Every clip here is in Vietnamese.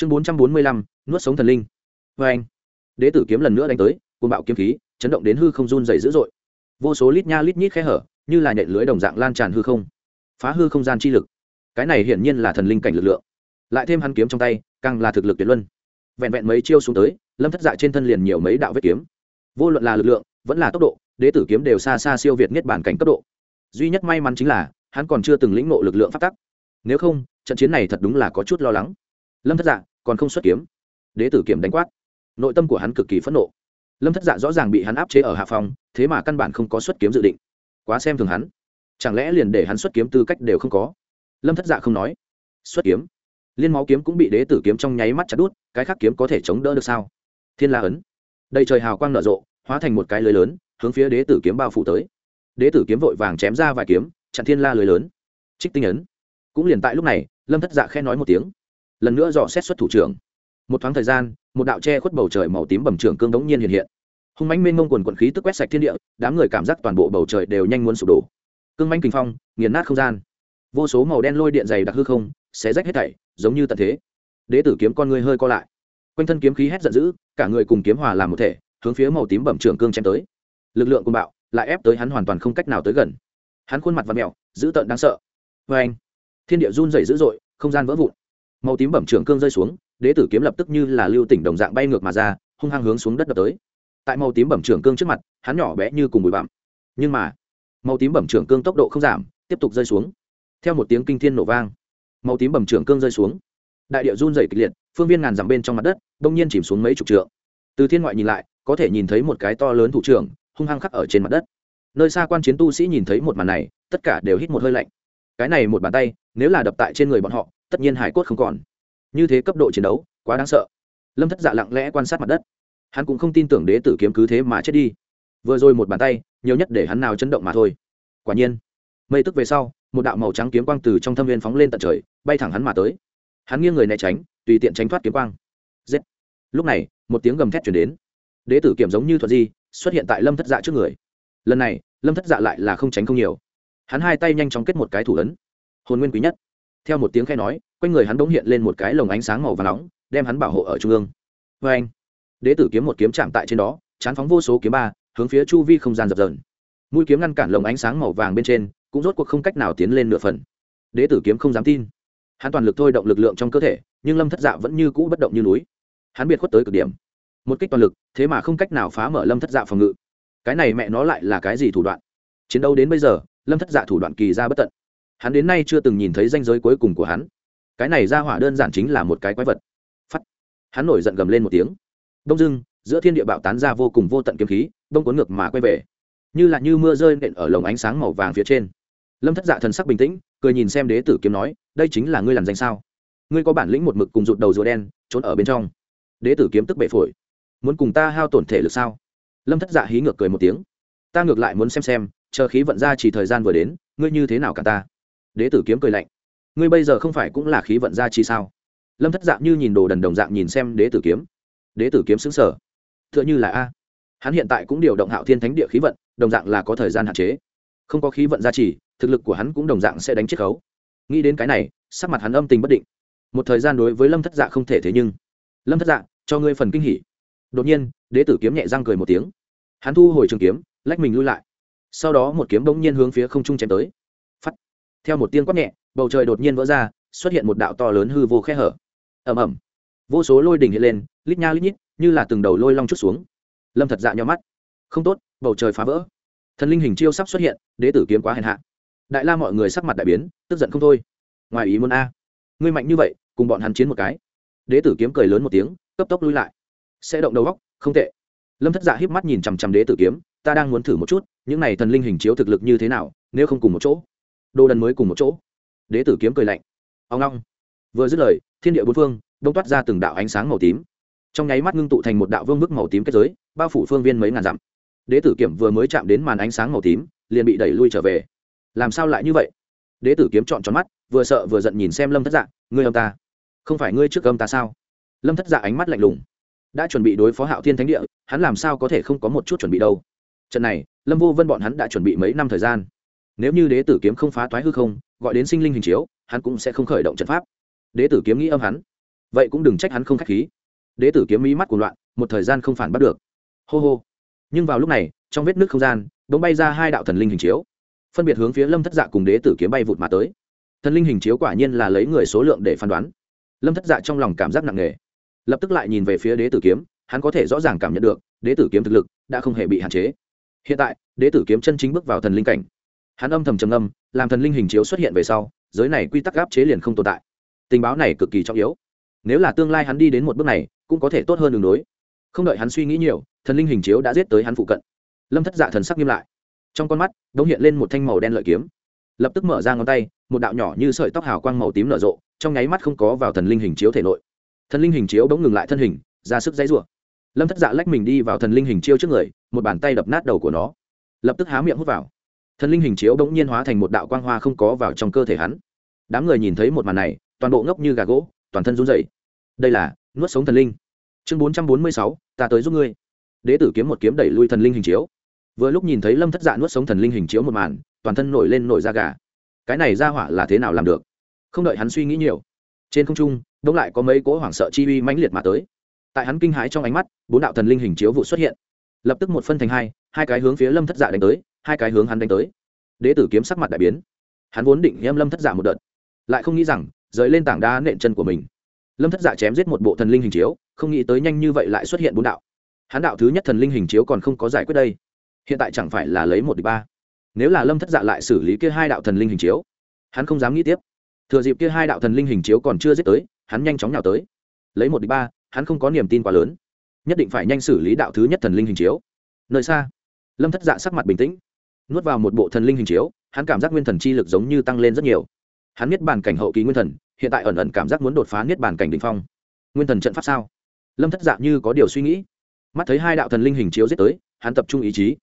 chương bốn trăm bốn mươi lăm, nuốt sống thần linh. Vê anh. Đế tử kiếm lần nữa đánh tới côn bạo kiếm khí, chấn động đến hư không run dày dữ dội. Vô số lít nha lít nhít khe hở, như là nhện lưới đồng dạng lan tràn hư không, phá hư không gian chi lực. Cái này hiển nhiên là thần linh cảnh lực lượng. Lại thêm hắn kiếm trong tay, càng là thực lực tuyệt luân. Vẹn vẹn mấy chiêu xuống tới, lâm thất dạ trên thân liền nhiều mấy đạo vết kiếm. Vô luận là lực lượng, vẫn là tốc độ, đế tử kiếm đều xa xa siêu việt nhất bản cảnh cấp độ. Duy nhất may mắn chính là, hắn còn chưa từng lĩnh ngộ lực lượng phát tắc. Nếu không, trận chiến này thật đúng là có chút lo lắng lâm thất dạ còn không xuất kiếm. Đế tử kiểm đánh quát. Nội tâm của hắn cực kỳ phẫn nộ. Lâm thất dạ rõ ràng bị hắn áp chế ở hạ phòng, thế mà căn bản không có xuất kiếm dự định. Quá xem thường hắn. Chẳng lẽ liền để hắn xuất kiếm tư cách đều không có? Lâm thất dạ không nói. Xuất kiếm. Liên máu kiếm cũng bị đế tử kiếm trong nháy mắt chặt đút, cái khác kiếm có thể chống đỡ được sao? Thiên la ấn. Đầy trời hào quang nở rộ, hóa thành một cái lưới lớn, hướng phía đế tử kiếm bao phủ tới. Đế tử kiếm vội vàng chém ra vài kiếm, chặn thiên la lưới lớn. Trích tinh ấn. Cũng liền tại lúc này, lâm thất dạ khe nói một tiếng lần nữa dò xét xuất thủ trưởng. Một thoáng thời gian, một đạo che khuất bầu trời màu tím bầm trưởng cương đống nhiên hiện hiện. Hung mãnh mênh mông quần quần khí tức quét sạch thiên địa, đám người cảm giác toàn bộ bầu trời đều nhanh muốn sụp đổ. Cương mãnh kinh phong, nghiền nát không gian. Vô số màu đen lôi điện dày đặc hư không, xé rách hết thảy, giống như tận thế. Đế tử kiếm con người hơi co lại. Quanh thân kiếm khí hét giận dữ, cả người cùng kiếm hòa làm một thể, hướng phía màu tím bẩm trưởng cương chém tới. Lực lượng cùng bạo, lại ép tới hắn hoàn toàn không cách nào tới gần. Hắn khuôn mặt và mẹo dữ tợn đáng sợ. Vê anh thiên địa run rẩy dữ dội, không gian vỡ vụn màu tím bẩm trưởng cương rơi xuống, đế tử kiếm lập tức như là lưu tỉnh đồng dạng bay ngược mà ra, hung hăng hướng xuống đất đập tới. Tại màu tím bẩm trưởng cương trước mặt, hắn nhỏ bé như cùng bụi bặm. Nhưng mà, màu tím bẩm trưởng cương tốc độ không giảm, tiếp tục rơi xuống. Theo một tiếng kinh thiên nổ vang, màu tím bẩm trưởng cương rơi xuống. Đại địa run rẩy kịch liệt, phương viên ngàn dặm bên trong mặt đất, đông nhiên chìm xuống mấy chục trượng. Từ thiên ngoại nhìn lại, có thể nhìn thấy một cái to lớn thủ trưởng, hung hăng khắc ở trên mặt đất. Nơi xa quan chiến tu sĩ nhìn thấy một màn này, tất cả đều hít một hơi lạnh. Cái này một bàn tay, nếu là đập tại trên người bọn họ tất nhiên hải cốt không còn. Như thế cấp độ chiến đấu, quá đáng sợ. Lâm thất dạ lặng lẽ quan sát mặt đất. Hắn cũng không tin tưởng đế tử kiếm cứ thế mà chết đi. Vừa rồi một bàn tay, nhiều nhất để hắn nào chấn động mà thôi. Quả nhiên, mây tức về sau, một đạo màu trắng kiếm quang từ trong thâm viên phóng lên tận trời, bay thẳng hắn mà tới. Hắn nghiêng người né tránh, tùy tiện tránh thoát kiếm quang. Giết! Lúc này, một tiếng gầm thét chuyển đến. Đế tử kiểm giống như thuật di, xuất hiện tại lâm thất dạ trước người. Lần này, lâm thất dạ lại là không tránh không nhiều. Hắn hai tay nhanh chóng kết một cái thủ ấn. Hồn nguyên quý nhất theo một tiếng khe nói, quanh người hắn bỗng hiện lên một cái lồng ánh sáng màu và nóng, đem hắn bảo hộ ở trung ương. Vê anh, đế tử kiếm một kiếm chạm tại trên đó, chán phóng vô số kiếm ba, hướng phía chu vi không gian dập dờn. Mũi kiếm ngăn cản lồng ánh sáng màu vàng bên trên, cũng rốt cuộc không cách nào tiến lên nửa phần. Đế tử kiếm không dám tin. Hắn toàn lực thôi động lực lượng trong cơ thể, nhưng lâm thất dạ vẫn như cũ bất động như núi. Hắn biệt khuất tới cực điểm. Một kích toàn lực, thế mà không cách nào phá mở lâm thất dạ phòng ngự. Cái này mẹ nó lại là cái gì thủ đoạn? Chiến đấu đến bây giờ, lâm thất dạ thủ đoạn kỳ ra bất tận hắn đến nay chưa từng nhìn thấy danh giới cuối cùng của hắn. Cái này ra hỏa đơn giản chính là một cái quái vật. Phắt. Hắn nổi giận gầm lên một tiếng. Đông dưng giữa thiên địa bạo tán ra vô cùng vô tận kiếm khí, đông cuốn ngược mà quay về. Như là như mưa rơi nện ở lồng ánh sáng màu vàng phía trên. Lâm thất dạ thần sắc bình tĩnh, cười nhìn xem đế tử kiếm nói, đây chính là ngươi làm danh sao? Ngươi có bản lĩnh một mực cùng rụt đầu rùa đen, trốn ở bên trong. Đế tử kiếm tức bệ phổi. Muốn cùng ta hao tổn thể lực sao? Lâm thất dạ hí ngược cười một tiếng. Ta ngược lại muốn xem xem, chờ khí vận ra chỉ thời gian vừa đến, ngươi như thế nào cả ta? Đế tử kiếm cười lạnh. Ngươi bây giờ không phải cũng là khí vận gia chi sao? Lâm thất dạng như nhìn đồ đần đồng dạng nhìn xem đế tử kiếm. Đế tử kiếm xứng sở t h ư ợ n h ư là a. Hắn hiện tại cũng điều động hạo thiên thánh địa khí vận, đồng dạng là có thời gian hạn chế. Không có khí vận gia trì, thực lực của hắn cũng đồng dạng sẽ đánh chiết khấu. Nghĩ đến cái này, sắc mặt hắn âm tình bất định. Một thời gian đối với lâm thất dạ không thể thế nhưng. Lâm thất dạ cho ngươi phần kinh hỉ. Đột nhiên, đế tử kiếm nhẹ răng cười một tiếng. Hắn thu hồi trường kiếm, lách mình lui lại. Sau đó một kiếm bỗng nhiên hướng phía không trung chém tới theo một tiếng quát nhẹ, bầu trời đột nhiên vỡ ra, xuất hiện một đạo to lớn hư vô khe hở. Ẩm ẩm vô số lôi đỉnh hiện lên, lít nha lít nhít, như là từng đầu lôi long chút xuống. Lâm thật dạ nhau mắt. Không tốt, bầu trời phá vỡ. Thần linh hình chiêu sắp xuất hiện, đế tử kiếm quá hèn hạ. Đại la mọi người sắc mặt đại biến, tức giận không thôi. Ngoài ý muốn a. Ngươi mạnh như vậy, cùng bọn hắn chiến một cái. Đế tử kiếm cười lớn một tiếng, cấp tốc lui lại. Sẽ động đầu góc, không tệ. Lâm thất dạ híp mắt nhìn chằm chằm đế tử kiếm, ta đang muốn thử một chút, những này thần linh hình chiếu thực lực như thế nào, nếu không cùng một chỗ đồ đần mới cùng một chỗ. Đế tử kiếm cười lạnh. Ông long vừa dứt lời, thiên địa bốn phương, đông toát ra từng đạo ánh sáng màu tím. Trong nháy mắt ngưng tụ thành một đạo vương bức màu tím kết giới, bao phủ phương viên mấy ngàn dặm. Đế tử kiểm vừa mới chạm đến màn ánh sáng màu tím, liền bị đẩy lui trở về. Làm sao lại như vậy? Đế tử kiếm chọn tròn mắt, vừa sợ vừa giận nhìn xem lâm thất dạ ngươi ông ta, không phải ngươi trước âm ta sao? Lâm thất dạ ánh mắt lạnh lùng. Đã chuẩn bị đối phó hạo thiên thánh địa, hắn làm sao có thể không có một chút chuẩn bị đâu? Trận này, lâm vô vân bọn hắn đã chuẩn bị mấy năm thời gian nếu như đế tử kiếm không phá toái hư không, gọi đến sinh linh hình chiếu, hắn cũng sẽ không khởi động trận pháp. Đế tử kiếm nghĩ âm hắn. Vậy cũng đừng trách hắn không k h á c h khí. Đế tử kiếm mỹ mắt của loạn, một thời gian không phản bắt được. Hô hô. Nhưng vào lúc này, trong vết nước không gian đ ỗ n g bay ra hai đạo thần linh hình chiếu. Phân biệt hướng phía lâm thất dạ cùng đế tử kiếm bay vụt mà tới. Thần linh hình chiếu quả nhiên là lấy người số lượng để phán đoán. Lâm thất dạ trong lòng cảm giác nặng nề. Lập tức lại nhìn về phía đế tử kiếm, hắn có thể rõ ràng cảm nhận được, đế tử kiếm thực lực đã không hề bị hạn chế. Hiện tại, đế tử kiếm chân chính bước vào thần linh cảnh hắn âm thầm trầm âm làm thần linh hình chiếu xuất hiện về sau, giới này quy tắc gáp chế liền không tồn tại. Tình báo này cực kỳ trọng yếu. Nếu là tương lai hắn đi đến một bước này, cũng có thể tốt hơn đường đối. Không đợi hắn suy nghĩ nhiều, thần linh hình chiếu đã giết tới hắn phụ cận. Lâm thất dạ thần sắc nghiêm lại. Trong con mắt đ ỗ n g hiện lên một thanh màu đen lợi kiếm. Lập tức mở ra ngón tay, một đạo nhỏ như sợi tóc hào quang màu tím nở rộ, trong nháy mắt không có vào thần linh hình chiếu thể nội. Thần linh hình chiếu bỗng ngừng lại thân hình, ra sức dãy rủa. Lâm thất dạ lách mình đi vào thần linh hình chiếu trước người, một bàn tay đập nát đầu của nó. Lập tức há miệng hút vào thần linh hình chiếu bỗng nhiên hóa thành một đạo quang hoa không có vào trong cơ thể hắn. Đám người nhìn thấy một màn này, toàn bộ ngốc như gà gỗ, toàn thân run rẩy. Đây là nuốt sống thần linh. Chương bốn trăm bốn mươi sáu, ta tới giúp ngươi. Đế tử kiếm một kiếm đẩy lui thần linh hình chiếu. Vừa lúc nhìn thấy lâm thất dạ nuốt sống thần linh hình chiếu một màn, toàn thân nổi lên nổi da gà. Cái này ra hỏa là thế nào làm được? Không đợi hắn suy nghĩ nhiều, trên không trung đông lại có mấy cỗ hoảng sợ chi uy mãnh liệt mà tới. Tại hắn kinh hãi trong ánh mắt, bốn đạo thần linh hình chiếu vụ xuất hiện. Lập tức một phân thành hai hai cái hướng phía lâm thất dạ đánh tới hai cái hướng hắn đánh tới. Đế tử kiếm sắc mặt đại biến. Hắn vốn định em lâm thất dạ một đợt, lại không nghĩ rằng, rời lên tảng đá nện chân của mình. Lâm thất dạ chém giết một bộ thần linh hình chiếu, không nghĩ tới nhanh như vậy lại xuất hiện bốn đạo. Hắn đạo thứ nhất thần linh hình chiếu còn không có giải quyết đây. Hiện tại chẳng phải là lấy một đ ba. Nếu là lâm thất dạ lại xử lý kia hai đạo thần linh hình chiếu, hắn không dám nghĩ tiếp. Thừa dịp kia hai đạo thần linh hình chiếu còn chưa giết tới, hắn nhanh chóng nhào tới. Lấy một đ ba, hắn không có niềm tin quá lớn. Nhất định phải nhanh xử lý đạo thứ nhất thần linh hình chiếu. Nơi xa, lâm thất dạ sắc mặt bình tĩnh nuốt vào một bộ thần linh hình chiếu, hắn cảm giác nguyên thần chi lực giống như tăng lên rất nhiều. Hắn niết bàn cảnh hậu kỳ nguyên thần, hiện tại ẩn ẩn cảm giác muốn đột phá niết bàn cảnh đỉnh phong. Nguyên thần trận pháp sao? Lâm thất Dạng như có điều suy nghĩ. Mắt thấy hai đạo thần linh hình chiếu giết tới, hắn tập trung ý chí.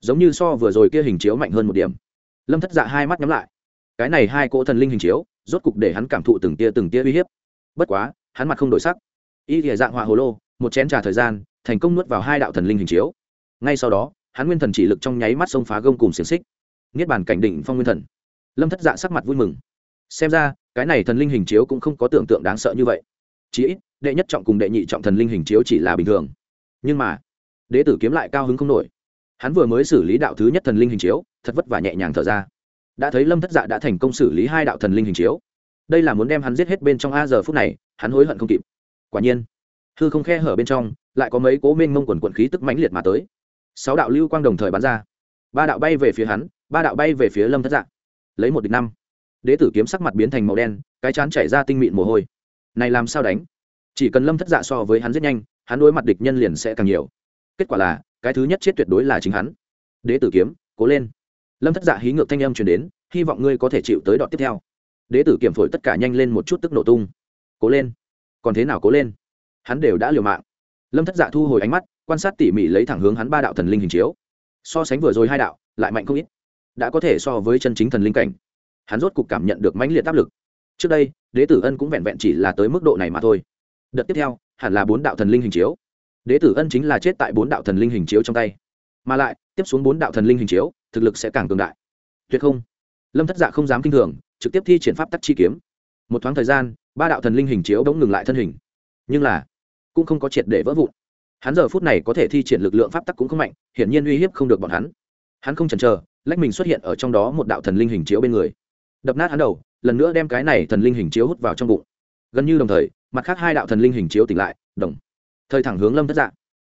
Giống như so vừa rồi kia hình chiếu mạnh hơn một điểm. Lâm thất dạ hai mắt nhắm lại. Cái này hai cỗ thần linh hình chiếu, rốt cục để hắn cảm thụ từng tia từng tia uy hiếp. Bất quá, hắn mặt không đổi sắc. Y thìa dạng họa hồ lô, một chén trà thời gian, thành công nuốt vào hai đạo thần linh hình chiếu. Ngay sau đó hắn nguyên thần chỉ lực trong nháy mắt xông phá gông cùng xiềng xích. Niết bàn cảnh đỉnh phong nguyên thần. Lâm thất dạ sắc mặt vui mừng. Xem ra, cái này thần linh hình chiếu cũng không có tưởng tượng đáng sợ như vậy. Chí ít, đệ nhất trọng cùng đệ nhị trọng thần linh hình chiếu chỉ là bình thường. Nhưng mà, đệ tử kiếm lại cao hứng không nổi. Hắn vừa mới xử lý đạo thứ nhất thần linh hình chiếu, thật vất vả nhẹ nhàng thở ra. Đã thấy lâm thất dạ đã thành công xử lý hai đạo thần linh hình chiếu. Đây là muốn đem hắn giết hết bên trong a giờ phút này, hắn hối hận không kịp. Quả nhiên, hư không khe hở bên trong, lại có mấy cố mênh mông quần quận khí tức mãnh liệt mà tới sáu đạo lưu quang đồng thời bắn ra. Ba đạo bay về phía hắn, ba đạo bay về phía lâm thất dạng. lấy một địch năm. Đế tử kiếm sắc mặt biến thành màu đen, cái chán chảy ra tinh mịn mồ hôi. Này làm sao đánh? Chỉ cần lâm thất dạ so với hắn rất nhanh, hắn đối mặt địch nhân liền sẽ càng nhiều. Kết quả là, cái thứ nhất chết tuyệt đối là chính hắn. Đế tử kiếm, cố lên. Lâm thất dạ hí ngược thanh âm truyền đến, hy vọng ngươi có thể chịu tới đọt tiếp theo. Đế tử kiểm phổi tất cả nhanh lên một chút tức nổ tung. Cố lên. Còn thế nào cố lên? Hắn đều đã liều mạng. Lâm thất dạ thu hồi ánh mắt quan sát tỉ mỉ lấy thẳng hướng hắn ba đạo thần linh hình chiếu. So sánh vừa rồi hai đạo, lại mạnh không ít. Đã có thể so với chân chính thần linh cảnh. Hắn rốt cục cảm nhận được mãnh liệt áp lực. Trước đây, đế tử ân cũng vẹn vẹn chỉ là tới mức độ này mà thôi. Đợt tiếp theo, hẳn là bốn đạo thần linh hình chiếu. Đế tử ân chính là chết tại bốn đạo thần linh hình chiếu trong tay. Mà lại, tiếp xuống bốn đạo thần linh hình chiếu, thực lực sẽ càng cường đại. Tuyệt không. Lâm thất dạ không dám kinh thường, trực tiếp thi triển pháp tắc chi kiếm. Một thoáng thời gian, ba đạo thần linh hình chiếu bỗng ngừng lại thân hình. Nhưng là, cũng không có triệt để vỡ vụn hắn giờ phút này có thể thi triển lực lượng pháp tắc cũng không mạnh, hiển nhiên uy hiếp không được bọn hắn. Hắn không chần chờ, lách mình xuất hiện ở trong đó một đạo thần linh hình chiếu bên người. Đập nát hắn đầu, lần nữa đem cái này thần linh hình chiếu hút vào trong bụng. Gần như đồng thời, mặt khác hai đạo thần linh hình chiếu tỉnh lại, đồng. Thời thẳng hướng lâm thất dạ.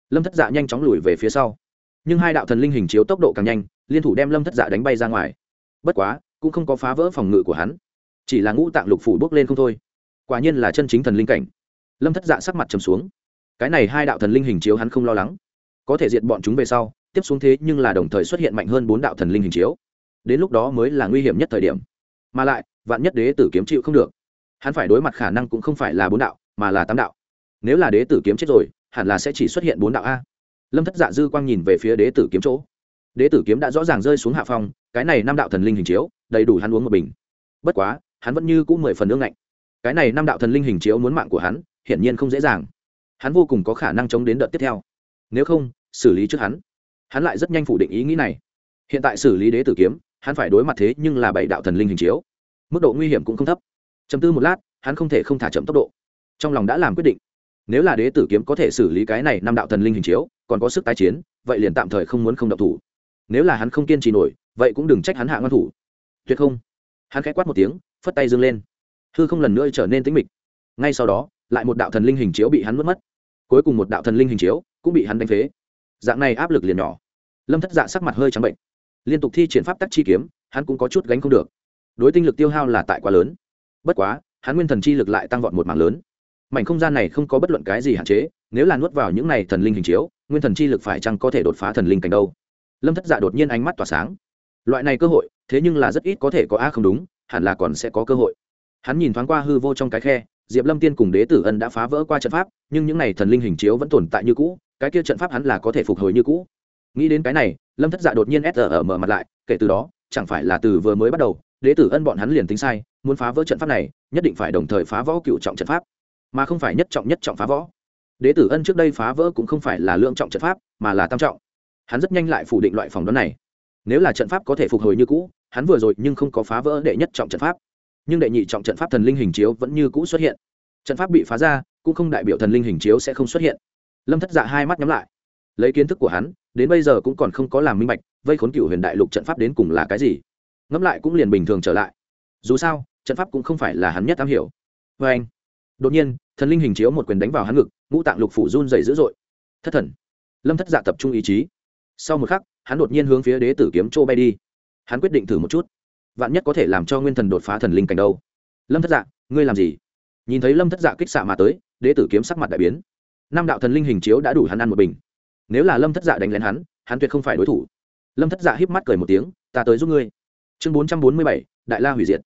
Lâm thất dạ nhanh chóng lùi về phía sau. Nhưng hai đạo thần linh hình chiếu tốc độ càng nhanh, liên thủ đem lâm thất dạ đánh bay ra ngoài. Bất quá, cũng không có phá vỡ phòng ngự của hắn. Chỉ là ngũ tạng lục phủ bước lên không thôi. Quả nhiên là chân chính thần linh cảnh. Lâm thất dạ sắc mặt trầm xuống cái này hai đạo thần linh hình chiếu hắn không lo lắng. Có thể diệt bọn chúng về sau tiếp xuống thế nhưng là đồng thời xuất hiện mạnh hơn bốn đạo thần linh hình chiếu. Đến lúc đó mới là nguy hiểm nhất thời điểm. Mà lại vạn nhất đế tử kiếm chịu không được hắn phải đối mặt khả năng cũng không phải là bốn đạo mà là tám đạo. Nếu là đế tử kiếm chết rồi hẳn là sẽ chỉ xuất hiện bốn đạo a. Lâm thất dạ dư quang nhìn về phía đế tử kiếm chỗ. Đế tử kiếm đã rõ ràng rơi xuống hạ phong cái này năm đạo thần linh hình chiếu đầy đủ hắn uống một bình. Bất quá hắn vẫn như cũng mười phần nước lạnh, cái này năm đạo thần linh hình chiếu muốn mạng của hắn hiển nhiên không dễ dàng hắn vô cùng có khả năng chống đến đợt tiếp theo. Nếu không, xử lý trước hắn. Hắn lại rất nhanh phủ định ý nghĩ này. Hiện tại xử lý đế tử kiếm, hắn phải đối mặt thế nhưng là bảy đạo thần linh hình chiếu. Mức độ nguy hiểm cũng không thấp. Chấm tư một lát, hắn không thể không thả chậm tốc độ. Trong lòng đã làm quyết định. Nếu là đế tử kiếm có thể xử lý cái này năm đạo thần linh hình chiếu, còn có sức tái chiến, vậy liền tạm thời không muốn không động thủ. Nếu là hắn không kiên trì nổi, vậy cũng đừng trách hắn hạ ngăn thủ. Tuyệt không. Hắn khẽ quát một tiếng, phất tay dâng lên. Hư không lần nữa trở nên tĩnh mịch. Ngay sau đó lại một đạo thần linh hình chiếu bị hắn mất mất. Cuối cùng một đạo thần linh hình chiếu cũng bị hắn đánh phế. Dạng này áp lực liền nhỏ. Lâm thất dạ sắc mặt hơi trắng bệnh. Liên tục thi triển pháp tắc chi kiếm, hắn cũng có chút gánh không được. Đối tinh lực tiêu hao là tại quá lớn. Bất quá, hắn nguyên thần chi lực lại tăng vọt một mảng lớn. Mảnh không gian này không có bất luận cái gì hạn chế, nếu là nuốt vào những này thần linh hình chiếu, nguyên thần chi lực phải chăng có thể đột phá thần linh cảnh đâu? Lâm thất dạ đột nhiên ánh mắt tỏa sáng. Loại này cơ hội, thế nhưng là rất ít có thể có a không đúng, hẳn là còn sẽ có cơ hội. Hắn nhìn thoáng qua hư vô trong cái khe diệp lâm tiên cùng đế tử ân đã phá vỡ qua trận pháp, nhưng những n à y thần linh hình chiếu vẫn tồn tại như cũ, cái kia trận pháp hắn là có thể phục hồi như cũ. Nghĩ đến cái này, lâm thất dạ đột nhiên ép ở mở mặt lại, kể từ đó, chẳng phải là từ vừa mới bắt đầu, đế tử ân bọn hắn liền tính sai, muốn phá vỡ trận pháp này, nhất định phải đồng thời phá võ cựu trọng trận pháp. Mà không phải nhất trọng nhất trọng phá võ đế tử ân trước đây phá vỡ cũng không phải là lượng trọng trận pháp, mà là tam trọng. Hắn rất nhanh lại phủ định loại phòng đoán này. Nếu là trận pháp có thể phục hồi như cũ, hắn vừa rồi nhưng không có phá vỡ đệ nhất trọng trận pháp nhưng đệ nhị trọng trận pháp thần linh hình chiếu vẫn như cũ xuất hiện. Trận pháp bị phá ra, cũng không đại biểu thần linh hình chiếu sẽ không xuất hiện. Lâm thất dạ hai mắt nhắm lại. Lấy kiến thức của hắn, đến bây giờ cũng còn không có làm minh bạch, vây khốn cựu huyền đại lục trận pháp đến cùng là cái gì. Ngẫm lại cũng liền bình thường trở lại. Dù sao, trận pháp cũng không phải là hắn nhất am hiểu. Vê anh, đột nhiên, thần linh hình chiếu một quyền đánh vào hắn ngực, ngũ tạng lục phủ run dày dữ dội. Thất thần. Lâm thất dạ tập trung ý chí. Sau một khắc, hắn đột nhiên hướng phía đế tử kiếm châu bay đi. Hắn quyết định thử một chút vạn nhất có thể làm cho nguyên thần đột phá thần linh cảnh đâu. Lâm thất dạ ngươi làm gì? Nhìn thấy lâm thất dạ kích xạ mà tới, đế tử kiếm sắc mặt đại biến. Năm đạo thần linh hình chiếu đã đủ hắn ăn một bình. Nếu là lâm thất dạ đánh lén hắn hắn tuyệt không phải đối thủ. Lâm thất dạ híp mắt cười một tiếng, ta tới giúp ngươi. Chương bốn trăm bốn mươi bảy, đại la hủy diệt.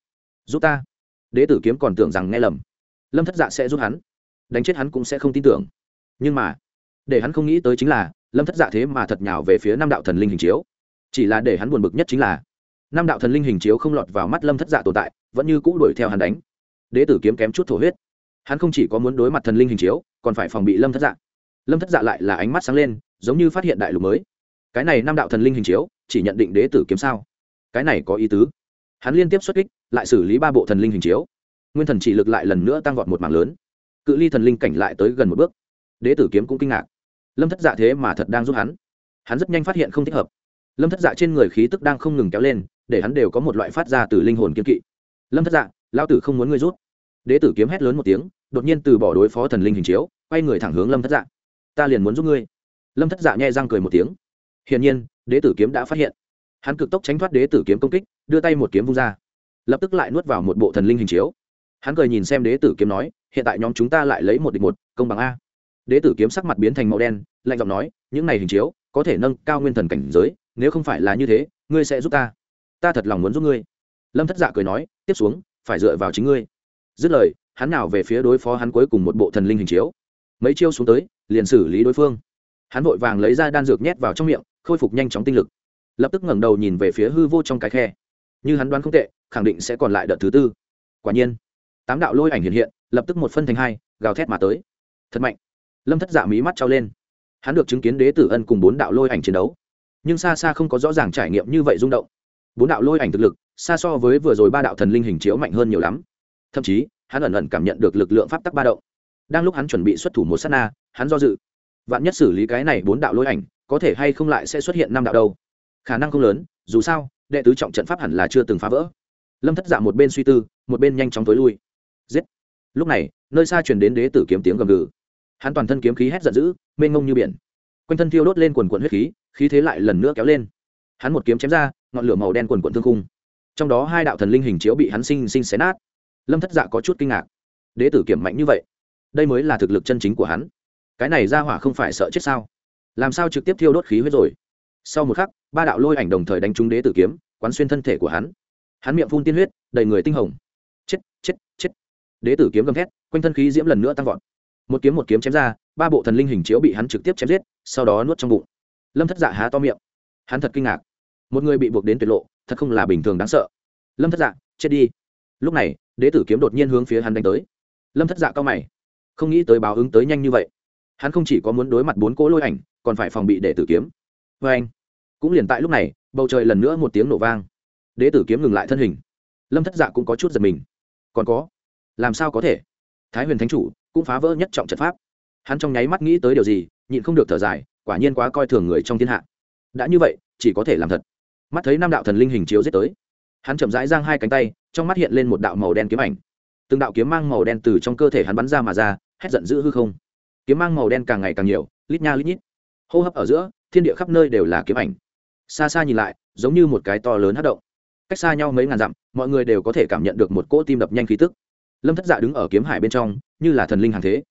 Giúp ta. Đế tử kiếm còn tưởng rằng nghe lầm. Lâm thất dạ sẽ giúp hắn. Đánh chết hắn cũng sẽ không tin tưởng. Nhưng mà, để hắn không nghĩ tới chính là, lâm thất dạ thế mà thật nhào về phía năm đạo thần linh hình chiếu. Chỉ là để hắn buồn bực nhất chính là năm đạo thần linh hình chiếu không lọt vào mắt lâm thất dạ tồn tại, vẫn như cũ đuổi theo hắn đánh. Đế tử kiếm kém chút thổ huyết. Hắn không chỉ có muốn đối mặt thần linh hình chiếu, còn phải phòng bị lâm thất dạ. Lâm thất dạ lại là ánh mắt sáng lên, giống như phát hiện đại lục mới. Cái này năm đạo thần linh hình chiếu, chỉ nhận định đế tử kiếm sao? Cái này có ý tứ. Hắn liên tiếp xuất kích, lại xử lý ba bộ thần linh hình chiếu. Nguyên thần chỉ lực lại lần nữa tăng vọt một mảng lớn. Cự ly thần linh cảnh lại tới gần một bước. Đế tử kiếm cũng kinh ngạc. Lâm thất dạ thế mà thật đang giúp hắn. Hắn rất nhanh phát hiện không thích hợp. Lâm thất dạ trên người khí tức đang không ngừng kéo lên để hắn đều có một loại phát ra từ linh hồn kiên kỵ. Lâm thất dạ lao tử không muốn ngươi rút. Đế tử kiếm hét lớn một tiếng, đột nhiên từ bỏ đối phó thần linh hình chiếu, quay người thẳng hướng lâm thất dạ. Ta liền muốn giúp ngươi. Lâm thất dạ nhẹ răng cười một tiếng. Hiển nhiên, đế tử kiếm đã phát hiện. Hắn cực tốc tránh thoát đế tử kiếm công kích, đưa tay một kiếm vung ra. Lập tức lại nuốt vào một bộ thần linh hình chiếu. Hắn cười nhìn xem đế tử kiếm nói, hiện tại nhóm chúng ta lại lấy một địch một, công bằng a. Đế tử kiếm sắc mặt biến thành màu đen, lạnh giọng nói, những này hình chiếu, có thể nâng cao nguyên thần cảnh giới, nếu không phải là như thế, ngươi sẽ giúp ta ta thật lòng muốn giúp ngươi. Lâm thất dạ cười nói, tiếp xuống, phải dựa vào chính ngươi. Dứt lời, hắn nào về phía đối phó hắn cuối cùng một bộ thần linh hình chiếu. Mấy chiêu xuống tới, liền xử lý đối phương. Hắn vội vàng lấy ra đan dược nhét vào trong miệng, khôi phục nhanh chóng tinh lực. Lập tức ngẩng đầu nhìn về phía hư vô trong cái khe. Như hắn đoán không tệ, khẳng định sẽ còn lại đợt thứ tư. Quả nhiên, tám đạo lôi ảnh hiện hiện, lập tức một phân thành hai, gào thét mà tới. Thật mạnh. Lâm thất dạ mí mắt trao lên. Hắn được chứng kiến đế tử ân cùng bốn đạo lôi ảnh chiến đấu. Nhưng xa xa không có rõ ràng trải nghiệm như vậy rung động bốn đạo lôi ảnh thực lực, xa so với vừa rồi ba đạo thần linh hình chiếu mạnh hơn nhiều lắm. Thậm chí, hắn ẩn ẩn cảm nhận được lực lượng pháp tắc ba động. Đang lúc hắn chuẩn bị xuất thủ một s á t na, hắn do dự. Vạn nhất xử lý cái này bốn đạo lôi ảnh, có thể hay không lại sẽ xuất hiện năm đạo đâu? Khả năng không lớn, dù sao, đệ tứ trọng trận pháp hẳn là chưa từng phá vỡ. Lâm thất dạ một bên suy tư, một bên nhanh chóng tối lui. Giết! Lúc này, nơi xa truyền đến đế tử kiếm tiếng gầm gừ. Hắn toàn thân kiếm khí hét giận dữ, mênh ngông như biển. Quanh thân thiêu đốt lên quần quận huyết khí khí thế lại lần nữa kéo lên. Hắn một kiếm chém ra ngọn lửa màu đen quần quận thương khung. Trong đó hai đạo thần linh hình chiếu bị hắn sinh sinh xé nát. Lâm thất dạ có chút kinh ngạc. Đế tử kiểm mạnh như vậy, đây mới là thực lực chân chính của hắn. Cái này ra hỏa không phải sợ chết sao? Làm sao trực tiếp thiêu đốt khí huyết rồi? Sau một khắc, ba đạo lôi ảnh đồng thời đánh trúng đế tử kiếm, quán xuyên thân thể của hắn. Hắn miệng phun tiên huyết, đầy người tinh hồng. Chết chết chết. Đế tử kiếm gầm thét, quanh thân khí diễm lần nữa tăng vọt. Một kiếm một kiếm chém ra, ba bộ thần linh hình chiếu bị hắn trực tiếp chém giết, sau đó nuốt trong bụng. Lâm thất dạ há to miệng. Hắn thật kinh ngạc một người bị buộc đến tuyệt lộ, thật không là bình thường đáng sợ. Lâm thất dạ chết đi. Lúc này, đế tử kiếm đột nhiên hướng phía hắn đánh tới. Lâm thất dạ cao mày, không nghĩ tới báo ứng tới nhanh như vậy. Hắn không chỉ có muốn đối mặt bốn cỗ lôi ảnh, còn phải phòng bị để tử kiếm. Vê anh, cũng liền tại lúc này, bầu trời lần nữa một tiếng nổ vang. Đế tử kiếm ngừng lại thân hình. Lâm thất dạ cũng có chút giật mình. Còn có, làm sao có thể? Thái huyền thánh chủ cũng phá vỡ nhất trọng trận pháp. Hắn trong nháy mắt nghĩ tới điều gì, nhịn không được thở dài, quả nhiên quá coi thường người trong thiên hạ. Đã như vậy, chỉ có thể làm thật mắt thấy năm đạo thần linh hình chiếu giết tới. Hắn chậm rãi giang hai cánh tay, trong mắt hiện lên một đạo màu đen kiếm ảnh. Từng đạo kiếm mang màu đen từ trong cơ thể hắn bắn ra mà ra, hét giận dữ hư không. Kiếm mang màu đen càng ngày càng nhiều, lít nha lít nhít. Hô hấp ở giữa, thiên địa khắp nơi đều là kiếm ảnh. Xa xa nhìn lại, giống như một cái to lớn hất động. Cách xa nhau mấy ngàn dặm, mọi người đều có thể cảm nhận được một cỗ tim đập nhanh khí tức. Lâm thất dạ đứng ở kiếm hải bên trong, như là thần linh hàng thế.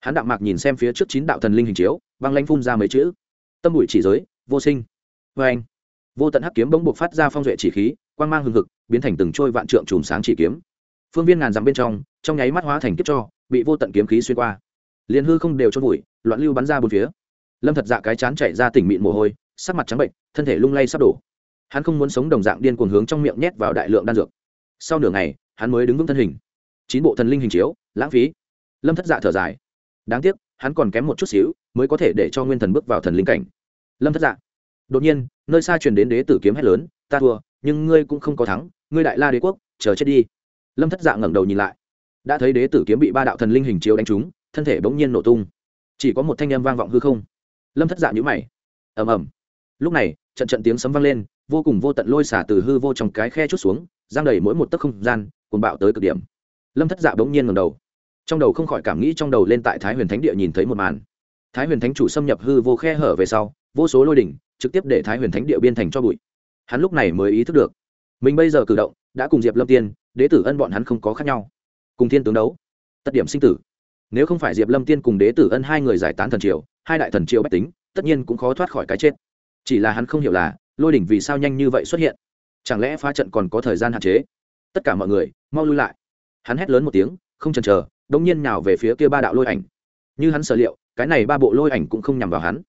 Hắn đạm mạc nhìn xem phía trước chín đạo thần linh hình chiếu, băng lanh phun ra mấy chữ. Tâm bụi chỉ giới, vô sinh. Vê anh vô tận hắc kiếm bỗng buộc phát ra phong duệ chỉ khí quang mang hừng hực biến thành từng trôi vạn trượng chùm sáng chỉ kiếm. Phương viên ngàn dặm bên trong trong nháy mắt hóa thành kiếp cho bị vô tận kiếm khí xuyên qua. Liền hư không đều cho vùi, loạn lưu bắn ra bốn phía. Lâm thật dạ cái chán chạy ra tỉnh mịn mồ hôi sắc mặt trắng bệnh thân thể lung lay sắp đổ. Hắn không muốn sống đồng dạng điên cuồng hướng trong miệng nhét vào đại lượng đan dược. Sau nửa ngày hắn mới đứng vững thân hình. Chín bộ thần linh hình chiếu lãng phí. Lâm thất dạ thở dài. Đáng tiếc hắn còn kém một chút xíu mới có thể để cho nguyên thần bước vào thần linh cảnh. Lâm thất dạ đột nhiên, nơi xa truyền đến đế tử kiếm hét lớn, ta thua, nhưng ngươi cũng không có thắng, ngươi đại la đế quốc, chờ chết đi. Lâm thất dạ ngẩng đầu nhìn lại. Đã thấy đế tử kiếm bị ba đạo thần linh hình chiếu đánh trúng, thân thể bỗng nhiên nổ tung. Chỉ có một thanh âm vang vọng hư không. Lâm thất dạ nhũ mày. Ầm ầm. Lúc này, trận trận tiếng sấm vang lên, vô cùng vô tận lôi xả từ hư vô trong cái khe chút xuống, giang đầy mỗi một tấc không gian, cuồng bạo tới cực điểm. Lâm thất dạ bỗng nhiên ngầm đầu. Trong đầu không khỏi cảm nghĩ trong đầu lên tại thái huyền thánh địa nhìn thấy một màn. Thái huyền thánh chủ xâm nhập hư vô khe hở về sau, vô số lôi đỉnh trực tiếp để thái huyền thánh địa biên thành cho bụi. Hắn lúc này mới ý thức được, mình bây giờ cử động đã cùng diệp lâm tiên, đế tử ân bọn hắn không có khác nhau. Cùng thiên tướng đấu, tất điểm sinh tử. Nếu không phải diệp lâm tiên cùng đế tử ân hai người giải tán thần triều, hai đại thần triều bách tính, tất nhiên cũng khó thoát khỏi cái chết. Chỉ là hắn không hiểu là, lôi đỉnh vì sao nhanh như vậy xuất hiện? Chẳng lẽ phá trận còn có thời gian hạn chế? Tất cả mọi người, mau lui lại. Hắn hét lớn một tiếng, không chần chờ đông nhiên nào về phía kia ba đạo lôi ảnh. Như hắn sở liệu, cái này ba bộ lôi ảnh cũng không nhằm vào hắn.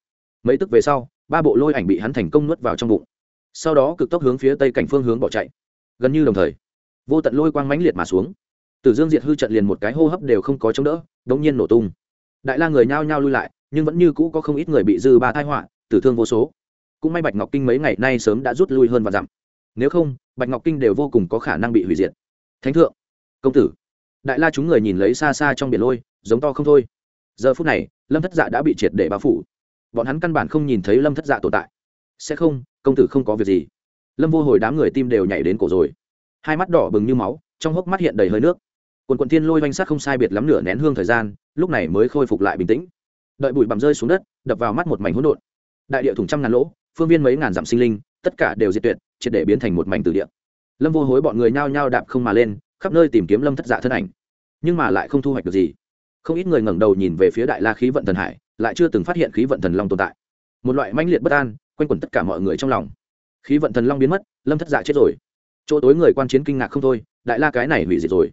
Mấy tức về sau ba bộ lôi ảnh bị hắn thành công nuốt vào trong bụng. Sau đó cực tốc hướng phía tây cảnh phương hướng bỏ chạy. Gần như đồng thời, vô tận lôi quang mãnh liệt mà xuống. Tử dương diệt hư trận liền một cái hô hấp đều không có chống đỡ đống nhiên nổ tung. Đại la người nhao nhao lui lại, nhưng vẫn như cũ có không ít người bị dư ba thai họa, tử thương vô số. Cũng may bạch ngọc kinh mấy ngày nay sớm đã rút lui hơn và dặm. Nếu không, bạch ngọc kinh đều vô cùng có khả năng bị hủy diệt. Thánh thượng, công tử. Đại la chúng người nhìn lấy xa xa trong biển lôi, giống to không thôi. Giờ phút này, lâm thất dạ đã bị triệt để bao phủ bọn hắn căn bản không nhìn thấy lâm thất dạ tồn tại sẽ không công tử không có việc gì lâm vô hồi đám người tim đều nhảy đến cổ rồi hai mắt đỏ bừng như máu trong hốc mắt hiện đầy hơi nước quần quần thiên lôi oanh sát không sai biệt lắm nửa nén hương thời gian lúc này mới khôi phục lại bình tĩnh đợi bụi bặm rơi xuống đất đập vào mắt một mảnh hỗn độn đại địa thủng trăm ngàn lỗ phương viên mấy ngàn dặm sinh linh tất cả đều diệt tuyệt triệt để biến thành một mảnh từ địa lâm vô hối bọn người nhao nhao đạp không mà lên khắp nơi tìm kiếm lâm thất dạ thân ảnh nhưng mà lại không thu hoạch được gì không ít người ngẩng đầu nhìn về phía đại la khí vận thần hải lại chưa từng phát hiện khí vận thần long tồn tại. Một loại mãnh liệt bất an, quanh quẩn tất cả mọi người trong lòng. Khí vận thần long biến mất, lâm thất dạ chết rồi. Chỗ tối người quan chiến kinh ngạc không thôi, đại la cái này hủy diệt rồi.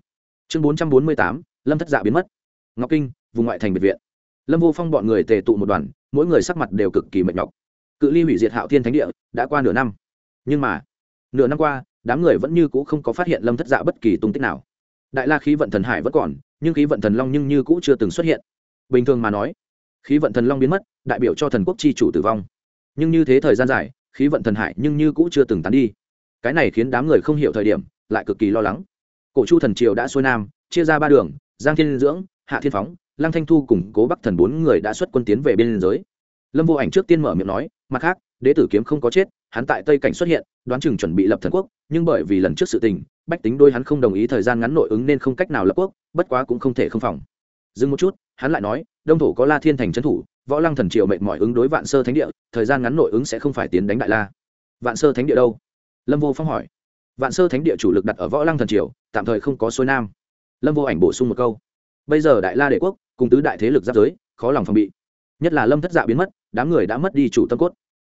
Chương bốn trăm bốn mươi tám, lâm thất dạ biến mất. Ngọc kinh, vùng ngoại thành biệt viện. Lâm vô phong bọn người tề tụ một đoàn, mỗi người sắc mặt đều cực kỳ mệt nhọc. Cự ly hủy diệt hạo thiên thánh địa, đã qua nửa năm. Nhưng mà, nửa năm qua, đám người vẫn như c ũ không có phát hiện lâm thất dạ bất kỳ tung tích nào. Đại la khí vận thần hải vẫn còn, nhưng khí vận thần long nhưng như cũ chưa từng xuất hiện. Bình thường mà nói khí vận thần long biến mất, đại biểu cho thần quốc chi chủ tử vong. Nhưng như thế thời gian dài, khí vận thần hải nhưng như cũ chưa từng tán đi. Cái này khiến đám người không hiểu thời điểm, lại cực kỳ lo lắng. Cổ chu thần triều đã xuôi nam, chia ra ba đường, giang thiên dưỡng, hạ thiên phóng, lăng thanh thu cùng cố bắc thần bốn người đã xuất quân tiến về biên giới. Lâm vô ảnh trước tiên mở miệng nói, mặt khác, đế tử kiếm không có chết, hắn tại tây cảnh xuất hiện, đoán chừng chuẩn bị lập thần quốc, nhưng bởi vì lần trước sự tình, bách tính đôi hắn không đồng ý thời gian ngắn nội ứng nên không cách nào lập quốc, bất quá cũng không thể không phòng. Dừng một chút hắn lại nói, đông thổ có la thiên thành trấn thủ, võ lăng thần triều mệt mỏi ứng đối vạn sơ thánh địa, thời gian ngắn nội ứng sẽ không phải tiến đánh đại la. Vạn sơ thánh địa đâu? Lâm vô phong hỏi. Vạn sơ thánh địa chủ lực đặt ở võ lăng thần triều, tạm thời không có xuôi nam. Lâm vô ảnh bổ sung một câu. Bây giờ đại la đệ quốc, cùng tứ đại thế lực giáp giới, khó lòng phòng bị. Nhất là lâm thất dạ biến mất, đám người đã mất đi chủ tâm cốt.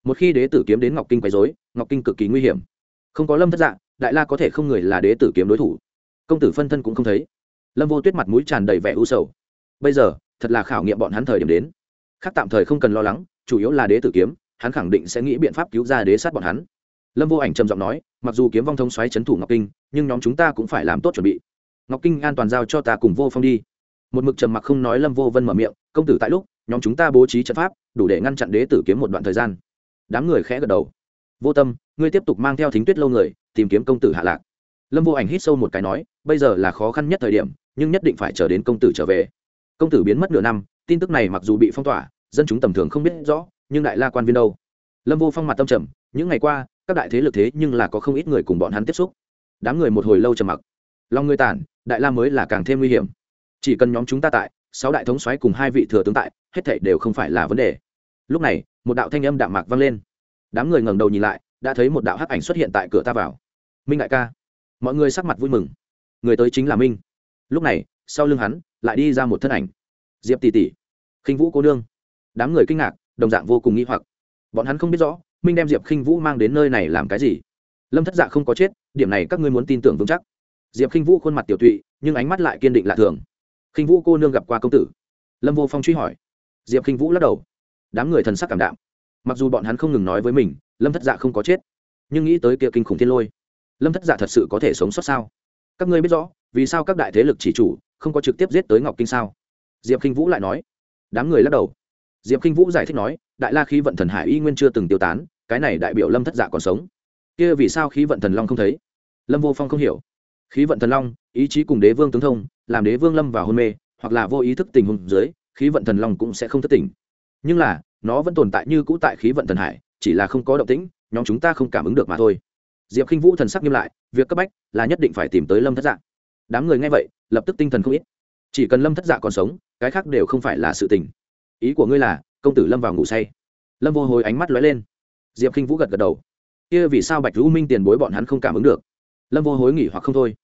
Một khi đế tử kiếm đến ngọc kinh quấy dối ngọc kinh cực kỳ nguy hiểm. Không có lâm thất dạ đại la có thể không người là đế tử kiếm đối thủ. Công tử phân thân cũng không thấy. Lâm vô tuyết mặt mũi tràn đầy vẻ u sầu bây giờ, thật là khảo nghiệm bọn hắn thời điểm đến. Khác tạm thời không cần lo lắng, chủ yếu là đế tử kiếm, hắn khẳng định sẽ nghĩ biện pháp cứu ra đế sát bọn hắn. Lâm vô ảnh trầm giọng nói, mặc dù kiếm vong thông xoáy c h ấ n thủ ngọc kinh, nhưng nhóm chúng ta cũng phải làm tốt chuẩn bị. Ngọc kinh an toàn giao cho ta cùng vô phong đi. Một mực trầm mặc không nói lâm vô vân mở miệng, công tử tại lúc, nhóm chúng ta bố trí trận pháp, đủ để ngăn chặn đế tử kiếm một đoạn thời gian. Đám người khẽ gật đầu. Vô tâm, ngươi tiếp tục mang theo thính tuyết lâu người, tìm kiếm công tử hạ lạc. Lâm vô ảnh hít sâu một cái nói, bây giờ là khó khăn nhất thời điểm, nhưng nhất định phải chờ đến công tử trở về công tử biến mất nửa năm, tin tức này mặc dù bị phong tỏa, dân chúng tầm thường không biết rõ, nhưng đại la quan viên đâu? Lâm vô phong mặt tâm trầm, những ngày qua, các đại thế lực thế nhưng là có không ít người cùng bọn hắn tiếp xúc. Đám người một hồi lâu trầm mặc. Lòng người tản, đại la mới là càng thêm nguy hiểm. Chỉ cần nhóm chúng ta tại, sáu đại thống xoáy cùng hai vị thừa tướng tại, hết thảy đều không phải là vấn đề. Lúc này, một đạo thanh âm đạm mạc vang lên. Đám người ngẩng đầu nhìn lại, đã thấy một đạo hắc ảnh xuất hiện tại cửa ta vào. Minh đại ca, mọi người sắc mặt vui mừng. Người tới chính là minh. Lúc này sau lưng hắn lại đi ra một thân ảnh. Diệp tỷ tỷ, khinh vũ cô nương. Đám người kinh ngạc, đồng dạng vô cùng nghi hoặc. Bọn hắn không biết rõ, minh đem diệp khinh vũ mang đến nơi này làm cái gì. Lâm thất dạ không có chết, điểm này các ngươi muốn tin tưởng vững chắc. Diệp khinh vũ khuôn mặt tiểu tụy, nhưng ánh mắt lại kiên định lạ thường. Khinh vũ cô nương gặp qua công tử. Lâm vô phong truy hỏi. Diệp khinh vũ lắc đầu. Đám người thần sắc cảm đạm. Mặc dù bọn hắn không ngừng nói với mình, lâm thất dạ không có chết, nhưng nghĩ tới kia kinh khủng thiên lôi, lâm thất dạ thật sự có thể sống sót sao? Các ngươi biết rõ, vì sao các đại thế lực chỉ chủ không có trực tiếp giết tới ngọc kinh sao? Diệp k i n h vũ lại nói. Đám người lắc đầu. Diệp k i n h vũ giải thích nói, đại la khí vận thần hải y nguyên chưa từng tiêu tán, cái này đại biểu lâm thất dạ còn sống. Kia vì sao khí vận thần long không thấy? Lâm vô phong không hiểu. Khí vận thần long, ý chí cùng đế vương tướng thông, làm đế vương lâm vào hôn mê, hoặc là vô ý thức tình hôn dưới, khí vận thần long cũng sẽ không thất tỉnh nhưng là, nó vẫn tồn tại như cũ tại khí vận thần hải, chỉ là không có động tĩnh, nhóm chúng ta không cảm ứng được mà thôi diệp khinh vũ thần sắc nghiêm lại, việc cấp bách là nhất định phải tìm tới lâm thất dạ. Đám người nghe vậy, lập tức tinh thần không ít. Chỉ cần lâm thất dạ còn sống, cái khác đều không phải là sự tình. Ý của ngươi là, công tử lâm vào ngủ say. Lâm vô hồi ánh mắt lóe lên. Diệp khinh vũ gật gật đầu. Kia vì sao bạch hữu minh tiền bối bọn hắn không cảm ứng được? Lâm vô hối nghỉ hoặc không thôi.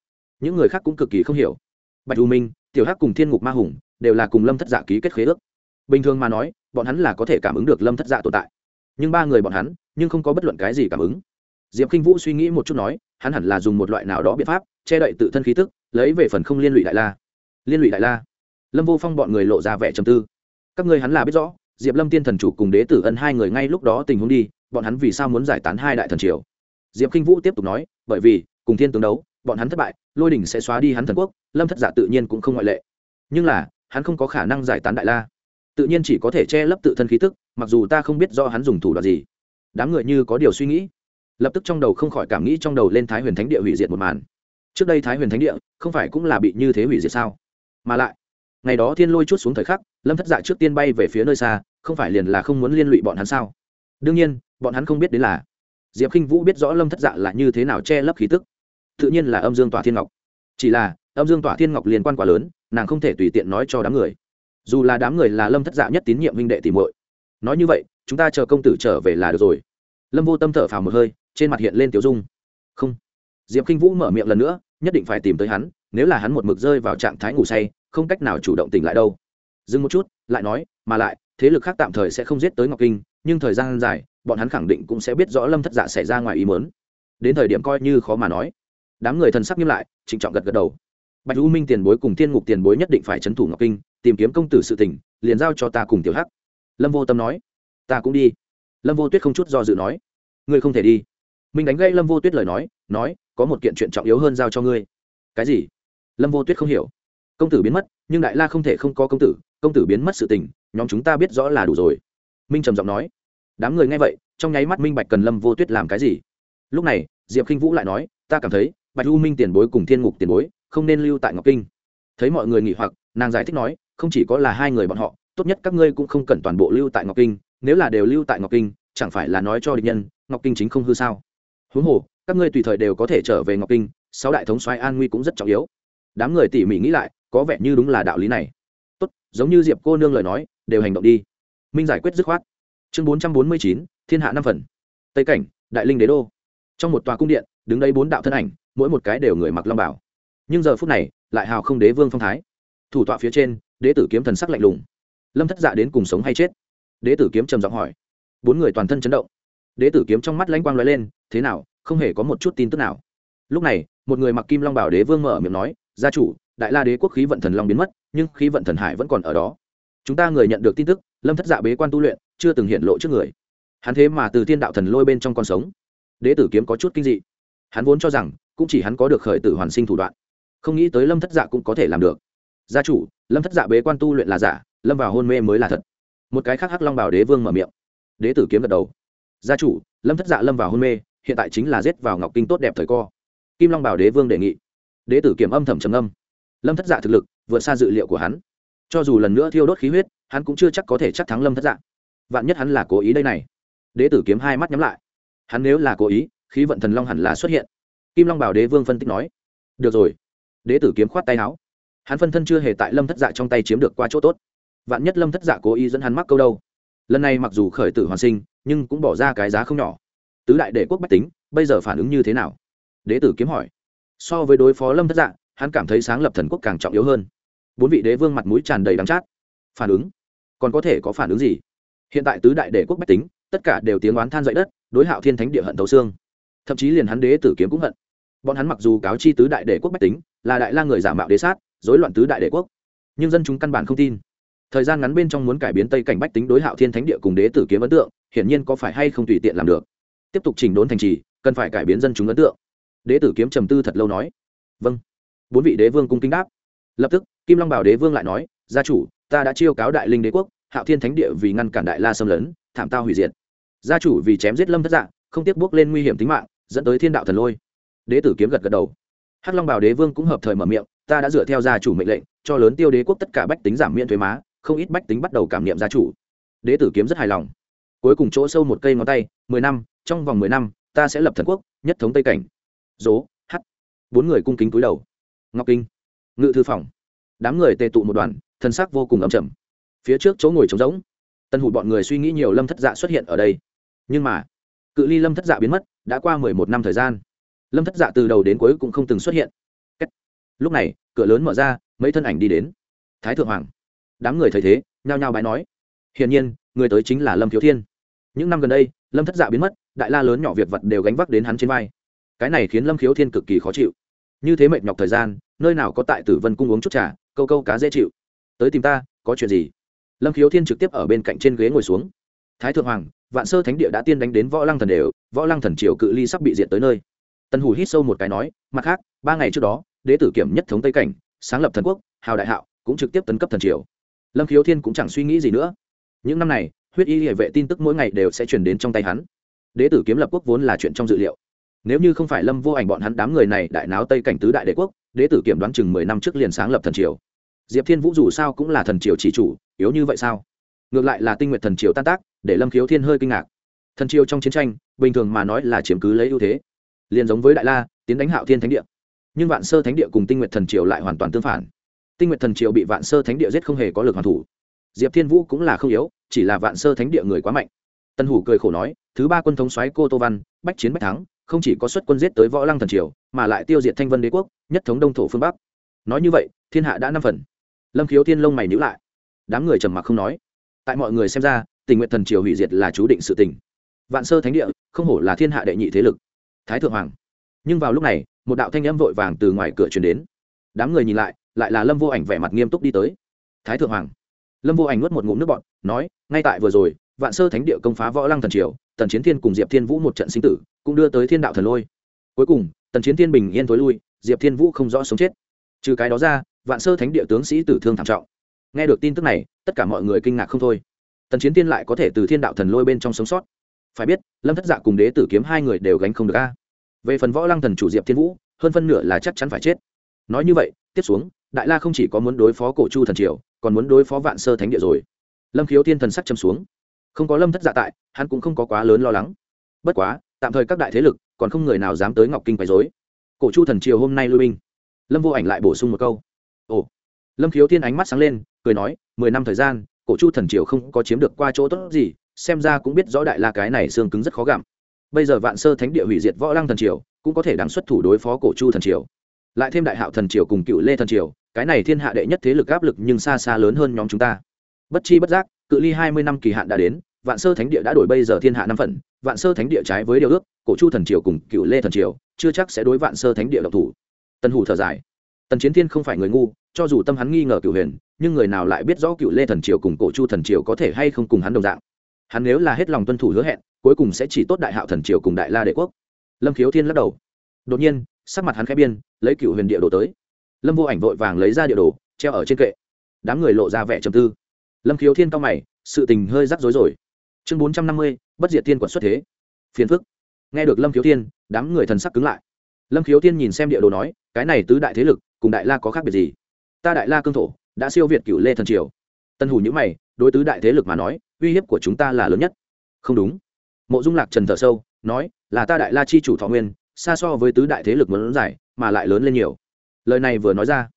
Những người khác cũng cực kỳ không hiểu. Bạch hữu minh, tiểu hắc cùng thiên ngục ma hùng đều là cùng lâm thất dạ ký kết khế ước. Bình thường mà nói, bọn hắn là có thể cảm ứng được lâm thất dạ tồn tại. Nhưng ba người bọn hắn, nhưng không có bất luận cái gì cảm ứng diệp k i n h vũ suy nghĩ một chút nói, hắn hẳn là dùng một loại nào đó biện pháp, che đậy tự thân khí tức, lấy về phần không liên lụy đại la. Liên lụy đại la? Lâm vô phong bọn người lộ ra vẻ trầm tư. Các ngươi hắn là biết rõ, diệp lâm tiên thần chủ cùng đế tử ân hai người ngay lúc đó tình huống đi, bọn hắn vì sao muốn giải tán hai đại thần triều? Diệp k i n h vũ tiếp tục nói, bởi vì, cùng thiên tướng đấu, bọn hắn thất bại, lôi đỉnh sẽ xóa đi hắn thần quốc, lâm thất giả tự nhiên cũng không ngoại lệ. Nhưng là, hắn không có khả năng giải tán đại la. Tự nhiên chỉ có thể che lấp tự thân khí tức, mặc dù ta không biết do hắn dùng thủ đoạn gì. Đám người như có điều suy nghĩ lập tức trong đầu không khỏi cảm nghĩ trong đầu lên thái huyền thánh địa hủy diệt một màn. Trước đây thái huyền thánh địa không phải cũng là bị như thế hủy diệt sao? Mà lại, ngày đó thiên lôi chút xuống thời khắc, lâm thất dạ trước tiên bay về phía nơi xa, không phải liền là không muốn liên lụy bọn hắn sao? Đương nhiên, bọn hắn không biết đến là diệp k i n h vũ biết rõ lâm thất dạ là như thế nào che lấp khí tức. Tự nhiên là âm dương tỏa thiên ngọc. Chỉ là, âm dương tỏa thiên ngọc liên quan quá lớn, nàng không thể tùy tiện nói cho đám người. Dù là đám người là lâm thất dạ nhất tín nhiệm minh đệ tìm muội. Nói như vậy, chúng ta chờ công tử trở về là được rồi. Lâm vô tâm thở phào một hơi trên mặt hiện lên tiểu dung. Không. Diệp kinh vũ mở miệng lần nữa, nhất định phải tìm tới hắn, nếu là hắn một mực rơi vào trạng thái ngủ say, không cách nào chủ động tỉnh lại đâu. Dừng một chút, lại nói, mà lại, thế lực khác tạm thời sẽ không giết tới ngọc kinh, nhưng thời gian dài, bọn hắn khẳng định cũng sẽ biết rõ lâm thất dạ xảy ra ngoài ý mớn đến thời điểm coi như khó mà nói. Đám người thần sắc nghiêm lại, trịnh trọng gật gật đầu. Bạch u minh tiền bối cùng thiên ngục tiền bối nhất định phải c h ấ n thủ ngọc kinh, tìm kiếm công tử sự tỉnh liền giao cho ta cùng tiểu hắc. Lâm vô tâm nói. Ta cũng đi. Lâm vô tuyết không chút do dự nói. Ngươi không thể đi minh đánh gây lâm vô tuyết lời nói nói, có một kiện chuyện trọng yếu hơn giao cho ngươi. Cái gì? Lâm vô tuyết không hiểu. Công tử biến mất, nhưng đại la không thể không có công tử công tử biến mất sự tình, nhóm chúng ta biết rõ là đủ rồi. Minh trầm giọng nói. Đám người nghe vậy, trong nháy mắt minh bạch cần lâm vô tuyết làm cái gì. Lúc này, diệp k i n h vũ lại nói, ta cảm thấy, bạch u minh tiền bối cùng thiên ngục tiền bối, không nên lưu tại ngọc kinh. Thấy mọi người nghỉ hoặc, nàng giải thích nói, không chỉ có là hai người bọn họ, tốt nhất các ngươi cũng không cần toàn bộ lưu tại ngọc kinh, nếu là đều lưu tại ngọc kinh, chẳng phải là nói cho địch nhân, ngọc kinh chính không hư sao? Huống hồ, các ngươi tùy thời đều có thể trở về ngọc kinh, sáu đại thống xoáy an nguy cũng rất trọng yếu. Đám người tỉ mỉ nghĩ lại, có vẻ như đúng là đạo lý này. Tốt, giống như diệp cô nương lời nói, đều hành động đi. Minh giải quyết dứt khoát. Chương bốn trăm bốn mươi chín, thiên hạ năm phần. Tây cảnh, đại linh đế đô. Trong một tòa cung điện, đứng đây bốn đạo thân ảnh, mỗi một cái đều người mặc long bảo nhưng giờ phút này, lại hào không đế vương phong thái. Thủ tọa phía trên, đế tử kiếm thần sắc lạnh lùng. Lâm thất dạ đến cùng sống hay chết? Đế tử kiếm trầm giọng hỏi. Bốn người toàn thân chấn động đế tử kiếm trong mắt lãnh quang l lên, thế nào, không hề có một chút tin tức nào. Lúc này, một người mặc kim long bảo đế vương mở miệng nói, gia chủ, đại la đế quốc khí vận thần long biến mất, nhưng khí vận thần hải vẫn còn ở đó. Chúng ta người nhận được tin tức, lâm thất dạ bế quan tu luyện, chưa từng hiện lộ trước người. Hắn thế mà từ thiên đạo thần lôi bên trong con sống. Đế tử kiếm có chút kinh dị. Hắn vốn cho rằng, cũng chỉ hắn có được khởi tử hoàn sinh thủ đoạn. Không nghĩ tới lâm thất dạ cũng có thể làm được. Gia chủ, lâm thất dạ bế quan tu luyện là giả, lâm vào hôn mê mới là thật. Một cái khác hắc long bảo đế vương mở miệng. Đế tử kiếm gật đầu gia chủ, lâm thất dạ lâm vào hôn mê, hiện tại chính là giết vào ngọc kinh tốt đẹp thời co. Kim long bảo đế vương đề nghị. Đế tử kiểm âm thầm trầm âm lâm thất dạ thực lực, vượt xa dự liệu của hắn. Cho dù lần nữa thiêu đốt khí huyết, hắn cũng chưa chắc có thể chắc thắng lâm thất dạ. Vạn nhất hắn là cố ý đây này. Đế tử kiếm hai mắt nhắm lại. Hắn nếu là cố ý, khí vận thần long hẳn là xuất hiện. Kim long bảo đế vương phân tích nói. Được rồi. Đế tử kiếm khoát tay áo. Hắn phân thân chưa hề tại lâm thất dạ trong tay chiếm được qua chỗ tốt. Vạn nhất lâm thất dạ cố ý dẫn hắn mắc câu đâu? Lần này mặc dù khởi tử hoàn sinh, nhưng cũng bỏ ra cái giá không nhỏ. Tứ đại đệ quốc bách tính, bây giờ phản ứng như thế nào? Đế tử kiếm hỏi. So với đối phó lâm thất dạng hắn cảm thấy sáng lập thần quốc càng trọng yếu hơn. Bốn vị đế vương mặt mũi tràn đầy đắng chát. Phản ứng? Còn có thể có phản ứng gì? Hiện tại tứ đại đệ quốc bách tính, tất cả đều tiếng oán than dậy đất, đối hạo thiên thánh địa hận tấu xương. Thậm chí liền hắn đế tử kiếm cũng hận. Bọn hắn mặc dù cáo chi tứ đại đệ quốc bách tính, là đại la người giả mạo đế sát dối loạn tứ đại đệ quốc. Nhưng dân chúng căn bản không tin thời gian ngắn bên trong muốn cải biến tây cảnh bách tính đối hạo thiên thánh địa cùng đế tử kiếm ấn tượng, hiển nhiên có phải hay không tùy tiện làm được. Tiếp tục chỉnh đốn thành trì, cần phải cải biến dân chúng ấn tượng. Đế tử kiếm trầm tư thật lâu nói. Vâng. Bốn vị đế vương cung kính đáp. Lập tức, kim long bảo đế vương lại nói, gia chủ, ta đã chiêu cáo đại linh đế quốc, hạo thiên thánh địa vì ngăn cản đại la xâm lấn, thảm tao hủy diệt. Gia chủ vì chém giết lâm thất dạng, không tiếc bước lên nguy hiểm tính mạng, dẫn tới thiên đạo thần lôi. Đế tử kiếm gật gật đầu. Hắc long bảo đế vương cũng hợp thời mở miệng, ta đã dựa theo gia chủ mệnh lệnh, cho lớn tiêu đế quốc tất cả bách tính giảm miễn thuế má không ít bách tính bắt đầu cảm niệm gia chủ. Đế tử kiếm rất hài lòng. Cuối cùng chỗ sâu một cây ngón tay, mười năm, trong vòng mười năm, ta sẽ lập thần quốc, nhất thống tây cảnh. Dố, h. Bốn người cung kính cúi đầu. Ngọc kinh. Ngự thư phòng. Đám người tề tụ một đoàn, thân xác vô cùng ấm chầm phía trước chỗ ngồi trống rỗng. Tân hụt bọn người suy nghĩ nhiều lâm thất dạ xuất hiện ở đây. Nhưng mà, cự ly lâm thất dạ biến mất, đã qua mười một năm thời gian. Lâm thất dạ từ đầu đến cuối cũng không từng xuất hiện. Lúc này, cửa lớn mở ra, mấy thân ảnh đi đến. Thái thượng hoàng đám người thấy thế, nhao nhao bái nói, hiển nhiên, người tới chính là lâm thiếu thiên. Những năm gần đây, lâm thất dạ biến mất, đại la lớn nhỏ việc vật đều gánh vác đến hắn trên vai. Cái này khiến lâm khiếu thiên cực kỳ khó chịu. Như thế mệt nhọc thời gian, nơi nào có tại tử vân cung uống chút trà, câu câu cá dễ chịu. Tới tìm ta, có chuyện gì? Lâm khiếu thiên trực tiếp ở bên cạnh trên ghế ngồi xuống. Thái thượng hoàng, vạn sơ thánh địa đã tiên đánh đến võ lăng thần đều, võ lăng thần triều cự ly sắp bị diệt tới nơi. Tần hủ hít sâu một cái nói, mặt khác, ba ngày trước đó, đế tử kiểm nhất thống tây cảnh, sáng lập thần quốc, hào đại hạo cũng trực tiếp tấn cấp thần triều lâm khiếu thiên cũng chẳng suy nghĩ gì nữa. Những năm này, huyết y hệ vệ tin tức mỗi ngày đều sẽ chuyển đến trong tay hắn. Đế tử kiếm lập quốc vốn là chuyện trong dự liệu. Nếu như không phải lâm vô ảnh bọn hắn đám người này đại náo tây cảnh tứ đại đế quốc, đế tử kiểm đoán chừng mười năm trước liền sáng lập thần triều. Diệp thiên vũ dù sao cũng là thần triều chỉ chủ, yếu như vậy sao? Ngược lại là tinh nguyện thần triều tan tác, để lâm khiếu thiên hơi kinh ngạc. Thần triều trong chiến tranh, bình thường mà nói là chiếm cứ lấy ưu thế. Liền giống với đại la, tiến đánh hạo thiên thánh địa. Nhưng vạn sơ thánh địa cùng tinh nguyện thần triều lại hoàn toàn tương phản tinh nguyện thần triều bị vạn sơ thánh địa giết không hề có lực hoàn thủ. Diệp thiên vũ cũng là không yếu, chỉ là vạn sơ thánh địa người quá mạnh. Tân hủ cười khổ nói, thứ ba quân thống xoáy cô tô văn, bách chiến bách thắng, không chỉ có xuất quân giết tới võ lăng thần triều, mà lại tiêu diệt thanh vân đế quốc, nhất thống đông thổ phương bắc. Nói như vậy, thiên hạ đã năm phần. Lâm khiếu thiên lông mày nhữ lại. Đám người trầm mặc không nói. Tại mọi người xem ra tình nguyện thần triều hủy diệt là chú định sự tình. Vạn sơ thánh địa, không hổ là thiên hạ đệ nhị thế lực. Thái thượng hoàng. Nhưng vào lúc này, một đạo thanh âm vội vàng từ ngoài cửa truyền đến. Đám người nhìn lại lại là lâm vô ảnh vẻ mặt nghiêm túc đi tới. Thái thượng hoàng. Lâm vô ảnh nuốt một ngụm nước bọn nói, ngay tại vừa rồi, vạn sơ thánh địa công phá võ lăng thần triều, tần chiến thiên cùng diệp thiên vũ một trận sinh tử, cũng đưa tới thiên đạo thần lôi. Cuối cùng, tần chiến thiên bình yên t lui, diệp thiên vũ không rõ sống chết. Trừ cái đó ra, vạn sơ thánh địa tướng sĩ tử thương thảm trọng. Nghe được tin tức này, tất cả mọi người kinh ngạc không thôi. Tần chiến thiên lại có thể từ thiên đạo thần lôi bên trong sống sót. Phải biết, lâm thất dạ cùng đế tử kiếm hai người đều gánh không được a. Về phần võ lăng thần chủ diệp thiên vũ, hơn phân nửa là chắc chắn phải chết. Nói như vậy, tiếp xuống đại la không chỉ có muốn đối phó cổ chu thần triều, còn muốn đối phó vạn sơ thánh địa rồi. Lâm khiếu thiên thần sắc châm xuống. Không có lâm thất dạ tại, hắn cũng không có quá lớn lo lắng. Bất quá, tạm thời các đại thế lực, còn không người nào dám tới ngọc kinh quấy dối cổ chu thần triều hôm nay lui binh. Lâm vô ảnh lại bổ sung một câu. Ồ. Lâm khiếu thiên ánh mắt sáng lên, cười nói, mười năm thời gian, cổ chu thần triều không có chiếm được qua chỗ tốt gì, xem ra cũng biết rõ đại la cái này xương cứng rất khó gặm. Bây giờ vạn sơ thánh địa hủy diệt võ lăng thần triều, cũng có thể đáng xuất thủ đối phó cổ chu thần triều lại thêm đại hạo thần triều cùng cựu lê thần triều, cái này thiên hạ đệ nhất thế lực áp lực nhưng xa xa lớn hơn nhóm chúng ta. Bất chi bất giác, cự ly hai mươi năm kỳ hạn đã đến, vạn sơ thánh địa đã đổi bây giờ thiên hạ năm phần, vạn sơ thánh địa trái với điều ước, cổ chu thần triều cùng cựu lê thần triều, chưa chắc sẽ đối vạn sơ thánh địa độc thủ. Tân hủ thở dài. Tần chiến thiên không phải người ngu, cho dù tâm hắn nghi ngờ cựu huyền, nhưng người nào lại biết rõ cựu lê thần triều cùng cổ chu thần triều có thể hay không cùng hắn đồng dạng? Hắn nếu là hết lòng tuân thủ hứa hẹn, cuối cùng sẽ chỉ tốt đại hạo thần triều cùng đại la đệ quốc. Lâm khiếu thiên lắc đầu. Đột nhiên sắc mặt hắn khẽ biên, lấy cựu huyền địa đồ tới. Lâm vô ảnh vội vàng lấy ra địa đồ, treo ở trên kệ. Đám người lộ ra vẻ trầm tư. Lâm khiếu thiên cao mày, sự tình hơi rắc rối rồi. Chương bốn trăm năm mươi, bất diệt tiên quật xuất thế. Phiền phức. Nghe được lâm khiếu thiên, đám người thần sắc cứng lại. Lâm khiếu thiên nhìn xem địa đồ nói, cái này tứ đại thế lực, cùng đại la có khác biệt gì? Ta đại la cương thổ, đã siêu việt cựu lê thần triều. Tân hủ nhữ mày, đối tứ đại thế lực mà nói, uy hiếp của chúng ta là lớn nhất. Không đúng. Mộ dung lạc trần thở sâu, nói, là ta đại la chi chủ thọ nguyên xa so với tứ đại thế lực lớn giải, mà lại lớn lên nhiều. Lời này vừa nói ra,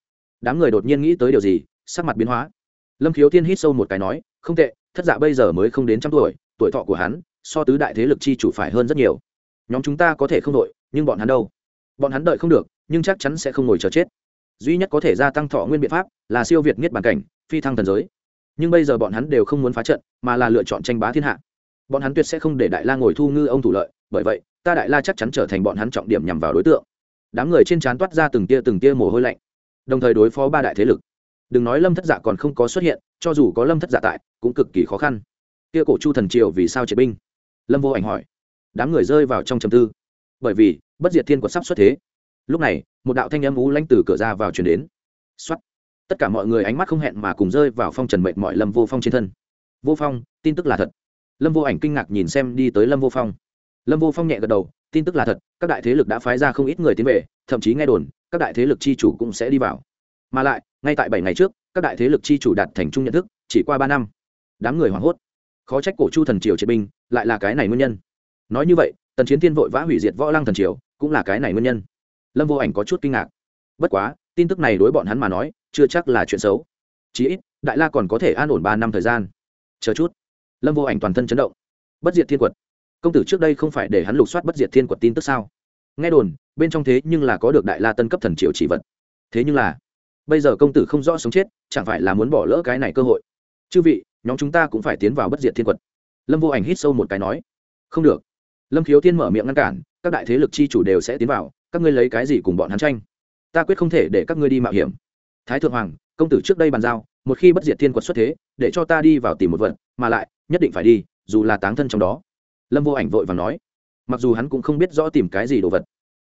đám người đột nhiên nghĩ tới điều gì, sắc mặt biến hóa. Lâm khiếu thiên hít sâu một cái nói, không tệ, thất dạ bây giờ mới không đến trăm tuổi tuổi thọ của hắn, so tứ đại thế lực chi chủ phải hơn rất nhiều. Nhóm chúng ta có thể không đội, nhưng bọn hắn đâu? Bọn hắn đợi không được, nhưng chắc chắn sẽ không ngồi chờ chết. Duy nhất có thể gia tăng thọ nguyên biện pháp là siêu việt miết bản cảnh, phi thăng thần giới. Nhưng bây giờ bọn hắn đều không muốn phá trận, mà là lựa chọn tranh bá thiên hạ. Bọn hắn tuyệt sẽ không để đại la ngồi thu ngư ông thủ lợi, bởi vậy ta đại la chắc chắn trở thành bọn hắn trọng điểm nhằm vào đối tượng. Đám người trên trán toát ra từng tia từng tia mồ hôi lạnh. Đồng thời đối phó ba đại thế lực. Đừng nói lâm thất dạ còn không có xuất hiện, cho dù có lâm thất dạ tại, cũng cực kỳ khó khăn. Tia cổ chu thần triều vì sao triệt binh? Lâm vô ảnh hỏi. Đám người rơi vào trong trầm tư. Bởi vì, bất diệt thiên quật sắp xuất thế. Lúc này, một đạo thanh âm ú lanh từ cửa ra vào chuyển đến. Xuất tất cả mọi người ánh mắt không hẹn mà cùng rơi vào phong trần mệnh mọi lâm vô phong trên thân. Vô phong, tin tức là thật. Lâm vô ảnh kinh ngạc nhìn xem đi tới lâm vô phong lâm vô phong nhẹ gật đầu, tin tức là thật, các đại thế lực đã phái ra không ít người tiến về, thậm chí nghe đồn, các đại thế lực chi chủ cũng sẽ đi vào. Mà lại, ngay tại bảy ngày trước, các đại thế lực chi chủ đạt thành chung nhận thức, chỉ qua ba năm, đám người hoảng hốt. Khó trách cổ chu thần triều triệt binh, lại là cái này nguyên nhân. Nói như vậy, tần chiến thiên vội vã hủy diệt võ lăng thần triều, cũng là cái này nguyên nhân. Lâm vô ảnh có chút kinh ngạc. Bất quá, tin tức này đối bọn hắn mà nói, chưa chắc là chuyện xấu. Chí ít, đại la còn có thể an ổn ba năm thời gian. Chờ chút. Lâm vô ảnh toàn thân chấn động. Bất diệt thiên quật công tử trước đây không phải để hắn lục soát bất diệt thiên quật tin tức sao? Nghe đồn, bên trong thế nhưng là có được đại la tân cấp thần triều chỉ vật. Thế nhưng là, bây giờ công tử không rõ sống chết, chẳng phải là muốn bỏ lỡ cái này cơ hội? Chư vị, nhóm chúng ta cũng phải tiến vào bất diệt thiên quật. Lâm vô ảnh hít sâu một cái nói, không được. Lâm khiếu thiên mở miệng ngăn cản, các đại thế lực chi chủ đều sẽ tiến vào, các ngươi lấy cái gì cùng bọn hắn tranh? Ta quyết không thể để các ngươi đi mạo hiểm. Thái thượng hoàng, công tử trước đây bàn giao, một khi bất diệt thiên quật xuất thế, để cho ta đi vào tìm một vật, mà lại, nhất định phải đi, dù là táng thân trong đó lâm vô ảnh vội và nói, mặc dù hắn cũng không biết rõ tìm cái gì đồ vật,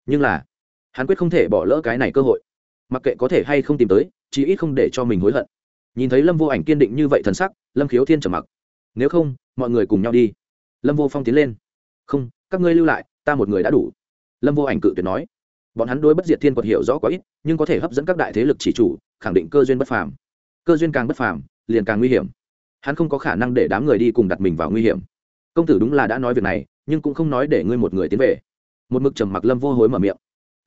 nhưng là, hắn quyết không thể bỏ lỡ cái này cơ hội. Mặc kệ có thể hay không tìm tới, chí ít không để cho mình hối hận. Nhìn thấy lâm vô ảnh kiên định như vậy thần sắc, lâm khiếu thiên trầm mặc. Nếu không, mọi người cùng nhau đi. Lâm vô phong tiến lên. Không, các ngươi lưu lại, ta một người đã đủ. Lâm vô ảnh cự tuyệt nói. Bọn hắn đối bất diệt thiên quật hiểu rõ quá ít, nhưng có thể hấp dẫn các đại thế lực chỉ chủ, khẳng định cơ duyên bất phàm. Cơ duyên càng bất phàm, liền càng nguy hiểm. Hắn không có khả năng để đám người đi cùng đặt mình vào nguy hiểm công tử đúng là đã nói việc này, nhưng cũng không nói để ngươi một người tiến về. Một mực trầm mặc lâm vô hối mở miệng.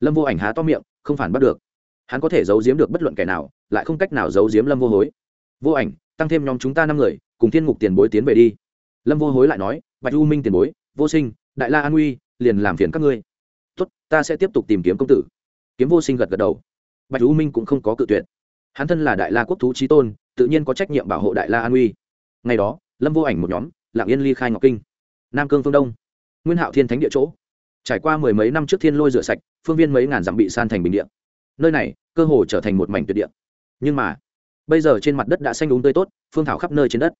Lâm vô ảnh há to miệng, không phản bắt được. Hắn có thể giấu giếm được bất luận kẻ nào, lại không cách nào giấu giếm lâm vô hối. Vô ảnh, tăng thêm nhóm chúng ta năm người, cùng thiên ngục tiền bối tiến về đi. Lâm vô hối lại nói, bạch u minh tiền bối, vô sinh, đại la an uy, liền làm phiền các ngươi. Tốt, ta sẽ tiếp tục tìm kiếm công tử. Kiếm vô sinh gật gật đầu. Bạch u minh cũng không có cự tuyệt. Hắn thân là đại la quốc thú trí tôn, tự nhiên có trách nhiệm bảo hộ đại la an uy. Ngày đó, lâm vô ảnh một nhóm lạng yên ly khai ngọc kinh. Nam cương phương đông. Nguyên hạo thiên thánh địa chỗ. Trải qua mười mấy năm trước thiên lôi rửa sạch, phương viên mấy ngàn dặm bị san thành bình địa. Nơi này, cơ hồ trở thành một mảnh tuyệt địa. Nhưng mà, bây giờ trên mặt đất đã xanh đúng tươi tốt, phương thảo khắp nơi trên đất.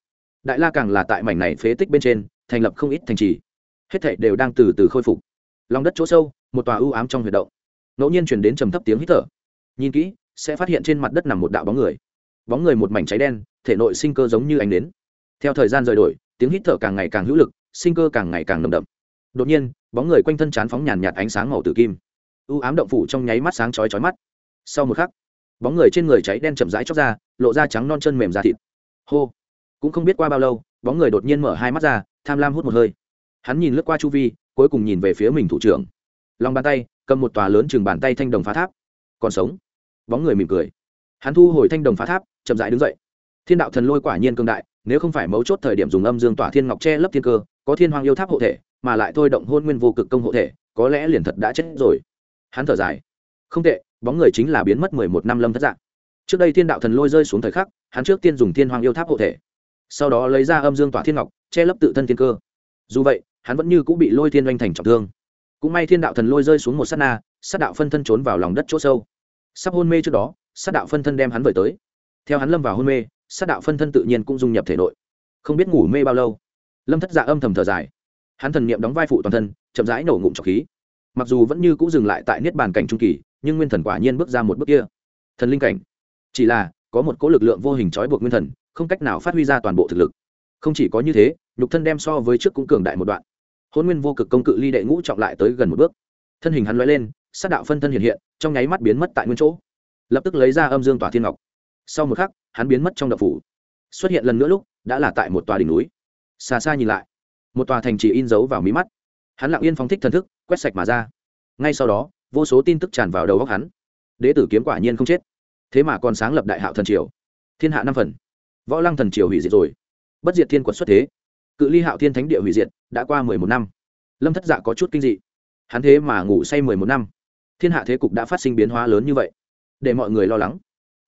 Đại la càng là tại mảnh này phế tích bên trên, thành lập không ít thành trì. Hết thảy đều đang từ từ khôi phục. Lòng đất chỗ sâu, một tòa ưu ám trong huyệt động. Ngẫu nhiên chuyển đến trầm thấp tiếng hít thở. Nhìn kỹ, sẽ phát hiện trên mặt đất nằm một đạo bóng người. Bóng người một mảnh cháy đen, thể nội sinh cơ giống như ánh đến theo thời gian rời đổi tiếng hít thở càng ngày càng hữu lực, sinh cơ càng ngày càng nồng đậm. Đột nhiên, bóng người quanh thân chán phóng nhàn nhạt ánh sáng màu tử kim. U ám động phủ trong nháy mắt sáng chói chói mắt. Sau một khắc, bóng người trên người cháy đen chậm rãi chóc ra, lộ ra trắng non chân mềm da thịt. Hô! Cũng không biết qua bao lâu, bóng người đột nhiên mở hai mắt ra, tham lam hút một hơi. Hắn nhìn lướt qua chu vi, cuối cùng nhìn về phía mình thủ trưởng. Lòng bàn tay, cầm một tòa lớn chừng bàn tay thanh đồng phá tháp. Còn sống. Bóng người mỉm cười. Hắn thu hồi thanh đồng phá tháp, chậm rãi đứng dậy. Thiên đạo thần lôi quả nhiên cương đại nếu không phải mấu chốt thời điểm dùng âm dương tỏa thiên ngọc che lấp thiên cơ, có thiên hoàng yêu tháp hộ thể, mà lại thôi động hôn nguyên vô cực công hộ thể, có lẽ liền thật đã chết rồi. Hắn thở dài. Không tệ, bóng người chính là biến mất mười một năm lâm thất dạng. Trước đây thiên đạo thần lôi rơi xuống thời khắc, hắn trước tiên dùng thiên hoàng yêu tháp hộ thể. Sau đó lấy ra âm dương tỏa thiên ngọc, che lấp tự thân thiên cơ. Dù vậy, hắn vẫn như cũng bị lôi thiên oanh thành trọng thương. Cũng may thiên đạo thần lôi rơi xuống một s á t na, sát đạo phân thân trốn vào lòng đất chỗ sâu. Sắp hôn mê trước đó, sát đạo phân thân đem hắn vời tới. Theo hắn lâm vào hôn mê sát đạo phân thân tự nhiên cũng dung nhập thể nội. Không biết ngủ mê bao lâu, lâm thất dạ âm thầm thở dài. Hắn thần niệm đóng vai phụ toàn thân, chậm rãi nổ ngụm trọc khí. Mặc dù vẫn như cũng dừng lại tại niết bàn cảnh trung kỳ, nhưng nguyên thần quả nhiên bước ra một bước kia. Thần linh cảnh. Chỉ là, có một cỗ lực lượng vô hình trói buộc nguyên thần, không cách nào phát huy ra toàn bộ thực lực. Không chỉ có như thế, nhục thân đem so với trước cũng cường đại một đoạn. Hôn nguyên vô cực công cự ly đệ ngũ trọng lại tới gần một bước. Thân hình hắn l lên, sát đạo phân thân hiện hiện, trong nháy mắt biến mất tại nguyên chỗ. Lập tức lấy ra âm dương tỏa thiên ngọc. Sau một khắc hắn biến mất trong đậu phủ. Xuất hiện lần nữa lúc, đã là tại một tòa đỉnh núi. Xa xa nhìn lại, một tòa thành trì in dấu vào mí mắt. Hắn lặng yên phóng thích thần thức, quét sạch mà ra. Ngay sau đó, vô số tin tức tràn vào đầu góc hắn. Đế tử kiếm quả nhiên không chết. Thế mà còn sáng lập đại hạo thần triều. Thiên hạ năm phần. Võ lăng thần triều hủy diệt rồi. Bất diệt thiên quật xuất thế. Cự ly hạo thiên thánh địa hủy diệt, đã qua mười một năm. Lâm thất dạ có chút kinh dị. Hắn thế mà ngủ say mười một năm. Thiên hạ thế cục đã phát sinh biến hóa lớn như vậy. Để mọi người lo lắng.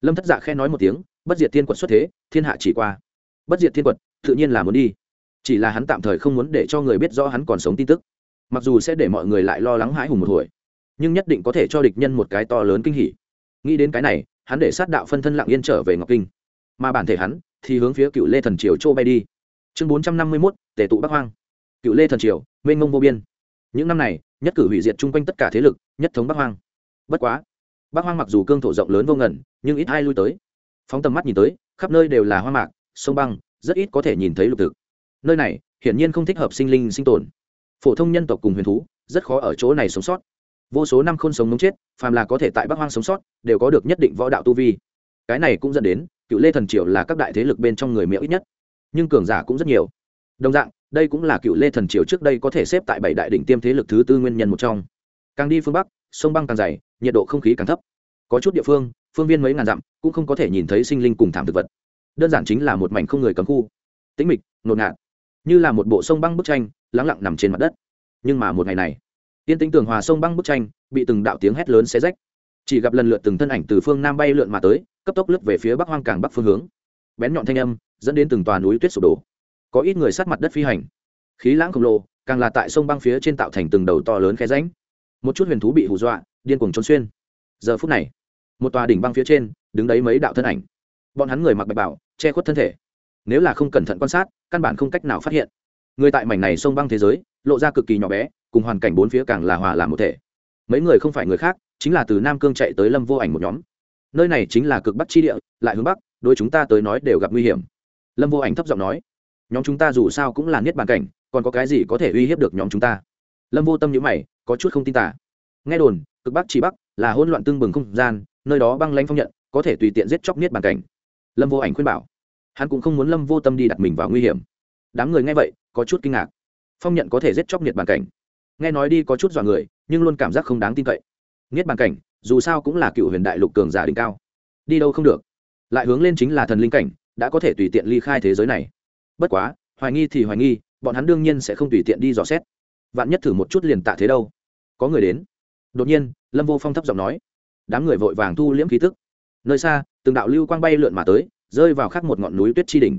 Lâm thất dạ khe nói một tiếng bất diệt thiên quật xuất thế, thiên hạ chỉ qua. Bất diệt thiên quật, tự nhiên là muốn đi. Chỉ là hắn tạm thời không muốn để cho người biết rõ hắn còn sống tin tức. Mặc dù sẽ để mọi người lại lo lắng hãi hùng một hồi, nhưng nhất định có thể cho địch nhân một cái to lớn kinh hỉ. Nghĩ đến cái này, hắn để sát đạo phân thân lặng yên trở về ngọc kinh. Mà bản thể hắn thì hướng phía cựu lê thần triều châu bay đi. Chương bốn trăm năm mươi mốt tể tụ bắc hoang. Cựu lê thần triều, mênh mông vô biên. Những năm này, nhất cử hủy diệt chung quanh tất cả thế lực, nhất thống bắc hoang. Bất quá, bắc hoang mặc dù cương thổ rộng lớn vô ngẩn nhưng ít ai lui tới phóng tầm mắt nhìn tới, khắp nơi đều là hoa mạc, sông băng, rất ít có thể nhìn thấy lục thực. Nơi này, hiển nhiên không thích hợp sinh linh sinh tồn. Phổ thông nhân tộc cùng huyền thú, rất khó ở chỗ này sống sót. Vô số năm không sống mống chết, phàm là có thể tại bắc hoang sống sót, đều có được nhất định võ đạo tu vi. Cái này cũng dẫn đến, cựu lê thần triều là các đại thế lực bên trong người miễu ít nhất, nhưng cường giả cũng rất nhiều. Đồng dạng, đây cũng là cựu lê thần triều trước đây có thể xếp tại bảy đại đỉnh tiêm thế lực thứ tư nguyên nhân một trong. Càng đi phương bắc, sông băng càng dày, nhiệt độ không khí càng thấp. Có chút địa phương phương viên mấy ngàn dặm, cũng không có thể nhìn thấy sinh linh cùng thảm thực vật. Đơn giản chính là một mảnh không người cấm khu. Tĩnh mịch, ngột ngạt, như là một bộ sông băng bức tranh, lắng lặng nằm trên mặt đất. Nhưng mà một ngày này, tiên tĩnh tường hòa sông băng bức tranh bị từng đạo tiếng hét lớn xé rách. Chỉ gặp lần lượt từng thân ảnh từ phương nam bay lượn mà tới, cấp tốc lướt về phía bắc hoang càng bắc phương hướng. Bén nhọn thanh âm dẫn đến từng tòa núi tuyết sụp đổ. Có ít người sát mặt đất phi hành. Khí lãng khổng lồ, càng là tại sông băng phía trên tạo thành từng đầu to lớn khe ránh một chút huyền thú bị hù dọa, điên cuồng trốn xuyên. Giờ phút này một tòa đỉnh băng phía trên, đứng đấy mấy đạo thân ảnh. Bọn hắn người mặc bạch bảo, che khuất thân thể. Nếu là không cẩn thận quan sát, căn bản không cách nào phát hiện. Người tại mảnh này sông băng thế giới, lộ ra cực kỳ nhỏ bé, cùng hoàn cảnh bốn phía càng là hòa làm một thể. Mấy người không phải người khác, chính là từ nam cương chạy tới lâm vô ảnh một nhóm. Nơi này chính là cực bắc chi địa, lại hướng bắc đôi chúng ta tới nói đều gặp nguy hiểm. Lâm vô ảnh thấp giọng nói, nhóm chúng ta dù sao cũng là niết bàn cảnh, còn có cái gì có thể uy hiếp được nhóm chúng ta? Lâm vô tâm nhữ mày, có chút không tin tả. Nghe đồn, cực bắc chỉ bắc là hỗn loạn tương bừng không gian nơi đó băng lanh phong nhận, có thể tùy tiện giết chóc niết bàn cảnh. Lâm vô ảnh khuyên bảo. Hắn cũng không muốn lâm vô tâm đi đặt mình vào nguy hiểm. Đám người nghe vậy, có chút kinh ngạc. Phong nhận có thể giết chóc niết bàn cảnh. Nghe nói đi có chút dọa người, nhưng luôn cảm giác không đáng tin cậy. Niết bàn cảnh, dù sao cũng là cựu huyền đại lục cường giả đỉnh cao. Đi đâu không được. Lại hướng lên chính là thần linh cảnh, đã có thể tùy tiện ly khai thế giới này. Bất quá, hoài nghi thì hoài nghi, bọn hắn đương nhiên sẽ không tùy tiện đi dò xét. Vạn nhất thử một chút liền tạ thế đâu. Có người đến. Đột nhiên, lâm vô phong thấp giọng nói đám người vội vàng thu liễm khí tức. Nơi xa, từng đạo lưu quang bay lượn mà tới, rơi vào khắc một ngọn núi tuyết chi đỉnh.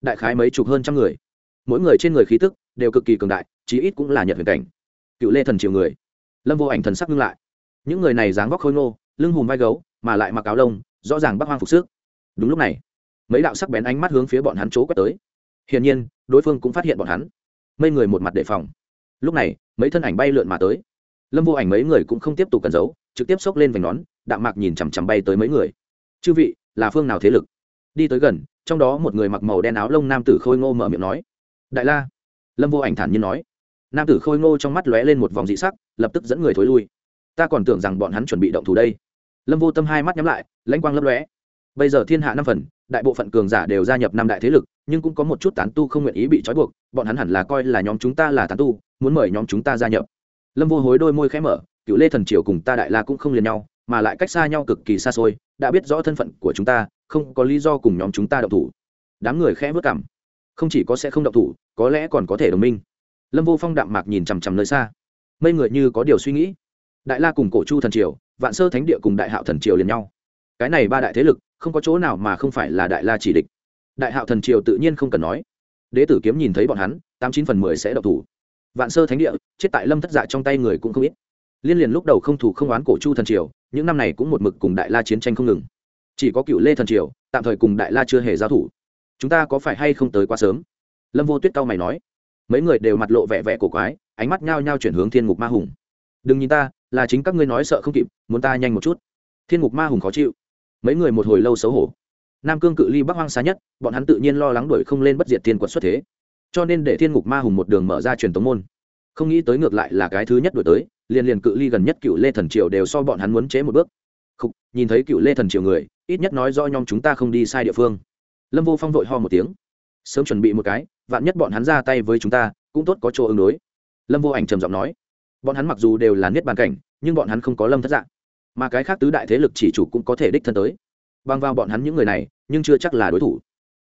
Đại khái mấy chục hơn trăm người. Mỗi người trên người khí tức đều cực kỳ cường đại, chí ít cũng là nhật huyền cảnh. Cựu lê thần triều người. Lâm vô ảnh thần sắc ngưng lại. Những người này dáng vóc khôi ngô, lưng hùm vai gấu, mà lại mặc áo lông, rõ ràng bắc hoang phục sức. Đúng lúc này, mấy đạo sắc bén ánh mắt hướng phía bọn hắn chỗ quét tới. Hiển nhiên, đối phương cũng phát hiện bọn hắn. Mấy người một mặt đề phòng. Lúc này, mấy thân ảnh bay lượn mà tới. Lâm vô ảnh mấy người cũng không tiếp tục cần giấu trực tiếp xốc lên vành nón, đạm mạc nhìn chằm chằm bay tới mấy người. Chư vị, là phương nào thế lực? Đi tới gần, trong đó một người mặc màu đen áo lông nam tử khôi ngô mở miệng nói. Đại la. Lâm vô ảnh thản nhiên nói. Nam tử khôi ngô trong mắt lóe lên một vòng dị sắc, lập tức dẫn người thối lui. Ta còn tưởng rằng bọn hắn chuẩn bị động thủ đây. Lâm vô tâm hai mắt nhắm lại, lãnh quang lấp lóe. Bây giờ thiên hạ năm phần, đại bộ phận cường giả đều gia nhập năm đại thế lực, nhưng cũng có một chút tán tu không nguyện ý bị trói buộc, bọn hắn hẳn là coi là nhóm chúng ta là tán tu, muốn mời nhóm chúng ta gia nhập. Lâm vô hối đôi môi khẽ mở cựu lê thần triều cùng ta đại la cũng không liền nhau, mà lại cách xa nhau cực kỳ xa xôi, đã biết rõ thân phận của chúng ta, không có lý do cùng nhóm chúng ta động thủ. Đám người khẽ vất cảm không chỉ có sẽ không động thủ, có lẽ còn có thể đồng minh. Lâm vô phong đạm mạc nhìn chằm chằm nơi xa. Mấy người như có điều suy nghĩ. Đại la cùng cổ chu thần triều, vạn sơ thánh địa cùng đại hạo thần triều liền nhau. Cái này ba đại thế lực, không có chỗ nào mà không phải là đại la chỉ địch. Đại hạo thần triều tự nhiên không cần nói. Đế tử kiếm nhìn thấy bọn hắn, tám chín phần mười sẽ độc thủ. Vạn sơ thánh địa, chết tại lâm thất dạ trong tay người cũng không ít liên liền lúc đầu không thủ không oán cổ chu thần triều, những năm này cũng một mực cùng đại la chiến tranh không ngừng. Chỉ có cựu lê thần triều, tạm thời cùng đại la chưa hề giao thủ. Chúng ta có phải hay không tới quá sớm? Lâm vô tuyết cao mày nói. Mấy người đều mặt lộ vẻ vẻ cổ quái, ánh mắt nhao nhao chuyển hướng thiên ngục ma hùng. Đừng nhìn ta, là chính các ngươi nói sợ không kịp, muốn ta nhanh một chút. Thiên ngục ma hùng khó chịu. Mấy người một hồi lâu xấu hổ. Nam cương cự ly bắc hoang xa nhất, bọn hắn tự nhiên lo lắng đuổi không lên bất diệt thiên quật xuất thế. Cho nên để thiên ngục ma hùng một đường mở ra truyền tống môn. Không nghĩ tới ngược lại là cái thứ nhất đuổi tới liền liền cự ly gần nhất cựu lê thần triều đều so bọn hắn muốn chế một bước. Khúc, nhìn thấy cựu lê thần triều người ít nhất nói do nhóm chúng ta không đi sai địa phương. Lâm vô phong vội ho một tiếng. Sớm chuẩn bị một cái vạn nhất bọn hắn ra tay với chúng ta cũng tốt có chỗ ứng đối. Lâm vô ảnh trầm giọng nói. Bọn hắn mặc dù đều là niết bàn cảnh nhưng bọn hắn không có lâm thất dạng. Mà cái khác tứ đại thế lực chỉ chủ cũng có thể đích thân tới. Băng vào bọn hắn những người này nhưng chưa chắc là đối thủ.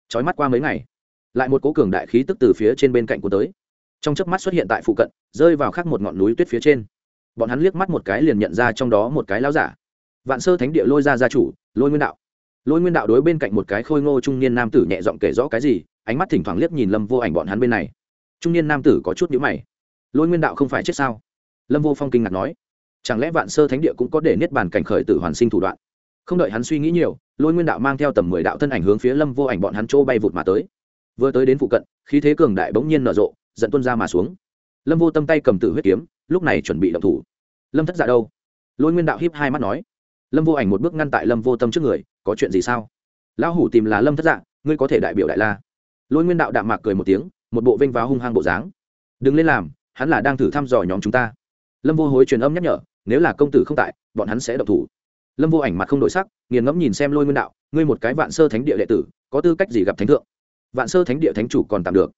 Trói mắt qua mấy ngày lại một cố cường đại khí tức từ phía trên bên cạnh của tới. Trong chớp mắt xuất hiện tại phụ cận rơi vào khắc một ngọn núi tuyết phía trên bọn hắn liếc mắt một cái liền nhận ra trong đó một cái lão giả. Vạn sơ thánh địa lôi ra gia chủ, lôi nguyên đạo. Lôi nguyên đạo đối bên cạnh một cái khôi ngô trung niên nam tử nhẹ giọng kể rõ cái gì, ánh mắt thỉnh thoảng liếc nhìn lâm vô ảnh bọn hắn bên này. Trung niên nam tử có chút nhữ mày. Lôi nguyên đạo không phải chết sao? Lâm vô phong kinh ngạc nói. Chẳng lẽ vạn sơ thánh địa cũng có để niết bàn cảnh khởi tử hoàn sinh thủ đoạn? Không đợi hắn suy nghĩ nhiều, lôi nguyên đạo mang theo tầm mười đạo thân ảnh hướng phía lâm vô ảnh bọn hắn chỗ bay vụt mà tới. Vừa tới đến phụ cận, khí thế cường đại bỗng nhiên nở rộ dẫn tuân ra mà xuống. Lâm vô tâm tay cầm tử huyết kiếm lúc này chuẩn bị động thủ. Lâm thất dạ đâu? Lôi nguyên đạo hiếp hai mắt nói. Lâm vô ảnh một bước ngăn tại lâm vô tâm trước người, có chuyện gì sao? Lão hủ tìm là lâm thất dạ ngươi có thể đại biểu đại la. Lôi nguyên đạo đạm mạc cười một tiếng, một bộ vênh váo hung hăng bộ dáng. Đừng lên làm, hắn là đang thử thăm dò nhóm chúng ta. Lâm vô hối truyền âm nhắc nhở, nếu là công tử không tại, bọn hắn sẽ độc thủ. Lâm vô ảnh mặt không đổi sắc, nghiền ngẫm nhìn xem lôi nguyên đạo, ngươi một cái vạn sơ thánh địa đệ tử, có tư cách gì gặp thánh thượng? Vạn sơ thánh địa thánh chủ còn tạm được.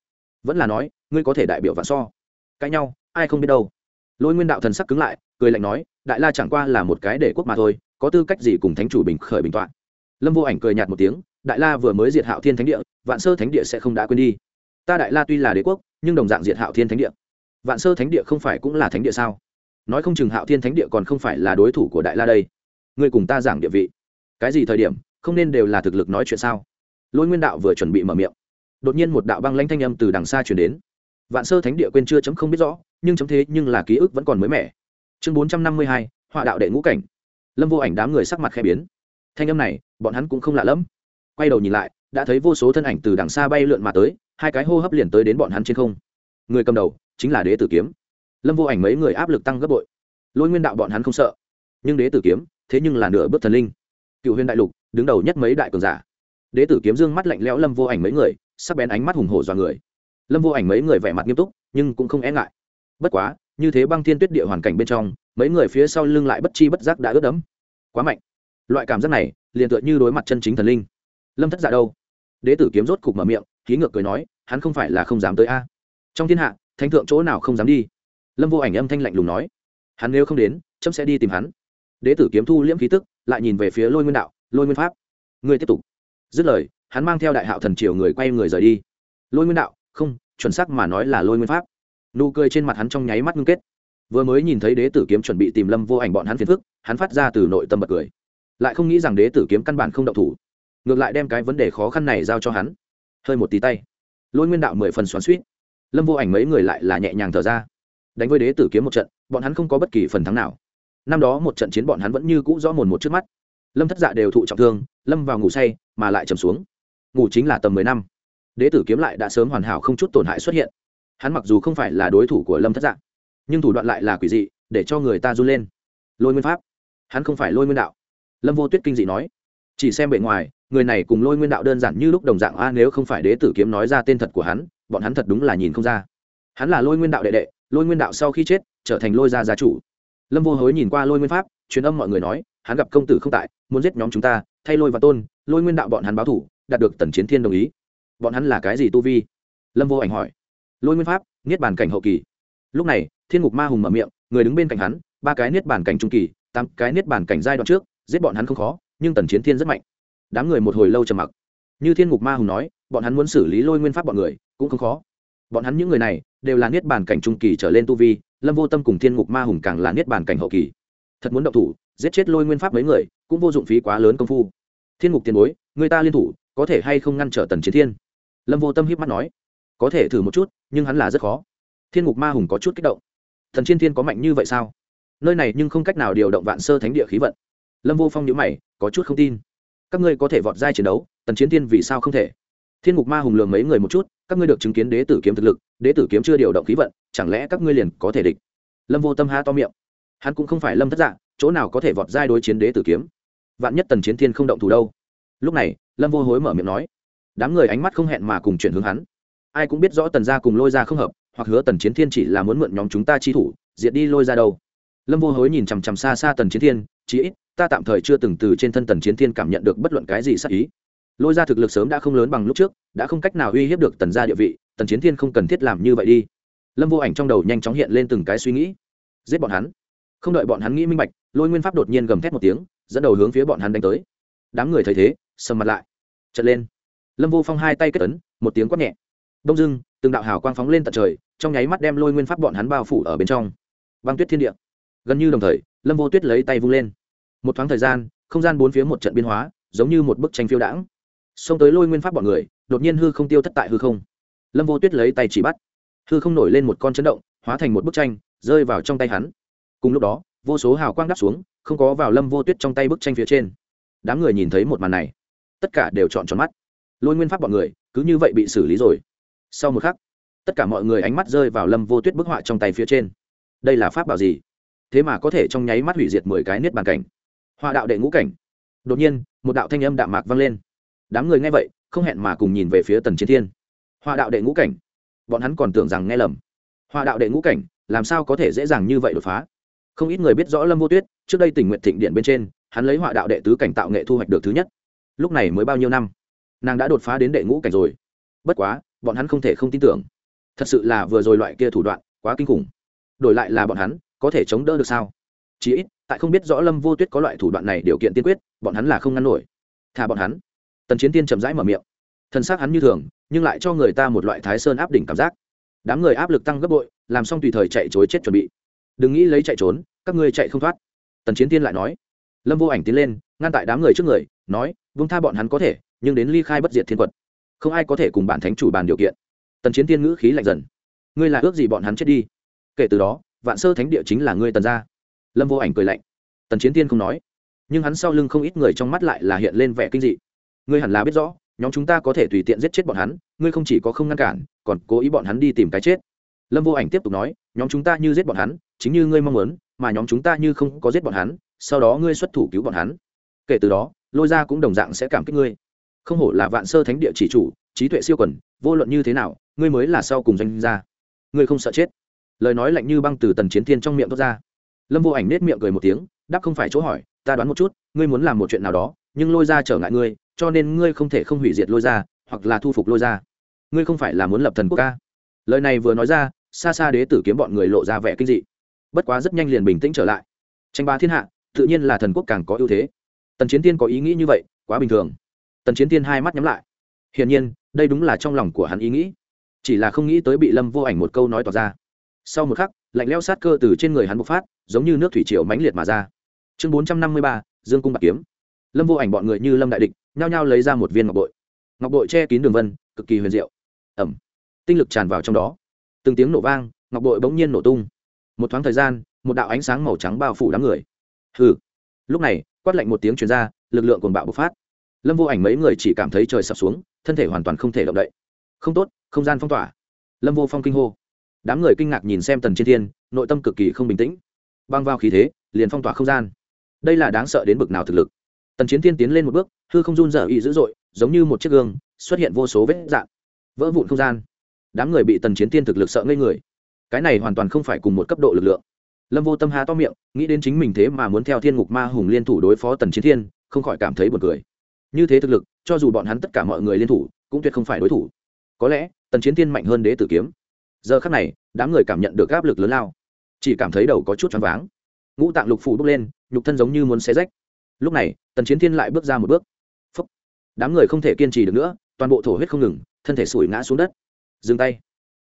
Vẫn là nói, ngươi có thể đại biểu vạn so. Cãi nhau, ai không biết đâu lôi nguyên đạo thần sắc cứng lại, cười lạnh nói, đại la chẳng qua là một cái để quốc mà thôi, có tư cách gì cùng thánh chủ bình khởi bình t lâm vô ảnh cười nhạt một tiếng, đại la vừa mới diệt hạo thiên thánh địa, vạn sơ thánh địa sẽ không đã quên đi. Ta đại la tuy là đế quốc, nhưng đồng dạng diệt hạo thiên thánh địa. Vạn sơ thánh địa không phải cũng là thánh địa sao? Nói không chừng hạo thiên thánh địa còn không phải là đối thủ của đại la đây. Ngươi cùng ta giảng địa vị. Cái gì thời điểm, không nên đều là thực lực nói chuyện sao? Lôi nguyên đạo vừa chuẩn bị mở miệng. Đột nhiên một đạo băng lanh thanh âm từ đằng xa chuyển đến. Vạn sơ thánh địa quên chưa chấm không biết rõ nhưng chấm thế nhưng là ký ức vẫn còn mới mẻ. Chương bốn trăm năm mươi hai, họa đạo đệ ngũ cảnh. Lâm vô ảnh đám người sắc mặt khẽ biến. Thanh âm này, bọn hắn cũng không lạ lẫm. Quay đầu nhìn lại, đã thấy vô số thân ảnh từ đằng xa bay lượn mà tới, hai cái hô hấp liền tới đến bọn hắn trên không. Người cầm đầu, chính là đế tử kiếm. Lâm vô ảnh mấy người áp lực tăng gấp bội. Lôi nguyên đạo bọn hắn không sợ, nhưng đế tử kiếm, thế nhưng là nửa bước thần linh. Cựu huyền đại lục, đứng đầu nhất mấy đại cường giả. Đế tử kiếm dương mắt lạnh lẽo lâm vô ảnh mấy người, sắc bén ánh mắt hùng hổ dọa người. Lâm vô ảnh mấy người vẻ mặt nghiêm túc, nhưng cũng không e ngại bất quá, như thế băng thiên tuyết địa hoàn cảnh bên trong, mấy người phía sau lưng lại bất chi bất giác đã ướt đẫm. Quá mạnh. Loại cảm giác này, liền tựa như đối mặt chân chính thần linh. Lâm thất dạ đâu? Đế tử kiếm rốt cục mở miệng khí ngược cười nói, hắn không phải là không dám tới a. Trong thiên hạ, thánh thượng chỗ nào không dám đi? Lâm vô ảnh âm thanh lạnh lùng nói. Hắn nếu không đến, chấm sẽ đi tìm hắn. Đế tử kiếm thu liễm khí tức, lại nhìn về phía lôi nguyên đạo, lôi nguyên pháp, ngươi tiếp tục. Dứt lời, hắn mang theo đại hạo thần triều người quay người rời đi. Lôi nguyên đạo, không, chuẩn xác mà nói là lôi nguyên pháp nụ cười trên mặt hắn trong nháy mắt ngưng kết. Vừa mới nhìn thấy đế tử kiếm chuẩn bị tìm lâm vô ảnh bọn hắn phiền phức, hắn phát ra từ nội tâm bật cười. Lại không nghĩ rằng đế tử kiếm căn bản không động thủ. Ngược lại đem cái vấn đề khó khăn này giao cho hắn. Hơi một tí tay. Lôi nguyên đạo mười phần xoắn suýt lâm vô ảnh mấy người lại là nhẹ nhàng thở ra. Đánh với đế tử kiếm một trận, bọn hắn không có bất kỳ phần thắng nào. Năm đó một trận chiến bọn hắn vẫn như cũ rõ mồn một trước mắt. Lâm thất dạ đều thụ trọng thương, lâm vào ngủ say, mà lại trầm xuống. Ngủ chính là tầm mười năm. Đế tử kiếm lại đã sớm hoàn hảo không chút tổn hại xuất hiện hắn mặc dù không phải là đối thủ của lâm thất dạng, nhưng thủ đoạn lại là quỷ dị để cho người ta run lên. Lôi nguyên pháp. Hắn không phải lôi nguyên đạo. Lâm vô tuyết kinh dị nói. Chỉ xem bề ngoài người này cùng lôi nguyên đạo đơn giản như lúc đồng dạng a nếu không phải đế tử kiếm nói ra tên thật của hắn bọn hắn thật đúng là nhìn không ra. Hắn là lôi nguyên đạo đệ đệ lôi nguyên đạo sau khi chết trở thành lôi gia gia chủ. Lâm vô hối nhìn qua lôi nguyên pháp truyền âm mọi người nói hắn gặp công tử không tại muốn giết nhóm chúng ta thay lôi và tôn lôi nguyên đạo bọn hắn báo thủ đạt được tần chiến thiên đồng ý. Bọn hắn là cái gì tu vi? Lâm vô ảnh hỏi lôi nguyên pháp, niết bàn cảnh hậu kỳ. Lúc này, thiên ngục ma hùng mở miệng, người đứng bên cạnh hắn, ba cái niết bàn cảnh trung kỳ, tám cái niết bàn cảnh giai đoạn trước, giết bọn hắn không khó, nhưng tần chiến thiên rất mạnh. Đám người một hồi lâu trầm mặc. Như thiên ngục ma hùng nói, bọn hắn muốn xử lý lôi nguyên pháp bọn người, cũng không khó. Bọn hắn những người này, đều là niết bàn cảnh trung kỳ trở lên tu vi, lâm vô tâm cùng thiên ngục ma hùng càng là niết bàn cảnh hậu kỳ. Thật muốn động thủ, giết chết lôi nguyên pháp mấy người, cũng vô dụng phí quá lớn công phu. Thiên ngục tiền bối, người ta liên thủ, có thể hay không ngăn trở tần chiến thiên? Lâm vô tâm hiếp mắt nói có thể thử một chút, nhưng hắn là rất khó. Thiên ngục ma hùng có chút kích động. Thần chiến thiên có mạnh như vậy sao? Nơi này nhưng không cách nào điều động vạn sơ thánh địa khí vận. Lâm vô phong nhữ mày, có chút không tin. Các ngươi có thể vọt giai chiến đấu, tần chiến thiên vì sao không thể? Thiên ngục ma hùng lường mấy người một chút, các ngươi được chứng kiến đế tử kiếm thực lực, đế tử kiếm chưa điều động khí vận, chẳng lẽ các ngươi liền có thể địch? Lâm vô tâm ha to miệng. Hắn cũng không phải lâm thất dạng chỗ nào có thể vọt giai đối chiến đế tử kiếm? Vạn nhất tần chiến thiên không động thủ đâu? Lúc này, lâm vô hối mở miệng nói. Đám người ánh mắt không hẹn mà cùng chuyển hướng hắn ai cũng biết rõ tần gia cùng lôi ra không hợp, hoặc hứa tần chiến thiên chỉ là muốn mượn nhóm chúng ta chi thủ, diệt đi lôi ra đâu. Lâm vô hối nhìn chằm chằm xa xa tần chiến thiên, chí ít, ta tạm thời chưa từng từ trên thân tần chiến thiên cảm nhận được bất luận cái gì sắc ý. Lôi ra thực lực sớm đã không lớn bằng lúc trước, đã không cách nào uy hiếp được tần gia địa vị, tần chiến thiên không cần thiết làm như vậy đi. Lâm vô ảnh trong đầu nhanh chóng hiện lên từng cái suy nghĩ. Giết bọn hắn. Không đợi bọn hắn nghĩ minh bạch, lôi nguyên pháp đột nhiên gầm thét một tiếng, dẫn đầu hướng phía bọn hắn đánh tới. Đám người thấy thế, sầm mặt lại. Chật lên. Lâm vô phong hai tay kết ấn, một tiếng quát nhẹ đông dưng từng đạo hào quang phóng lên tận trời, trong nháy mắt đem lôi nguyên pháp bọn hắn bao phủ ở bên trong. Băng tuyết thiên địa. Gần như đồng thời, lâm vô tuyết lấy tay vung lên. Một thoáng thời gian, không gian bốn phía một trận biên hóa, giống như một bức tranh phiêu đãng. Xông tới lôi nguyên pháp bọn người, đột nhiên hư không tiêu thất tại hư không. Lâm vô tuyết lấy tay chỉ bắt. Hư không nổi lên một con chấn động, hóa thành một bức tranh, rơi vào trong tay hắn. Cùng lúc đó, vô số hào quang đắp xuống, không có vào lâm vô tuyết trong tay bức tranh phía trên. Đám người nhìn thấy một màn này, tất cả đều chọn tròn mắt. Lôi nguyên pháp bọn người, cứ như vậy bị xử lý rồi sau một khắc, tất cả mọi người ánh mắt rơi vào lâm vô tuyết bức họa trong tay phía trên. Đây là pháp bảo gì? Thế mà có thể trong nháy mắt hủy diệt mười cái niết bàn cảnh. Họa đạo đệ ngũ cảnh. Đột nhiên, một đạo thanh âm đạm mạc vang lên. Đám người nghe vậy, không hẹn mà cùng nhìn về phía tần chiến thiên. Họa đạo đệ ngũ cảnh. Bọn hắn còn tưởng rằng nghe lầm. Họa đạo đệ ngũ cảnh, làm sao có thể dễ dàng như vậy đột phá? Không ít người biết rõ lâm vô tuyết, trước đây tình nguyện thịnh điện bên trên, hắn lấy họa đạo đệ tứ cảnh tạo nghệ thu hoạch được thứ nhất. Lúc này mới bao nhiêu năm? Nàng đã đột phá đến đệ ngũ cảnh rồi. Bất quá bọn hắn không thể không tin tưởng. Thật sự là vừa rồi loại kia thủ đoạn, quá kinh khủng. Đổi lại là bọn hắn, có thể chống đỡ được sao? Chí ít, tại không biết rõ lâm vô tuyết có loại thủ đoạn này điều kiện tiên quyết, bọn hắn là không ngăn nổi. Thà bọn hắn. Tần chiến tiên chậm rãi mở miệng. Thân xác hắn như thường, nhưng lại cho người ta một loại thái sơn áp đỉnh cảm giác. Đám người áp lực tăng gấp bội, làm xong tùy thời chạy chối chết chuẩn bị. Đừng nghĩ lấy chạy trốn, các ngươi chạy không thoát. Tần chiến tiên lại nói. Lâm vô ảnh tiến lên, ngăn tại đám người trước người, nói, vung tha bọn hắn có thể, nhưng đến ly khai bất diệt thiên quật không ai có thể cùng bản thánh chủ bàn điều kiện. Tần chiến tiên ngữ khí lạnh dần. Ngươi là ước gì bọn hắn chết đi? Kể từ đó, vạn sơ thánh địa chính là ngươi tần gia. Lâm vô ảnh cười lạnh. Tần chiến tiên không nói, nhưng hắn sau lưng không ít người trong mắt lại là hiện lên vẻ kinh dị. Ngươi hẳn là biết rõ, nhóm chúng ta có thể tùy tiện giết chết bọn hắn, ngươi không chỉ có không ngăn cản, còn cố ý bọn hắn đi tìm cái chết. Lâm vô ảnh tiếp tục nói, nhóm chúng ta như giết bọn hắn, chính như ngươi mong muốn, mà nhóm chúng ta như không có giết bọn hắn, sau đó ngươi xuất thủ cứu bọn hắn. Kể từ đó, lôi ra cũng đồng dạng sẽ cảm kích ngươi không hổ là vạn sơ thánh địa chỉ chủ, trí tuệ siêu quần, vô luận như thế nào, ngươi mới là sau cùng doanh gia. Ngươi không sợ chết. Lời nói lạnh như băng từ tần chiến thiên trong miệng thoát ra. Lâm vô ảnh nết miệng cười một tiếng, đáp không phải chỗ hỏi, ta đoán một chút, ngươi muốn làm một chuyện nào đó, nhưng lôi ra trở ngại ngươi, cho nên ngươi không thể không hủy diệt lôi ra, hoặc là thu phục lôi ra. Ngươi không phải là muốn lập thần quốc ca? Lời này vừa nói ra, xa xa đế tử kiếm bọn người lộ ra vẻ kinh dị. Bất quá rất nhanh liền bình tĩnh trở lại. Tranh ba thiên hạ, tự nhiên là thần quốc càng có ưu thế. Tần chiến tiên có ý nghĩ như vậy, quá bình thường tần chiến tiên hai mắt nhắm lại. Hiển nhiên, đây đúng là trong lòng của hắn ý nghĩ. Chỉ là không nghĩ tới bị lâm vô ảnh một câu nói tỏ ra. Sau một khắc, lạnh leo sát cơ từ trên người hắn bộc phát, giống như nước thủy triều mãnh liệt mà ra. Chương bốn trăm năm mươi ba, dương cung bạc kiếm. Lâm vô ảnh bọn người như lâm đại địch, nhao nhao lấy ra một viên ngọc bội. Ngọc bội che kín đường vân, cực kỳ huyền diệu. Ẩm. Tinh lực tràn vào trong đó. Từng tiếng nổ vang, ngọc bội bỗng nhiên nổ tung. Một thoáng thời gian, một đạo ánh sáng màu trắng bao phủ đám người. Hừ. Lúc này, quát lạnh một tiếng truyền ra, lực lượng cuồng bạo bộc phát lâm vô ảnh mấy người chỉ cảm thấy trời sập xuống, thân thể hoàn toàn không thể động đậy. Không tốt, không gian phong tỏa. Lâm vô phong kinh hô. Đám người kinh ngạc nhìn xem tần chiến thiên, nội tâm cực kỳ không bình tĩnh. Băng vào khí thế, liền phong tỏa không gian. Đây là đáng sợ đến bực nào thực lực. Tần chiến thiên tiến lên một bước, hư không run dở ý dữ dội, giống như một chiếc gương, xuất hiện vô số vết dạn vỡ vụn không gian. Đám người bị tần chiến thiên thực lực sợ ngây người. Cái này hoàn toàn không phải cùng một cấp độ lực lượng. Lâm vô tâm há to miệng, nghĩ đến chính mình thế mà muốn theo thiên ngục ma hùng liên thủ đối phó tần chiến thiên, không khỏi cảm thấy buồn cười như thế thực lực, cho dù bọn hắn tất cả mọi người liên thủ, cũng tuyệt không phải đối thủ. Có lẽ, tần chiến thiên mạnh hơn đế tử kiếm. Giờ khắc này, đám người cảm nhận được áp lực lớn lao. Chỉ cảm thấy đầu có chút choáng váng. Ngũ tạng lục phủ bốc lên, nhục thân giống như muốn xé rách. Lúc này, tần chiến thiên lại bước ra một bước. Phúc. đám người không thể kiên trì được nữa, toàn bộ thổ huyết không ngừng, thân thể sủi ngã xuống đất. Dừng tay.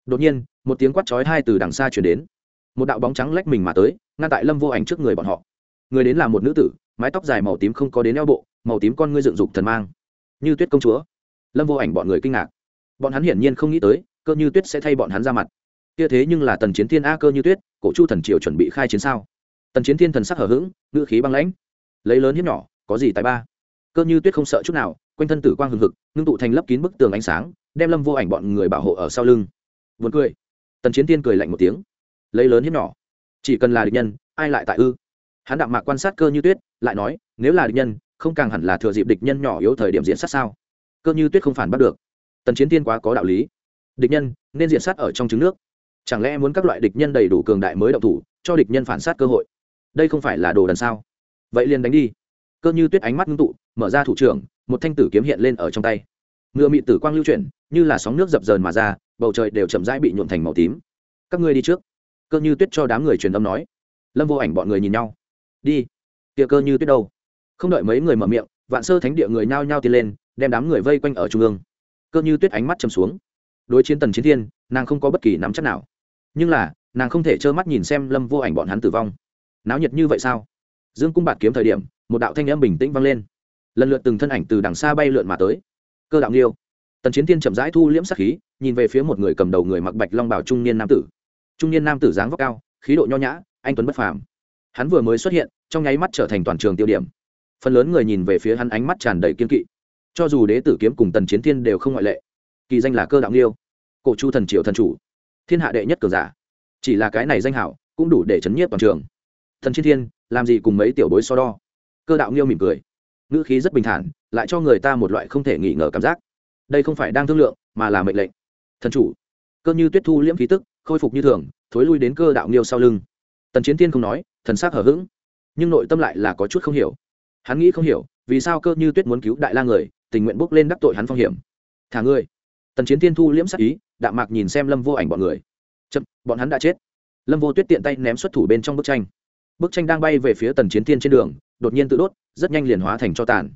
Đột nhiên, một tiếng quát chói hai từ đằng xa chuyển đến. Một đạo bóng trắng lách mình mà tới, ngăn tại lâm vô ảnh trước người bọn họ. Người đến là một nữ tử, mái tóc dài màu tím không có đến eo bộ màu tím con ngươi dựng dục thần mang. Như tuyết công chúa. Lâm vô ảnh bọn người kinh ngạc. Bọn hắn hiển nhiên không nghĩ tới, cơ như tuyết sẽ thay bọn hắn ra mặt. Kia thế nhưng là tần chiến thiên a cơ như tuyết, cổ chu thần triều chuẩn bị khai chiến sao? Tần chiến thiên thần sắc hở h ữ g ngữ khí băng lãnh. Lấy lớn hiếp nhỏ, có gì tài ba? Cơ như tuyết không sợ chút nào, quanh thân tử quang hừng hực, ngưng tụ thành lấp kín bức tường ánh sáng, đem lâm vô ảnh bọn người bảo hộ ở sau lưng. Vượt cười. Tần chiến thiên cười lạnh một tiếng. Lấy lớn hiếp nhỏ. Chỉ cần là địch nhân, ai lại tại ư? Hắn đạm mạc quan sát cơ như tuyết, lại nói, nếu là địch nhân không càng hẳn là thừa dịp địch nhân nhỏ yếu thời điểm diễn sát sao? Cơ như tuyết không phản bắt được. Tần chiến tiên quá có đạo lý. Địch nhân, nên diện sát ở trong trứng nước. Chẳng lẽ muốn các loại địch nhân đầy đủ cường đại mới động thủ, cho địch nhân phản sát cơ hội? Đây không phải là đồ đần sao? Vậy liền đánh đi. Cơ như tuyết ánh mắt ngưng tụ, mở ra thủ trưởng, một thanh tử kiếm hiện lên ở trong tay. Ngựa mị tử quang lưu chuyển, như là sóng nước dập dờn mà ra, bầu trời đều chậm rãi bị nhuộn thành màu tím. Các ngươi đi trước. Cơ như tuyết cho đám người truyền âm nói. Lâm vô ảnh bọn người nhìn nhau. Đi. Kia cơ như tuyết đâu? Không đợi mấy người mở miệng, vạn sơ thánh địa người nhao nhao tiến lên, đem đám người vây quanh ở trung ương. Cơ như tuyết ánh mắt chầm xuống. Đối chiến tần chiến thiên, nàng không có bất kỳ nắm chắc nào. Nhưng là, nàng không thể trơ mắt nhìn xem lâm vô ảnh bọn hắn tử vong. Náo nhiệt như vậy sao? Dương cung bạt kiếm thời điểm, một đạo thanh âm bình tĩnh vang lên. Lần lượt từng thân ảnh từ đằng xa bay lượn mà tới. Cơ đạo nghiêu. Tần chiến thiên chậm rãi thu liễm sắc khí, nhìn về phía một người cầm đầu người mặc bạch long bảo trung niên nam tử. Trung niên nam tử dáng vóc cao, khí độ nho nhã, anh tuấn bất phàm. Hắn vừa mới xuất hiện, trong nháy mắt trở thành toàn trường tiêu điểm phần lớn người nhìn về phía hắn ánh mắt tràn đầy kiên kỵ. Cho dù đế tử kiếm cùng tần chiến thiên đều không ngoại lệ, kỳ danh là cơ đạo nghiêu, cổ chu thần triệu thần chủ, thiên hạ đệ nhất cường giả. Chỉ là cái này danh hảo cũng đủ để chấn nhiếp toàn trường. Thần chiến thiên, làm gì cùng mấy tiểu bối so đo? Cơ đạo nghiêu mỉm cười. Ngữ khí rất bình thản, lại cho người ta một loại không thể nghi ngờ cảm giác. Đây không phải đang thương lượng, mà là mệnh lệnh. Thần chủ, cơ như tuyết thu liễm khí tức, khôi phục như thường, thối lui đến cơ đạo nghiêu sau lưng. Tần chiến thiên không nói, thần sắc hở h ữ g nhưng nội tâm lại là có chút không hiểu hắn nghĩ không hiểu, vì sao cơ như tuyết muốn cứu đại la người, tình nguyện bước lên đắc tội hắn phong hiểm. Thả ngươi. Tần chiến thiên thu liễm sắc ý, đạm mạc nhìn xem lâm vô ảnh bọn người. Chậm, bọn hắn đã chết. Lâm vô tuyết tiện tay ném xuất thủ bên trong bức tranh. Bức tranh đang bay về phía tần chiến thiên trên đường, đột nhiên tự đốt, rất nhanh liền hóa thành cho tàn.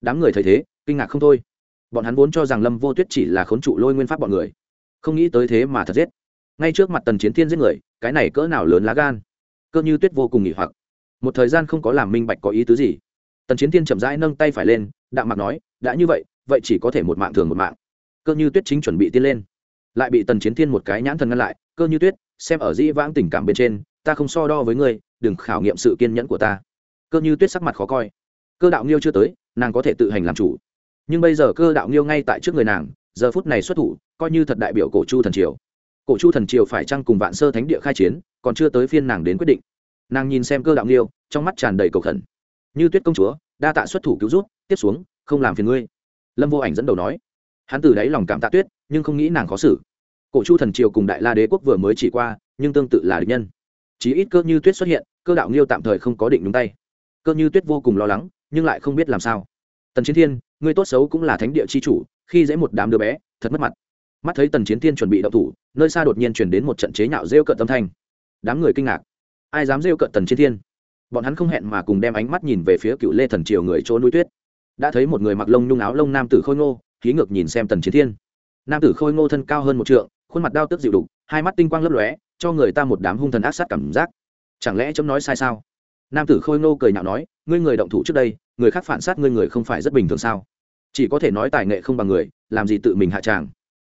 Đám người thấy thế, kinh ngạc không thôi. Bọn hắn vốn cho rằng lâm vô tuyết chỉ là khốn trụ lôi nguyên pháp bọn người. Không nghĩ tới thế mà thật giết. Ngay trước mặt tần chiến thiên giết người, cái này cỡ nào lớn lá gan. Cơ như tuyết vô cùng nghỉ hoặc. Một thời gian không có làm minh bạch có ý tứ gì tần chiến thiên chậm rãi nâng tay phải lên, đạm mặt nói, đã như vậy vậy chỉ có thể một mạng thường một mạng. Cơ như tuyết chính chuẩn bị tiên lên. Lại bị tần chiến thiên một cái nhãn thần ngăn lại, cơ như tuyết, xem ở dĩ vãng tình cảm bên trên, ta không so đo với ngươi, đừng khảo nghiệm sự kiên nhẫn của ta. Cơ như tuyết sắc mặt khó coi. Cơ đạo nghiêu chưa tới, nàng có thể tự hành làm chủ. Nhưng bây giờ cơ đạo nghiêu ngay tại trước người nàng, giờ phút này xuất thủ, coi như thật đại biểu cổ chu thần triều. Cổ chu thần triều phải chăng cùng vạn sơ thánh địa khai chiến, còn chưa tới phiên nàng đến quyết định. Nàng nhìn xem cơ đạo nghiêu, trong mắt tràn đầy cầu khẩn như tuyết công chúa, đa tạ xuất thủ cứu rút tiếp xuống, không làm phiền ngươi. Lâm vô ảnh dẫn đầu nói. Hắn từ đáy lòng cảm tạ tuyết, nhưng không nghĩ nàng khó xử. Cổ chu thần triều cùng đại la đế quốc vừa mới chỉ qua, nhưng tương tự là địch nhân. Chí ít cơ như tuyết xuất hiện, cơ đạo nghiêu tạm thời không có định đúng tay. Cơ như tuyết vô cùng lo lắng, nhưng lại không biết làm sao. Tần chiến thiên, ngươi tốt xấu cũng là thánh địa c h i chủ, khi dễ một đám đứa bé, thật mất mặt. Mắt thấy tần chiến thiên chuẩn bị đậu thủ, nơi xa đột nhiên chuyển đến một trận chế nhạo rêu cợt tâm thanh. Đám người kinh ngạc. Ai dám rêu cợt tần chiến thiên? Bọn hắn không hẹn mà cùng đem ánh mắt nhìn về phía cựu lê thần triều người chỗ núi tuyết. Đã thấy một người mặc lông nhung áo lông nam tử khôi ngô khí ngược nhìn xem tần chiến thiên. Nam tử khôi ngô thân cao hơn một trượng, khuôn mặt đao tức dịu đục, hai mắt tinh quang lấp lóe, cho người ta một đám hung thần ác sát cảm giác. Chẳng lẽ chấm nói sai sao? Nam tử khôi ngô cười nhạo nói, ngươi người động thủ trước đây, người khác phản sát ngươi người không phải rất bình thường sao? Chỉ có thể nói tài nghệ không bằng người, làm gì tự mình hạ tràng.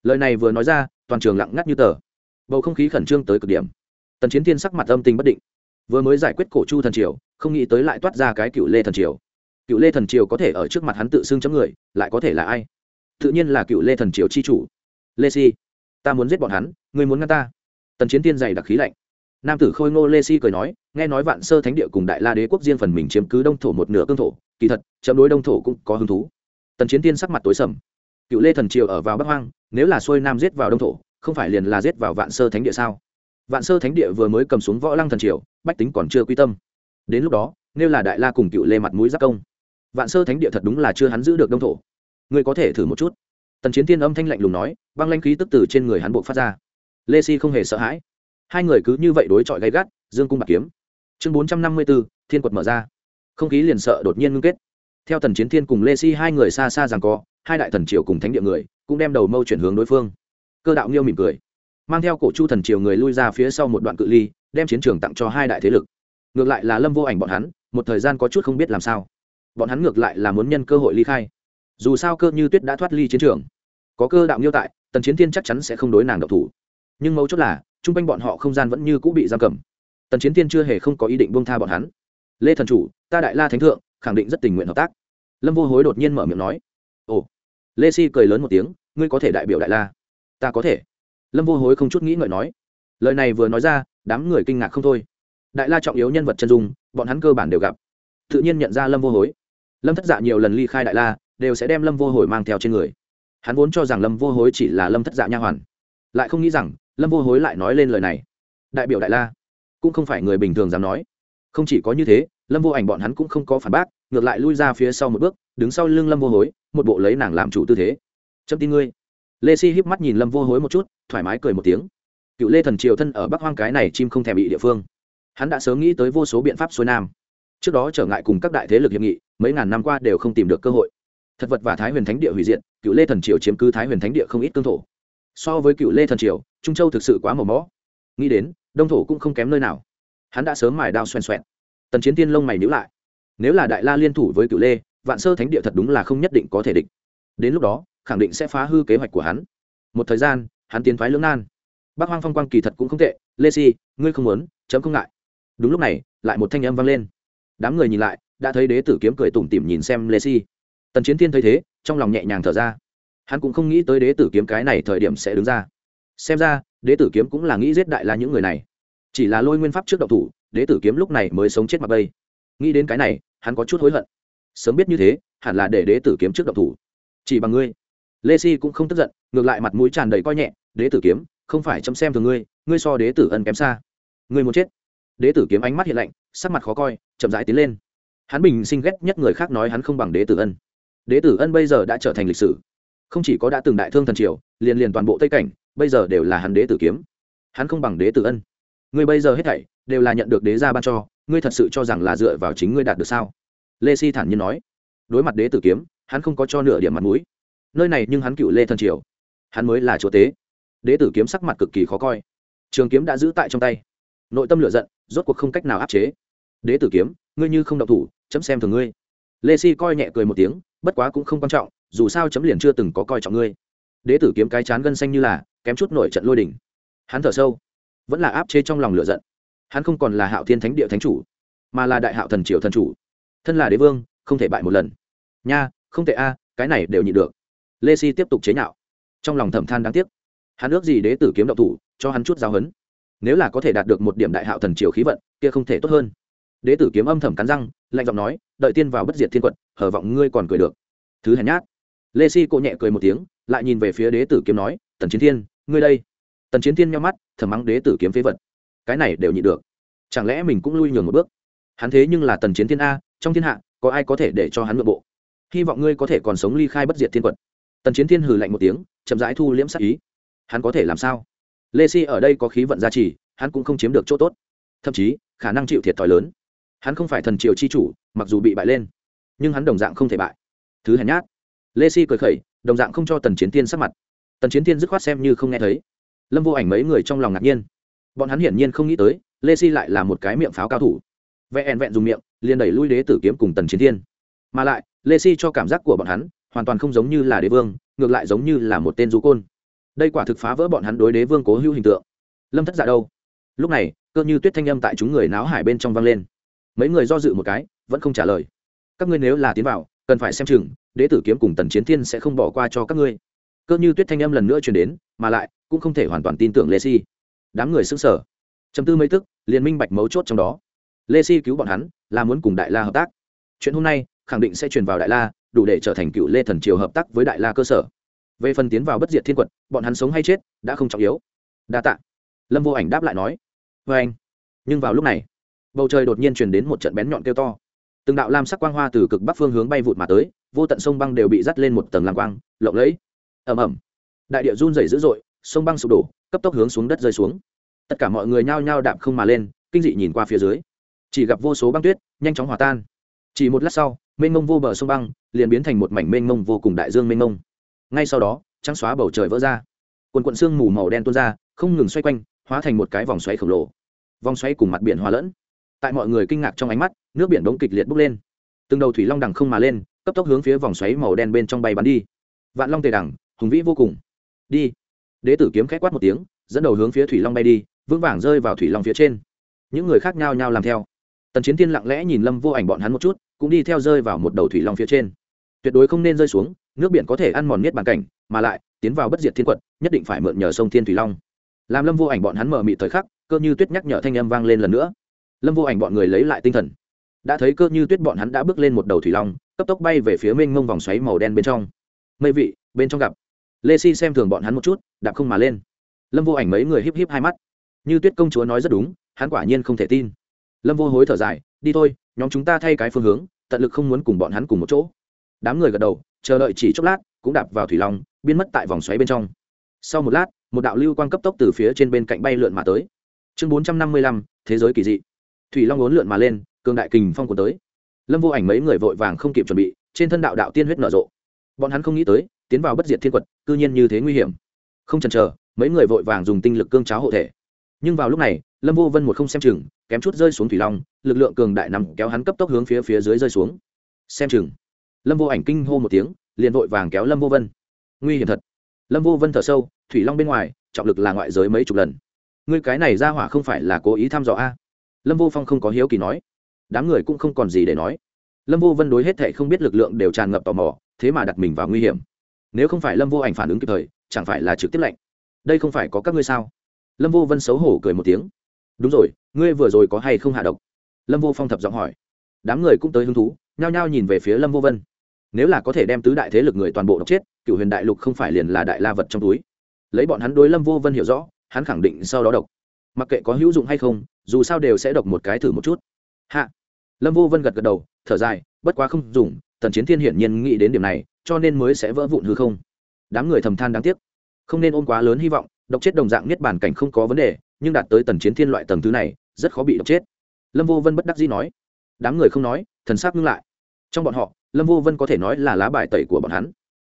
Lời này vừa nói ra, toàn trường lặng ngắt như tờ. Bầu không khí khẩn trương tới cực điểm. Tần chiến thiên sắc mặt âm tình bất định vừa mới giải quyết cổ chu thần triều, không nghĩ tới lại toát ra cái cựu lê thần triều. Cựu lê thần triều có thể ở trước mặt hắn tự xưng chấm người, lại có thể là ai? Tự nhiên là cựu lê thần triều chi chủ. Lê si, ta muốn giết bọn hắn, ngươi muốn ngăn ta. Tần chiến tiên dày đặc khí lạnh. Nam tử khôi ngô lê si cười nói, nghe nói vạn sơ thánh địa cùng đại la đế quốc riêng phần mình chiếm cứ đông thổ một nửa cương thổ, kỳ thật chậm đối đông thổ cũng có hứng thú. Tần chiến tiên sắc mặt tối sầm. Cựu lê thần triều ở vào bắc hoang, nếu là xuôi nam giết vào đông thổ, không phải liền là giết vào vạn sơ thánh địa sao? Vạn sơ thánh địa vừa mới cầm xuống võ lăng thần triều, bách tính còn chưa quy tâm. Đến lúc đó nếu là đại la cùng cựu lê mặt mũi giác công. Vạn sơ thánh địa thật đúng là chưa hắn giữ được đông thổ. Ngươi có thể thử một chút. Tần chiến thiên âm thanh lạnh lùng nói, băng lanh khí tức từ trên người hắn buộc phát ra. Lê si không hề sợ hãi. Hai người cứ như vậy đối chọi gay gắt, dương cung bạc kiếm. Chương bốn trăm năm mươi b ố thiên quật mở ra. Không khí liền sợ đột nhiên ngưng kết. Theo tần chiến thiên cùng lê si hai người xa xa rằng co, hai đại thần triều cùng thánh địa người, cũng đem đầu mâu chuyển hướng đối phương. Cơ đạo nghiêu mỉm cười mang theo cổ chu thần triều người lui ra phía sau một đoạn cự ly, đem chiến trường tặng cho hai đại thế lực. Ngược lại là lâm vô ảnh bọn hắn, một thời gian có chút không biết làm sao. Bọn hắn ngược lại là muốn nhân cơ hội ly khai. Dù sao cơ như tuyết đã thoát ly chiến trường. Có cơ đạo nghiêu tại, tần chiến thiên chắc chắn sẽ không đối nàng độc thủ. Nhưng mấu chốt là chung quanh bọn họ không gian vẫn như cũ bị giam cầm. Tần chiến thiên chưa hề không có ý định buông tha bọn hắn. Lê thần chủ, ta đại la thánh thượng, khẳng định rất tình nguyện hợp tác. Lâm vô hối đột nhiên mở miệng nói. Ồ. Lê si cười lớn một tiếng, ngươi có thể đại biểu đại la. Ta có thể lâm vô hối không chút nghĩ ngợi nói. Lời này vừa nói ra, đám người kinh ngạc không thôi. Đại la trọng yếu nhân vật chân dung, bọn hắn cơ bản đều gặp. Tự nhiên nhận ra lâm vô hối. Lâm thất dạ nhiều lần ly khai đại la, đều sẽ đem lâm vô hối mang theo trên người. Hắn vốn cho rằng lâm vô hối chỉ là lâm thất dạ nha hoàn. Lại không nghĩ rằng, lâm vô hối lại nói lên lời này. Đại biểu đại la, cũng không phải người bình thường dám nói. Không chỉ có như thế, lâm vô ảnh bọn hắn cũng không có phản bác, ngược lại lui ra phía sau một bước, đứng sau lưng lâm vô hối, một bộ lấy nàng làm chủ tư thế. Chấm tin ngươi lê si híp mắt nhìn lâm vô hối một chút, thoải mái cười một tiếng. Cựu lê thần triều thân ở bắc hoang cái này chim không thèm bị địa phương. Hắn đã sớm nghĩ tới vô số biện pháp xuôi nam. Trước đó trở ngại cùng các đại thế lực hiệp nghị, mấy ngàn năm qua đều không tìm được cơ hội. Thật vật và thái huyền thánh địa hủy diệt, cựu lê thần triều chiếm cứ thái huyền thánh địa không ít cương thổ. So với cựu lê thần triều, trung châu thực sự quá màu mõ nghĩ đến, đông thổ cũng không kém nơi nào. Hắn đã sớm mài đao xoèn xoẹn tần chiến tiên lông mày nhữ lại. Nếu là đại la liên thủ với cựu lê, vạn sơ thánh địa thật đúng là không nhất định có thể địch. Đến lúc đó khẳng định sẽ phá hư kế hoạch của hắn. Một thời gian, hắn tiến thoái lưỡng nan. Bác hoang phong quang kỳ thật cũng không tệ. Lê si, ngươi không muốn, chấm không ngại. Đúng lúc này, lại một thanh âm vang lên. Đám người nhìn lại, đã thấy đế tử kiếm cười tủm tỉm nhìn xem lê si. Tần chiến thiên thấy thế, trong lòng nhẹ nhàng thở ra. Hắn cũng không nghĩ tới đế tử kiếm cái này thời điểm sẽ đứng ra. Xem ra, đế tử kiếm cũng là nghĩ giết đại la những người này. Chỉ là lôi nguyên pháp trước độc thủ, đế tử kiếm lúc này mới sống chết mặc bây nghĩ đến cái này, hắn có chút hối hận. Sớm biết như thế, hẳn là để đế tử kiếm trước độc thủ. Chỉ bằng ngươi lê si cũng không tức giận, ngược lại mặt mũi tràn đầy coi nhẹ, đế tử kiếm, không phải chấm xem thường ngươi ngươi so đế tử ân kém xa. Ngươi muốn chết. Đế tử kiếm ánh mắt hiện lạnh, sắc mặt khó coi, chậm rãi tiến lên. Hắn bình sinh ghét nhất người khác nói hắn không bằng đế tử ân. Đế tử ân bây giờ đã trở thành lịch sử. Không chỉ có đã từng đại thương thần triều, liền liền toàn bộ tây cảnh, bây giờ đều là hắn đế tử kiếm. Hắn không bằng đế tử ân. Ngươi bây giờ hết thảy đều là nhận được đế gia ban cho, ngươi thật sự cho rằng là dựa vào chính ngươi đạt được sao? Lê si thản nhiên nói. Đối mặt đế tử kiếm, hắn không có cho nửa điểm mặt mũi nơi này nhưng hắn cựu lê thần triều. Hắn mới là chúa tế. Đế tử kiếm sắc mặt cực kỳ khó coi. Trường kiếm đã giữ tại trong tay. Nội tâm lửa giận, rốt cuộc không cách nào áp chế. Đế tử kiếm, ngươi như không độc thủ, chấm xem thường ngươi. Lê si coi nhẹ cười một tiếng, bất quá cũng không quan trọng, dù sao chấm liền chưa từng có coi trọng ngươi. Đế tử kiếm cái chán gân xanh như là, kém chút nổi trận lôi đỉnh. Hắn thở sâu, vẫn là áp chế trong lòng lửa giận. Hắn không còn là hạo thiên thánh địa thánh chủ, mà là đại hạo thần triều thần chủ. Thân là đế vương, không thể bại một lần. Nha, không thể a, cái này đều nhịn được lê si tiếp tục chế nhạo. Trong lòng thầm than đáng tiếc. Hắn ước gì đế tử kiếm độc thủ, cho hắn chút giáo hấn nếu là có thể đạt được một điểm đại hạo thần triều khí vận, kia không thể tốt hơn. Đế tử kiếm âm thầm cắn răng, lạnh giọng nói, đợi tiên vào bất diệt thiên quận hở vọng ngươi còn cười được. Thứ hèn nhát. Lê si cộ nhẹ cười một tiếng, lại nhìn về phía đế tử kiếm nói, tần chiến thiên, ngươi đây. Tần chiến thiên nhau mắt, thầm mắng đế tử kiếm phế vật. Cái này đều nhịn được. Chẳng lẽ mình cũng lui nhường một bước? Hắn thế nhưng là tần chiến thiên a, trong thiên hạ, có ai có thể để cho hắn nội bộ? Hy vọng ngươi có thể còn sống ly khai bất diệt thiên quật tần chiến thiên hừ lạnh một tiếng, chậm rãi thu liễm sát ý. Hắn có thể làm sao? Lê si ở đây có khí vận gia trì, hắn cũng không chiếm được chỗ tốt. Thậm chí, khả năng chịu thiệt thòi lớn. Hắn không phải thần triều chi chủ, mặc dù bị bại lên, nhưng hắn đồng dạng không thể bại. Thứ hèn nhát. Lê si cười khẩy, đồng dạng không cho tần chiến thiên sắc mặt. Tần chiến thiên dứt khoát xem như không nghe thấy. Lâm vô ảnh mấy người trong lòng ngạc nhiên. Bọn hắn hiển nhiên không nghĩ tới, lê si lại là một cái miệng pháo cao thủ. Vẹn vẹn dùng miệng, liền đẩy lui đế tử kiếm cùng tần chiến thiên. Mà lại, lê si cho cảm giác của bọn hắn hoàn toàn không giống như là đế vương, ngược lại giống như là một tên du côn. Đây quả thực phá vỡ bọn hắn đối đế vương cố hữu hình tượng. Lâm thất dạ đâu? Lúc này, cơ như tuyết thanh âm tại chúng người náo hải bên trong vang lên. Mấy người do dự một cái, vẫn không trả lời. Các ngươi nếu là tiến vào, cần phải xem chừng, đế tử kiếm cùng tần chiến thiên sẽ không bỏ qua cho các ngươi. Cơ như tuyết thanh âm lần nữa truyền đến, mà lại, cũng không thể hoàn toàn tin tưởng lê si. Đám người xứng sở chấm tư mấy tức, liền minh bạch mấu chốt trong đó. Lê si cứu bọn hắn, là muốn cùng đại la hợp tác. Chuyện hôm nay, khẳng định sẽ truyền vào đại la đủ để trở thành cựu lê thần triều hợp tác với đại la cơ sở. Về phần tiến vào bất diệt thiên quật bọn hắn sống hay chết đã không trọng yếu. Đa tạ. Lâm vô ảnh đáp lại nói. Vê anh. Nhưng vào lúc này, bầu trời đột nhiên truyền đến một trận bén nhọn kêu to. Từng đạo lam sắc quang hoa từ cực bắc phương hướng bay vụt mà tới, vô tận sông băng đều bị dắt lên một tầng lam quang, lộng lẫy. Ẩm ẩm đại địa run rẩy dữ dội, sông băng sụp đổ, cấp tốc hướng xuống đất rơi xuống. Tất cả mọi người nhao nhao đạp không mà lên, kinh dị nhìn qua phía dưới. Chỉ gặp vô số băng tuyết, nhanh chóng hòa tan. Chỉ một lát sau mênh mông vô bờ sông băng, liền biến thành một mảnh mênh mông vô cùng đại dương mênh mông. Ngay sau đó, trắng xóa bầu trời vỡ ra. Quần quận sương mù màu đen tuôn ra, không ngừng xoay quanh, hóa thành một cái vòng xoáy khổng lồ. Vòng xoáy cùng mặt biển hòa lẫn. Tại mọi người kinh ngạc trong ánh mắt, nước biển đống kịch liệt bốc lên. Từng đầu thủy long đằng không mà lên, cấp tốc hướng phía vòng xoáy màu đen bên trong bay bắn đi. Vạn long tề đằng, hùng vĩ vô cùng. Đi. Đế tử kiếm k h quát một tiếng, dẫn đầu hướng phía thủy long bay đi, vững vàng rơi vào thủy long phía trên. Những người khác nhau nhau làm theo. Tần chiến thiên lặng lẽ nhìn lâm vô ảnh bọn hắn một chút cũng đi theo rơi vào một đầu thủy long phía trên. Tuyệt đối không nên rơi xuống, nước biển có thể ăn mòn miết bàn cảnh, mà lại, tiến vào bất diệt thiên quật, nhất định phải mượn nhờ sông thiên thủy long. Làm lâm vô ảnh bọn hắn mở mị thời khắc, cơ như tuyết nhắc nhở thanh âm vang lên lần nữa. Lâm vô ảnh bọn người lấy lại tinh thần. Đã thấy cơ như tuyết bọn hắn đã bước lên một đầu thủy long, cấp tốc bay về phía mênh mông vòng xoáy màu đen bên trong. Mây vị, bên trong gặp. Lê si xem thường bọn hắn một chút, đạp không mà lên. Lâm vô ảnh mấy người híp híp hai mắt. Như tuyết công chúa nói rất đúng, hắn quả nhiên không thể tin. Lâm vô hối thở dài, đi thôi nhóm chúng ta thay cái phương hướng, tận lực không muốn cùng bọn hắn cùng một chỗ. Đám người gật đầu, chờ đợi chỉ chốc lát, cũng đạp vào thủy long, biến mất tại vòng xoáy bên trong. Sau một lát, một đạo lưu quang cấp tốc từ phía trên bên cạnh bay lượn mà tới. Chương bốn trăm năm mươi lăm, thế giới kỳ dị. Thủy long ốn lượn mà lên, cường đại kình phong cuốn tới. Lâm vô ảnh mấy người vội vàng không kịp chuẩn bị, trên thân đạo đạo tiên huyết nở rộ. Bọn hắn không nghĩ tới, tiến vào bất diệt thiên quật, cư nhiên như thế nguy hiểm. Không chần chờ, mấy người vội vàng dùng tinh lực cương cháo hộ thể. Nhưng vào lúc này, lâm vô vân một không xem chừng kém chút rơi xuống thủy long, lực lượng cường đại nằm kéo hắn cấp tốc hướng phía phía dưới rơi xuống. Xem chừng, lâm vô ảnh kinh hô một tiếng, liền vội vàng kéo lâm vô vân. Nguy hiểm thật. Lâm vô vân thở sâu, thủy long bên ngoài, trọng lực là ngoại giới mấy chục lần. Ngươi cái này ra hỏa không phải là cố ý thăm dò a? Lâm vô phong không có hiếu kỳ nói. Đám người cũng không còn gì để nói. Lâm vô vân đối hết thệ không biết lực lượng đều tràn ngập tò mò, thế mà đặt mình vào nguy hiểm. Nếu không phải lâm vô ảnh phản ứng kịp thời, chẳng phải là trực tiếp lệnh đây không phải có các ngươi sao? Lâm vô vân xấu hổ cười một tiếng đúng rồi, ngươi vừa rồi có hay không hạ độc? Lâm vô phong thập giọng hỏi. Đám người cũng tới hứng thú, nhao nhao nhìn về phía lâm vô vân. Nếu là có thể đem tứ đại thế lực người toàn bộ độc chết, cựu huyền đại lục không phải liền là đại la vật trong túi. Lấy bọn hắn đối lâm vô vân hiểu rõ, hắn khẳng định sau đó độc. Mặc kệ có hữu dụng hay không, dù sao đều sẽ độc một cái thử một chút. Hạ. Lâm vô vân gật gật đầu, thở dài, bất quá không dùng, tần chiến thiên hiển nhiên nghĩ đến điểm này, cho nên mới sẽ vỡ vụn hư không. Đám người thầm than đáng tiếc. Không nên ôm quá lớn hy vọng, độc chết đồng dạng niết bản cảnh không có vấn đề nhưng đạt tới tần chiến thiên loại tầng thứ này, rất khó bị độc chết. Lâm vô vân bất đắc dĩ nói. Đám người không nói, thần sát ngưng lại. Trong bọn họ, lâm vô vân có thể nói là lá bài tẩy của bọn hắn.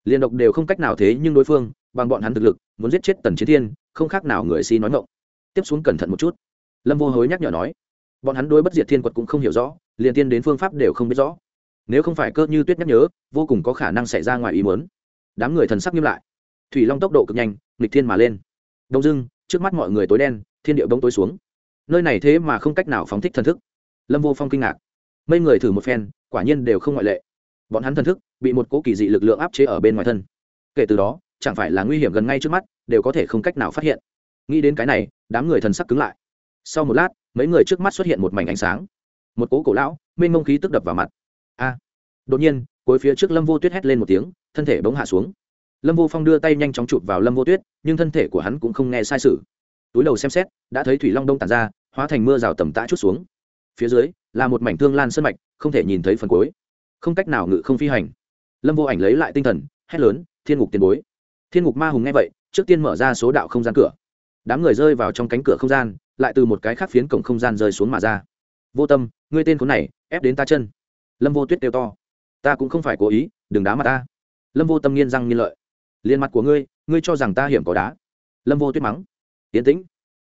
Liên độc đều không cách nào thế nhưng đối phương, bằng bọn hắn thực lực, muốn giết chết tần chiến thiên, không khác nào người si nói ngộng tiếp xuống cẩn thận một chút. Lâm vô hối nhắc nhở nói. Bọn hắn đối bất diệt thiên quật cũng không hiểu rõ, liền tiên đến phương pháp đều không biết rõ. Nếu không phải cơ như tuyết nhắc nhớ vô cùng có khả năng xảy ra ngoài ý muốn. Đám người thần sắc nghiêm lại. Thủy long tốc độ cực nhanh, nghịch thiên mà lên. Đông dưng trước mắt mọi người tối đen thiên địa bỗng tối xuống. Nơi này thế mà không cách nào phóng thích thần thức. Lâm vô phong kinh ngạc. Mấy người thử một phen, quả nhiên đều không ngoại lệ. Bọn hắn thần thức bị một cố kỳ dị lực lượng áp chế ở bên ngoài thân. Kể từ đó, chẳng phải là nguy hiểm gần ngay trước mắt, đều có thể không cách nào phát hiện. Nghĩ đến cái này, đám người thần sắc cứng lại. Sau một lát, mấy người trước mắt xuất hiện một mảnh ánh sáng. Một cố cổ lão, mênh mông khí tức đập vào mặt. A! Đột nhiên, cuối phía trước lâm vô tuyết hét lên một tiếng, thân thể bỗng hạ xuống. Lâm vô phong đưa tay nhanh chóng chụp vào lâm vô tuyết, nhưng thân thể của hắn cũng không nghe sai sự túi đầu xem xét, đã thấy thủy long đông tàn ra, hóa thành mưa rào tầm tã chút xuống. Phía dưới, là một mảnh thương lan sân mạch, không thể nhìn thấy phần cuối. Không cách nào ngự không phi hành. Lâm vô ảnh lấy lại tinh thần, hét lớn, thiên ngục tiền bối. Thiên ngục ma hùng nghe vậy, trước tiên mở ra số đạo không gian cửa. Đám người rơi vào trong cánh cửa không gian, lại từ một cái khác phiến cổng không gian rơi xuống mà ra. Vô tâm, ngươi tên khốn này, ép đến ta chân. Lâm vô tuyết kêu to. Ta cũng không phải cố ý, đừng đá mặt ta. Lâm vô tâm nghiên răng nghiên lợi. Liền mặt của ngươi ngươi cho rằng ta hiểm có đá. Lâm vô tuyết mắng tiến tĩnh.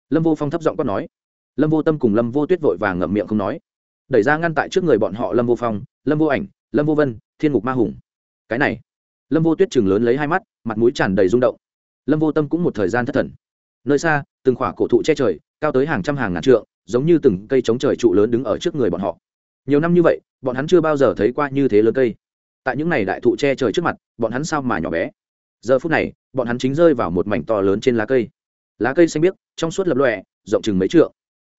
Lâm vô phong thấp giọng quát nói. Lâm vô tâm cùng lâm vô tuyết vội vàng ngậm miệng không nói. Đẩy ra ngăn tại trước người bọn họ lâm vô phong, lâm vô ảnh, lâm vô vân, thiên ngục ma hùng. Cái này. Lâm vô tuyết chừng lớn lấy hai mắt, mặt mũi tràn đầy rung động. Lâm vô tâm cũng một thời gian thất thần. Nơi xa, từng khỏa cổ thụ che trời, cao tới hàng trăm hàng ngàn trượng, giống như từng cây chống trời trụ lớn đứng ở trước người bọn họ. Nhiều năm như vậy, bọn hắn chưa bao giờ thấy qua như thế lớn cây. Tại những ngày đại thụ che trời trước mặt, bọn hắn sao mà nhỏ bé? Giờ phút này, bọn hắn chính rơi vào một mảnh to lớn trên lá cây lá cây xanh biếc, trong suốt lập lòe, rộng chừng mấy trượng.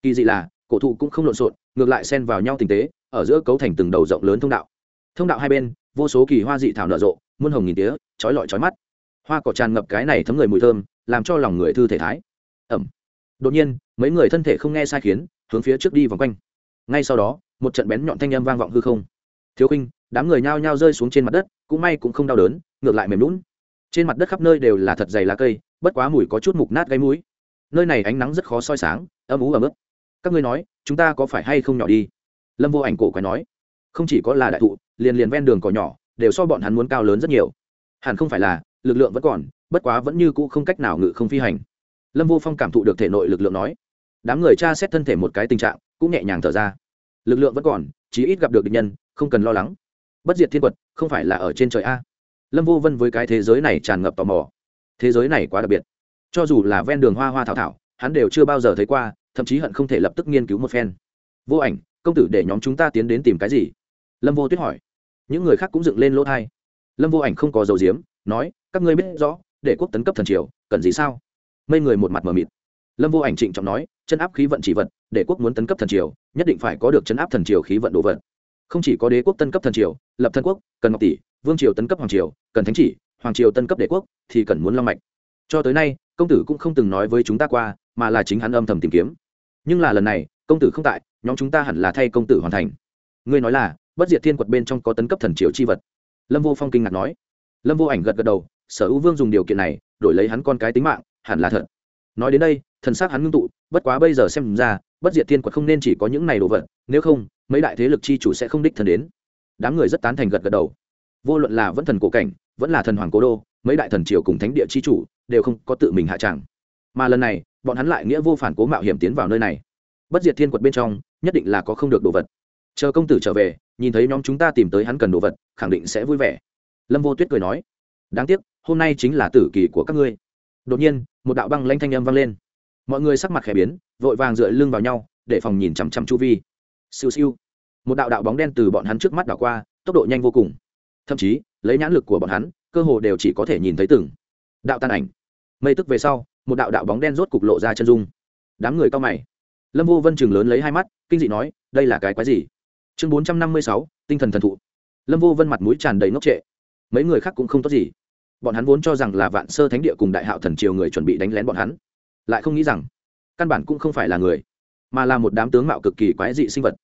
Kỳ dị là, cổ thụ cũng không lộn xộn, ngược lại xen vào nhau tình tế, ở giữa cấu thành từng đầu rộng lớn thông đạo. Thông đạo hai bên, vô số kỳ hoa dị thảo nở rộ, muôn hồng nghìn tía trói lọi trói mắt. Hoa cỏ tràn ngập cái này thấm người mùi thơm, làm cho lòng người thư thể thái. Ẩm. Đột nhiên, mấy người thân thể không nghe sai khiến, hướng phía trước đi vòng quanh. Ngay sau đó, một trận bén nhọn thanh âm vang vọng hư không. Thiếu khinh, đám người nhao nhao rơi xuống trên mặt đất, cũng may cũng không đau đớn, ngược lại mềm lún trên mặt đất khắp nơi đều là thật dày lá cây bất quá mùi có chút mục nát gáy mũi. Nơi này ánh nắng rất khó soi sáng, âm ú ấm ức. Các ngươi nói, chúng ta có phải hay không nhỏ đi? Lâm vô ảnh cổ quái nói. Không chỉ có là đại thụ, liền liền ven đường cỏ nhỏ, đều so bọn hắn muốn cao lớn rất nhiều. Hẳn không phải là, lực lượng vẫn còn, bất quá vẫn như cũ không cách nào ngự không phi hành. Lâm vô phong cảm thụ được thể nội lực lượng nói. Đám người tra xét thân thể một cái tình trạng, cũng nhẹ nhàng thở ra. Lực lượng vẫn còn, chí ít gặp được địch nhân, không cần lo lắng. Bất diệt thiên quật, không phải là ở trên trời a. Lâm vô vân với cái thế giới này tràn ngập tò mò thế giới này quá đặc biệt. Cho dù là ven đường hoa hoa thảo thảo, hắn đều chưa bao giờ thấy qua, thậm chí hận không thể lập tức nghiên cứu một phen. Vô ảnh, công tử để nhóm chúng ta tiến đến tìm cái gì? Lâm vô tuyết hỏi. Những người khác cũng dựng lên lỗ thai. Lâm vô ảnh không có dầu diếm, nói, các ngươi biết rõ, để quốc tấn cấp thần triều, cần gì sao? Mấy người một mặt mờ mịt. Lâm vô ảnh trịnh trọng nói, chân áp khí vận chỉ vật để quốc muốn tấn cấp thần triều, nhất định phải có được chân áp thần triều khí vận đồ vật. Không chỉ có đế quốc tân cấp thần triều, lập thần quốc, cần ngọc tỷ, vương triều tấn cấp hoàng triều, cần thánh chỉ hoàng triều tân cấp đế quốc, thì cần muốn long mạch. Cho tới nay, công tử cũng không từng nói với chúng ta qua, mà là chính hắn âm thầm tìm kiếm. Nhưng là lần này, công tử không tại, nhóm chúng ta hẳn là thay công tử hoàn thành. Ngươi nói là, bất diệt thiên quật bên trong có tấn cấp thần triều chi vật. Lâm vô phong kinh ngạc nói. Lâm vô ảnh gật gật đầu, sở hữu vương dùng điều kiện này, đổi lấy hắn con cái tính mạng, hẳn là thật. Nói đến đây, thần xác hắn ngưng tụ, bất quá bây giờ xem ra, bất diệt thiên quật không nên chỉ có những này đồ vật, nếu không, mấy đại thế lực chi chủ sẽ không đích thần đến. Đám người rất tán thành gật gật đầu vô luận là vẫn thần cổ cảnh, vẫn là thần hoàng cố đô, mấy đại thần triều cùng thánh địa chi chủ đều không có tự mình hạ tràng. Mà lần này, bọn hắn lại nghĩa vô phản cố mạo hiểm tiến vào nơi này. Bất diệt thiên quật bên trong, nhất định là có không được đồ vật. Chờ công tử trở về, nhìn thấy nhóm chúng ta tìm tới hắn cần đồ vật, khẳng định sẽ vui vẻ. Lâm vô tuyết cười nói, đáng tiếc, hôm nay chính là tử kỳ của các ngươi. Đột nhiên, một đạo băng lanh thanh âm vang lên. Mọi người sắc mặt khẽ biến, vội vàng dựa lưng vào nhau, để phòng nhìn chằm chằm chu vi. Siêu siêu. Một đạo đạo bóng đen từ bọn hắn trước mắt đảo qua, tốc độ nhanh vô cùng thậm chí, lấy nhãn lực của bọn hắn, cơ hồ đều chỉ có thể nhìn thấy từng đạo tan ảnh. Mây tức về sau, một đạo đạo bóng đen rốt cục lộ ra chân dung. Đám người cao mày. Lâm vô vân chừng lớn lấy hai mắt, kinh dị nói, đây là cái quái gì? Chương bốn trăm năm mươi sáu, tinh thần thần thụ. Lâm vô vân mặt mũi tràn đầy ngốc trệ. Mấy người khác cũng không tốt gì. Bọn hắn vốn cho rằng là vạn sơ thánh địa cùng đại hạo thần triều người chuẩn bị đánh lén bọn hắn. Lại không nghĩ rằng, căn bản cũng không phải là người, mà là một đám tướng mạo cực kỳ quái dị sinh vật.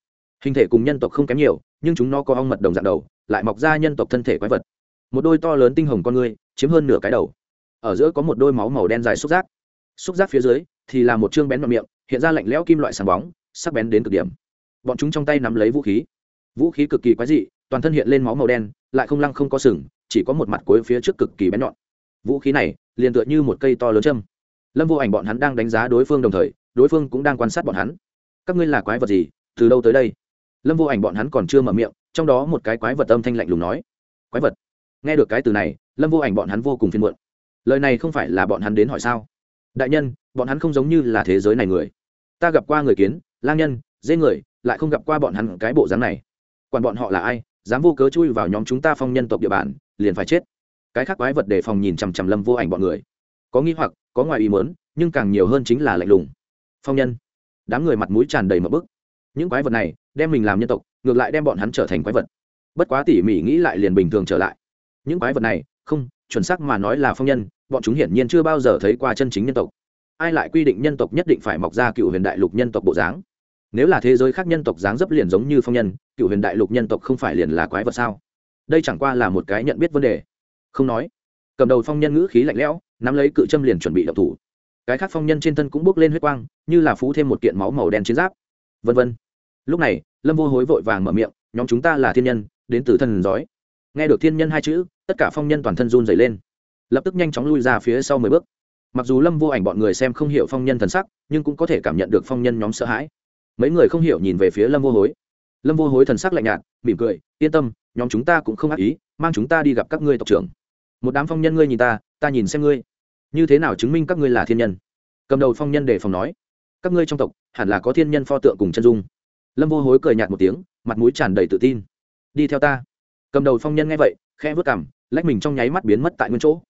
Hình thể cùng nhân tộc không kém nhiều nhưng chúng nó có ong mật đồng dạng đầu, lại mọc ra nhân tộc thân thể quái vật. Một đôi to lớn tinh hồng con người chiếm hơn nửa cái đầu. Ở giữa có một đôi máu màu đen dài xúc giác. Xúc giác phía dưới thì là một chương bén mặt miệng, hiện ra lạnh lẽo kim loại sáng bóng, sắc bén đến cực điểm. Bọn chúng trong tay nắm lấy vũ khí. Vũ khí cực kỳ quái dị, toàn thân hiện lên máu màu đen, lại không lăng không có sừng, chỉ có một mặt cuối phía trước cực kỳ bén nhọn. Vũ khí này liền tựa như một cây to lớn châm. Lâm vô ảnh bọn hắn đang đánh giá đối phương đồng thời, đối phương cũng đang quan sát bọn hắn. Các ngươi là quái vật gì? Từ đâu tới đây? Lâm vô ảnh bọn hắn còn chưa mở miệng, trong đó một cái quái vật âm thanh lạnh lùng nói, quái vật? Nghe được cái từ này, lâm vô ảnh bọn hắn vô cùng phiền muộn. Lời này không phải là bọn hắn đến hỏi sao? Đại nhân, bọn hắn không giống như là thế giới này người. Ta gặp qua người kiến, lang nhân, dê người, lại không gặp qua bọn hắn cái bộ dáng này. Còn bọn họ là ai, dám vô cớ chui vào nhóm chúng ta phong nhân tộc địa bàn, liền phải chết. Cái khác quái vật đề phòng nhìn chằm chằm lâm vô ảnh bọn người. Có nghi hoặc, có ngoài ý mớn nhưng càng nhiều hơn chính là lạnh lùng. Phong nhân. Đám người mặt mũi tràn đầy mập bức. Những quái vật này đem mình làm nhân tộc, ngược lại đem bọn hắn trở thành quái vật. Bất quá tỉ mỉ nghĩ lại liền bình thường trở lại. Những quái vật này, không, chuẩn xác mà nói là phong nhân, bọn chúng hiển nhiên chưa bao giờ thấy qua chân chính nhân tộc. Ai lại quy định nhân tộc nhất định phải mọc ra cựu huyền đại lục nhân tộc bộ dáng? Nếu là thế giới khác nhân tộc dáng dấp liền giống như phong nhân, cựu huyền đại lục nhân tộc không phải liền là quái vật sao? Đây chẳng qua là một cái nhận biết vấn đề. Không nói. Cầm đầu phong nhân ngữ khí lạnh lẽo, nắm lấy cự châm liền chuẩn bị đập thủ. Cái khác phong nhân trên thân cũng bước lên huyết quang, như là phú thêm một kiện máu màu đen chiến giáp. Vân vân lúc này, lâm vô hối vội vàng mở miệng, nhóm chúng ta là thiên nhân, đến từ thần giói. Nghe được thiên nhân hai chữ, tất cả phong nhân toàn thân run dày lên. Lập tức nhanh chóng lui ra phía sau mười bước. Mặc dù lâm vô ảnh bọn người xem không hiểu phong nhân thần sắc, nhưng cũng có thể cảm nhận được phong nhân nhóm sợ hãi. Mấy người không hiểu nhìn về phía lâm vô hối. Lâm vô hối thần sắc lạnh nhạt, mỉm cười, yên tâm, nhóm chúng ta cũng không ác ý, mang chúng ta đi gặp các ngươi tộc trưởng. Một đám phong nhân ngươi nhìn ta ta nhìn xem ngươi. Như thế nào chứng minh các ngươi là thiên nhân? Cầm đầu phong nhân đề phòng nói, các ngươi trong tộc hẳn là có thiên nhân pho tượng cùng chân dung lâm vô hối cười nhạt một tiếng, mặt mũi tràn đầy tự tin. Đi theo ta. Cầm đầu phong nhân nghe vậy khe vớt cằm, lách mình trong nháy mắt biến mất tại nguyên chỗ.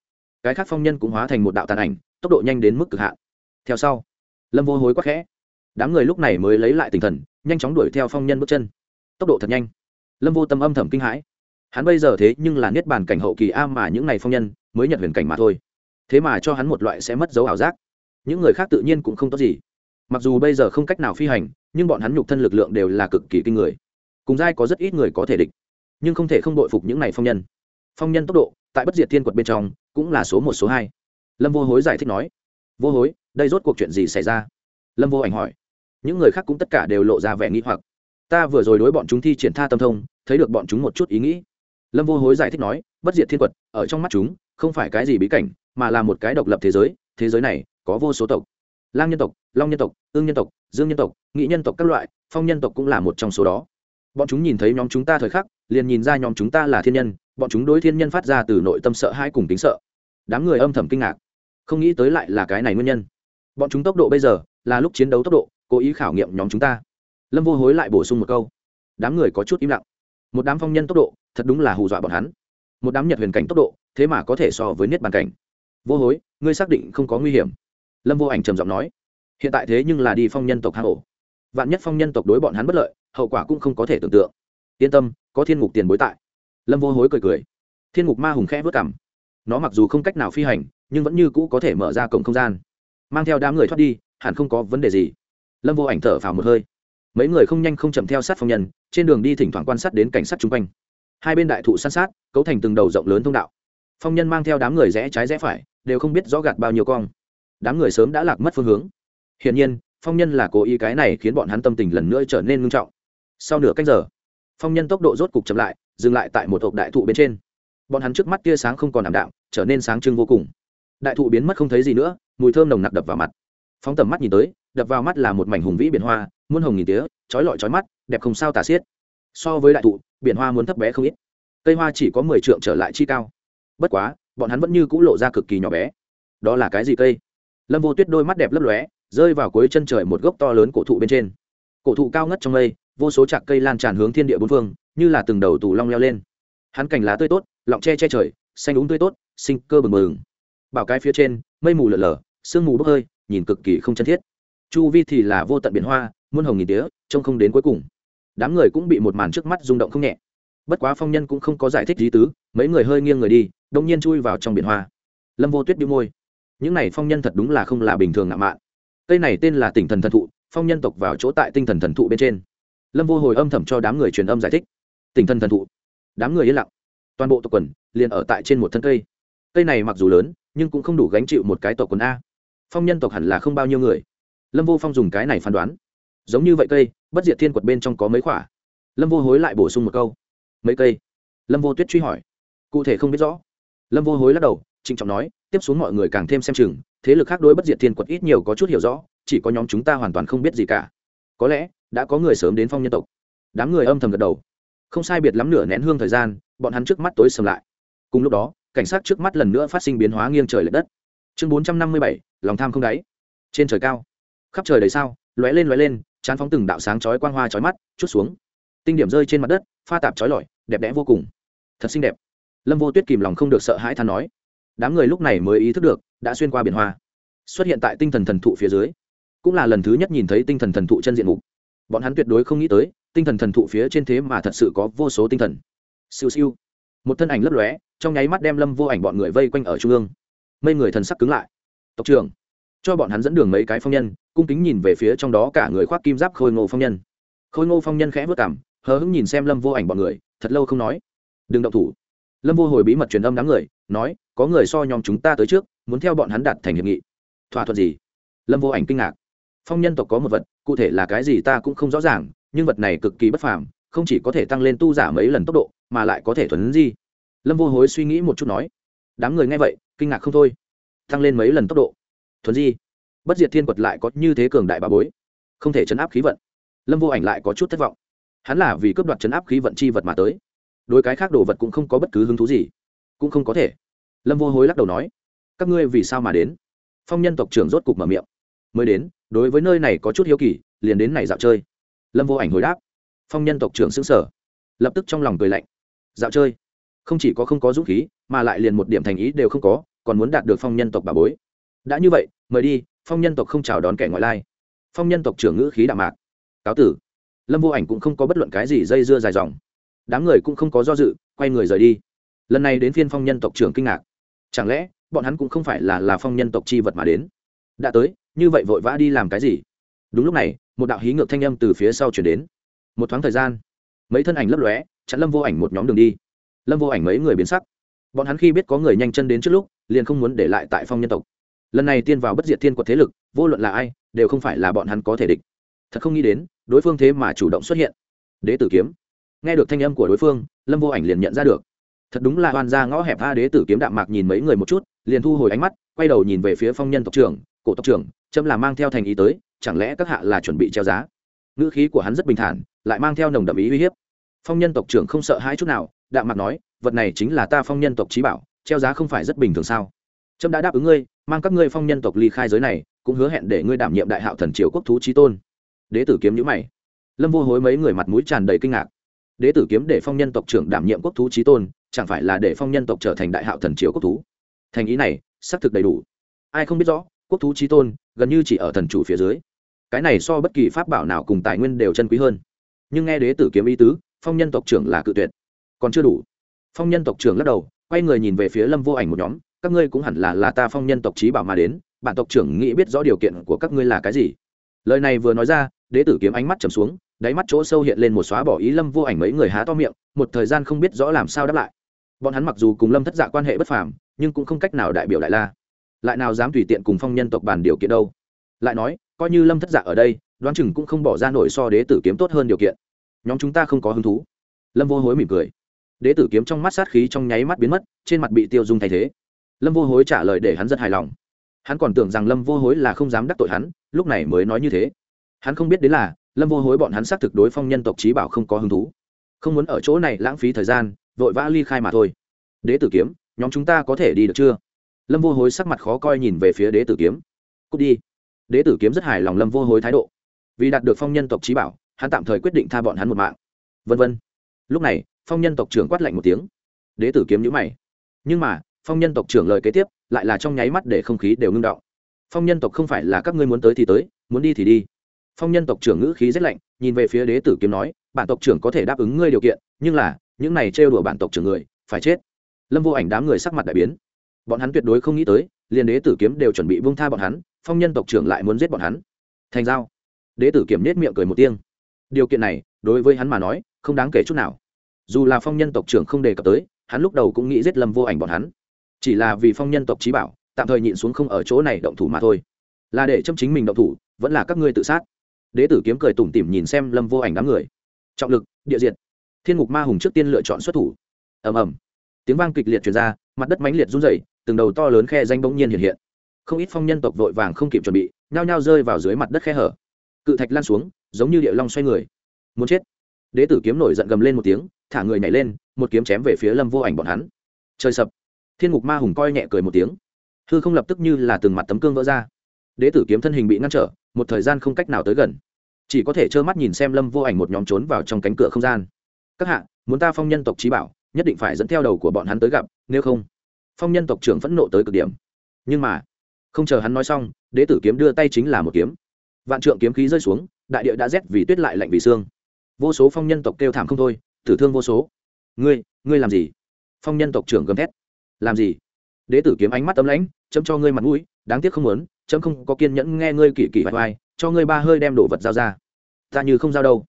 Cái khác phong nhân cũng hóa thành một đạo tàn ảnh, tốc độ nhanh đến mức cực hạn. Theo sau, lâm vô hối quắc khẽ. Đám người lúc này mới lấy lại tinh thần, nhanh chóng đuổi theo phong nhân bước chân. Tốc độ thật nhanh. Lâm vô tâm âm thầm kinh hãi. Hắn bây giờ thế nhưng là niết bàn cảnh hậu kỳ a mà những ngày phong nhân, mới nhận huyền cảnh mà thôi. Thế mà cho hắn một loại sẽ mất dấu ảo giác. Những người khác tự nhiên cũng không tốt gì. Mặc dù bây giờ không cách nào phi hành nhưng bọn hắn nhục thân lực lượng đều là cực kỳ kinh người. Cùng giai có rất ít người có thể địch, nhưng không thể không đội phục những này phong nhân. Phong nhân tốc độ, tại bất diệt thiên quật bên trong, cũng là số một, số hai. Lâm vô hối giải thích nói, vô hối, đây rốt cuộc chuyện gì xảy ra? Lâm vô ảnh hỏi. Những người khác cũng tất cả đều lộ ra vẻ nghĩ hoặc. Ta vừa rồi đối bọn chúng thi triển tha tâm thông, thấy được bọn chúng một chút ý nghĩ. Lâm vô hối giải thích nói, bất diệt thiên quật, ở trong mắt chúng, không phải cái gì bí cảnh, mà là một cái độc lập thế giới thế giới này có vô số tộc lang nhân tộc, long nhân tộc ương nhân tộc, dương nhân tộc, nghị nhân tộc các loại, phong nhân tộc cũng là một trong số đó. Bọn chúng nhìn thấy nhóm chúng ta thời khắc, liền nhìn ra nhóm chúng ta là thiên nhân, bọn chúng đối thiên nhân phát ra từ nội tâm sợ hai cùng tính sợ. Đám người âm thầm kinh ngạc. Không nghĩ tới lại là cái này nguyên nhân. Bọn chúng tốc độ bây giờ, là lúc chiến đấu tốc độ, cố ý khảo nghiệm nhóm chúng ta. Lâm vô hối lại bổ sung một câu. Đám người có chút im lặng. Một đám phong nhân tốc độ, thật đúng là hù dọa bọn hắn. Một đám nhật huyền cảnh tốc độ, thế mà có thể so với niết bàn cảnh. Vô hối, ngươi xác định không có nguy hiểm lâm vô ảnh trầm giọng nói, hiện tại thế nhưng là đi phong nhân tộc hang ổ. Vạn nhất phong nhân tộc đối bọn hắn bất lợi, hậu quả cũng không có thể tưởng tượng. Yên tâm, có thiên ngục tiền bối tại. Lâm vô hối cười cười. Thiên ngục ma hùng khẽ vớt cảm nó mặc dù không cách nào phi hành, nhưng vẫn như cũ có thể mở ra cổng không gian. Mang theo đám người thoát đi, hẳn không có vấn đề gì. Lâm vô ảnh thở phào một hơi. Mấy người không nhanh không chậm theo sát phong nhân, trên đường đi thỉnh thoảng quan sát đến cảnh sát chung quanh. Hai bên đại thụ san sát, cấu thành từng đầu rộng lớn thông đạo. Phong nhân mang theo đám người rẽ trái rẽ phải, đều không biết rõ gạt bao nhiêu cong đám người sớm đã lạc mất phương hướng. Hiển nhiên, phong nhân là cố ý cái này khiến bọn hắn tâm tình lần nữa trở nên ngưng trọng. Sau nửa cách giờ, phong nhân tốc độ rốt cục chậm lại, dừng lại tại một hộp đại thụ bên trên. Bọn hắn trước mắt tia sáng không còn ảm đạm, trở nên sáng trưng vô cùng. Đại thụ biến mất không thấy gì nữa, mùi thơm nồng nặc đập vào mặt. Phóng tầm mắt nhìn tới, đập vào mắt là một mảnh hùng vĩ biển hoa, muôn hồng nghìn tía trói lọi trói mắt, đẹp không sao tả xiết. So với đại thụ, biển hoa muốn thấp bé không ít. Cây hoa chỉ có mười trượng trở lại chi cao. Bất quá, bọn hắn vẫn như c ũ lộ ra cực kỳ nhỏ bé. Đó là cái gì cây? Lâm vô tuyết đôi mắt đẹp lấp lóe, rơi vào cuối chân trời một gốc to lớn cổ thụ bên trên. Cổ thụ cao ngất trong mây, vô số chạc cây lan tràn hướng thiên địa bốn phương, như là từng đầu tù long leo lên. Hắn cành lá tươi tốt, lọng che che trời, xanh đúng tươi tốt, sinh cơ bừng bừng. Bảo cái phía trên, mây mù lợn lờ sương mù bốc hơi, nhìn cực kỳ không chân thiết. Chu vi thì là vô tận biển hoa, muôn hồng nghìn tía, trông không đến cuối cùng. Đám người cũng bị một màn trước mắt rung động không nhẹ. Bất quá phong nhân cũng không có giải thích lý tứ, mấy người hơi nghiêng người đi, đông nhiên chui vào trong biển hoa. Lâm vô tuyết đi môi những này phong nhân thật đúng là không là bình thường ngạo mạn. Cây này tên là tỉnh thần thần thụ, phong nhân tộc vào chỗ tại tinh thần thần thụ bên trên. Lâm vô hồi âm thầm cho đám người truyền âm giải thích. Tỉnh thần thần thụ. Đám người yên lặng. Toàn bộ tộc quần liền ở tại trên một thân cây. Cây này mặc dù lớn, nhưng cũng không đủ gánh chịu một cái tộc quần a. Phong nhân tộc hẳn là không bao nhiêu người. Lâm vô phong dùng cái này phán đoán. Giống như vậy cây, bất diệt thiên quật bên trong có mấy khoả lâm vô hối lại bổ sung một câu. Mấy cây? Lâm vô tuyết truy hỏi. Cụ thể không biết rõ. Lâm vô hối lắc đầu trịnh trọng nói, tiếp xuống mọi người càng thêm xem chừng, thế lực khác đối bất diệt thiên quật ít nhiều có chút hiểu rõ, chỉ có nhóm chúng ta hoàn toàn không biết gì cả. Có lẽ, đã có người sớm đến phong nhân tộc. Đám người âm thầm gật đầu. Không sai biệt lắm nửa nén hương thời gian, bọn hắn trước mắt tối sầm lại. Cùng lúc đó, cảnh sát trước mắt lần nữa phát sinh biến hóa nghiêng trời l ệ đất. Chương bốn trăm năm mươi bảy, lòng tham không đáy. Trên trời cao, khắp trời đầy sao, lóe lên lóe lên, chán phóng từng đạo sáng chói quang hoa chói mắt, chút xuống. Tinh điểm rơi trên mặt đất, pha tạp chói lọi, đẹp đẽ vô cùng. Thật xinh đẹp. Lâm vô tuyết kìm lòng không được sợ hãi than nói đám người lúc này mới ý thức được, đã xuyên qua biển hoa, xuất hiện tại tinh thần thần thụ phía dưới. Cũng là lần thứ nhất nhìn thấy tinh thần thần thụ chân diện mục. Bọn hắn tuyệt đối không nghĩ tới, tinh thần thần thụ phía trên thế mà thật sự có vô số tinh thần. Siêu siêu. Một thân ảnh lấp lóe, trong nháy mắt đem lâm vô ảnh bọn người vây quanh ở trung ương. Mây người thần sắc cứng lại. Tộc trưởng, cho bọn hắn dẫn đường mấy cái phong nhân, cung kính nhìn về phía trong đó cả người khoác kim giáp khôi ngô phong nhân. Khôi ngô phong nhân khẽ vất cảm hờ hững nhìn xem lâm vô ảnh bọn người, thật lâu không nói. Đừng động thủ lâm vô hồi bí mật truyền âm đám người, nói, có người so nhóm chúng ta tới trước, muốn theo bọn hắn đạt thành hiệp nghị. Thỏa thuận gì? Lâm vô ảnh kinh ngạc. Phong nhân tộc có một vật, cụ thể là cái gì ta cũng không rõ ràng, nhưng vật này cực kỳ bất phàm, không chỉ có thể tăng lên tu giả mấy lần tốc độ, mà lại có thể thuần di. Lâm vô hối suy nghĩ một chút nói. Đám người nghe vậy, kinh ngạc không thôi. Tăng lên mấy lần tốc độ? Thuần di? Bất diệt thiên quật lại có như thế cường đại bà bối. Không thể chấn áp khí vận. Lâm vô ảnh lại có chút thất vọng. Hắn là vì cướp đoạt chấn áp khí vận chi vật mà tới đôi cái khác đồ vật cũng không có bất cứ hứng thú gì. Cũng không có thể. Lâm vô hối lắc đầu nói, các ngươi vì sao mà đến? Phong nhân tộc trưởng rốt cục mở miệng, mới đến, đối với nơi này có chút hiếu kỳ, liền đến này dạo chơi. Lâm vô ảnh hồi đáp, phong nhân tộc trưởng xứng sở lập tức trong lòng cười lạnh, dạo chơi? Không chỉ có không có dũng khí, mà lại liền một điểm thành ý đều không có, còn muốn đạt được phong nhân tộc bà bối. Đã như vậy, mời đi, phong nhân tộc không chào đón kẻ ngoại lai. Phong nhân tộc trưởng ngữ khí đạm mạc, cáo tử. Lâm vô ảnh cũng không có bất luận cái gì dây dưa dài dòng đám người cũng không có do dự, quay người rời đi. Lần này đến phiên phong nhân tộc trưởng kinh ngạc. Chẳng lẽ, bọn hắn cũng không phải là là phong nhân tộc chi vật mà đến? Đã tới, như vậy vội vã đi làm cái gì? Đúng lúc này, một đạo hí ngược thanh âm từ phía sau chuyển đến. Một thoáng thời gian, mấy thân ảnh lấp lóe, chặn lâm vô ảnh một nhóm đường đi. Lâm vô ảnh mấy người biến sắc. Bọn hắn khi biết có người nhanh chân đến trước lúc, liền không muốn để lại tại phong nhân tộc. Lần này tiên vào bất diệt thiên của thế lực, vô luận là ai, đều không phải là bọn hắn có thể địch. Thật không nghĩ đến, đối phương thế mà chủ động xuất hiện. Đế tử kiếm nghe được thanh âm của đối phương, lâm vô ảnh liền nhận ra được. Thật đúng là hoàn ra ngõ hẹp a đế tử kiếm đạm mạc nhìn mấy người một chút, liền thu hồi ánh mắt, quay đầu nhìn về phía phong nhân tộc trưởng, cổ tộc trưởng, chấm là mang theo thành ý tới, chẳng lẽ các hạ là chuẩn bị treo giá? Ngữ khí của hắn rất bình thản, lại mang theo nồng đậm ý uy hiếp. Phong nhân tộc trưởng không sợ hãi chút nào, đạm mạc nói, vật này chính là ta phong nhân tộc trí bảo, treo giá không phải rất bình thường sao? Trâm đã đáp ứng ngươi, mang các ngươi phong nhân tộc ly khai giới này, cũng hứa hẹn để ngươi đảm nhiệm đại hạo thần triều quốc thú trí tôn. Đế tử kiếm nhữ mày. Lâm vô hối mấy người mặt mũi tràn đầy kinh ngạc đế tử kiếm để phong nhân tộc trưởng đảm nhiệm quốc thú trí tôn, chẳng phải là để phong nhân tộc trở thành đại hạo thần triều quốc thú? Thành ý này, xác thực đầy đủ. Ai không biết rõ, quốc thú trí tôn gần như chỉ ở thần chủ phía dưới. Cái này so bất kỳ pháp bảo nào cùng tài nguyên đều chân quý hơn. Nhưng nghe đế tử kiếm ý tứ, phong nhân tộc trưởng là cự tuyệt. Còn chưa đủ. Phong nhân tộc trưởng lắc đầu, quay người nhìn về phía lâm vô ảnh một nhóm, các ngươi cũng hẳn là là ta phong nhân tộc trí bảo mà đến, bản tộc trưởng nghĩ biết rõ điều kiện của các ngươi là cái gì. Lời này vừa nói ra, đế tử kiếm ánh mắt trầm xuống đáy mắt chỗ sâu hiện lên một xóa bỏ ý lâm vô ảnh mấy người há to miệng, một thời gian không biết rõ làm sao đáp lại. Bọn hắn mặc dù cùng lâm thất dạ quan hệ bất phàm, nhưng cũng không cách nào đại biểu đại la. Lại nào dám tùy tiện cùng phong nhân tộc bàn điều kiện đâu? Lại nói, coi như lâm thất dạ ở đây, đoán chừng cũng không bỏ ra nổi so đế tử kiếm tốt hơn điều kiện. Nhóm chúng ta không có hứng thú. Lâm vô hối mỉm cười. Đế tử kiếm trong mắt sát khí trong nháy mắt biến mất, trên mặt bị tiêu dung thay thế. Lâm vô hối trả lời để hắn rất hài lòng. Hắn còn tưởng rằng lâm vô hối là không dám đắc tội hắn, lúc này mới nói như thế. Hắn không biết đến là lâm vô hối bọn hắn xác thực đối phong nhân tộc trí bảo không có hứng thú. Không muốn ở chỗ này lãng phí thời gian, vội vã ly khai mà thôi. Đế tử kiếm, nhóm chúng ta có thể đi được chưa? Lâm vô hối sắc mặt khó coi nhìn về phía đế tử kiếm. Cút đi. Đế tử kiếm rất hài lòng lâm vô hối thái độ. Vì đạt được phong nhân tộc trí bảo, hắn tạm thời quyết định tha bọn hắn một mạng. Vân vân. Lúc này, phong nhân tộc trưởng quát lạnh một tiếng. Đế tử kiếm nhữ mày. Nhưng mà, phong nhân tộc trưởng lời kế tiếp, lại là trong nháy mắt để không khí đều ngưng động. Phong nhân tộc không phải là các ngươi muốn tới thì tới, muốn đi thì đi phong nhân tộc trưởng ngữ khí rất lạnh, nhìn về phía đế tử kiếm nói, bản tộc trưởng có thể đáp ứng ngươi điều kiện, nhưng là, những này trêu đùa bản tộc trưởng người, phải chết. Lâm vô ảnh đám người sắc mặt đại biến. Bọn hắn tuyệt đối không nghĩ tới, liền đế tử kiếm đều chuẩn bị vung tha bọn hắn, phong nhân tộc trưởng lại muốn giết bọn hắn. Thành giao. Đế tử kiểm nết miệng cười một tiếng. Điều kiện này, đối với hắn mà nói, không đáng kể chút nào. Dù là phong nhân tộc trưởng không đề cập tới, hắn lúc đầu cũng nghĩ giết lâm vô ảnh bọn hắn. Chỉ là vì phong nhân tộc trí bảo, tạm thời nhịn xuống không ở chỗ này động thủ mà thôi. Là để châm chính mình động thủ, vẫn là các ngươi tự sát đế tử kiếm cười tủm tỉm nhìn xem lâm vô ảnh đám người. Trọng lực, địa diện thiên ngục ma hùng trước tiên lựa chọn xuất thủ. Ầm ầm. Tiếng vang kịch liệt truyền ra, mặt đất mãnh liệt run rẩy, từng đầu to lớn khe danh bỗng nhiên hiện hiện. Không ít phong nhân tộc vội vàng không kịp chuẩn bị, nhao nhao rơi vào dưới mặt đất khe hở. Cự thạch lan xuống, giống như địa long xoay người. Muốn chết. Đế tử kiếm nổi giận gầm lên một tiếng, thả người nhảy lên, một kiếm chém về phía lâm vô ảnh bọn hắn. Trời sập. Thiên ngục ma hùng coi nhẹ cười một tiếng. Hư không lập tức như là từng mặt tấm cương vỡ ra đế tử kiếm thân hình bị ngăn trở, một thời gian không cách nào tới gần. Chỉ có thể trơ mắt nhìn xem lâm vô ảnh một nhóm trốn vào trong cánh cửa không gian. Các hạ, muốn ta phong nhân tộc trí bảo, nhất định phải dẫn theo đầu của bọn hắn tới gặp, nếu không, phong nhân tộc trưởng phẫn nộ tới cực điểm. Nhưng mà, không chờ hắn nói xong, đế tử kiếm đưa tay chính là một kiếm. Vạn trượng kiếm khí rơi xuống, đại địa đã rét vì tuyết lại lạnh vì xương. Vô số phong nhân tộc kêu thảm không thôi, tử thương vô số. Ngươi ngươi làm gì? Phong nhân tộc trưởng gầm thét. Làm gì? Đế tử kiếm ánh mắt tấm lãnh chấm cho ngươi mặt mũi, đáng tiếc không muốn chấm không có kiên nhẫn nghe ngươi kỳ kỳ vai vai, cho ngươi ba hơi đem đồ vật giao ra. Ta như không giao đâu.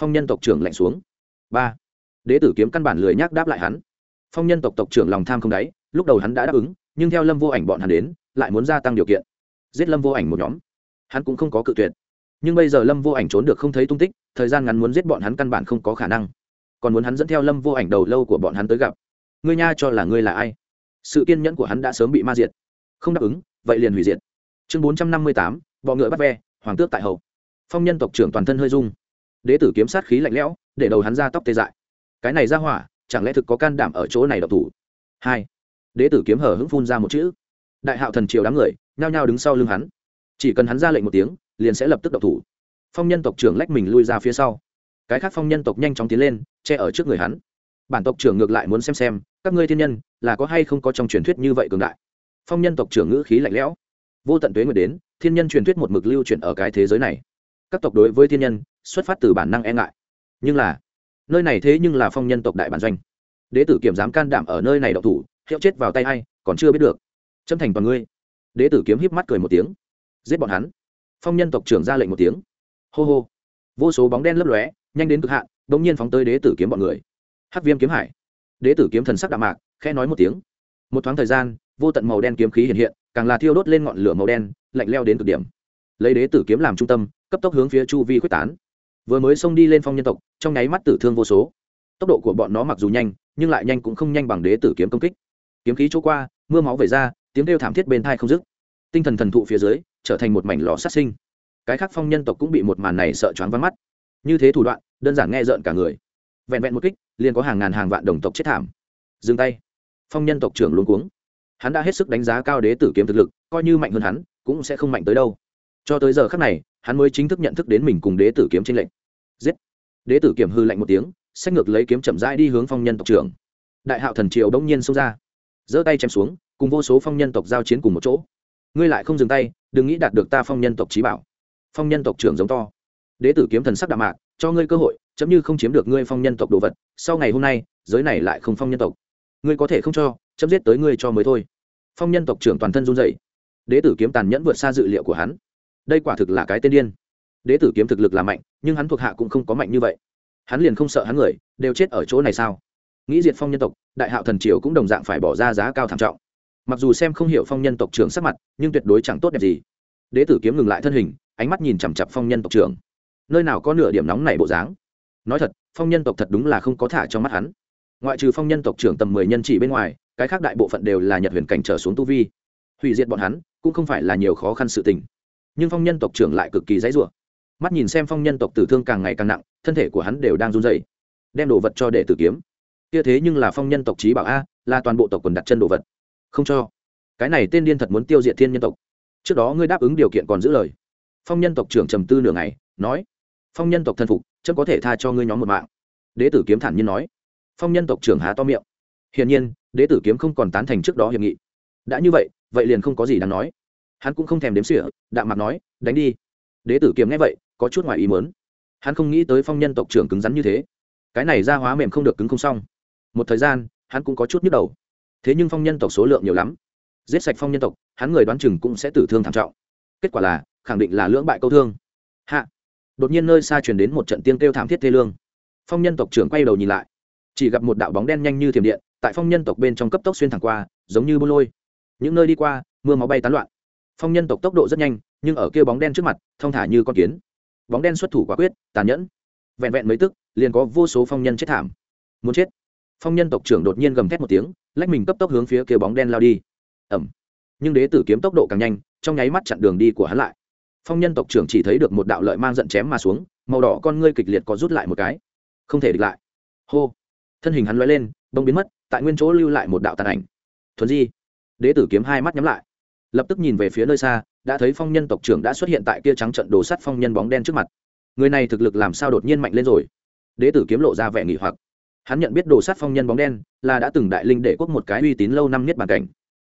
Phong nhân tộc trưởng lạnh xuống. Ba. Đế tử kiếm căn bản lười nhác đáp lại hắn. Phong nhân tộc tộc trưởng lòng tham không đáy, lúc đầu hắn đã đáp ứng, nhưng theo lâm vô ảnh bọn hắn đến, lại muốn gia tăng điều kiện. Giết lâm vô ảnh một nhóm. Hắn cũng không có cự tuyệt. Nhưng bây giờ lâm vô ảnh trốn được không thấy tung tích, thời gian ngắn muốn giết bọn hắn căn bản không có khả năng. Còn muốn hắn dẫn theo lâm vô ảnh đầu lâu của bọn hắn tới gặp. Ngươi nha cho là ngươi là ai? Sự kiên nhẫn của hắn đã sớm bị ma diệt. Không đáp ứng, vậy liền hủy diệt chương bốn trăm năm mươi tám, bọ ngựa bắt ve, hoàng tước tại hậu phong nhân tộc trưởng toàn thân hơi dung đế tử kiếm sát khí lạnh lẽo, để đầu hắn ra tóc tê dại. Cái này ra hỏa, chẳng lẽ thực có can đảm ở chỗ này độc thủ? Hai. Đế tử kiếm hở hững phun ra một chữ. Đại hạo thần triều đám người, nhao nhao đứng sau lưng hắn. Chỉ cần hắn ra lệnh một tiếng, liền sẽ lập tức độc thủ. Phong nhân tộc trưởng lách mình lui ra phía sau. Cái khác phong nhân tộc nhanh chóng tiến lên, che ở trước người hắn. Bản tộc trưởng ngược lại muốn xem xem, các ngươi thiên nhân, là có hay không có trong truyền thuyết như vậy cường đại. Phong nhân tộc trưởng ngữ khí lạnh lẽo vô tận tuế nguyệt đến, thiên nhân truyền thuyết một mực lưu truyền ở cái thế giới này. Các tộc đối với thiên nhân xuất phát từ bản năng e ngại. Nhưng là, nơi này thế nhưng là phong nhân tộc đại bản doanh. Đế tử kiểm giám can đảm ở nơi này độc thủ, hiệu chết vào tay hay còn chưa biết được. Trâm thành toàn ngươi. Đế tử kiếm híp mắt cười một tiếng. Giết bọn hắn. Phong nhân tộc trưởng ra lệnh một tiếng. Hô hô. Vô số bóng đen lấp lóe, nhanh đến cực hạn đ ỗ n g nhiên phóng tới đế tử kiếm bọn người. Hắc viêm kiếm hải. Đế tử kiếm thần sắc đạm mạc, khẽ nói một tiếng. Một thoáng thời gian, vô tận màu đen kiếm khí hiện hiện càng là thiêu đốt lên ngọn lửa màu đen, lạnh leo đến cực điểm. Lấy đế tử kiếm làm trung tâm, cấp tốc hướng phía chu vi quyết tán. Vừa mới xông đi lên phong nhân tộc, trong nháy mắt tử thương vô số. Tốc độ của bọn nó mặc dù nhanh, nhưng lại nhanh cũng không nhanh bằng đế tử kiếm công kích. Kiếm khí chỗ qua, mưa máu về ra, tiếng kêu thảm thiết bên thai không dứt. Tinh thần thần thụ phía dưới, trở thành một mảnh lò sát sinh. Cái khác phong nhân tộc cũng bị một màn này sợ choáng vắng mắt. Như thế thủ đoạn, đơn giản nghe rợn cả người. Vẹn vẹn một kích, liền có hàng ngàn hàng vạn đồng tộc chết thảm. Dừng tay. Phong nhân tộc trưởng luôn cuống hắn đã hết sức đánh giá cao đế tử kiếm thực lực, coi như mạnh hơn hắn, cũng sẽ không mạnh tới đâu. Cho tới giờ khác này, hắn mới chính thức nhận thức đến mình cùng đế tử kiếm trên lệnh giết! Đế tử kiểm hư lạnh một tiếng sách ngược lấy kiếm chậm rãi đi hướng phong nhân tộc trưởng. Đại hạo thần triều đông nhiên xông ra. Giơ tay chém xuống, cùng vô số phong nhân tộc giao chiến cùng một chỗ. Ngươi lại không dừng tay, đừng nghĩ đạt được ta phong nhân tộc trí bảo. Phong nhân tộc trưởng giống to. Đế tử kiếm thần sắc đạm mạc, cho ngươi cơ hội, chấm như không chiếm được ngươi phong nhân tộc đồ vật, sau ngày hôm nay, giới này lại không phong nhân tộc. Ngươi có thể không cho chấm giết tới ngươi cho mới thôi. Phong nhân tộc trưởng toàn thân run dậy đế tử kiếm tàn nhẫn vượt xa dự liệu của hắn. Đây quả thực là cái tên điên. Đế tử kiếm thực lực là mạnh, nhưng hắn thuộc hạ cũng không có mạnh như vậy. Hắn liền không sợ hắn người, đều chết ở chỗ này sao? Nghĩ diệt phong nhân tộc, đại hạo thần triều cũng đồng dạng phải bỏ ra giá cao thảm trọng. Mặc dù xem không hiểu phong nhân tộc trưởng sắc mặt, nhưng tuyệt đối chẳng tốt đẹp gì. Đế tử kiếm ngừng lại thân hình, ánh mắt nhìn chằm chặp phong nhân tộc trưởng. Nơi nào có nửa điểm nóng này bộ dáng? Nói thật, phong nhân tộc thật đúng là không có thả trong mắt hắn. Ngoại trừ phong nhân tộc trưởng tầm mười nhân chỉ bên ngoài cái khác đại bộ phận đều là nhật huyền cảnh trở xuống tu vi. Hủy diệt bọn hắn, cũng không phải là nhiều khó khăn sự tình. Nhưng phong nhân tộc trưởng lại cực kỳ dãy rủa. Mắt nhìn xem phong nhân tộc tử thương càng ngày càng nặng, thân thể của hắn đều đang run dày đem đồ vật cho đệ tử kiếm. Kia thế nhưng là phong nhân tộc trí bảo a, là toàn bộ tộc quần đặt chân đồ vật. Không cho. Cái này tên điên thật muốn tiêu diệt thiên nhân tộc. Trước đó ngươi đáp ứng điều kiện còn giữ lời. Phong nhân tộc trưởng trầm tư nửa ngày, nói, phong nhân tộc thân phục chân có thể tha cho ngươi nhóm một mạng. Đế tử kiếm thản nhiên nói. Phong nhân tộc trưởng há to miệng. Hiển nhiên đế tử kiếm không còn tán thành trước đó hiệp nghị. Đã như vậy vậy liền không có gì đáng nói. Hắn cũng không thèm đếm xỉa, đạm mặt nói, đánh đi. Đế tử kiếm nghe vậy, có chút ngoài ý mớn hắn không nghĩ tới phong nhân tộc trưởng cứng rắn như thế. Cái này ra hóa mềm không được cứng không xong. Một thời gian, hắn cũng có chút nhức đầu. Thế nhưng phong nhân tộc số lượng nhiều lắm. Giết sạch phong nhân tộc, hắn người đoán chừng cũng sẽ tử thương thảm trọng. Kết quả là, khẳng định là lưỡng bại câu thương. Hạ. Đột nhiên nơi xa chuyển đến một trận tiên kêu thảm thiết thê lương. Phong nhân tộc trưởng quay đầu nhìn lại. Chỉ gặp một đạo bóng đen nhanh như thiểm điện tại phong nhân tộc bên trong cấp tốc xuyên thẳng qua, giống như bô lôi. Những nơi đi qua, mưa máu bay tán loạn. Phong nhân tộc tốc độ rất nhanh, nhưng ở kia bóng đen trước mặt, thong thả như con kiến. Bóng đen xuất thủ quả quyết, tàn nhẫn. Vẹn vẹn mấy tức, liền có vô số phong nhân chết thảm. Muốn chết. Phong nhân tộc trưởng đột nhiên gầm thét một tiếng, lách mình cấp tốc hướng phía kia bóng đen lao đi. Ẩm nhưng đế tử kiếm tốc độ càng nhanh, trong nháy mắt chặn đường đi của hắn lại. Phong nhân tộc trưởng chỉ thấy được một đạo lợi mang giận chém mà xuống, màu đỏ con ngươi kịch liệt có rút lại một cái. Không thể địch lại. Hô. Thân hình hắn loay lên bông biến mất tại nguyên chỗ lưu lại một đạo tàn ảnh. Thuần di, đế tử kiếm hai mắt nhắm lại. Lập tức nhìn về phía nơi xa, đã thấy phong nhân tộc trưởng đã xuất hiện tại kia trắng trận đồ sắt phong nhân bóng đen trước mặt. Người này thực lực làm sao đột nhiên mạnh lên rồi? Đế tử kiếm lộ ra vẻ nghỉ hoặc. Hắn nhận biết đồ sắt phong nhân bóng đen là đã từng đại linh để quốc một cái uy tín lâu năm niết bàn cảnh.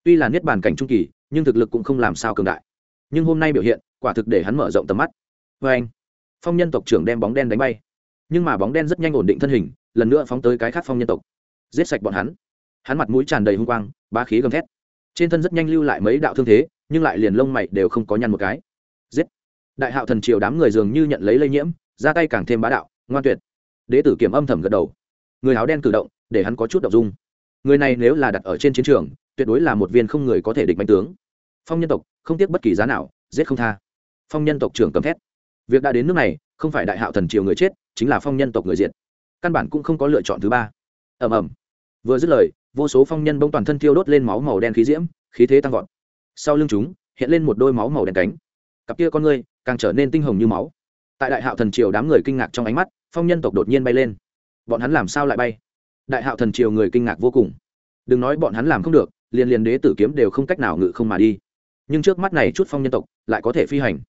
Tuy là niết bàn cảnh trung kỳ, nhưng thực lực cũng không làm sao cường đại. Nhưng hôm nay biểu hiện, quả thực để hắn mở rộng tầm mắt. Vê anh, phong nhân tộc trưởng đem bóng đen đánh bay. Nhưng mà bóng đen rất nhanh ổn định thân hình, lần nữa phóng tới cái khác phong nhân tộc giết sạch bọn hắn. Hắn mặt mũi tràn đầy hung quang ba khí gầm thét. Trên thân rất nhanh lưu lại mấy đạo thương thế, nhưng lại liền lông mày đều không có nhăn một cái. Giết! Đại hạo thần triều đám người dường như nhận lấy lây nhiễm, ra tay càng thêm bá đạo, ngoan tuyệt. Đế tử kiểm âm thầm gật đầu. Người áo đen cử động, để hắn có chút đ ộ n g dung. Người này nếu là đặt ở trên chiến trường, tuyệt đối là một viên không người có thể địch mạnh tướng. Phong nhân tộc, không tiếc bất kỳ giá nào, giết không tha. Phong nhân tộc trưởng cầm thét. Việc đã đến nước này, không phải đại hạo thần triều người chết, chính là phong nhân tộc người diệt. Căn bản cũng không có lựa chọn thứ ba ầm ầm, vừa dứt lời vô số phong nhân bông toàn thân thiêu đốt lên máu màu đen khí diễm khí thế tăng vọt. Sau lưng chúng hiện lên một đôi máu màu đen cánh. Cặp kia con ngươi càng trở nên tinh hồng như máu. Tại đại hạo thần triều đám người kinh ngạc trong ánh mắt phong nhân tộc đột nhiên bay lên. Bọn hắn làm sao lại bay? Đại hạo thần triều người kinh ngạc vô cùng. Đừng nói bọn hắn làm không được liền liền đế tử kiếm đều không cách nào ngự không mà đi. Nhưng trước mắt này chút phong nhân tộc lại có thể phi hành.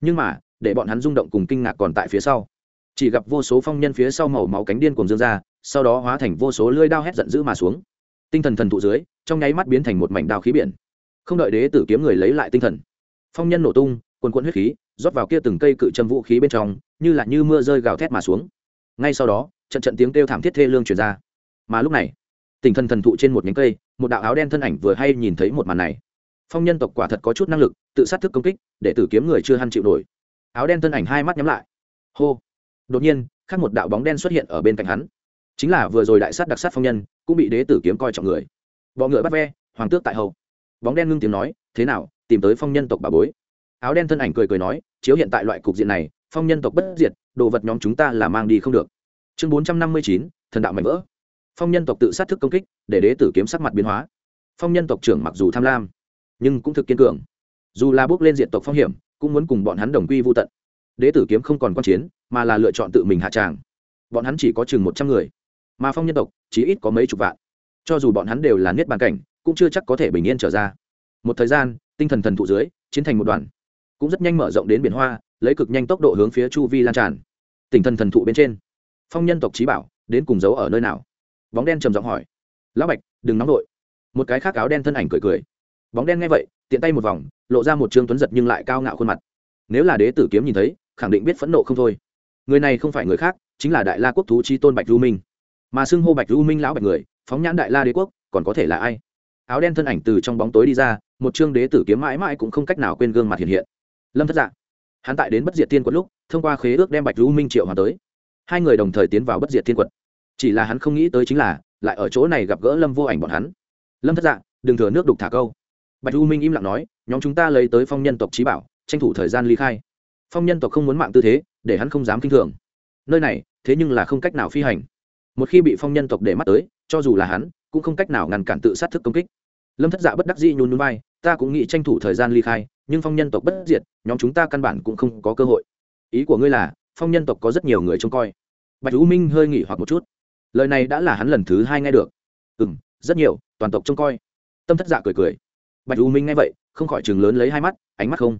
Nhưng mà để bọn hắn rung động cùng kinh ngạc còn tại phía sau. Chỉ gặp vô số phong nhân phía sau màu máu cánh điên cùng dương ra sau đó hóa thành vô số lưỡi đao hét giận dữ mà xuống. Tinh thần thần thụ dưới, trong nháy mắt biến thành một mảnh đao khí biển. Không đợi đế tử kiếm người lấy lại tinh thần, phong nhân nổ tung quần quận huyết khí, rót vào kia từng cây cự châm vũ khí bên trong, như là như mưa rơi gào thét mà xuống. Ngay sau đó, trận trận tiếng kêu thảm thiết thê lương truyền ra. Mà lúc này, tinh thần thần thụ trên một nhánh cây, một đạo áo đen thân ảnh vừa hay nhìn thấy một màn này. Phong nhân tộc quả thật có chút năng lực, tự sát thức công kích, để tử kiếm người chưa hăn chịu nổi. Áo đen thân ảnh hai mắt nhắm lại. Hô. Đột nhiên, khác một đạo bóng đen xuất hiện ở bên cạnh hắn chính là vừa rồi đại sát đặc sát phong nhân, cũng bị đế tử kiếm coi trọng người. Bọ ngựa bắt ve, hoàng tước tại hậu bóng đen ngưng tiếng nói, thế nào, tìm tới phong nhân tộc bà bối. Áo đen thân ảnh cười cười nói, chiếu hiện tại loại cục diện này, phong nhân tộc bất diệt, đồ vật nhóm chúng ta là mang đi không được. Chương bốn trăm năm mươi chín, thần đạo mạnh vỡ. Phong nhân tộc tự sát thức công kích, để đế tử kiếm sắc mặt biến hóa. Phong nhân tộc trưởng mặc dù tham lam, nhưng cũng thực kiên cường. Dù là bước lên diện tộc phong hiểm, cũng muốn cùng bọn hắn đồng quy vô tận. Đế tử kiếm không còn quan chiến, mà là lựa chọn tự mình hạ tràng. Bọn hắn chỉ có chừng một trăm người mà phong nhân tộc chỉ ít có mấy chục vạn. Cho dù bọn hắn đều là niết bàn cảnh, cũng chưa chắc có thể bình yên trở ra. Một thời gian, tinh thần thần thụ dưới, chiến thành một đoàn. Cũng rất nhanh mở rộng đến biển hoa, lấy cực nhanh tốc độ hướng phía chu vi lan tràn. Tỉnh thần thần thụ bên trên. Phong nhân tộc trí bảo, đến cùng giấu ở nơi nào? Bóng đen trầm giọng hỏi. Lão bạch, đừng nóng vội một cái khác áo đen thân ảnh cười cười. Bóng đen nghe vậy, tiện tay một vòng, lộ ra một trương tuấn giật nhưng lại cao ngạo khuôn mặt. Nếu là đế tử kiếm nhìn thấy, khẳng định biết phẫn nộ không thôi. Người này không phải người khác, chính là đại la quốc thú chi tôn bạch du minh mà xưng hô bạch u minh lão bạch người, phóng nhãn đại la đế quốc, còn có thể là ai? Áo đen thân ảnh từ trong bóng tối đi ra, một chương đế tử kiếm mãi mãi cũng không cách nào quên gương mặt hiện hiện. Lâm thất dạ. Hắn tại đến bất diệt tiên quật lúc, thông qua khế ước đem bạch u minh triệu hòa tới. Hai người đồng thời tiến vào bất diệt tiên quật chỉ là hắn không nghĩ tới chính là, lại ở chỗ này gặp gỡ lâm vô ảnh bọn hắn. Lâm thất dạ đừng thừa nước đục thả câu. Bạch u minh im lặng nói, nhóm chúng ta lấy tới phong nhân tộc trí bảo, tranh thủ thời gian ly khai. Phong nhân tộc không muốn mạng tư thế, để hắn không dám k i n h thường. Nơi này, thế nhưng là không cách nào phi hành một khi bị phong nhân tộc để mắt tới, cho dù là hắn, cũng không cách nào ngăn cản tự sát thức công kích. Lâm thất dạ bất đắc dĩ nhún núi bay ta cũng nghĩ tranh thủ thời gian ly khai, nhưng phong nhân tộc bất diệt, nhóm chúng ta căn bản cũng không có cơ hội. Ý của ngươi là, phong nhân tộc có rất nhiều người trông coi. Bạch u minh hơi nghỉ hoặc một chút. Lời này đã là hắn lần thứ hai nghe được. Ừ m rất nhiều, toàn tộc trông coi. Tâm thất dạ cười cười. Bạch u minh nghe vậy, không khỏi chừng lớn lấy hai mắt, ánh mắt không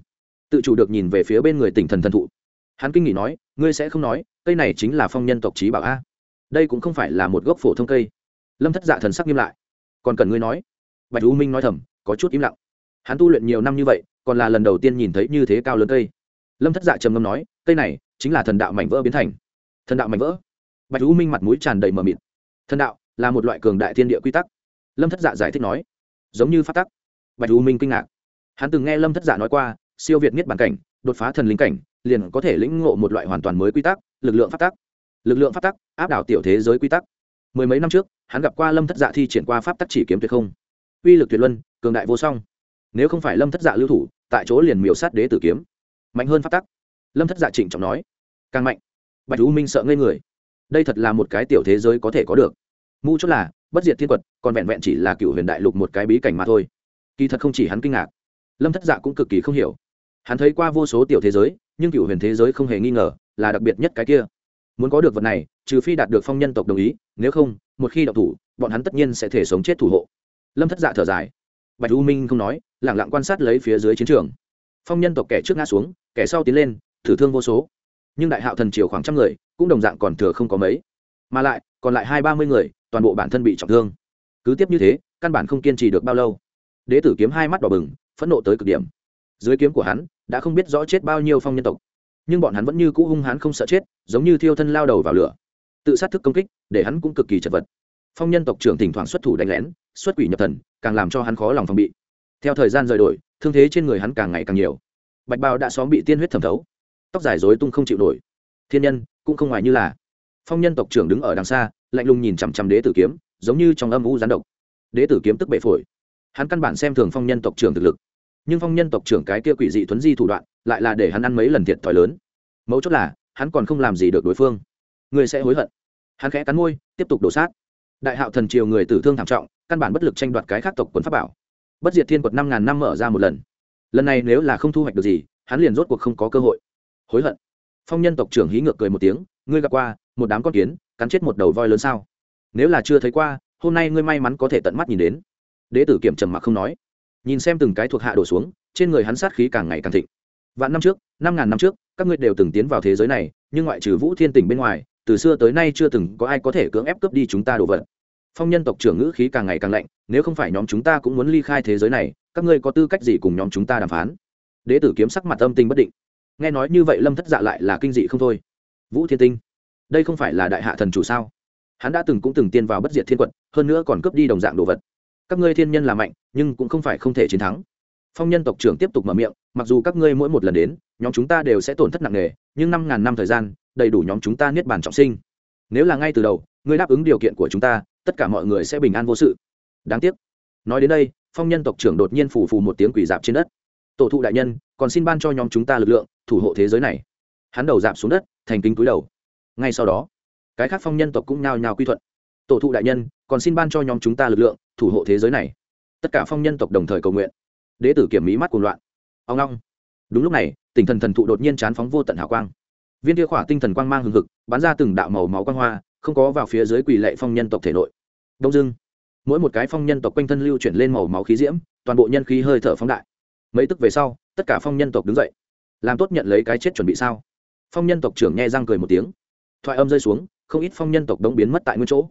tự chủ được nhìn về phía bên người tỉnh thần thần thụ. Hắn kinh nghỉ nói, ngươi sẽ không nói, cây này chính là phong nhân tộc trí bảo a? Đây cũng không phải là một gốc phổ thông cây. Lâm thất dạ thần sắc nghiêm lại. Còn cần ngươi nói? Bạch u minh nói thầm, có chút im lặng. Hắn tu luyện nhiều năm như vậy, còn là lần đầu tiên nhìn thấy như thế cao lớn cây. Lâm thất dạ trầm ngâm nói, cây này chính là thần đạo mảnh vỡ biến thành. Thần đạo mảnh vỡ? Bạch u minh mặt mũi tràn đầy mờ mịt. Thần đạo là một loại cường đại thiên địa quy tắc. Lâm thất dạ giải thích nói, giống như phát tắc. Bạch u minh kinh ngạc. Hắn từng nghe lâm thất dạ nói qua, siêu việt miết bản cảnh, đột phá thần linh cảnh, liền có thể lĩnh ngộ một loại hoàn toàn mới quy tắc, lực lượng phát tắc lực lượng pháp tắc, áp đảo tiểu thế giới quy tắc. Mười mấy năm trước, hắn gặp qua lâm thất dạ thi triển qua pháp tắc chỉ kiếm tuyệt không. Uy lực tuyệt luân, cường đại vô song. Nếu không phải lâm thất dạ lưu thủ, tại chỗ liền miểu sát đế tử kiếm. Mạnh hơn pháp tắc. Lâm thất dạ trịnh trọng nói. Càng mạnh. Bạch u minh sợ ngây người. Đây thật là một cái tiểu thế giới có thể có được. Mu chốt là, bất diệt thiên quật, còn vẹn vẹn chỉ là cựu huyền đại lục một cái bí cảnh mà thôi. Kỳ thật không chỉ hắn kinh ngạc. Lâm thất dạ cũng cực kỳ không hiểu. Hắn thấy qua vô số tiểu thế giới, nhưng cựu huyền thế giới không hề nghi ngờ là đặc biệt nhất cái kia muốn có được vật này, trừ phi đạt được phong nhân tộc đồng ý, nếu không, một khi đọc thủ, bọn hắn tất nhiên sẽ thể sống chết thủ hộ. Lâm thất dạ thở dài. Bạch u minh không nói, lẳng lặng quan sát lấy phía dưới chiến trường. Phong nhân tộc kẻ trước ngã xuống, kẻ sau tiến lên, thử thương vô số. Nhưng đại hạo thần triều khoảng trăm người, cũng đồng dạng còn thừa không có mấy. Mà lại, còn lại hai ba mươi người, toàn bộ bản thân bị trọng thương. Cứ tiếp như thế, căn bản không kiên trì được bao lâu. Đế tử kiếm hai mắt đỏ bừng, phẫn nộ tới cực điểm. Dưới kiếm của hắn, đã không biết rõ chết bao nhiêu phong nhân tộc nhưng bọn hắn vẫn như cũ hung hãn không sợ chết, giống như thiêu thân lao đầu vào lửa. Tự sát thức công kích, để hắn cũng cực kỳ chật vật. Phong nhân tộc trưởng thỉnh thoảng xuất thủ đánh lén, xuất quỷ nhập thần, càng làm cho hắn khó lòng phòng bị. Theo thời gian rời đổi, thương thế trên người hắn càng ngày càng nhiều. Bạch bào đã xóm bị tiên huyết thẩm thấu. Tóc dài dối tung không chịu nổi. Thiên nhân, cũng không ngoài như là. Phong nhân tộc trưởng đứng ở đằng xa, lạnh lùng nhìn chằm chằm đế tử kiếm, giống như trong âm u gián độc. Đế tử kiếm tức bệ phổi. Hắn căn bản xem thường phong nhân tộc trưởng thực lực nhưng phong nhân tộc trưởng cái kia quỷ dị thuấn di thủ đoạn lại là để hắn ăn mấy lần thiệt thòi lớn. Mấu chốt là, hắn còn không làm gì được đối phương. Người sẽ hối hận. Hắn khẽ cắn môi, tiếp tục đổ sát. Đại hạo thần triều người tử thương thảm trọng, căn bản bất lực tranh đoạt cái khác tộc quần pháp bảo. Bất diệt thiên quật năm ngàn năm mở ra một lần. Lần này nếu là không thu hoạch được gì, hắn liền rốt cuộc không có cơ hội. Hối hận. Phong nhân tộc trưởng hí ngược cười một tiếng, ngươi gặp qua một đám con kiến, cắn chết một đầu voi lớn sao? Nếu là chưa thấy qua, hôm nay ngươi may mắn có thể tận mắt nhìn đến. Đế tử kiểm trầm mặc không nói nhìn xem từng cái thuộc hạ đổ xuống, trên người hắn sát khí càng ngày càng thịnh. Vạn năm trước, năm ngàn năm trước, các ngươi đều từng tiến vào thế giới này, nhưng ngoại trừ vũ thiên tỉnh bên ngoài, từ xưa tới nay chưa từng có ai có thể cưỡng ép cướp đi chúng ta đồ vật. Phong nhân tộc trưởng ngữ khí càng ngày càng lạnh, nếu không phải nhóm chúng ta cũng muốn ly khai thế giới này, các ngươi có tư cách gì cùng nhóm chúng ta đàm phán? Đế tử kiếm sắc mặt âm tinh bất định. Nghe nói như vậy lâm thất dạ lại là kinh dị không thôi. Vũ thiên tinh, đây không phải là đại hạ thần chủ sao? Hắn đã từng cũng từng tiên vào bất diệt thiên quật hơn nữa còn cướp đi đồng dạng đồ vật các ngươi thiên nhân là mạnh, nhưng cũng không phải không thể chiến thắng. Phong nhân tộc trưởng tiếp tục mở miệng, mặc dù các ngươi mỗi một lần đến, nhóm chúng ta đều sẽ tổn thất nặng nề, nhưng năm ngàn năm thời gian, đầy đủ nhóm chúng ta niết bàn trọng sinh. Nếu là ngay từ đầu, ngươi đáp ứng điều kiện của chúng ta, tất cả mọi người sẽ bình an vô sự. Đáng tiếc. Nói đến đây, phong nhân tộc trưởng đột nhiên phủ phù một tiếng quỷ dạp trên đất. Tổ thụ đại nhân, còn xin ban cho nhóm chúng ta lực lượng, thủ hộ thế giới này. Hắn đầu dạp xuống đất, thành kính túi đầu. Ngay sau đó, cái khác phong nhân tộc cũng nhao nhao quy thuận tổ thụ đại nhân, còn xin ban cho nhóm chúng ta lực lượng, thủ hộ thế giới này. Tất cả phong nhân tộc đồng thời cầu nguyện. Đế tử kiểm mỹ mắt cuồng loạn. Ông long. Đúng lúc này, tỉnh thần thần thụ đột nhiên chán phóng vô tận hào quang. Viên kia khỏa tinh thần quang mang hừng hực, bắn ra từng đạo màu máu quang hoa, không có vào phía dưới quỷ lệ phong nhân tộc thể nội. Đông dưng mỗi một cái phong nhân tộc quanh thân lưu chuyển lên màu máu khí diễm, toàn bộ nhân khí hơi thở phóng đại. Mấy tức về sau, tất cả phong nhân tộc đứng dậy. Làm tốt nhận lấy cái chết chuẩn bị sao? Phong nhân tộc trưởng nghe răng cười một tiếng. Thoại âm rơi xuống, không ít phong nhân tộc đống biến mất tại nguyên chỗ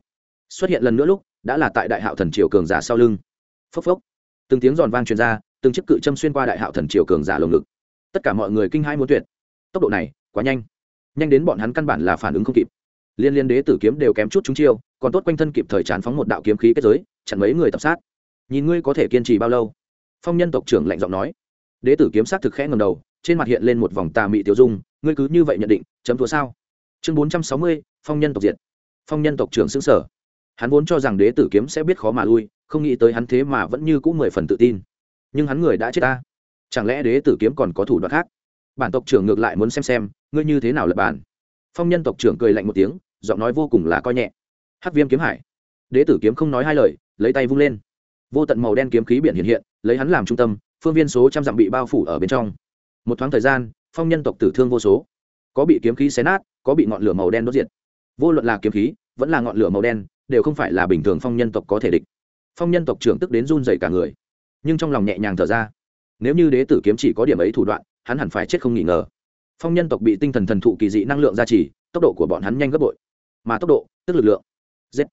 xuất hiện lần nữa lúc, đã là tại đại hạo thần triều cường giả sau lưng. Phốc phốc. Từng tiếng giòn vang truyền ra, từng chiếc cự châm xuyên qua đại hạo thần triều cường giả lồng ngực. Tất cả mọi người kinh hai muốn tuyệt. Tốc độ này, quá nhanh. Nhanh đến bọn hắn căn bản là phản ứng không kịp. Liên liên đế tử kiếm đều kém chút chúng chiêu, còn tốt quanh thân kịp thời chán phóng một đạo kiếm khí kết giới, chặn mấy người tập sát. Nhìn ngươi có thể kiên trì bao lâu? Phong nhân tộc trưởng lạnh giọng nói. Đế tử kiếm sát thực khẽ ngầm đầu, trên mặt hiện lên một vòng tà mị tiêu dung, ngươi cứ như vậy nhận định, chấm thua sao? Chương bốn trăm sáu mươi, phong nhân tộc diệt. Phong nhân tộc trưởng xứng sở hắn vốn cho rằng đế tử kiếm sẽ biết khó mà lui, không nghĩ tới hắn thế mà vẫn như cũng mười phần tự tin. Nhưng hắn người đã chết ta. Chẳng lẽ đế tử kiếm còn có thủ đoạn khác? Bản tộc trưởng ngược lại muốn xem xem, ngươi như thế nào lập bản. Phong nhân tộc trưởng cười lạnh một tiếng, giọng nói vô cùng là coi nhẹ. Hắc viêm kiếm hải. Đế tử kiếm không nói hai lời, lấy tay vung lên. Vô tận màu đen kiếm khí biển hiện hiện, lấy hắn làm trung tâm, phương viên số trăm dặm bị bao phủ ở bên trong. Một thoáng thời gian, phong nhân tộc tử thương vô số. Có bị kiếm khí xé nát, có bị ngọn lửa màu đen đốt diệt. Vô luận là kiếm khí, vẫn là ngọn lửa màu đen đều không phải là bình thường phong nhân tộc có thể địch. Phong nhân tộc trưởng tức đến run dày cả người. Nhưng trong lòng nhẹ nhàng thở ra. Nếu như đế tử kiếm chỉ có điểm ấy thủ đoạn, hắn hẳn phải chết không nghi ngờ. Phong nhân tộc bị tinh thần thần thụ kỳ dị năng lượng gia trì, tốc độ của bọn hắn nhanh gấp bội. Mà tốc độ, tức lực lượng. Giết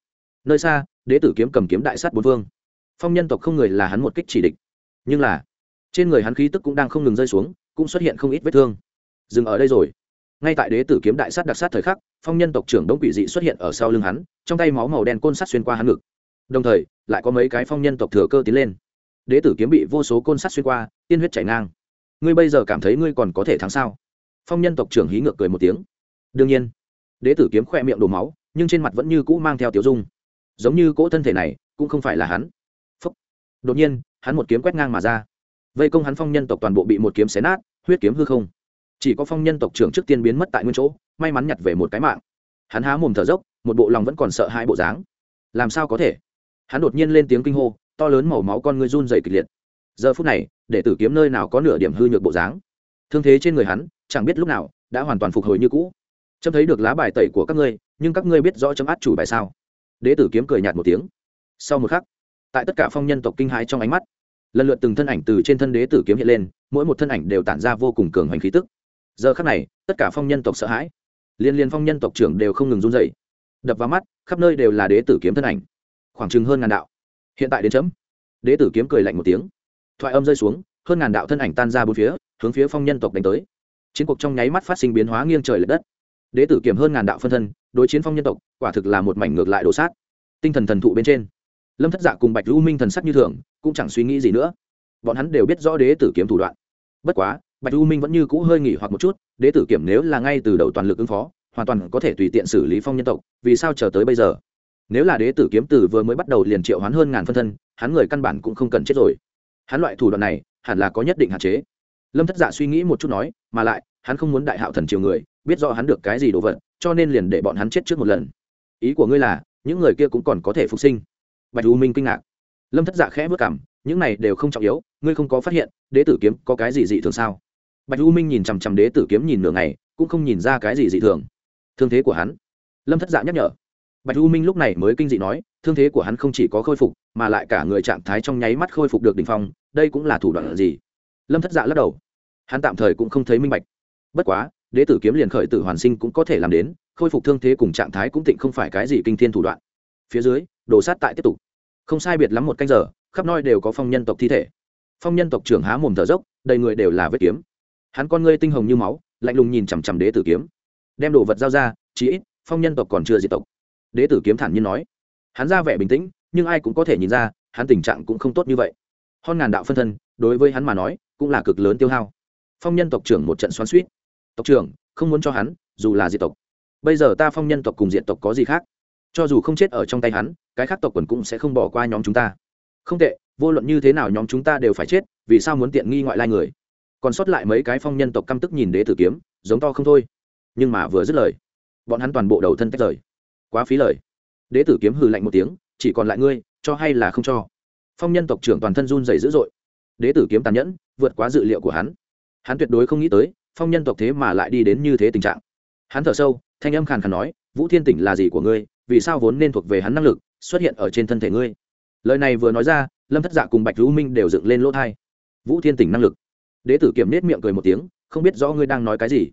nơi xa, đế tử kiếm cầm kiếm đại sát bốn phương. Phong nhân tộc không người là hắn một kích chỉ địch. Nhưng là, trên người hắn khí tức cũng đang không ngừng rơi xuống, cũng xuất hiện không ít vết thương. Dừng ở đây rồi ngay tại đế tử kiếm đại sát đặc sát thời khắc, phong nhân tộc trưởng đống quỷ dị xuất hiện ở sau lưng hắn, trong tay máu màu đen côn sắt xuyên qua hắn ngực. Đồng thời, lại có mấy cái phong nhân tộc thừa cơ tiến lên. Đế tử kiếm bị vô số côn sắt xuyên qua, tiên huyết chảy ngang. Ngươi bây giờ cảm thấy ngươi còn có thể thắng sao? Phong nhân tộc trưởng hí ngược cười một tiếng. Đương nhiên. Đế tử kiếm khoe miệng đổ máu, nhưng trên mặt vẫn như cũ mang theo tiểu dung. Giống như cỗ thân thể này, cũng không phải là hắn. Phúc. đột nhiên, hắn một kiếm quét ngang mà ra. Vây công hắn phong nhân tộc toàn bộ bị một kiếm xé nát, huyết kiếm hư không chỉ có phong nhân tộc trưởng trước tiên biến mất tại nguyên chỗ, may mắn nhặt về một cái mạng. Hắn há mồm thở dốc, một bộ lòng vẫn còn sợ hai bộ dáng. Làm sao có thể? Hắn đột nhiên lên tiếng kinh hô, to lớn màu máu con ngươi run dày kịch liệt. Giờ phút này để tử kiếm nơi nào có nửa điểm hư nhược bộ dáng? Thương thế trên người hắn, chẳng biết lúc nào, đã hoàn toàn phục hồi như cũ. Trâm thấy được lá bài tẩy của các ngươi, nhưng các ngươi biết rõ chấm át chủ bài sao? Đế tử kiếm cười nhạt một tiếng. Sau một khắc, tại tất cả phong nhân tộc kinh hãi trong ánh mắt, lần lượt từng thân ảnh từ trên thân đế tử kiếm hiện lên, mỗi một thân ảnh đều tản ra vô cùng cường hoành khí tức giờ khắc này, tất cả phong nhân tộc sợ hãi. Liên liên phong nhân tộc trưởng đều không ngừng run dậy đập vào mắt, khắp nơi đều là đế tử kiếm thân ảnh. Khoảng chừng hơn ngàn đạo. Hiện tại đến chấm. Đế tử kiếm cười lạnh một tiếng. Thoại âm rơi xuống, hơn ngàn đạo thân ảnh tan ra bốn phía, hướng phía phong nhân tộc đánh tới. Chiến cuộc trong nháy mắt phát sinh biến hóa nghiêng trời l ệ đất. Đế tử kiểm hơn ngàn đạo phân thân, đối chiến phong nhân tộc, quả thực là một mảnh ngược lại đổ sát. Tinh thần thần thụ bên trên, lâm thất dạ cùng bạch lưu minh thần sắc như thường, cũng chẳng suy nghĩ gì nữa. Bọn hắn đều biết rõ đế tử kiếm thủ đoạn. Bất quá bạch U minh vẫn như cũ hơi nghỉ hoặc một chút, đế tử kiểm nếu là ngay từ đầu toàn lực ứng phó, hoàn toàn có thể tùy tiện xử lý phong nhân tộc, vì sao chờ tới bây giờ? Nếu là đế tử kiếm tử vừa mới bắt đầu liền triệu hoán hơn ngàn phân thân, hắn người căn bản cũng không cần chết rồi. Hắn loại thủ đoạn này, hẳn là có nhất định hạn chế. Lâm thất dạ suy nghĩ một chút nói, mà lại, hắn không muốn đại hạo thần triều người, biết rõ hắn được cái gì đồ vật, cho nên liền để bọn hắn chết trước một lần. Ý của ngươi là, những người kia cũng còn có thể phục sinh. Bạch u minh kinh ngạc. Lâm thất dạ khẽ vất cảm, những này đều không trọng yếu, ngươi không có phát hiện, đế tử kiếm có cái gì dị thường sao? Bạch u minh nhìn chằm chằm đế tử kiếm nhìn nửa ngày, cũng không nhìn ra cái gì dị thường. Thương thế của hắn. Lâm thất dạ nhắc nhở. Bạch u minh lúc này mới kinh dị nói, thương thế của hắn không chỉ có khôi phục, mà lại cả người trạng thái trong nháy mắt khôi phục được đ ỉ n h phong, đây cũng là thủ đoạn gì? Lâm thất dạ lắc đầu. Hắn tạm thời cũng không thấy minh bạch. Bất quá, đế tử kiếm liền khởi tử hoàn sinh cũng có thể làm đến, khôi phục thương thế cùng trạng thái cũng tịnh không phải cái gì kinh thiên thủ đoạn. Phía dưới đổ sát tại tiếp tục. Không sai biệt lắm một canh giờ, khắp nơi đều có phong nhân tộc thi thể. Phong nhân tộc trưởng há mồm thở dốc, đầy người đều là vết kiếm hắn con ngươi tinh hồng như máu, lạnh lùng nhìn chằm chằm đế tử kiếm. Đem đồ vật giao ra, chí ít, phong nhân tộc còn chưa diệt tộc. Đế tử kiếm thản nhiên nói. Hắn ra vẻ bình tĩnh, nhưng ai cũng có thể nhìn ra, hắn tình trạng cũng không tốt như vậy. Hon ngàn đạo phân thân, đối với hắn mà nói, cũng là cực lớn tiêu hao. Phong nhân tộc trưởng một trận xoắn suýt tộc trưởng, không muốn cho hắn, dù là diệt tộc. Bây giờ ta phong nhân tộc cùng diệt tộc có gì khác? Cho dù không chết ở trong tay hắn, cái khác tộc quần cũng sẽ không bỏ qua nhóm chúng ta. Không tệ, vô luận như thế nào nhóm chúng ta đều phải chết, vì sao muốn tiện nghi ngoại lai người? Còn sót lại mấy cái phong nhân tộc căm tức nhìn đế tử kiếm, giống to không thôi. Nhưng mà vừa dứt lời, bọn hắn toàn bộ đầu thân tách rời. Quá phí lời. Đế tử kiếm hừ lạnh một tiếng, chỉ còn lại ngươi, cho hay là không cho. Phong nhân tộc trưởng toàn thân run dày dữ dội. Đế tử kiếm tàn nhẫn, vượt quá dự liệu của hắn. Hắn tuyệt đối không nghĩ tới, phong nhân tộc thế mà lại đi đến như thế tình trạng. Hắn thở sâu, thanh âm khàn khàn nói, vũ thiên tỉnh là gì của ngươi? Vì sao vốn nên thuộc về hắn năng lực, xuất hiện ở trên thân thể ngươi? Lời này vừa nói ra, lâm thất dạ cùng bạch hữu minh đều dựng lên lỗ thai vũ thiên tỉnh năng lực đế tử kiểm nết miệng cười một tiếng, không biết rõ ngươi đang nói cái gì.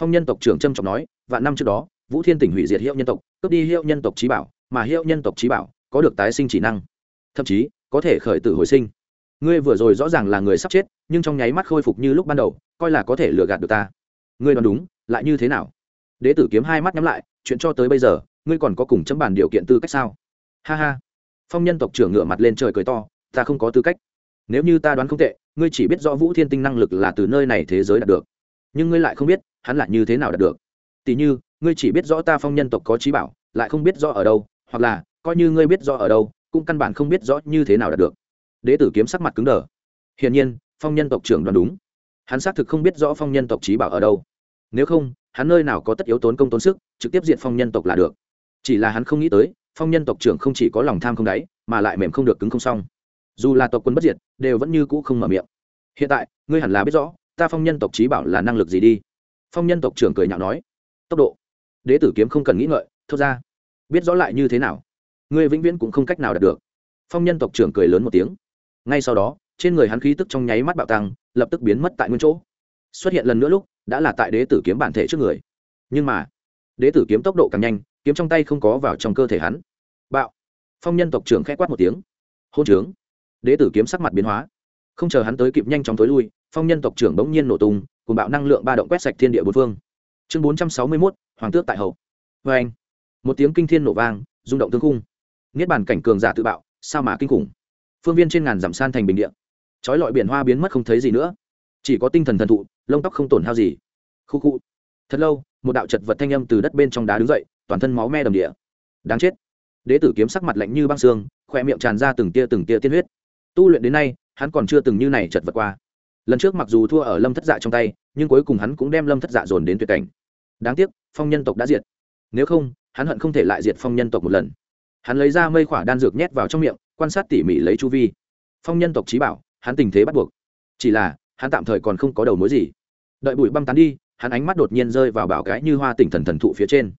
Phong nhân tộc trưởng trâm trọng nói, vạn năm trước đó, vũ thiên tỉnh hủy diệt hiệu nhân tộc, cướp đi hiệu nhân tộc trí bảo, mà hiệu nhân tộc trí bảo có được tái sinh chỉ năng. Thậm chí, có thể khởi tử hồi sinh. Ngươi vừa rồi rõ ràng là người sắp chết, nhưng trong nháy mắt khôi phục như lúc ban đầu, coi là có thể lừa gạt được ta. Ngươi đoán đúng, lại như thế nào? Đế tử kiếm hai mắt nhắm lại, chuyện cho tới bây giờ, ngươi còn có cùng chấm bàn điều kiện tư cách sao? Ha ha. Phong nhân tộc trưởng ngửa mặt lên trời cười to, ta không có tư cách. Nếu như ta đoán không tệ ngươi chỉ biết rõ vũ thiên tinh năng lực là từ nơi này thế giới đạt được. Nhưng ngươi lại không biết, hắn là như thế nào đạt được. Tỉ như, ngươi chỉ biết rõ ta phong nhân tộc có trí bảo, lại không biết rõ ở đâu, hoặc là, coi như ngươi biết rõ ở đâu, cũng căn bản không biết rõ như thế nào đạt được. Đế tử kiếm sắc mặt cứng đờ. Hiển nhiên, phong nhân tộc trưởng đoán đúng. Hắn xác thực không biết rõ phong nhân tộc trí bảo ở đâu. Nếu không, hắn nơi nào có tất yếu tốn công tốn sức, trực tiếp diện phong nhân tộc là được. Chỉ là hắn không nghĩ tới, phong nhân tộc trưởng không chỉ có lòng tham không đáy, mà lại mềm không được cứng không xong. Dù là tộc quân bất diệt đều vẫn như cũ không mở miệng. Hiện tại, ngươi hẳn là biết rõ, ta phong nhân tộc trí bảo là năng lực gì đi. Phong nhân tộc trưởng cười nhạo nói, tốc độ. Đế tử kiếm không cần nghĩ ngợi, thốt ra, biết rõ lại như thế nào? Ngươi vĩnh viễn cũng không cách nào đạt được. Phong nhân tộc trưởng cười lớn một tiếng. Ngay sau đó, trên người hắn khí tức trong nháy mắt bạo tăng, lập tức biến mất tại nguyên chỗ. Xuất hiện lần nữa lúc, đã là tại đế tử kiếm bản thể trước người. Nhưng mà, đế tử kiếm tốc độ càng nhanh, kiếm trong tay không có vào trong cơ thể hắn. Bạo. Phong nhân tộc trưởng k h ẽ quát một tiếng. Hôn trướng đế tử kiếm sắc mặt biến hóa. Không chờ hắn tới kịp nhanh chóng tối lui, phong nhân tộc trưởng bỗng nhiên nổ tung, cùng bạo năng lượng ba động quét sạch thiên địa bốn phương. Chương bốn trăm sáu mươi mốt, hoàng tước tại hậu. Vê anh, một tiếng kinh thiên nổ vang, rung động thương khung. Niết bàn cảnh cường giả tự bạo, sao mà kinh khủng? Phương viên trên ngàn giảm san thành bình điện trói lọi biển hoa biến mất không thấy gì nữa. Chỉ có tinh thần thần thụ, lông tóc không tổn hao gì. Khu khu. Thật lâu, một đạo chật vật thanh âm từ đất bên trong đá đứng dậy, toàn thân máu me đầm địa. Đáng chết. Đế tử kiếm sắc mặt lạnh như băng xương khoe miệng tràn ra từng tia từng tia tiên huyết tu luyện đến nay, hắn còn chưa từng như này chật vật qua. Lần trước mặc dù thua ở lâm thất dạ trong tay, nhưng cuối cùng hắn cũng đem lâm thất dạ dồn đến tuyệt cảnh. Đáng tiếc, phong nhân tộc đã diệt. Nếu không, hắn hận không thể lại diệt phong nhân tộc một lần. Hắn lấy ra mây khỏa đan dược nhét vào trong miệng, quan sát tỉ mỉ lấy chu vi. Phong nhân tộc trí bảo, hắn tình thế bắt buộc. Chỉ là, hắn tạm thời còn không có đầu mối gì. Đợi bụi băng tán đi, hắn ánh mắt đột nhiên rơi vào bảo cái như hoa tỉnh thần thần thụ phía trên.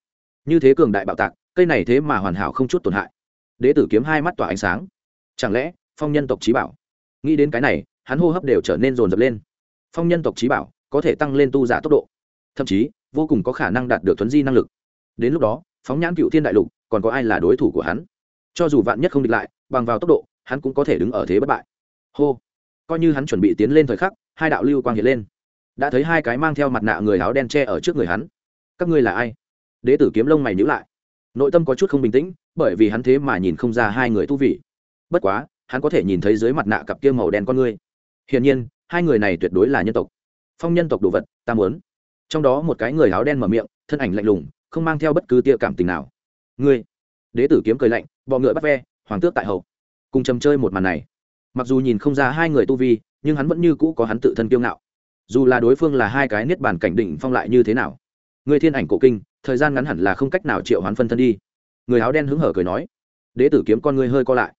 Như thế cường đại bạo tạc, cây này thế mà hoàn hảo không chút tổn hại. Đế tử kiếm hai mắt tỏa ánh sáng. Chẳng lẽ phong nhân tộc trí bảo. Nghĩ đến cái này, hắn hô hấp đều trở nên rồn rập lên. Phong nhân tộc trí bảo có thể tăng lên tu giả tốc độ, thậm chí vô cùng có khả năng đạt được thuấn di năng lực. Đến lúc đó, phóng nhãn cựu thiên đại lục còn có ai là đối thủ của hắn? Cho dù vạn nhất không địch lại, bằng vào tốc độ, hắn cũng có thể đứng ở thế bất bại. Hô. Coi như hắn chuẩn bị tiến lên thời khắc, hai đạo lưu quang hiện lên. Đã thấy hai cái mang theo mặt nạ người áo đen che ở trước người hắn. Các ngươi là ai? Đế tử kiếm lông mày nhữ lại. Nội tâm có chút không bình tĩnh, bởi vì hắn thế mà nhìn không ra hai người thú vị. Bất quá hắn có thể nhìn thấy dưới mặt nạ cặp kia màu đen con ngươi. Hiển nhiên, hai người này tuyệt đối là nhân tộc. Phong nhân tộc đồ vật, ta muốn. Trong đó một cái người áo đen mở miệng, thân ảnh lạnh lùng, không mang theo bất cứ tia cảm tình nào. Ngươi. Đế tử kiếm cười lạnh, bọ ngựa bắt ve, hoàng tước tại hậu. Cùng chầm chơi một màn này. Mặc dù nhìn không ra hai người tu vi, nhưng hắn vẫn như cũ có hắn tự thân kiêu ngạo. Dù là đối phương là hai cái niết bàn cảnh đỉnh phong lại như thế nào? Người thiên ảnh cổ kinh, thời gian ngắn hẳn là không cách nào triệu hoán phân thân đi. Người áo đen hứng hở cười nói. Đế tử kiếm con ngươi hơi co lại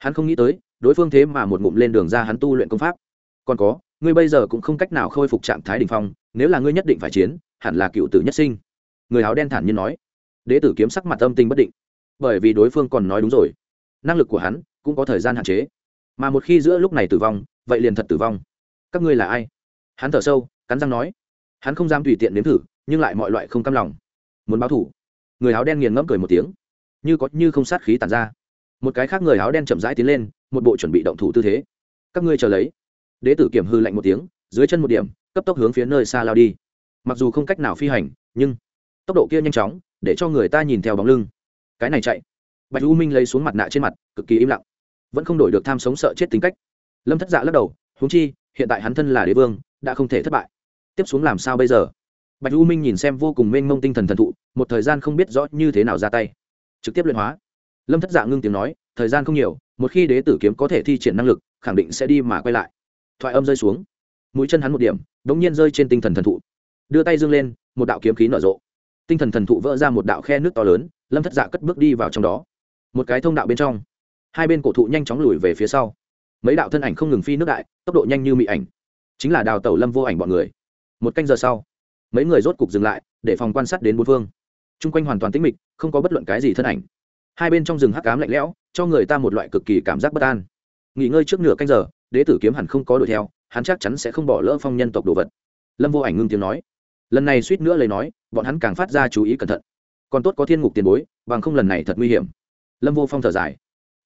hắn không nghĩ tới, đối phương thế mà một ngụm lên đường ra hắn tu luyện công pháp. Còn có, ngươi bây giờ cũng không cách nào khôi phục trạng thái đình phong, nếu là ngươi nhất định phải chiến, hẳn là cựu tử nhất sinh. Người áo đen thản nhiên nói. Đế tử kiếm sắc mặt âm tình bất định. Bởi vì đối phương còn nói đúng rồi. Năng lực của hắn cũng có thời gian hạn chế. Mà một khi giữa lúc này tử vong, vậy liền thật tử vong. Các ngươi là ai? Hắn thở sâu, cắn răng nói. Hắn không dám tùy tiện nếm thử, nhưng lại mọi loại không căm lòng. Muốn báo thủ. Người áo đen nghiền ngẫm cười một tiếng. Như có như không sát khí tàn ra một cái khác người áo đen chậm rãi tiến lên, một bộ chuẩn bị động thủ tư thế. Các ngươi chờ lấy. Đế tử kiểm hư lạnh một tiếng, dưới chân một điểm, cấp tốc hướng phía nơi xa lao đi. Mặc dù không cách nào phi hành, nhưng tốc độ kia nhanh chóng, để cho người ta nhìn theo bóng lưng. Cái này chạy. Bạch u minh lấy xuống mặt nạ trên mặt, cực kỳ im lặng. Vẫn không đổi được tham sống sợ chết tính cách. Lâm thất dạ lắc đầu húng chi, hiện tại hắn thân là đế vương, đã không thể thất bại. Tiếp xuống làm sao bây giờ? Bạch u minh nhìn xem vô cùng mênh mông tinh thần thần thụ, một thời gian không biết rõ như thế nào ra tay. Trực tiếp luyện hóa lâm thất dạ ngưng tiếng nói, thời gian không nhiều, một khi đế tử kiếm có thể thi triển năng lực, khẳng định sẽ đi mà quay lại. Thoại âm rơi xuống. Mũi chân hắn một điểm đ ỗ n g nhiên rơi trên tinh thần thần thụ. Đưa tay dương lên, một đạo kiếm khí nở rộ. Tinh thần thần thụ vỡ ra một đạo khe nước to lớn, lâm thất dạ cất bước đi vào trong đó. Một cái thông đạo bên trong, hai bên cổ thụ nhanh chóng lùi về phía sau. Mấy đạo thân ảnh không ngừng phi nước đại, tốc độ nhanh như mị ảnh. Chính là đào tẩu lâm vô ảnh bọn người. Một canh giờ sau, mấy người rốt cục dừng lại, để phòng quan sát đến bốn phương. Chung quanh hoàn toàn tĩnh mịch, không có bất luận cái gì thân ảnh hai bên trong rừng hắc cám lạnh lẽo, cho người ta một loại cực kỳ cảm giác bất an. Nghỉ ngơi trước nửa canh giờ, đế tử kiếm hẳn không có đuổi theo, hắn chắc chắn sẽ không bỏ lỡ phong nhân tộc đồ vật. Lâm vô ảnh ngưng tiếng nói. Lần này suýt nữa lấy nói, bọn hắn càng phát ra chú ý cẩn thận. Còn tốt có thiên ngục tiền bối, bằng không lần này thật nguy hiểm. Lâm vô phong thở dài.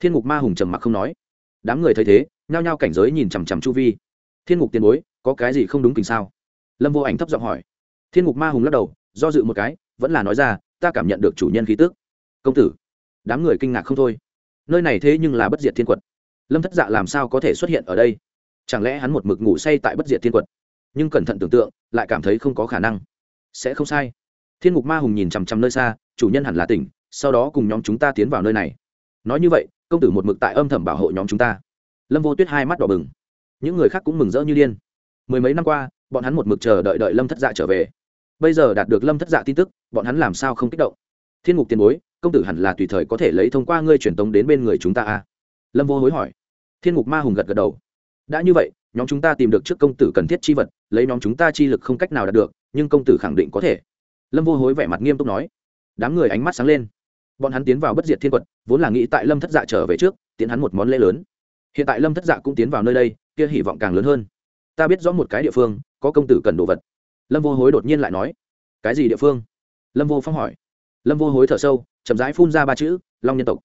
Thiên ngục ma hùng trầm mặc không nói. Đám người thấy thế, nhao nhao cảnh giới nhìn chằm chằm chu vi. Thiên ngục tiền bối, có cái gì không đúng tình sao? Lâm vô ảnh thấp giọng hỏi. Thiên ngục ma hùng lắc đầu, do dự một cái, vẫn là nói ra, ta cảm nhận được chủ nhân khí tức. Công tử đám người kinh ngạc không thôi. Nơi này thế nhưng là bất diệt thiên quật. Lâm thất dạ làm sao có thể xuất hiện ở đây? Chẳng lẽ hắn một mực ngủ say tại bất diệt thiên quật? Nhưng cẩn thận tưởng tượng, lại cảm thấy không có khả năng. Sẽ không sai. Thiên ngục ma hùng nhìn chằm chằm nơi xa, chủ nhân hẳn là tỉnh, sau đó cùng nhóm chúng ta tiến vào nơi này. Nói như vậy, công tử một mực tại âm thầm bảo hộ nhóm chúng ta. Lâm vô tuyết hai mắt đỏ bừng. Những người khác cũng mừng rỡ như điên. Mười mấy năm qua, bọn hắn một mực chờ đợi đợi lâm thất dạ trở về. Bây giờ đạt được lâm thất dạ tin tức, bọn hắn làm sao không kích động? Thiên ngục tiền bối công tử hẳn là tùy thời có thể lấy thông qua ngươi truyền tống đến bên người chúng ta a? lâm vô hối hỏi. Thiên ngục ma hùng gật gật đầu. Đã như vậy, nhóm chúng ta tìm được trước công tử cần thiết chi vật, lấy nhóm chúng ta chi lực không cách nào đạt được, nhưng công tử khẳng định có thể. Lâm vô hối vẻ mặt nghiêm túc nói. Đám người ánh mắt sáng lên. Bọn hắn tiến vào bất diệt thiên quật, vốn là nghĩ tại lâm thất dạ trở về trước, tiến hắn một món lễ lớn. Hiện tại lâm thất dạ cũng tiến vào nơi đây, kia hy vọng càng lớn hơn. Ta biết rõ một cái địa phương, có công tử cần đồ vật. Lâm vô hối đột nhiên lại nói. Cái gì địa phương? Lâm vô phong hỏi. Lâm vô hối thở sâu chậm rãi phun ra ba chữ, long nhân tộc.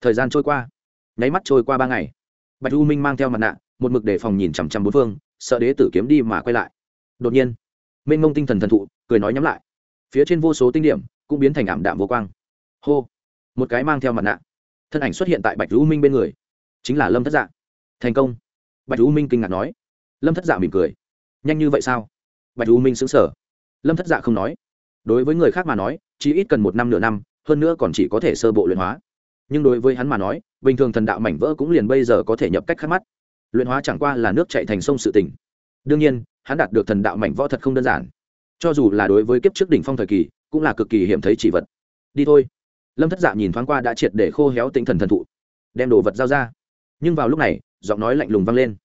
Thời gian trôi qua. Nháy mắt trôi qua ba ngày. Bạch u minh mang theo mặt nạ, một mực để phòng nhìn chằm chằm bốn phương, sợ đế tử kiếm đi mà quay lại. Đột nhiên mênh mông tinh thần thần thụ, cười nói nhắm lại. Phía trên vô số tinh điểm cũng biến thành ảm đạm vô quang. Hô! Một cái mang theo mặt nạ. Thân ảnh xuất hiện tại bạch u minh bên người. Chính là lâm thất dạ. Thành công. Bạch u minh kinh ngạc nói. Lâm thất dạ mỉm cười. Nhanh như vậy sao? Bạch u minh xứng sở lâm thất dạ không nói. Đối với người khác mà nói, chỉ ít cần một năm nửa năm hơn nữa còn chỉ có thể sơ bộ luyện hóa. Nhưng đối với hắn mà nói, bình thường thần đạo mảnh vỡ cũng liền bây giờ có thể nhập cách khắc mắt. Luyện hóa chẳng qua là nước chạy thành sông sự tỉnh đương nhiên, hắn đạt được thần đạo mảnh võ thật không đơn giản. Cho dù là đối với kiếp trước đỉnh phong thời kỳ, cũng là cực kỳ hiểm thấy chỉ vật. Đi thôi. Lâm thất dạ nhìn thoáng qua đã triệt để khô héo tinh thần thần thụ, đem đồ vật giao ra. Nhưng vào lúc này, giọng nói lạnh lùng vang lên.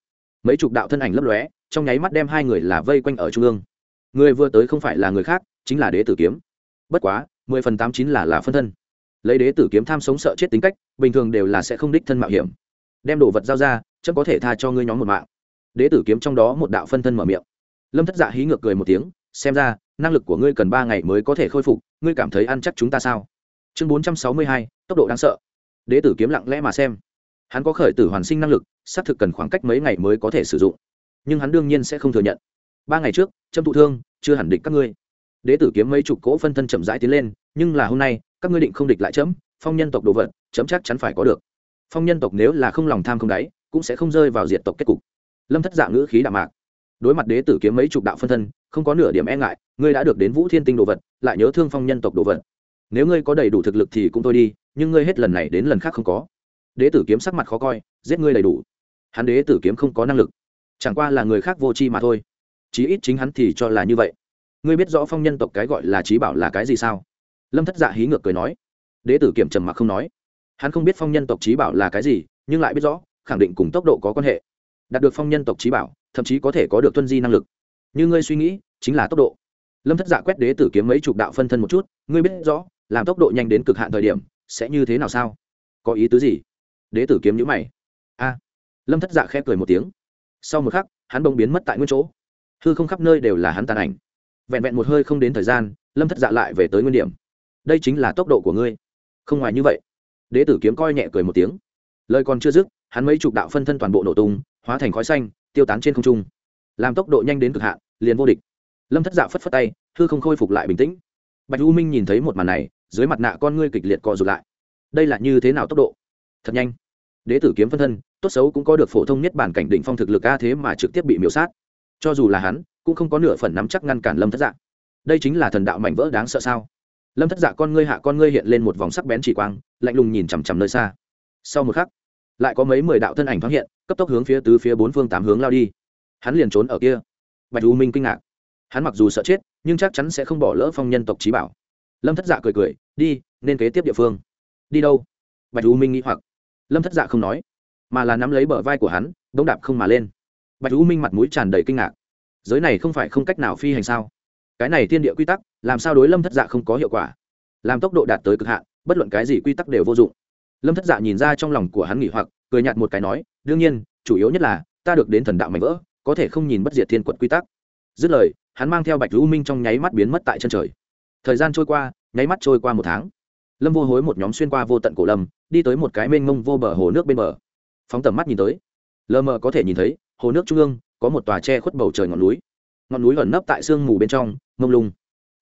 Mấy chục đạo thân ảnh lấp lóe, trong nháy mắt đem hai người là vây quanh ở trung ương. Người vừa tới không phải là người khác, chính là đế tử kiếm. Bất quá mười phần tám chín là là phân thân. Lấy đế tử kiếm tham sống sợ chết tính cách, bình thường đều là sẽ không đích thân mạo hiểm. Đem đồ vật giao ra chắc có thể tha cho ngươi nhóm một mạng. Đế tử kiếm trong đó một đạo phân thân mở miệng. Lâm thất dạ hí ngược cười một tiếng, xem ra, năng lực của ngươi cần ba ngày mới có thể khôi phục, ngươi cảm thấy ăn chắc chúng ta sao? Chương bốn trăm sáu mươi hai, tốc độ đáng sợ. Đế tử kiếm lặng lẽ mà xem. Hắn có khởi tử hoàn sinh năng lực, xác thực cần khoảng cách mấy ngày mới có thể sử dụng. Nhưng hắn đương nhiên sẽ không thừa nhận. Ba ngày trước trâm thụ thương, chưa hẳn địch các ngươi đế tử kiếm mấy chục cỗ phân thân chậm rãi tiến lên, nhưng là hôm nay, các ngươi định không địch lại chấm, phong nhân tộc đồ vật, chấm chắc chắn phải có được. Phong nhân tộc nếu là không lòng tham không đáy, cũng sẽ không rơi vào diện tộc kết cục. Lâm thất dạng ngữ khí đạm mạc. Đối mặt đế tử kiếm mấy chục đạo phân thân, không có nửa điểm e ngại, ngươi đã được đến vũ thiên tinh đồ vật, lại nhớ thương phong nhân tộc đồ vật. Nếu ngươi có đầy đủ thực lực thì cũng thôi đi, nhưng ngươi hết lần này đến lần khác không có. Đế tử kiếm sắc mặt khó coi, giết ngươi đầy đủ. Hắn đế tử kiếm không có năng lực. Chẳng qua là người khác vô tri mà thôi. Chí ít chính hắn thì cho là như vậy ngươi biết rõ phong nhân tộc cái gọi là trí bảo là cái gì sao? Lâm thất dạ hí ngược cười nói. Đế tử kiểm trầm mặc không nói. Hắn không biết phong nhân tộc trí bảo là cái gì, nhưng lại biết rõ, khẳng định cùng tốc độ có quan hệ. Đạt được phong nhân tộc trí bảo, thậm chí có thể có được tuân di năng lực. Như ngươi suy nghĩ, chính là tốc độ. Lâm thất dạ quét đế tử kiếm mấy chục đạo phân thân một chút, ngươi biết rõ, làm tốc độ nhanh đến cực hạn thời điểm, sẽ như thế nào sao? Có ý tứ gì? Đế tử kiếm nhữ mày. A. Lâm thất dạ khẽ cười một tiếng. Sau một khắc, hắn bỗng biến mất tại nguyên chỗ. Hư không khắp nơi đều là hắn tàn ảnh vẹn vẹn một hơi không đến thời gian, lâm thất dạ lại về tới nguyên điểm. Đây chính là tốc độ của ngươi. Không ngoài như vậy. Đế tử kiếm coi nhẹ cười một tiếng. Lời còn chưa dứt, hắn mấy chục đạo phân thân toàn bộ nổ tung, hóa thành khói xanh, tiêu tán trên không trung. Làm tốc độ nhanh đến cực hạn, liền vô địch. Lâm thất dạ phất phất tay thư không khôi phục lại bình tĩnh. Bạch u minh nhìn thấy một màn này, dưới mặt nạ con ngươi kịch liệt co rụt lại. Đây là như thế nào tốc độ? Thật nhanh. Đế tử kiếm phân thân, tốt xấu cũng có được phổ thông nhất bản cảnh định phong thực lực a thế mà trực tiếp bị miễu sát. Cho dù là hắn cũng không có nửa phần nắm chắc ngăn cản lâm thất dạ. Đây chính là thần đạo mảnh vỡ đáng sợ sao? Lâm thất dạ con ngươi hạ con ngươi hiện lên một vòng sắc bén chỉ quang, lạnh lùng nhìn chằm chằm nơi xa. Sau một khắc, lại có mấy mười đạo thân ảnh thoáng hiện, cấp tốc hướng phía tứ phía bốn phương tám hướng lao đi. Hắn liền trốn ở kia. Bạch u minh kinh ngạc. Hắn mặc dù sợ chết, nhưng chắc chắn sẽ không bỏ lỡ phong nhân tộc trí bảo. Lâm thất dạ cười cười, đi, nên kế tiếp địa phương. Đi đâu? Bạch u minh nghĩ hoặc. Lâm thất dạ không nói, mà là nắm lấy bờ vai của hắn bỗng đạp không mà lên. Bạch u minh mặt mũi tràn đầy kinh ngạc giới này không phải không cách nào phi hành sao? Cái này thiên địa quy tắc, làm sao đối lâm thất dạ không có hiệu quả? Làm tốc độ đạt tới cực hạn, bất luận cái gì quy tắc đều vô dụng. Lâm thất dạ nhìn ra trong lòng của hắn nghỉ hoặc, cười nhạt một cái nói, đương nhiên, chủ yếu nhất là, ta được đến thần đạo mạnh vỡ, có thể không nhìn bất diệt thiên quật quy tắc. Dứt lời, hắn mang theo bạch lũ minh trong nháy mắt biến mất tại chân trời. Thời gian trôi qua, nháy mắt trôi qua một tháng. Lâm vô hối một nhóm xuyên qua vô tận cổ lâm, đi tới một cái mênh mông vô bờ hồ nước bên bờ. Phóng tầm mắt nhìn tới. Lờ mờ có thể nhìn thấy hồ nước trung ương có một tòa tre khuất bầu trời ngọn núi. Ngọn núi ẩn nấp tại sương mù bên trong, mông lung,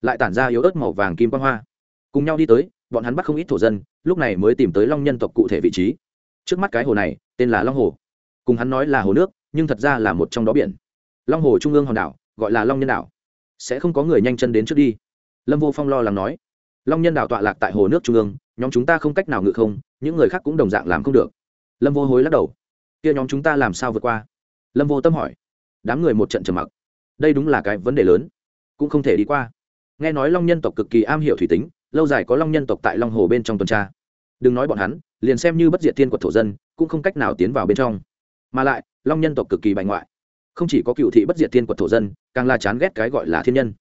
lại tản ra yếu ớt màu vàng kim quang hoa. Cùng nhau đi tới, bọn hắn bắt không ít thổ dân, lúc này mới tìm tới long nhân tộc cụ thể vị trí. Trước mắt cái hồ này, tên là long hồ. Cùng hắn nói là hồ nước, nhưng thật ra là một trong đó biển. Long hồ trung ương hòn đảo, gọi là long nhân đảo. Sẽ không có người nhanh chân đến trước đi. Lâm vô phong lo lắng nói. Long nhân đảo tọa lạc tại hồ nước trung ương, nhóm chúng ta không cách nào ngự không, những người khác cũng đồng dạng làm không được. Lâm vô hối lắc đầu. Kia nhóm chúng ta làm sao vượt qua? Lâm vô tâm hỏi đám người một trận trầm mặc. Đây đúng là cái vấn đề lớn, cũng không thể đi qua. Nghe nói long nhân tộc cực kỳ am hiểu thủy tính, lâu dài có long nhân tộc tại long hồ bên trong tuần tra. Đừng nói bọn hắn, liền xem như bất diệt thiên quật thổ dân, cũng không cách nào tiến vào bên trong. Mà lại, long nhân tộc cực kỳ bại ngoại. Không chỉ có cựu thị bất diệt thiên quật thổ dân, càng là chán ghét cái gọi là thiên nhân.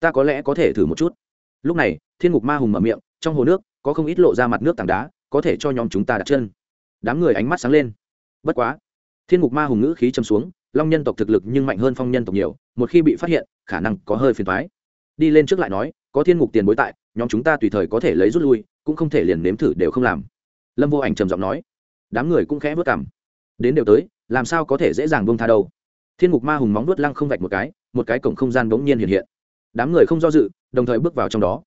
Ta có lẽ có thể thử một chút. Lúc này, thiên ngục ma hùng mở miệng, trong hồ nước, có không ít lộ ra mặt nước tảng đá, có thể cho nhóm chúng ta đặt chân. Đám người ánh mắt sáng lên. Bất quá, thiên ngục ma hùng ngữ khí châm xuống long nhân tộc thực lực nhưng mạnh hơn phong nhân tộc nhiều, một khi bị phát hiện, khả năng có hơi phiền thoái đi lên trước lại nói, có thiên ngục tiền bối tại, nhóm chúng ta tùy thời có thể lấy rút lui, cũng không thể liền nếm thử đều không làm. Lâm vô ảnh trầm giọng nói, đám người cũng khẽ vớt cảm. Đến đều tới, làm sao có thể dễ dàng buông tha đâu. Thiên ngục ma hùng móng vuốt lăng không vạch một cái một cái cổng không gian bỗng nhiên hiện hiện. Đám người không do dự, đồng thời bước vào trong đó.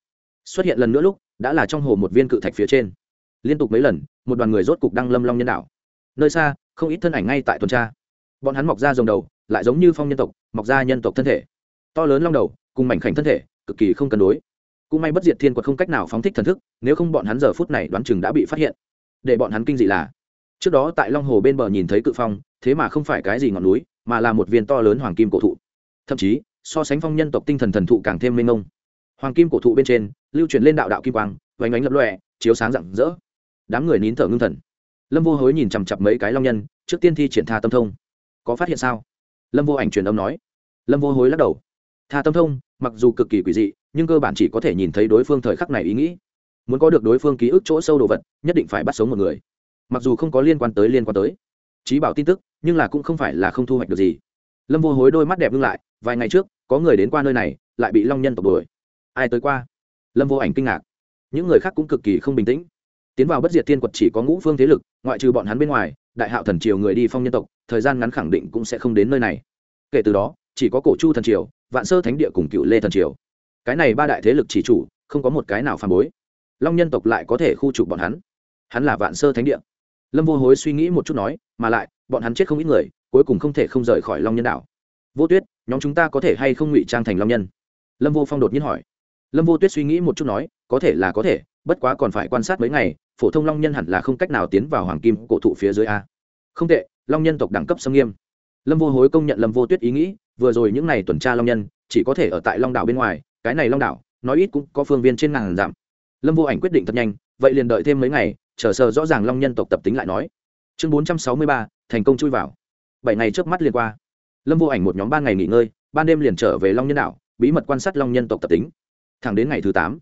Xuất hiện lần nữa lúc, đã là trong hồ một viên cự thạch phía trên. Liên tục mấy lần, một đoàn người rốt cục đăng lâm long nhân đảo. Nơi xa, không ít thân ảnh ngay tại tuần tra bọn hắn mọc ra dòng đầu, lại giống như phong nhân tộc, mọc ra nhân tộc thân thể. To lớn long đầu, cùng mảnh khảnh thân thể, cực kỳ không cân đối. Cũng may bất diệt thiên quật không cách nào phóng thích thần thức, nếu không bọn hắn giờ phút này đoán chừng đã bị phát hiện. Để bọn hắn kinh dị là, trước đó tại long hồ bên bờ nhìn thấy cự phong, thế mà không phải cái gì ngọn núi, mà là một viên to lớn hoàng kim cổ thụ. Thậm chí, so sánh phong nhân tộc tinh thần thần thụ càng thêm mênh mông. Hoàng kim cổ thụ bên trên, lưu truyền lên đạo đạo kim quang vánh ánh lập lòe, chiếu sáng rạng rỡ. Đám người nín thở ngưng thần. Lâm vô hối nhìn chằm chặp mấy cái long nhân, trước tiên thi triển tha tâm thông có phát hiện sao? Lâm vô ảnh truyền âm nói. Lâm vô hối lắc đầu. Tha tâm thông, mặc dù cực kỳ quỷ dị, nhưng cơ bản chỉ có thể nhìn thấy đối phương thời khắc này ý nghĩ. Muốn có được đối phương ký ức chỗ sâu đồ vật, nhất định phải bắt sống một người. Mặc dù không có liên quan tới liên quan tới. Trí bảo tin tức, nhưng là cũng không phải là không thu hoạch được gì. Lâm vô hối đôi mắt đẹp ngưng lại, vài ngày trước, có người đến qua nơi này, lại bị long nhân tộc đuổi. Ai tới qua? Lâm vô ảnh kinh ngạc. Những người khác cũng cực kỳ không bình tĩnh. Tiến vào bất diệt tiên quật chỉ có ngũ phương thế lực, ngoại trừ bọn hắn bên ngoài đại hạo thần triều người đi phong nhân tộc, thời gian ngắn khẳng định cũng sẽ không đến nơi này. Kể từ đó, chỉ có cổ chu thần triều, vạn sơ thánh địa cùng cựu lê thần triều. Cái này ba đại thế lực chỉ chủ, không có một cái nào phản bối. Long nhân tộc lại có thể khu trục bọn hắn. Hắn là vạn sơ thánh địa. Lâm vô hối suy nghĩ một chút nói, mà lại, bọn hắn chết không ít người, cuối cùng không thể không rời khỏi long nhân đảo. Vô tuyết, nhóm chúng ta có thể hay không ngụy trang thành long nhân? Lâm vô phong đột nhiên hỏi. Lâm vô tuyết suy nghĩ một chút nói, có thể là có thể bất quá còn phải quan sát mấy ngày, phổ thông long nhân hẳn là không cách nào tiến vào hoàng kim cổ thụ phía dưới a. Không tệ, long nhân tộc đẳng cấp xâm nghiêm. Lâm vô hối công nhận lâm vô tuyết ý nghĩ, vừa rồi những n à y tuần tra long nhân, chỉ có thể ở tại long đảo bên ngoài, cái này long đảo, nói ít cũng có phương viên trên ngàn giảm lâm vô ảnh quyết định thật nhanh, vậy liền đợi thêm mấy ngày, chờ sờ rõ ràng long nhân tộc tập tính lại nói. Chương bốn trăm sáu mươi ba, thành công chui vào. Bảy ngày trước mắt liền qua. Lâm vô ảnh một nhóm ba ngày nghỉ ngơi, ban đêm liền trở về long nhân đảo, bí mật quan sát long nhân tộc tập tính. Thẳng đến ngày thứ tám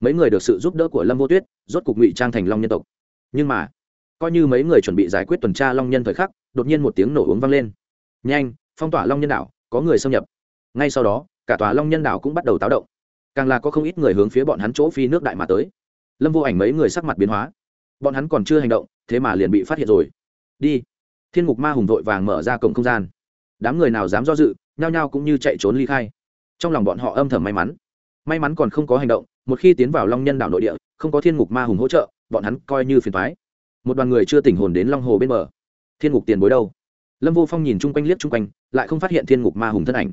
mấy người được sự giúp đỡ của lâm vô tuyết, rốt cục ngụy trang thành long nhân tộc. Nhưng mà, coi như mấy người chuẩn bị giải quyết tuần tra long nhân thời khắc, đột nhiên một tiếng nổ uống vang lên. Nhanh, phong tỏa long nhân đảo, có người xâm nhập. Ngay sau đó, cả tòa long nhân đảo cũng bắt đầu táo động. Càng là có không ít người hướng phía bọn hắn chỗ phi nước đại mà tới. Lâm vô ảnh mấy người sắc mặt biến hóa. Bọn hắn còn chưa hành động, thế mà liền bị phát hiện rồi. Đi. Thiên ngục ma hùng vội vàng mở ra cổng không gian. Đám người nào dám do dự, nhao nhao cũng như chạy trốn ly khai. Trong lòng bọn họ âm thầm may mắn. May mắn còn không có hành động một khi tiến vào long nhân đảo nội địa, không có thiên ngục ma hùng hỗ trợ, bọn hắn coi như phiền thoái một đoàn người chưa tỉnh hồn đến long hồ bên bờ. Thiên ngục tiền bối đâu? Lâm vô phong nhìn chung quanh liếc chung quanh, lại không phát hiện thiên ngục ma hùng thân ảnh.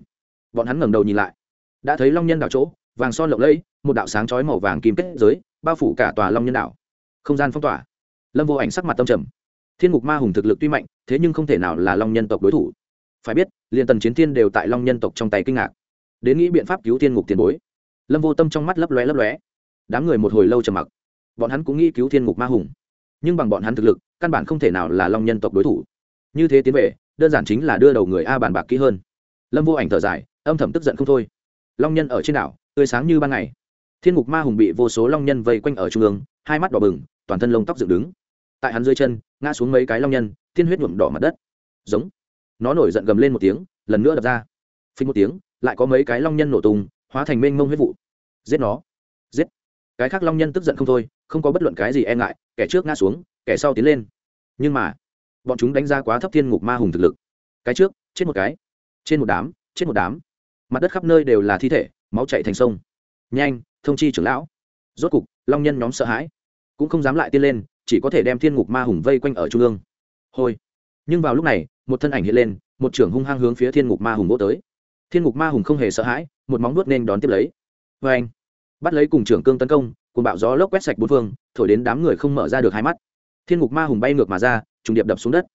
Bọn hắn ngẩng đầu nhìn lại. Đã thấy long nhân đảo chỗ, vàng son lộng lẫy, một đạo sáng chói màu vàng kim kết giới, bao phủ cả tòa long nhân đảo. Không gian phong tỏa. Lâm vô ảnh sắc mặt tâm trầm. Thiên ngục ma hùng thực lực tuy mạnh, thế nhưng không thể nào là long nhân tộc đối thủ. Phải biết liền tần chiến thiên đều tại long nhân tộc trong tay kinh ngạc. Đến nghĩ biện pháp cứu thiên ngục tiền bối lâm vô tâm trong mắt lấp lóe lấp lóe. Đám người một hồi lâu trầm mặc. Bọn hắn cũng nghĩ cứu thiên ngục ma hùng. Nhưng bằng bọn hắn thực lực, căn bản không thể nào là long nhân tộc đối thủ. Như thế tiến về, đơn giản chính là đưa đầu người a bàn bạc kỹ hơn. Lâm vô ảnh thở dài, âm thầm tức giận không thôi. Long nhân ở trên đảo, tươi sáng như ban ngày. Thiên ngục ma hùng bị vô số long nhân vây quanh ở trung ương, hai mắt đỏ bừng, toàn thân lông tóc dựng đứng. Tại hắn dưới chân, ngã xuống mấy cái long nhân thiên huyết nhuộm đỏ mặt đất. Giống. Nó nổi giận gầm lên một tiếng, lần nữa đập ra. Phình một tiếng, lại có mấy cái long nhân nổ tung hóa thành mênh mông huyết vụ. Giết nó. Giết. Cái khác long nhân tức giận không thôi, không có bất luận cái gì e ngại, kẻ trước ngã xuống, kẻ sau tiến lên. Nhưng mà, bọn chúng đánh ra quá thấp thiên ngục ma hùng thực lực. Cái trước, chết một cái. Trên một đám, chết một đám. Mặt đất khắp nơi đều là thi thể, máu chạy thành sông. Nhanh, thông chi trưởng lão. Rốt cục, long nhân nhóm sợ hãi. Cũng không dám lại tiên lên, chỉ có thể đem thiên ngục ma hùng vây quanh ở trung ương. Hôi. Nhưng vào lúc này, một thân ảnh hiện lên, một trưởng hung hăng hướng phía thiên ngục ma hùng vỗ tới. Thiên ngục ma hùng không hề sợ hãi một móng nuốt nên đón tiếp lấy. Vê anh, bắt lấy cùng trưởng cương tấn công cùng bạo gió lốc quét sạch bốn phương, thổi đến đám người không mở ra được hai mắt. Thiên ngục ma hùng bay ngược mà ra, trùng điệp đập xuống đất.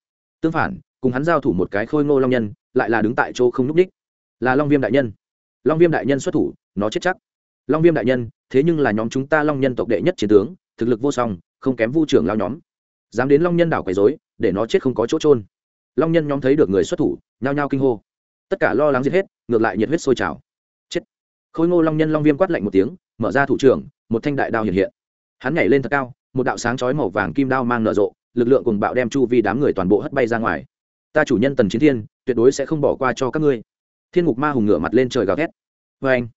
Tương phản, cùng hắn giao thủ một cái khôi ngô long nhân, lại là đứng tại chỗ không núp đích. Là long viêm đại nhân. Long viêm đại nhân xuất thủ, nó chết chắc. Long viêm đại nhân, thế nhưng là nhóm chúng ta long nhân tộc đệ nhất chiến tướng, thực lực vô song, không kém vu trưởng lao nhóm. Dám đến long nhân đảo quấy dối để nó chết không có chỗ trôn long nhân nhóm thấy được người xuất thủ, nhao nhao kinh hô. Tất cả lo lắng giết hết, ngược lại nhiệt huyết sôi trào khôi ngô long nhân long viêm quát lạnh một tiếng, mở ra thủ trưởng, một thanh đại đao hiện hiện. Hắn nhảy lên thật cao, một đạo sáng chói màu vàng kim đao mang nở rộ, lực lượng cùng bạo đem chu vi đám người toàn bộ hất bay ra ngoài. Ta chủ nhân tần chiến thiên, tuyệt đối sẽ không bỏ qua cho các ngươi. Thiên ngục ma hùng ngửa mặt lên trời gào thét. Vê anh,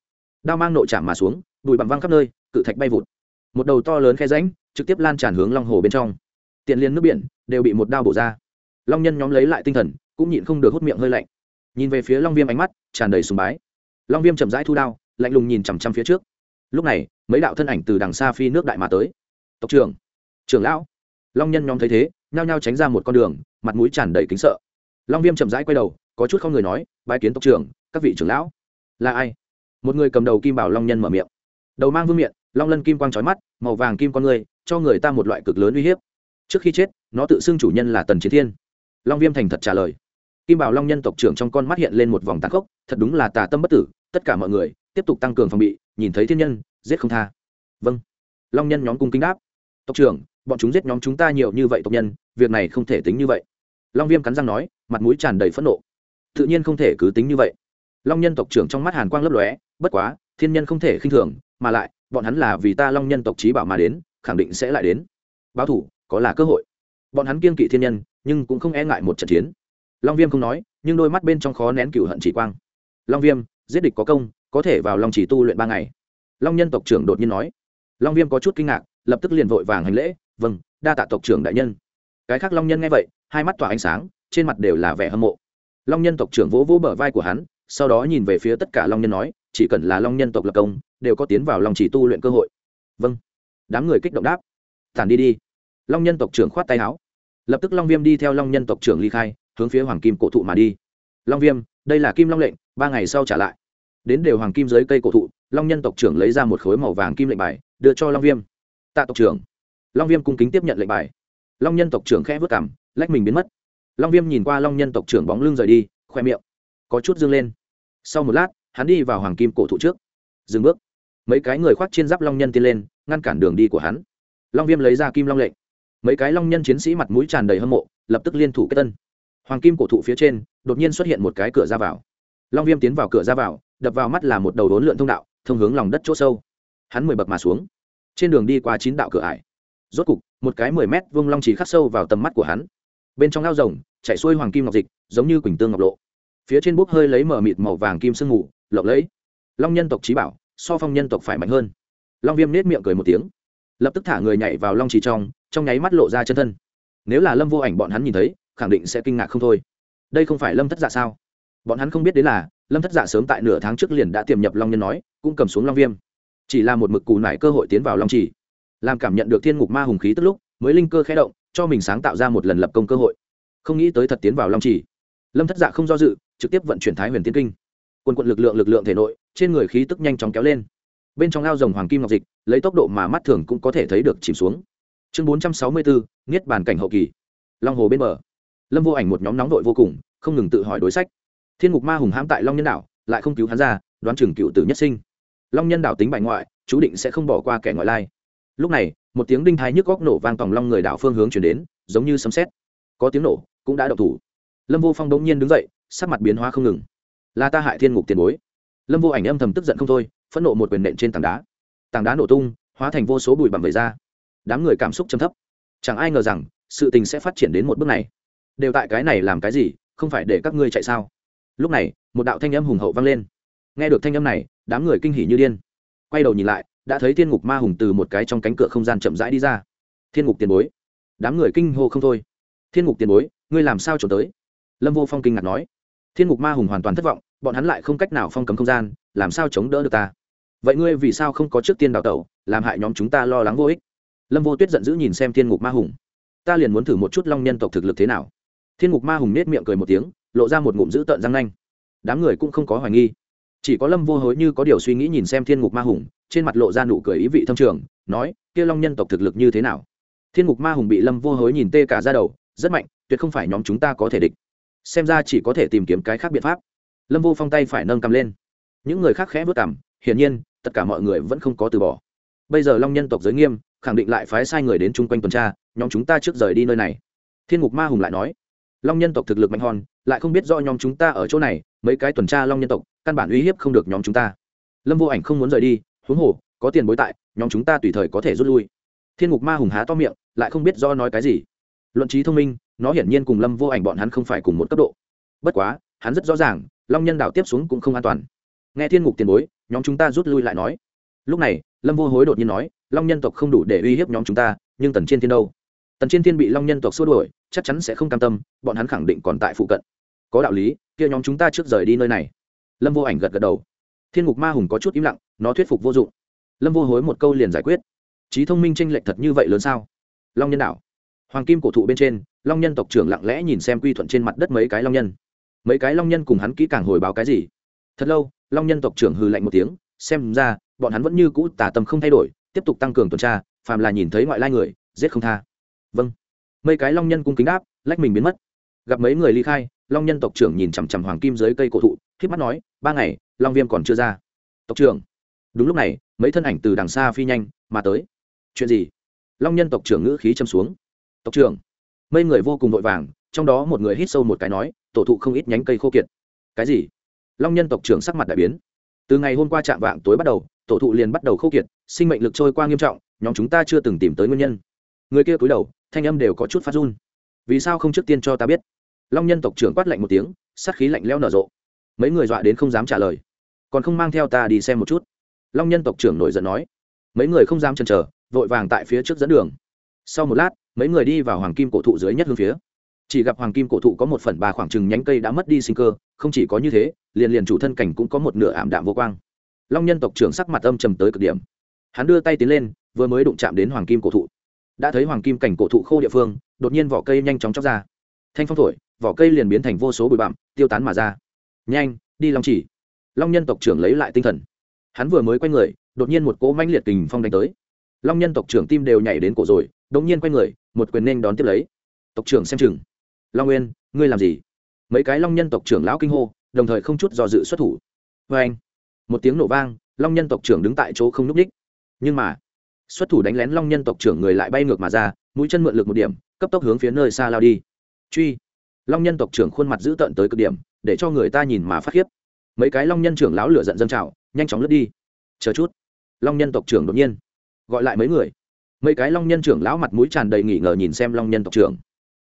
đao mang nội chạm mà xuống, bụi bằng văng khắp nơi, cự thạch bay vụt. Một đầu to lớn khe ránh trực tiếp lan tràn hướng long hồ bên trong. Tiện liên nước biển đều bị một đao bổ ra. Long nhân nhóm lấy lại tinh thần, cũng nhịn không được hút miệng hơi lạnh. Nhìn về phía long viêm ánh mắt tràn đầy sùng bái. Long viêm chậm rãi thu đao lạnh lùng nhìn chằm chằm phía trước. Lúc này, mấy đạo thân ảnh từ đằng xa phi nước đại mà tới. Tộc trưởng trưởng lão. Long nhân nhóm thấy thế, nhao nhao tránh ra một con đường, mặt mũi tràn đầy kính sợ. Long viêm chậm rãi quay đầu, có chút không người nói, bái kiến tộc trưởng, các vị trưởng lão. Là ai? Một người cầm đầu kim bảo long nhân mở miệng. Đầu mang vương miệng long lân kim quang trói mắt, màu vàng kim con người, cho người ta một loại cực lớn uy hiếp. Trước khi chết, nó tự xưng chủ nhân là tần chiến thiên. Long viêm thành thật trả lời. Kim bảo long nhân tộc trưởng trong con mắt hiện lên một vòng tàn khốc, thật đúng là tà tâm bất tử, tất cả mọi người tiếp tục tăng cường phòng bị, nhìn thấy thiên nhân, giết không tha. Vâng. Long nhân nhóm cung kính đáp. Tộc trưởng, bọn chúng giết nhóm chúng ta nhiều như vậy tộc nhân, việc này không thể tính như vậy. Long viêm cắn răng nói, mặt mũi tràn đầy phẫn nộ. Tự nhiên không thể cứ tính như vậy. Long nhân tộc trưởng trong mắt hàn quang lấp lóe, bất quá, thiên nhân không thể khinh thường, mà lại, bọn hắn là vì ta long nhân tộc trí bảo mà đến, khẳng định sẽ lại đến. Báo thủ, có là cơ hội. Bọn hắn kiên kỵ thiên nhân, nhưng cũng không e ngại một trận chiến. Long viêm không nói, nhưng đôi mắt bên trong khó nén cựu hận chỉ quang. Long viêm, giết địch có công có thể vào long chỉ tu luyện ba ngày. Long nhân tộc trưởng đột nhiên nói. Long viêm có chút kinh ngạc, lập tức liền vội vàng hành lễ vâng đa tạ tộc trưởng đại nhân. Cái khác long nhân nghe vậy, hai mắt tỏa ánh sáng, trên mặt đều là vẻ hâm mộ. Long nhân tộc trưởng vỗ vỗ bờ vai của hắn, sau đó nhìn về phía tất cả long nhân nói, chỉ cần là long nhân tộc lập công, đều có tiến vào long chỉ tu luyện cơ hội. Vâng. Đám người kích động đáp. Tản đi đi. Long nhân tộc trưởng khoát tay áo. Lập tức long viêm đi theo long nhân tộc trưởng ly khai, hướng phía hoàng kim cổ thụ mà đi. Long viêm, đây là kim long lệnh, ba ngày sau trả lại đến đều hoàng kim dưới cây cổ thụ, long nhân tộc trưởng lấy ra một khối màu vàng kim lệnh bài, đưa cho long viêm. Tạ tộc trưởng. Long viêm cung kính tiếp nhận lệnh bài. Long nhân tộc trưởng khẽ vất cảm, lách mình biến mất. Long viêm nhìn qua long nhân tộc trưởng bóng lưng rời đi, khoe miệng có chút dương lên. Sau một lát, hắn đi vào hoàng kim cổ thụ trước. Dừng bước. Mấy cái người khoác trên giáp long nhân tiến lên, ngăn cản đường đi của hắn. Long viêm lấy ra kim long lệnh. Mấy cái long nhân chiến sĩ mặt mũi tràn đầy hâm mộ, lập tức liên thủ kết tân. Hoàng kim cổ thụ phía trên, đột nhiên xuất hiện một cái cửa ra vào. Long viêm tiến vào cửa ra vào đập vào mắt là một đầu đốn lượn thông đạo, thông hướng lòng đất chỗ sâu. Hắn mười bậc mà xuống. Trên đường đi qua chín đạo cửa ải. Rốt cục, một cái mười mét vông long chỉ khắc sâu vào tầm mắt của hắn. Bên trong ao rồng, chạy xuôi hoàng kim ngọc dịch, giống như quỳnh tương ngọc lộ. Phía trên bốc hơi lấy mở mịt màu vàng kim sương mù, lộng lẫy. Long nhân tộc trí bảo, so phong nhân tộc phải mạnh hơn. Long viêm nết miệng cười một tiếng. Lập tức thả người nhảy vào long trì trong trong nháy mắt lộ ra chân thân. Nếu là lâm vô ảnh bọn hắn nhìn thấy, khẳng định sẽ kinh ngạc không thôi. Đây không phải lâm thất dạ sao? Bọn hắn không biết đến là lâm thất dạ sớm tại nửa tháng trước liền đã tiềm nhập long nhân nói, cũng cầm xuống long viêm. Chỉ là một mực cù nải cơ hội tiến vào long trì. Làm cảm nhận được thiên ngục ma hùng khí tức lúc, mới linh cơ khé động, cho mình sáng tạo ra một lần lập công cơ hội. Không nghĩ tới thật tiến vào long trì. Lâm thất dạ không do dự, trực tiếp vận chuyển thái huyền tiên kinh. Quân quận lực lượng lực lượng thể nội, trên người khí tức nhanh chóng kéo lên. Bên trong ao rồng hoàng kim ngọc dịch, lấy tốc độ mà mắt thường cũng có thể thấy được chìm xuống. Chương bốn trăm sáu mươi bốn niết bàn cảnh hậu kỳ. Long hồ bên bờ. Lâm vô ảnh một nhóm nóng đội vô cùng, không ngừng tự hỏi đối sách thiên ngục ma hùng hãm tại long nhân đảo, lại không cứu hắn ra, đoán chừng cựu tử nhất sinh. Long nhân đảo tính bại ngoại, chú định sẽ không bỏ qua kẻ ngoại lai. Lúc này, một tiếng đinh thái nhức góc nổ vang tòng long người đảo phương hướng chuyển đến, giống như sấm xét có tiếng nổ, cũng đã đậu thủ. Lâm vô phong đ ỗ n g nhiên đứng dậy, sắc mặt biến hóa không ngừng. Là ta hại thiên ngục tiền bối. Lâm vô ảnh âm thầm tức giận không thôi, phẫn nộ một quyền nện trên tảng đá. Tảng đá nổ tung, hóa thành vô số bụi bặm vẩy ra. Đám người cảm xúc chấm thấp. Chẳng ai ngờ rằng, sự tình sẽ phát triển đến một bước này. Đều tại cái này làm cái gì, không phải để các ngươi chạy sao? Lúc này, một đạo thanh âm hùng hậu vang lên. Nghe được thanh âm này, đám người kinh hỉ như điên. Quay đầu nhìn lại, đã thấy thiên ngục ma hùng từ một cái trong cánh cửa không gian chậm rãi đi ra. Thiên ngục tiền bối. Đám người kinh hô không thôi. Thiên ngục tiền bối, ngươi làm sao trốn tới? Lâm vô phong kinh ngạc nói. Thiên ngục ma hùng hoàn toàn thất vọng, bọn hắn lại không cách nào phong cấm không gian, làm sao chống đỡ được ta? Vậy ngươi vì sao không có trước tiên đào tẩu, làm hại nhóm chúng ta lo lắng vô ích? Lâm vô tuyết giận dữ nhìn xem thiên ngục ma hùng. Ta liền muốn thử một chút long nhân tộc thực lực thế nào? Thiên ngục ma hùng nết miệng cười một tiếng lộ ra một ngụm dữ tợn răng nanh. Đám người cũng không có hoài nghi. Chỉ có lâm vô hối như có điều suy nghĩ nhìn xem thiên ngục ma hùng, trên mặt lộ ra nụ cười ý vị thâm trường, nói, kia long nhân tộc thực lực như thế nào? Thiên ngục ma hùng bị lâm vô hối nhìn tê cả ra đầu, rất mạnh, tuyệt không phải nhóm chúng ta có thể địch. Xem ra chỉ có thể tìm kiếm cái khác biện pháp. Lâm vô phong tay phải nâng cầm lên. Những người khác khẽ vớt cảm hiển nhiên, tất cả mọi người vẫn không có từ bỏ. Bây giờ long nhân tộc giới nghiêm, khẳng định lại phái sai người đến chung quanh tuần tra, nhóm chúng ta trước rời đi nơi này. Thiên ngục ma hùng lại nói, long nhân tộc thực lực mạnh hòn lại không biết do nhóm chúng ta ở chỗ này, mấy cái tuần tra long nhân tộc, căn bản uy hiếp không được nhóm chúng ta. Lâm vô ảnh không muốn rời đi, huống hồ, có tiền bối tại, nhóm chúng ta tùy thời có thể rút lui. Thiên ngục ma hùng há to miệng, lại không biết do nói cái gì. Luận trí thông minh, nó hiển nhiên cùng lâm vô ảnh bọn hắn không phải cùng một cấp độ. Bất quá, hắn rất rõ ràng, long nhân đảo tiếp xuống cũng không an toàn. Nghe thiên ngục tiền bối, nhóm chúng ta rút lui lại nói. Lúc này, lâm vô hối đột nhiên nói, long nhân tộc không đủ để uy hiếp nhóm chúng ta, nhưng tần chiên thiên đâu? Tần chiên thiên bị long nhân tộc xua đuổi, chắc chắn sẽ không cam tâm, bọn hắn khẳng định còn tại phụ cận có đạo lý, kia nhóm chúng ta trước rời đi nơi này. Lâm vô ảnh gật gật đầu. Thiên ngục ma hùng có chút im lặng, nó thuyết phục vô dụng. Lâm vô hối một câu liền giải quyết. Trí thông minh tranh lệch thật như vậy lớn sao? Long nhân đạo hoàng kim cổ thụ bên trên, long nhân tộc trưởng lặng lẽ nhìn xem quy thuận trên mặt đất mấy cái long nhân. Mấy cái long nhân cùng hắn kỹ càng hồi báo cái gì? Thật lâu, long nhân tộc trưởng hừ lạnh một tiếng, xem ra, bọn hắn vẫn như cũ tả tâm không thay đổi, tiếp tục tăng cường tuần tra, phàm là nhìn thấy ngoại lai người, giết không tha. Vâng. Mấy cái long nhân cung kính đáp, lách mình biến mất gặp mấy người ly khai, long nhân tộc trưởng nhìn chằm chằm hoàng kim dưới cây cổ thụ k mắt nói, ba ngày, long viêm còn chưa ra. Tộc trưởng. Đúng lúc này, mấy thân ảnh từ đằng xa phi nhanh, mà tới. Chuyện gì? Long nhân tộc trưởng ngữ khí châm xuống. Tộc trưởng. Mấy người vô cùng vội vàng, trong đó một người hít sâu một cái nói, tổ thụ không ít nhánh cây khô kiệt. Cái gì? Long nhân tộc trưởng sắc mặt đại biến. Từ ngày hôm qua chạm vạng tối bắt đầu, tổ thụ liền bắt đầu khô kiệt, sinh mệnh lực trôi qua nghiêm trọng, nhóm chúng ta chưa từng tìm tới nguyên nhân. Người kia cúi đầu, thanh âm đều có chút phát run. Vì sao không trước tiên cho ta biết? Long nhân tộc trưởng quát lạnh một tiếng, sát khí lạnh leo nở rộ. Mấy người dọa đến không dám trả lời. Còn không mang theo ta đi xem một chút. Long nhân tộc trưởng nổi giận nói. Mấy người không dám chần chờ, vội vàng tại phía trước dẫn đường. Sau một lát, mấy người đi vào hoàng kim cổ thụ dưới nhất hương phía. Chỉ gặp hoàng kim cổ thụ có một phần ba khoảng chừng nhánh cây đã mất đi sinh cơ, không chỉ có như thế, liền liền chủ thân cảnh cũng có một nửa ảm đạm vô quang. Long nhân tộc trưởng sắc mặt âm trầm tới cực điểm. Hắn đưa tay tiến lên, vừa mới đụng chạm đến hoàng kim cổ thụ. Đã thấy hoàng kim cảnh cổ thụ khô địa phương, đột nhiên vỏ cây nhanh chóng chóc ra. Thanh phong thổi vỏ cây liền biến thành vô số bụi bặm, tiêu tán mà ra. Nhanh, đi long chỉ. Long nhân tộc trưởng lấy lại tinh thần. Hắn vừa mới quay người, đột nhiên một cỗ manh liệt kình phong đánh tới. Long nhân tộc trưởng tim đều nhảy đến cổ rồi, đột nhiên quay người, một quyền nên đón tiếp lấy. Tộc trưởng xem chừng. Long nguyên, ngươi làm gì? Mấy cái long nhân tộc trưởng lão kinh hô, đồng thời không chút do dự xuất thủ. Vê anh, một tiếng nổ vang, long nhân tộc trưởng đứng tại chỗ không núp đ í c h nhưng mà, xuất thủ đánh lén long nhân tộc trưởng người lại bay ngược mà ra, mũi chân mượn lực một điểm, cấp tốc hướng phía nơi xa lao đi. Truy long nhân tộc trưởng khuôn mặt dữ tợn tới cực điểm, để cho người ta nhìn mà phát khiếp. Mấy cái long nhân trưởng lão lửa giận dâng trào, nhanh chóng lướt đi. Chờ chút. Long nhân tộc trưởng đột nhiên gọi lại mấy người. Mấy cái long nhân trưởng lão mặt mũi tràn đầy nghỉ ngờ nhìn xem long nhân tộc trưởng.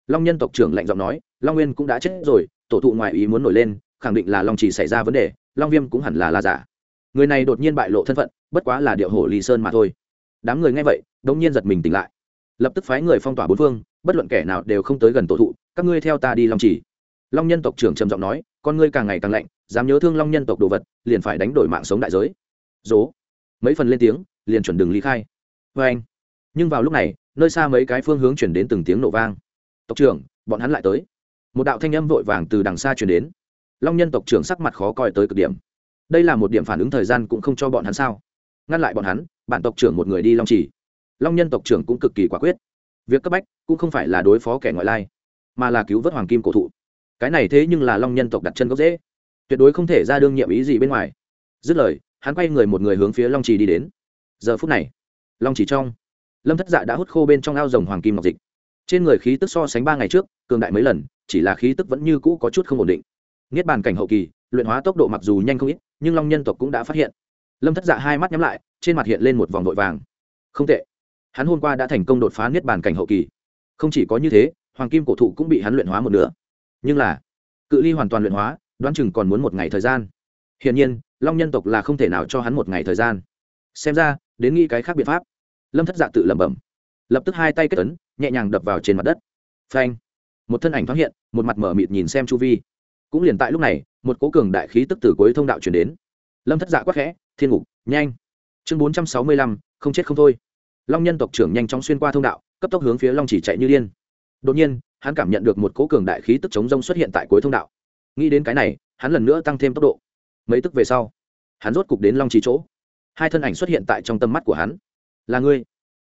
Long nhân tộc trưởng lạnh giọng nói, long nguyên cũng đã chết rồi, tổ thụ ngoại ý muốn nổi lên, khẳng định là long chỉ xảy ra vấn đề, long viêm cũng hẳn là là giả. Người này đột nhiên bại lộ thân phận, bất quá là điệu hổ lý sơn mà thôi. Đám người nghe vậy đông nhiên giật mình tỉnh lại lập tức phái người phong tỏa bốn phương, bất luận kẻ nào đều không tới gần tổ thụ, các ngươi theo ta đi long chỉ long nhân tộc trưởng trầm giọng nói, con ngươi càng ngày càng lạnh, dám nhớ thương long nhân tộc đồ vật, liền phải đánh đổi mạng sống đại giới. Dố. Mấy phần lên tiếng, liền chuẩn đường ly khai. Vê anh. Nhưng vào lúc này, nơi xa mấy cái phương hướng chuyển đến từng tiếng nổ vang. Tộc trưởng, bọn hắn lại tới. Một đạo thanh âm vội vàng từ đằng xa chuyển đến. Long nhân tộc trưởng sắc mặt khó coi tới cực điểm. Đây là một điểm phản ứng thời gian cũng không cho bọn hắn sao. Ngăn lại bọn hắn, bạn tộc trưởng một người đi long chỉ long nhân tộc trưởng cũng cực kỳ quả quyết. Việc cấp bách cũng không phải là đối phó kẻ ngoại lai, mà là cứu vớt hoàng kim cổ thụ. Cái này thế nhưng là long nhân tộc đặt chân gốc dễ tuyệt đối không thể ra đương nhiệm ý gì bên ngoài. Dứt lời, hắn quay người một người hướng phía long trì đi đến. Giờ phút này, long trì trong, lâm thất dạ đã hút khô bên trong ao rồng hoàng kim ngọc dịch. Trên người khí tức so sánh ba ngày trước, cường đại mấy lần, chỉ là khí tức vẫn như cũ có chút không ổn định. Niết bàn cảnh hậu kỳ, luyện hóa tốc độ mặc dù nhanh không ít, nhưng long nhân tộc cũng đã phát hiện. Lâm thất dạ hai mắt nhắm lại, trên mặt hiện lên một vòng vội vàng. Không tệ hắn hôm qua đã thành công đột phá niết bàn cảnh hậu kỳ. Không chỉ có như thế, hoàng kim cổ thụ cũng bị hắn luyện hóa một nửa. Nhưng là, cự ly hoàn toàn luyện hóa, đoán chừng còn muốn một ngày thời gian. Hiển nhiên, long nhân tộc là không thể nào cho hắn một ngày thời gian. Xem ra, đến nghĩ cái khác biện pháp. Lâm thất dạ tự lẩm bẩm. Lập tức hai tay kết ấn, nhẹ nhàng đập vào trên mặt đất. Phanh. Một thân ảnh thoáng hiện, một mặt mở mịt nhìn xem chu vi. Cũng liền tại lúc này, một cố cường đại khí tức từ cuối thông đạo chuyển đến. Lâm thất dạ quắc khẽ, thiên ngục, nhanh. Chương bốn trăm sáu mươi lăm, không chết không thôi long nhân tộc trưởng nhanh chóng xuyên qua thông đạo, cấp tốc hướng phía long chỉ chạy như điên. Đột nhiên, hắn cảm nhận được một cỗ cường đại khí tức chống rông xuất hiện tại cuối thông đạo. Nghĩ đến cái này, hắn lần nữa tăng thêm tốc độ. Mấy tức về sau, hắn rốt cục đến long Chỉ chỗ. Hai thân ảnh xuất hiện tại trong tâm mắt của hắn. Là ngươi.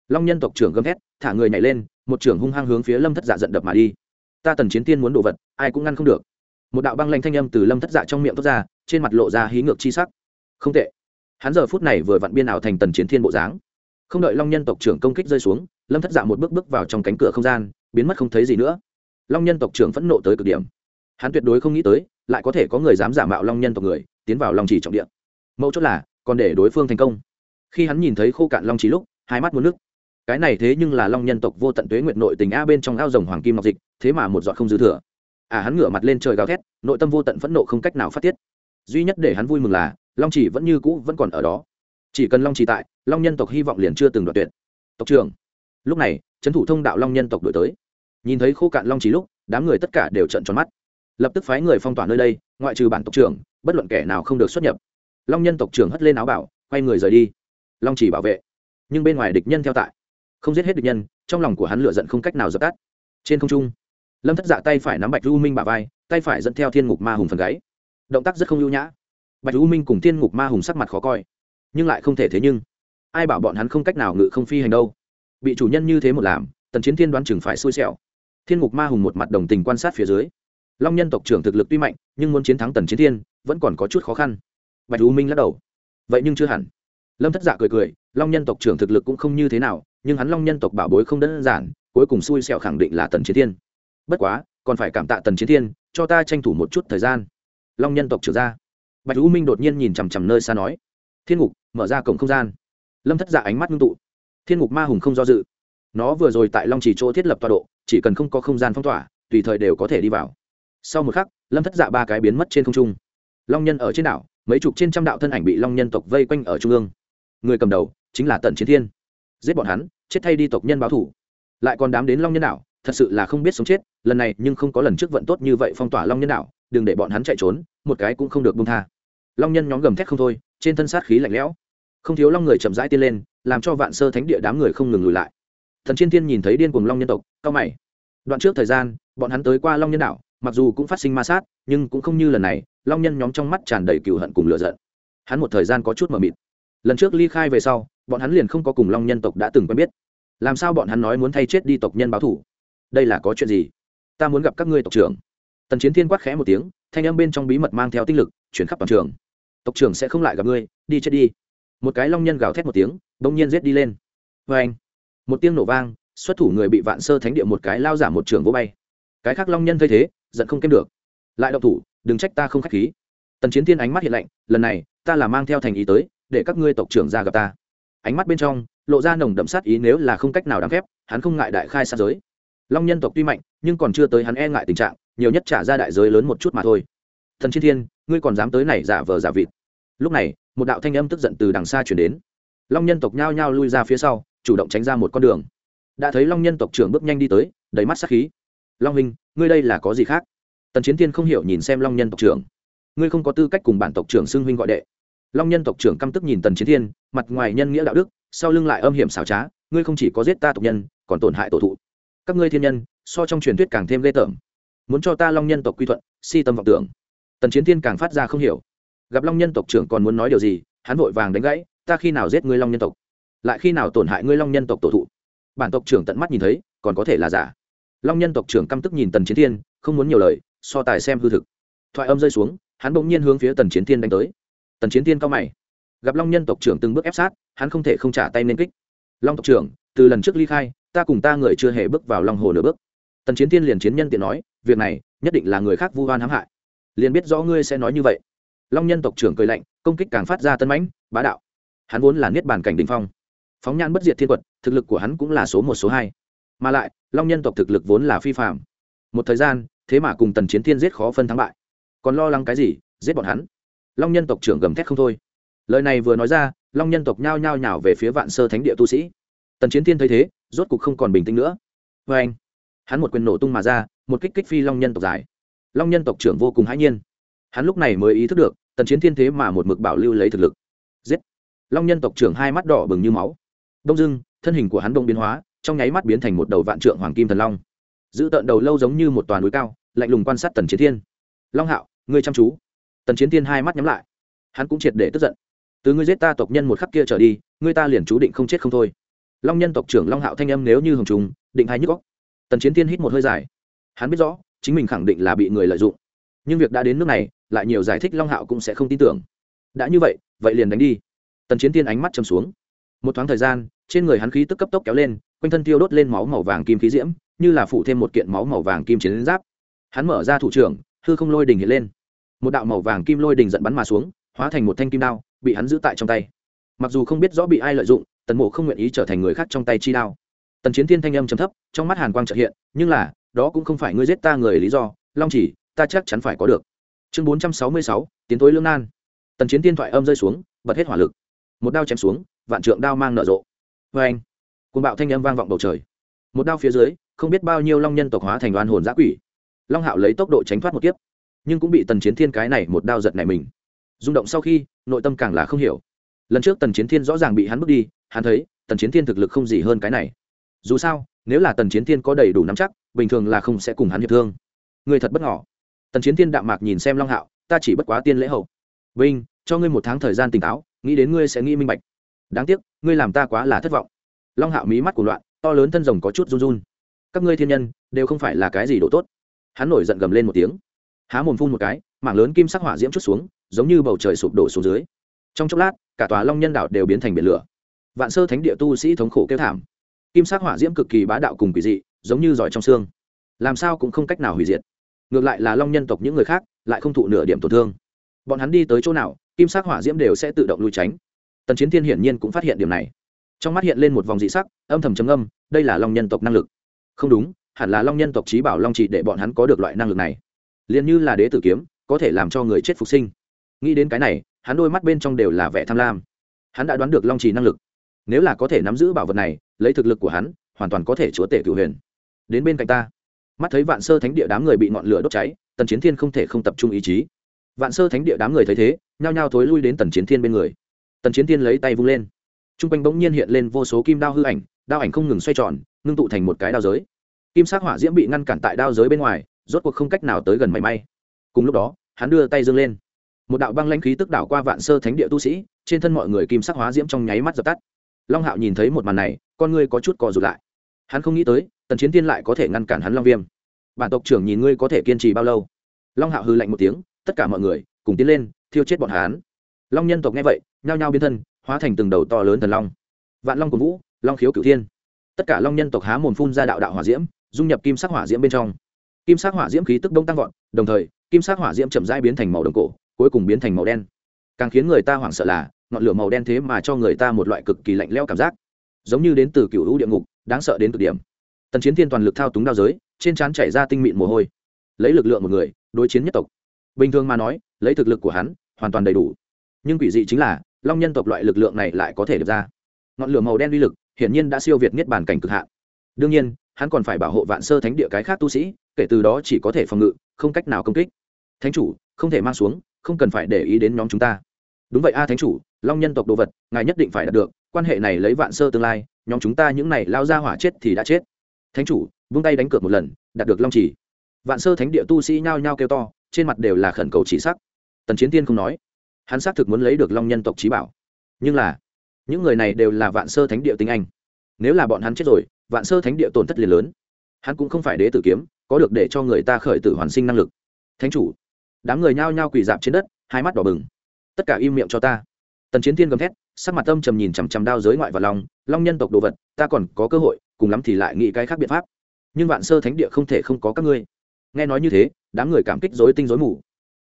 Long nhân tộc trưởng gầm thét, thả người nhảy lên, một trưởng hung hăng hướng phía lâm thất dạ giận đập mà đi. Ta tần chiến tiên muốn đồ vật, ai cũng ngăn không được. Một đạo băng lanh thanh âm từ lâm thất dạ trong miệng thoát ra, trên mặt lộ ra hí ngược chi sắc. Không tệ. Hắn giờ phút này vừa vặn biên ảo thành tần chiến thiên bộ dáng không đợi long nhân tộc trưởng công kích rơi xuống, lâm thất dạ một bước bước vào trong cánh cửa không gian, biến mất không thấy gì nữa. Long nhân tộc trưởng phẫn nộ tới cực điểm. Hắn tuyệt đối không nghĩ tới, lại có thể có người dám giả mạo long nhân tộc người, tiến vào long chỉ trọng điện mẫu chốt là, còn để đối phương thành công. Khi hắn nhìn thấy khô cạn long chỉ lúc, hai mắt muốn nước. Cái này thế nhưng là long nhân tộc vô tận tuế nguyệt nội tình a bên trong ao rồng hoàng kim ngọc dịch, thế mà một giọt không dư thừa. À hắn ngửa mặt lên trời gào thét, nội tâm vô tận phẫn nộ không cách nào phát tiết. Duy nhất để hắn vui mừng là, long chỉ vẫn như cũ vẫn còn ở đó chỉ cần long chỉ tại, long nhân tộc hy vọng liền chưa từng đoạt tuyệt. Tộc trưởng. Lúc này, trấn thủ thông đạo long nhân tộc đổi tới. Nhìn thấy khô cạn long chỉ lúc, đám người tất cả đều trận tròn mắt. Lập tức phái người phong tỏa nơi đây, ngoại trừ bản tộc trưởng, bất luận kẻ nào không được xuất nhập. Long nhân tộc trưởng hất lên áo bảo, quay người rời đi. Long chỉ bảo vệ. Nhưng bên ngoài địch nhân theo tại. Không giết hết địch nhân, trong lòng của hắn lựa giận không cách nào dập tắt. Trên không trung, lâm thất dạ tay phải nắm bạch du minh bà vai, tay phải dẫn theo thiên ngục ma hùng phần gáy. Động tác rất không ưu nhã. Bạch du minh cùng thiên ngục ma hùng sắc mặt khó coi nhưng lại không thể thế nhưng. Ai bảo bọn hắn không cách nào ngự không phi hành đâu. Bị chủ nhân như thế một làm, tần chiến thiên đoán chừng phải xui xẻo. Thiên ngục ma hùng một mặt đồng tình quan sát phía dưới. Long nhân tộc trưởng thực lực tuy mạnh, nhưng muốn chiến thắng tần chiến thiên, vẫn còn có chút khó khăn. Bạch u minh lắc đầu. Vậy nhưng chưa hẳn. Lâm thất giả cười cười, long nhân tộc trưởng thực lực cũng không như thế nào, nhưng hắn long nhân tộc bảo bối không đơn giản, cuối cùng xui xẻo khẳng định là tần chiến thiên. Bất quá, còn phải cảm tạ tần chiến thiên, cho ta tranh thủ một chút thời gian. Long nhân tộc trưởng ra. Bạch u minh đột nhiên nhìn chằm chằm nơi xa nói thiên ngục, mở ra cổng không gian. Lâm thất dạ ánh mắt ngưng tụ. Thiên ngục ma hùng không do dự. Nó vừa rồi tại long chỉ chỗ thiết lập tọa độ, chỉ cần không có không gian phong tỏa, tùy thời đều có thể đi vào. Sau một khắc, lâm thất dạ ba cái biến mất trên không trung. Long nhân ở trên đảo, mấy chục trên trăm đạo thân ảnh bị long nhân tộc vây quanh ở trung ương. Người cầm đầu chính là tần chiến thiên. Giết bọn hắn, chết thay đi tộc nhân báo thủ. Lại còn đám đến long nhân đảo, thật sự là không biết sống chết, lần này nhưng không có lần trước vận tốt như vậy phong tỏa long nhân đảo, đừng để bọn hắn chạy trốn, một cái cũng không được bông tha. Long nhân nhóm gầm thét không thôi trên thân sát khí lạnh lẽo. Không thiếu long người chậm rãi tiên lên, làm cho vạn sơ thánh địa đám người không ngừng lùi lại. Thần chiên thiên nhìn thấy điên cuồng long nhân tộc, cao mày. Đoạn trước thời gian, bọn hắn tới qua long nhân đảo, mặc dù cũng phát sinh ma sát, nhưng cũng không như lần này, long nhân nhóm trong mắt tràn đầy cừu hận cùng lựa giận. Hắn một thời gian có chút mờ mịt. Lần trước ly khai về sau, bọn hắn liền không có cùng long nhân tộc đã từng quen biết. Làm sao bọn hắn nói muốn thay chết đi tộc nhân báo thủ? Đây là có chuyện gì? Ta muốn gặp các ngươi tộc trưởng. Tần chiến thiên quát khẽ một tiếng, thanh âm bên trong bí mật mang theo tinh lực, chuyển khắp toàn trường tộc trưởng sẽ không lại gặp ngươi, đi chết đi. Một cái long nhân gào thét một tiếng, bỗng nhiên rết đi lên. Vê anh, một tiếng nổ vang, xuất thủ người bị vạn sơ thánh địa một cái lao giả một trường vô bay. Cái khác long nhân thay thế, giận không kém được. Lại độc thủ, đừng trách ta không khách khí. Tần chiến thiên ánh mắt hiện lạnh, lần này, ta là mang theo thành ý tới, để các ngươi tộc trưởng ra gặp ta. Ánh mắt bên trong, lộ ra nồng đậm sát ý nếu là không cách nào đáng phép hắn không ngại đại khai sát giới. Long nhân tộc tuy mạnh, nhưng còn chưa tới hắn e ngại tình trạng, nhiều nhất trả ra đại giới lớn một chút mà thôi thần chiến thiên, ngươi còn dám tới này giả vờ giả vịt. Lúc này, một đạo thanh âm tức giận từ đằng xa chuyển đến. Long nhân tộc nhao nhao lui ra phía sau, chủ động tránh ra một con đường. Đã thấy long nhân tộc trưởng bước nhanh đi tới, đầy mắt sắc khí. Long hình ngươi đây là có gì khác? Tần chiến thiên không hiểu nhìn xem long nhân tộc trưởng. Ngươi không có tư cách cùng bản tộc trưởng xưng huynh gọi đệ. Long nhân tộc trưởng căm tức nhìn tần chiến thiên, mặt ngoài nhân nghĩa đạo đức, sau lưng lại âm hiểm xảo trá, ngươi không chỉ có giết ta tộc nhân, còn tổn hại tổ thụ. Các ngươi thiên nhân, so trong truyền thuyết càng thêm ghê tởm. Muốn cho ta long nhân tộc quy thuận, si tâm vọng tưởng tần chiến thiên càng phát ra không hiểu. Gặp long nhân tộc trưởng còn muốn nói điều gì, hắn vội vàng đánh gãy, ta khi nào giết ngươi long nhân tộc? Lại khi nào tổn hại ngươi long nhân tộc tổ thụ? Bản tộc trưởng tận mắt nhìn thấy, còn có thể là giả. Long nhân tộc trưởng căm tức nhìn tần chiến thiên, không muốn nhiều lời, so tài xem hư thực. Thoại âm rơi xuống, hắn bỗng nhiên hướng phía tần chiến thiên đánh tới. Tần chiến thiên cao mày. Gặp long nhân tộc trưởng từng bước ép sát, hắn không thể không trả tay nên kích. Long tộc trưởng, từ lần trước ly khai, ta cùng ta người chưa hề bước vào long hồ nửa bước. Tần chiến thiên liền chiến nhân tiện nói, việc này, nhất định là người khác vu oan hãm hại liền biết rõ ngươi sẽ nói như vậy. Long nhân tộc trưởng cười lạnh, công kích càng phát ra tân mãnh, bá đạo. Hắn vốn là niết bàn cảnh đình phong. Phóng nhan bất diệt thiên quật, thực lực của hắn cũng là số một, số hai. Mà lại, long nhân tộc thực lực vốn là phi phạm một thời gian, thế mà cùng tần chiến thiên giết khó phân thắng bại. Còn lo lắng cái gì, giết bọn hắn? Long nhân tộc trưởng gầm thét không thôi. Lời này vừa nói ra, long nhân tộc nhao nhao nhào về phía vạn sơ thánh địa tu sĩ. Tần chiến thiên thấy thế, rốt cục không còn bình tĩnh nữa. Vê anh hắn một quyền nổ tung mà ra, một kích kích phi long nhân tộc dài long nhân tộc trưởng vô cùng hãi nhiên. Hắn lúc này mới ý thức được, tần chiến thiên thế mà một mực bảo lưu lấy thực lực. Giết! Long nhân tộc trưởng hai mắt đỏ bừng như máu. Đông dưng thân hình của hắn đông biến hóa, trong nháy mắt biến thành một đầu vạn trượng hoàng kim thần long. Giữ tợn đầu lâu giống như một toàn núi cao, lạnh lùng quan sát tần chiến thiên. Long hạo, ngươi chăm chú. Tần chiến Thiên hai mắt nhắm lại. Hắn cũng triệt để tức giận. Từ ngươi giết ta tộc nhân một khắc kia trở đi, ngươi ta liền chú định không chết không thôi. Long nhân tộc trưởng long hạo thanh âm nếu như hồng trùng, định hai nhức góc tần chiến Thiên hít một hơi dài. Hắn biết rõ chính mình khẳng định là bị người lợi dụng. Nhưng việc đã đến nước này, lại nhiều giải thích long hạo cũng sẽ không tin tưởng. Đã như vậy vậy liền đánh đi. Tần chiến tiên ánh mắt châm xuống. Một thoáng thời gian, trên người hắn khí tức cấp tốc kéo lên, quanh thân tiêu đốt lên máu màu vàng kim khí diễm, như là phủ thêm một kiện máu màu vàng kim chiến giáp. Hắn mở ra thủ trưởng, hư không lôi đình hiện lên. Một đạo màu vàng kim lôi đình giận bắn mà xuống, hóa thành một thanh kim đao, bị hắn giữ tại trong tay. Mặc dù không biết rõ bị ai lợi dụng, tần mộ không nguyện ý trở thành người khác trong tay chi đao. Tần chiến thiên thanh âm trầm thấp, trong mắt hàn quang trợ hiện, nhưng là đó cũng không phải ngươi giết ta người lý do, long chỉ, ta chắc chắn phải có được. Chương bốn trăm sáu mươi sáu, tiến tối lương nan. Tần chiến thiên thoại âm rơi xuống, bật hết hỏa lực. Một đao chém xuống, vạn trượng đao mang nở rộ. Vê anh côn bạo thanh âm vang vọng bầu trời. Một đao phía dưới, không biết bao nhiêu long nhân tộc hóa thành đoan hồn giã quỷ. Long hạo lấy tốc độ tránh thoát một kiếp, nhưng cũng bị tần chiến thiên cái này một đao giật này mình. Rung động sau khi, nội tâm càng là không hiểu. Lần trước tần chiến thiên rõ ràng bị hắn bước đi, hắn thấy, tần chiến thiên thực lực không gì hơn cái này. Dù sao, nếu là tần chiến thiên có đầy đủ nắm chắc bình thường là không sẽ cùng hắn hiệp thương. Người thật bất ngỏ tần chiến thiên đạm mạc nhìn xem long hạo, ta chỉ bất quá tiên lễ hậu vinh, cho ngươi một tháng thời gian tỉnh táo, nghĩ đến ngươi sẽ nghĩ minh bạch. Đáng tiếc, ngươi làm ta quá là thất vọng. Long hạo mí mắt của loạn, to lớn thân rồng có chút run run. Các ngươi thiên nhân, đều không phải là cái gì độ tốt. Hắn nổi giận gầm lên một tiếng. Há mồm phun một cái, mảng lớn kim sắc hỏa diễm chút xuống, giống như bầu trời sụp đổ xuống dưới. Trong chốc lát, cả tòa long nhân đảo đều biến thành biển lửa. Vạn sơ thánh địa tu sĩ thống khổ kêu thảm. Kim sắc hỏa diễm cực kỳ bá đạo cùng kỳ dị giống như giỏi trong xương. Làm sao cũng không cách nào hủy diệt. Ngược lại là long nhân tộc những người khác lại không thụ nửa điểm tổn thương. Bọn hắn đi tới chỗ nào, kim sắc hỏa diễm đều sẽ tự động lui tránh. Tần chiến thiên hiển nhiên cũng phát hiện điểm này. Trong mắt hiện lên một vòng dị sắc, âm thầm chấm âm đây là long nhân tộc năng lực. Không đúng, hẳn là long nhân tộc trí bảo long trị để bọn hắn có được loại năng lực này. Liền như là đế tử kiếm, có thể làm cho người chết phục sinh. Nghĩ đến cái này, hắn đôi mắt bên trong đều là vẻ tham lam. Hắn đã đoán được long trì năng lực. Nếu là có thể nắm giữ bảo vật này, lấy thực lực của hắn, hoàn toàn có thể chúa tể cựu huyền đến bên cạnh ta. Mắt thấy vạn sơ thánh địa đám người bị ngọn lửa đốt cháy, tần chiến thiên không thể không tập trung ý chí. Vạn sơ thánh địa đám người thấy thế, nhao nhao thối lui đến tần chiến thiên bên người. Tần chiến thiên lấy tay vung lên. T r u n g quanh bỗng nhiên hiện lên vô số kim đao hư ảnh, đao ảnh không ngừng xoay tròn, ngưng tụ thành một cái đao giới. Kim sắc hỏa diễm bị ngăn cản tại đao giới bên ngoài, rốt cuộc không cách nào tới gần mảy may. Cùng lúc đó, hắn đưa tay dâng lên. Một đạo băng lanh khí tức đảo qua vạn sơ thánh địa tu sĩ, trên thân mọi người kim sắc hóa diễm trong nháy mắt dập tắt. Long hạo nhìn thấy một màn này, con ngươi có chút cò rụt lại hắn không nghĩ tới, tần chiến tiên lại có thể ngăn cản hắn long viêm. Bản tộc trưởng nhìn ngươi có thể kiên trì bao lâu? Long hạo hư lạnh một tiếng, tất cả mọi người cùng tiến lên, thiêu chết bọn hắn. Long nhân tộc nghe vậy, nhao nhao biến thân, hóa thành từng đầu to lớn thần long. Vạn long của vũ, long khiếu cửu thiên. Tất cả long nhân tộc há mồm phun ra đạo đạo hỏa diễm, dung nhập kim sắc hỏa diễm bên trong. Kim sắc hỏa diễm khí tức đông tăng vọt, đồng thời, kim sắc hỏa diễm chậm rãi biến thành màu đồng cổ, cuối cùng biến thành màu đen. Càng khiến người ta hoảng sợ là, ngọn lửa màu đen thế mà cho người ta một loại cực kỳ lạnh lẽo cảm giác giống như đến từ cựu hữu địa ngục, đáng sợ đến cực điểm. Tần chiến thiên toàn lực thao túng đao giới, trên trán chảy ra tinh mịn mồ hôi. Lấy lực lượng một người, đối chiến nhất tộc. Bình thường mà nói, lấy thực lực của hắn, hoàn toàn đầy đủ. Nhưng quỷ dị chính là, long nhân tộc loại lực lượng này lại có thể được ra. Ngọn lửa màu đen uy lực, hiển nhiên đã siêu việt niết bàn cảnh cực hạn. Đương nhiên, hắn còn phải bảo hộ vạn sơ thánh địa cái khác tu sĩ, kể từ đó chỉ có thể phòng ngự, không cách nào công kích. Thánh chủ, không thể mang xuống, không cần phải để ý đến nhóm chúng ta. Đúng vậy a, thánh chủ long nhân tộc đồ vật, ngài nhất định phải đạt được, quan hệ này lấy vạn sơ tương lai, nhóm chúng ta những này lao ra hỏa chết thì đã chết. Thánh chủ, vung tay đánh cược một lần, đạt được long chỉ. Vạn sơ thánh địa tu sĩ nhao nhao kêu to, trên mặt đều là khẩn cầu chỉ sắc. Tần chiến tiên không nói. Hắn xác thực muốn lấy được long nhân tộc trí bảo. Nhưng là, những người này đều là vạn sơ thánh địa tinh anh. Nếu là bọn hắn chết rồi, vạn sơ thánh địa tổn thất liền lớn. Hắn cũng không phải đế tử kiếm, có được để cho người ta khởi tử hoàn sinh năng lực. Thánh chủ, đám người nhao nhao quỳ dạp trên đất, hai mắt đỏ bừng. Tất cả im miệng cho ta tần chiến thiên gầm thét, sắc mặt tâm trầm nhìn chằm chằm đao giới ngoại và lòng long nhân tộc đồ vật, ta còn có cơ hội, cùng lắm thì lại nghĩ cái khác biện pháp. Nhưng vạn sơ thánh địa không thể không có các ngươi. Nghe nói như thế, đám người cảm kích dối tinh dối mù.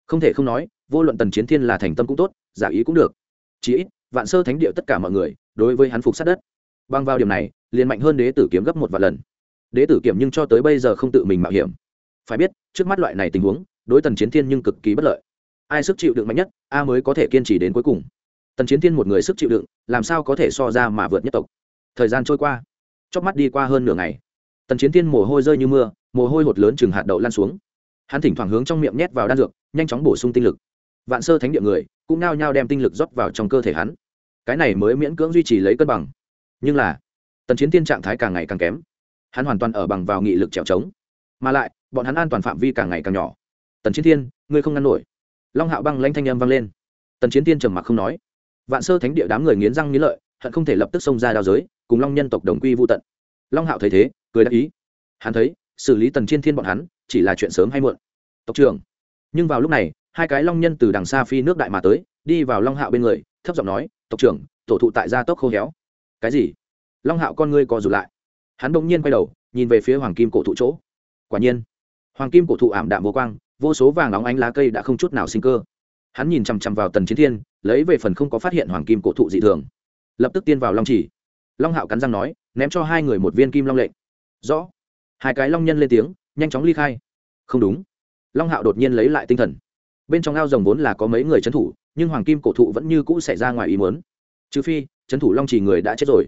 Không thể không nói, vô luận tần chiến thiên là thành tâm cũng tốt, giả ý cũng được. Chỉ ít, vạn sơ thánh địa tất cả mọi người, đối với hắn phục sát đất. Băng vào điểm này, liền mạnh hơn đế tử kiếm gấp một vài lần. Đế tử kiểm nhưng cho tới bây giờ không tự mình mạo hiểm. Phải biết, trước mắt loại này tình huống, đối tần chiến thiên nhưng cực kỳ bất lợi. Ai sức chịu đựng mạnh nhất, a mới có thể kiên trì đến cuối cùng tần chiến thiên một người sức chịu đựng, làm sao có thể so ra mà vượt nhất tộc? Thời gian trôi qua chóc mắt đi qua hơn nửa ngày, tần chiến thiên mồ hôi rơi như mưa, mồ hôi hột lớn chừng hạt đậu lan xuống. Hắn thỉnh thoảng hướng trong miệng nhét vào đan dược, nhanh chóng bổ sung tinh lực. Vạn sơ thánh địa người cũng nao nhao đem tinh lực rót vào trong cơ thể hắn. Cái này mới miễn cưỡng duy trì lấy cân bằng. Nhưng là, tần chiến thiên trạng thái càng ngày càng kém. Hắn hoàn toàn ở bằng vào nghị lực trèo trống. Mà lại, bọn hắn an toàn phạm vi càng ngày càng nhỏ. Tần chiến thiên, ngươi không ngăn nổi. Long hạo băng lanh thanh âm vang lên. Tần chiến Thiên trầm mặc không nói vạn sơ thánh địa đám người nghiến răng nghiến lợi, hận không thể lập tức xông ra đao giới, cùng long nhân tộc đồng quy vô tận. Long hạo thấy thế, cười đáp ý. Hắn thấy, xử lý tần chiên thiên bọn hắn, chỉ là chuyện sớm hay muộn. Tộc trưởng, nhưng vào lúc này, hai cái long nhân từ đằng xa phi nước đại mà tới, đi vào long hạo bên người, thấp giọng nói, tộc trưởng, tổ thụ tại gia tốc khô héo. Cái gì? Long hạo con ngươi co rụt lại. Hắn bỗng nhiên quay đầu, nhìn về phía hoàng kim cổ thụ chỗ. Quả nhiên, hoàng kim cổ thụ ảm đạm vô quang, vô số vàng óng ánh lá cây đã không chút nào sinh cơ. Hắn nhìn chằm chằm vào tần chiến thiên lấy về phần không có phát hiện hoàng kim cổ thụ dị thường. Lập tức tiên vào long chỉ long hạo cắn răng nói, ném cho hai người một viên kim long lệnh. Rõ. Hai cái long nhân lên tiếng, nhanh chóng ly khai. Không đúng. Long hạo đột nhiên lấy lại tinh thần. Bên trong ao rồng vốn là có mấy người trấn thủ, nhưng hoàng kim cổ thụ vẫn như cũ xảy ra ngoài ý muốn. Trừ phi, trấn thủ long chỉ người đã chết rồi.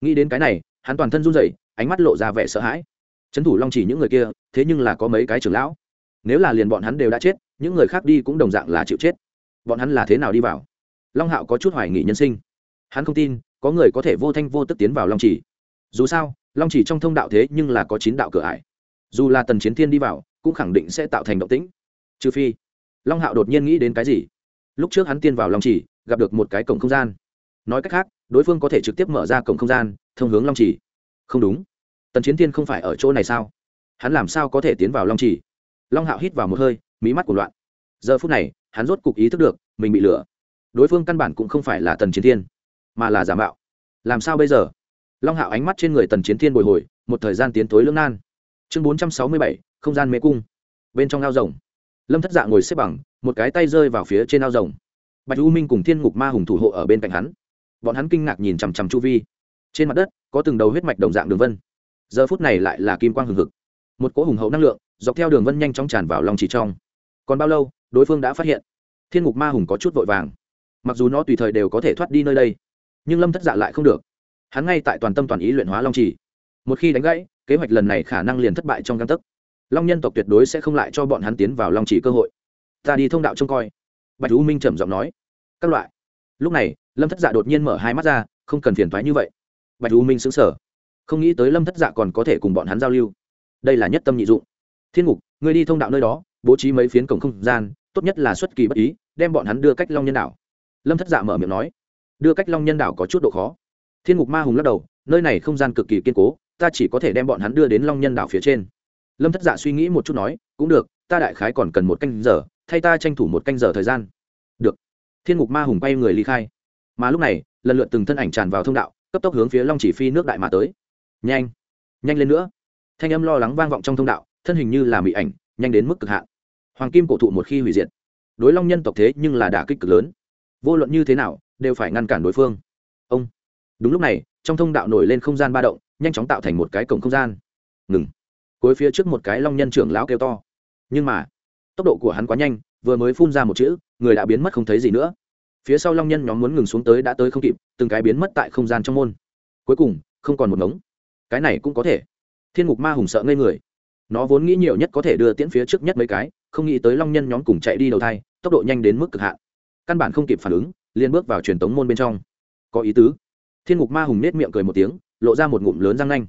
Nghĩ đến cái này, hắn toàn thân run rẩy, ánh mắt lộ ra vẻ sợ hãi. Trấn thủ long chỉ những người kia, thế nhưng là có mấy cái trưởng lão. Nếu là liền bọn hắn đều đã chết, những người khác đi cũng đồng dạng là chịu chết. Bọn hắn là thế nào đi vào? Long hạo có chút hoài nghị nhân sinh. Hắn không tin, có người có thể vô thanh vô tức tiến vào long chỉ. Dù sao, long chỉ trong thông đạo thế nhưng là có chín đạo cửa ải. Dù là tần chiến thiên đi vào, cũng khẳng định sẽ tạo thành động tĩnh. Trừ phi, long hạo đột nhiên nghĩ đến cái gì? Lúc trước hắn tiên vào long chỉ, gặp được một cái cổng không gian. Nói cách khác, đối phương có thể trực tiếp mở ra cổng không gian, thông hướng long chỉ. Không đúng. Tần chiến thiên không phải ở chỗ này sao? Hắn làm sao có thể tiến vào long chỉ? Long hạo hít vào một hơi, mí mắt của loạn. Giờ phút này, hắn rốt cục ý thức được, mình bị lừa đối phương căn bản cũng không phải là tần chiến thiên, mà là giả mạo. Làm sao bây giờ? Long hạo ánh mắt trên người tần chiến thiên bồi hồi, một thời gian tiến tối lưỡng nan. Chương bốn trăm sáu mươi bảy, không gian mê cung. Bên trong ao rồng. Lâm thất dạ ngồi xếp bằng, một cái tay rơi vào phía trên ao rồng. Bạch u minh cùng thiên ngục ma hùng thủ hộ ở bên cạnh hắn. Bọn hắn kinh ngạc nhìn chằm chằm chu vi. Trên mặt đất, có từng đầu huyết mạch đồng dạng đường vân. Giờ phút này lại là kim quang hừng hực. Một cỗ hùng hậu năng lượng, dọc theo đường vân nhanh chóng tràn vào lòng chỉ trong. Còn bao lâu, đối phương đã phát hiện? Thiên ngục ma hùng có chút vội vàng mặc dù nó tùy thời đều có thể thoát đi nơi đây, nhưng lâm thất dạ lại không được. Hắn ngay tại toàn tâm toàn ý luyện hóa long trì. Một khi đánh gãy, kế hoạch lần này khả năng liền thất bại trong găng tấc. Long nhân tộc tuyệt đối sẽ không lại cho bọn hắn tiến vào long trì cơ hội. Ta đi thông đạo trông coi. Bạch u minh trầm giọng nói. Các loại. Lúc này, lâm thất dạ đột nhiên mở hai mắt ra, không cần phiền thoái như vậy. Bạch u minh xứng sở không nghĩ tới lâm thất dạ còn có thể cùng bọn hắn giao lưu. Đây là nhất tâm nhị dụng. Thiên ngục người đi thông đạo nơi đó, bố trí mấy phiến cổng không gian, tốt nhất là xuất kỳ bất ý, đem bọn hắn đưa cách long nhân đảo lâm thất dạ mở miệng nói đưa cách long nhân đảo có chút độ khó thiên ngục ma hùng lắc đầu nơi này không gian cực kỳ kiên cố ta chỉ có thể đem bọn hắn đưa đến long nhân đảo phía trên lâm thất dạ suy nghĩ một chút nói cũng được ta đại khái còn cần một canh giờ thay ta tranh thủ một canh giờ thời gian được thiên ngục ma hùng bay người ly khai mà lúc này lần lượt từng thân ảnh tràn vào thông đạo cấp tốc hướng phía long chỉ phi nước đại mà tới nhanh nhanh lên nữa thanh âm lo lắng vang vọng trong thông đạo thân hình như là mỹ ảnh nhanh đến mức cực hạn hoàng kim cổ thụ một khi hủy diệt đối long nhân tộc thế nhưng là đả kích cực lớn vô luận như thế nào, đều phải ngăn cản đối phương. Ông. Đúng lúc này, trong thông đạo nổi lên không gian ba động, nhanh chóng tạo thành một cái cổng không gian. Ngừng. Cuối phía trước một cái long nhân trưởng lão kêu to. Nhưng mà, tốc độ của hắn quá nhanh, vừa mới phun ra một chữ, người đã biến mất không thấy gì nữa. Phía sau long nhân nhóm muốn ngừng xuống tới đã tới không kịp, từng cái biến mất tại không gian trong môn. Cuối cùng, không còn một ngống. Cái này cũng có thể. Thiên ngục ma hùng sợ ngây người. Nó vốn nghĩ nhiều nhất có thể đưa tiễn phía trước nhất mấy cái, không nghĩ tới long nhân nhóm cùng chạy đi đầu thai, tốc độ nhanh đến mức cực hạn căn bản không kịp phản ứng, liền bước vào truyền tống môn bên trong. Có ý tứ. Thiên ngục ma hùng nết miệng cười một tiếng, lộ ra một ngụm lớn răng nanh.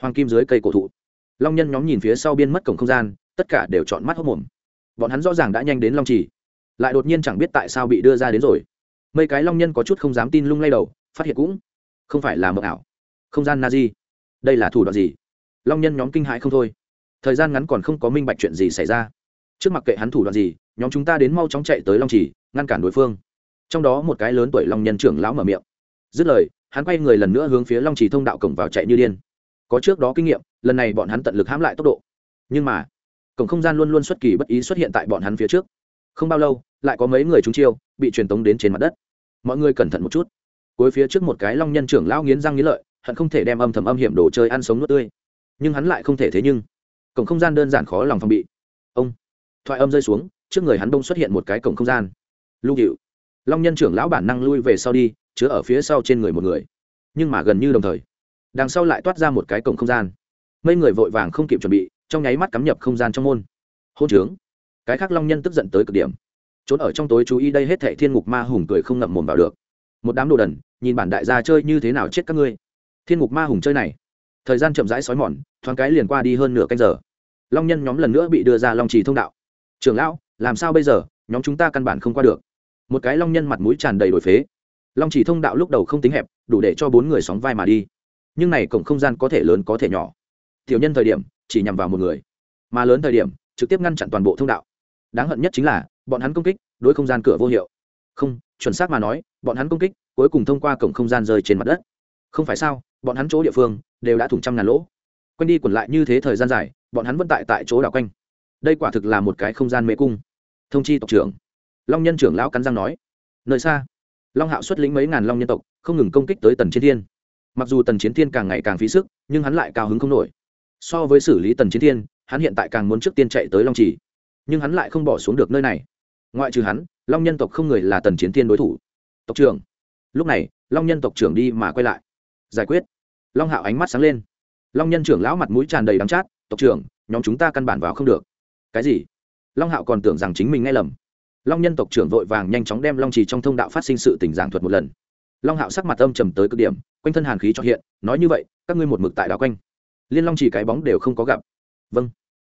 Hoàng kim dưới cây cổ thụ. Long nhân nhóm nhìn phía sau biên mất cổng không gian, tất cả đều chọn mắt hốc mồm. Bọn hắn rõ ràng đã nhanh đến long trì. Lại đột nhiên chẳng biết tại sao bị đưa ra đến rồi. Mấy cái long nhân có chút không dám tin lung lay đầu, phát hiện cũng không phải là mờ ảo. Không gian na di. Đây là thủ đoạn gì? Long nhân nhóm kinh hãi không thôi. Thời gian ngắn còn không có minh bạch chuyện gì xảy ra. Trước mặt kệ hắn thủ đoạn gì, nhóm chúng ta đến mau chóng chạy tới long trì ngăn cản đối phương. Trong đó một cái lớn tuổi long nhân trưởng lão mở miệng. Dứt lời, hắn quay người lần nữa hướng phía long trì thông đạo cổng vào chạy như điên. Có trước đó kinh nghiệm, lần này bọn hắn tận lực hãm lại tốc độ. Nhưng mà, cổng không gian luôn luôn xuất kỳ bất ý xuất hiện tại bọn hắn phía trước. Không bao lâu, lại có mấy người trúng chiêu, bị truyền tống đến trên mặt đất. Mọi người cẩn thận một chút. Cuối phía trước một cái long nhân trưởng lão nghiến răng nghiến lợi, hận không thể đem âm thầm âm hiểm đồ chơi ăn sống nuốt tươi. Nhưng hắn lại không thể thế nhưng, cổng không gian đơn giản khó lòng phòng bị. Ông, thoại âm rơi xuống, trước người hắn đông xuất hiện một cái cổng không gian lưu hiệu. Long nhân trưởng lão bản năng lui về sau đi, chứa ở phía sau trên người một người. Nhưng mà gần như đồng thời, đằng sau lại toát ra một cái cổng không gian. Mấy người vội vàng không kịp chuẩn bị, trong nháy mắt cắm nhập không gian trong môn. Hôn trướng. Cái khác long nhân tức giận tới cực điểm. Trốn ở trong tối chú ý đây hết thệ thiên ngục ma hùng cười không ngậm mồm vào được. Một đám đồ đần, nhìn bản đại gia chơi như thế nào chết các ngươi. Thiên ngục ma hùng chơi này, thời gian chậm rãi xói mòn, thoáng cái liền qua đi hơn nửa canh giờ. Long nhân nhóm lần nữa bị đưa ra long trì thông đạo. Trưởng lão, làm sao bây giờ? Nhóm chúng ta căn bản không qua được. Một cái long nhân mặt mũi tràn đầy đổi phế. Long chỉ thông đạo lúc đầu không tính hẹp, đủ để cho bốn người sóng vai mà đi. Nhưng này cổng không gian có thể lớn có thể nhỏ. Tiểu nhân thời điểm, chỉ nhằm vào một người. Mà lớn thời điểm, trực tiếp ngăn chặn toàn bộ thông đạo. Đáng hận nhất chính là, bọn hắn công kích, đối không gian cửa vô hiệu. Không, chuẩn xác mà nói, bọn hắn công kích, cuối cùng thông qua cổng không gian rơi trên mặt đất. Không phải sao, bọn hắn chỗ địa phương, đều đã thủng trăm ngàn lỗ. Quanh đi quẩn lại như thế thời gian dài, bọn hắn vẫn tại tại chỗ đảo quanh. Đây quả thực là một cái không gian mê cung thông chi tộc trưởng. Long nhân trưởng lão cắn răng nói. Nơi xa, long hạo xuất lĩnh mấy ngàn long nhân tộc, không ngừng công kích tới tần chiến thiên. Mặc dù tần chiến thiên càng ngày càng phí sức, nhưng hắn lại cao hứng không nổi. So với xử lý tần chiến thiên, hắn hiện tại càng muốn trước tiên chạy tới long trì. Nhưng hắn lại không bỏ xuống được nơi này. Ngoại trừ hắn, long nhân tộc không người là tần chiến thiên đối thủ. Tộc trưởng. Lúc này, long nhân tộc trưởng đi mà quay lại. Giải quyết. Long hạo ánh mắt sáng lên. Long nhân trưởng lão mặt mũi tràn đầy đắng chát. Tộc trưởng, nhóm chúng ta căn bản vào không được. Cái gì? Long hạo còn tưởng rằng chính mình nghe lầm. Long nhân tộc trưởng vội vàng nhanh chóng đem long trì trong thông đạo phát sinh sự tình giảng thuật một lần. Long hạo sắc mặt âm trầm tới cực điểm, quanh thân hàn khí cho hiện, nói như vậy, các ngươi một mực tại đảo quanh. Liên long chỉ cái bóng đều không có gặp. Vâng.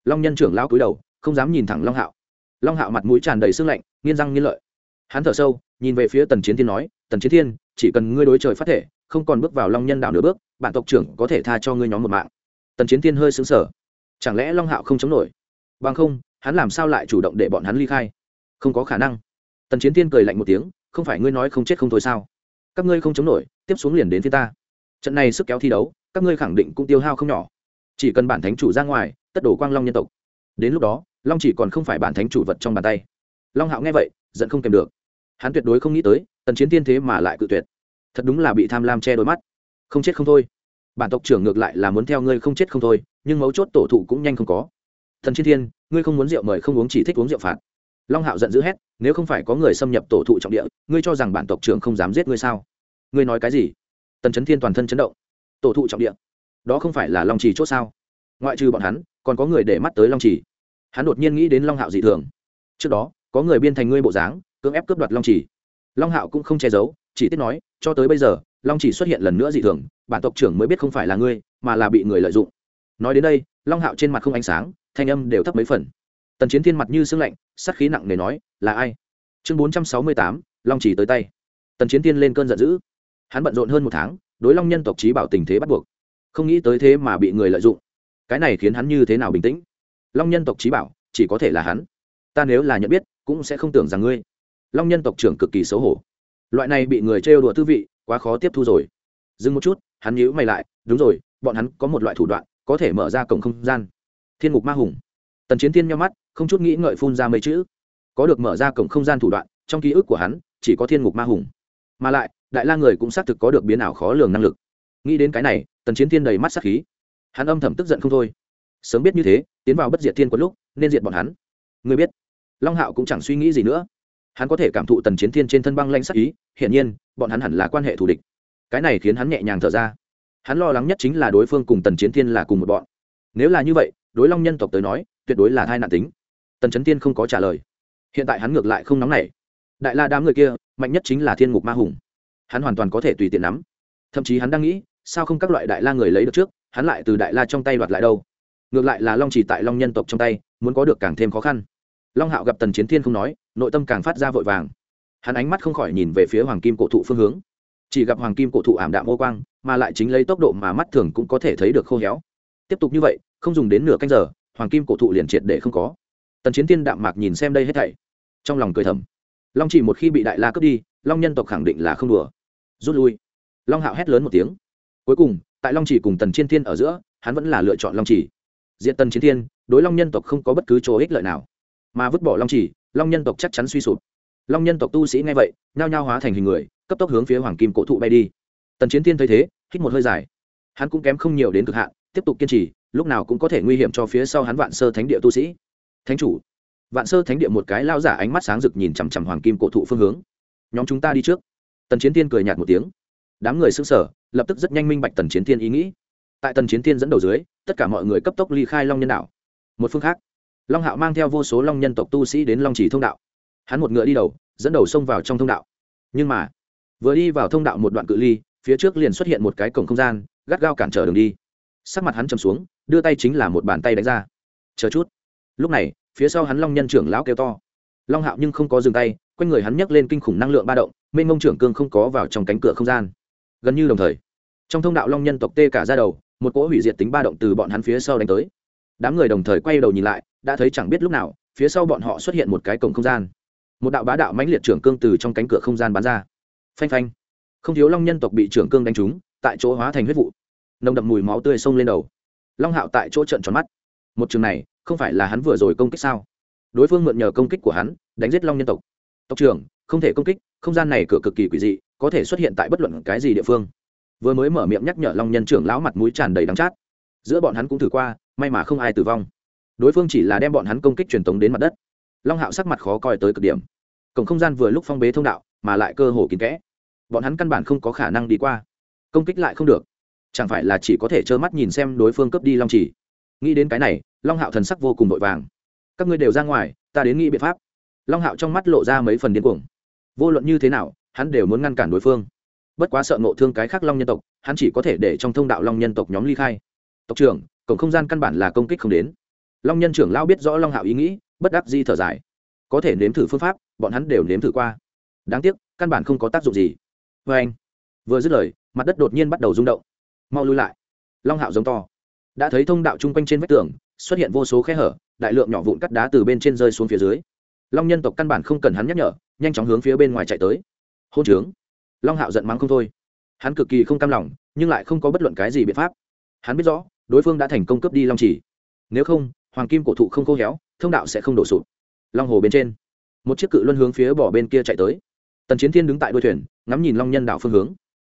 Long nhân trưởng lão cúi đầu, không dám nhìn thẳng long hạo. Long hạo mặt mũi tràn đầy sương lạnh nghiên răng nghiên lợi. Hắn thở sâu, nhìn về phía tần chiến thiên nói, tần chiến thiên, chỉ cần ngươi đối trời phát thể, không còn bước vào long nhân đạo nửa bước bạn tộc trưởng có thể tha cho ngươi nhóm một mạng. Tần chiến thiên hơi xứng sở chẳng lẽ long hạo không chống nổi? Bằng không hắn làm sao lại chủ động để bọn hắn ly khai? Không có khả năng. Tần chiến thiên cười lạnh một tiếng, không phải ngươi nói không chết không thôi sao? Các ngươi không chống nổi, tiếp xuống liền đến phía ta. Trận này sức kéo thi đấu, các ngươi khẳng định cũng tiêu hao không nhỏ. Chỉ cần bản thánh chủ ra ngoài, tất đổ quang long nhân tộc. Đến lúc đó, long chỉ còn không phải bản thánh chủ vật trong bàn tay. Long hạo nghe vậy, giận không kèm được. Hắn tuyệt đối không nghĩ tới, tần chiến tiên thế mà lại cự tuyệt. Thật đúng là bị tham lam che đôi mắt. Không chết không thôi. Bản tộc trưởng ngược lại là muốn theo ngươi không chết không thôi, nhưng mấu chốt tổ thụ cũng nhanh không có thần chiến thiên, ngươi không muốn rượu mời không uống chỉ thích uống rượu phạt. Long hạo giận dữ hét, nếu không phải có người xâm nhập tổ thụ trọng địa, ngươi cho rằng bản tộc trưởng không dám giết ngươi sao? Ngươi nói cái gì? Tần trấn thiên toàn thân chấn động. Tổ thụ trọng địa? Đó không phải là long trì chốt sao? Ngoại trừ bọn hắn, còn có người để mắt tới long trì. Hắn đột nhiên nghĩ đến long hạo dị thường. Trước đó, có người biên thành ngươi bộ dáng, cưỡng ép cướp đoạt long trì. Long hạo cũng không che giấu, chỉ tiết nói, cho tới bây giờ, long trì xuất hiện lần nữa dị thường, bản tộc trưởng mới biết không phải là ngươi, mà là bị người lợi dụng. Nói đến đây, long hạo trên mặt không ánh sáng thanh âm đều thấp mấy phần. Tần chiến thiên mặt như sưng lạnh sắt khí nặng nề nói, là ai? Chương bốn trăm sáu mươi tám, long chỉ tới tay. Tần chiến thiên lên cơn giận dữ. Hắn bận rộn hơn một tháng, đối long nhân tộc trí bảo tình thế bắt buộc. Không nghĩ tới thế mà bị người lợi dụng. Cái này khiến hắn như thế nào bình tĩnh? Long nhân tộc trí bảo, chỉ có thể là hắn. Ta nếu là nhận biết, cũng sẽ không tưởng rằng ngươi. Long nhân tộc trưởng cực kỳ xấu hổ. Loại này bị người trêu đùa tư vị, quá khó tiếp thu rồi. Dừng một chút, hắn nhíu mày lại, đúng rồi, bọn hắn có một loại thủ đoạn, có thể mở ra cổng không gian thiên ngục ma hùng. Tần chiến thiên nhau mắt, không chút nghĩ ngợi phun ra mấy chữ. Có được mở ra cổng không gian thủ đoạn, trong ký ức của hắn, chỉ có thiên ngục ma hùng. Mà lại, đại la người cũng xác thực có được biến ảo khó lường năng lực. Nghĩ đến cái này, tần chiến thiên đầy mắt sắc khí. Hắn âm thầm tức giận không thôi. Sớm biết như thế, tiến vào bất diệt thiên quân lúc, nên diệt bọn hắn. Người biết, long hạo cũng chẳng suy nghĩ gì nữa. Hắn có thể cảm thụ tần chiến thiên trên thân băng lanh sắc ý, hiển nhiên, bọn hắn hẳn là quan hệ thù địch. Cái này khiến hắn nhẹ nhàng thở ra. Hắn lo lắng nhất chính là đối phương cùng tần chiến thiên là cùng một bọn. Nếu là như vậy đối long nhân tộc tới nói, tuyệt đối là thai nạn tính. Tần trấn tiên không có trả lời. Hiện tại hắn ngược lại không nóng nảy. Đại la đám người kia, mạnh nhất chính là thiên ngục ma hùng. Hắn hoàn toàn có thể tùy tiện nắm. Thậm chí hắn đang nghĩ, sao không các loại đại la người lấy được trước, hắn lại từ đại la trong tay đoạt lại đâu. Ngược lại là long chỉ tại long nhân tộc trong tay, muốn có được càng thêm khó khăn. Long hạo gặp tần chiến thiên không nói, nội tâm càng phát ra vội vàng. Hắn ánh mắt không khỏi nhìn về phía hoàng kim cổ thụ phương hướng. Chỉ gặp hoàng kim cổ thụ ảm đạm ô quang, mà lại chính lấy tốc độ mà mắt thường cũng có thể thấy được khô héo tiếp tục như vậy, không dùng đến nửa canh giờ, hoàng kim cổ thụ liền triệt để không có. Tần chiến tiên đạm mạc nhìn xem đây hết thảy. Trong lòng cười thầm. Long chỉ một khi bị đại la cướp đi, long nhân tộc khẳng định là không đùa. Rút lui. Long hạo hét lớn một tiếng. Cuối cùng, tại long chỉ cùng tần chiến thiên ở giữa, hắn vẫn là lựa chọn long chỉ. Diện tần chiến thiên, đối long nhân tộc không có bất cứ chỗ ích lợi nào. Mà vứt bỏ long chỉ, long nhân tộc chắc chắn suy sụp. Long nhân tộc tu sĩ nghe vậy, nhao nhao hóa thành hình người, cấp tốc hướng phía hoàng kim cổ thụ bay đi. Tần chiến thiên thấy thế, hít một hơi dài. Hắn cũng kém không nhiều đến cực hạn tiếp tục kiên trì, lúc nào cũng có thể nguy hiểm cho phía sau hắn vạn sơ thánh địa tu sĩ. Thánh chủ, vạn sơ thánh địa một cái lao giả ánh mắt sáng rực nhìn chằm chằm hoàng kim cổ thụ phương hướng. Nhóm chúng ta đi trước. Tần chiến tiên cười nhạt một tiếng. Đám người xưng sở lập tức rất nhanh minh bạch tần chiến tiên ý nghĩ. Tại tần chiến tiên dẫn đầu dưới, tất cả mọi người cấp tốc ly khai long nhân đạo. Một phương khác, long hạo mang theo vô số long nhân tộc tu sĩ đến long chỉ thông đạo. Hắn một ngựa đi đầu, dẫn đầu xông vào trong thông đạo. Nhưng mà, vừa đi vào thông đạo một đoạn cự ly, phía trước liền xuất hiện một cái cổng không gian, gắt gao cản trở đường đi sắc mặt hắn trầm xuống, đưa tay chính là một bàn tay đánh ra. Chờ chút. Lúc này, phía sau hắn long nhân trưởng lão kêu to. Long hạo nhưng không có dừng tay, quanh người hắn nhấc lên kinh khủng năng lượng ba động mênh ngông trưởng cương không có vào trong cánh cửa không gian. Gần như đồng thời, trong thông đạo long nhân tộc tê cả ra đầu, một cỗ hủy diệt tính ba động từ bọn hắn phía sau đánh tới. Đám người đồng thời quay đầu nhìn lại, đã thấy chẳng biết lúc nào, phía sau bọn họ xuất hiện một cái cổng không gian. Một đạo bá đạo mãnh liệt trưởng cương từ trong cánh cửa không gian bắn ra. Phanh phanh. Không thiếu long nhân tộc bị trưởng cương đánh trúng, tại chỗ hóa thành huyết vụ nồng đậm mùi máu tươi xông lên đầu. Long hạo tại chỗ trận tròn mắt. Một trường này, không phải là hắn vừa rồi công kích sao? Đối phương mượn nhờ công kích của hắn, đánh giết long nhân tộc. Tộc trưởng, không thể công kích, không gian này cửa cực kỳ quỷ dị, có thể xuất hiện tại bất luận cái gì địa phương. Vừa mới mở miệng nhắc nhở long nhân trưởng lão mặt mũi tràn đầy đắng chát. Giữa bọn hắn cũng thử qua, may mà không ai tử vong. Đối phương chỉ là đem bọn hắn công kích truyền tống đến mặt đất. Long hạo sắc mặt khó coi tới cực điểm. Cổng không gian vừa lúc phong bế thông đạo, mà lại cơ hồ kín kẽ. Bọn hắn căn bản không có khả năng đi qua. Công kích lại không được chẳng phải là chỉ có thể trơ mắt nhìn xem đối phương cướp đi long chỉ? Nghĩ đến cái này, long hạo thần sắc vô cùng vội vàng. Các ngươi đều ra ngoài, ta đến nghĩ biện pháp. Long hạo trong mắt lộ ra mấy phần điên cuồng. Vô luận như thế nào, hắn đều muốn ngăn cản đối phương. Bất quá sợ ngộ thương cái khác long nhân tộc, hắn chỉ có thể để trong thông đạo long nhân tộc nhóm ly khai. Tộc trưởng, cổng không gian căn bản là công kích không đến. Long nhân trưởng lao biết rõ long hạo ý nghĩ, bất đắc di thở dài. Có thể nếm thử phương pháp, bọn hắn đều nếm thử qua. Đáng tiếc, căn bản không có tác dụng gì. Vê anh. Vừa dứt lời, mặt đất đột nhiên bắt đầu rung động mau lui lại. Long hạo giống to. Đã thấy thông đạo chung quanh trên vách tường, xuất hiện vô số khe hở, đại lượng nhỏ vụn cắt đá từ bên trên rơi xuống phía dưới. Long nhân tộc căn bản không cần hắn nhắc nhở, nhanh chóng hướng phía bên ngoài chạy tới. Hôn trướng. Long hạo giận mắng không thôi. Hắn cực kỳ không cam lòng, nhưng lại không có bất luận cái gì biện pháp. Hắn biết rõ, đối phương đã thành công cướp đi long chỉ. Nếu không, hoàng kim cổ thụ không khô héo, thông đạo sẽ không đổ sụp. Long hồ bên trên, một chiếc cự luân hướng phía bỏ bên kia chạy tới. Tần chiến thiên đứng tại đuôi thuyền, ngắm nhìn long nhân đạo phương hướng.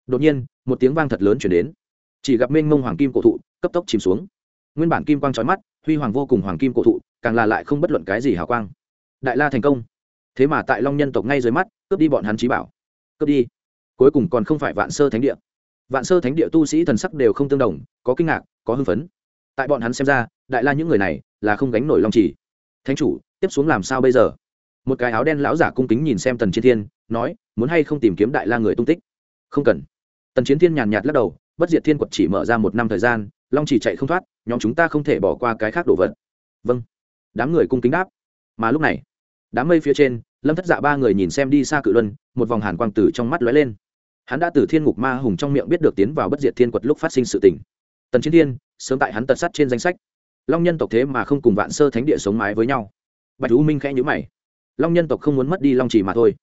Đột nhiên, một tiếng vang thật lớn chuyển đến chỉ gặp mênh mông hoàng kim cổ thụ, cấp tốc chìm xuống. Nguyên bản kim quang trói mắt, huy hoàng vô cùng hoàng kim cổ thụ, càng là lại không bất luận cái gì hào quang. Đại la thành công. Thế mà tại long nhân tộc ngay dưới mắt, cướp đi bọn hắn trí bảo. Cướp đi. Cuối cùng còn không phải vạn sơ thánh địa. Vạn sơ thánh địa tu sĩ thần sắc đều không tương đồng, có kinh ngạc, có hưng phấn. Tại bọn hắn xem ra, đại la những người này là không gánh nổi long trì. Thánh chủ, tiếp xuống làm sao bây giờ? Một cái áo đen lão giả cung kính nhìn xem tần chiến thiên, nói, muốn hay không tìm kiếm đại la người tung tích? Không cần. Tần chiến thiên nhàn nhạt lắc đầu bất diệt thiên quật chỉ mở ra một năm thời gian, long chỉ chạy không thoát, nhóm chúng ta không thể bỏ qua cái khác đổ vật. Vâng. Đám người cung kính đáp. Mà lúc này, đám mây phía trên, lâm thất dạ ba người nhìn xem đi xa cự luân, một vòng hàn quang tử trong mắt lóe lên. Hắn đã từ thiên ngục ma hùng trong miệng biết được tiến vào bất diệt thiên quật lúc phát sinh sự tình. Tần chiến thiên, sớm tại hắn tật sắt trên danh sách. Long nhân tộc thế mà không cùng vạn sơ thánh địa sống mái với nhau. Bạch u minh khẽ nhữ mày. Long nhân tộc không muốn mất đi long chỉ mà thôi.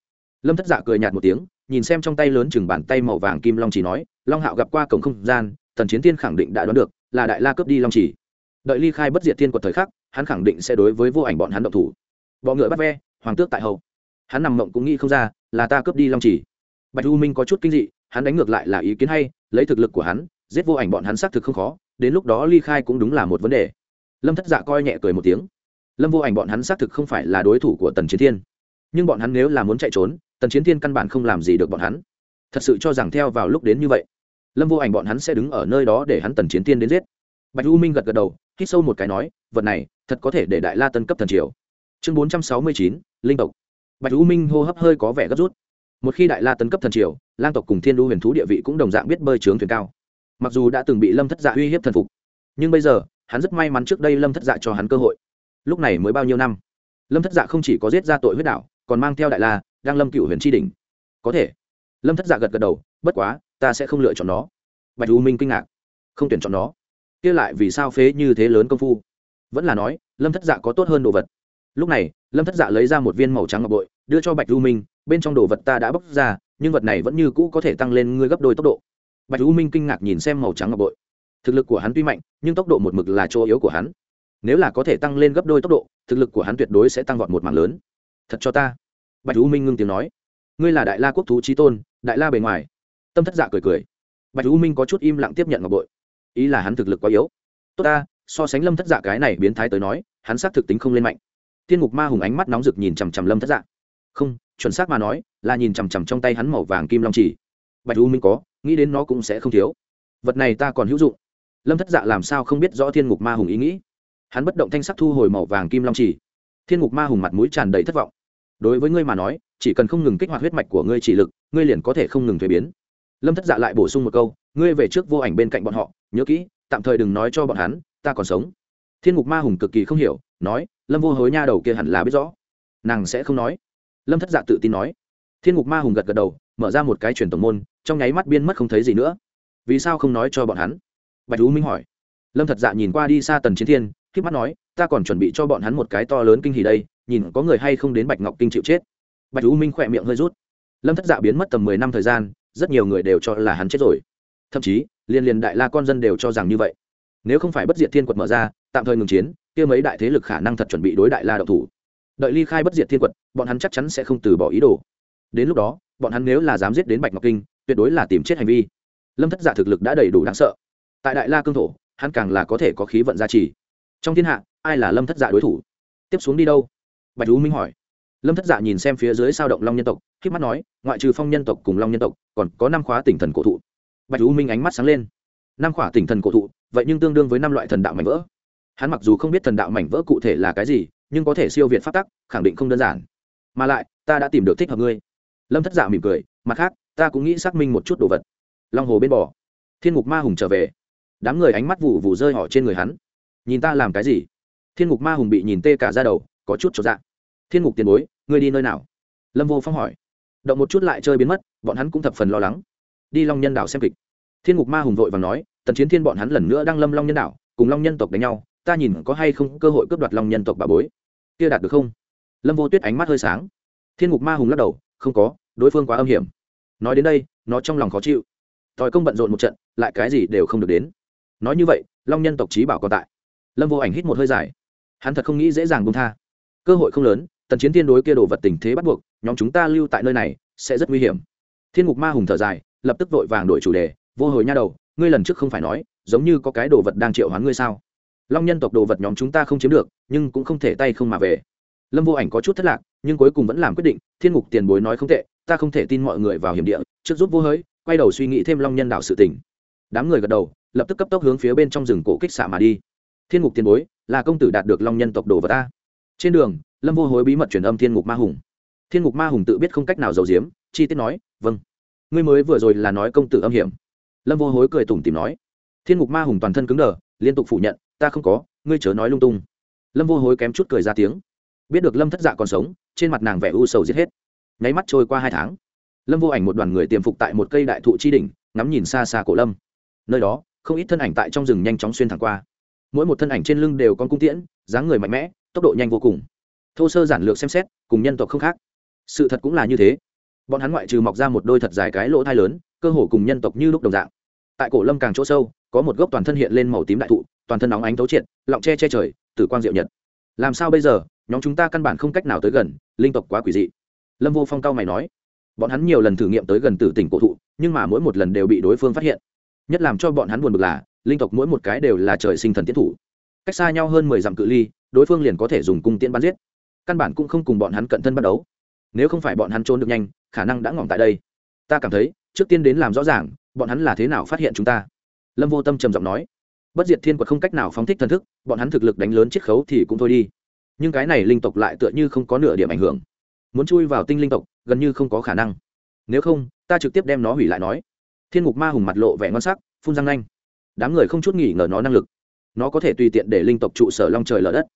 Lâm thất dạ cười nhạt một tiếng nhìn xem trong tay lớn chừng bàn tay màu vàng kim long chỉ nói, long hạo gặp qua cổng không gian tần chiến thiên khẳng định đã đoán được, là đại la cướp đi long chỉ đợi ly khai bất diệt thiên quật thời khắc, hắn khẳng định sẽ đối với vô ảnh bọn hắn động thủ. Bọ ngựa bắt ve, hoàng tước tại hậu hắn nằm mộng cũng nghĩ không ra, là ta cướp đi long chỉ bạch u minh có chút kinh dị, hắn đánh ngược lại là ý kiến hay, lấy thực lực của hắn, giết vô ảnh bọn hắn xác thực không khó, đến lúc đó ly khai cũng đúng là một vấn đề. Lâm thất dạ coi nhẹ cười một tiếng. Lâm vô ảnh bọn hắn xác thực không phải là đối thủ của tần chiến thiên. Nhưng bọn hắn nếu là muốn chạy trốn tần chiến thiên căn bản không làm gì được bọn hắn. Thật sự cho rằng theo vào lúc đến như vậy, lâm vô ảnh bọn hắn sẽ đứng ở nơi đó để hắn tần chiến thiên đến giết. Bạch u minh gật gật đầu, hít sâu một cái nói, vật này, thật có thể để đại la tân cấp thần triều. Chương bốn trăm sáu mươi chín, linh tộc. Bạch u minh hô hấp hơi có vẻ gấp rút. Một khi đại la tấn cấp thần triều, lang tộc cùng thiên đu huyền thú địa vị cũng đồng dạng biết bơi trướng thuyền cao. Mặc dù đã từng bị lâm thất dạ uy hiếp thần phục, nhưng bây giờ, hắn rất may mắn trước đây lâm thất dạ cho hắn cơ hội. Lúc này mới bao nhiêu năm, lâm thất dạ không chỉ có giết ra tội huyết đạo, còn mang theo đại la đang lâm cựu huyền tri đình có thể. Lâm thất dạ gật gật đầu, bất quá, ta sẽ không lựa chọn nó. Bạch u minh kinh ngạc. Không tuyển chọn nó. Kia lại vì sao phế như thế lớn công phu? Vẫn là nói, lâm thất dạ có tốt hơn đồ vật. Lúc này, lâm thất dạ lấy ra một viên màu trắng ngọc bội, đưa cho bạch u minh, bên trong đồ vật ta đã bóc ra, nhưng vật này vẫn như cũ có thể tăng lên ngươi gấp đôi tốc độ. Bạch u minh kinh ngạc nhìn xem màu trắng ngọc bội. Thực lực của hắn tuy mạnh, nhưng tốc độ một mực là chỗ yếu của hắn. Nếu là có thể tăng lên gấp đôi tốc độ, thực lực của hắn tuyệt đối sẽ tăng vọt một mảng lớn. Thật cho ta bạch u minh ngưng tiếng nói. Ngươi là đại la quốc thú trí tôn, đại la bề ngoài. Tâm thất dạ cười cười. Bạch u minh có chút im lặng tiếp nhận ngọc bội. Ý là hắn thực lực quá yếu. Tốt ta, so sánh lâm thất dạ cái này biến thái tới nói, hắn xác thực tính không lên mạnh. Thiên ngục ma hùng ánh mắt nóng rực nhìn chằm chằm lâm thất dạ. Không, chuẩn xác mà nói, là nhìn chằm chằm trong tay hắn màu vàng kim long chỉ. Bạch u minh có, nghĩ đến nó cũng sẽ không thiếu. Vật này ta còn hữu dụng. Lâm thất dạ làm sao không biết rõ thiên ngục ma hùng ý nghĩ. Hắn bất động thanh sắc thu hồi màu vàng kim long chỉ. Thiên ngục ma hùng mặt mũi tràn đầy thất vọng đối với ngươi mà nói, chỉ cần không ngừng kích hoạt huyết mạch của ngươi chỉ lực, ngươi liền có thể không ngừng thuế biến. Lâm thất dạ lại bổ sung một câu, ngươi về trước vô ảnh bên cạnh bọn họ, nhớ kỹ, tạm thời đừng nói cho bọn hắn, ta còn sống. Thiên ngục ma hùng cực kỳ không hiểu, nói, lâm vô hối nha đầu kia hẳn là biết rõ. Nàng sẽ không nói. Lâm thất dạ tự tin nói. Thiên ngục ma hùng gật gật đầu, mở ra một cái truyền tổng môn, trong nháy mắt biên mất không thấy gì nữa. Vì sao không nói cho bọn hắn? Bạch tú minh hỏi. Lâm thật dạ nhìn qua đi xa tần chiến thiên k mắt nói, ta còn chuẩn bị cho bọn hắn một cái to lớn kinh hỉ đây nhìn có người hay không đến bạch ngọc kinh chịu chết. Bạch u minh khỏe miệng hơi rút. Lâm thất dạ biến mất tầm mười năm thời gian, rất nhiều người đều cho là hắn chết rồi. Thậm chí, liên liên đại la con dân đều cho rằng như vậy. Nếu không phải bất diệt thiên quật mở ra, tạm thời ngừng chiến, kia mấy đại thế lực khả năng thật chuẩn bị đối đại la đậu thủ. Đợi ly khai bất diệt thiên quật, bọn hắn chắc chắn sẽ không từ bỏ ý đồ. Đến lúc đó, bọn hắn nếu là dám giết đến bạch ngọc kinh, tuyệt đối là tìm chết hành vi. Lâm thất giả thực lực đã đầy đủ đáng sợ. Tại đại la cương thổ, hắn càng là có thể có khí vận gia trì. Trong thiên hạ, ai là lâm thất giả đối thủ? Tiếp xuống đi đâu? Bạch tú minh hỏi. Lâm thất dạ nhìn xem phía dưới sao động long nhân tộc k mắt nói, ngoại trừ phong nhân tộc cùng long nhân tộc, còn có năm khóa tỉnh thần cổ thụ. Bạch tú minh ánh mắt sáng lên. Năm khóa tỉnh thần cổ thụ, vậy nhưng tương đương với năm loại thần đạo mảnh vỡ. Hắn mặc dù không biết thần đạo mảnh vỡ cụ thể là cái gì, nhưng có thể siêu việt phát tắc, khẳng định không đơn giản. Mà lại, ta đã tìm được thích hợp ngươi. Lâm thất dạ mỉm cười, mặt khác, ta cũng nghĩ xác minh một chút đồ vật. Long hồ bên bò thiên ngục ma hùng trở về. Đám người ánh mắt vụ vụ rơi họ trên người hắn. Nhìn ta làm cái gì? Thiên ngục ma hùng bị nhìn tê cả ra đầu, có chút cho dạ thiên ngục tiền bối, ngươi đi nơi nào? Lâm vô phong hỏi. Động một chút lại chơi biến mất, bọn hắn cũng thập phần lo lắng. Đi long nhân đảo xem kịch. Thiên ngục ma hùng vội và nói, tần chiến thiên bọn hắn lần nữa đang lâm long nhân đảo, cùng long nhân tộc đánh nhau, ta nhìn có hay không cơ hội cướp đoạt long nhân tộc bà bối. Kia đạt được không? Lâm vô tuyết ánh mắt hơi sáng. Thiên ngục ma hùng lắc đầu, không có, đối phương quá âm hiểm. Nói đến đây, nó trong lòng khó chịu. Tòi công bận rộn một trận, lại cái gì đều không được đến. Nói như vậy, long nhân tộc trí bảo còn tại. Lâm vô ảnh hít một hơi dài. Hắn thật không nghĩ dễ dàng bông tha. Cơ hội không lớn tần chiến thiên đối kia đồ vật tình thế bắt buộc, nhóm chúng ta lưu tại nơi này sẽ rất nguy hiểm. Thiên ngục ma hùng thở dài, lập tức vội vàng đổi chủ đề, vô hồi nha đầu, ngươi lần trước không phải nói, giống như có cái đồ vật đang triệu hoán ngươi sao? Long nhân tộc đồ vật nhóm chúng ta không chiếm được, nhưng cũng không thể tay không mà về. Lâm vô ảnh có chút thất lạc, nhưng cuối cùng vẫn làm quyết định, thiên ngục tiền bối nói không tệ, ta không thể tin mọi người vào hiểm địa, trước giúp vô hới, quay đầu suy nghĩ thêm long nhân đạo sự tình. Đám người gật đầu, lập tức cấp tốc hướng phía bên trong rừng cổ kích xạ mà đi. Thiên ngục tiền bối, là công tử đạt được long nhân tộc đồ vật ta. Trên đường lâm vô hối bí mật truyền âm thiên ngục ma hùng. Thiên ngục ma hùng tự biết không cách nào giấu giếm, chi tiết nói vâng. Ngươi mới vừa rồi là nói công tử âm hiểm. Lâm vô hối cười tủm tìm nói. Thiên ngục ma hùng toàn thân cứng đờ, liên tục phủ nhận, ta không có, ngươi chớ nói lung tung. Lâm vô hối kém chút cười ra tiếng. Biết được lâm thất dạ còn sống, trên mặt nàng vẻ u sầu giết hết. Nháy mắt trôi qua hai tháng. Lâm vô ảnh một đoàn người tiềm phục tại một cây đại thụ chi đỉnh, ngắm nhìn xa xa cổ lâm. Nơi đó, không ít thân ảnh tại trong rừng nhanh chóng xuyên thẳng qua. Mỗi một thân ảnh trên lưng đều có cung tiễn, dáng người mạnh mẽ, tốc độ nhanh vô cùng thô sơ giản lược xem xét, cùng nhân tộc không khác. Sự thật cũng là như thế. Bọn hắn ngoại trừ mọc ra một đôi thật dài cái lỗ thai lớn, cơ hồ cùng nhân tộc như lúc đồng dạng. Tại cổ lâm càng chỗ sâu, có một gốc toàn thân hiện lên màu tím đại thụ, toàn thân nóng ánh thấu triệt, lọng che che trời, tử quang diệu nhật. Làm sao bây giờ? Nhóm chúng ta căn bản không cách nào tới gần, linh tộc quá quỷ dị. Lâm vô phong cao mày nói. Bọn hắn nhiều lần thử nghiệm tới gần tử tỉnh cổ thụ, nhưng mà mỗi một lần đều bị đối phương phát hiện. Nhất làm cho bọn hắn buồn bực là, linh tộc mỗi một cái đều là trời sinh thần tiến thủ. Cách xa nhau hơn mười dặm cự ly, đối phương liền có thể dùng cung tiễn bắn giết căn bản cũng không cùng bọn hắn cận thân bắt đấu nếu không phải bọn hắn trốn được nhanh, khả năng đã ngỏm tại đây. Ta cảm thấy, trước tiên đến làm rõ ràng, bọn hắn là thế nào phát hiện chúng ta. Lâm vô tâm trầm giọng nói. Bất diệt thiên quật không cách nào phóng thích thần thức, bọn hắn thực lực đánh lớn chiết khấu thì cũng thôi đi. Nhưng cái này linh tộc lại tựa như không có nửa điểm ảnh hưởng. Muốn chui vào tinh linh tộc, gần như không có khả năng. Nếu không, ta trực tiếp đem nó hủy lại nói. Thiên ngục ma hùng mặt lộ vẻ ngon sắc, phun răng nanh. Đám người không chút nghỉ ngờ nó năng lực. Nó có thể tùy tiện để linh tộc trụ sở long trời lở đất.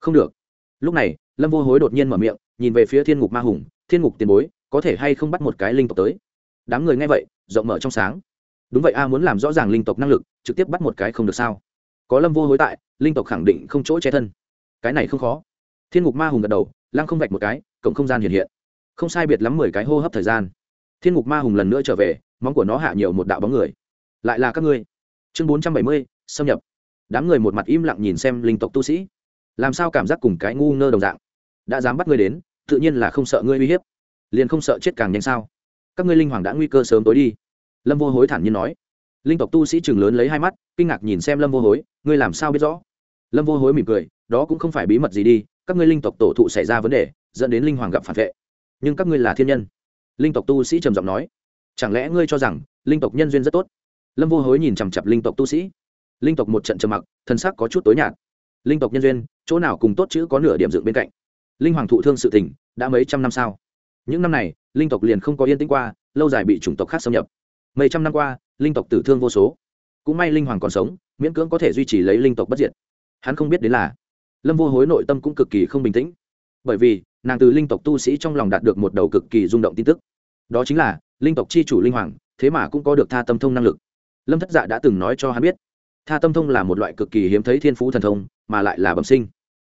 Không được. Lúc này lâm vô hối đột nhiên mở miệng, nhìn về phía thiên ngục ma hùng, thiên ngục tiền bối, có thể hay không bắt một cái linh tộc tới? Đám người nghe vậy, rộng mở trong sáng. Đúng vậy a, muốn làm rõ ràng linh tộc năng lực, trực tiếp bắt một cái không được sao? Có lâm vô hối tại, linh tộc khẳng định không chỗ che thân. Cái này không khó. Thiên ngục ma hùng gật đầu, lăng không vạch một cái cộng không gian hiện hiện. Không sai biệt lắm mười cái hô hấp thời gian. Thiên ngục ma hùng lần nữa trở về, móng của nó hạ nhiều một đạo bóng người. Lại là các ngươi. Chương bốn trăm bảy mươi, xâm nhập. Đám người một mặt im lặng nhìn xem linh tộc tu sĩ làm sao cảm giác cùng cái ngu ngơ đồng dạng? Đã dám bắt ngươi đến, tự nhiên là không sợ ngươi uy hiếp. Liền không sợ chết càng nhanh sao? Các ngươi linh hoàng đã nguy cơ sớm tối đi. Lâm vô hối thản nhiên nói. Linh tộc tu sĩ chừng lớn lấy hai mắt, kinh ngạc nhìn xem lâm vô hối, ngươi làm sao biết rõ? Lâm vô hối mỉm cười, đó cũng không phải bí mật gì đi, các ngươi linh tộc tổ thụ xảy ra vấn đề, dẫn đến linh hoàng gặp phản vệ. Nhưng các ngươi là thiên nhân. Linh tộc tu sĩ trầm giọng nói. Chẳng lẽ ngươi cho rằng, linh tộc nhân duyên rất tốt? Lâm vô hối nhìn chằm chặp linh tộc tu sĩ. Linh tộc một trận trầm mặc thân xác có chút tối nhạt linh tộc nhân duyên, chỗ nào cùng tốt chữ có nửa điểm dựng bên cạnh. Linh hoàng thụ thương sự tình, đã mấy trăm năm sau. những năm này, linh tộc liền không có yên tĩnh qua, lâu dài bị chủng tộc khác xâm nhập. Mấy trăm năm qua, linh tộc tử thương vô số. Cũng may linh hoàng còn sống, miễn cưỡng có thể duy trì lấy linh tộc bất diệt. Hắn không biết đến là, lâm vô hối nội tâm cũng cực kỳ không bình tĩnh. Bởi vì, nàng từ linh tộc tu sĩ trong lòng đạt được một đầu cực kỳ rung động tin tức. Đó chính là, linh tộc c h i chủ linh hoàng, thế mà cũng có được tha tâm thông năng lực. Lâm thất dạ đã từng nói cho hắn biết tha tâm thông là một loại cực kỳ hiếm thấy thiên phú thần thông, mà lại là bẩm sinh.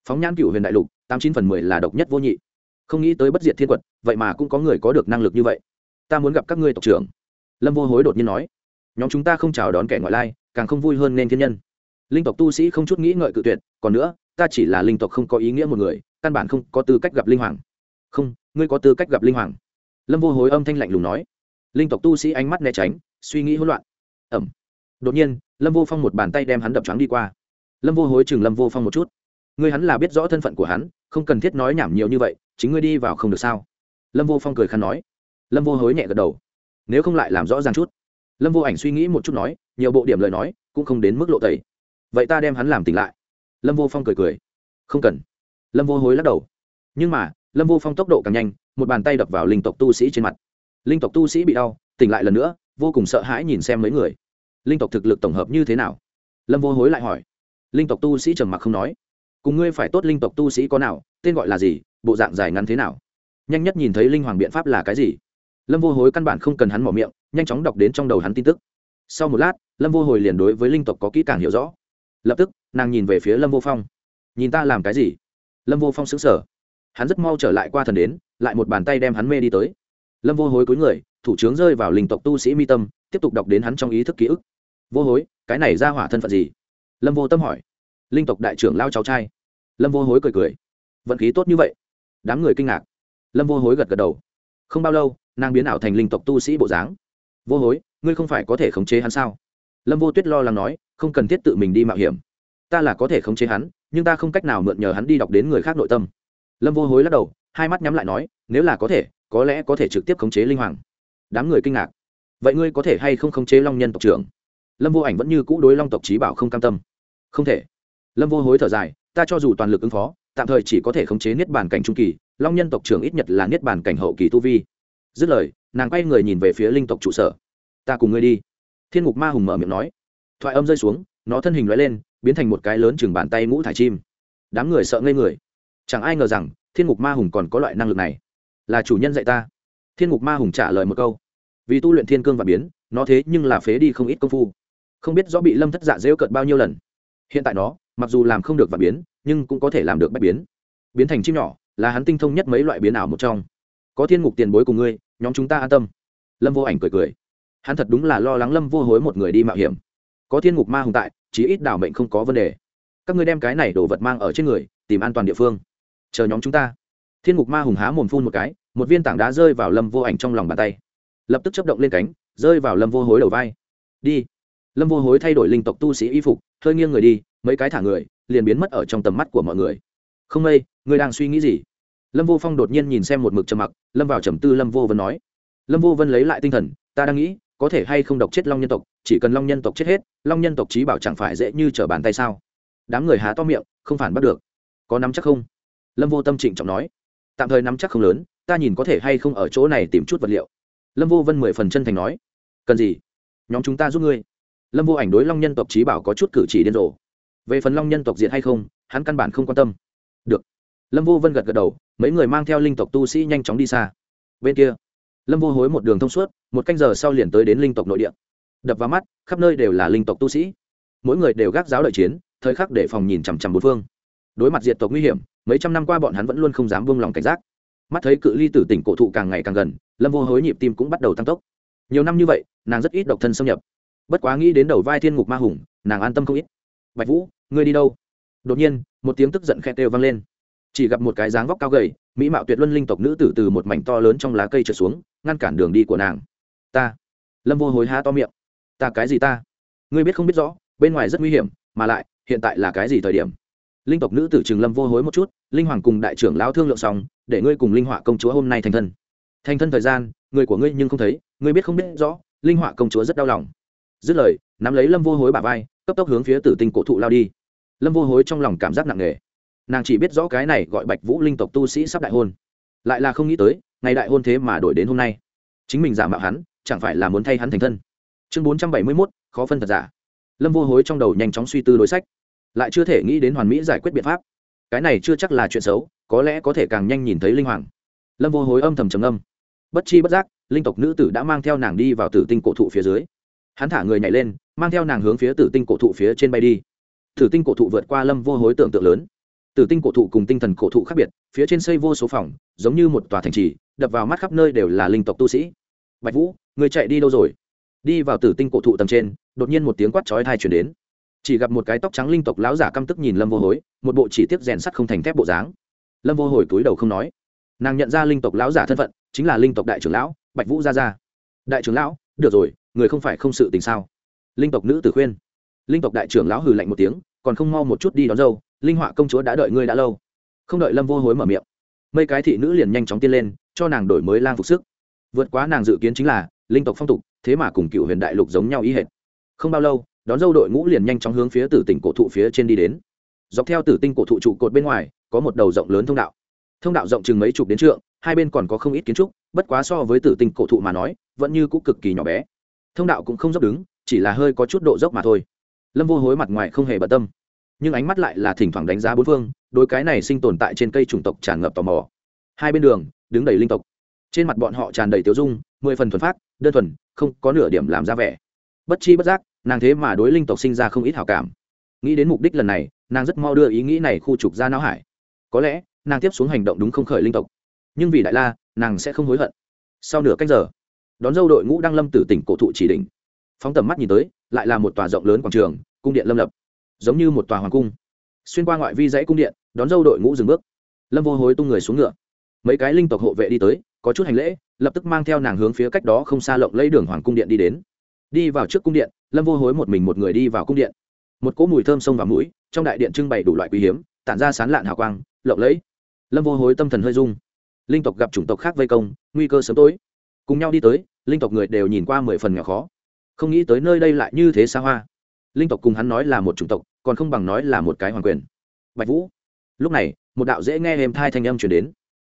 Phóng nhãn cựu huyền đại lục, tám chín phần mười là độc nhất vô nhị. Không nghĩ tới bất diệt thiên quật, vậy mà cũng có người có được năng lực như vậy. Ta muốn gặp các ngươi tộc trưởng. Lâm vô hối đột nhiên nói. Nhóm chúng ta không chào đón kẻ ngoại lai, càng không vui hơn nên thiên nhân. Linh tộc tu sĩ không chút nghĩ ngợi cự tuyệt, còn nữa, ta chỉ là linh tộc không có ý nghĩa một người, căn bản không có tư cách gặp linh hoàng. Không, ngươi có tư cách gặp linh hoàng. Lâm vô hối âm thanh lạnh lùng nói. Linh tộc tu sĩ ánh mắt né tránh, suy nghĩ hỗn loạn. Ẩm. Đột nhiên lâm vô phong một bàn tay đem hắn đập trắng đi qua. Lâm vô hối chừng lâm vô phong một chút. Ngươi hắn là biết rõ thân phận của hắn, không cần thiết nói nhảm nhiều như vậy, chính ngươi đi vào không được sao? Lâm vô phong cười khăn nói. Lâm vô hối nhẹ gật đầu. Nếu không lại làm rõ ràng chút. Lâm vô ảnh suy nghĩ một chút nói, nhiều bộ điểm lời nói, cũng không đến mức lộ tẩy. Vậy ta đem hắn làm tỉnh lại. Lâm vô phong cười cười. Không cần. Lâm vô hối lắc đầu. Nhưng mà, lâm vô phong tốc độ càng nhanh, một bàn tay đập vào linh tộc tu sĩ trên mặt. Linh tộc tu sĩ bị đau, tỉnh lại lần nữa, vô cùng sợ hãi nhìn xem mấy người linh tộc thực lực tổng hợp như thế nào? Lâm vô hối lại hỏi. Linh tộc tu sĩ trầm mặc không nói. Cùng ngươi phải tốt linh tộc tu sĩ có nào, tên gọi là gì, bộ dạng dài ngắn thế nào? Nhanh nhất nhìn thấy linh hoàng biện pháp là cái gì? Lâm vô hối căn bản không cần hắn mỏ miệng, nhanh chóng đọc đến trong đầu hắn tin tức. Sau một lát, lâm vô hồi liền đối với linh tộc có kỹ càng hiểu rõ. Lập tức, nàng nhìn về phía lâm vô phong. Nhìn ta làm cái gì? Lâm vô phong xứng sở hắn rất mau trở lại qua thần đến, lại một bàn tay đem hắn mê đi tới. Lâm vô hối cúi người, thủ trướng rơi vào linh tộc tu sĩ mi tâm, tiếp tục đọc đến hắn trong ý thức ký ức vô hối, cái này ra hỏa thân phận gì? Lâm vô tâm hỏi. Linh tộc đại trưởng lao cháu trai. Lâm vô hối cười cười. Vận khí tốt như vậy. Đám người kinh ngạc. Lâm vô hối gật gật đầu. Không bao lâu, nàng biến ảo thành linh tộc tu sĩ bộ dáng. Vô hối, ngươi không phải có thể khống chế hắn sao? Lâm vô tuyết lo lắng nói, không cần thiết tự mình đi mạo hiểm. Ta là có thể khống chế hắn, nhưng ta không cách nào mượn nhờ hắn đi đọc đến người khác nội tâm. Lâm vô hối lắc đầu, hai mắt nhắm lại nói, nếu là có thể, có lẽ có thể trực tiếp khống chế linh hoàng. Đám người kinh ngạc. Vậy ngươi có thể hay không khống chế long nhân tộc trưởng? Lâm vô ảnh vẫn như cũ đối long tộc trí bảo không cam tâm. Không thể. Lâm vô hối thở dài, ta cho dù toàn lực ứng phó, tạm thời chỉ có thể khống chế niết bàn cảnh trung kỳ, long nhân tộc trưởng ít nhất là niết bàn cảnh hậu kỳ tu vi. Dứt lời, nàng quay người nhìn về phía linh tộc trụ sở. Ta cùng ngươi đi. Thiên ngục ma hùng mở miệng nói. Thoại âm rơi xuống, nó thân hình loại lên, biến thành một cái lớn chừng bàn tay ngũ thải chim. Đám người sợ ngây người. Chẳng ai ngờ rằng, thiên ngục ma hùng còn có loại năng lực này. Là chủ nhân dạy ta. Thiên ngục ma hùng trả lời một câu. Vì tu luyện thiên cương và biến, nó thế nhưng là phế đi không ít công phu không biết rõ bị lâm thất dạ rêu cợt bao nhiêu lần. Hiện tại nó, mặc dù làm không được và biến, nhưng cũng có thể làm được bách biến. Biến thành chim nhỏ, là hắn tinh thông nhất mấy loại biến ảo một trong. Có thiên ngục tiền bối cùng ngươi, nhóm chúng ta an tâm. Lâm vô ảnh cười cười. Hắn thật đúng là lo lắng lâm vô hối một người đi mạo hiểm. Có thiên ngục ma hùng tại, chí ít đảo mệnh không có vấn đề. Các ngươi đem cái này đồ vật mang ở trên người, tìm an toàn địa phương. Chờ nhóm chúng ta. Thiên ngục ma hùng há mồm phun một cái, một viên tảng đá rơi vào lâm vô ảnh trong lòng bàn tay. Lập tức chấp động lên cánh, rơi vào lâm vô hối đầu vai. Đi lâm vô hối thay đổi linh tộc tu sĩ y phục, hơi nghiêng người đi, mấy cái thả người, liền biến mất ở trong tầm mắt của mọi người. Không mây ngươi đang suy nghĩ gì? Lâm vô phong đột nhiên nhìn xem một mực trầm mặc, lâm vào trầm tư lâm vô vân nói. Lâm vô vân lấy lại tinh thần, ta đang nghĩ, có thể hay không độc chết long nhân tộc, chỉ cần long nhân tộc chết hết, long nhân tộc trí bảo chẳng phải dễ như trở bàn tay sao? Đám người há to miệng, không phản bắt được. Có nắm chắc không? Lâm vô tâm trịnh trọng nói. Tạm thời nắm chắc không lớn, ta nhìn có thể hay không ở chỗ này tìm chút vật liệu. Lâm vô vân mười phần chân thành nói. Cần gì? Nhóm chúng ta giúp ngươi lâm vô ảnh đối long nhân tộc trí bảo có chút cử chỉ điên rồ. Về phần long nhân tộc diệt hay không, hắn căn bản không quan tâm. Được. Lâm vô vân gật gật đầu, mấy người mang theo linh tộc tu sĩ nhanh chóng đi xa. Bên kia, lâm vô hối một đường thông suốt, một canh giờ sau liền tới đến linh tộc nội địa. Đập vào mắt, khắp nơi đều là linh tộc tu sĩ. Mỗi người đều gác giáo đợi chiến, thời khắc để phòng nhìn chằm chằm bốn phương. Đối mặt diệt tộc nguy hiểm, mấy trăm năm qua bọn hắn vẫn luôn không dám buông lòng cảnh giác. Mắt thấy cự ly tử tỉnh cổ thụ càng ngày càng gần, lâm vô hối nhịp tim cũng bắt đầu tăng tốc. Nhiều năm như vậy, nàng rất ít độc thân xâm nhập bất quá nghĩ đến đầu vai thiên ngục ma hùng, nàng an tâm không ít. Bạch vũ, ngươi đi đâu? Đột nhiên, một tiếng tức giận khe têu vang lên. Chỉ gặp một cái dáng vóc cao gầy, mỹ mạo tuyệt luân linh tộc nữ tử từ một mảnh to lớn trong lá cây trượt xuống, ngăn cản đường đi của nàng. Ta. Lâm vô hối há to miệng. Ta cái gì ta? Ngươi biết không biết rõ, bên ngoài rất nguy hiểm, mà lại, hiện tại là cái gì thời điểm? Linh tộc nữ tử trường lâm vô hối một chút, linh hoàng cùng đại trưởng lao thương lượng xong, để ngươi cùng linh họa công chúa hôm nay thành thân. Thành thân thời gian, người của ngươi nhưng không thấy, ngươi biết không biết rõ, linh họa công chúa rất đau lòng dứt lời, nắm lấy lâm vô hối bà vai, cấp tốc hướng phía tử tinh cổ thụ lao đi. Lâm vô hối trong lòng cảm giác nặng nề. Nàng chỉ biết rõ cái này gọi bạch vũ linh tộc tu sĩ sắp đại hôn. Lại là không nghĩ tới, ngày đại hôn thế mà đổi đến hôm nay. Chính mình giả mạo hắn, chẳng phải là muốn thay hắn thành thân. Chương bốn trăm bảy mươi mốt, khó phân thật giả. Lâm vô hối trong đầu nhanh chóng suy tư đối sách. Lại chưa thể nghĩ đến hoàn mỹ giải quyết biện pháp. Cái này chưa chắc là chuyện xấu, có lẽ có thể càng nhanh nhìn thấy linh hoàng. Lâm vô hối âm thầm trầm âm bất chi bất giác, linh tộc nữ tử đã mang theo nàng đi vào tử tinh cổ thụ phía dưới hắn thả người nhảy lên, mang theo nàng hướng phía tử tinh cổ thụ phía trên bay đi. Tử tinh cổ thụ vượt qua lâm vô hối tưởng tượng lớn. Tử tinh cổ thụ cùng tinh thần cổ thụ khác biệt, phía trên xây vô số phòng, giống như một tòa thành trì, đập vào mắt khắp nơi đều là linh tộc tu sĩ. Bạch vũ, người chạy đi đâu rồi? Đi vào tử tinh cổ thụ tầng trên, đột nhiên một tiếng quát chói thai chuyển đến. Chỉ gặp một cái tóc trắng linh tộc lão giả căm tức nhìn lâm vô hối, một bộ chỉ tiếp rèn sắt không thành thép bộ dáng. Lâm vô hồi túi đầu không nói. Nàng nhận ra linh tộc lão giả thân phận, chính là linh tộc đại trưởng lão, bạch vũ gia gia. Đại trưởng lão, được rồi người không phải không sự tình sao? Linh tộc nữ tử khuyên. Linh tộc đại trưởng lão hừ lạnh một tiếng, còn không mau một chút đi đón dâu, linh họa công chúa đã đợi ngươi đã lâu. Không đợi lâm vô hối mở miệng, mấy cái thị nữ liền nhanh chóng tiên lên, cho nàng đổi mới lang phục sức. Vượt quá nàng dự kiến chính là, linh tộc phong tục, thế mà cùng cựu huyền đại lục giống nhau ý hệt. Không bao lâu, đón dâu đội ngũ liền nhanh chóng hướng phía tử tỉnh cổ thụ phía trên đi đến. Dọc theo tử tinh cổ thụ trụ cột bên ngoài, có một đầu rộng lớn thông đạo. Thông đạo rộng chừng mấy chục đến trượng, hai bên còn có không ít kiến trúc, bất quá so với tử tinh cổ thụ mà nói, vẫn như cũng cực kỳ nhỏ bé thông đạo cũng không dốc đứng, chỉ là hơi có chút độ dốc mà thôi. Lâm vô hối mặt ngoài không hề bận tâm, nhưng ánh mắt lại là thỉnh thoảng đánh giá bốn phương đôi cái này sinh tồn tại trên cây chủng tộc tràn ngập tò mò. Hai bên đường, đứng đầy linh tộc. Trên mặt bọn họ tràn đầy tiêu dung, mười phần thuần phát, đơn thuần, không có nửa điểm làm ra vẻ. Bất chi bất giác, nàng thế mà đối linh tộc sinh ra không ít hảo cảm. Nghĩ đến mục đích lần này, nàng rất mau đưa ý nghĩ này khu trục ra não hải. Có lẽ, nàng tiếp xuống hành động đúng không khởi linh tộc. Nhưng vì đại la, nàng sẽ không hối hận. Sau nửa cách giờ đón dâu đội ngũ đang lâm từ tỉnh cổ thụ chỉ đỉnh. Phóng tầm mắt nhìn tới, lại là một tòa rộng lớn quảng trường, cung điện lâm lập. Giống như một tòa hoàng cung. Xuyên qua ngoại vi dãy cung điện, đón dâu đội ngũ dừng bước. Lâm vô hối tung người xuống ngựa. Mấy cái linh tộc hộ vệ đi tới, có chút hành lễ, lập tức mang theo nàng hướng phía cách đó không xa lộng lấy đường hoàng cung điện đi đến. Đi vào trước cung điện, lâm vô hối một mình một người đi vào cung điện. Một cỗ mùi thơm sông vào mũi, trong đại điện trưng bày đủ loại quý hiếm, tản ra sán lạn hào quang, lộng lẫy. Lâm vô hối tâm thần hơi dung linh tộc gặp chủng tộc khác vây công, nguy cơ sớm tối cùng nhau đi tới, linh tộc người đều nhìn qua mười phần nhỏ khó. Không nghĩ tới nơi đây lại như thế xa hoa. Linh tộc cùng hắn nói là một chủng tộc, còn không bằng nói là một cái hoàng quyền. Bạch vũ. Lúc này, một đạo dễ nghe êm thai thanh âm chuyển đến.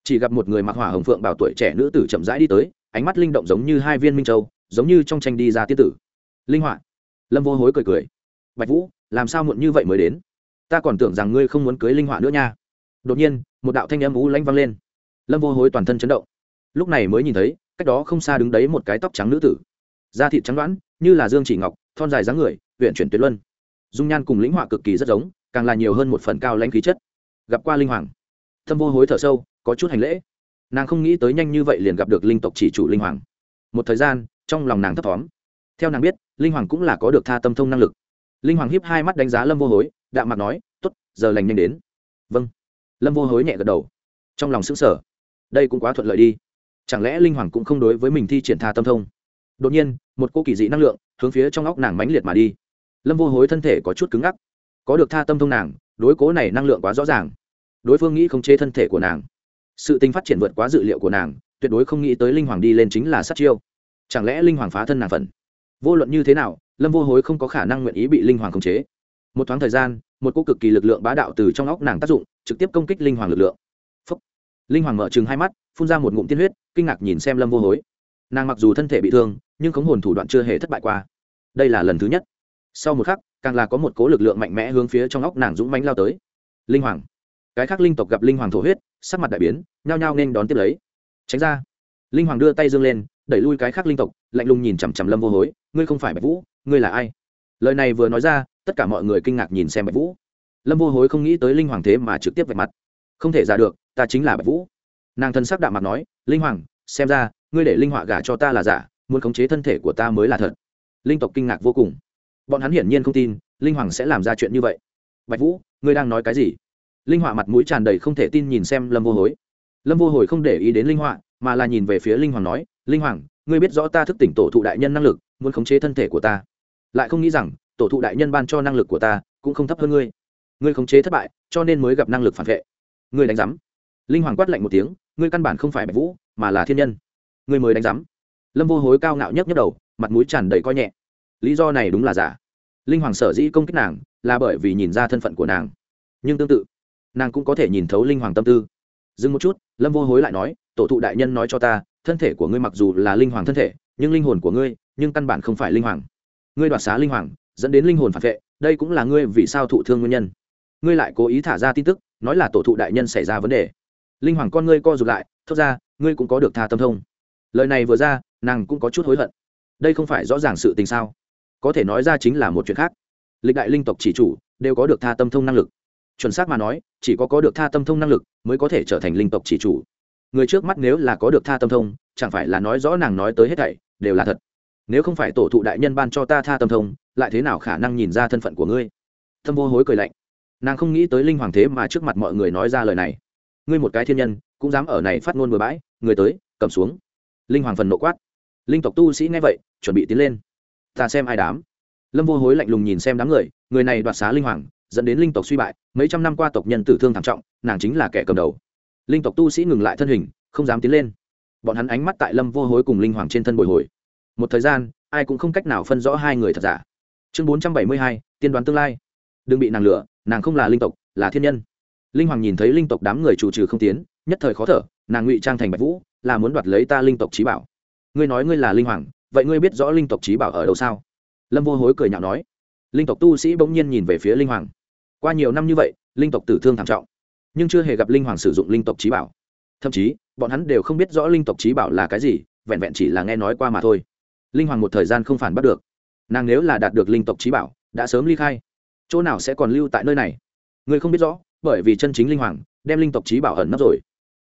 Chỉ gặp một người mặc hỏa hồng phượng bảo tuổi trẻ nữ tử chậm rãi đi tới, ánh mắt linh động giống như hai viên minh châu, giống như trong tranh đi ra tiết tử. Linh hoạt lâm vô hối cười cười. Bạch vũ, làm sao muộn như vậy mới đến? Ta còn tưởng rằng ngươi không muốn cưới linh hoạt nữa nha. Đột nhiên, một đạo thanh âm ú lanh vang lên. Lâm vô hối toàn thân chấn động. Lúc này mới nhìn thấy cách đó không xa đứng đấy một cái tóc trắng nữ tử. Da thịt trắng đoãn, như là dương chỉ ngọc, thon dài dáng người huyện chuyển tuyệt luân. Dung nhan cùng lĩnh họa cực kỳ rất giống, càng là nhiều hơn một phần cao lãnh khí chất. Gặp qua linh hoàng. Thâm vô hối thở sâu, có chút hành lễ. Nàng không nghĩ tới nhanh như vậy liền gặp được linh tộc chỉ chủ linh hoàng. Một thời gian, trong lòng nàng thấp thóm theo nàng biết, linh hoàng cũng là có được tha tâm thông năng lực. Linh hoàng hiếp hai mắt đánh giá lâm vô hối, đạm mặt nói t ố t giờ lành nhanh đến. Vâng. Lâm vô hối nhẹ gật đầu, trong lòng xứng sở đây cũng quá thuận lợi đi chẳng lẽ linh hoàng cũng không đối với mình thi triển tha tâm thông? Đột nhiên, một cô kỳ dị năng lượng hướng phía trong óc nàng mãnh liệt mà đi. Lâm vô hối thân thể có chút cứng ngắc. Có được tha tâm thông nàng, đối cố này năng lượng quá rõ ràng. Đối phương nghĩ không chế thân thể của nàng. Sự tình phát triển vượt quá dự liệu của nàng, tuyệt đối không nghĩ tới linh hoàng đi lên chính là sát chiêu. Chẳng lẽ linh hoàng phá thân nàng phần vô luận như thế nào, lâm vô hối không có khả năng nguyện ý bị linh hoàng khống chế. Một thoáng thời gian, một cô cực kỳ lực lượng bá đạo từ trong óc nàng tác dụng, trực tiếp công kích linh hoàng lực lượng. Phúc. linh hoàng mở chừng hai mắt phun ra một ngụm tiên huyết, kinh ngạc nhìn xem lâm vô hối. Nàng mặc dù thân thể bị thương, nhưng khống hồn thủ đoạn chưa hề thất bại qua. Đây là lần thứ nhất. Sau một khắc, càng là có một cố lực lượng mạnh mẽ hướng phía trong óc nàng dũng mánh lao tới. Linh hoàng. Cái khác linh tộc gặp linh hoàng thổ huyết, sắc mặt đại biến, nhao nhao nên đón tiếp lấy. Tránh ra. Linh hoàng đưa tay dương lên, đẩy lui cái khác linh tộc, lạnh lùng nhìn chằm chằm lâm vô hối. Ngươi không phải bạch vũ, ngươi là ai? Lời này vừa nói ra, tất cả mọi người kinh ngạc nhìn xem bạch vũ. Lâm vô hối không nghĩ tới linh hoàng thế mà trực tiếp vạch mặt. Không thể ra được, ta chính là bạch vũ nàng thân sắc đạm mặt nói, linh hoàng, xem ra, ngươi để linh họa gả cho ta là giả, muốn khống chế thân thể của ta mới là thật. Linh tộc kinh ngạc vô cùng. Bọn hắn hiển nhiên không tin, linh hoàng sẽ làm ra chuyện như vậy. Bạch vũ, ngươi đang nói cái gì? Linh họa mặt mũi tràn đầy không thể tin nhìn xem lâm vô hối lâm vô hồi không để ý đến linh họa, mà là nhìn về phía linh hoàng nói, linh hoàng, ngươi biết rõ ta thức tỉnh tổ thụ đại nhân năng lực, muốn khống chế thân thể của ta. Lại không nghĩ rằng, tổ thụ đại nhân ban cho năng lực của ta, cũng không thấp hơn ngươi. Ngươi khống chế thất bại, cho nên mới gặp năng lực phản vệ. Ngươi đánh giám. Linh hoàng quát lạnh một tiếng ngươi căn bản không phải bạch vũ, mà là thiên nhân. Ngươi mới đánh giám. Lâm vô hối cao ngạo nhất nhấc đầu, mặt mũi tràn đầy coi nhẹ. Lý do này đúng là giả. Linh hoàng sở dĩ công kích nàng, là bởi vì nhìn ra thân phận của nàng. Nhưng tương tự, nàng cũng có thể nhìn thấu linh hoàng tâm tư. Dừng một chút, lâm vô hối lại nói, tổ thụ đại nhân nói cho ta, thân thể của ngươi mặc dù là linh hoàng thân thể, nhưng linh hồn của ngươi, nhưng căn bản không phải linh hoàng. Ngươi đoạt xá linh hoàng, dẫn đến linh hồn phản vệ, đây cũng là ngươi vì sao thụ thương nguyên nhân. Ngươi lại cố ý thả ra tin tức, nói là tổ thụ đại nhân xảy ra vấn đề linh hoàng con ngươi co rụt lại, thốt ra, ngươi cũng có được tha tâm thông. Lời này vừa ra, nàng cũng có chút hối hận. Đây không phải rõ ràng sự tình sao? Có thể nói ra chính là một chuyện khác. Lịch đại linh tộc chỉ chủ đều có được tha tâm thông năng lực. Chuẩn xác mà nói, chỉ có có được tha tâm thông năng lực mới có thể trở thành linh tộc chỉ chủ. Người trước mắt nếu là có được tha tâm thông, chẳng phải là nói rõ nàng nói tới hết thảy, đều là thật. Nếu không phải tổ thụ đại nhân ban cho ta tha tâm thông, lại thế nào khả năng nhìn ra thân phận của ngươi? Thâm vô hối cười lạnh. Nàng không nghĩ tới linh hoàng thế mà trước mặt mọi người nói ra lời này ngươi một cái thiên nhân, cũng dám ở này phát ngôn bừa bãi, người tới, cầm xuống. Linh hoàng phần nộ quát. Linh tộc tu sĩ nghe vậy, chuẩn bị tiến lên. Ta xem ai đám. Lâm vô hối lạnh lùng nhìn xem đám người người này đoạt xá linh hoàng, dẫn đến linh tộc suy bại, mấy trăm năm qua tộc nhân tử thương thảm trọng, nàng chính là kẻ cầm đầu. Linh tộc tu sĩ ngừng lại thân hình, không dám tiến lên. Bọn hắn ánh mắt tại lâm vô hối cùng linh hoàng trên thân bồi hồi. Một thời gian, ai cũng không cách nào phân rõ hai người thật giả. Chương bốn trăm bảy mươi hai, tiên đoán tương lai. Đừng bị nàng lừa, nàng không là linh tộc, là thiên nhân linh hoàng nhìn thấy linh tộc đám người chủ trừ không tiến, nhất thời khó thở, nàng ngụy trang thành bạch vũ, là muốn đoạt lấy ta linh tộc trí bảo. Ngươi nói ngươi là linh hoàng, vậy ngươi biết rõ linh tộc trí bảo ở đâu sao? Lâm vô hối cười nhạo nói. Linh tộc tu sĩ bỗng nhiên nhìn về phía linh hoàng. Qua nhiều năm như vậy, linh tộc tử thương thảm trọng, nhưng chưa hề gặp linh hoàng sử dụng linh tộc trí bảo. Thậm chí, bọn hắn đều không biết rõ linh tộc trí bảo là cái gì, vẹn vẹn chỉ là nghe nói qua mà thôi. Linh hoàng một thời gian không phản bắt được. Nàng nếu là đạt được linh tộc trí bảo, đã sớm ly khai. Chỗ nào sẽ còn lưu tại nơi này? Ngươi không biết rõ bởi vì chân chính linh hoàng đem linh tộc trí bảo ẩn nấp rồi.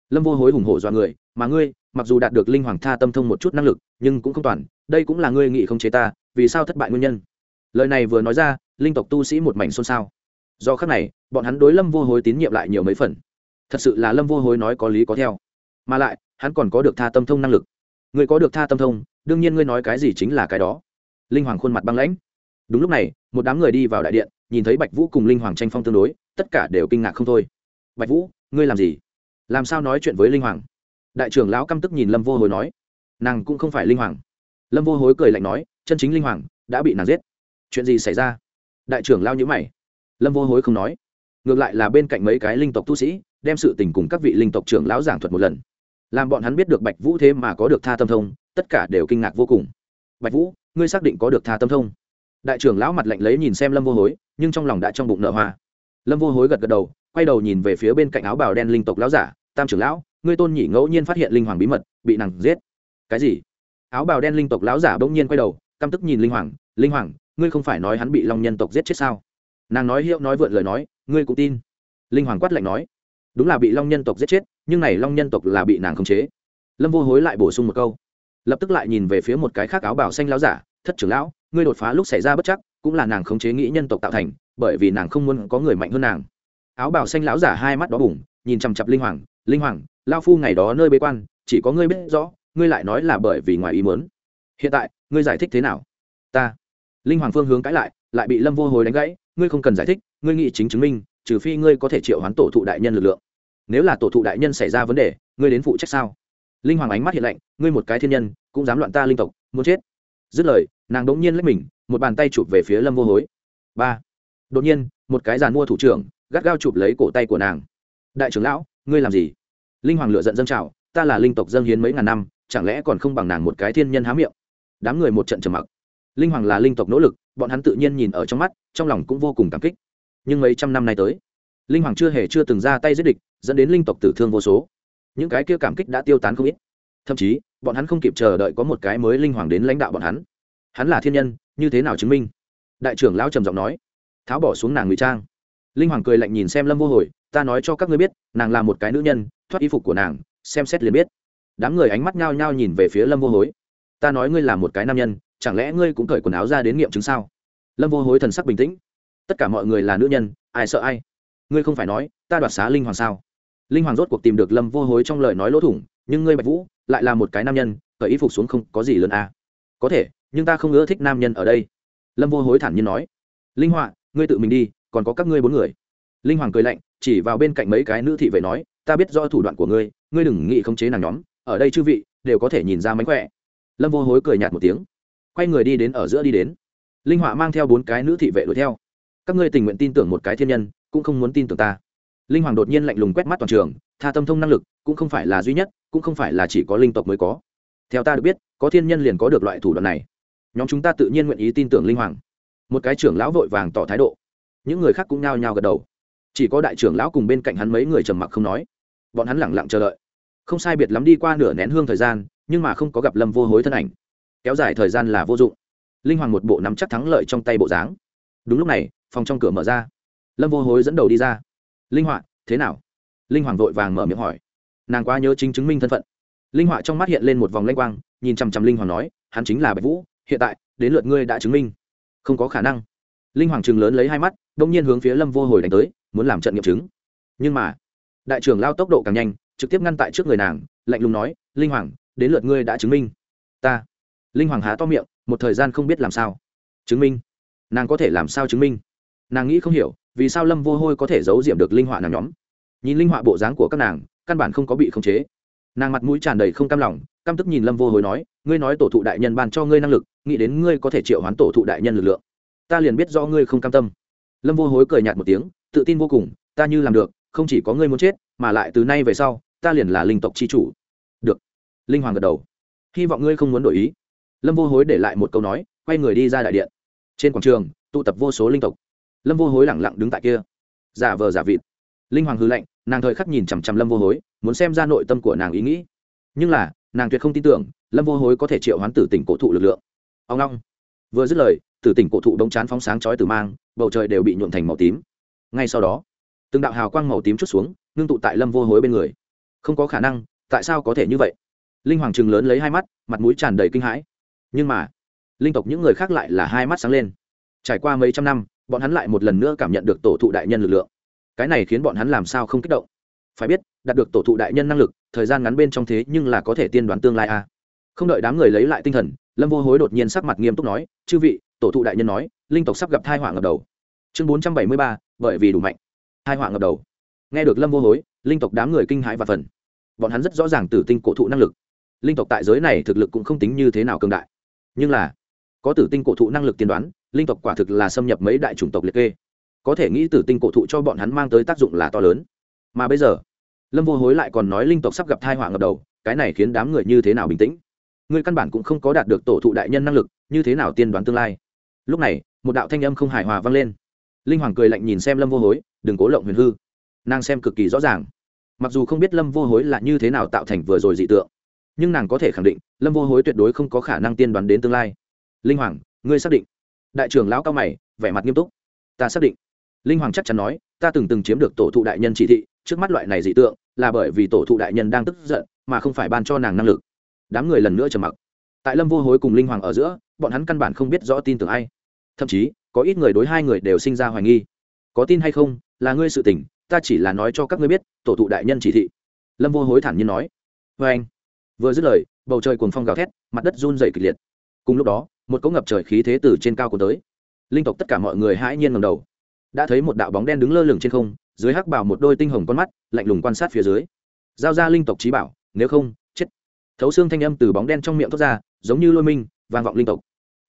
Lâm vô hối hùng hổ dọa người, mà ngươi, mặc dù đạt được linh hoàng tha tâm thông một chút năng lực, nhưng cũng không toàn, đây cũng là ngươi nghị không chế ta, vì sao thất bại nguyên nhân? Lời này vừa nói ra, linh tộc tu sĩ một mảnh xôn xao. Do khác này, bọn hắn đối lâm vô hối tín nhiệm lại nhiều mấy phần. Thật sự là lâm vô hối nói có lý có theo. Mà lại, hắn còn có được tha tâm thông năng lực. Người có được tha tâm thông, đương nhiên ngươi nói cái gì chính là cái đó. Linh hoàng khuôn mặt băng lãnh. Đúng lúc này, một đám người đi vào đại điện nhìn thấy bạch vũ cùng linh hoàng tranh phong tương đối, tất cả đều kinh ngạc không thôi. Bạch vũ, ngươi làm gì? Làm sao nói chuyện với linh hoàng? Đại trưởng lão căm tức nhìn lâm vô hối nói. Nàng cũng không phải linh hoàng. Lâm vô hối cười lạnh nói, chân chính linh hoàng đã bị nàng giết. Chuyện gì xảy ra? Đại trưởng lao nhữ mày. Lâm vô hối không nói. Ngược lại là bên cạnh mấy cái linh tộc tu sĩ, đem sự tình cùng các vị linh tộc trưởng lão giảng thuật một lần. Làm bọn hắn biết được bạch vũ thế mà có được tha tâm thông, tất cả đều kinh ngạc vô cùng. Bạch vũ, ngươi xác định có được tha tâm thông? Đại trưởng lão mặt lạnh lấy nhìn xem lâm vô hối nhưng trong lòng đã trong bụng nợ hoa. Lâm vô hối gật gật đầu, quay đầu nhìn về phía bên cạnh áo bào đen linh tộc lão giả, tam trưởng lão, ngươi tôn nhị ngẫu nhiên phát hiện linh hoàng bí mật, bị nàng giết. Cái gì? Áo bào đen linh tộc lão giả bỗng nhiên quay đầu, căm tức nhìn linh hoàng linh hoàng, ngươi không phải nói hắn bị long nhân tộc giết chết sao? Nàng nói hiệu nói vượn lời nói, ngươi cũng tin. Linh hoàng quát lạnh nói, đúng là bị long nhân tộc giết chết, nhưng này long nhân tộc là bị nàng khống chế. Lâm vô hối lại bổ sung một câu, lập tức lại nhìn về phía một cái khác áo bào xanh lão giả, thất trưởng lão, ngươi đột phá lúc xảy ra bất chắc cũng là nàng khống chế nghĩ nhân tộc tạo thành, bởi vì nàng không muốn có người mạnh hơn nàng. Áo bảo xanh lão giả hai mắt đó bủng nhìn chằm chặp linh hoàng linh hoàng lao phu ngày đó nơi bế quan, chỉ có ngươi biết rõ, ngươi lại nói là bởi vì ngoài ý muốn. Hiện tại, ngươi giải thích thế nào? Ta. Linh hoàng phương hướng cãi lại lại bị lâm vô hồi đánh gãy, ngươi không cần giải thích, ngươi nghĩ chính chứng minh, trừ phi ngươi có thể triệu hoán tổ thụ đại nhân lực lượng. Nếu là tổ thụ đại nhân xảy ra vấn đề, ngươi đến phụ trách sao? Linh hoàng ánh mắt hiện lạnh, ngươi một cái thiên nhân, cũng dám loạn ta linh tộc, muốn chết. Dứt lời, nàng đ ỗ n g nhiên lấy mình một bàn tay chụp về phía lâm vô hối. Ba. Đột nhiên, một cái giàn mua thủ trưởng, gắt gao chụp lấy cổ tay của nàng. Đại trưởng lão, ngươi làm gì? Linh hoàng lựa giận dâng trào, ta là linh tộc dâng hiến mấy ngàn năm, chẳng lẽ còn không bằng nàng một cái thiên nhân há miệng? Đám người một trận trầm mặc. Linh hoàng là linh tộc nỗ lực, bọn hắn tự nhiên nhìn ở trong mắt, trong lòng cũng vô cùng cảm kích. Nhưng mấy trăm năm nay tới, linh hoàng chưa hề chưa từng ra tay giết địch, dẫn đến linh tộc tử thương vô số. Những cái kia cảm kích đã tiêu tán không ít. Thậm chí, bọn hắn không kịp chờ đợi có một cái mới linh hoàng đến lãnh đạo bọn hắn hắn là thiên nhân, như thế nào chứng minh? Đại trưởng lão trầm giọng nói. Tháo bỏ xuống nàng ngụy trang. Linh hoàng cười lạnh nhìn xem lâm vô hồi, ta nói cho các ngươi biết, nàng là một cái nữ nhân, thoát y phục của nàng, xem xét liền biết. Đám người ánh mắt nhao nhao nhìn về phía lâm vô hối ta nói ngươi là một cái nam nhân, chẳng lẽ ngươi cũng cởi quần áo ra đến nghiệm chứng sao? Lâm vô hối thần sắc bình tĩnh. Tất cả mọi người là nữ nhân, ai sợ ai? Ngươi không phải nói, ta đoạt xá linh hoàng sao? Linh hoàng rốt cuộc tìm được lâm vô hối trong lời nói lỗ thủng, nhưng ngươi bạch vũ lại là một cái nam nhân, cởi y phục xuống không có gì lớn à. có thể nhưng ta không ưa thích nam nhân ở đây. Lâm vô hối thản nhiên nói, linh họa, ngươi tự mình đi, còn có các ngươi bốn người. Linh hoàng cười lạnh, chỉ vào bên cạnh mấy cái nữ thị vệ nói, ta biết do thủ đoạn của ngươi ngươi đừng nghĩ khống chế nàng nhóm, ở đây chư vị đều có thể nhìn ra mánh khỏe. Lâm vô hối cười nhạt một tiếng, quay người đi đến ở giữa đi đến. Linh họa mang theo bốn cái nữ thị vệ đuổi theo. Các ngươi tình nguyện tin tưởng một cái thiên nhân, cũng không muốn tin tưởng ta. Linh hoàng đột nhiên lạnh lùng quét mắt toàn trường, tha tâm thông năng lực, cũng không phải là duy nhất, cũng không phải là chỉ có linh tộc mới có. Theo ta được biết, có thiên nhân liền có được loại thủ đoạn này nhóm chúng ta tự nhiên nguyện ý tin tưởng linh hoàng. Một cái trưởng lão vội vàng tỏ thái độ. Những người khác cũng nhao nhao gật đầu. Chỉ có đại trưởng lão cùng bên cạnh hắn mấy người trầm mặc không nói. Bọn hắn lẳng lặng chờ đợi. Không sai biệt lắm đi qua nửa nén hương thời gian, nhưng mà không có gặp lâm vô hối thân ảnh. Kéo dài thời gian là vô dụng. Linh hoàng một bộ nắm chắc thắng lợi trong tay bộ dáng. Đúng lúc này, phòng trong cửa mở ra. Lâm vô hối dẫn đầu đi ra. Linh họa, thế nào? Linh hoàng vội vàng mở miệng hỏi. Nàng quá nhớ chính chứng minh thân phận. Linh họa trong mắt hiện lên một vòng lanh quang, nhìn chằm chằm linh hoàng nói, hắn chính là bạch vũ hiện tại, đến lượt ngươi đã chứng minh. Không có khả năng. Linh hoàng Trừng lớn lấy hai mắt, đông nhiên hướng phía lâm vô hồi đánh tới, muốn làm trận nghiệm chứng. Nhưng mà, đại trưởng lao tốc độ càng nhanh, trực tiếp ngăn tại trước người nàng, lạnh lùng nói, linh hoàng, đến lượt ngươi đã chứng minh. Ta. Linh hoàng há to miệng, một thời gian không biết làm sao. Chứng minh? Nàng có thể làm sao chứng minh? Nàng nghĩ không hiểu, vì sao lâm vô hôi có thể giấu diệm được linh họa nàng nhóm. Nhìn linh họa bộ dáng của các nàng, căn bản không có bị khống chế. Nàng mặt mũi tràn đầy không cam lòng, căm tức nhìn lâm vô hối nói, ngươi nói tổ thụ đại nhân ban cho ngươi năng lực nghĩ đến ngươi có thể triệu hoán tổ thụ đại nhân lực lượng. Ta liền biết do ngươi không cam tâm. Lâm vô hối cười nhạt một tiếng, tự tin vô cùng, ta như làm được, không chỉ có ngươi muốn chết, mà lại từ nay về sau, ta liền là linh tộc c h i chủ. Được. Linh hoàng gật đầu. Hy vọng ngươi không muốn đổi ý. Lâm vô hối để lại một câu nói, quay người đi ra đại điện. Trên quảng trường, tụ tập vô số linh tộc. Lâm vô hối lẳng lặng đứng tại kia. Giả vờ giả vịt. Linh hoàng hư lệnh nàng thời khắc nhìn chằm chằm lâm vô hối, muốn xem ra nội tâm của nàng ý nghĩ. Nhưng là, nàng tuyệt không tin tưởng, lâm vô hối có thể triệu hoán tử tỉnh cổ thụ lực lượng ông long. Vừa dứt lời, tử tỉnh cổ thụ đống chán phóng sáng chói từ mang, bầu trời đều bị nhuộn thành màu tím. Ngay sau đó, từng đạo hào quang màu tím chút xuống, ngưng tụ tại lâm vô hối bên người. Không có khả năng, tại sao có thể như vậy? Linh hoàng trừng lớn lấy hai mắt, mặt mũi tràn đầy kinh hãi. Nhưng mà, linh tộc những người khác lại là hai mắt sáng lên. Trải qua mấy trăm năm, bọn hắn lại một lần nữa cảm nhận được tổ thụ đại nhân lực lượng. Cái này khiến bọn hắn làm sao không kích động? Phải biết, đạt được tổ thụ đại nhân năng lực, thời gian ngắn bên trong thế nhưng là có thể tiên đoán tương lai a. à không đợi đám người lấy lại tinh thần, lâm vô hối đột nhiên sắc mặt nghiêm túc nói, chư vị, tổ thụ đại nhân nói, linh tộc sắp gặp thai họa ngập đầu. Chương bốn trăm bảy mươi ba, bởi vì đủ mạnh. Thai họa ngập đầu. Nghe được lâm vô hối, linh tộc đám người kinh hãi và phần. Bọn hắn rất rõ ràng tử tinh cổ thụ năng lực. Linh tộc tại giới này thực lực cũng không tính như thế nào cường đại. Nhưng là, có tử tinh cổ thụ năng lực tiên đoán, linh tộc quả thực là xâm nhập mấy đại chủng tộc liệt kê. Có thể nghĩ tử tinh cổ thụ cho bọn hắn mang tới tác dụng là to lớn. Mà bây giờ, lâm vô hối lại còn nói linh tộc sắp gặp thai họa ngập đầu, cái này khiến đám người như thế nào bình tĩnh? Ngươi căn bản cũng không có đạt được tổ thụ đại nhân năng lực, như thế nào tiên đoán tương lai? Lúc này, một đạo thanh âm không hài hòa vang lên. Linh hoàng cười lạnh nhìn xem lâm vô hối, đừng cố lộng huyền hư. Nàng xem cực kỳ rõ ràng. Mặc dù không biết lâm vô hối là như thế nào tạo thành vừa rồi dị tượng, nhưng nàng có thể khẳng định, lâm vô hối tuyệt đối không có khả năng tiên đoán đến tương lai. Linh hoàng, ngươi xác định? Đại trưởng lão cao mày, vẻ mặt nghiêm túc. Ta xác định. Linh hoàng chắc chắn nói, ta từng từng chiếm được tổ thụ đại nhân chỉ thị, trước mắt loại này dị tượng là bởi vì tổ thụ đại nhân đang tức giận, mà không phải ban cho nàng năng lực đám người lần nữa trầm mặc. Tại lâm vô hối cùng linh hoàng ở giữa, bọn hắn căn bản không biết rõ tin tưởng ai. Thậm chí, có ít người đối hai người đều sinh ra hoài nghi. Có tin hay không, là ngươi sự tình, ta chỉ là nói cho các ngươi biết, tổ thụ đại nhân chỉ thị. Lâm vô hối thản nhiên nói. Vê anh, vừa dứt lời, bầu trời cuồng phong gào thét, mặt đất run dày kịch liệt. Cùng lúc đó, một cỗ ngập trời khí thế từ trên cao của tới. Linh tộc tất cả mọi người hãi nhiên ngầm đầu. Đã thấy một đạo bóng đen đứng lơ lửng trên không, dưới hắc bảo một đôi tinh hồng con mắt, lạnh lùng quan sát phía dưới. Giao ra linh tộc trí bảo, nếu không thấu xương thanh âm từ bóng đen trong miệng thoát ra, giống như lôi minh, vang vọng linh tộc.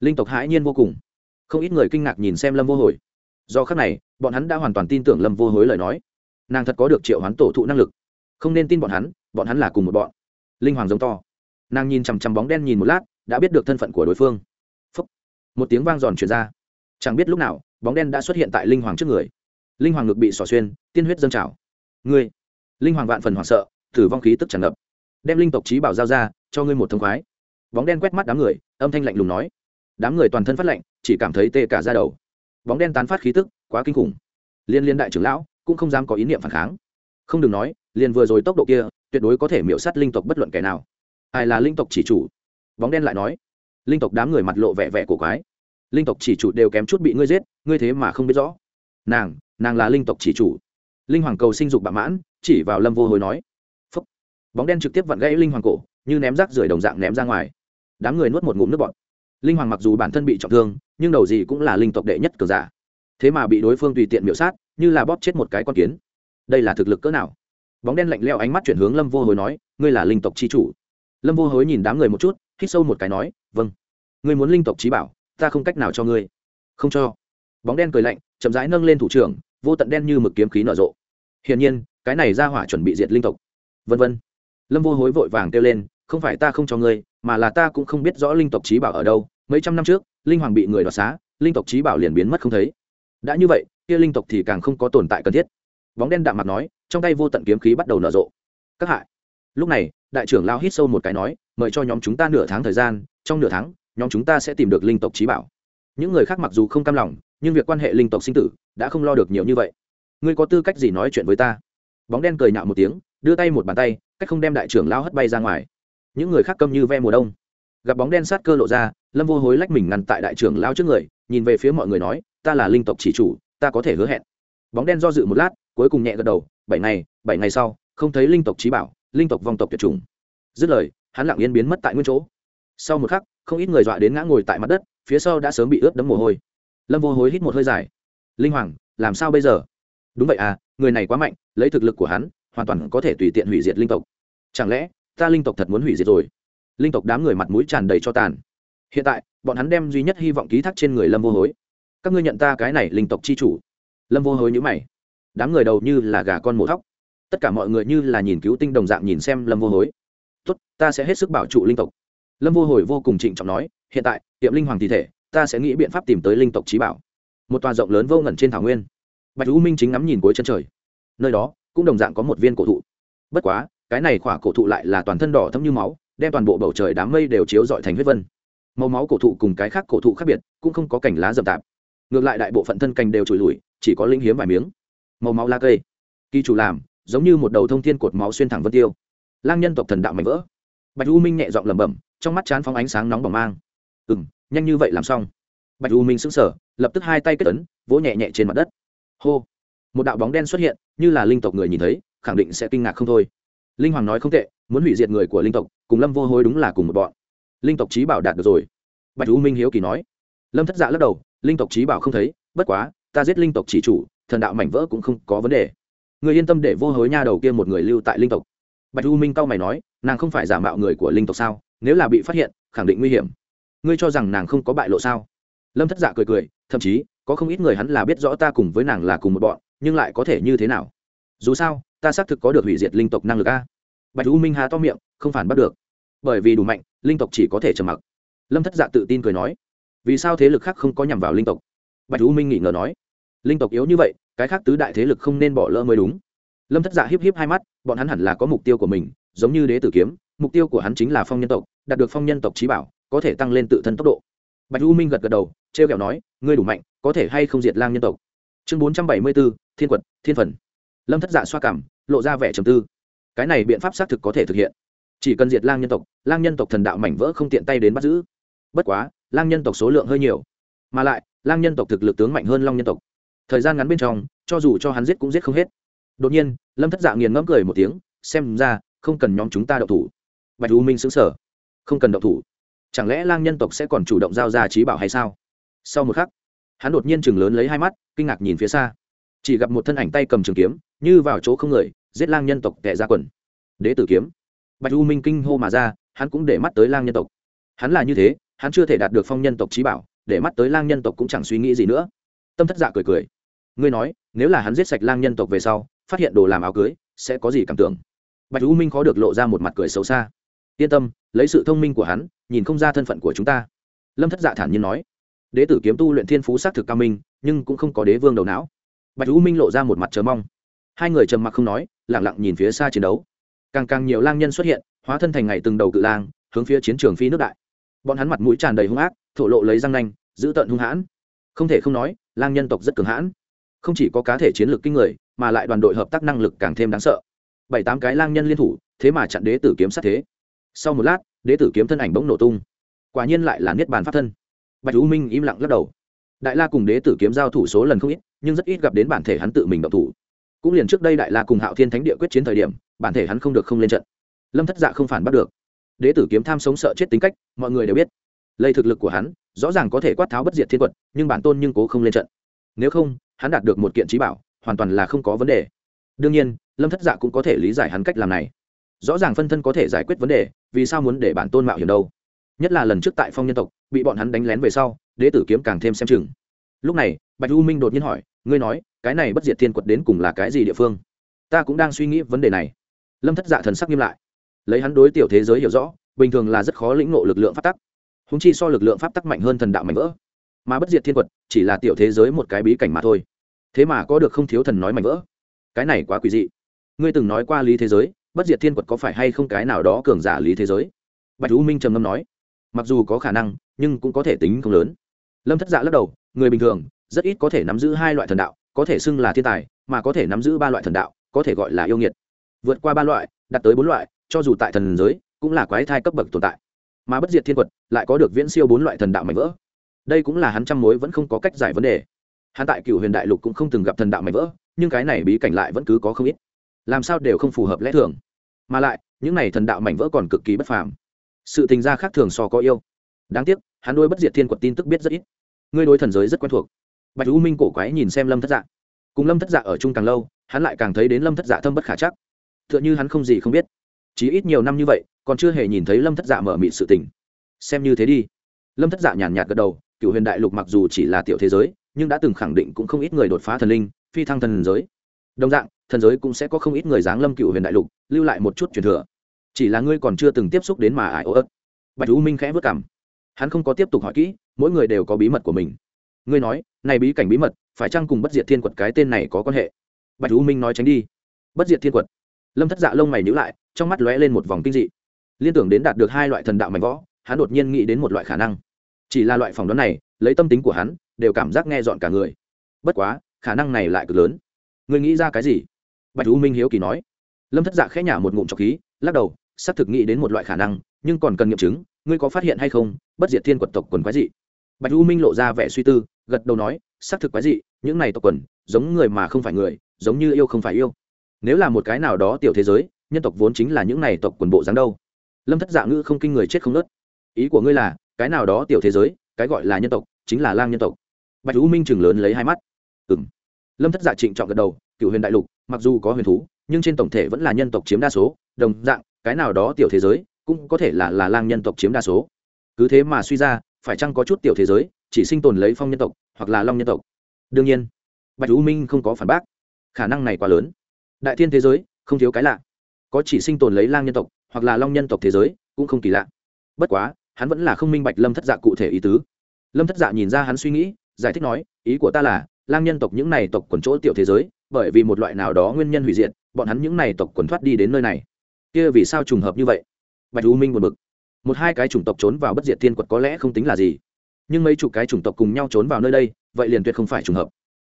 Linh tộc hãi nhiên vô cùng. Không ít người kinh ngạc nhìn xem lâm vô hồi. Do khắc này, bọn hắn đã hoàn toàn tin tưởng lâm vô hối lời nói. Nàng thật có được triệu hoán tổ thụ năng lực. Không nên tin bọn hắn bọn hắn là cùng một bọn. Linh hoàng giống to. Nàng nhìn chằm chằm bóng đen nhìn một lát, đã biết được thân phận của đối phương. Phúc. một tiếng vang giòn truyền ra. Chẳng biết lúc nào, bóng đen đã xuất hiện tại linh hoàng trước người. Linh hoàng ngực bị xỏ xuyên, tiên huyết dâng trào. Ngươi. Linh hoàng vạn phần hoảng sợ thử vong khí tức tràn ngập đem linh tộc trí bảo giao ra, cho ngươi một thông khoái. Bóng đen quét mắt đám người, âm thanh lạnh lùng nói. Đám người toàn thân phát lạnh, chỉ cảm thấy tê cả ra đầu. Bóng đen tán phát khí tức, quá kinh khủng. Liên liên đại trưởng lão cũng không dám có ý niệm phản kháng. Không đừng nói, liền vừa rồi tốc độ kia, tuyệt đối có thể miễu sát linh tộc bất luận kẻ nào. Ai là linh tộc chỉ chủ? Bóng đen lại nói. Linh tộc đám người mặt lộ vẻ vẻ của quái. Linh tộc chỉ chủ đều kém chút bị ngươi giết, ngươi thế mà không biết rõ. Nàng nàng là linh tộc chỉ chủ. Linh hoàng cầu sinh dục bạo mãn, chỉ vào lâm vô hồi nói bóng đen trực tiếp vặn gãy linh hoàng cổ, như ném rác rưởi đồng dạng ném ra ngoài. Đám người nuốt một ngụm nước bọt. Linh hoàng mặc dù bản thân bị trọng thương, nhưng đầu gì cũng là linh tộc đệ nhất cờ giả. Thế mà bị đối phương tùy tiện miễu sát, như là bóp chết một cái con kiến. Đây là thực lực cỡ nào? Bóng đen lạnh leo ánh mắt chuyển hướng lâm vô hối nói, ngươi là linh tộc c h i chủ. Lâm vô hối nhìn đám người một chút, hít sâu một cái nói vâng. Ngươi muốn linh tộc trí bảo, ta không cách nào cho ngươi. Không cho. Bóng đen cười lạnh, chậm rãi nâng lên thủ trưởng, vô tận đen như mực kiếm khí nở rộ. Hiển nhiên, cái này ra hỏa chuẩn bị diệt linh tộc. Vân vân lâm vô hối vội vàng kêu lên, không phải ta không cho ngươi, mà là ta cũng không biết rõ linh tộc trí bảo ở đâu, mấy trăm năm trước, linh hoàng bị người đoạt xá, linh tộc trí bảo liền biến mất không thấy. Đã như vậy, kia linh tộc thì càng không có tồn tại cần thiết. Bóng đen đạm mặt nói, trong tay vô tận kiếm khí bắt đầu nở rộ. Các hại lúc này, đại trưởng lao hít sâu một cái nói, mời cho nhóm chúng ta nửa tháng thời gian, trong nửa tháng, nhóm chúng ta sẽ tìm được linh tộc trí bảo. Những người khác mặc dù không cam lòng, nhưng việc quan hệ linh tộc sinh tử đã không lo được nhiều như vậy. Ngươi có tư cách gì nói chuyện với ta? Bóng đen cười nhạo một tiếng, đưa tay một bàn tay cách không đem đại trưởng lao hất bay ra ngoài. Những người khác câm như ve mùa đông. Gặp bóng đen sát cơ lộ ra, lâm vô hối lách mình ngăn tại đại trưởng lao trước người, nhìn về phía mọi người nói, ta là linh tộc chỉ chủ, ta có thể hứa hẹn. Bóng đen do dự một lát, cuối cùng nhẹ gật đầu, bảy ngày bảy ngày sau, không thấy linh tộc trí bảo, linh tộc vong tộc tuyệt chủng. Dứt lời, hắn lặng yên biến mất tại nguyên chỗ. Sau một khắc, không ít người dọa đến ngã ngồi tại mặt đất, phía sau đã sớm bị ướt đẫm mồ hôi. Lâm vô hối hít một hơi dài. Linh hoàng, làm sao bây giờ? Đúng vậy à người này quá mạnh, lấy thực lực của hắn hoàn toàn có thể tùy tiện hủy diệt linh tộc. Chẳng lẽ, ta linh tộc thật muốn hủy diệt rồi? Linh tộc đám người mặt mũi tràn đầy cho tàn. Hiện tại, bọn hắn đem duy nhất hy vọng ký thác trên người lâm vô hối. Các ngươi nhận ta cái này linh tộc chi chủ. Lâm vô hối nhữ mày. Đám người đầu như là gà con mổ thóc. Tất cả mọi người như là nhìn cứu tinh đồng dạng nhìn xem lâm vô hối. Tốt, ta sẽ hết sức bảo trụ linh tộc. Lâm vô hồi vô cùng trịnh trọng nói, hiện tại, tiệm linh hoàng thi thể, ta sẽ nghĩ biện pháp tìm tới linh tộc trí bảo. Một tòa rộng lớn vô ngẩn trên thảo nguyên. Bạch u minh chính ngắm nhìn cuối chân trời. Nơi đó cũng đồng dạng có một viên cổ thụ. Bất quá, cái này khỏa cổ thụ lại là toàn thân đỏ thấm như máu, đem toàn bộ bầu trời đám mây đều chiếu dọi thành huyết vân. Màu máu cổ thụ cùng cái khác cổ thụ khác biệt, cũng không có cảnh lá rậm tạp ngược lại đại bộ phận thân cành đều trùi lùi chỉ có linh hiếm vài miếng. Màu máu lá cây. Kỳ chủ làm, giống như một đầu thông thiên cột máu xuyên thẳng vân tiêu. Lang nhân tộc thần đạo mạnh vỡ. Bạch u minh nhẹ giọng lẩm bẩm, trong mắt chán phóng ánh sáng nóng bỏng mang. Ừ m nhanh như vậy làm xong. Bạch u minh sững sờ, lập tức hai tay kết tấn vỗ nhẹ nhẹ trên mặt đất. Hô một đạo bóng đen xuất hiện, như là linh tộc người nhìn thấy, khẳng định sẽ kinh ngạc không thôi. Linh hoàng nói không tệ, muốn hủy diệt người của linh tộc, cùng lâm vô hối đúng là cùng một bọn. Linh tộc trí bảo đạt được rồi. Bạch u minh hiếu kỳ nói. Lâm thất dạ lắc đầu, linh tộc trí bảo không thấy, bất quá, ta giết linh tộc chỉ chủ, thần đạo mảnh vỡ cũng không có vấn đề. Người yên tâm để vô hối nha đầu kia một người lưu tại linh tộc. Bạch u minh cau mày nói, nàng không phải giả mạo người của linh tộc sao? Nếu là bị phát hiện, khẳng định nguy hiểm. Ngươi cho rằng nàng không có bại lộ sao? Lâm thất dạ cười cười, thậm chí, có không ít người hắn là biết rõ ta cùng với nàng là cùng một bọn nhưng lại có thể như thế nào? Dù sao, ta xác thực có được hủy diệt linh tộc năng lực a. Bạch u minh há to miệng, không phản bắt được. Bởi vì đủ mạnh, linh tộc chỉ có thể trầm mặc. Lâm thất dạ tự tin cười nói, vì sao thế lực khác không có nhằm vào linh tộc? Bạch u minh nghĩ ngờ nói, linh tộc yếu như vậy, cái khác tứ đại thế lực không nên bỏ lỡ mới đúng. Lâm thất dạ híp híp hai mắt, bọn hắn hẳn là có mục tiêu của mình, giống như đế tử kiếm, mục tiêu của hắn chính là phong nhân tộc, đạt được phong nhân tộc trí bảo, có thể tăng lên tự thân tốc độ. Bạch u minh gật gật đầu t r e o kẹo nói, ngươi đủ mạnh, có thể hay không diệt lang nhân tộc? Chương bốn trăm bảy mươi b ố thiên quật, thiên phần. Lâm thất dạ xoa cảm, lộ ra vẻ trầm tư. Cái này biện pháp xác thực có thể thực hiện. Chỉ cần diệt lang nhân tộc, lang nhân tộc thần đạo mảnh vỡ không tiện tay đến bắt giữ. Bất quá, lang nhân tộc số lượng hơi nhiều. Mà lại, lang nhân tộc thực lực tướng mạnh hơn long nhân tộc. Thời gian ngắn bên trong, cho dù cho hắn giết cũng giết không hết. Đột nhiên, lâm thất dạ nghiền ngẫm cười một tiếng, xem ra, không cần nhóm chúng ta đậu thủ. Bạch u minh xứng sở không cần đậu thủ. Chẳng lẽ lang nhân tộc sẽ còn chủ động giao ra trí bảo hay sao? Sau một khắc hắn đột nhiên chừng lớn lấy hai mắt, kinh ngạc nhìn phía xa. Chỉ gặp một thân ảnh tay cầm trường kiếm, như vào chỗ không người, giết lang nhân tộc tệ ra quần. Đế tử kiếm. Bạch u minh kinh hô mà ra, hắn cũng để mắt tới lang nhân tộc. Hắn là như thế, hắn chưa thể đạt được phong nhân tộc trí bảo, để mắt tới lang nhân tộc cũng chẳng suy nghĩ gì nữa. Tâm thất dạ cười cười. Ngươi nói, nếu là hắn giết sạch lang nhân tộc về sau, phát hiện đồ làm áo cưới, sẽ có gì cảm tưởng? Bạch u minh khó được lộ ra một mặt cười xấu xa. Yên tâm, lấy sự thông minh của hắn, nhìn không ra thân phận của chúng ta. Lâm thất dạ thản nhiên nói đế tử kiếm tu luyện thiên phú xác thực cao minh, nhưng cũng không có đế vương đầu não. Bạch hữu minh lộ ra một mặt chờ mong. Hai người trầm mặc không nói lẳng lặng nhìn phía xa chiến đấu. Càng càng nhiều lang nhân xuất hiện, hóa thân thành ngày từng đầu cự lang, hướng phía chiến trường phi nước đại. Bọn hắn mặt mũi tràn đầy hung ác, thổ lộ lấy răng nanh, giữ tận hung hãn. Không thể không nói, lang nhân tộc rất cường hãn. Không chỉ có cá thể chiến lược kinh người, mà lại đoàn đội hợp tác năng lực càng thêm đáng sợ. Bảy tám cái lang nhân liên thủ, thế mà chặn đế tử kiếm sát thế. Sau một lát, đế tử kiếm thân ảnh bỗng nổ tung. Quả nhiên lại là niết bàn pháp thân bạch u minh im lặng lắc đầu. Đại la cùng đế tử kiếm giao thủ số lần không ít, nhưng rất ít gặp đến bản thể hắn tự mình động thủ. Cũng liền trước đây đại la cùng hạo thiên thánh địa quyết chiến thời điểm, bản thể hắn không được không lên trận. Lâm thất dạ không phản bắt được. Đế tử kiếm tham sống sợ chết tính cách, mọi người đều biết. Lây thực lực của hắn, rõ ràng có thể quát tháo bất diệt thiên quật, nhưng bản tôn nhưng cố không lên trận. Nếu không, hắn đạt được một kiện trí bảo, hoàn toàn là không có vấn đề. Đương nhiên, lâm thất dạ cũng có thể lý giải hắn cách làm này. Rõ ràng phân thân có thể giải quyết vấn đề, vì sao muốn để bản tôn mạo hiểm đâu? Nhất là lần trước tại phong nhân tộc bị bọn hắn đánh lén về sau, đế tử kiếm càng thêm xem chừng. Lúc này, bạch u minh đột nhiên hỏi, ngươi nói, cái này bất diệt thiên quật đến cùng là cái gì địa phương? Ta cũng đang suy nghĩ vấn đề này. Lâm thất dạ thần sắc nghiêm lại. Lấy hắn đối tiểu thế giới hiểu rõ, bình thường là rất khó lĩnh ngộ lực lượng pháp tắc. Húng chi so lực lượng pháp tắc mạnh hơn thần đạo mạnh vỡ. Mà bất diệt thiên quật chỉ là tiểu thế giới một cái bí cảnh mà thôi. Thế mà có được không thiếu thần nói mạnh vỡ. Cái này quá quỷ dị. Ngươi từng nói qua lý thế giới, bất diệt thiên quật có phải hay không cái nào đó cường giả lý thế giới? Bạch u minh trầm ngâm nói mặc dù có khả năng, nhưng cũng có thể tính không lớn. Lâm thất dạ lắc đầu, người bình thường, rất ít có thể nắm giữ hai loại thần đạo, có thể xưng là thiên tài, mà có thể nắm giữ ba loại thần đạo, có thể gọi là yêu nghiệt. Vượt qua ba loại, đạt tới bốn loại, cho dù tại thần giới, cũng là quái thai cấp bậc tồn tại. Mà bất diệt thiên quật, lại có được viễn siêu bốn loại thần đạo mạnh vỡ. Đây cũng là hắn trăm mối vẫn không có cách giải vấn đề. Hắn tại cựu huyền đại lục cũng không từng gặp thần đạo mạnh vỡ, nhưng cái này bí cảnh lại vẫn cứ có không ít. Làm sao đều không phù hợp lẽ thường. Mà lại, những này thần đạo mảnh vỡ còn cực kỳ bất phàm sự tình gia khác thường so có yêu. Đáng tiếc, hắn đôi bất diệt thiên quật tin tức biết rất ít. Ngươi đối thần giới rất quen thuộc. Bạch u minh cổ quái nhìn xem lâm thất dạ. Cùng lâm thất dạ ở chung càng lâu, hắn lại càng thấy đến lâm thất dạ thâm bất khả chắc. T h ư ợ n h ư hắn không gì không biết. Chỉ ít nhiều năm như vậy, còn chưa hề nhìn thấy lâm thất dạ mở mị sự tình. Xem như thế đi. Lâm thất dạ nhàn nhạt gật đầu cựu huyền đại lục mặc dù chỉ là tiểu thế giới, nhưng đã từng khẳng định cũng không ít người đột phá thần linh, phi thăng thần giới. Đồng dạng, thần giới cũng sẽ có không ít người giáng lâm cựu huyền đại lục, lưu lại một chút truyền thừa chỉ là ngươi còn chưa từng tiếp xúc đến mà ải ô ớt. Bạch u minh khẽ vất cảm. Hắn không có tiếp tục hỏi kỹ, mỗi người đều có bí mật của mình. Ngươi nói, này bí cảnh bí mật, phải chăng cùng bất diệt thiên quật cái tên này có quan hệ? Bạch u minh nói tránh đi. Bất diệt thiên quật. Lâm thất dạ lông mày nhữ lại, trong mắt lóe lên một vòng kinh dị. Liên tưởng đến đạt được hai loại thần đạo mạnh võ hắn đột nhiên nghĩ đến một loại khả năng. Chỉ là loại phỏng đoán này, lấy tâm tính của hắn, đều cảm giác nghe dọn cả người. Bất quá, khả năng này lại cực lớn. Ngươi nghĩ ra cái gì? Bạch u minh hiếu kỳ nói. Lâm thất dạ khẽ nhả một ngụm trọc khí, lắc đầu xác thực nghĩ đến một loại khả năng, nhưng còn cần nghiệm chứng, ngươi có phát hiện hay không? Bất diệt thiên quật tộc quần quái dị. Bạch u minh lộ ra vẻ suy tư, gật đầu nói, xác thực quái dị, những này tộc quần, giống người mà không phải người, giống như yêu không phải yêu. Nếu là một cái nào đó tiểu thế giới, nhân tộc vốn chính là những này tộc quần bộ dáng đâu. Lâm thất dạ ngữ không kinh người chết không nớt. Ý của ngươi là, cái nào đó tiểu thế giới, cái gọi là nhân tộc, chính là lang nhân tộc. Bạch u minh chừng lớn lấy hai mắt. Ừng lâm thất dạ trịnh trọng gật đầu cựu huyền đại lục, mặc dù có huyền thú, nhưng trên tổng thể vẫn là nhân tộc chiếm đa số, đồng dạng, cái nào đó tiểu thế giới cũng có thể là là lang nhân tộc chiếm đa số. Cứ thế mà suy ra, phải chăng có chút tiểu thế giới chỉ sinh tồn lấy phong nhân tộc hoặc là long nhân tộc? Đương nhiên, bạch u minh không có phản bác. Khả năng này quá lớn. Đại thiên thế giới, không thiếu cái lạ. Có chỉ sinh tồn lấy lang nhân tộc hoặc là long nhân tộc thế giới cũng không kỳ lạ. Bất quá, hắn vẫn là không minh bạch lâm thất dạ cụ thể ý tứ. Lâm thất dạ nhìn ra hắn suy nghĩ, giải thích nói, ý của ta là, lang nhân tộc những này tộc quần chỗ tiểu thế giới bởi vì một loại nào đó nguyên nhân hủy diệt, bọn hắn những này tộc quần thoát đi đến nơi này. Kia vì sao trùng hợp như vậy? Bạch u minh buồn bực. Một hai cái chủng tộc trốn vào bất diệt thiên quật có lẽ không tính là gì, nhưng mấy chục cái chủng tộc cùng nhau trốn vào nơi đây, vậy liền tuyệt không phải trùng hợp.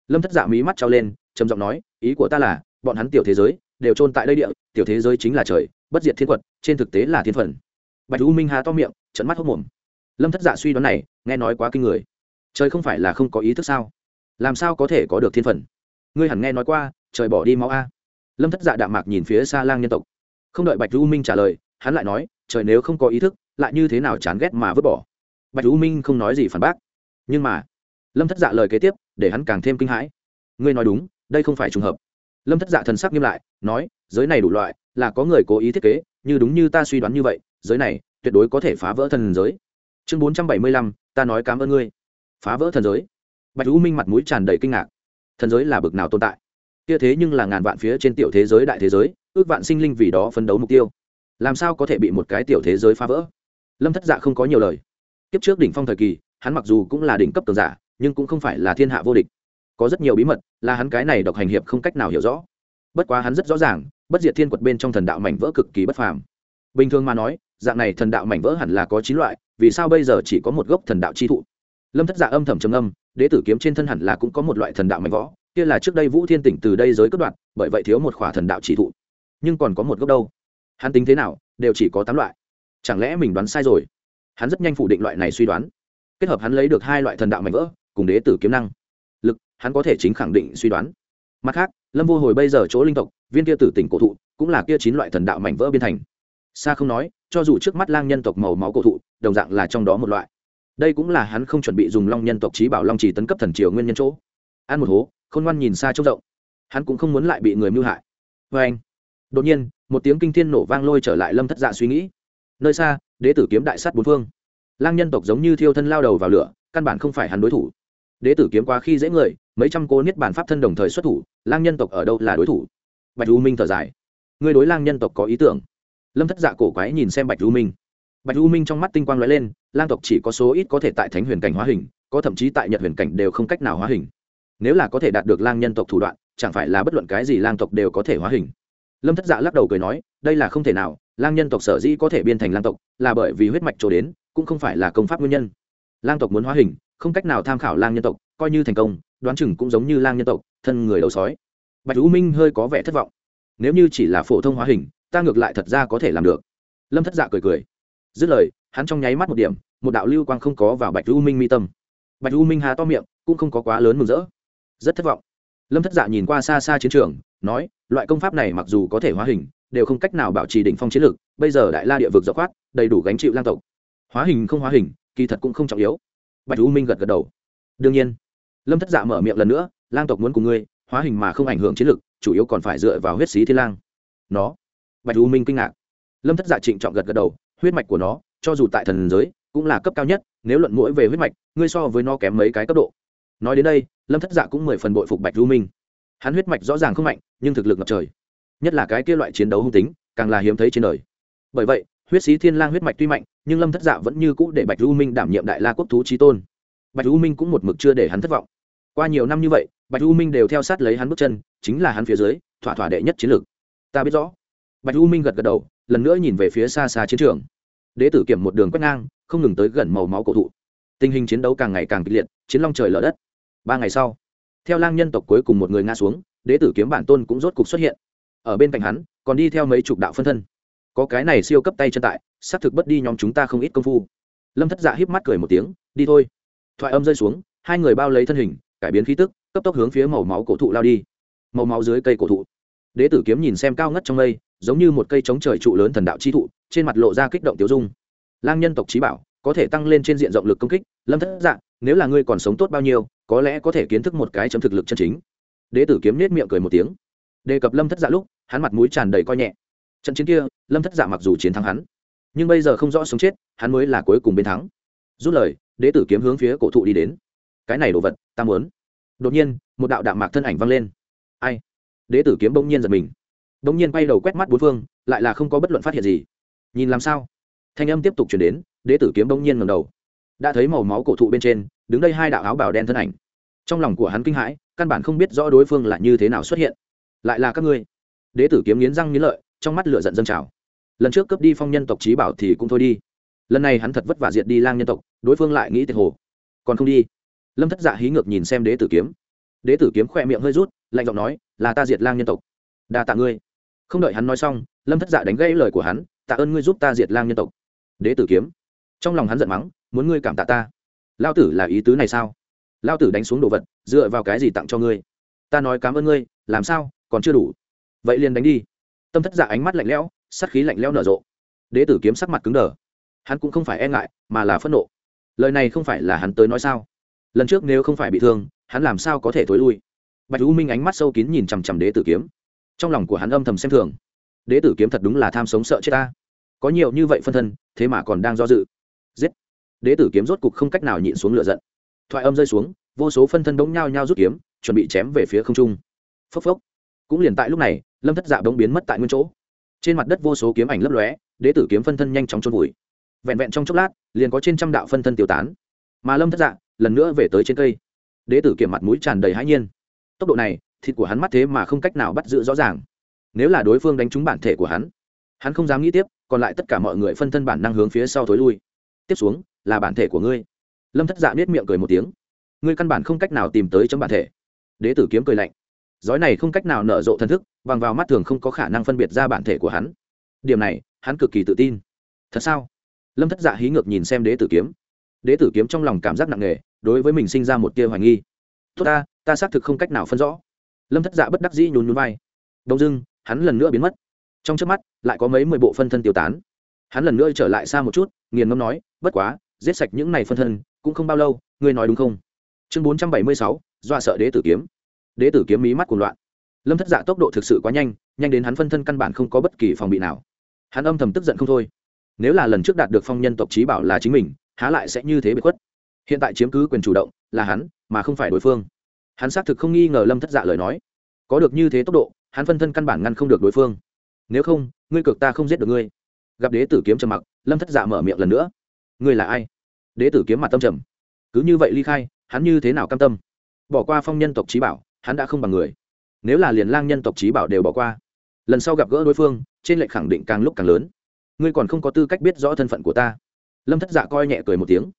Lâm thất dạ mí mắt trao lên, trầm giọng nói, ý của ta là, bọn hắn tiểu thế giới, đều trôn tại đây địa, tiểu thế giới chính là trời, bất diệt thiên quật, trên thực tế là thiên phần. Bạch u minh hà to miệng trận mắt hốc mồm. Lâm thất dạ suy đoán này, nghe nói quá kinh người. Trời không phải là không có ý thức sao? Làm sao có thể có được thiên phần? Ngươi hẳn nghe nói qua, trời bỏ đi máu a. Lâm thất dạ đạm mạc nhìn phía xa lang nhân tộc. Không đợi bạch u minh trả lời, hắn lại nói, trời nếu không có ý thức, lại như thế nào chán ghét mà vứt bỏ. Bạch u minh không nói gì phản bác. Nhưng mà, lâm thất dạ lời kế tiếp, để hắn càng thêm kinh hãi. Ngươi nói đúng, đây không phải trùng hợp. Lâm thất dạ thần sắc nghiêm lại, nói, giới này đủ loại, là có người cố ý thiết kế, như đúng như ta suy đoán như vậy, giới này tuyệt đối có thể phá vỡ thần giới. Chương bốn trăm bảy mươi lăm, ta nói cảm ơn ngươi. Phá vỡ thần giới. Bạch u minh mặt mũi tràn đầy kinh ngạc thần giới là bực nào tồn tại. Kia thế nhưng là ngàn vạn phía trên tiểu thế giới đại thế giới, ước vạn sinh linh vì đó phấn đấu mục tiêu. Làm sao có thể bị một cái tiểu thế giới phá vỡ? Lâm thất dạ không có nhiều lời. Tiếp trước đỉnh phong thời kỳ, hắn mặc dù cũng là đỉnh cấp cường giả, nhưng cũng không phải là thiên hạ vô địch. Có rất nhiều bí mật, là hắn cái này độc hành hiệp không cách nào hiểu rõ. Bất quá hắn rất rõ ràng, bất diệt thiên quật bên trong thần đạo mảnh vỡ cực kỳ bất phàm. Bình thường mà nói, dạng này thần đạo mảnh vỡ hẳn là có chín loại, vì sao bây giờ chỉ có một gốc thần đạo chi thụ? Lâm thất dạ âm thầm trầm âm đế tử kiếm trên thân hẳn là cũng có một loại thần đạo mảnh võ kia là trước đây vũ thiên tỉnh từ đây giới cất đoạn bởi vậy thiếu một khỏa thần đạo chỉ thụ. Nhưng còn có một gốc đâu? Hắn tính thế nào, đều chỉ có tám loại. Chẳng lẽ mình đoán sai rồi? Hắn rất nhanh phủ định loại này suy đoán. Kết hợp hắn lấy được hai loại thần đạo mạnh vỡ, cùng đế tử kiếm năng. Lực, hắn có thể chính khẳng định suy đoán. Mặt khác, lâm vô hồi bây giờ chỗ linh tộc, viên kia tử tỉnh cổ thụ, cũng là kia chín loại thần đạo mạnh vỡ biên thành. Xa không nói, cho dù trước mắt lang nhân tộc màu máu cổ thụ, đồng dạng là trong đó một loại đây cũng là hắn không chuẩn bị dùng long nhân tộc trí bảo long Chỉ tấn cấp thần triều nguyên nhân chỗ. Ăn một hố, khôn ngoan nhìn xa trông rộng. Hắn cũng không muốn lại bị người mưu hại. Vê anh, đột nhiên, một tiếng kinh thiên nổ vang lôi trở lại lâm thất dạ suy nghĩ. Nơi xa, đế tử kiếm đại sắt bốn phương. Lang nhân tộc giống như thiêu thân lao đầu vào lửa, căn bản không phải hắn đối thủ. Đế tử kiếm quá khi dễ người, mấy trăm cô niết bản pháp thân đồng thời xuất thủ, lang nhân tộc ở đâu là đối thủ? Bạch u minh thở dài. Người đối lang nhân tộc có ý tưởng. Lâm thất dạ cổ quái nhìn xem bạch u minh bạch u minh trong mắt tinh quang lóe lên, lang tộc chỉ có số ít có thể tại thánh huyền cảnh hóa hình, có thậm chí tại nhật huyền cảnh đều không cách nào hóa hình. Nếu là có thể đạt được lang nhân tộc thủ đoạn, chẳng phải là bất luận cái gì lang tộc đều có thể hóa hình. Lâm thất dạ lắc đầu cười nói, đây là không thể nào, lang nhân tộc sở dĩ có thể biên thành lang tộc, là bởi vì huyết mạch trổ đến, cũng không phải là công pháp nguyên nhân. Lang tộc muốn hóa hình, không cách nào tham khảo lang nhân tộc, coi như thành công, đoán chừng cũng giống như lang nhân tộc, thân người đầu sói. Bạch u minh hơi có vẻ thất vọng. Nếu như chỉ là phổ thông hóa hình, ta ngược lại thật ra có thể làm được. Lâm thất dạ cười cười dứt lời, hắn trong nháy mắt một điểm, một đạo lưu quang không có vào bạch u minh mi tâm. Bạch u minh hà to miệng, cũng không có quá lớn mừng rỡ. Rất thất vọng. Lâm thất dạ nhìn qua xa xa chiến trường, nói, loại công pháp này mặc dù có thể hóa hình, đều không cách nào bảo trì đỉnh phong chiến lược, bây giờ đại la địa vực dọ khoát, đầy đủ gánh chịu lang tộc. Hóa hình không hóa hình, kỳ thật cũng không trọng yếu. Bạch u minh gật gật đầu. Đương nhiên. Lâm thất dạ mở miệng lần nữa, lang tộc muốn cùng ngươi, hóa hình mà không ảnh hưởng chiến lược, chủ yếu còn phải dựa vào huyết xí thiên lang. Nó. Bạch u minh kinh ngạc. Lâm thất dạ trịnh trọng gật gật đầu huyết mạch của nó, cho dù tại thần giới, cũng là cấp cao nhất, nếu luận mũi về huyết mạch, ngươi so với nó kém mấy cái cấp độ. Nói đến đây, lâm thất dạ cũng mười phần bội phục bạch du minh. Hắn huyết mạch rõ ràng không mạnh, nhưng thực lực ngập trời. Nhất là cái kia loại chiến đấu hung tính, càng là hiếm thấy trên đời. Bởi vậy, huyết sĩ thiên lang huyết mạch tuy mạnh, nhưng lâm thất dạ vẫn như cũ để bạch du minh đảm nhiệm đại la quốc thú trí tôn. Bạch du minh cũng một mực chưa để hắn thất vọng. Qua nhiều năm như vậy, bạch du minh đều theo sát lấy hắn bước chân, chính là hắn phía dưới, thỏa thỏa đệ nhất chiến lược. Ta biết rõ. Bạch du minh gật gật đầu lần nữa nhìn về phía xa xa chiến trường. Đế tử kiểm một đường quét ngang, không ngừng tới gần màu máu cổ thụ. Tình hình chiến đấu càng ngày càng kịch liệt, chiến long trời lở đất. Ba ngày sau, theo lang nhân tộc cuối cùng một người ngã xuống, đế tử kiếm bản tôn cũng rốt cục xuất hiện. Ở bên cạnh hắn, còn đi theo mấy chục đạo phân thân. Có cái này siêu cấp tay chân tại, xác thực bất đi nhóm chúng ta không ít công phu. Lâm thất dạ híp mắt cười một tiếng, đi thôi. Thoại âm rơi xuống, hai người bao lấy thân hình, cải biến khí tức, cấp tốc hướng phía màu máu cổ thụ lao đi. Màu máu dưới cây cổ thụ đế tử kiếm nhìn xem cao ngất trong mây, giống như một cây chống trời trụ lớn thần đạo chi thụ, trên mặt lộ ra kích động tiêu dung. Lang nhân tộc trí bảo, có thể tăng lên trên diện rộng lực công kích, lâm thất dạng nếu là ngươi còn sống tốt bao nhiêu, có lẽ có thể kiến thức một cái chấm thực lực chân chính. Đế tử kiếm nết miệng cười một tiếng. Đề cập lâm thất dạ lúc, hắn mặt mũi tràn đầy coi nhẹ. Trận chiến kia, lâm thất dạ mặc dù chiến thắng hắn, nhưng bây giờ không rõ sống chết, hắn mới là cuối cùng bên thắng. Rút lời, đế tử kiếm hướng phía cổ thụ đi đến. Cái này đồ vật, ta muốn. Đột nhiên, một đạo đạo mạc thân ảnh vang lên. Ai? Đế tử kiếm bỗng nhiên giật mình. Bỗng nhiên quay đầu quét mắt bốn phương, lại là không có bất luận phát hiện gì. Nhìn làm sao? Thanh âm tiếp tục chuyển đến, đế tử kiếm bỗng nhiên ngầm đầu. Đã thấy màu máu cổ thụ bên trên, đứng đây hai đạo áo bào đen thân ảnh. Trong lòng của hắn kinh hãi, căn bản không biết rõ đối phương là như thế nào xuất hiện. Lại là các ngươi. Đế tử kiếm nghiến răng nghiến lợi, trong mắt lửa giận dâng trào. Lần trước cướp đi phong nhân tộc trí bảo thì cũng thôi đi. Lần này hắn thật vất vả diệt đi lang nhân tộc, đối phương lại nghĩ tiệt hồ. Còn không đi. Lâm thất dạ hí ngược nhìn xem đế tử kiếm. Đế tử kiếm khoe miệng hơi rút lạnh giọng nói, là ta diệt lang nhân tộc. Đa tạ ngươi. Không đợi hắn nói xong, lâm thất dạ đánh gãy lời của hắn, tạ ơn ngươi giúp ta diệt lang nhân tộc. Đế tử kiếm. Trong lòng hắn giận mắng, muốn ngươi cảm tạ ta. Lao tử là ý tứ này sao? Lao tử đánh xuống đồ vật, dựa vào cái gì tặng cho ngươi? Ta nói cảm ơn ngươi, làm sao, còn chưa đủ. Vậy liền đánh đi. Tâm thất dạ ánh mắt lạnh lẽo, sát khí lạnh lẽo nở rộ. Đế tử kiếm sắc mặt cứng đờ. Hắn cũng không phải e ngại, mà là phẫn nộ. Lời này không phải là hắn tới nói sao? Lần trước nếu không phải bị thương, hắn làm sao có thể thối lui? Bạch u minh ánh mắt sâu kín nhìn chằm chằm đế tử kiếm. Trong lòng của hắn âm thầm xem thường. Đế tử kiếm thật đúng là tham sống sợ chết ta. Có nhiều như vậy phân thân, thế mà còn đang do dự. Giết. Đế tử kiếm rốt cục không cách nào nhịn xuống lửa giận. Thoại âm rơi xuống, vô số phân thân đống nhao nhao rút kiếm, chuẩn bị chém về phía không trung. Phốc phốc. Cũng liền tại lúc này, lâm thất dạ bỗng biến mất tại nguyên chỗ. Trên mặt đất vô số kiếm ảnh lấp lóe, đế tử kiếm phân thân nhanh chóng trôn vùi. Vẹn vẹn trong chốc lát, liền có trên trăm đạo phân thân tiêu tán. Mà lâm thất dạ lần nữa về tới trên cây. Đế tử kiểm mặt mũi tràn đầy hãi nhiên tốc độ này, thịt của hắn mắt thế mà không cách nào bắt giữ rõ ràng. Nếu là đối phương đánh trúng bản thể của hắn hắn không dám nghĩ tiếp, còn lại tất cả mọi người phân thân bản năng hướng phía sau thối lui. Tiếp xuống, là bản thể của ngươi. Lâm thất dạ biết miệng cười một tiếng. Ngươi căn bản không cách nào tìm tới chấm bản thể. Đế tử kiếm cười lạnh. Giói này không cách nào nở rộ thần thức, bằng vào mắt thường không có khả năng phân biệt ra bản thể của hắn. Điểm này, hắn cực kỳ tự tin. Thật sao? Lâm thất dạ hí ngược nhìn xem đế tử kiếm. Đế tử kiếm trong lòng cảm giác nặng nề, đối với mình sinh ra một tia hoài nghi. Tốt ta ta xác thực không cách nào phân rõ. Lâm thất dạ bất đắc dĩ nhún nhún vai. Đông dưng hắn lần nữa biến mất. Trong trước mắt, lại có mấy mười bộ phân thân tiêu tán. Hắn lần nữa trở lại xa một chút, nghiền ngâm nói, bất quá, giết sạch những này phân thân, cũng không bao lâu, ngươi nói đúng không? Chương bốn trăm bảy mươi sáu, dọa sợ đế tử kiếm. Đế tử kiếm mí mắt cuồng loạn. Lâm thất dạ tốc độ thực sự quá nhanh nhanh đến hắn phân thân căn bản không có bất kỳ phòng bị nào. Hắn âm thầm tức giận không thôi. Nếu là lần trước đạt được phong nhân tộc trí bảo là chính mình, há lại sẽ như thế bị khuất. Hiện tại chiếm cứ quyền chủ động là hắn, mà không phải đối phương hắn xác thực không nghi ngờ lâm thất dạ lời nói. Có được như thế tốc độ, hắn phân thân căn bản ngăn không được đối phương. Nếu không, ngươi cực ta không giết được ngươi. Gặp đế tử kiếm trầm mặc, lâm thất dạ mở miệng lần nữa. Ngươi là ai? Đế tử kiếm mặt tâm trầm. Cứ như vậy ly khai, hắn như thế nào cam tâm? Bỏ qua phong nhân tộc trí bảo, hắn đã không bằng người. Nếu là liền lang nhân tộc trí bảo đều bỏ qua, lần sau gặp gỡ đối phương, trên lệnh khẳng định càng lúc càng lớn. Ngươi còn không có tư cách biết rõ thân phận của ta. Lâm thất dạ coi nhẹ cười một tiếng.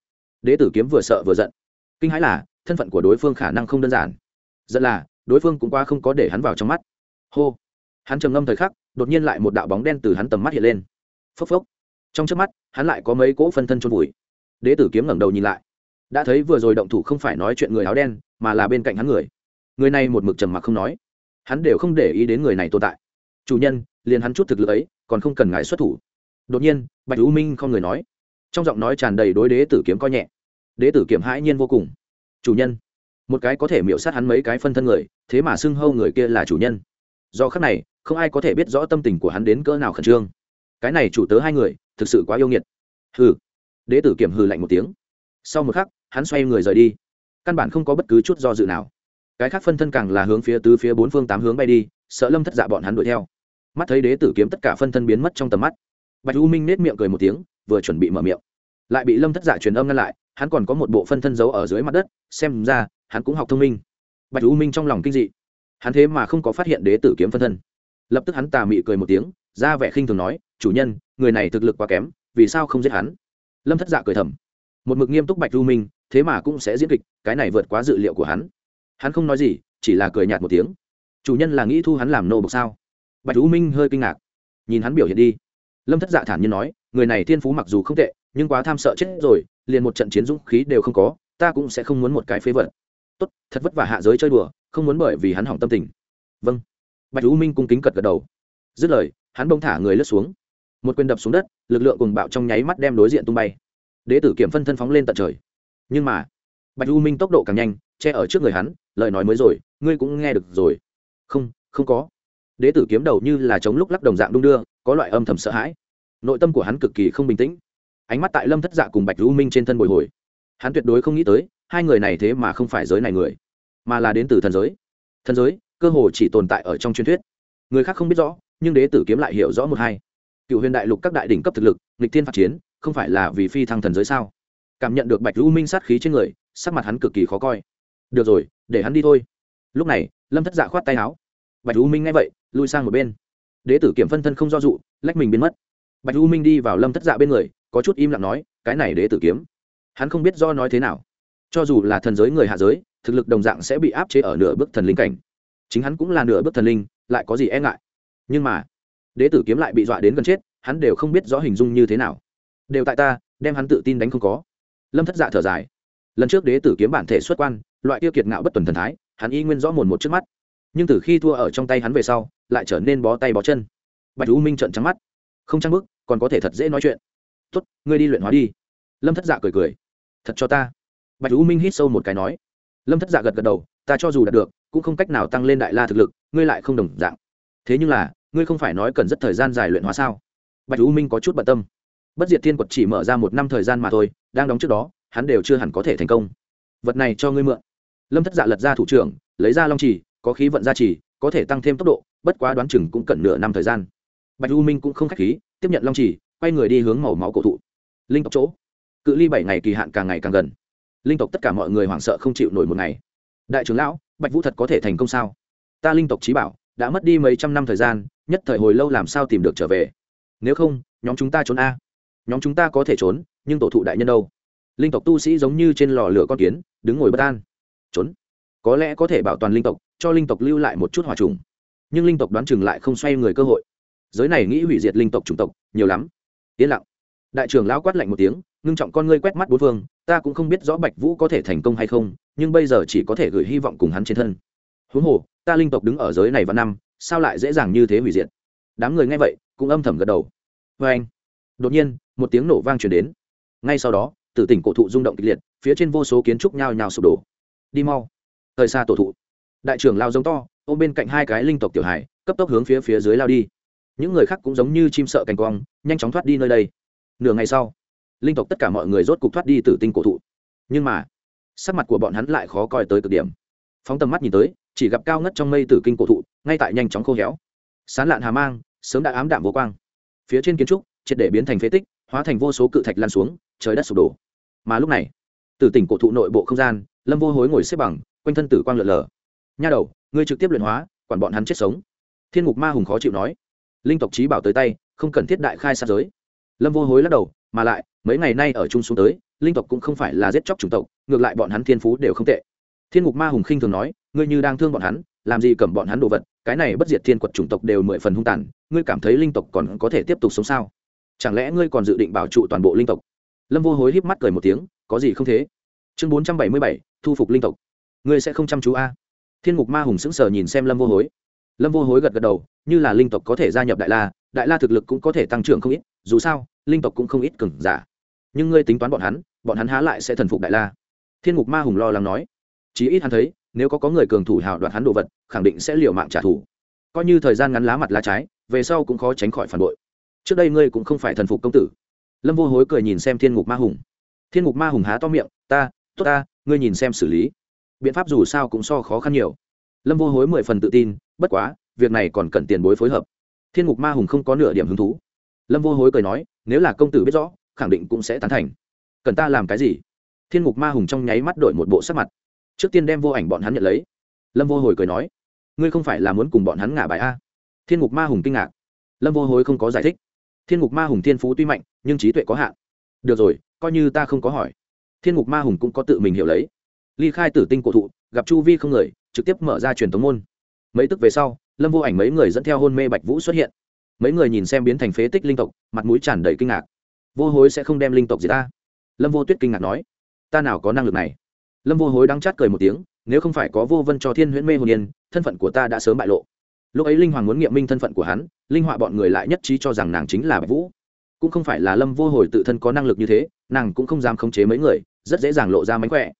Đế tử kiếm vừa sợ vừa giận kinh hãi là, thân phận của đối phương khả năng không đơn giản. Giận là, đối phương cũng qua không có để hắn vào trong mắt. Hô. Hắn trầm ngâm thời khắc, đột nhiên lại một đạo bóng đen từ hắn tầm mắt hiện lên. Phốc phốc. Trong trước mắt, hắn lại có mấy cỗ phân thân trôn vùi. Đế tử kiếm ngẩng đầu nhìn lại. Đã thấy vừa rồi động thủ không phải nói chuyện người áo đen, mà là bên cạnh hắn người. Người này một mực trầm mặc không nói. Hắn đều không để ý đến người này tồn tại. Chủ nhân, liền hắn chút thực lực ấy, còn không cần ngại xuất thủ. Đột nhiên, bạch hữu minh không người nói. Trong giọng nói tràn đầy đối đế tử kiếm coi nhẹ đế tử kiểm hãi nhiên vô cùng. Chủ nhân, một cái có thể miễu sát hắn mấy cái phân thân người, thế mà xưng hâu người kia là chủ nhân. Do khắc này, không ai có thể biết rõ tâm tình của hắn đến cỡ nào khẩn trương. Cái này chủ tớ hai người, thực sự quá yêu nghiệt. Hừ. Đế tử kiểm hừ lạnh một tiếng. Sau một khắc, hắn xoay người rời đi. Căn bản không có bất cứ chút do dự nào. Cái khác phân thân càng là hướng phía tứ phía bốn phương tám hướng bay đi, sợ lâm thất dạ bọn hắn đuổi theo. Mắt thấy đế tử kiếm tất cả phân thân biến mất trong tầm mắt. Bạch u minh nết miệng cười một tiếng, vừa chuẩn bị mở miệng. Lại bị lâm thất dạ truyền âm ngăn lại hắn còn có một bộ phân thân giấu ở dưới mặt đất, xem ra, hắn cũng học thông minh. Bạch u minh trong lòng kinh dị. Hắn thế mà không có phát hiện đế tử kiếm phân thân. Lập tức hắn tà mị cười một tiếng, ra vẻ khinh thường nói, chủ nhân, người này thực lực quá kém, vì sao không giết hắn? Lâm thất dạ cười thầm. Một mực nghiêm túc bạch u minh, thế mà cũng sẽ diễn kịch, cái này vượt quá dự liệu của hắn. Hắn không nói gì, chỉ là cười nhạt một tiếng. Chủ nhân là nghĩ thu hắn làm nô bộc sao? Bạch u minh hơi kinh ngạc. Nhìn hắn biểu hiện đi. Lâm thất dạ thản nhiên nói, người này thiên phú mặc dù không tệ nhưng quá tham sợ chết rồi, liền một trận chiến dũng khí đều không có, ta cũng sẽ không muốn một cái phế vật. Tốt, thật vất vả hạ giới chơi đùa, không muốn bởi vì hắn hỏng tâm tình. Vâng. Bạch u minh cung kính cật gật đầu. Dứt lời, hắn bông thả người lướt xuống. Một quyền đập xuống đất, lực lượng cùng bạo trong nháy mắt đem đối diện tung bay. Đế tử kiểm phân thân phóng lên tận trời. Nhưng mà, bạch u minh tốc độ càng nhanh, che ở trước người hắn, lời nói mới rồi, ngươi cũng nghe được rồi. Không không có. Đế tử kiếm đầu như là chống lúc lắc đồng dạng đung đưa, có loại âm thầm sợ hãi. Nội tâm của hắn cực kỳ không bình tĩnh ánh mắt tại lâm thất dạ cùng bạch lưu minh trên thân bồi hồi hắn tuyệt đối không nghĩ tới hai người này thế mà không phải giới này người mà là đến từ thần giới thần giới cơ hồ chỉ tồn tại ở trong truyền thuyết người khác không biết rõ nhưng đế tử kiếm lại hiểu rõ một hai cựu huyền đại lục các đại đỉnh cấp thực lực nghịch thiên phát chiến không phải là vì phi thăng thần giới sao cảm nhận được bạch lưu minh sát khí trên người sắc mặt hắn cực kỳ khó coi được rồi để hắn đi thôi lúc này lâm thất dạ khoát tay áo bạch lưu minh nghe vậy lui sang một bên đế tử kiểm phân thân không do dụ lách mình biến mất bạch lưu minh đi vào lâm thất dạ bên người có chút im lặng nói, cái này đế tử kiếm, hắn không biết do nói thế nào. Cho dù là thần giới người hạ giới, thực lực đồng dạng sẽ bị áp chế ở nửa bước thần linh cảnh. Chính hắn cũng là nửa bước thần linh, lại có gì e ngại? Nhưng mà, đế tử kiếm lại bị dọa đến gần chết, hắn đều không biết rõ hình dung như thế nào. Đều tại ta, đem hắn tự tin đánh không có. Lâm thất dạ thở dài. Lần trước đế tử kiếm bản thể xuất quan, loại tiêu kiệt ngạo bất tuần thần thái, hắn y nguyên rõ mồn một trước mắt. Nhưng từ khi thua ở trong tay hắn về sau, lại trở nên bó tay bó chân. Bạch u minh trợn trắng mắt. Không trăng bức còn có thể thật dễ nói chuyện tốt, ngươi đi luyện hóa đi. Lâm thất dạ cười cười. Thật cho ta. Bạch u minh hít sâu một cái nói. Lâm thất dạ gật gật đầu, ta cho dù đạt được, cũng không cách nào tăng lên đại la thực lực, ngươi lại không đồng dạng. Thế nhưng là, ngươi không phải nói cần rất thời gian dài luyện hóa sao? Bạch u minh có chút bận tâm. Bất diệt thiên quật chỉ mở ra một năm thời gian mà thôi, đang đóng trước đó, hắn đều chưa hẳn có thể thành công. Vật này cho ngươi mượn. Lâm thất dạ lật ra thủ trưởng, lấy ra long trì, có khí vận gia trì, có thể tăng thêm tốc độ, bất quá đoán chừng cũng cần nửa năm thời gian. Bạch u minh cũng không k h á c h khí, tiếp nhận long trì quay người đi hướng màu máu cổ thụ. Linh tộc chỗ. Cự ly bảy ngày kỳ hạn càng ngày càng gần. Linh tộc tất cả mọi người hoảng sợ không chịu nổi một ngày. Đại trưởng lão, bạch vũ thật có thể thành công sao? Ta linh tộc trí bảo, đã mất đi mấy trăm năm thời gian, nhất thời hồi lâu làm sao tìm được trở về? Nếu không, nhóm chúng ta trốn a. Nhóm chúng ta có thể trốn, nhưng tổ thụ đại nhân đâu? Linh tộc tu sĩ giống như trên lò lửa con kiến, đứng ngồi bất an. Trốn. Có lẽ có thể bảo toàn linh tộc, cho linh tộc lưu lại một chút hòa trùng. Nhưng linh tộc đoán chừng lại không xoay người cơ hội. Giới này nghĩ hủy diệt linh tộc chủng tộc, nhiều lắm yên lặng. Đại trưởng lão quát lạnh một tiếng, ngưng trọng con ngươi quét mắt bốn phương, ta cũng không biết rõ bạch vũ có thể thành công hay không, nhưng bây giờ chỉ có thể gửi hy vọng cùng hắn trên thân. Huống hồ, ta linh tộc đứng ở giới này vào năm, sao lại dễ dàng như thế hủy diệt? Đám người nghe vậy, cũng âm thầm gật đầu. Vê anh, đột nhiên, một tiếng nổ vang truyền đến. Ngay sau đó, tử tỉnh cổ thụ rung động kịch liệt, phía trên vô số kiến trúc nhào nhào sụp đổ. Đi mau. Thời xa tổ thụ. Đại trưởng lao giống to, ôm bên cạnh hai cái linh tộc tiểu hải cấp tốc hướng phía phía dưới lao đi những người khác cũng giống như chim sợ cành quang, nhanh chóng thoát đi nơi đây. Nửa ngày sau, linh tộc tất cả mọi người rốt cục thoát đi từ tinh cổ thụ. Nhưng mà, sắc mặt của bọn hắn lại khó coi tới cực điểm. Phóng tầm mắt nhìn tới, chỉ gặp cao ngất trong mây tử kinh cổ thụ, ngay tại nhanh chóng khô héo. Sán lạn hà mang, sớm đã ám đạm vô quang. Phía trên kiến trúc, triệt để biến thành phế tích, hóa thành vô số cự thạch lan xuống, trời đất sụp đổ. Mà lúc này từ tỉnh cổ thụ nội bộ không gian, lâm vô hối ngồi xếp bằng, quanh thân tử quang lượn lờ. Nha đầu, ngươi trực tiếp luyện hóa, quản bọn hắn chết sống. Thiên ngục ma hùng khó chịu nói linh tộc trí bảo tới tay, không cần thiết đại khai sát giới. Lâm vô hối lắc đầu, mà lại, mấy ngày nay ở chung xuống tới, linh tộc cũng không phải là giết chóc chủng tộc, ngược lại bọn hắn thiên phú đều không tệ. Thiên ngục ma hùng khinh thường nói, ngươi như đang thương bọn hắn, làm gì cầm bọn hắn đồ vật, cái này bất diệt thiên quật chủng tộc đều mười phần hung tàn, ngươi cảm thấy linh tộc còn có thể tiếp tục sống sao? Chẳng lẽ ngươi còn dự định bảo trụ toàn bộ linh tộc? Lâm vô hối híp mắt cười một tiếng, có gì không thế? Chương bốn trăm bảy mươi bảy, thu phục linh tộc. Ngươi sẽ không chăm chú a? Thiên ngục ma hùng sững sờ nhìn xem lâm vô hối lâm vô hối gật gật đầu, như là linh tộc có thể gia nhập đại la đại la thực lực cũng có thể tăng trưởng không ít, dù sao, linh tộc cũng không ít cừng giả. Nhưng ngươi tính toán bọn hắn bọn hắn há lại sẽ thần phục đại la? Thiên ngục ma hùng lo lắng nói. Chí ít hắn thấy, nếu có có người cường thủ hào đoạt hắn đồ vật, khẳng định sẽ liều mạng trả thù. Coi như thời gian ngắn lá mặt lá trái, về sau cũng khó tránh khỏi phản bội. Trước đây ngươi cũng không phải thần phục công tử. Lâm vô hối cười nhìn xem thiên ngục ma hùng. Thiên ngục ma hùng há to miệng, ta, tốt ta, ngươi nhìn xem xử lý. Biện pháp dù sao cũng so khó khăn nhiều lâm vô hối mười phần tự tin, bất quá, việc này còn cần tiền bối phối hợp. Thiên ngục ma hùng không có nửa điểm hứng thú. Lâm vô hối cười nói, nếu là công tử biết rõ, khẳng định cũng sẽ tán thành. Cần ta làm cái gì? Thiên ngục ma hùng trong nháy mắt đổi một bộ sắc mặt. Trước tiên đem vô ảnh bọn hắn nhận lấy. Lâm vô hồi cười nói, ngươi không phải là muốn cùng bọn hắn ngả bài a. Thiên ngục ma hùng kinh ngạc. Lâm vô hối không có giải thích. Thiên ngục ma hùng thiên phú tuy mạnh, nhưng trí tuệ có hạn. Được rồi, coi như ta không có hỏi. Thiên ngục ma hùng cũng có tự mình hiểu lấy. Ly khai tử tinh cổ thụ, gặp chu vi không người trực tiếp mở ra truyền tống môn. Mấy tức về sau, lâm vô ảnh mấy người dẫn theo hôn mê bạch vũ xuất hiện. Mấy người nhìn xem biến thành phế tích linh tộc, mặt mũi tràn đầy kinh ngạc. Vô hối sẽ không đem linh tộc gì ta? Lâm vô tuyết kinh ngạc nói. Ta nào có năng lực này? Lâm vô hối đang chát cười một tiếng, nếu không phải có vô vân cho thiên huyễn mê hồn yên, thân phận của ta đã sớm bại lộ. Lúc ấy linh hoàng muốn nghiệm minh thân phận của hắn, linh họa bọn người lại nhất trí cho rằng nàng chính là bạch vũ. Cũng không phải là lâm vô hồi tự thân có năng lực như thế, nàng cũng không dám khống chế mấy người, rất dễ dàng lộ ra mánh khỏe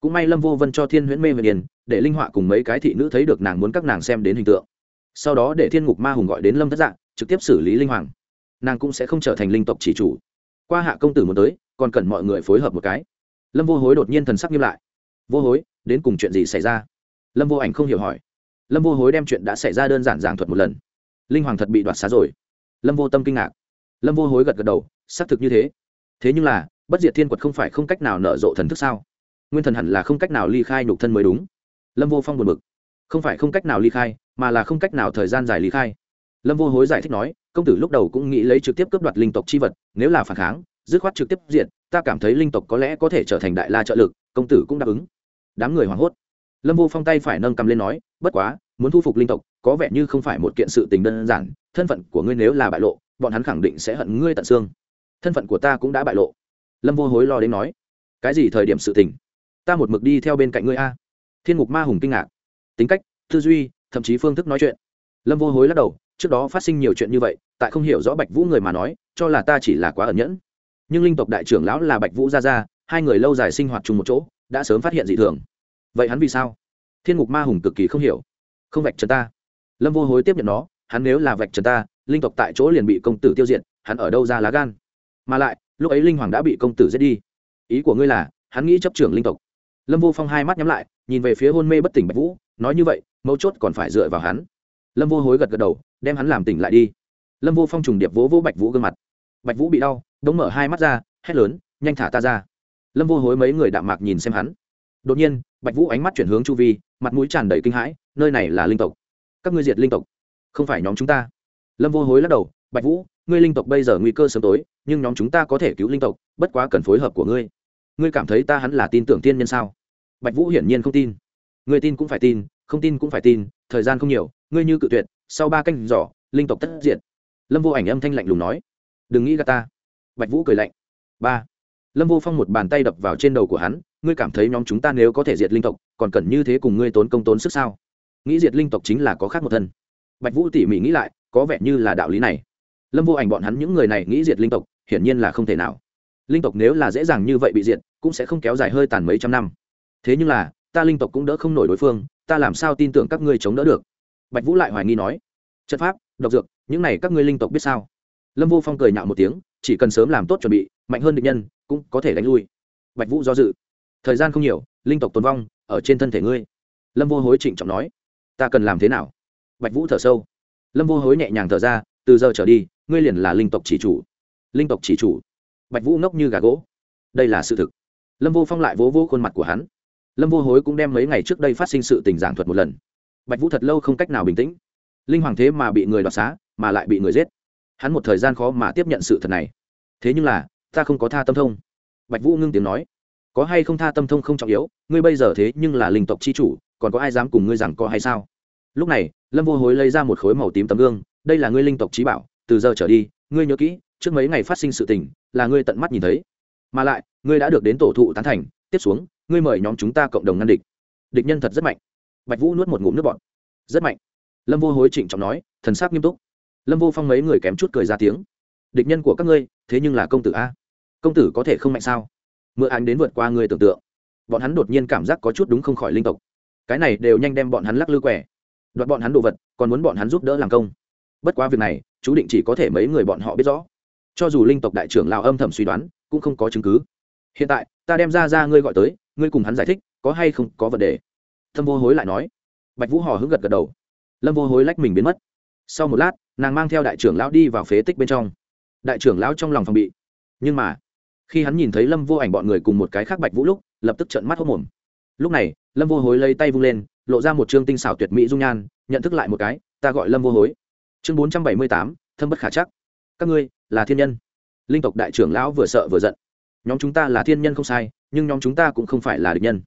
cũng may lâm vô vân cho thiên huyễn mê về điền, để linh họa cùng mấy cái thị nữ thấy được nàng muốn các nàng xem đến hình tượng. Sau đó để thiên ngục ma hùng gọi đến lâm thất dạng trực tiếp xử lý linh hoàng. Nàng cũng sẽ không trở thành linh tộc chỉ chủ. Qua hạ công tử muốn tới, còn cần mọi người phối hợp một cái. Lâm vô hối đột nhiên thần sắc nghiêm lại. Vô hối, đến cùng chuyện gì xảy ra? Lâm vô ảnh không hiểu hỏi. Lâm vô hối đem chuyện đã xảy ra đơn giản giảng thuật một lần. Linh hoàng thật bị đoạt xá rồi. Lâm vô tâm kinh ngạc. Lâm vô hối gật gật đầu, xác thực như thế. Thế nhưng là, bất diệt thiên quật không phải không cách nào nở rộ thần thức sao? Nguyên thần hẳn là không cách nào ly khai nhục thân mới đúng. Lâm vô phong buồn bực. Không phải không cách nào ly khai, mà là không cách nào thời gian dài ly khai. Lâm vô hối giải thích nói, công tử lúc đầu cũng nghĩ lấy trực tiếp cướp đoạt linh tộc chi vật, nếu là phản kháng, dứt khoát trực tiếp diện ta cảm thấy linh tộc có lẽ có thể trở thành đại la trợ lực, công tử cũng đáp ứng. Đám người hoảng hốt. Lâm vô phong tay phải nâng cầm lên nói, bất quá, muốn thu phục linh tộc, có vẻ như không phải một kiện sự tình đơn giản, thân phận của ngươi nếu là bại lộ, bọn hắn khẳng định sẽ hận ngươi tận xương. Thân phận của ta cũng đã bại lộ. Lâm vô hối lo đến nói, cái gì thời điểm sự tình? Ta một mực đi theo bên cạnh ngươi a. Thiên ngục ma hùng kinh ngạc. Tính cách, tư duy, thậm chí phương thức nói chuyện. Lâm vô hối lắc đầu, trước đó phát sinh nhiều chuyện như vậy, tại không hiểu rõ bạch vũ người mà nói, cho là ta chỉ là quá ẩn nhẫn. Nhưng linh tộc đại trưởng lão là bạch vũ gia gia, hai người lâu dài sinh hoạt chung một chỗ, đã sớm phát hiện dị thường. Vậy hắn vì sao? Thiên ngục ma hùng cực kỳ không hiểu. Không vạch trần ta. Lâm vô hối tiếp nhận nó, hắn nếu là vạch trần ta, linh tộc tại chỗ liền bị công tử tiêu diệt, hắn ở đâu ra lá gan? Mà lại, lúc ấy linh hoàng đã bị công tử giết đi. Ý của ngươi là, hắn nghĩ chấp trưởng linh tộc lâm vô phong hai mắt nhắm lại, nhìn về phía hôn mê bất tỉnh bạch vũ, nói như vậy, mấu chốt còn phải dựa vào hắn. Lâm vô hối gật gật đầu, đem hắn làm tỉnh lại đi. Lâm vô phong trùng điệp vỗ vỗ bạch vũ gương mặt. Bạch vũ bị đau, đống mở hai mắt ra, hét lớn, nhanh thả ta ra. Lâm vô hối mấy người đạm mạc nhìn xem hắn. Đột nhiên, bạch vũ ánh mắt chuyển hướng chu vi, mặt mũi tràn đầy kinh hãi, nơi này là linh tộc. Các ngươi diệt linh tộc. Không phải nhóm chúng ta. Lâm vô hối lắc đầu, bạch vũ, ngươi linh tộc bây giờ nguy cơ sớm tối, nhưng nhóm chúng ta có thể cứu linh tộc, bất quá cần phối hợp của ngươi. Ngươi cảm thấy ta hắn là tin tưởng tiên nhân sao? Bạch vũ hiển nhiên không tin. Người tin cũng phải tin, không tin cũng phải tin, thời gian không nhiều, ngươi như cự tuyệt, sau ba canh giỏ linh tộc tất diện lâm vô ảnh âm thanh lạnh lùng nói. Đừng nghĩ gà ta. Bạch vũ cười lạnh. Ba. Lâm vô phong một bàn tay đập vào trên đầu của hắn, ngươi cảm thấy nhóm chúng ta nếu có thể diệt linh tộc, còn cần như thế cùng ngươi tốn công tốn sức sao? Nghĩ diệt linh tộc chính là có khác một thân. Bạch vũ tỉ mỉ nghĩ lại, có vẻ như là đạo lý này. Lâm vô ảnh bọn hắn những người này nghĩ diệt linh tộc, hiển nhiên là không thể nào. Linh tộc nếu là dễ dàng như vậy bị diệt, cũng sẽ không kéo dài hơi tàn mấy trăm năm thế nhưng là, ta linh tộc cũng đỡ không nổi đối phương, ta làm sao tin tưởng các ngươi chống đỡ được? Bạch vũ lại hoài nghi nói. Chất pháp, độc dược, những này các ngươi linh tộc biết sao? Lâm vô phong cười nhạo một tiếng, chỉ cần sớm làm tốt chuẩn bị, mạnh hơn địch nhân, cũng có thể đánh lui. Bạch vũ do dự. Thời gian không nhiều, linh tộc tồn vong, ở trên thân thể ngươi. Lâm vô hối trịnh trọng nói. Ta cần làm thế nào? Bạch vũ thở sâu. Lâm vô hối nhẹ nhàng thở ra, từ giờ trở đi, ngươi liền là linh tộc chỉ chủ. Linh tộc chỉ chủ. Bạch vũ ngốc như gà gỗ. Đây là sự thực. Lâm vô phong lại vỗ vỗ khuôn mặt của hắn lâm vô hối cũng đem mấy ngày trước đây phát sinh sự tình giảng thuật một lần. Bạch vũ thật lâu không cách nào bình tĩnh. Linh hoàng thế mà bị người đoạt xá, mà lại bị người giết. Hắn một thời gian khó mà tiếp nhận sự thật này. Thế nhưng là, ta không có tha tâm thông. Bạch vũ ngưng tiếng nói. Có hay không tha tâm thông không trọng yếu, ngươi bây giờ thế nhưng là linh tộc chi chủ, còn có ai dám cùng ngươi rằng có hay sao? Lúc này, lâm vô hối lấy ra một khối màu tím tấm gương, đây là ngươi linh tộc trí bảo, từ giờ trở đi, ngươi nhớ kỹ, trước mấy ngày phát sinh sự tình, là ngươi tận mắt nhìn thấy. Mà lại, ngươi đã được đến tổ thụ tán thành, tiếp xuống ngươi mời nhóm chúng ta cộng đồng ngăn địch. Địch nhân thật rất mạnh. Bạch vũ nuốt một ngụm nước bọt. Rất mạnh. Lâm vô hối trịnh trọng nói, thần sắc nghiêm túc. Lâm vô phong mấy người kém chút cười ra tiếng. Địch nhân của các ngươi, thế nhưng là công tử a. Công tử có thể không mạnh sao? Mưa anh đến vượt qua người tưởng tượng. Bọn hắn đột nhiên cảm giác có chút đúng không khỏi linh tộc. Cái này đều nhanh đem bọn hắn lắc lư quẻ. Đoạt bọn hắn đồ vật, còn muốn bọn hắn giúp đỡ làm công. Bất quá việc này, chú định chỉ có thể mấy người bọn họ biết rõ. Cho dù linh tộc đại trưởng lào âm thầm suy đoán, cũng không có chứng cứ. Hiện tại, ta đem ra ra ngươi gọi tới ngươi cùng hắn giải thích, có hay không có vấn đề? Thâm vô hối lại nói. Bạch vũ hò hứng gật gật đầu. Lâm vô hối lách mình biến mất. Sau một lát, nàng mang theo đại trưởng lão đi vào phế tích bên trong. Đại trưởng lão trong lòng phòng bị. Nhưng mà, khi hắn nhìn thấy lâm vô ảnh bọn người cùng một cái khác bạch vũ lúc, lập tức trận mắt hốc mồm. Lúc này, lâm vô hối lấy tay vung lên, lộ ra một chương tinh xảo tuyệt mỹ dung nhan, nhận thức lại một cái, ta gọi lâm vô hối. Chương bốn trăm bảy mươi tám, thâm bất khả chắc các ngươi là thiên nhân. Linh tộc đại trưởng lão vừa sợ vừa giận. Nhóm chúng ta là thiên nhân không sai nhưng nhóm chúng ta cũng không phải là địch nhân.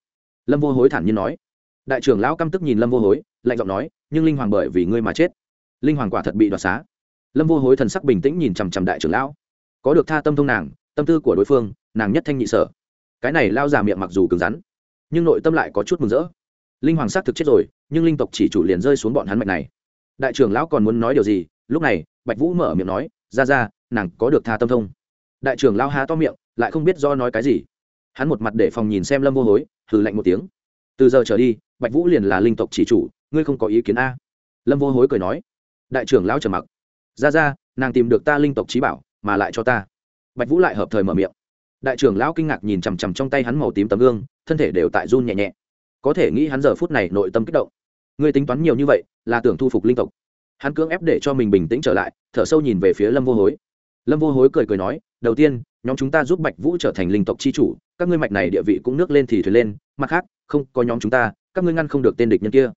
Lâm vô hối thản nhiên nói. Đại trưởng lão căm tức nhìn lâm vô hối, lạnh giọng nói, nhưng linh hoàng bởi vì ngươi mà chết, linh hoàng quả thật bị đoạt xá. Lâm vô hối thần sắc bình tĩnh nhìn chằm chằm đại trưởng lão. Có được tha tâm thông nàng, tâm tư của đối phương, nàng nhất thanh nhị sở. Cái này lao già miệng mặc dù cứng rắn, nhưng nội tâm lại có chút mừng rỡ. Linh hoàng xác thực chết rồi, nhưng linh tộc chỉ chủ liền rơi xuống bọn hắn mạch này. Đại trưởng lão còn muốn nói điều gì? Lúc này, bạch vũ mở miệng nói, ra ra, nàng có được tha tâm thông. Đại trưởng lão há to miệng, lại không biết do nói cái gì hắn một mặt để phòng nhìn xem lâm vô hối, hừ lạnh một tiếng. Từ giờ trở đi, bạch vũ liền là linh tộc chỉ chủ, ngươi không có ý kiến a. Lâm vô hối cười nói. Đại trưởng lão trầm mặc. Ra ra, nàng tìm được ta linh tộc trí bảo, mà lại cho ta. Bạch vũ lại hợp thời mở miệng. Đại trưởng lão kinh ngạc nhìn chằm chằm trong tay hắn màu tím tấm gương, thân thể đều tại run nhẹ nhẹ. Có thể nghĩ hắn giờ phút này nội tâm kích động. Ngươi tính toán nhiều như vậy, là tưởng thu phục linh tộc. Hắn cưỡng ép để cho mình bình tĩnh trở lại, thở sâu nhìn về phía lâm vô hối. Lâm vô hối cười cười nói, đầu tiên nhóm chúng ta giúp bạch vũ trở thành linh tộc c h i chủ, các ngươi mạch này địa vị cũng nước lên thì thuyền lên, mặt khác, không có nhóm chúng ta, các ngươi ngăn không được tên địch nhân kia.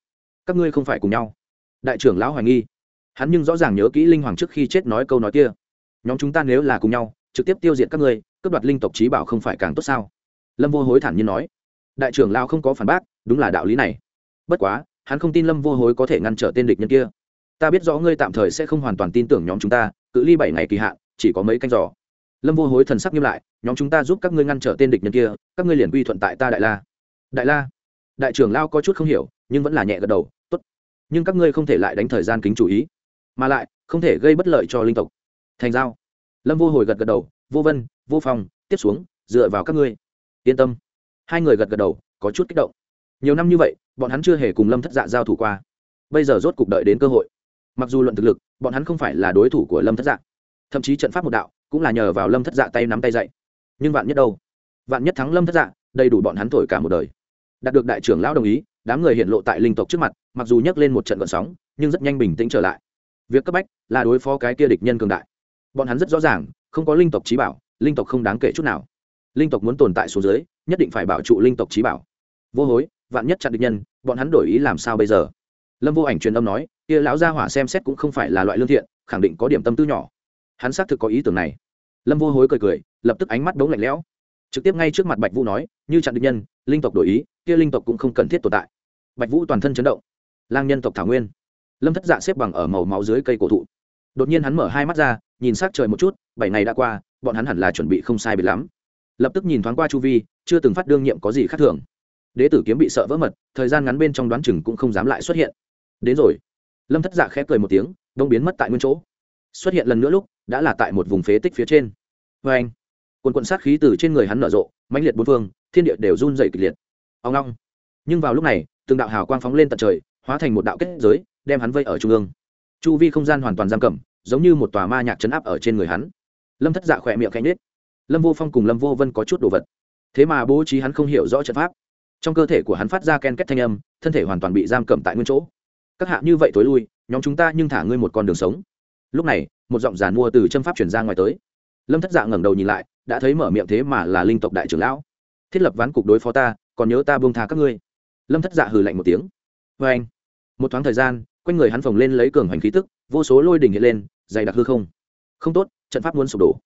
Các ngươi không phải cùng nhau. Đại trưởng lão hoài nghi. Hắn nhưng rõ ràng nhớ kỹ linh hoàng trước khi chết nói câu nói kia. Nhóm chúng ta nếu là cùng nhau, trực tiếp tiêu diệt các ngươi, cướp đoạt linh tộc trí bảo không phải càng tốt sao? Lâm vô hối thản nhiên nói. Đại trưởng lao không có phản bác, đúng là đạo lý này. Bất quá, hắn không tin lâm vô hối có thể ngăn trở tên địch nhân kia. Ta biết rõ ngươi tạm thời sẽ không hoàn toàn tin tưởng nhóm chúng ta, cự ly bảy ngày kỳ hạn, chỉ có mấy canh giò lâm vô hối thần sắc nghiêm lại, nhóm chúng ta giúp các ngươi ngăn trở tên địch nhân kia, các ngươi liền quy thuận tại ta đại la. Đại la? Đại trưởng lao có chút không hiểu, nhưng vẫn là nhẹ gật đầu, tốt. Nhưng các ngươi không thể lại đánh thời gian kính chủ ý, mà lại không thể gây bất lợi cho linh tộc. Thành giao. Lâm vô hồi gật gật đầu, vô vân, vô phòng tiếp xuống, dựa vào các ngươi. Yên tâm. Hai người gật gật đầu, có chút kích động. Nhiều năm như vậy, bọn hắn chưa hề cùng lâm thất dạ giao thủ qua. Bây giờ rốt cuộc đợi đến cơ hội. Mặc dù luận thực lực, bọn hắn không phải là đối thủ của lâm thất dạ. Thậm chí trận pháp một đạo cũng là nhờ vào lâm thất dạ tay nắm tay dậy. Nhưng vạn nhất đâu? Vạn nhất thắng lâm thất dạ đầy đủ bọn hắn thổi cả một đời. Đạt được đại trưởng lão đồng ý, đám người hiện lộ tại linh tộc trước mặt, mặc dù nhấc lên một trận gọn sóng, nhưng rất nhanh bình tĩnh trở lại. Việc cấp bách là đối phó cái kia địch nhân cường đại. Bọn hắn rất rõ ràng, không có linh tộc trí bảo, linh tộc không đáng kể chút nào. Linh tộc muốn tồn tại số dưới, nhất định phải bảo trụ linh tộc trí bảo. Vô hối, vạn nhất chặn địch nhân, bọn hắn đổi ý làm sao bây giờ? Lâm vô ảnh truyền âm nói, kia lão gia hỏa xem xét cũng không phải là loại lương thiện, khẳng định có điểm tâm tư nhỏ. Hắn xác thực có ý tưởng này lâm vô hối cười cười, lập tức ánh mắt bỗng lạnh lẽo. Trực tiếp ngay trước mặt bạch vũ nói, như chặn địch nhân, linh tộc đổi ý, kia linh tộc cũng không cần thiết tồn tại. Bạch vũ toàn thân chấn động. Lang nhân tộc thảo nguyên. Lâm thất dạ xếp bằng ở màu máu dưới cây cổ thụ. Đột nhiên hắn mở hai mắt ra, nhìn s trời một chút, bảy ngày đã qua, bọn hắn hẳn là chuẩn bị không sai biệt lắm. Lập tức nhìn thoáng qua chu vi, chưa từng phát đương nhiệm có gì khác thường. Đế tử kiếm bị sợ vỡ mật, thời gian ngắn bên trong đoán chừng cũng không dám lại xuất hiện. Đến rồi. Lâm thất dạ khẽ cười một tiếng, đông biến mất tại nguyên chỗ. Xuất hiện lần nữa lúc đã là tại một vùng phế tích phía trên. Vê anh, quần quận sát khí từ trên người hắn nở rộ, mãnh liệt bốn phương, thiên địa đều run dày kịch liệt. Ông long. Nhưng vào lúc này, từng đạo hào quang phóng lên tận trời, hóa thành một đạo kết giới, đem hắn vây ở trung ương. Chu vi không gian hoàn toàn giam cầm, giống như một tòa ma nhạc chấn áp ở trên người hắn. Lâm thất dạ khỏe miệng cánh nết lâm vô phong cùng lâm vô vân có chút đồ vật. Thế mà bố trí hắn không hiểu rõ trận pháp. Trong cơ thể của hắn phát ra ken kết thanh âm, thân thể hoàn toàn bị giam cầm tại nguyên chỗ. Các hạ như vậy tối lui, nhóm chúng ta nhưng thả ngươi một con đường sống. Lúc này một giọng giàn mua từ châm pháp chuyển ra ngoài tới. Lâm thất dạ ngẩng đầu nhìn lại, đã thấy mở miệng thế mà là linh tộc đại trưởng lão. Thiết lập ván cục đối phó ta, còn nhớ ta buông tha các ngươi. Lâm thất dạ hừ lạnh một tiếng. Vê anh, một thoáng thời gian, quanh người hắn phồng lên lấy cường hoành khí tức, vô số lôi đỉnh hiện lên, dày đặc hư không. Không tốt, trận pháp muốn sụp đổ.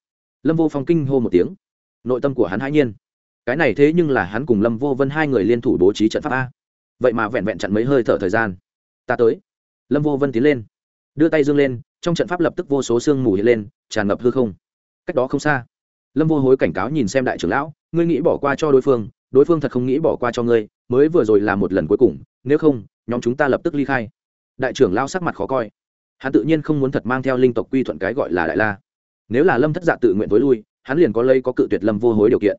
Lâm vô phong kinh hô một tiếng. Nội tâm của hắn hãi nhiên. Cái này thế nhưng là hắn cùng lâm vô vân hai người liên thủ bố trí trận pháp a. Vậy mà vẹn vẹn chặn mấy hơi thở thời gian. Ta tới. Lâm vô vân tiến lên. Đưa tay dương lên trong trận pháp lập tức vô số sương mù hiện lên, tràn ngập hư không. Cách đó không xa, lâm vô hối cảnh cáo nhìn xem đại trưởng lão, ngươi nghĩ bỏ qua cho đối phương đối phương thật không nghĩ bỏ qua cho ngươi, mới vừa rồi là một lần cuối cùng, nếu không, nhóm chúng ta lập tức ly khai. Đại trưởng lao sắc mặt khó coi. Hắn tự nhiên không muốn thật mang theo linh tộc quy thuận cái gọi là đại la. Nếu là lâm thất dạ tự nguyện t ố i lui, hắn liền có lây có cự tuyệt lâm vô hối điều kiện.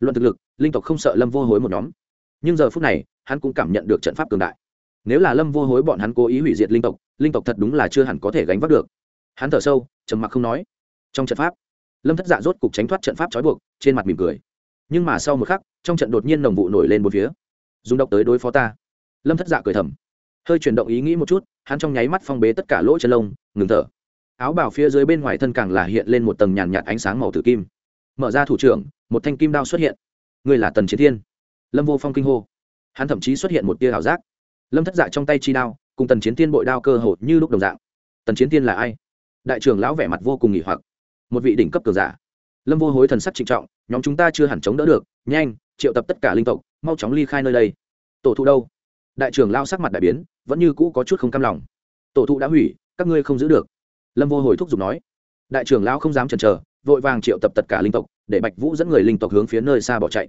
Luận thực lực, linh tộc không sợ lâm vô hối một nhóm. Nhưng giờ phút này, hắn cũng cảm nhận được trận pháp cường đại. Nếu là lâm vô hối bọn hắn cố ý hủy diệt linh tộc linh tộc thật đúng là chưa hẳn có thể gánh vác được. Hắn thở sâu, trầm mặc không nói. Trong trận pháp, lâm thất dạ rốt cục tránh thoát trận pháp trói buộc, trên mặt mỉm cười. Nhưng mà sau một khắc, trong trận đột nhiên nồng vụ nổi lên một phía. Dùng độc tới đối phó ta. Lâm thất dạ cười thầm. Hơi chuyển động ý nghĩ một chút, hắn trong nháy mắt phong bế tất cả lỗ chân lông, ngừng thở. Áo bào phía dưới bên ngoài thân càng là hiện lên một tầng nhàn nhạt ánh sáng màu tử kim. Mở ra thủ trưởng, một thanh kim đao xuất hiện. Người là tần chiến thiên. Lâm vô phong kinh hô. Hắn thậm chí xuất hiện một tia ảo giác. Lâm thất dạ trong tay chi đao cùng tần chiến tiên bội đao cơ hội như lúc đồng dạng. Tần chiến tiên là ai? Đại trưởng lão vẻ mặt vô cùng nghỉ hoặc. Một vị đỉnh cấp cường giả. Lâm vô hối thần sắc trịnh trọng, nhóm chúng ta chưa hẳn chống đỡ được, nhanh, triệu tập tất cả linh tộc, mau chóng ly khai nơi đây. Tổ thụ đâu? Đại trưởng lao sắc mặt đại biến, vẫn như cũ có chút không cam lòng. Tổ thụ đã hủy, các ngươi không giữ được. Lâm vô hồi thúc giục nói. Đại trưởng lao không dám chần chờ, vội vàng triệu tập tất cả linh tộc, để bạch vũ dẫn người linh tộc hướng phía nơi xa bỏ chạy.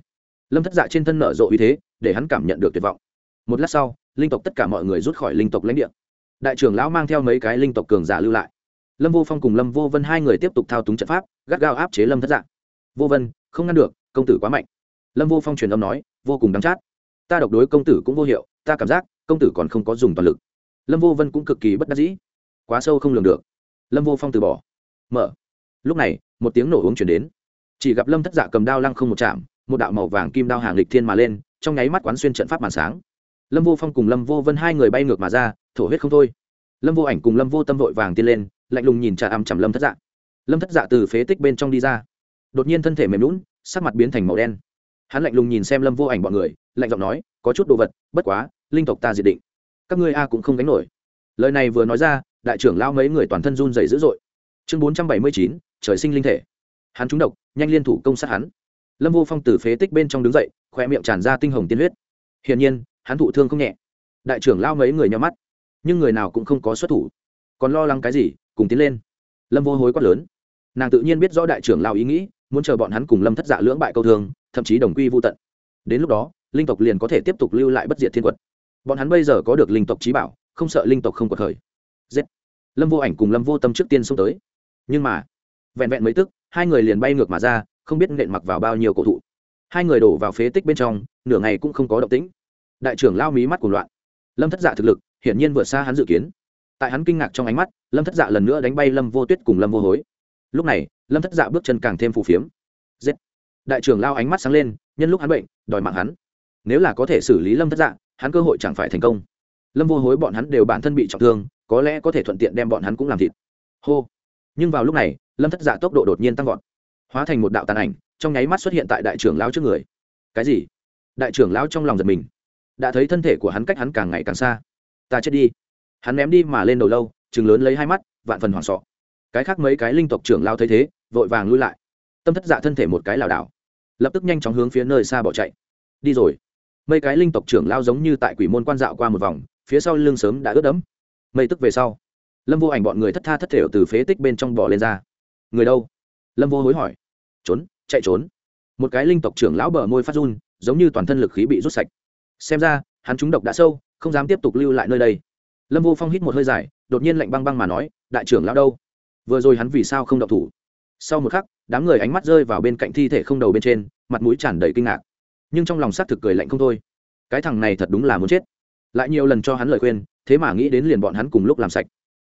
Lâm thất dạ trên thân nở rộ uy thế, để hắn cảm nhận được tuyệt vọng. Một lát sau linh tộc tất cả mọi người rút khỏi linh tộc lãnh địa. Đại trưởng lão mang theo mấy cái linh tộc cường giả lưu lại. Lâm vô phong cùng lâm vô vân hai người tiếp tục thao túng trận pháp, gắt gao áp chế lâm thất dạ vô vân, không ngăn được, công tử quá mạnh. Lâm vô phong truyền âm nói, vô cùng đắng chát. Ta độc đối công tử cũng vô hiệu, ta cảm giác, công tử còn không có dùng toàn lực. Lâm vô vân cũng cực kỳ bất đắc dĩ. Quá sâu không lường được. Lâm vô phong từ bỏ. Mở. Lúc này, một tiếng nổ uống chuyển đến. Chỉ gặp lâm thất dạ cầm đao lăng không một chạm, một đạo màu vàng kim đao hàng lịch thiên mà lên, trong nháy mắt quán xuyên trận pháp màn sáng lâm vô phong cùng lâm vô vân hai người bay ngược mà ra, thổ huyết không thôi. Lâm vô ảnh cùng lâm vô tâm vội vàng tiên lên, lạnh lùng nhìn trà ăm chằm lâm thất dạ. Lâm thất dạ từ phế tích bên trong đi ra. Đột nhiên thân thể mềm lún sắc mặt biến thành màu đen. Hắn lạnh lùng nhìn xem lâm vô ảnh bọn người, lạnh giọng nói, có chút đồ vật, bất quá, linh tộc ta diệt định. Các ngươi a cũng không đánh nổi. Lời này vừa nói ra, đại trưởng lao mấy người toàn thân run dày dữ dội. Chương bốn trăm bảy mươi chín, trời sinh linh thể. Hắn trúng độc, nhanh liên thủ công sát hắn. Lâm vô phong từ phế tích bên trong đứng dậy khoe miệng tràn ra tinh hồng tiên huyết. Hiển nhiên hắn thụ thương không nhẹ. Đại trưởng lao mấy người nhau mắt, nhưng người nào cũng không có xuất thủ. Còn lo lắng cái gì, cùng tiến lên. Lâm vô hối quát lớn. Nàng tự nhiên biết rõ đại trưởng lao ý nghĩ, muốn chờ bọn hắn cùng lâm thất dạ lưỡng bại câu thương, thậm chí đồng quy vô tận. Đến lúc đó, linh tộc liền có thể tiếp tục lưu lại bất diệt thiên quật. Bọn hắn bây giờ có được linh tộc trí bảo, không sợ linh tộc không có khởi. Giết. Lâm vô ảnh cùng lâm vô tâm trước tiên xông tới. Nhưng mà, vẹn vẹn mấy tức, hai người liền bay ngược mà ra, không biết nện mặc vào bao nhiêu cổ thụ. Hai người đổ vào phế tích bên trong, nửa ngày cũng không có động tĩnh đại trưởng lao mí mắt cuồng loạn. Lâm thất dạ thực lực, hiển nhiên vượt xa hắn dự kiến. Tại hắn kinh ngạc trong ánh mắt, lâm thất dạ lần nữa đánh bay lâm vô tuyết cùng lâm vô hối. Lúc này, lâm thất dạ bước chân càng thêm phù phiếm. Giết! Đại trưởng lao ánh mắt sáng lên, nhân lúc hắn bệnh, đòi mạng hắn. Nếu là có thể xử lý lâm thất dạ hắn cơ hội chẳng phải thành công. Lâm vô hối bọn hắn đều bản thân bị trọng thương, có lẽ có thể thuận tiện đem bọn hắn cũng làm thịt. Hô! Nhưng vào lúc này, lâm thất dạ tốc độ đột nhiên tăng vọt. Hóa thành một đạo tàn ảnh, trong nháy mắt xuất hiện tại đại trưởng lao trước người. Cái gì? Đại trưởng lao trong lòng giật mình đã thấy thân thể của hắn cách hắn càng ngày càng xa. Ta chết đi. Hắn ném đi mà lên đầu lâu chừng lớn lấy hai mắt, vạn phần hoảng sọ. Cái khác mấy cái linh tộc trưởng lao thấy thế, vội vàng lui lại. Tâm thất dạ thân thể một cái lảo đảo. Lập tức nhanh chóng hướng phía nơi xa bỏ chạy. Đi rồi. Mấy cái linh tộc trưởng lao giống như tại quỷ môn quan dạo qua một vòng, phía sau lưng sớm đã ướt đẫm. Mây tức về sau, lâm vô ảnh bọn người thất tha thất thểu từ phế tích bên trong bỏ lên ra. Người đâu? Lâm vô hối hỏi. Trốn, chạy trốn. Một cái linh tộc trưởng lão bờ môi phát run, giống như toàn thân lực khí bị rút sạch xem ra, hắn trúng độc đã sâu, không dám tiếp tục lưu lại nơi đây. Lâm vô phong hít một hơi dài, đột nhiên lạnh băng băng mà nói, đại trưởng lão đâu? Vừa rồi hắn vì sao không độc thủ? Sau một khắc, đám người ánh mắt rơi vào bên cạnh thi thể không đầu bên trên, mặt mũi tràn đầy kinh ngạc. Nhưng trong lòng xác thực cười lạnh không thôi. Cái thằng này thật đúng là muốn chết. Lại nhiều lần cho hắn lời khuyên, thế mà nghĩ đến liền bọn hắn cùng lúc làm sạch.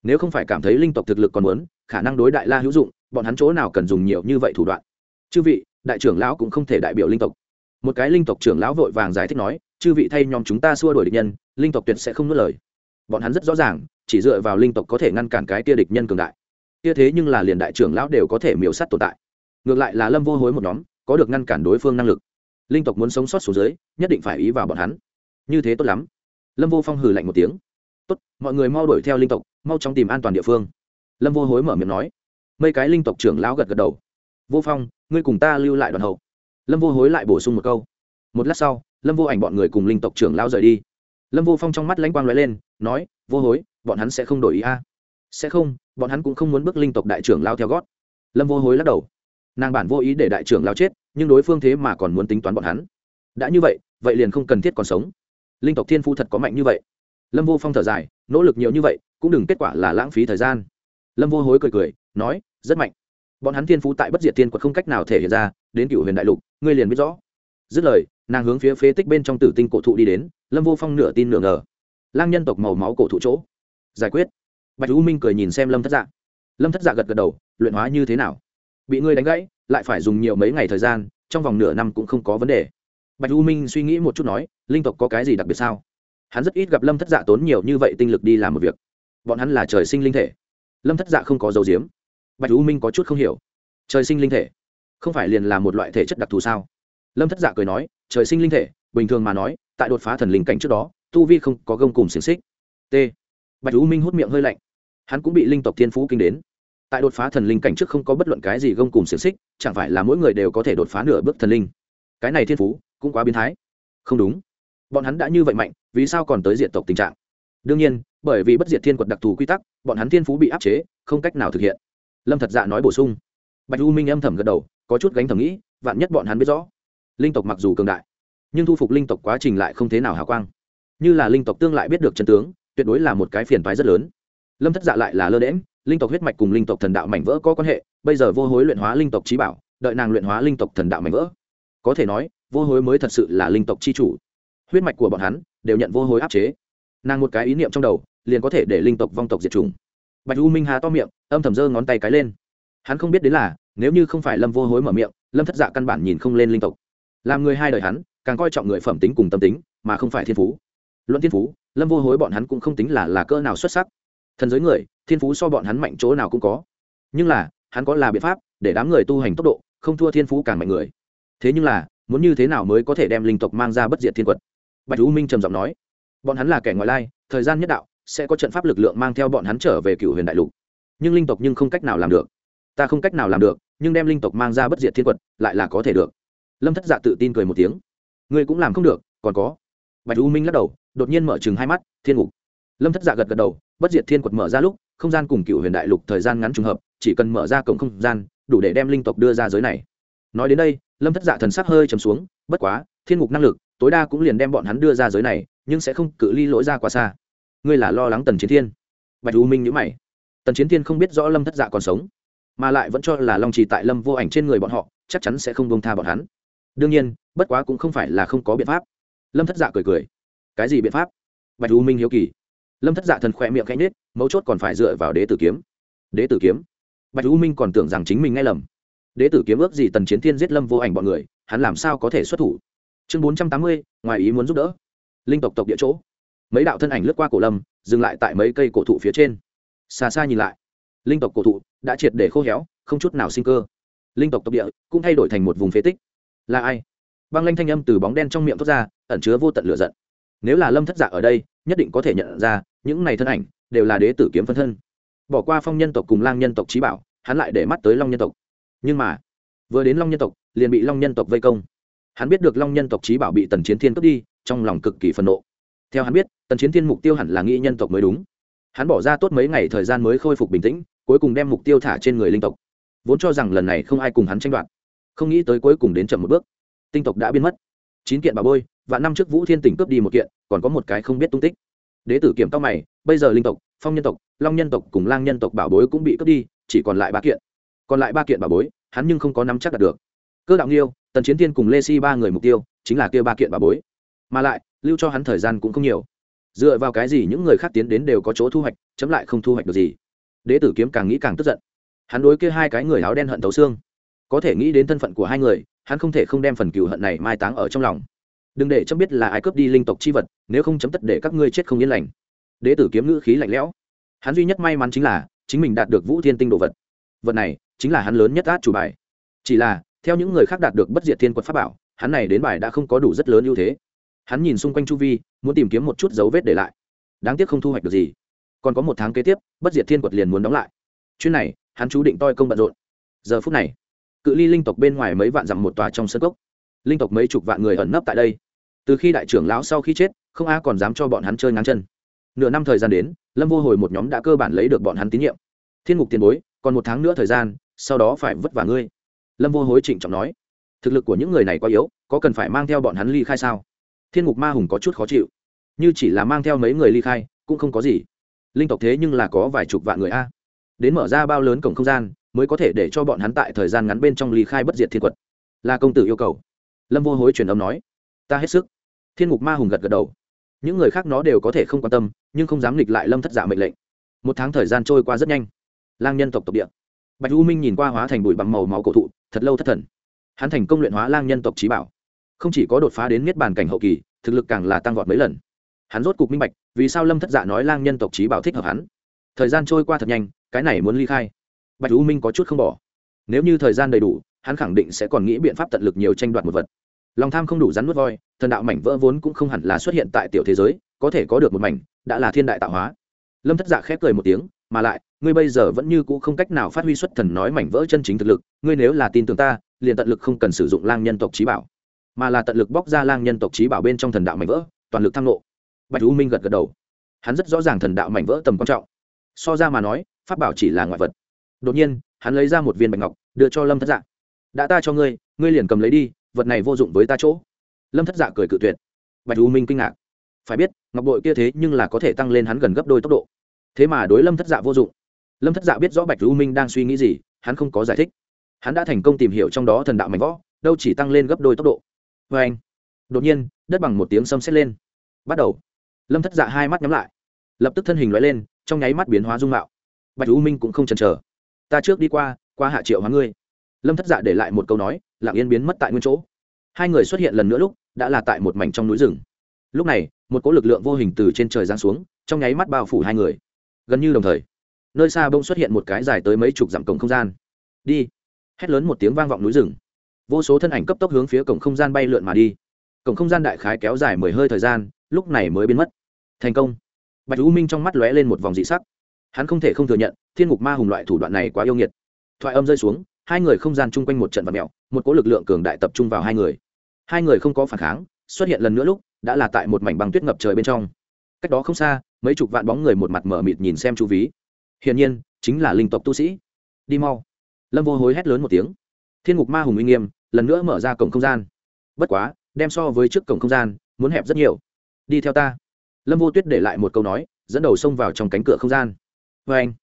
Nếu không phải cảm thấy linh tộc thực lực còn muốn, khả năng đối đại la hữu dụng, bọn hắn chỗ nào cần dùng nhiều như vậy thủ đoạn. Chư vị, đại trưởng lão cũng không thể đại biểu linh tộc. Một cái linh tộc trưởng lão vội vàng giải thích nói chư vị thay nhóm chúng ta xua đuổi địch nhân, linh tộc tuyệt sẽ không nuốt lời. Bọn hắn rất rõ ràng, chỉ dựa vào linh tộc có thể ngăn cản cái tia địch nhân cường đại. Kia thế nhưng là liền đại trưởng lão đều có thể miểu sát tồn tại. Ngược lại là lâm vô hối một nhóm, có được ngăn cản đối phương năng lực. Linh tộc muốn sống sót xuống dưới, nhất định phải ý vào bọn hắn. Như thế tốt lắm. Lâm vô phong hừ lạnh một tiếng. Tốt, mọi người mau đuổi theo linh tộc, mau chóng tìm an toàn địa phương. Lâm vô hối mở miệng nói. Mấy cái linh tộc trưởng lão gật gật đầu. Vô phong, ngươi cùng ta lưu lại đoàn hậu. Lâm vô hối lại bổ sung một câu. Một lát sau lâm vô ảnh bọn người cùng linh tộc trưởng lao rời đi lâm vô phong trong mắt lãnh quang l ó e lên nói vô hối bọn hắn sẽ không đổi ý a à? sẽ không bọn hắn cũng không muốn bước linh tộc đại trưởng lao theo gót lâm vô hối lắc đầu nàng bản vô ý để đại trưởng lao chết nhưng đối phương thế mà còn muốn tính toán bọn hắn đã như vậy vậy liền không cần thiết còn sống linh tộc thiên phu thật có mạnh như vậy lâm vô phong thở dài nỗ lực nhiều như vậy cũng đừng kết quả là lãng phí thời gian lâm vô hối cười cười nói rất mạnh bọn hắn thiên phú tại bất diệt thiên quật không cách nào thể hiện ra đến cựu huyền đại lục ngươi liền biết rõ dứt lời nàng hướng phía phế tích bên trong tử tinh cổ thụ đi đến, lâm vô phong nửa tin nửa ngờ. Lang nhân tộc màu máu cổ thụ chỗ. Giải quyết. Bạch u minh cười nhìn xem lâm thất dạ. Lâm thất dạ gật gật đầu, luyện hóa như thế nào? Bị ngươi đánh gãy, lại phải dùng nhiều mấy ngày thời gian, trong vòng nửa năm cũng không có vấn đề. Bạch u minh suy nghĩ một chút nói, linh tộc có cái gì đặc biệt sao? Hắn rất ít gặp lâm thất dạ tốn nhiều như vậy tinh lực đi làm một việc. Bọn hắn là trời sinh linh thể. Lâm thất dạ không có dấu diếm bạch u minh có chút không hiểu. Trời sinh linh thể? Không phải liền là một loại thể chất đặc thù sao? Lâm thất dạ cười nói trời sinh linh thể, bình thường mà nói, tại đột phá thần linh cảnh trước đó, tu vi không có gông cùng xiềng xích. T. Bạch u minh hút miệng hơi lạnh. Hắn cũng bị linh tộc thiên phú kinh đến. Tại đột phá thần linh cảnh trước không có bất luận cái gì gông cùng xiềng xích, chẳng phải là mỗi người đều có thể đột phá nửa bước thần linh. Cái này thiên phú cũng quá biến thái. Không đúng. Bọn hắn đã như vậy mạnh, vì sao còn tới diện tộc tình trạng? Đương nhiên, bởi vì bất diệt thiên quật đặc thù quy tắc, bọn hắn thiên phú bị áp chế, không cách nào thực hiện. Lâm thật dạ nói bổ sung. Bạch u minh âm thầm gật đầu, có chút gánh thầm nghĩ, vạn nhất bọn hắn biết rõ linh tộc mặc dù cường đại, nhưng thu phục linh tộc quá trình lại không thế nào hào quang. Như là linh tộc tương lại biết được chân tướng, tuyệt đối là một cái phiền toái rất lớn. Lâm thất dạ lại là lơ đễm linh tộc huyết mạch cùng linh tộc thần đạo mảnh vỡ có quan hệ, bây giờ vô hối luyện hóa linh tộc trí bảo, đợi nàng luyện hóa linh tộc thần đạo mảnh vỡ. Có thể nói, vô hối mới thật sự là linh tộc c h i chủ. Huyết mạch của bọn hắn đều nhận vô hối áp chế. Nàng một cái ý niệm trong đầu, liền có thể để linh tộc vong tộc diệt chủng. Bạch u minh hà to miệng, âm thầm giơ ngón tay cái lên. Hắn không biết đến là, nếu như không phải lâm vô hối mở miệng, lâm thất dạ căn bản nhìn không lên linh tộc làm người hai đời hắn, càng coi trọng người phẩm tính cùng tâm tính, mà không phải thiên phú. Luận thiên phú, lâm vô hối bọn hắn cũng không tính là là cơ nào xuất sắc. Thần giới người, thiên phú so bọn hắn mạnh chỗ nào cũng có. Nhưng là, hắn có là biện pháp để đám người tu hành tốc độ không thua thiên phú càng mạnh người. Thế nhưng là, muốn như thế nào mới có thể đem linh tộc mang ra bất diệt thiên quật? Bạch u minh trầm giọng nói. Bọn hắn là kẻ ngoại lai, thời gian nhất đạo, sẽ có trận pháp lực lượng mang theo bọn hắn trở về cựu huyền đại lục. Nhưng linh tộc nhưng không cách nào làm được. Ta không cách nào làm được, nhưng đem linh tộc mang ra bất diệt thiên quật, lại là có thể được lâm thất dạ tự tin cười một tiếng. Ngươi cũng làm không được, còn có. Bạch u minh lắc đầu, đột nhiên mở chừng hai mắt, thiên ngục. Lâm thất dạ gật gật đầu, bất diệt thiên quật mở ra lúc, không gian cùng cựu huyền đại lục thời gian ngắn trùng hợp, chỉ cần mở ra cổng không gian, đủ để đem linh tộc đưa ra giới này. Nói đến đây, lâm thất dạ thần sắc hơi trầm xuống, bất quá, thiên ngục năng lực, tối đa cũng liền đem bọn hắn đưa ra giới này, nhưng sẽ không cự ly lỗi ra quá xa. Ngươi là lo lắng tần chiến thiên. Bạch u minh nhữ mày. Tần chiến thiên không biết rõ lâm thất dạ còn sống, mà lại vẫn cho là long trì tại lâm vô ảnh trên người bọn họ, chắc chắn sẽ không bông tha bọn hắn đương nhiên, bất quá cũng không phải là không có biện pháp. Lâm thất dạ cười cười. Cái gì biện pháp? Bạch u minh hiếu kỳ. Lâm thất dạ thần khỏe miệng cánh nết mấu chốt còn phải dựa vào đế tử kiếm. Đế tử kiếm? Bạch u minh còn tưởng rằng chính mình nghe lầm. Đế tử kiếm ước gì tần chiến thiên giết lâm vô ảnh bọn người, hắn làm sao có thể xuất thủ? Chương bốn trăm tám mươi, ngoài ý muốn giúp đỡ. Linh tộc tộc địa chỗ. Mấy đạo thân ảnh lướt qua cổ lâm, dừng lại tại mấy cây cổ thụ phía trên. Xa xa nhìn lại, linh tộc cổ thụ đã triệt để khô héo, không chút nào sinh cơ. Linh tộc tộc địa cũng thay đổi thành một vùng phế tích là ai? Băng lanh thanh âm từ bóng đen trong miệng thoát ra, ẩn chứa vô tận lửa giận. Nếu là lâm thất dạ ở đây, nhất định có thể nhận ra, những này thân ảnh đều là đế tử kiếm phân thân. Bỏ qua phong nhân tộc cùng lang nhân tộc trí bảo, hắn lại để mắt tới long nhân tộc. Nhưng mà, vừa đến long nhân tộc, liền bị long nhân tộc vây công. Hắn biết được long nhân tộc trí bảo bị tần chiến thiên cướp đi, trong lòng cực kỳ phẫn nộ. Theo hắn biết, tần chiến thiên mục tiêu hẳn là nghĩ nhân tộc mới đúng. Hắn bỏ ra tốt mấy ngày thời gian mới khôi phục bình tĩnh, cuối cùng đem mục tiêu thả trên người linh tộc. Vốn cho rằng lần này không ai cùng hắn tranh đoạt không nghĩ tới cuối cùng đến chậm một bước. Tinh tộc đã biến mất. Chín kiện bà bôi và năm trước vũ thiên tỉnh cướp đi một kiện, còn có một cái không biết tung tích. Đế tử kiểm tóc mày, bây giờ linh tộc, phong nhân tộc, long nhân tộc cùng lang nhân tộc bảo bối cũng bị cướp đi, chỉ còn lại ba kiện. Còn lại ba kiện bảo bối, hắn nhưng không có nắm chắc đạt được. Cơ đạo nghiêu, tần chiến thiên cùng lê si ba người mục tiêu, chính là kêu ba kiện bảo bối. Mà lại, lưu cho hắn thời gian cũng không nhiều. Dựa vào cái gì những người khác tiến đến đều có chỗ thu hoạch, chấm lại không thu hoạch được gì. Đế tử kiếm càng nghĩ càng tức giận. Hắn đối kia hai cái người áo đen hận tấu xương có thể nghĩ đến thân phận của hai người, hắn không thể không đem phần cừu hận này mai táng ở trong lòng. Đừng để chấm biết là ai cướp đi linh tộc chi vật, nếu không chấm tất để các ngươi chết không yên lành. Đế tử kiếm ngữ khí lạnh lẽo. Hắn duy nhất may mắn chính là, chính mình đạt được vũ thiên tinh đồ vật. Vật này, chính là hắn lớn nhất át chủ bài. Chỉ là, theo những người khác đạt được bất diệt thiên quật pháp bảo, hắn này đến bài đã không có đủ rất lớn ưu thế. Hắn nhìn xung quanh chu vi, muốn tìm kiếm một chút dấu vết để lại. Đáng tiếc không thu hoạch được gì. Còn có một tháng kế tiếp, bất diệt thiên quật liền muốn đóng lại. Chuyên này, hắn chú định toi công bận rộn. Giờ phút này cự ly linh tộc bên ngoài mấy vạn dặm một tòa trong sân cốc. Linh tộc mấy chục vạn người ẩn nấp tại đây. Từ khi đại trưởng lão sau khi chết, không ai còn dám cho bọn hắn chơi ngang chân. Nửa năm thời gian đến, lâm vô hồi một nhóm đã cơ bản lấy được bọn hắn tín nhiệm. Thiên ngục tiền bối, còn một tháng nữa thời gian, sau đó phải vất vả ngươi. Lâm vô hối trịnh trọng nói. Thực lực của những người này quá yếu, có cần phải mang theo bọn hắn ly khai sao? Thiên ngục ma hùng có chút khó chịu. Như chỉ là mang theo mấy người ly khai, cũng không có gì. Linh tộc thế nhưng là có vài chục vạn người a. Đến mở ra bao lớn cổng không gian mới có thể để cho bọn hắn tại thời gian ngắn bên trong ly khai bất diệt thiên quật. Là công tử yêu cầu. Lâm vô hối truyền âm nói, ta hết sức. Thiên ngục ma hùng gật gật đầu. Những người khác nó đều có thể không quan tâm, nhưng không dám nghịch lại lâm thất giả mệnh lệnh. Một tháng thời gian trôi qua rất nhanh. Lang nhân tộc tộc địa. Bạch u minh nhìn qua hóa thành bụi bằng màu máu cổ thụ, thật lâu thất thần. Hắn thành công luyện hóa lang nhân tộc trí bảo. Không chỉ có đột phá đến niết bàn cảnh hậu kỳ, thực lực càng là tăng vọt mấy lần. Hắn rốt cục minh bạch, vì sao lâm thất dạ nói lang nhân tộc trí bảo thích hợp hắn. Thời gian trôi qua thật nhanh, cái này muốn ly khai bạch u minh có chút không bỏ. Nếu như thời gian đầy đủ, hắn khẳng định sẽ còn nghĩ biện pháp tận lực nhiều tranh đoạt một vật. Lòng tham không đủ rắn nuốt voi, thần đạo mảnh vỡ vốn cũng không hẳn là xuất hiện tại tiểu thế giới, có thể có được một mảnh, đã là thiên đại tạo hóa. Lâm thất dạ khép cười một tiếng, mà lại, ngươi bây giờ vẫn như cũ không cách nào phát huy xuất thần nói mảnh vỡ chân chính thực lực, ngươi nếu là tin tưởng ta, liền tận lực không cần sử dụng lang nhân tộc trí bảo. Mà là tận lực bóc ra lang nhân tộc trí bảo bên trong thần đạo mảnh vỡ, toàn lực tham lộ. Bạch u minh gật gật đầu. Hắn rất rõ ràng thần đạo mảnh vỡ tầm quan trọng. So ra mà nói, pháp bảo chỉ là ngoại vật đột nhiên, hắn lấy ra một viên bạch ngọc, đưa cho lâm thất dạ. Đã ta cho ngươi ngươi liền cầm lấy đi, vật này vô dụng với ta chỗ. Lâm thất dạ cười cự tuyệt. Bạch u minh kinh ngạc. Phải biết, ngọc bội kia thế nhưng là có thể tăng lên hắn gần gấp đôi tốc độ. Thế mà đối lâm thất dạ vô dụng. Lâm thất dạ biết rõ bạch u minh đang suy nghĩ gì, hắn không có giải thích. Hắn đã thành công tìm hiểu trong đó thần đạo mạnh võ đâu chỉ tăng lên gấp đôi tốc độ. Vê anh, đột nhiên, đất bằng một tiếng xâm xét lên. Bắt đầu. Lâm thất dạ hai mắt nhắm lại. Lập tức thân hình loại lên, trong nháy mắt biến hóa dung mạo. Bạch u minh cũng không chần chờ ta trước đi qua qua hạ triệu hóa ngươi. Lâm thất dạ để lại một câu nói, lặng yên biến mất tại nguyên chỗ. Hai người xuất hiện lần nữa lúc, đã là tại một mảnh trong núi rừng. Lúc này, một cỗ lực lượng vô hình từ trên trời giáng xuống, trong nháy mắt bao phủ hai người. Gần như đồng thời, nơi xa bông xuất hiện một cái dài tới mấy chục dặm cổng không gian. Đi! Hét lớn một tiếng vang vọng núi rừng. Vô số thân ảnh cấp tốc hướng phía cổng không gian bay lượn mà đi. Cổng không gian đại khái kéo dài mười hơi thời gian, lúc này mới biến mất. Thành công! Bạch u minh trong mắt lóe lên một vòng dị sắc hắn không thể không thừa nhận, thiên ngục ma hùng loại thủ đoạn này quá yêu nghiệt. Thoại âm rơi xuống, hai người không gian chung quanh một trận vật mẹo một cỗ lực lượng cường đại tập trung vào hai người. Hai người không có phản kháng, xuất hiện lần nữa lúc, đã là tại một mảnh băng tuyết ngập trời bên trong. Cách đó không xa, mấy chục vạn bóng người một mặt mở mịt nhìn xem chu ví hiển nhiên, chính là linh tộc tu sĩ. Đi mau. Lâm vô hối hét lớn một tiếng. Thiên ngục ma hùng uy nghiêm, lần nữa mở ra cổng không gian. Bất quá, đem so với trước cổng không gian, muốn hẹp rất nhiều. Đi theo ta. Lâm vô tuyết để lại một câu nói, dẫn đầu xông vào trong cánh cửa không gian vê anh.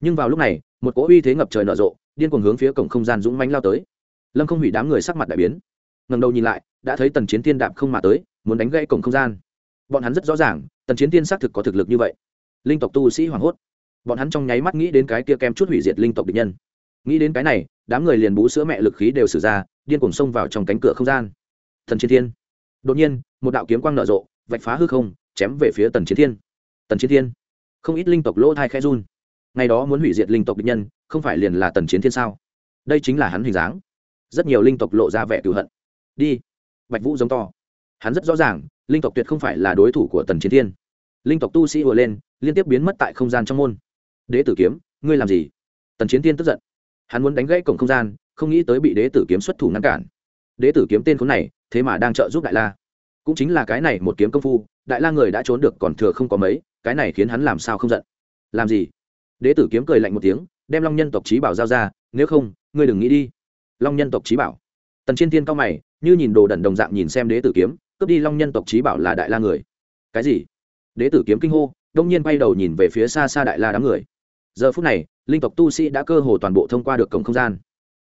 Nhưng vào lúc này, một cỗ uy thế ngập trời nở rộ, điên cuồng hướng phía cổng không gian dũng mánh lao tới. Lâm không hủy đám người sắc mặt đại biến. Ngầm đầu nhìn lại, đã thấy tần chiến thiên đạp không mà tới, muốn đánh gãy cổng không gian. Bọn hắn rất rõ ràng, tần chiến thiên xác thực có thực lực như vậy. Linh tộc tu sĩ hoảng hốt. Bọn hắn trong nháy mắt nghĩ đến cái kia kém chút hủy diệt linh tộc địch nhân. Nghĩ đến cái này, đám người liền bú sữa mẹ lực khí đều xử ra, điên cuồng xông vào trong cánh cửa không gian. Thần chiến thiên. Đột nhiên, một đạo kiếm quang nở rộ, vạch phá hư không, chém về phía tần chiến thiên. Tần chiến thiên. Không ít linh tộc lỗ thai khe run ngày đó muốn hủy diệt linh tộc địch nhân, không phải liền là tần chiến thiên sao? Đây chính là hắn hình dáng. Rất nhiều linh tộc lộ ra vẻ cựu hận. Đi. Bạch vũ giống to. Hắn rất rõ ràng, linh tộc tuyệt không phải là đối thủ của tần chiến thiên. Linh tộc tu sĩ ùa lên, liên tiếp biến mất tại không gian trong môn. Đế tử kiếm, ngươi làm gì? Tần chiến thiên tức giận. Hắn muốn đánh gãy cổng không gian, không nghĩ tới bị đế tử kiếm xuất thủ ngăn cản. Đế tử kiếm tên khốn này, thế mà đang trợ giúp đại la. Cũng chính là cái này một kiếm công phu, đại la người đã trốn được còn thừa không có mấy, cái này khiến hắn làm sao không giận. Làm gì? Đế tử kiếm cười lạnh một tiếng, đem long nhân tộc trí bảo giao ra, nếu không, ngươi đừng nghĩ đi. Long nhân tộc trí bảo. Tần chiên tiên cao mày, như nhìn đồ đẩn đồng dạng nhìn xem đế tử kiếm, cướp đi long nhân tộc trí bảo là đại la người. Cái gì? Đế tử kiếm kinh hô, đông nhiên bay đầu nhìn về phía xa xa đại la đám người. Giờ phút này, linh tộc tu sĩ đã cơ hồ toàn bộ thông qua được cổng không gian.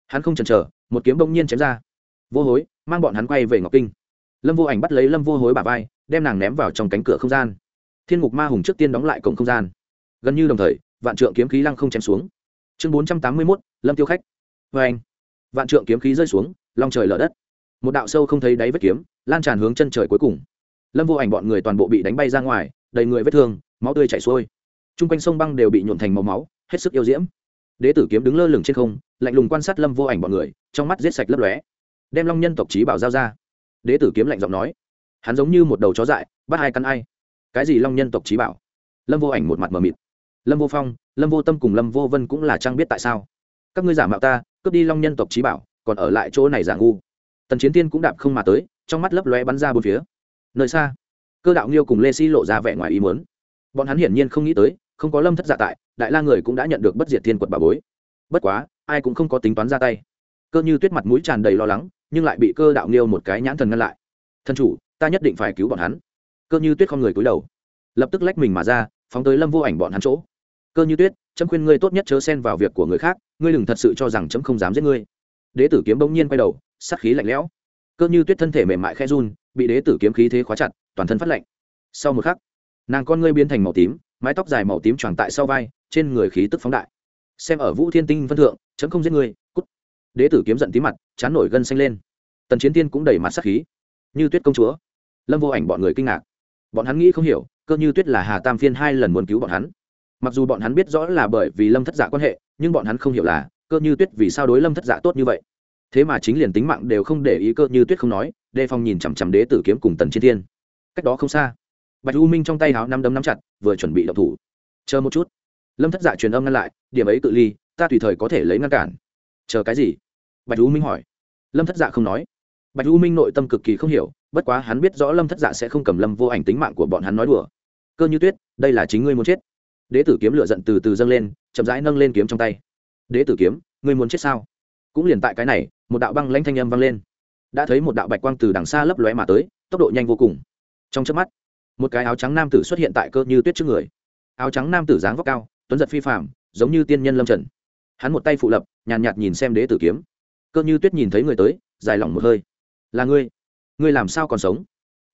Hắn không chần chờ, một kiếm bỗng nhiên chém ra. Vô hối! mang bọn hắn quay về ngọc kinh. Lâm vô ảnh bắt lấy lâm vô hối bà vai, đem nàng ném vào trong cánh cửa không gian. Thiên ngục ma hùng trước tiên đóng lại cổng không gian. Gần như đồng thời vạn trượng kiếm khí lăng không chém xuống. Chương bốn trăm tám mươi mốt, lâm tiêu khách. Vê anh, vạn trượng kiếm khí rơi xuống, long trời lở đất. Một đạo sâu không thấy đáy vết kiếm, lan tràn hướng chân trời cuối cùng. Lâm vô ảnh bọn người toàn bộ bị đánh bay ra ngoài, đầy người vết thương, máu tươi chảy xuôi. T r u n g quanh sông băng đều bị nhuộn thành màu máu, hết sức yêu diễm. Đế tử kiếm đứng lơ lửng trên không, lạnh lùng quan sát lâm vô ảnh bọn người, trong mắt giết sạch lấp lóe. Đem long nhân tộc trí bảo giao ra. Đế tử kiếm lạnh giọng nói, hắn giống như một đầu chó dại, bắt ai cắn ai? Cái gì long nhân tộc trí bảo? Lâm vô ảnh một mặt mờ mịt lâm vô phong, lâm vô tâm cùng lâm vô vân cũng là trang biết tại sao. Các ngươi giả mạo ta, cướp đi long nhân tộc trí bảo, còn ở lại chỗ này giả ngu. Tần chiến tiên cũng đạp không mà tới, trong mắt lấp lóe bắn ra bốn phía. Nơi xa, cơ đạo nghiêu cùng lê si lộ ra vẻ ngoài ý muốn. Bọn hắn hiển nhiên không nghĩ tới, không có lâm thất giả tại, đại la người cũng đã nhận được bất diệt thiên quật bà bối. Bất quá, ai cũng không có tính toán ra tay. Cơ như tuyết mặt mũi tràn đầy lo lắng, nhưng lại bị cơ đạo nghiêu một cái nhãn thần ngăn lại. Thân chủ, ta nhất định phải cứu bọn hắn. Cơ như tuyết không người cúi đầu, lập tức lách mình mà ra, phóng tới lâm vô ảnh bọn hắn chỗ cơ như tuyết chấm khuyên ngươi tốt nhất chớ xen vào việc của người khác, ngươi đừng thật sự cho rằng chấm không dám giết ngươi. Đế tử kiếm bỗng nhiên quay đầu sắc khí lạnh lẽo. Cơ như tuyết thân thể mềm mại khe run, bị đế tử kiếm khí thế khóa chặt, toàn thân phát lạnh. Sau một khắc, nàng con ngươi biến thành màu tím, mái tóc dài màu tím tròn tại sau vai, trên người khí tức phóng đại. Xem ở vũ thiên tinh phân thượng chấm không giết ngươi, cút. Đế tử kiếm giận tí mặt, chán nổi gân xanh lên. Tần chiến tiên cũng đẩy mặt sắc khí. Như tuyết công chúa. Lâm vô ảnh bọn người kinh ngạc. Bọn hắn nghĩ không hiểu, cơ như tuyết là hà tam phiên hai lần muốn cứu bọn hắn mặc dù bọn hắn biết rõ là bởi vì lâm thất giả quan hệ, nhưng bọn hắn không hiểu là, cơ như tuyết vì sao đối lâm thất giả tốt như vậy. Thế mà chính liền tính mạng đều không để ý cơ như tuyết không nói đề phòng nhìn chằm chằm đế tử kiếm cùng tần chiến thiên. Cách đó không xa, bạch u minh trong tay háo năm đấm nắm chặt, vừa chuẩn bị động thủ. Chờ một chút. Lâm thất giả truyền âm ngăn lại, điểm ấy tự ly, ta tùy thời có thể lấy ngăn cản. Chờ cái gì? Bạch u minh hỏi. Lâm thất dạ không nói. Bạch u minh nội tâm cực kỳ không hiểu, bất quá hắn biết rõ lâm thất dạ sẽ không cầm lâm vô ảnh tính mạng của bọn hắn nói đùa. Cơ như tuyết, đây là chính ngươi muốn chết đế tử kiếm lựa giận từ từ dâng lên chậm rãi nâng lên kiếm trong tay. Đế tử kiếm ngươi muốn chết sao? Cũng liền tại cái này một đạo băng lanh thanh âm vang lên. Đã thấy một đạo bạch quang từ đằng xa lấp lóe mà tới tốc độ nhanh vô cùng. Trong chớp mắt một cái áo trắng nam tử xuất hiện tại cơ như tuyết trước người. Áo trắng nam tử dáng vóc cao tuấn giật phi phạm giống như tiên nhân lâm trần. Hắn một tay phụ lập nhàn nhạt, nhạt nhìn xem đế tử kiếm. Cơ như tuyết nhìn thấy người tới dài lỏng một hơi. Là ngươi? Ngươi làm sao còn sống?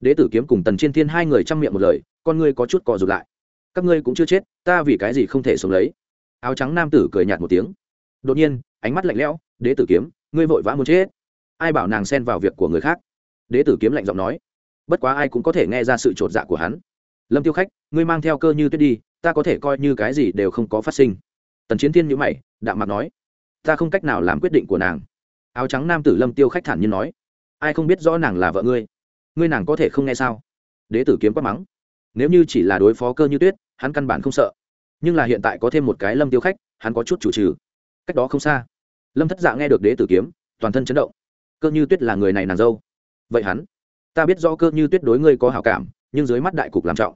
Đế tử kiếm cùng tần chiên thiên hai người chăm miệng một lời con ngươi có chút cò rụt lại các ngươi cũng chưa chết, ta vì cái gì không thể sống lấy? Áo trắng nam tử cười nhạt một tiếng. Đột nhiên, ánh mắt lạnh lẽo, đế tử kiếm, ngươi vội vã muốn chết. Ai bảo nàng xen vào việc của người khác? Đế tử kiếm lạnh giọng nói. Bất quá ai cũng có thể nghe ra sự t dạ của hắn. Lâm tiêu khách, ngươi mang theo cơ như tuyết đi, ta có thể coi như cái gì đều không có phát sinh. Tần chiến thiên nhữ mày, đạm mặt nói. Ta không cách nào làm quyết định của nàng. Áo trắng nam tử lâm tiêu khách thản nhiên nói. Ai không biết rõ nàng là vợ ngươi? Ngươi nàng có thể không nghe sao? Đế tử kiếm quát mắng. Nếu như chỉ là đối phó cơ như tuyết hắn căn bản không sợ. Nhưng là hiện tại có thêm một cái lâm tiêu khách, hắn có chút chủ trừ. Cách đó không xa, lâm thất dạ nghe được đế tử kiếm, toàn thân chấn động. Cơ như tuyết là người này nàng dâu. Vậy hắn? Ta biết rõ cơ như tuyết đối ngươi có hảo cảm, nhưng dưới mắt đại cục làm trọng.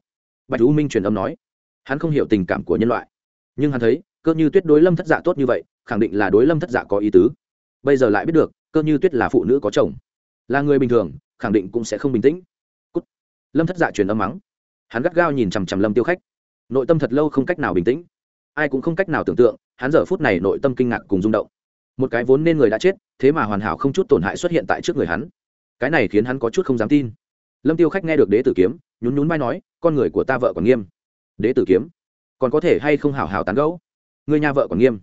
Bạch u minh truyền âm nói, hắn không hiểu tình cảm của nhân loại. Nhưng hắn thấy, cơ như tuyết đối lâm thất dạ tốt như vậy, khẳng định là đối lâm thất dạ có ý tứ. Bây giờ lại biết được, cơ như tuyết là phụ nữ có chồng. Là người bình thường, khẳng định cũng sẽ không bình tĩnh. Cút. lâm thất dạ truyền âm mắng. Hắn gắt gao nhìn chằm chằm lâm tiêu khách nội tâm thật lâu không cách nào bình tĩnh. Ai cũng không cách nào tưởng tượng, hắn giờ phút này nội tâm kinh ngạc cùng rung động. Một cái vốn nên người đã chết, thế mà hoàn hảo không chút tổn hại xuất hiện tại trước người hắn. Cái này khiến hắn có chút không dám tin. Lâm tiêu khách nghe được đế tử kiếm, nhún nhún vai nói, con người của ta vợ còn nghiêm. Đế tử kiếm? Còn có thể hay không hảo hảo tán gẫu? Ngươi nhà vợ còn nghiêm.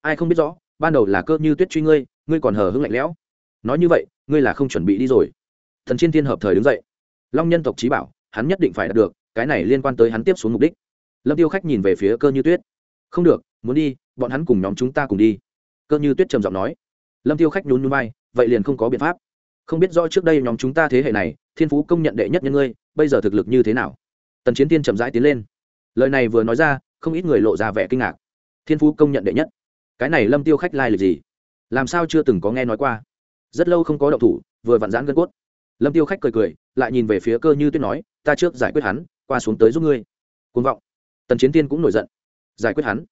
Ai không biết rõ, ban đầu là cơ như tuyết truy ngươi ngươi còn hờ hững lạnh lẽo. Nói như vậy, ngươi là không chuẩn bị đi rồi. Thần chiên thiên hợp thời đứng dậy. Long nhân tộc trí bảo, hắn nhất định phải đạt được, cái này liên quan tới hắn tiếp xuống mục đích lâm tiêu khách nhìn về phía cơ như tuyết. Không được, muốn đi, bọn hắn cùng nhóm chúng ta cùng đi. Cơ như tuyết trầm giọng nói. Lâm tiêu khách nhún nhún bay vậy liền không có biện pháp. Không biết rõ trước đây nhóm chúng ta thế hệ này, thiên phú công nhận đệ nhất nhân ngươi, bây giờ thực lực như thế nào? Tần chiến tiên chậm rãi tiến lên. Lời này vừa nói ra, không ít người lộ ra vẻ kinh ngạc. Thiên phú công nhận đệ nhất? Cái này lâm tiêu khách lai lịch gì? Làm sao chưa từng có nghe nói qua? Rất lâu không có động thủ, vừa vặn giãn gân cốt. Lâm tiêu khách cười cười, lại nhìn về phía cơ như tuyết nói, ta trước giải quyết hắn, qua xuống tới giúp ngươi. Côn vọng tần chiến tiên cũng nổi giận, giải quyết hắn.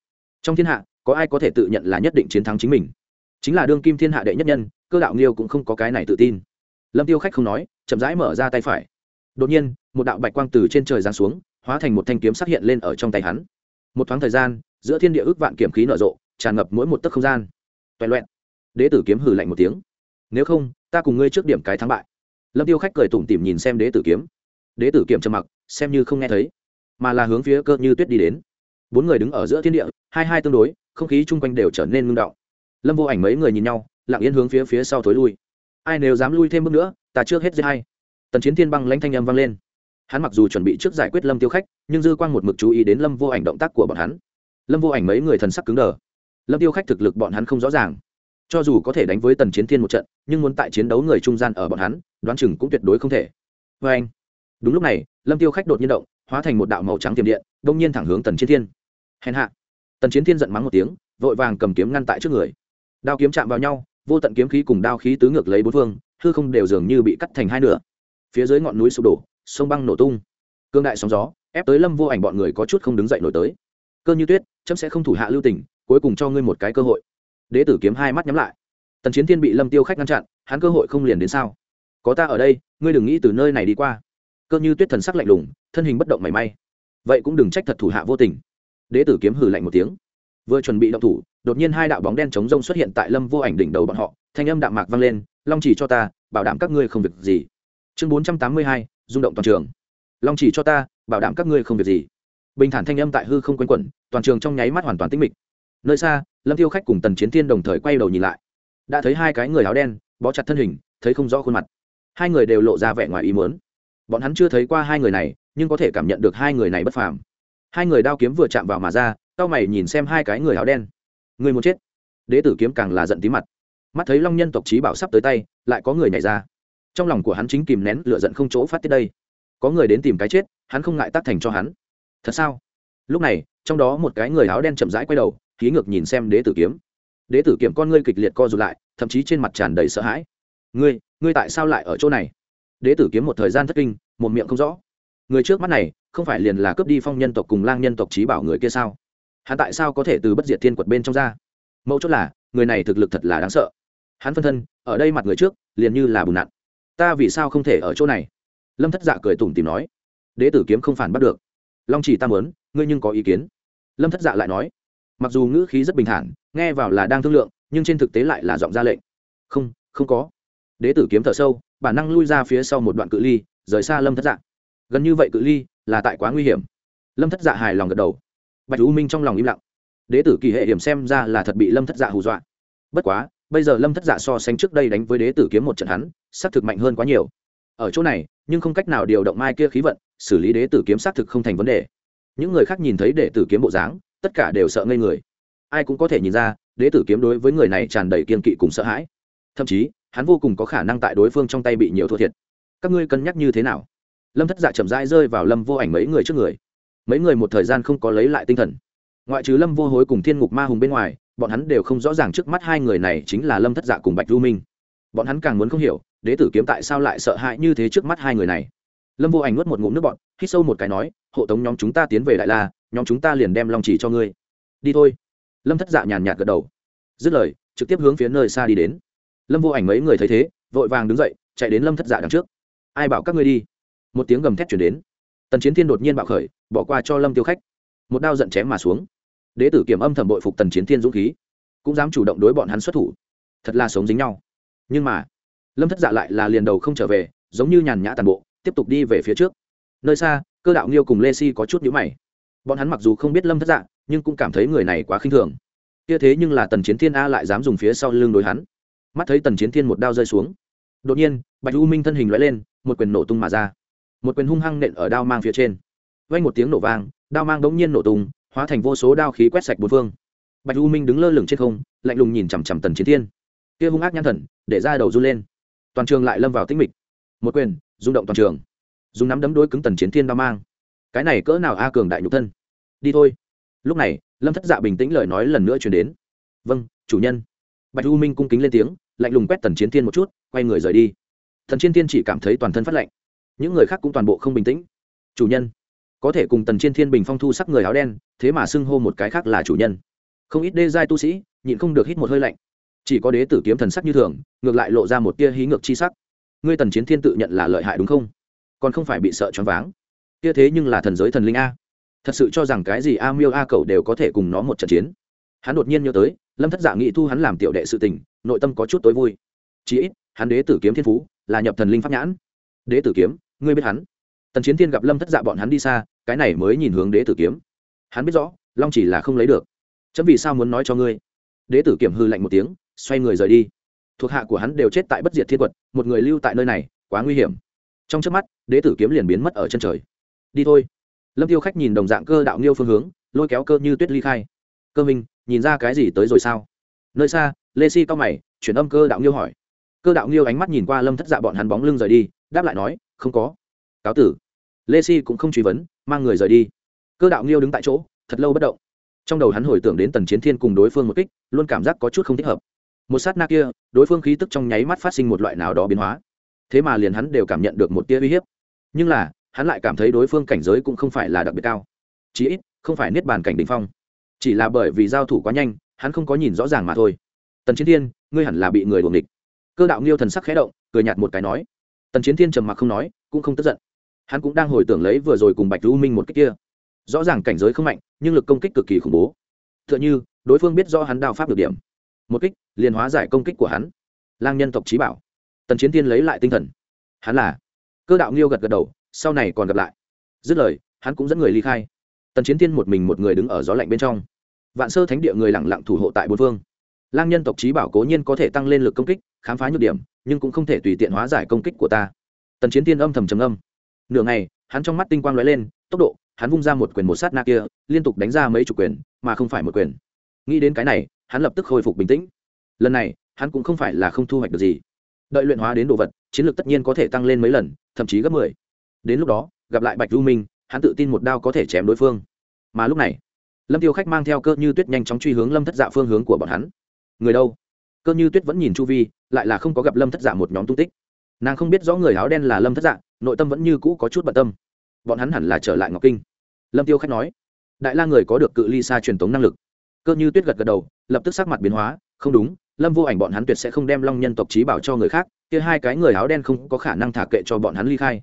Trong thiên hạ, có ai có thể tự nhận là nhất định chiến thắng chính mình? Chính là đương kim thiên hạ đệ nhất nhân, cơ đạo nghiêu cũng không có cái này tự tin. Lâm tiêu khách không nói, chậm rãi mở ra tay phải. Đột nhiên, một đạo bạch quang từ trên trời giáng xuống, hóa thành một thanh kiếm xuất hiện lên ở trong tay hắn. Một thoáng thời gian, giữa thiên địa ước vạn kiểm khí nở rộ, tràn ngập mỗi một tấc không gian. Toại loẹn. Đế tử kiếm hừ lạnh một tiếng. Nếu không, ta cùng ngươi trước điểm cái thắng bại. Lâm tiêu khách cười tủm tỉm nhìn xem đế tử kiếm. Đế tử kiếm trầm mặc, xem như không nghe thấy mà là hướng phía cơ như tuyết đi đến. Bốn người đứng ở giữa thiên địa, hai hai tương đối, không khí chung quanh đều trở nên ngưng động. Lâm vô ảnh mấy người nhìn nhau, lặng yên hướng phía phía sau thối lui. Ai nếu dám lui thêm bước nữa, ta trước hết giết hay tần chiến thiên băng lãnh thanh âm vang lên. Hắn mặc dù chuẩn bị trước giải quyết lâm tiêu khách, nhưng dư quang một mực chú ý đến lâm vô ảnh động tác của bọn hắn. Lâm vô ảnh mấy người thần sắc cứng đờ. Lâm tiêu khách thực lực bọn hắn không rõ ràng. Cho dù có thể đánh với tần chiến thiên một trận, nhưng muốn tại chiến đấu người trung gian ở bọn hắn, đoán chừng cũng tuyệt đối không thể. Vê anh đúng lúc này, lâm tiêu khách đột nhiên động hóa thành một đạo màu trắng tiềm điện, đông nhiên thẳng hướng tần chiến thiên. Hèn hạ. Tần chiến thiên giận mắng một tiếng, vội vàng cầm kiếm ngăn tại trước người. Đao kiếm chạm vào nhau, vô tận kiếm khí cùng đao khí tứ ngược lấy bốn phương, hư không đều dường như bị cắt thành hai nửa. Phía dưới ngọn núi sụp đổ, sông băng nổ tung. Cương đại sóng gió, ép tới lâm vô ảnh bọn người có chút không đứng dậy nổi tới. Cơ như tuyết, chấm sẽ không thủ hạ lưu tình, cuối cùng cho ngươi một cái cơ hội. Đế tử kiếm hai mắt nhắm lại. Tần chiến thiên bị lâm tiêu khách ngăn chặn, hắn cơ hội không liền đến sao? Có ta ở đây, ngươi đừng nghĩ từ nơi này đi qua cơ như tuyết thần sắc lạnh lùng, thân hình bất động mảy may. Vậy cũng đừng trách thật thủ hạ vô tình. Đế tử kiếm hừ lạnh một tiếng. Vừa chuẩn bị động thủ, đột nhiên hai đạo bóng đen chống rông xuất hiện tại lâm vô ảnh đỉnh đầu bọn họ, thanh âm đạm mạc vang lên, long chỉ cho ta, bảo đảm các ngươi không việc gì. Chương bốn trăm tám mươi hai, rung động toàn trường. Long chỉ cho ta, bảo đảm các ngươi không việc gì. Bình thản thanh âm tại hư không quanh quẩn, toàn trường trong nháy mắt hoàn toàn tĩnh mịch. Nơi xa, lâm tiêu khách cùng tần chiến thiên đồng thời quay đầu nhìn lại. Đã thấy hai cái người áo đen, bó chặt thân hình, thấy không rõ khuôn mặt. Hai người đều lộ ra vẻ ngoài ý muốn bọn hắn chưa thấy qua hai người này, nhưng có thể cảm nhận được hai người này bất phàm. Hai người đao kiếm vừa chạm vào mà ra tao mày nhìn xem hai cái người áo đen. Người muốn chết. Đế tử kiếm càng là giận tí mặt. Mắt thấy long nhân tộc trí bảo sắp tới tay, lại có người nhảy ra. Trong lòng của hắn chính kìm nén, lửa giận không chỗ phát tiết đây. Có người đến tìm cái chết, hắn không ngại tác thành cho hắn. Thật sao? Lúc này, trong đó một cái người áo đen chậm rãi quay đầu ký ngược nhìn xem đế tử kiếm. Đế tử kiếm con ngươi kịch liệt co rụt lại, thậm chí trên mặt tràn đầy sợ hãi. Ngươi ngươi tại sao lại ở chỗ này? Đế tử kiếm một thời gian thất kinh, một miệng không rõ. Người trước mắt này, không phải liền là cướp đi phong nhân tộc cùng lang nhân tộc trí bảo người kia sao? Hắn tại sao có thể từ bất diệt thiên quật bên trong ra? Mẫu chốt là, người này thực lực thật là đáng sợ. Hắn phân thân, ở đây mặt người trước, liền như là bùn nặn. Ta vì sao không thể ở chỗ này? Lâm thất dạ cười tủm tìm nói. Đế tử kiếm không phản bắt được. Long chỉ ta mớn ngươi nhưng có ý kiến. Lâm thất dạ lại nói. Mặc dù ngữ khí rất bình thản, nghe vào là đang thương lượng, nhưng trên thực tế lại là giọng ra lệnh. Không không có. Đế tử kiếm thở sâu bản năng lui ra phía sau một đoạn cự ly, rời xa lâm thất dạ. Gần như vậy cự ly là tại quá nguy hiểm. Lâm thất dạ hài lòng gật đầu. Bạch u minh trong lòng im lặng. Đế tử kỳ hệ hiểm xem ra là thật bị lâm thất dạ hù dọa. Bất quá, bây giờ lâm thất dạ so sánh trước đây đánh với đế tử kiếm một trận hắn xác thực mạnh hơn quá nhiều. Ở chỗ này, nhưng không cách nào điều động mai kia khí vận, xử lý đế tử kiếm xác thực không thành vấn đề. Những người khác nhìn thấy đế tử kiếm bộ dáng, tất cả đều sợ ngây người. Ai cũng có thể nhìn ra, đế tử kiếm đối với người này tràn đầy kiên kỵ cùng sợ hãi. Thậm chí hắn vô cùng có khả năng tại đối phương trong tay bị nhiều thua thiệt. Các ngươi cân nhắc như thế nào? Lâm thất dạ chậm rãi rơi vào lâm vô ảnh mấy người trước người. Mấy người một thời gian không có lấy lại tinh thần. Ngoại trừ lâm vô hối cùng thiên ngục ma hùng bên ngoài, bọn hắn đều không rõ ràng trước mắt hai người này chính là lâm thất dạ cùng bạch du minh. Bọn hắn càng muốn không hiểu, đế tử kiếm tại sao lại sợ hãi như thế trước mắt hai người này? Lâm vô ảnh nuốt một ngụm nước bọn hít sâu một cái nói, hộ tống nhóm chúng ta tiến về đại la, nhóm chúng ta liền đem long chỉ cho ngươi. Đi thôi. Lâm thất dạ nhàn nhạt gật đầu. Dứt lời, trực tiếp hướng phía nơi xa đi đến lâm vô ảnh mấy người thấy thế, vội vàng đứng dậy, chạy đến lâm thất dạ đằng trước. Ai bảo các ngươi đi? Một tiếng gầm thét chuyển đến. Tần chiến thiên đột nhiên bạo khởi, bỏ qua cho lâm tiêu khách. Một đao giận chém mà xuống. Đế tử kiểm âm thầm bội phục tần chiến thiên dũng khí, cũng dám chủ động đối bọn hắn xuất thủ. Thật là sống dính nhau. Nhưng mà, lâm thất dạ lại là liền đầu không trở về, giống như nhàn nhã tàn bộ, tiếp tục đi về phía trước. Nơi xa, cơ đạo nghiêu cùng lê si có chút nhữ mày. Bọn hắn mặc dù không biết lâm thất dạ nhưng cũng cảm thấy người này quá khinh thường. Kia thế nhưng là tần chiến thiên a lại dám dùng phía sau lưng đối hắn mắt thấy tần chiến thiên một đao rơi xuống. Đột nhiên, bạch u minh thân hình loại lên, một quyền nổ tung mà ra. Một quyền hung hăng nện ở đao mang phía trên. Vang một tiếng nổ vang, đao mang đống nhiên nổ tung, hóa thành vô số đao khí quét sạch bốn phương. Bạch u minh đứng lơ lửng trên không, lạnh lùng nhìn chằm chằm tần chiến thiên. Kia hung ác nhãn thần, để ra đầu run lên. Toàn trường lại lâm vào tĩnh mịch. Một quyền, rung động toàn trường. Dùng nắm đấm đối cứng tần chiến thiên đao mang. Cái này cỡ nào a cường đại nhục thân? Đi thôi. Lúc này, lâm thất dạ bình tĩnh lời nói lần nữa chuyển đến. Vâng chủ nhân bạch u minh cung kính lên tiếng, lạnh lùng quét tần chiến thiên một chút, quay người rời đi. Thần chiến thiên chỉ cảm thấy toàn thân phát lạnh. Những người khác cũng toàn bộ không bình tĩnh. Chủ nhân, có thể cùng tần chiến thiên bình phong thu sắc người áo đen, thế mà xưng hô một cái khác là chủ nhân. Không ít đê giai tu sĩ, nhịn không được hít một hơi lạnh. Chỉ có đế tử kiếm thần sắc như thường, ngược lại lộ ra một tia hí ngược chi sắc. Ngươi tần chiến thiên tự nhận là lợi hại đúng không? Còn không phải bị sợ choáng váng. Kia thế nhưng là thần giới thần linh a. Thật sự cho rằng cái gì a miêu a cầu đều có thể cùng nó một trận chiến. Hắn đột nhiên nhớ tới lâm thất dạ nghĩ thu hắn làm tiểu đệ sự tình, nội tâm có chút tối vui. Chí ít, hắn đế tử kiếm thiên phú là nhập thần linh pháp nhãn. Đế tử kiếm, ngươi biết hắn? Tần chiến thiên gặp lâm thất dạ bọn hắn đi xa, cái này mới nhìn hướng đế tử kiếm. Hắn biết rõ, long chỉ là không lấy được. Chấm vì sao muốn nói cho ngươi? Đế tử kiểm hư lạnh một tiếng, xoay người rời đi. Thuộc hạ của hắn đều chết tại bất diệt thiên quật, một người lưu tại nơi này, quá nguy hiểm. Trong trước mắt, đế tử kiếm liền biến mất ở chân trời. Đi thôi. Lâm tiêu khách nhìn đồng dạng cơ đạo nghiêu phương hướng, lôi kéo cơ như tuyết ly khai. Cơ minh nhìn ra cái gì tới rồi sao? Nơi xa, lê si cao mày, chuyển âm cơ đạo nghiêu hỏi. Cơ đạo nghiêu ánh mắt nhìn qua lâm thất dạ bọn hắn bóng lưng rời đi, đáp lại nói, không có. Cáo tử. Lê si cũng không truy vấn, mang người rời đi. Cơ đạo nghiêu đứng tại chỗ, thật lâu bất động. Trong đầu hắn hồi tưởng đến tần chiến thiên cùng đối phương một kích, luôn cảm giác có chút không thích hợp. Một sát na kia, đối phương khí tức trong nháy mắt phát sinh một loại nào đó biến hóa. Thế mà liền hắn đều cảm nhận được một tia uy hiếp. Nhưng là, hắn lại cảm thấy đối phương cảnh giới cũng không phải là đặc biệt cao. Chí ít, không phải niết bàn cảnh đ ỉ n h phong chỉ là bởi vì giao thủ quá nhanh, hắn không có nhìn rõ ràng mà thôi. Tần chiến thiên, ngươi hẳn là bị người đuồng địch cơ đạo nghiêu thần sắc khẽ động, cười nhạt một cái nói. Tần chiến thiên trầm mặc không nói, cũng không tức giận. Hắn cũng đang hồi tưởng lấy vừa rồi cùng bạch lưu minh một cách kia. Rõ ràng cảnh giới không mạnh, nhưng lực công kích cực kỳ khủng bố. T h ư ợ n h ư đối phương biết do hắn đao pháp được điểm. Một kích, liền hóa giải công kích của hắn. Lang nhân tộc trí bảo. Tần chiến thiên lấy lại tinh thần. Hắn là. Cơ đạo nghiêu gật gật đầu, sau này còn gặp lại. Dứt lời, hắn cũng dẫn người ly khai. Tần chiến thiên một mình một người đứng ở gió lạnh bên trong vạn sơ thánh địa người lẳng lặng thủ hộ tại bốn phương. Lang nhân tộc trí bảo cố nhiên có thể tăng lên lực công kích, khám phá nhược điểm, nhưng cũng không thể tùy tiện hóa giải công kích của ta. Tần chiến tiên âm thầm trầm âm nửa ngày, hắn trong mắt tinh quang lóe lên, tốc độ, hắn vung ra một quyền một sát na kia, liên tục đánh ra mấy chục quyền, mà không phải một quyền. Nghĩ đến cái này, hắn lập tức khôi phục bình tĩnh. Lần này, hắn cũng không phải là không thu hoạch được gì. Đợi luyện hóa đến đồ vật, chiến lược tất nhiên có thể tăng lên mấy lần, thậm chí gấp mười. Đến lúc đó, gặp lại bạch du minh, hắn tự tin một đao có thể chém đối phương. Mà lúc này lâm tiêu khách mang theo cơ như tuyết nhanh chóng truy hướng lâm thất dạ phương hướng của bọn hắn. Người đâu? Cơ như tuyết vẫn nhìn chu vi, lại là không có gặp lâm thất dạ một nhóm tung tích. Nàng không biết rõ người áo đen là lâm thất dạ nội tâm vẫn như cũ có chút bận tâm. Bọn hắn hẳn là trở lại ngọc kinh. Lâm tiêu khách nói, đại la người có được cự ly xa truyền tống năng lực. Cơ như tuyết gật gật đầu, lập tức sắc mặt biến hóa, không đúng, lâm vô ảnh bọn hắn tuyệt sẽ không đem long nhân tộc trí bảo cho người khác, kia hai cái người áo đen không có khả năng thả kệ cho bọn hắn ly khai.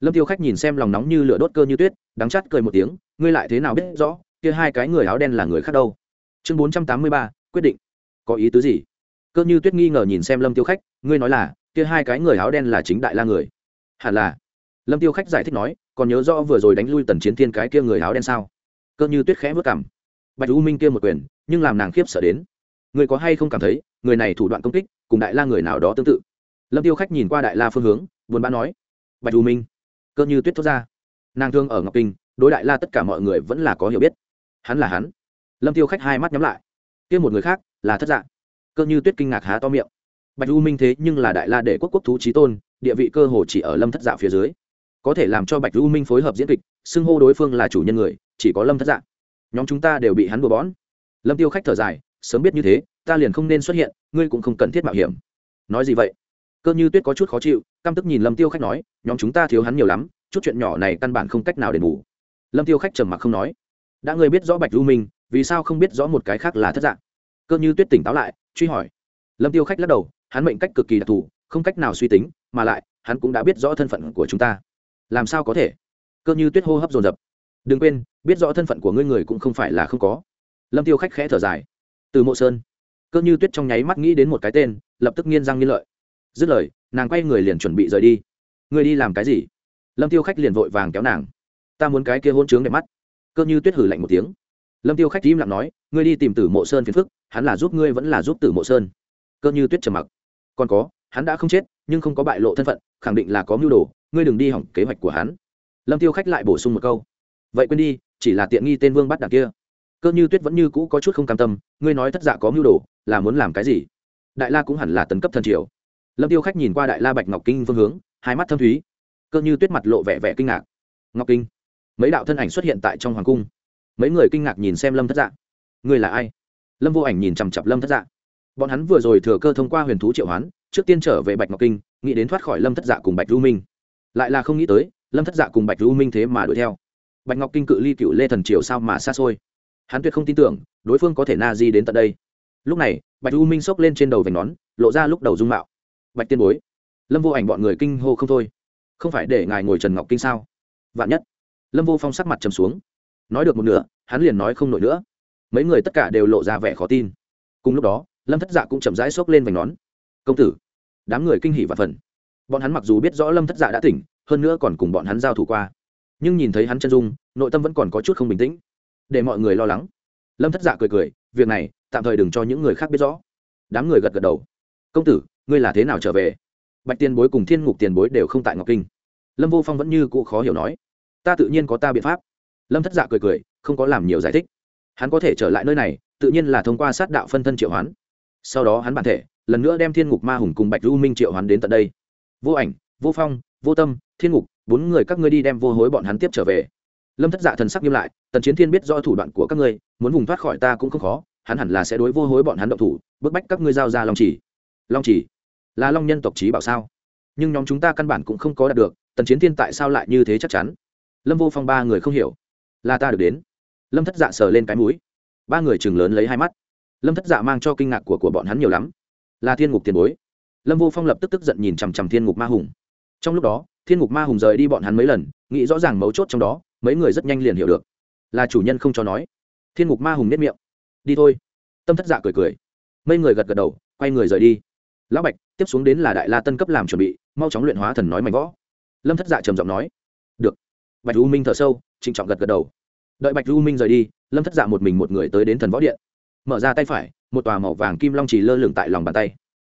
Lâm tiêu khách nhìn xem lòng nóng như lửa đốt cơ như tuyết, đắng chắt cười một tiếng, ngươi lại thế nào biết rõ kia hai cái người áo đen là người khác đâu. Chương bốn trăm tám mươi ba, quyết định. Có ý tứ gì? Cơ như tuyết nghi ngờ nhìn xem lâm tiêu khách, ngươi nói là, kia hai cái người áo đen là chính đại la người. Hẳn là. Lâm tiêu khách giải thích nói, còn nhớ rõ vừa rồi đánh lui tần chiến thiên cái kia người áo đen sao? Cơ như tuyết khẽ vất cảm bạch u minh kia một quyền, nhưng làm nàng khiếp sợ đến. Người có hay không cảm thấy, người này thủ đoạn công kích, cùng đại la người nào đó tương tự? Lâm tiêu khách nhìn qua đại la phương hướng, buồn bã nói. Bạch u minh. Cơ như tuyết thốt ra. Nàng thương ở ngọc kinh, đối đại la tất cả mọi người vẫn là có hiểu biết hắn là hắn. Lâm tiêu khách hai mắt nhắm lại. Kia một người khác, là thất dạng cơ như tuyết kinh ngạc há to miệng. Bạch u minh thế nhưng là đại la để quốc quốc thú trí tôn, địa vị cơ hồ chỉ ở lâm thất dạ phía dưới. Có thể làm cho bạch u minh phối hợp diễn kịch, xưng hô đối phương là chủ nhân người, chỉ có lâm thất dạ. Nhóm chúng ta đều bị hắn bừa bón lâm tiêu khách thở dài, sớm biết như thế, ta liền không nên xuất hiện, ngươi cũng không cần thiết mạo hiểm. Nói gì vậy? Cơ như tuyết có chút khó chịu, căm tức nhìn lâm tiêu khách nói, nhóm chúng ta thiếu hắn nhiều lắm, chút chuyện nhỏ này căn bản không cách nào đền bù. Lâm tiêu khách trầm mặc không nói đã ngươi biết rõ bạch lưu minh, vì sao không biết rõ một cái khác là thất dạng? Cơ như tuyết tỉnh táo lại, truy hỏi. Lâm tiêu khách lắc đầu, hắn mệnh cách cực kỳ đặc thù, không cách nào suy tính, mà lại, hắn cũng đã biết rõ thân phận của chúng ta. Làm sao có thể? Cơ như tuyết hô hấp dồn dập. Đừng quên, biết rõ thân phận của ngươi người cũng không phải là không có. Lâm tiêu khách khẽ thở dài. Từ mộ sơn. Cơ như tuyết trong nháy mắt nghĩ đến một cái tên, lập tức nghiên răng nghiên lợi. Dứt lời, nàng quay người liền chuẩn bị rời đi. Ngươi đi làm cái gì? Lâm tiêu khách liền vội vàng kéo nàng. Ta muốn cái kia hôn trướng đẹp mắt cơ như tuyết hử lạnh một tiếng. Lâm tiêu khách im lặng nói, ngươi đi tìm tử mộ sơn phiền phức, hắn là giúp ngươi vẫn là giúp tử mộ sơn. Cơ như tuyết trầm mặc. Còn có, hắn đã không chết, nhưng không có bại lộ thân phận, khẳng định là có mưu đồ, ngươi đừng đi hỏng kế hoạch của hắn. Lâm tiêu khách lại bổ sung một câu. Vậy quên đi, chỉ là tiện nghi tên vương bắt đằng kia. Cơ như tuyết vẫn như cũ có chút không cam tâm, ngươi nói thất dạ có mưu đồ, là muốn làm cái gì? Đại la cũng hẳn là tấn cấp thần triều. Lâm tiêu khách nhìn qua đại la bạch ngọc kinh phương hướng, hai mắt thâm thúy. Cơ như tuyết mặt lộ vẻ vẻ kinh ngạc. Ngọc kinh? Mấy đạo thân ảnh xuất hiện tại trong hoàng cung. Mấy người kinh ngạc nhìn xem lâm thất dạ. Người là ai? Lâm vô ảnh nhìn chằm chặp lâm thất dạ. Bọn hắn vừa rồi thừa cơ thông qua huyền thú triệu hoán, trước tiên trở về bạch ngọc kinh, nghĩ đến thoát khỏi lâm thất dạ cùng bạch du minh. Lại là không nghĩ tới, lâm thất dạ cùng bạch du minh thế mà đuổi theo. Bạch ngọc kinh cự ly cựu lê thần triều sao mà xa xôi? Hắn tuyệt không tin tưởng, đối phương có thể na di đến tận đây. Lúc này, bạch du minh xốc lên trên đầu vành nón, lộ ra lúc đầu dung mạo. Bạch tiên bối. Lâm vô ảnh bọn người kinh hô không thôi. Không phải để ngài ngồi trần ngọc kinh sao? Vạn nhất lâm vô phong sắc mặt trầm xuống. Nói được một nửa, hắn liền nói không nổi nữa. Mấy người tất cả đều lộ ra vẻ khó tin. Cùng lúc đó, lâm thất dạ cũng chậm rãi xốc lên vành nón. Công tử, đám người kinh hỉ và phần bọn hắn mặc dù biết rõ lâm thất dạ đã tỉnh, hơn nữa còn cùng bọn hắn giao thủ qua. Nhưng nhìn thấy hắn chân dung, nội tâm vẫn còn có chút không bình tĩnh. Để mọi người lo lắng. Lâm thất dạ cười cười, việc này, tạm thời đừng cho những người khác biết rõ. Đám người gật gật đầu. Công tử, ngươi là thế nào trở về? Bạch tiền bối cùng thiên ngục tiền bối đều không tại ngọc kinh. Lâm vô phong vẫn như cụ khó hiểu nói ta tự nhiên có ta biện pháp. Lâm thất dạ cười cười, không có làm nhiều giải thích. Hắn có thể trở lại nơi này, tự nhiên là thông qua sát đạo phân thân triệu hoán. Sau đó hắn bản thể, lần nữa đem thiên ngục ma hùng cùng bạch du minh triệu hoán đến tận đây. Vô ảnh, vô phong, vô tâm, thiên ngục, bốn người các ngươi đi đem vô hối bọn hắn tiếp trở về. Lâm thất dạ thần sắc nghiêm lại, tần chiến thiên biết do thủ đoạn của các ngươi, muốn vùng thoát khỏi ta cũng không khó, hắn hẳn là sẽ đối vô hối bọn hắn động thủ, bức bách các ngươi giao ra long chỉ. Long chỉ? Là long nhân tộc trí bảo sao? Nhưng nhóm chúng ta căn bản cũng không có đạt được, tần chiến thiên tại sao lại như thế chắc chắn? Lâm vô phong ba người không hiểu là ta được đến lâm thất dạ sờ lên cái mũi ba người chừng lớn lấy hai mắt lâm thất dạ mang cho kinh ngạc của của bọn hắn nhiều lắm là thiên ngục tiền bối lâm vô phong lập tức tức giận nhìn chằm chằm thiên ngục ma hùng trong lúc đó thiên ngục ma hùng rời đi bọn hắn mấy lần nghĩ rõ ràng mấu chốt trong đó mấy người rất nhanh liền hiểu được là chủ nhân không cho nói thiên ngục ma hùng nếp miệng đi thôi tâm thất dạ cười cười mấy người gật gật đầu quay người rời đi lão bạch tiếp xuống đến là đại la tân cấp làm chuẩn bị mau chóng luyện hóa thần nói mạnh võ lâm thất dạ trầm giọng nói được bạch u minh thở sâu, trịnh trọng gật gật đầu. Đợi bạch u minh rời đi, lâm thất dạ một mình một người tới đến thần võ điện. Mở ra tay phải, một tòa màu vàng kim long chỉ lơ lửng tại lòng bàn tay.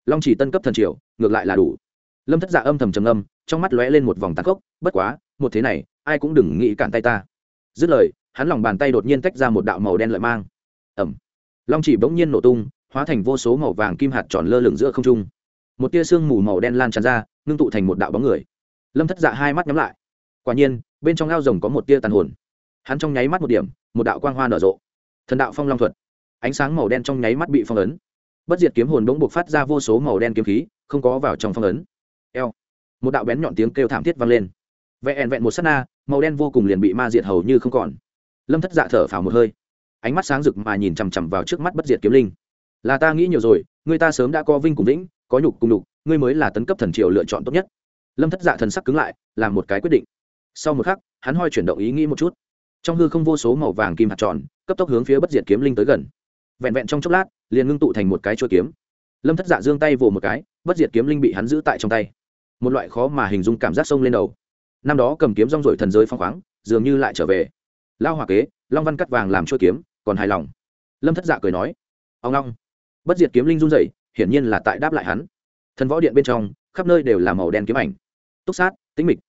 Long chỉ tân cấp thần triều, ngược lại là đủ. Lâm thất dạ âm thầm trầm âm trong mắt lóe lên một vòng tàn khốc, bất quá, một thế này, ai cũng đừng nghĩ cản tay ta. Dứt lời, hắn lòng bàn tay đột nhiên tách ra một đạo màu đen lợi mang. Ẩm long chỉ bỗng nhiên nổ tung, hóa thành vô số màu vàng kim hạt tròn lơ lửng giữa không trung. Một tia sương mù màu đen lan tràn ra, ngưng tụ thành một đạo bóng người. Lâm thất dạ hai mắt nhắm lại. Quả nhiên bên trong ao rồng có một tia tàn hồn. Hắn trong nháy mắt một điểm, một đạo quang hoa nở rộ. Thần đạo phong long thuật. Ánh sáng màu đen trong nháy mắt bị phong ấn. Bất diệt kiếm hồn bỗng buộc phát ra vô số màu đen kiếm khí, không có vào trong phong ấn. Eo. Một đạo bén nhọn tiếng kêu thảm thiết vang lên. Vẹn vẹn một s á t na, màu đen vô cùng liền bị ma diệt hầu như không còn. Lâm thất dạ thở phào một hơi. Ánh mắt sáng rực mà nhìn chằm chằm vào trước mắt bất diệt kiếm linh. Là ta nghĩ nhiều rồi, người ta sớm đã có vinh cùng vĩnh, có nhục cùng đục ngươi mới là tấn cấp thần triều lựa chọn tốt nhất. Lâm thất dạ thần sắc cứng lại, làm một cái quyết định sau một khắc, hắn hoi chuyển động ý nghĩ một chút. Trong hư không vô số màu vàng kim hạt tròn, cấp tốc hướng phía bất diệt kiếm linh tới gần. Vẹn vẹn trong chốc lát, liền ngưng tụ thành một cái chuôi kiếm. Lâm thất dạ giương tay vồ một cái, bất diệt kiếm linh bị hắn giữ tại trong tay. Một loại khó mà hình dung cảm giác sông lên đầu. Năm đó cầm kiếm rong rổi thần giới phong khoáng, dường như lại trở về. Lao hòa kế, long văn cắt vàng làm chuôi kiếm, còn hài lòng. Lâm thất dạ cười nói, ông long bất diệt kiếm linh run rẩy, hiển nhiên là tại đáp lại hắn. Thần võ điện bên trong, khắp nơi đều là màu đen kiếm ảnh. Túc sát, tĩnh mịch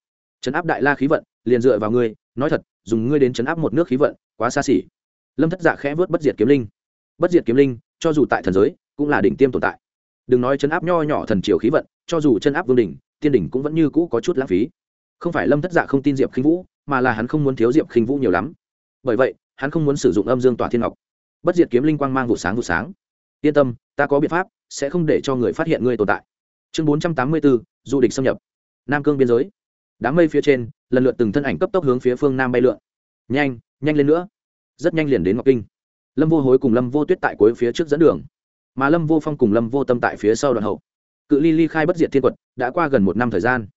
chấn áp đại la khí vận, liền dựa vào ngươi, nói thật, dùng ngươi đến chấn áp một nước khí vận, quá xa xỉ. Lâm thất dạ khẽ vớt bất diệt kiếm linh. Bất diệt kiếm linh, cho dù tại thần giới, cũng là đỉnh tiêm tồn tại. Đừng nói chấn áp nho nhỏ thần triều khí vận, cho dù chân áp vương đỉnh, tiên đỉnh cũng vẫn như cũ có chút lãng phí. Không phải lâm thất dạ không tin diệp khinh vũ, mà là hắn không muốn thiếu diệp khinh vũ nhiều lắm. Bởi vậy, hắn không muốn sử dụng âm dương tỏa thiên ngọc. Bất diệt kiếm linh quang mang vụ sáng vụ sáng. Yên tâm, ta có biện pháp, sẽ không để cho người phát hiện ngươi tồn tại. Chương bốn trăm tám mươi bốn, du địch xâm nhập. Nam cương biên giới đám mây phía trên, lần lượt từng thân ảnh cấp tốc hướng phía phương nam bay lượn. Nhanh nhanh lên nữa. Rất nhanh liền đến ngọc kinh. Lâm vô hối cùng lâm vô tuyết tại cuối phía trước dẫn đường. Mà lâm vô phong cùng lâm vô tâm tại phía sau đoạn hậu. Cự ly ly khai bất diệt thiên quật, đã qua gần một năm thời gian.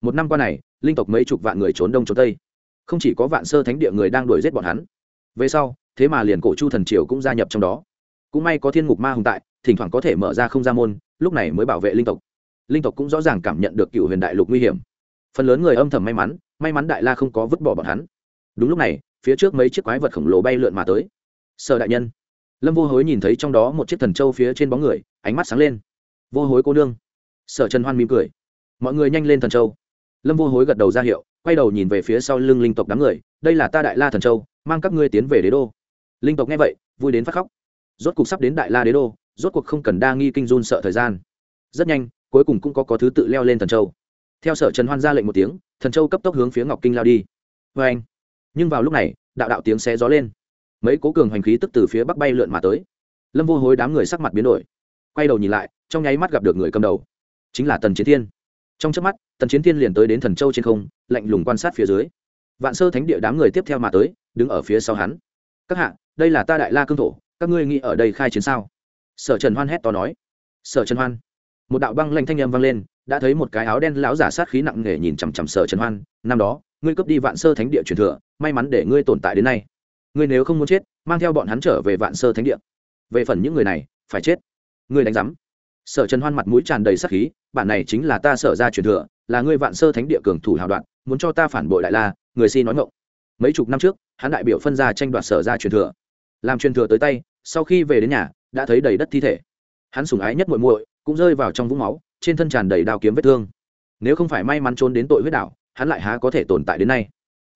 Một năm qua này, linh tộc mấy chục vạn người trốn đông trốn tây. Không chỉ có vạn sơ thánh địa người đang đuổi giết bọn hắn. Về sau, thế mà liền cổ chu thần triều cũng gia nhập trong đó. Cũng may có thiên ngục ma hùng tại, thỉnh thoảng có thể mở ra không ra môn, lúc này mới bảo vệ linh tộc. Linh tộc cũng rõ ràng cảm nhận được cựu huyền đại lục nguy hiểm phần lớn người âm thầm may mắn may mắn đại la không có vứt bỏ bọn hắn. Đúng lúc này, phía trước mấy chiếc quái vật khổng lồ bay lượn mà tới. Sở đại nhân. Lâm vô hối nhìn thấy trong đó một chiếc thần trâu phía trên bóng người, ánh mắt sáng lên. Vô hối cô nương. Sở trần hoan mỉm cười. Mọi người nhanh lên thần châu. Lâm vô hối gật đầu ra hiệu, quay đầu nhìn về phía sau lưng linh tộc đám người. Đây là ta đại la thần châu, mang các ngươi tiến về đế đô. Linh tộc nghe vậy, vui đến phát khóc. Rốt cuộc sắp đến đại la đế đô, rốt cuộc không cần đa nghi kinh run sợ thời gian. Rất nhanh, cuối cùng cũng có có thứ tự leo lên thần châu theo sở trần hoan ra lệnh một tiếng, thần châu cấp tốc hướng phía ngọc kinh lao đi. Vê anh, nhưng vào lúc này, đạo đạo tiếng xé gió lên. Mấy cố cường hành khí tức từ phía bắc bay lượn mà tới. Lâm vô hối đám người sắc mặt biến đổi. Quay đầu nhìn lại, trong nháy mắt gặp được người cầm đầu, chính là tần chiến thiên. Trong trước mắt, tần chiến thiên liền tới đến thần châu trên không, lạnh lùng quan sát phía dưới. Vạn sơ thánh địa đám người tiếp theo mà tới, đứng ở phía sau hắn. Các hạ, đây là ta đại la cương thổ, các ngươi nghĩ ở đây khai chiến sao? Sở trần hoan hét to nói. Sở trần hoan một đạo băng lanh thanh âm vang lên, đã thấy một cái áo đen lão giả sát khí nặng nề nhìn chằm chằm sở trần hoan, năm đó, ngươi cướp đi vạn sơ thánh địa truyền thừa, may mắn để ngươi tồn tại đến nay. Ngươi nếu không muốn chết, mang theo bọn hắn trở về vạn sơ thánh địa. Về phần những người này, phải chết. Ngươi đánh giám. Sở trần hoan mặt mũi tràn đầy sát khí, bản này chính là ta sở ra truyền thừa, là ngươi vạn sơ thánh địa cường thủ hào đoạn, muốn cho ta phản bội đại la người xin nói ngộng mấy chục năm trước, hắn đại biểu phân ra tranh đoạt sở ra truyền thừa. Làm truyền thừa tới tay, sau khi về đến nhà, đã thấy đầy đất thi thể. Hắn sủng ái nhất muội muội cũng rơi vào trong vũng máu, trên thân tràn đầy đao kiếm vết thương. Nếu không phải may mắn trốn đến tội huyết đảo, hắn lại há có thể tồn tại đến nay.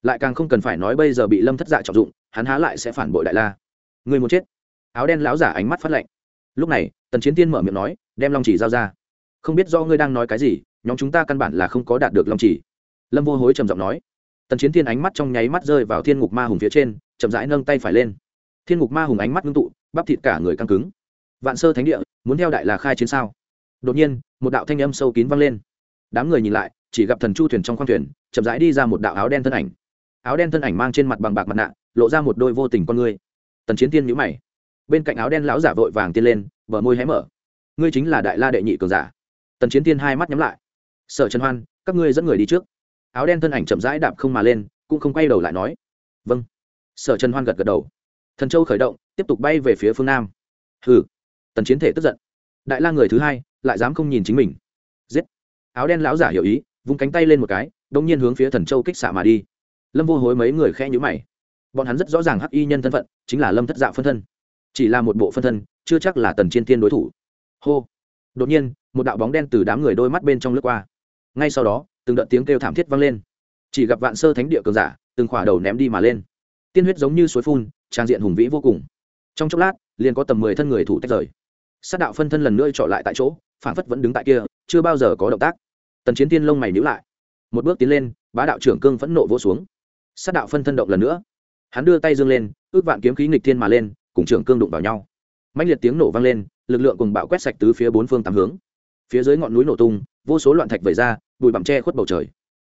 Lại càng không cần phải nói bây giờ bị lâm thất dạ trọng dụng, hắn há lại sẽ phản bội đại la. Người muốn chết. Áo đen lão giả ánh mắt phát lạnh. Lúc này, tần chiến tiên mở miệng nói, đem long chỉ giao ra. Không biết do ngươi đang nói cái gì, nhóm chúng ta căn bản là không có đạt được long chỉ. Lâm vô hối trầm giọng nói. Tần chiến tiên ánh mắt trong nháy mắt rơi vào thiên ngục ma hùng phía trên, chậm rãi nâng tay phải lên. Thiên ngục ma hùng ánh mắt ngưng tụ, bắp thịt cả người căng cứng. Vạn sơ thánh địa, muốn theo đại là khai chiến sao? Đột nhiên, một đạo thanh âm sâu kín vang lên. Đám người nhìn lại, chỉ gặp thần chu thuyền trong khoang thuyền, chậm rãi đi ra một đạo áo đen thân ảnh. Áo đen thân ảnh mang trên mặt bằng bạc mặt nạ, lộ ra một đôi vô tình con người tần chiến tiên nhữ mày. Bên cạnh áo đen lão giả vội vàng tiên lên, bờ môi hé mở. Ngươi chính là đại la đệ nhị cường giả. Tần chiến tiên hai mắt nhắm lại. Sở trần hoan, các ngươi dẫn người đi trước. Áo đen thân ảnh chậm rãi đạp không mà lên, cũng không quay đầu lại nói. Vâng. Sở trần hoan gật gật đầu. Thần châu khởi động, tiếp tục bay về phía phương nam. Hừ. Tần chiến thể tức giận. Đại la người thứ hai lại dám không nhìn chính mình. Giết. Áo đen lão giả hiểu ý, vung cánh tay lên một cái đông nhiên hướng phía thần châu kích xạ mà đi. Lâm vô hối mấy người khe nhữ mày. Bọn hắn rất rõ ràng hắc y nhân thân phận, chính là lâm thất dạ phân thân. Chỉ là một bộ phân thân, chưa chắc là tần chiên tiên đối thủ. Hô. Đột nhiên, một đạo bóng đen từ đám người đôi mắt bên trong lướt qua. Ngay sau đó, từng đợt tiếng kêu thảm thiết vang lên. Chỉ gặp vạn sơ thánh địa cường giả, từng khỏa đầu ném đi mà lên. Tiên huyết giống như suối phun, trang diện hùng vĩ vô cùng. Trong chốc lát, liền có tầm mười thân người thủ tách rời. Sát đạo phân thân lần nữa trọ lại tại chỗ phản phất vẫn đứng tại kia, chưa bao giờ có động tác. Tần chiến tiên lông mày nhữ lại. Một bước tiến lên, bá đạo trưởng cương phẫn nộ vỗ xuống. Sát đạo phân thân động lần nữa. Hắn đưa tay dương lên, ước vạn kiếm khí nghịch thiên mà lên, cùng trưởng cương đụng vào nhau. Mạnh liệt tiếng nổ vang lên, lực lượng cùng bạo quét sạch tứ phía bốn phương tám hướng. Phía dưới ngọn núi nổ tung, vô số loạn thạch vẩy ra, bụi bặm che khuất bầu trời.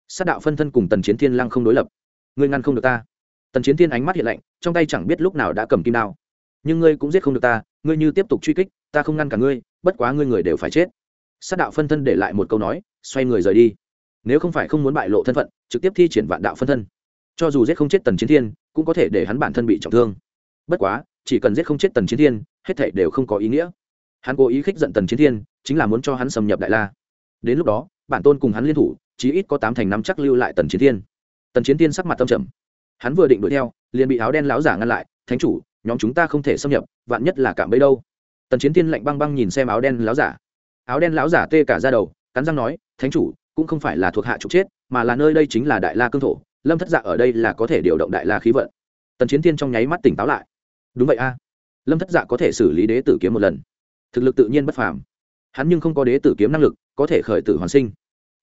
Sát đạo phân thân cùng tần chiến thiên lăng không đối lập. Ngươi ngăn không được ta. Tần chiến thiên ánh mắt hiện lạnh, trong tay chẳng biết lúc nào đã cầm kim đao nhưng ngươi cũng giết không được ta, ngươi như tiếp tục truy kích, ta không ngăn cả ngươi, bất quá ngươi người đều phải chết. Sát đạo phân thân để lại một câu nói, xoay người rời đi. Nếu không phải không muốn bại lộ thân phận, trực tiếp thi triển vạn đạo phân thân. Cho dù giết không chết tần chiến thiên, cũng có thể để hắn bản thân bị trọng thương. Bất quá, chỉ cần giết không chết tần chiến thiên, hết thể đều không có ý nghĩa. Hắn cố ý khích giận tần chiến thiên, chính là muốn cho hắn xâm nhập đại la. Đến lúc đó, bản tôn cùng hắn liên thủ, chí ít có tám thành năm chắc lưu lại tần chiến thiên. Tần chiến thiên sắc mặt tâm trầm. Hắn vừa định đuổi theo, liền bị áo đen láo giả ngăn lại, thánh chủ nhóm chúng ta không thể xâm nhập, vạn nhất là cảm bấy đâu. Tần chiến thiên lạnh băng băng nhìn xem áo đen láo giả. Áo đen láo giả tê cả ra đầu, cắn răng nói, thánh chủ, cũng không phải là thuộc hạ trục chết, mà là nơi đây chính là đại la cương thổ. Lâm thất dạ ở đây là có thể điều động đại la khí vận. Tần chiến thiên trong nháy mắt tỉnh táo lại. Đúng vậy a. Lâm thất dạ có thể xử lý đế tử kiếm một lần. Thực lực tự nhiên bất phàm. Hắn nhưng không có đế tử kiếm năng lực, có thể khởi tử hoàn sinh.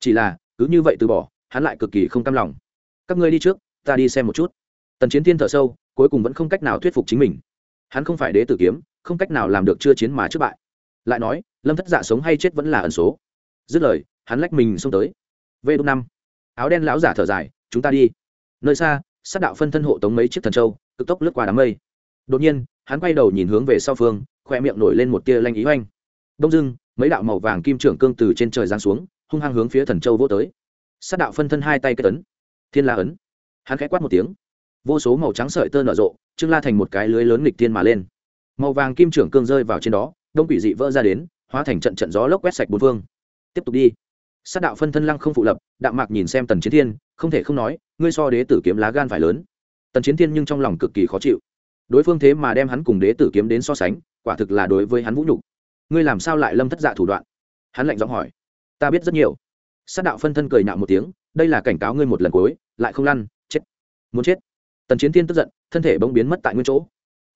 Chỉ là, cứ như vậy từ bỏ, hắn lại cực kỳ không cam lòng. Các ngươi đi trước, ta đi xem một chút. Tần chiến thiên thở sâu cuối cùng vẫn không cách nào thuyết phục chính mình. Hắn không phải đế tử kiếm, không cách nào làm được chưa chiến mà trước bại. Lại nói, lâm thất dạ sống hay chết vẫn là ẩn số. Dứt lời, hắn lách mình xông tới. Vê đ năm. Áo đen lão giả thở dài, chúng ta đi. Nơi xa, sát đạo phân thân hộ tống mấy chiếc thần châu, cực tốc lướt qua đám mây. Đột nhiên, hắn quay đầu nhìn hướng về sau phương, khoe miệng nổi lên một tia lanh ý oanh. Đông dưng mấy đạo màu vàng kim trưởng cương từ trên trời giáng xuống, hung hăng hướng phía thần châu vô tới. Sát đạo phân thân hai tay kết ấn. Thiên la ấn. Hắn khẽ quát một tiếng vô số màu trắng sợi tơ nở rộ, trương la thành một cái lưới lớn nghịch thiên mà lên. Màu vàng kim trưởng cương rơi vào trên đó, đông quỷ dị vỡ ra đến, hóa thành trận trận gió lốc quét sạch bốn phương. Tiếp tục đi. Sát đạo phân thân lăng không phụ lập đạm mạc nhìn xem tần chiến thiên, không thể không nói, ngươi so đế tử kiếm lá gan phải lớn. Tần chiến thiên nhưng trong lòng cực kỳ khó chịu. Đối phương thế mà đem hắn cùng đế tử kiếm đến so sánh, quả thực là đối với hắn vũ nhục. Ngươi làm sao lại lâm thất dạ thủ đoạn? Hắn lạnh giọng hỏi. Ta biết rất nhiều. Sát đạo phân thân cười nạo một tiếng, đây là cảnh cáo ngươi một lần cuối, lại không lăn, chết. Muốn chết tần chiến thiên tức giận, thân thể bỗng biến mất tại nguyên chỗ.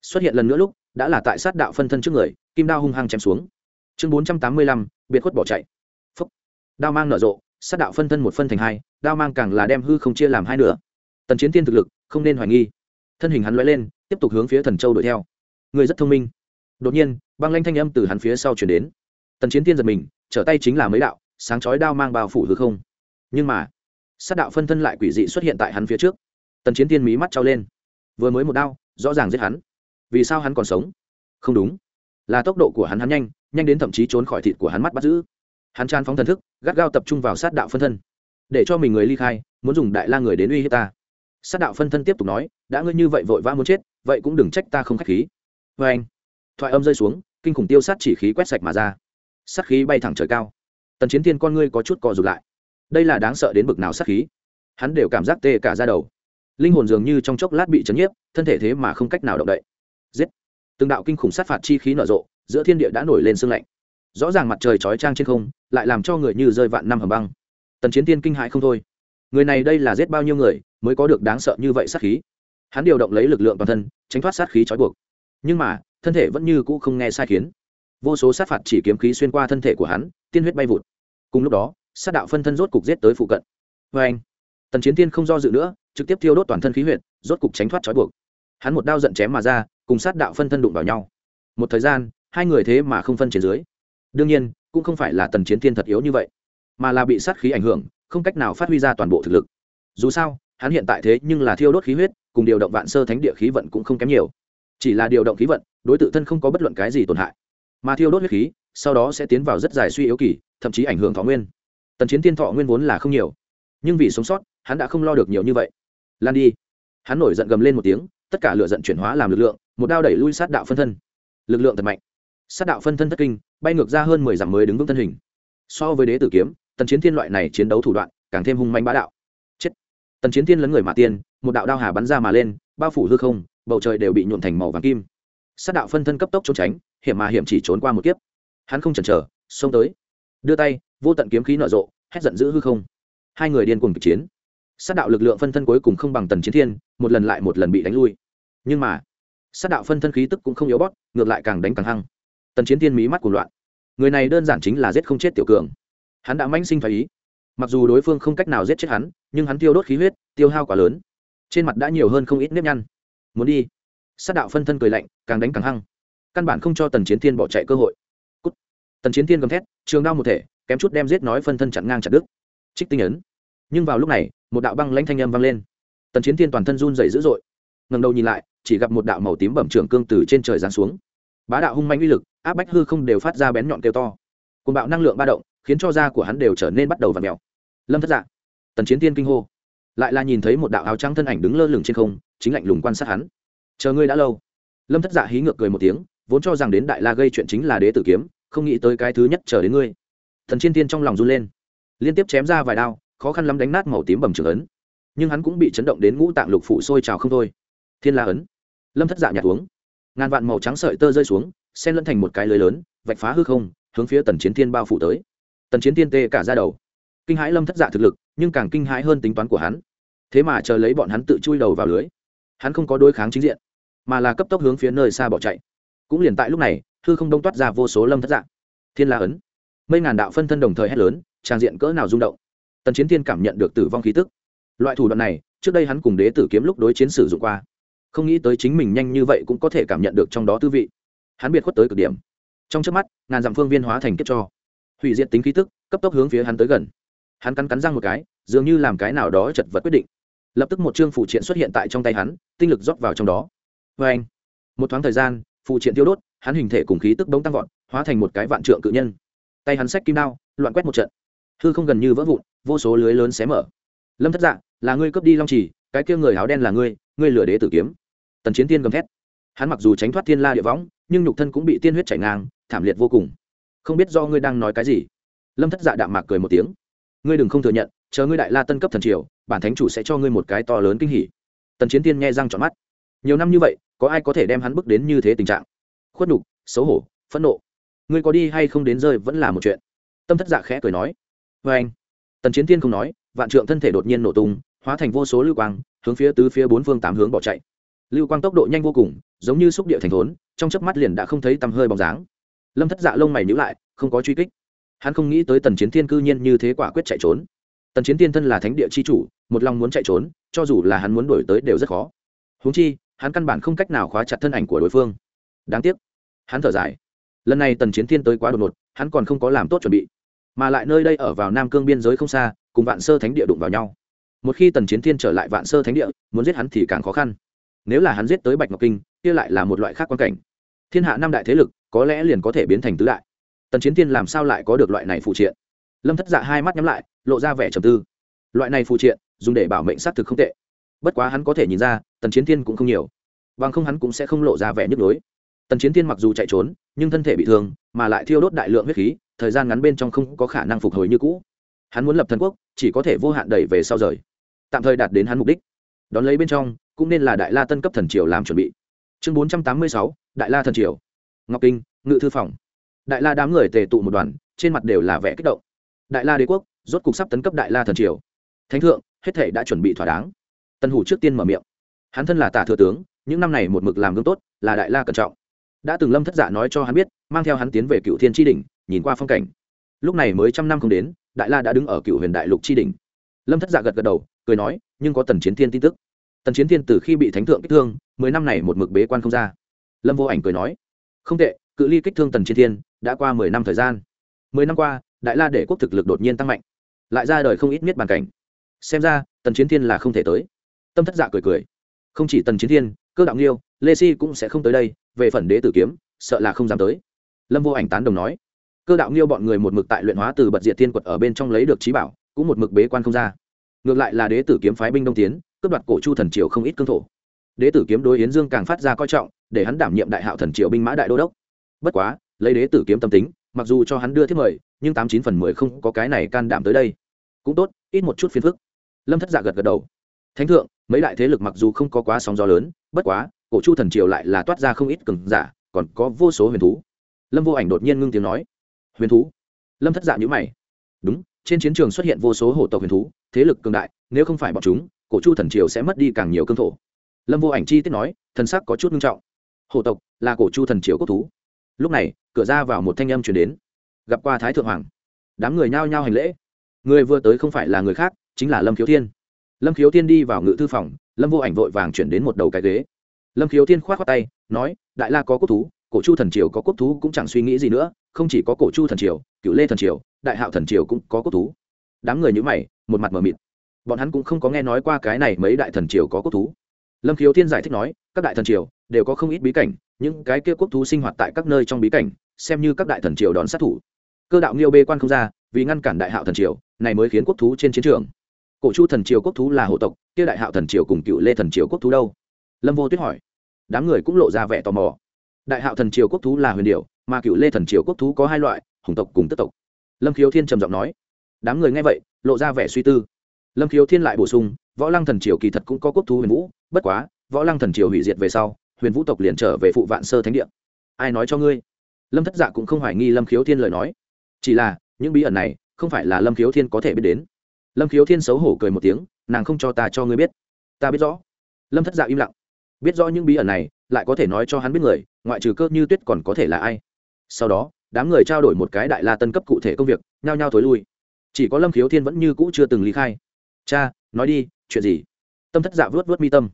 Xuất hiện lần nữa lúc, đã là tại sát đạo phân thân trước người, kim đao hung hăng chém xuống. Chương bốn trăm tám mươi lăm, biệt khuất bỏ chạy. Phúc. Đao mang nở rộ, sát đạo phân thân một phân thành hai, đao mang càng là đem hư không chia làm hai nửa. Tần chiến thiên thực lực, không nên hoài nghi. Thân hình hắn loay lên, tiếp tục hướng phía thần châu đuổi theo. Người rất thông minh. Đột nhiên, băng lanh thanh âm từ hắn phía sau chuyển đến. Tần chiến thiên giật mình, trở tay chính là mấy đạo, sáng chói đao mang bao phủ hư không. Nhưng mà, sát đạo phân thân lại quỷ dị xuất hiện tại hắn phía trước tần chiến thiên mí mắt trao lên. Vừa mới một đao, rõ ràng giết hắn. Vì sao hắn còn sống? Không đúng. Là tốc độ của hắn hắn nhanh nhanh đến thậm chí trốn khỏi thịt của hắn mắt bắt giữ. Hắn tràn phóng thần thức, gắt gao tập trung vào sát đạo phân thân. Để cho mình người ly khai, muốn dùng đại la người đến uy hiếp ta. Sát đạo phân thân tiếp tục nói, đã ngươi như vậy vội vã muốn chết, vậy cũng đừng trách ta không k h á c h khí. Vê anh, thoại âm rơi xuống, kinh khủng tiêu sát chỉ khí quét sạch mà ra. Sát khí bay thẳng trời cao. Tần chiến thiên con ngươi có chút cò rụt lại. Đây là đáng sợ đến bực nào sát khí. Hắn đều cảm giác tê cả ra đầu linh hồn dường như trong chốc lát bị chấn nhiếp, thân thể thế mà không cách nào động đậy. Giết! Từng đạo kinh khủng sát phạt chi khí nở rộ, giữa thiên địa đã nổi lên sương lạnh. Rõ ràng mặt trời chói trang trên không, lại làm cho người như rơi vạn năm hầm băng. Tần chiến tiên kinh hãi không thôi. Người này đây là giết bao nhiêu người, mới có được đáng sợ như vậy sát khí? Hắn điều động lấy lực lượng toàn thân, tránh thoát sát khí trói buộc. Nhưng mà, thân thể vẫn như cũ không nghe sai khiến. Vô số sát phạt chỉ kiếm khí xuyên qua thân thể của hắn, tiên huyết bay vụt. Cùng lúc đó, sát đạo phân thân rốt cục giết tới phụ cận. Vê anh tần chiến thiên không do dự nữa, trực tiếp thiêu đốt toàn thân khí huyệt, rốt cục tránh thoát trói buộc. Hắn một đao giận chém mà ra, cùng sát đạo phân thân đụng vào nhau. Một thời gian, hai người thế mà không phân trên dưới. Đương nhiên, cũng không phải là tần chiến thiên thật yếu như vậy, mà là bị sát khí ảnh hưởng, không cách nào phát huy ra toàn bộ thực lực. Dù sao, hắn hiện tại thế nhưng là thiêu đốt khí huyết, cùng điều động vạn sơ thánh địa khí vận cũng không kém nhiều. Chỉ là điều động khí vận, đối t thân không có bất luận cái gì tổn hại. Mà thiêu đốt huyết khí, sau đó sẽ tiến vào rất dài suy yếu kỳ, thậm chí ảnh hưởng thọ nguyên. Tần chiến thiên thọ nguyên vốn là không nhiều, nhưng vì sống sót hắn đã không lo được nhiều như vậy. Lan đi. Hắn nổi giận gầm lên một tiếng, tất cả lửa giận chuyển hóa làm lực lượng, một đao đẩy lui sát đạo phân thân. Lực lượng thật mạnh. Sát đạo phân thân thất kinh, bay ngược ra hơn mười dặm mới đứng vững thân hình. So với đế tử kiếm, tần chiến thiên loại này chiến đấu thủ đoạn, càng thêm hung manh bá đạo. Chết. Tần chiến thiên lấn người mà tiên, một đạo đao hà bắn ra mà lên, bao phủ hư không, bầu trời đều bị nhuộn thành màu vàng kim. Sát đạo phân thân cấp tốc trốn tránh, hiểm mà hiểm chỉ trốn qua một kiếp. Hắn không chần chờ, xông tới. Đưa tay, vô tận kiếm khí nở rộ, hét giận dữ hư không. Hai người điên cuồng kịch chiến sát đạo lực lượng phân thân cuối cùng không bằng tần chiến thiên, một lần lại một lần bị đánh lui. Nhưng mà, sát đạo phân thân khí tức cũng không yếu bót ngược lại càng đánh càng hăng. Tần chiến thiên mí mắt cuồng loạn. Người này đơn giản chính là giết không chết tiểu cường. Hắn đã manh sinh phải ý. Mặc dù đối phương không cách nào giết chết hắn, nhưng hắn tiêu đốt khí huyết, tiêu hao quá lớn. Trên mặt đã nhiều hơn không ít nếp nhăn. Muốn đi. Sát đạo phân thân cười lạnh, càng đánh càng hăng. Căn bản không cho tần chiến thiên bỏ chạy cơ hội. Cút. tần chiến thiên gầm thét, trường đao một thể, kém chút đem giết nói phân thân chặn ngang chặt đứt. Trích tinh ấn. Nhưng vào lúc này một đạo băng lãnh thanh âm vang lên. Tần chiến thiên toàn thân run dày dữ dội. Ngầm đầu nhìn lại, chỉ gặp một đạo màu tím bẩm trưởng cương từ trên trời giáng xuống. Bá đạo hung manh uy lực, áp bách hư không đều phát ra bén nhọn kêu to. Cùng bạo năng lượng ba động, khiến cho da của hắn đều trở nên bắt đầu và mèo. Lâm thất dạ. Tần chiến tiên kinh hô. Lại là nhìn thấy một đạo áo trắng thân ảnh đứng lơ lửng trên không, chính lạnh lùng quan sát hắn. Chờ ngươi đã lâu. Lâm thất dạ hí ngược cười một tiếng, vốn cho rằng đến đại la gây chuyện chính là đế tử kiếm, không nghĩ tới cái thứ nhất chờ đến ngươi. Thần chiến tiên trong lòng run lên, liên tiếp chém ra vài đao khó khăn lắm đánh nát màu tím bầm trường ấn. Nhưng hắn cũng bị chấn động đến ngũ tạng lục phủ sôi trào không thôi. Thiên la ấn. Lâm thất dạ nhạt uống. Ngàn vạn màu trắng sợi tơ rơi xuống, xen lẫn thành một cái lưới lớn, vạch phá hư không, hướng phía tần chiến thiên bao phủ tới. Tần chiến thiên tê cả ra đầu. Kinh hãi lâm thất dạ thực lực, nhưng càng kinh hãi hơn tính toán của hắn. Thế mà chờ lấy bọn hắn tự chui đầu vào lưới, hắn không có đối kháng chính diện, mà là cấp tốc hướng phía nơi xa bỏ chạy. Cũng liền tại lúc này, hư không đông toát ra vô số lâm thất dạ. Thiên la ấn. Mây ngàn đạo phân thân đồng thời hét lớn, trang diện cỡ nào rung động tần chiến thiên cảm nhận được tử vong khí tức. Loại thủ đoạn này, trước đây hắn cùng đế tử kiếm lúc đối chiến sử dụng qua. Không nghĩ tới chính mình nhanh như vậy cũng có thể cảm nhận được trong đó tư vị. Hắn biệt khuất tới cực điểm. Trong trước mắt, ngàn dặm phương viên hóa thành kết cho. Hủy diệt tính khí tức, cấp tốc hướng phía hắn tới gần. Hắn cắn cắn răng một cái, dường như làm cái nào đó chật vật quyết định. Lập tức một chương phụ triện xuất hiện tại trong tay hắn, tinh lực rót vào trong đó. Vê anh một thoáng thời gian phụ triện tiêu đốt, hắn hình thể cùng khí tức bỗng tăng vọt, hóa thành một cái vạn trượng cự nhân. Tay hắn xách kim đao, loạn quét một trận. Hư không gần như vỡ vụn vô số lưới lớn xé mở. Lâm thất dạ là ngươi cướp đi long trì, cái kia người áo đen là ngươi ngươi lừa đế tử kiếm. Tần chiến tiên gầm thét. Hắn mặc dù tránh thoát thiên la địa võng, nhưng nhục thân cũng bị tiên huyết chảy ngang, thảm liệt vô cùng. Không biết do ngươi đang nói cái gì. Lâm thất dạ đạm mạc cười một tiếng. Ngươi đừng không thừa nhận, chờ ngươi đại la tân cấp thần triều, bản thánh chủ sẽ cho ngươi một cái to lớn kinh hỉ. Tần chiến tiên nghe răng trọn mắt. Nhiều năm như vậy, có ai có thể đem hắn bước đến như thế tình trạng? Khuất nhục, xấu hổ, phẫn nộ. Ngươi có đi hay không đến rơi vẫn là một chuyện. Tâm thất dạ khẽ cười nói. Vê anh tần chiến tiên không nói, vạn trượng thân thể đột nhiên nổ tung, hóa thành vô số lưu quang, hướng phía tứ phía bốn phương tám hướng bỏ chạy. Lưu quang tốc độ nhanh vô cùng, giống như xúc địa thành thốn, trong chớp mắt liền đã không thấy tầm hơi bóng dáng. Lâm thất dạ lông mày nhíu lại, không có truy kích. Hắn không nghĩ tới tần chiến thiên cư nhiên như thế quả quyết chạy trốn. Tần chiến thiên thân là thánh địa chi chủ, một lòng muốn chạy trốn, cho dù là hắn muốn đổi tới đều rất khó. Huống chi, hắn căn bản không cách nào khóa chặt thân ảnh của đối phương. Đáng tiếc. Hắn thở dài. Lần này tần chiến thiên tới quá đột ngột, hắn còn không có làm tốt chuẩn bị mà lại nơi đây ở vào nam cương biên giới không xa, cùng vạn sơ thánh địa đụng vào nhau. Một khi tần chiến thiên trở lại vạn sơ thánh địa, muốn giết hắn thì càng khó khăn. Nếu là hắn giết tới bạch ngọc kinh, kia lại là một loại khác quan cảnh. Thiên hạ năm đại thế lực, có lẽ liền có thể biến thành tứ đại. Tần chiến thiên làm sao lại có được loại này phụ triện? Lâm thất dạ hai mắt nhắm lại, lộ ra vẻ trầm tư. Loại này phụ triện, dùng để bảo mệnh xác thực không tệ. Bất quá hắn có thể nhìn ra, tần chiến thiên cũng không nhiều. Bằng không hắn cũng sẽ không lộ ra vẻ nhức nhối. Tần chiến thiên mặc dù chạy trốn, nhưng thân thể bị thương, mà lại thiêu đốt đại lượng huyết khí thời gian ngắn bên trong không có khả năng phục hồi như cũ. Hắn muốn lập thần quốc, chỉ có thể vô hạn đẩy về sau rời. Tạm thời đạt đến hắn mục đích. Đón lấy bên trong, cũng nên là đại la tân cấp thần triều làm chuẩn bị. Chương bốn trăm tám mươi sáu, đại la thần triều. Ngọc kinh, ngự thư phòng. Đại la đám người tề tụ một đoàn, trên mặt đều là vẻ kích động. Đại la đế quốc, rốt cục sắp tấn cấp đại la thần triều. Thánh thượng, hết thể đã chuẩn bị thỏa đáng. Tân hủ trước tiên mở miệng. Hắn thân là tả thừa tướng, những năm này một mực làm gương tốt, là đại la cẩn trọng đã từng lâm thất giả dạ nói cho hắn biết, mang theo hắn tiến về cựu thiên tri đỉnh, nhìn qua phong cảnh. Lúc này mới trăm năm không đến, đại la đã đứng ở cựu huyền đại lục tri đỉnh. Lâm thất giả dạ gật gật đầu, cười nói, nhưng có tần chiến thiên tin tức. Tần chiến thiên từ khi bị thánh thượng kích thương, mười năm này một mực bế quan không ra. Lâm vô ảnh cười nói, không tệ, cự ly kích thương tần chiến thiên đã qua mười năm thời gian. Mười năm qua, đại la để quốc thực lực đột nhiên tăng mạnh, lại ra đời không ít miết bàn cảnh. Xem ra, tần chiến thiên là không thể tới. Tâm thất dạ cười cười, không chỉ tần chiến thiên cơ đạo nghiêu, lê si cũng sẽ không tới đây, về phần đế tử kiếm, sợ là không dám tới. Lâm vô ảnh tán đồng nói. Cơ đạo nghiêu bọn người một mực tại luyện hóa từ bật diệt thiên quật ở bên trong lấy được trí bảo, cũng một mực bế quan không ra. Ngược lại là đế tử kiếm phái binh đông tiến, cướp đoạt cổ chu thần triều không ít cương thổ. Đế tử kiếm đối yến dương càng phát ra coi trọng, để hắn đảm nhiệm đại hạo thần triều binh mã đại đô đốc. Bất quá, lấy đế tử kiếm tâm tính, mặc dù cho hắn đưa thiết mời, nhưng tám chín phần mười không có cái này can đảm tới đây. Cũng tốt, ít một chút phiền phức. Lâm thất giả gật gật đầu. Thánh thượng mấy đại thế lực mặc dù không có quá sóng gió lớn, bất quá, cổ chu thần triều lại là toát ra không ít cường giả, còn có vô số huyền thú. Lâm vô ảnh đột nhiên ngưng tiếng nói, huyền thú? Lâm thất dạ nhữ mày, đúng, trên chiến trường xuất hiện vô số hổ tộc huyền thú, thế lực cường đại, nếu không phải bọn chúng, cổ chu thần triều sẽ mất đi càng nhiều cương thổ. Lâm vô ảnh chi tiết nói thần sắc có chút nghiêm trọng. Hổ tộc là cổ chu thần triều quốc thú. Lúc này, cửa ra vào một thanh âm chuyển đến. Gặp qua thái thượng hoàng. Đám người nhao nhao hành lễ. Người vừa tới không phải là người khác, chính là lâm khiếu thiên lâm khiếu thiên đi vào ngự thư phòng, lâm vô ảnh vội vàng chuyển đến một đầu cái ghế. Lâm khiếu thiên k h o á t khoác tay, nói, đại la có quốc thú, cổ chu thần triều có quốc thú cũng chẳng suy nghĩ gì nữa, không chỉ có cổ chu thần triều cựu lê thần triều, đại hạo thần triều cũng có quốc thú. Đám người nhữ mày, một mặt mờ mịt. Bọn hắn cũng không có nghe nói qua cái này mấy đại thần triều có quốc thú. Lâm khiếu thiên giải thích nói, các đại thần triều đều có không ít bí cảnh, những cái kia quốc thú sinh hoạt tại các nơi trong bí cảnh, xem như các đại thần triều đón sát thủ. Cơ đạo nghiêu bê quan không ra, vì ngăn cản đại hạo thần triều, này mới khiến quốc thú trên chiến trường cổ chu thần triều quốc thú là hộ tộc, kia đại hạo thần triều cùng cựu lê thần triều quốc thú đâu? Lâm vô tuyết hỏi. Đám người cũng lộ ra vẻ tò mò. Đại hạo thần triều quốc thú là huyền điệu mà cựu lê thần triều quốc thú có hai loại, hùng tộc cùng tức tộc. Lâm khiếu thiên trầm giọng nói. Đám người nghe vậy, lộ ra vẻ suy tư. Lâm khiếu thiên lại bổ sung, võ lăng thần triều kỳ thật cũng có quốc thú huyền vũ, bất quá, võ lăng thần triều hủy diệt về sau, huyền vũ tộc liền trở về phụ vạn sơ thánh địa. Ai nói cho ngươi? Lâm thất dạ cũng không hoài nghi lâm khiếu thiên lời nói. Chỉ là, những bí ẩn này, không phải là lâm khiếu thiên có thể biết đến lâm khiếu thiên xấu hổ cười một tiếng, nàng không cho ta cho ngươi biết. Ta biết rõ. Lâm thất dạ im lặng. Biết rõ những bí ẩn này, lại có thể nói cho hắn biết người, ngoại trừ cơ như tuyết còn có thể là ai. Sau đó, đám người trao đổi một cái đại la tân cấp cụ thể công việc, nhao nhao thối lui. Chỉ có lâm khiếu thiên vẫn như cũ chưa từng lý khai. Cha, nói đi, chuyện gì? Tâm thất dạ vớt vớt mi tâm.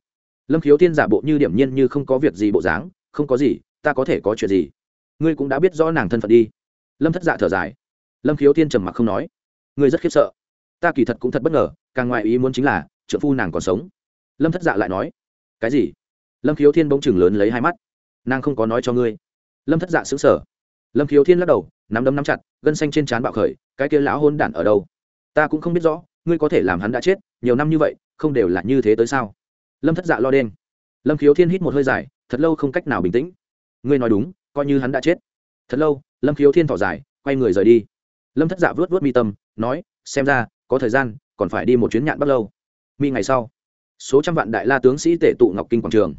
Lâm khiếu thiên giả bộ như điểm nhiên như không có việc gì bộ dáng, không có gì, ta có thể có chuyện gì? Ngươi cũng đã biết rõ nàng thân phận đi. Lâm thất dạ thở dài. Lâm khiếu thiên trầm mặc không nói. Ngươi rất khiếp sợ ta kỳ thật cũng thật bất ngờ, càng ngoài ý muốn chính là trợ phu nàng còn sống. Lâm thất dạ lại nói, cái gì? Lâm khiếu thiên bỗng chừng lớn lấy hai mắt. Nàng không có nói cho ngươi. Lâm thất dạ xứng sở lâm khiếu thiên lắc đầu, nắm đấm nắm chặt, gân xanh trên trán bạo khởi, cái kia lão hôn đản ở đâu? Ta cũng không biết rõ, ngươi có thể làm hắn đã chết, nhiều năm như vậy, không đều là như thế tới sao? Lâm thất dạ lo đen. Lâm khiếu thiên hít một hơi dài, thật lâu không cách nào bình tĩnh. Ngươi nói đúng, coi như hắn đã chết. Thật lâu, lâm khiếu thiên thỏ dài, quay người rời đi. Lâm thất dạ vớt vớt mi tâm, nói, xem ra có thời gian, còn phải đi một chuyến nhạn bắt lâu. Mi ngày sau, số trăm vạn đại la tướng sĩ tệ tụ ngọc kinh quảng trường.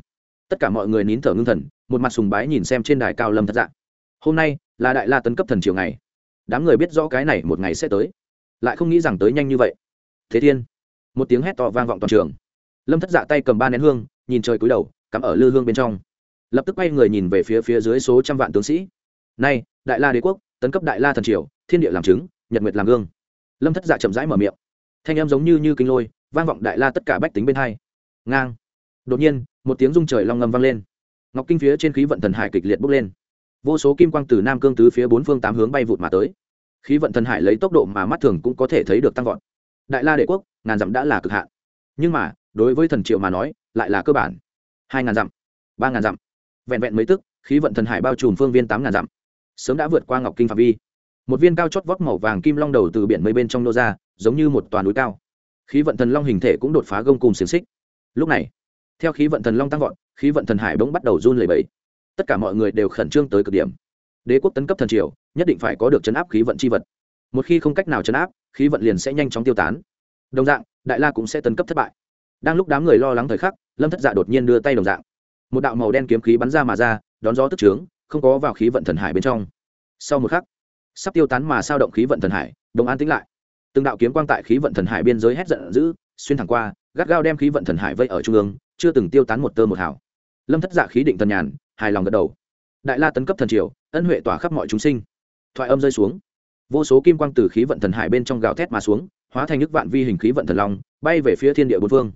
Tất cả mọi người nín thở ngưng thần, một mặt sùng bái nhìn xem trên đài cao lâm thất dạng. Hôm nay là đại la tấn cấp thần triều ngày. Đám người biết rõ cái này một ngày sẽ tới. Lại không nghĩ rằng tới nhanh như vậy. Thế thiên, một tiếng hét to vang vọng toàn trường. Lâm thất dạ tay cầm ba nén hương, nhìn trời cúi đầu, cắm ở lư hương bên trong. Lập tức quay người nhìn về phía phía dưới số trăm vạn tướng sĩ. Nay, đại la đế quốc, tấn cấp đại la thần triều, thiên địa làm chứng, nhật nguyệt làm gương lâm thất dạ chậm rãi mở miệng. Thanh em giống như như kinh lôi, vang vọng đại la tất cả bách tính bên hai. Ngang. Đột nhiên, một tiếng rung trời long ngâm vang lên. Ngọc kinh phía trên khí vận thần hải kịch liệt bốc lên. Vô số kim quang từ nam cương tứ phía bốn phương tám hướng bay vụt mà tới. Khí vận thần hải lấy tốc độ mà mắt thường cũng có thể thấy được tăng vọt. Đại la đệ quốc, ngàn dặm đã là cực hạn. Nhưng mà, đối với thần triệu mà nói, lại là cơ bản. Hai ngàn dặm, ba ngàn dặm, vẹn vẹn mấy tức, khí vận thần hải bao trùm phương viên tám ngàn dặm. Sớm đã vượt qua ngọc kinh phạm vi một viên cao chót vót màu vàng kim long đầu từ biển mây bên trong nô ra, giống như một toàn núi cao. Khí vận thần long hình thể cũng đột phá gông cùng xiềng xích. Lúc này, theo khí vận thần long tăng vọt, khí vận thần hải bỗng bắt đầu run lẩy bẩy. Tất cả mọi người đều khẩn trương tới cực điểm. Đế quốc tấn cấp thần triều, nhất định phải có được chấn áp khí vận c h i vật. Một khi không cách nào chấn áp, khí vận liền sẽ nhanh chóng tiêu tán. Đồng dạng, đại la cũng sẽ tấn cấp thất bại. Đang lúc đám người lo lắng thời khắc, lâm thất dạ đột nhiên đưa tay đồng dạng. Một đạo màu đen kiếm khí bắn ra mà ra, đón gió tức trướng, không có vào khí vận thần hải bên trong. Sau một khắc sắp tiêu tán mà sao động khí vận thần hải, đồng an tĩnh lại. Từng đạo kiếm quang tại khí vận thần hải biên giới hét giận dữ, xuyên thẳng qua, gắt gao đem khí vận thần hải vây ở trung ương, chưa từng tiêu tán một tơ một hào. Lâm thất dạ khí định thần nhàn, hài lòng gật đầu. Đại la tấn cấp thần triều, ân huệ tỏa khắp mọi chúng sinh. Thoại âm rơi xuống. Vô số kim quang từ khí vận thần hải bên trong gào thét mà xuống, hóa thành nước vạn vi hình khí vận thần long, bay về phía thiên địa bốn phương.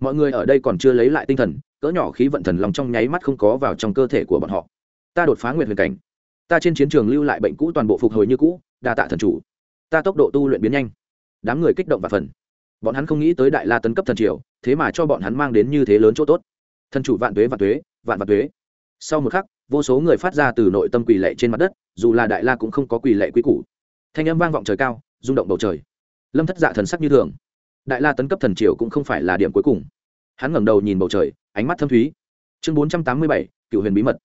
Mọi người ở đây còn chưa lấy lại tinh thần, cỡ nhỏ khí vận thần long trong nháy mắt không có vào trong cơ thể của bọn họ. Ta đột phá nguyệt huyền cảnh ta trên chiến trường lưu lại bệnh cũ toàn bộ phục hồi như cũ, đa tạ thần chủ. Ta tốc độ tu luyện biến nhanh. Đám người kích động và phần. Bọn hắn không nghĩ tới đại la tấn cấp thần triều, thế mà cho bọn hắn mang đến như thế lớn chỗ tốt. Thần chủ vạn tuế vạn tuế, vạn vạn tuế. Sau một khắc, vô số người phát ra từ nội tâm quỳ lệ trên mặt đất, dù là đại la cũng không có quỳ lệ quý củ. Thanh âm vang vọng trời cao, rung động bầu trời. Lâm thất dạ thần sắc như thường. Đại la tấn cấp thần triều cũng không phải là điểm cuối cùng. Hắn ngẩng đầu nhìn bầu trời, ánh mắt thâm thúy. Chương bốn trăm tám mươi bảy cựu huyền bí mật.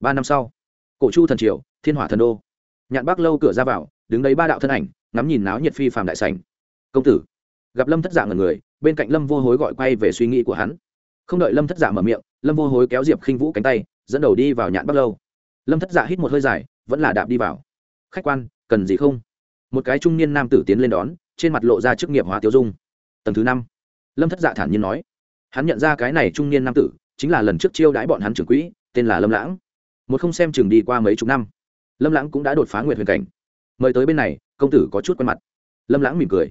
Ba năm sau cổ chu thần triều, thiên hỏa thần đô. Nhạn bác lâu cửa ra vào, đứng đấy ba đạo thân ảnh, ngắm nhìn náo nhiệt phi phàm đại sảnh. Công tử. Gặp lâm thất dạng ở người, bên cạnh lâm vô hối gọi quay về suy nghĩ của hắn. Không đợi lâm thất dạ mở miệng, lâm vô hối kéo diệp khinh vũ cánh tay, dẫn đầu đi vào nhạn bắc lâu. Lâm thất dạ hít một hơi dài, vẫn là đạp đi vào. Khách quan, cần gì không? Một cái trung niên nam tử tiến lên đón, trên mặt lộ ra chức nghiệp hóa tiêu dung. Tầng thứ năm. Lâm thất dạ thản nhiên nói. Hắn nhận ra cái này trung niên nam tử, chính là lần trước chiêu đãi bọn hắn trưởng quỹ, tên là lâm lãng một không xem chừng đi qua mấy chục năm, lâm lãng cũng đã đột phá nguyệt huyền cảnh. Mời tới bên này, công tử có chút quen mặt. Lâm lãng mỉm cười.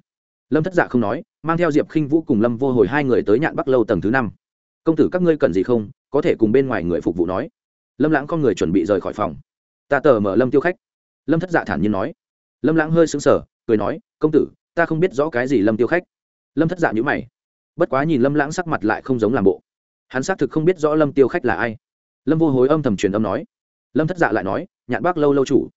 Lâm thất dạ không nói, mang theo diệp khinh vũ cùng lâm vô hồi hai người tới nhạn bắc lâu tầng thứ năm. Công tử các ngươi cần gì không, có thể cùng bên ngoài người phục vụ nói. Lâm lãng con người chuẩn bị rời khỏi phòng. Ta tờ mở lâm tiêu khách. Lâm thất dạ thản nhiên nói. Lâm lãng hơi sững sờ, cười nói, công tử, ta không biết rõ cái gì lâm tiêu khách. Lâm thất dạ nhữ mày. Bất quá nhìn lâm lãng sắc mặt lại không giống làm bộ. Hắn xác thực không biết rõ lâm tiêu khách là ai lâm vô hối âm thầm truyền âm nói. Lâm thất dạ lại nói, nhạn bác lâu lâu chủ.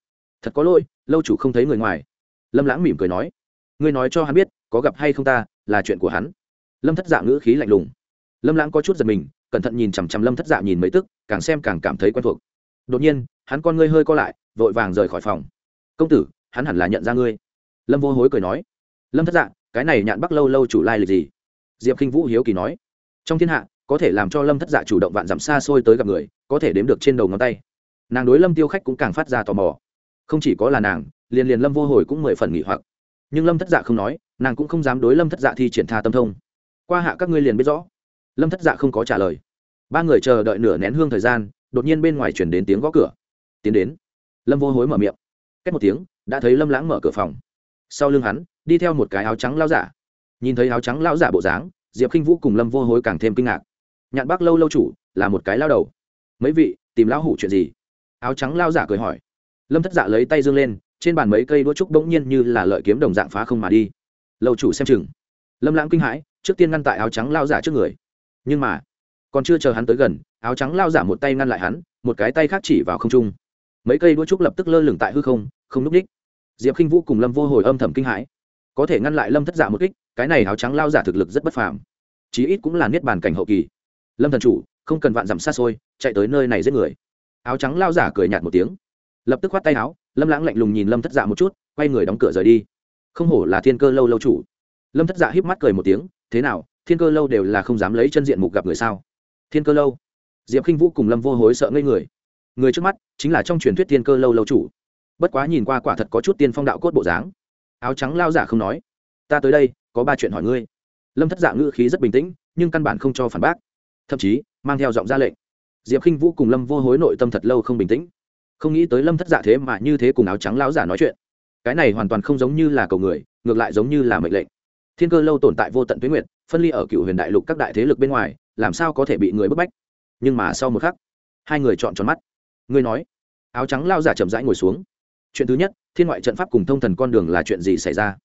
Thật có lỗi, lâu chủ không thấy người ngoài. Lâm lãng mỉm cười nói, ngươi nói cho hắn biết, có gặp hay không ta, là chuyện của hắn. Lâm thất dạ ngữ khí lạnh lùng. Lâm lãng có chút giật mình, cẩn thận nhìn chằm chằm lâm thất dạ nhìn mấy tức, càng xem càng cảm thấy quen thuộc. Đột nhiên, hắn con ngươi hơi co lại, vội vàng rời khỏi phòng. Công tử, hắn hẳn là nhận ra ngươi. Lâm vô hối cười nói. Lâm thất dạ cái này nhạn bắc lâu lâu chủ lai lịch gì? Diệp k i n h vũ hiếu kỳ nói. Trong thiên hạ, có thể làm cho lâm thất dạ chủ động vạn dặm xa xôi tới gặp người có thể đếm được trên đầu ngón tay. Nàng đối lâm tiêu khách cũng càng phát ra tò mò. Không chỉ có là nàng, liền liền lâm vô hồi cũng mười phần nghỉ hoặc. Nhưng lâm thất dạ không nói, nàng cũng không dám đối lâm thất dạ thi triển tha tâm thông. Qua hạ các ngươi liền biết rõ. Lâm thất dạ không có trả lời. Ba người chờ đợi nửa nén hương thời gian, đột nhiên bên ngoài chuyển đến tiếng gõ cửa. Tiến đến. Lâm vô hối mở miệng. Cách một tiếng, đã thấy lâm lãng mở cửa phòng. Sau lưng hắn, đi theo một cái áo trắng lao giả. Nhìn thấy áo trắng lao giả bộ dáng, diệp khinh vũ cùng lâm vô hối càng thêm kinh ngạc. Nhạn bác lâu lâu chủ, là một cái lao đầu mấy vị, tìm lão hủ chuyện gì? Áo trắng lao giả cười hỏi. Lâm thất dạ lấy tay dương lên, trên bàn mấy cây đũa trúc bỗng nhiên như là lợi kiếm đồng dạng phá không mà đi. Lâu chủ xem chừng. Lâm lãng kinh hãi, trước tiên ngăn tại áo trắng lao giả trước người. Nhưng mà, còn chưa chờ hắn tới gần, áo trắng lao giả một tay ngăn lại hắn, một cái tay khác chỉ vào không trung. Mấy cây đũa trúc lập tức lơ lửng tại hư không không núp đích. Diệp k i n h vũ cùng lâm vô hồi âm thầm kinh hãi. Có thể ngăn lại lâm thất giả một kích, cái này áo trắng lao giả thực lực rất bất phàm. Chí ít cũng là niết bàn cảnh hậu kỳ. Lâm thần chủ không cần vạn dặm xa xôi, chạy tới nơi này giết người. Áo trắng lao giả cười nhạt một tiếng. Lập tức khoát tay áo, lâm lãng lạnh lùng nhìn lâm thất dạ một chút, quay người đóng cửa rời đi. Không hổ là thiên cơ lâu lâu chủ. Lâm thất dạ híp mắt cười một tiếng, thế nào, thiên cơ lâu đều là không dám lấy chân diện mục gặp người sao? Thiên cơ lâu? Diệp khinh vũ cùng lâm vô hối sợ ngây người. Người trước mắt chính là trong truyền thuyết thiên cơ lâu lâu chủ. Bất quá nhìn qua quả thật có chút tiên phong đạo cốt bộ dáng. Áo trắng lao giả không nói. Ta tới đây, có ba chuyện hỏi ngươi. Lâm thất dạ ngữ khí rất bình tĩnh, nhưng căn bản không cho phản bác thậm chí mang theo giọng ra lệnh. Diệp k i n h vũ cùng lâm vô hối nội tâm thật lâu không bình tĩnh. Không nghĩ tới lâm thất dạ thế mà như thế cùng áo trắng lão giả nói chuyện. Cái này hoàn toàn không giống như là cầu người, ngược lại giống như là mệnh lệnh. Thiên cơ lâu tồn tại vô tận tuyến nguyệt, phân ly ở cựu huyền đại lục các đại thế lực bên ngoài, làm sao có thể bị người bức bách? Nhưng mà sau một khắc, hai người chọn tròn mắt. Ngươi nói, áo trắng lao giả chậm rãi ngồi xuống. Chuyện thứ nhất, thiên ngoại trận pháp cùng thông thần con đường là chuyện gì xảy ra?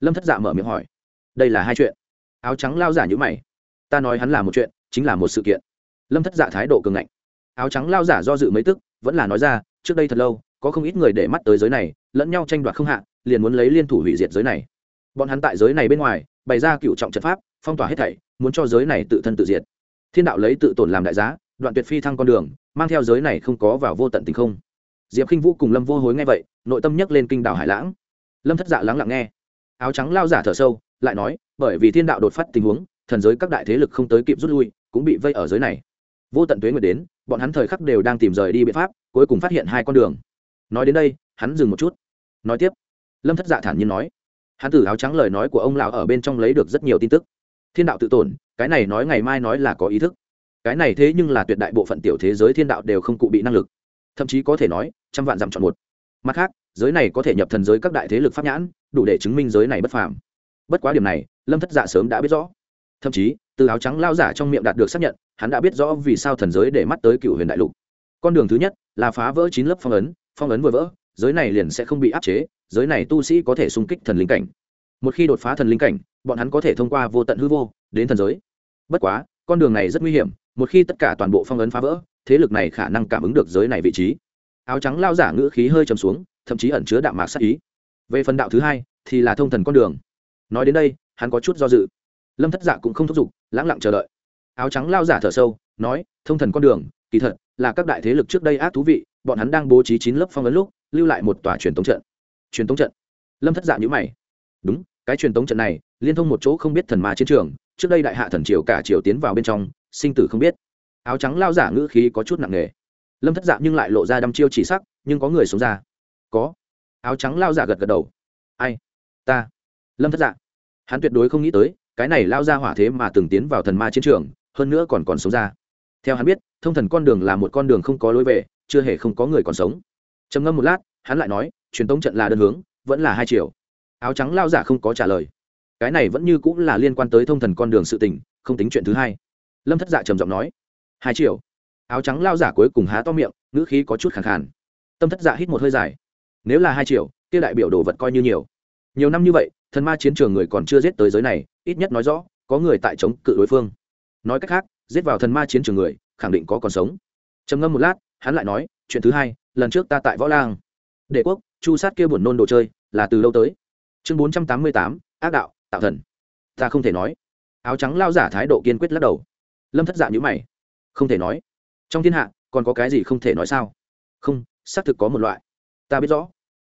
Lâm thất dạ mở miệng hỏi. Đây là hai chuyện. Áo trắng lao giả nhữ mày. Ta nói hắn là một chuyện chính là một sự kiện. Lâm thất dạ thái độ cường ngạnh. Áo trắng lao giả do dự mấy tức, vẫn là nói ra, trước đây thật lâu, có không ít người để mắt tới giới này, lẫn nhau tranh đoạt không hạ, liền muốn lấy liên thủ hủy diệt giới này. Bọn hắn tại giới này bên ngoài, bày ra cựu trọng trận pháp, phong tỏa hết thảy, muốn cho giới này tự thân tự diệt. Thiên đạo lấy tự tổn làm đại giá, đoạn tuyệt phi thăng con đường, mang theo giới này không có vào vô tận tình không. Diệp khinh vũ cùng lâm vô hối nghe vậy, nội tâm nhấc lên kinh đảo hải lãng. Lâm thất dạ lắng lặng nghe. Áo trắng lao giả thở sâu, lại nói, bởi vì thiên đạo đột phát tình huống, thần giới các đại thế lực không tới kịp rút lui cũng bị vây ở dưới này. Vô tận tuế nguyệt đến, bọn hắn thời khắc đều đang tìm rời đi biện pháp, cuối cùng phát hiện hai con đường. Nói đến đây, hắn dừng một chút. Nói tiếp. Lâm thất dạ thản nhiên nói. Hắn từ áo trắng lời nói của ông lão ở bên trong lấy được rất nhiều tin tức. Thiên đạo tự tổn, cái này nói ngày mai nói là có ý thức. Cái này thế nhưng là tuyệt đại bộ phận tiểu thế giới thiên đạo đều không cụ bị năng lực. Thậm chí có thể nói, trăm vạn dặm chọn một. Mặt khác, giới này có thể nhập thần giới các đại thế lực pháp nhãn, đủ để chứng minh giới này bất phàm. Bất quá điểm này, lâm thất dạ sớm đã biết rõ. Thậm chí từ áo trắng lao giả trong miệng đạt được xác nhận, hắn đã biết rõ vì sao thần giới để mắt tới cựu huyền đại lục. Con đường thứ nhất là phá vỡ chín lớp phong ấn phong ấn vừa vỡ, giới này liền sẽ không bị áp chế, giới này tu sĩ có thể xung kích thần linh cảnh. Một khi đột phá thần linh cảnh, bọn hắn có thể thông qua vô tận hư vô đến thần giới. Bất quá, con đường này rất nguy hiểm, một khi tất cả toàn bộ phong ấn phá vỡ, thế lực này khả năng cảm ứng được giới này vị trí. Áo trắng lao giả ngữ khí hơi trầm xuống, thậm chí ẩn chứa đạm mạc sắc ý. Về phần đạo thứ hai thì là thông thần con đường. Nói đến đây, hắn có chút do dự lâm thất dạ cũng không thúc giục lãng lặng chờ đợi. Áo trắng lao giả thở sâu, nói, thông thần con đường, kỳ thật, là các đại thế lực trước đây ác thú vị, bọn hắn đang bố trí chín lớp phong ấn lúc, lưu lại một tòa truyền tống trận. Truyền tống trận? Lâm thất dạ nhữ mày. Đúng, cái truyền tống trận này, liên thông một chỗ không biết thần ma chiến trường, trước đây đại hạ thần triều cả triều tiến vào bên trong, sinh tử không biết. Áo trắng lao giả ngữ khí có chút nặng nề. Lâm thất dạ nhưng lại lộ ra đăm chiêu chỉ sắc, nhưng có người sống ra. Có. Áo trắng lao giả gật gật đầu. Ai? Ta. Lâm thất dạ. Hắn tuyệt đối không nghĩ tới cái này lao ra hỏa thế mà từng tiến vào thần ma chiến trường, hơn nữa còn còn sống ra. Theo hắn biết, thông thần con đường là một con đường không có lối về, chưa hề không có người còn sống. Trầm ngâm một lát, hắn lại nói, truyền tống trận là đơn hướng, vẫn là hai chiều. Áo trắng lao giả không có trả lời. Cái này vẫn như cũng là liên quan tới thông thần con đường sự tình, không tính chuyện thứ hai. Lâm thất dạ trầm giọng nói, hai chiều. Áo trắng lao giả cuối cùng há to miệng, ngữ khí có chút khẳng khàn. Tâm thất dạ hít một hơi dài. Nếu là hai chiều, kia đại biểu đồ vật coi như nhiều. Nhiều năm như vậy thần ma chiến trường người còn chưa giết tới giới này, ít nhất nói rõ, có người tại chống cự đối phương. Nói cách khác, giết vào thần ma chiến trường người, khẳng định có còn sống. Trầm ngâm một lát, hắn lại nói, chuyện thứ hai, lần trước ta tại võ lang. Đệ quốc, chu sát kia buồn nôn đồ chơi, là từ lâu tới? Chương bốn trăm tám mươi tám, ác đạo, tạo thần. Ta không thể nói. Áo trắng lao giả thái độ kiên quyết lắc đầu. Lâm thất dạ nhữ mày. Không thể nói. Trong thiên hạ, còn có cái gì không thể nói sao? Không, xác thực có một loại. Ta biết rõ.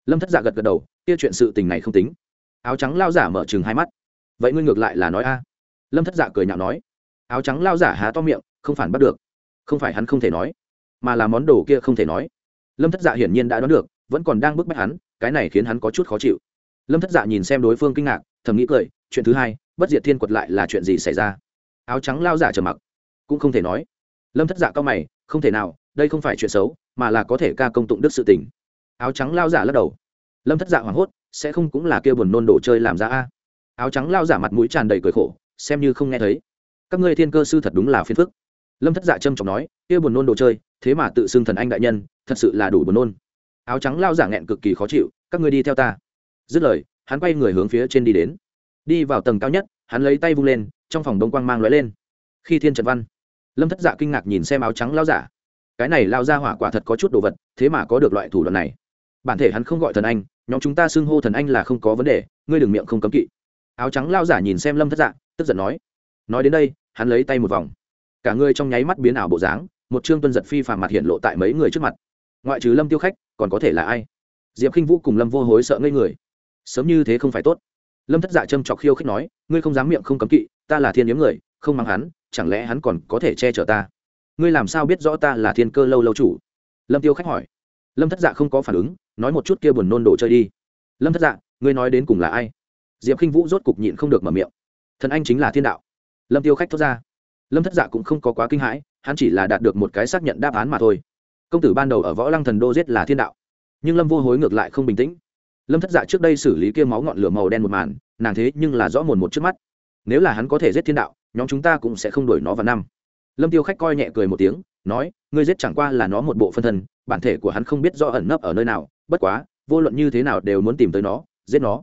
Lâm thất dạ gật gật đầu, kia chuyện sự tình này không tính áo trắng lao giả mở chừng hai mắt. Vậy ngươi ngược lại là nói a? Lâm thất dạ cười nhạo nói. Áo trắng lao giả há to miệng, không phản bắt được. Không phải hắn không thể nói, mà là món đồ kia không thể nói. Lâm thất dạ hiển nhiên đã đoán được, vẫn còn đang bức bách hắn, cái này khiến hắn có chút khó chịu. Lâm thất dạ nhìn xem đối phương kinh ngạc, thầm nghĩ cười, chuyện thứ hai, bất diệt thiên quật lại là chuyện gì xảy ra? Áo trắng lao giả trầm mặc, cũng không thể nói. Lâm thất dạ cao mày, không thể nào, đây không phải chuyện xấu, mà là có thể ca công tụng đức sự tình. Áo trắng lao giả lắc đầu. Lâm thất dạ hoảng hốt sẽ không cũng là kêu buồn nôn đồ chơi làm ra a. Áo trắng lao giả mặt mũi tràn đầy cười khổ, xem như không nghe thấy. Các ngươi thiên cơ sư thật đúng là phiền phức. Lâm thất dạ trâm trọng nói, kia buồn nôn đồ chơi, thế mà tự xưng thần anh đại nhân, thật sự là đủ buồn nôn. Áo trắng lao giả nghẹn cực kỳ khó chịu, các ngươi đi theo ta. Dứt lời, hắn quay người hướng phía trên đi đến. Đi vào tầng cao nhất, hắn lấy tay vung lên, trong phòng đông quang mang lóe lên. Khi thiên trần văn, lâm thất dạ kinh ngạc nhìn xem áo trắng lao giả. Cái này lao ra hỏa quả thật có chút đồ vật, thế mà có được loại thủ đoạn này. Bản thể hắn không gọi thần anh nhóm chúng ta xưng hô thần anh là không có vấn đề, ngươi đừng miệng không cấm kỵ. Áo trắng lao giả nhìn xem lâm thất dạ tức giận nói. Nói đến đây, hắn lấy tay một vòng. Cả người trong nháy mắt biến ảo bộ dáng, một chương tuân giật phi phàm mặt hiện lộ tại mấy người trước mặt. Ngoại trừ lâm tiêu khách, còn có thể là ai? Diệp khinh vũ cùng lâm vô hối sợ ngây người. Sớm như thế không phải tốt. Lâm thất dạ châm chọc khiêu khích nói, ngươi không dám miệng không cấm kỵ, ta là thiên yếm người, không mang hắn, chẳng lẽ hắn còn có thể che chở ta? Ngươi làm sao biết rõ ta là thiên cơ lâu lâu chủ? Lâm tiêu khách hỏi. Lâm thất dạ không có phản ứng nói một chút kia buồn nôn đồ chơi đi. Lâm thất dạ ngươi nói đến cùng là ai? Diệp khinh vũ rốt cục nhịn không được mở miệng. Thần anh chính là thiên đạo. Lâm tiêu khách thốt ra. Lâm thất dạ cũng không có quá kinh hãi, hắn chỉ là đạt được một cái xác nhận đáp án mà thôi. Công tử ban đầu ở võ lăng thần đô giết là thiên đạo. Nhưng lâm vô hối ngược lại không bình tĩnh. Lâm thất dạ trước đây xử lý kia máu ngọn lửa màu đen một màn, nàng thế nhưng là rõ mồn một trước mắt. Nếu là hắn có thể giết thiên đạo, nhóm chúng ta cũng sẽ không đuổi nó vào năm. Lâm tiêu khách coi nhẹ cười một tiếng, nói, ngươi giết chẳng qua là nó một bộ phân thân, bản thể của hắn không biết do ẩn nấp ở nơi nào bất quá, vô luận như thế nào đều muốn tìm tới nó, giết nó.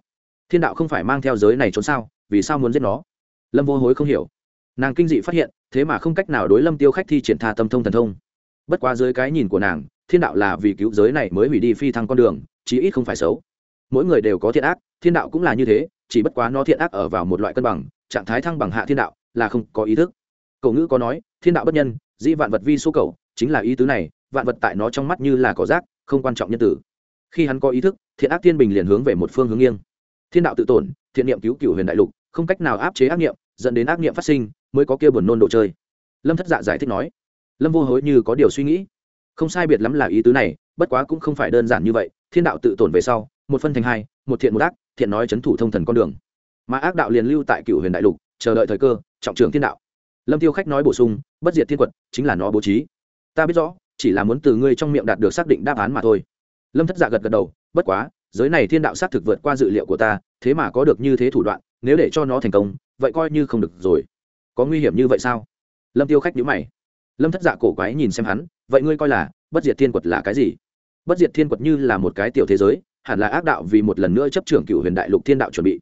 Thiên đạo không phải mang theo giới này trốn sao? Vì sao muốn giết nó? Lâm vô hối không hiểu. Nàng kinh dị phát hiện, thế mà không cách nào đối lâm tiêu khách thi triển tha tâm thông thần thông. Bất quá dưới cái nhìn của nàng, thiên đạo là vì cứu giới này mới hủy đi phi thăng con đường, chí ít không phải xấu. Mỗi người đều có thiện ác, thiên đạo cũng là như thế, chỉ bất quá nó thiện ác ở vào một loại cân bằng, trạng thái thăng bằng hạ thiên đạo là không có ý thức. Cậu ngữ có nói, thiên đạo bất nhân, dĩ vạn vật vi số cầu, chính là ý tứ này, vạn vật tại nó trong mắt như là cỏ rác, không quan trọng nhân tử khi hắn có ý thức, thiện ác thiên bình liền hướng về một phương hướng nghiêng. Thiên đạo tự tổn, thiện niệm cứu cựu huyền đại lục, không cách nào áp chế ác niệm, dẫn đến ác niệm phát sinh, mới có kia buồn nôn đồ chơi. Lâm thất dạ giải thích nói, lâm vô hối như có điều suy nghĩ. Không sai biệt lắm là ý tứ này, bất quá cũng không phải đơn giản như vậy, thiên đạo tự tổn về sau, một phân thành hai, một thiện một ác, thiện nói c h ấ n thủ thông thần con đường. Mà ác đạo liền lưu tại cựu huyền đại lục, chờ đợi thời cơ, trọng trưởng thiên đạo. Lâm tiêu khách nói bổ sung, bất diệt thiên quật, chính là nó bố trí. Ta biết rõ, chỉ là muốn từ ngươi trong miệng đạt được xác định đáp án mà thôi lâm thất dạ gật gật đầu, bất quá, giới này thiên đạo xác thực vượt qua dự liệu của ta, thế mà có được như thế thủ đoạn, nếu để cho nó thành công, vậy coi như không được rồi. Có nguy hiểm như vậy sao? Lâm tiêu khách nhíu mày. Lâm thất dạ cổ quái nhìn xem hắn, vậy ngươi coi là bất diệt thiên quật là cái gì? Bất diệt thiên quật như là một cái tiểu thế giới, hẳn là ác đạo vì một lần nữa chấp trưởng cựu huyền đại lục thiên đạo chuẩn bị.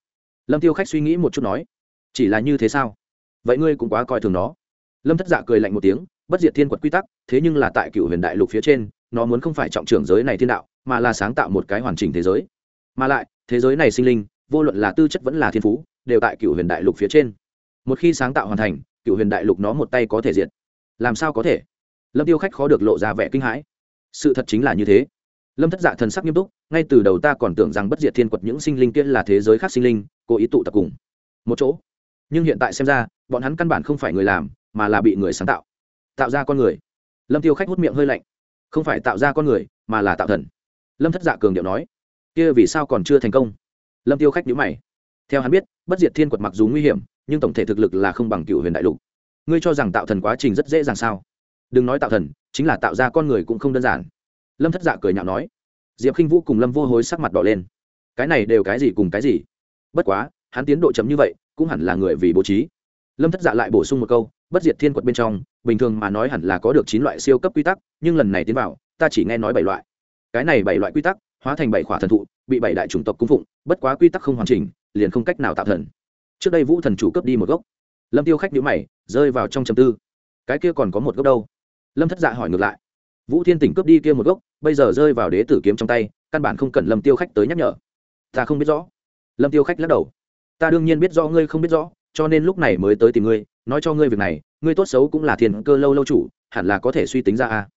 Lâm tiêu khách suy nghĩ một chút nói, chỉ là như thế sao? Vậy ngươi cũng quá coi thường nó. Lâm thất dạ cười lạnh một tiếng, bất diệt thiên quật quy tắc, thế nhưng là tại cựu huyền đại lục phía trên, nó muốn không phải trọng trưởng giới này thiên đạo mà là sáng tạo một cái hoàn chỉnh thế giới. Mà lại, thế giới này sinh linh, vô luận là tư chất vẫn là thiên phú, đều tại cựu huyền đại lục phía trên. Một khi sáng tạo hoàn thành, cựu huyền đại lục nó một tay có thể diệt. Làm sao có thể? Lâm tiêu khách khó được lộ ra vẻ kinh hãi. Sự thật chính là như thế. Lâm thất dạ thần sắc nghiêm túc, ngay từ đầu ta còn tưởng rằng bất diệt thiên quật những sinh linh kia là thế giới khác sinh linh, cố ý tụ tập cùng. Một chỗ. Nhưng hiện tại xem ra, bọn hắn căn bản không phải người làm, mà là bị người sáng tạo. Tạo ra con người. Lâm tiêu khách hút miệng hơi lạnh. Không phải tạo ra con người, mà là tạo thần lâm thất dạ cường điệu nói, kia vì sao còn chưa thành công? Lâm tiêu khách nhíu mày. Theo hắn biết, bất diệt thiên quật mặc dù nguy hiểm, nhưng tổng thể thực lực là không bằng cựu huyền đại lục. Ngươi cho rằng tạo thần quá trình rất dễ dàng sao? Đừng nói tạo thần, chính là tạo ra con người cũng không đơn giản. Lâm thất dạ cười nhạo nói. Diệp khinh vũ cùng lâm vô hối sắc mặt đỏ lên. Cái này đều cái gì cùng cái gì? Bất quá, hắn tiến độ chấm như vậy, cũng hẳn là người vì bố trí. Lâm thất dạ lại bổ sung một câu, bất diệt thiên quật bên trong, bình thường mà nói hẳn là có được chín loại siêu cấp quy tắc, nhưng lần này tiến vào, ta chỉ nghe nói bảy loại cái này bảy loại quy tắc, hóa thành bảy khỏa thần thụ, bị bảy đại chủng tộc cung phụng, bất quá quy tắc không hoàn chỉnh, liền không cách nào tạo thần. Trước đây vũ thần chủ cấp đi một gốc. Lâm tiêu khách nhữ mày, rơi vào trong chầm tư. Cái kia còn có một gốc đâu? Lâm thất dạ hỏi ngược lại. Vũ thiên tỉnh cướp đi kia một gốc, bây giờ rơi vào đế tử kiếm trong tay, căn bản không cần lâm tiêu khách tới nhắc nhở. Ta không biết rõ. Lâm tiêu khách lắc đầu. Ta đương nhiên biết rõ, ngươi không biết rõ, cho nên lúc này mới tới tìm ngươi, nói cho ngươi việc này, ngươi tốt xấu cũng là thiền cơ lâu lâu chủ, hẳn là có thể suy tính ra a.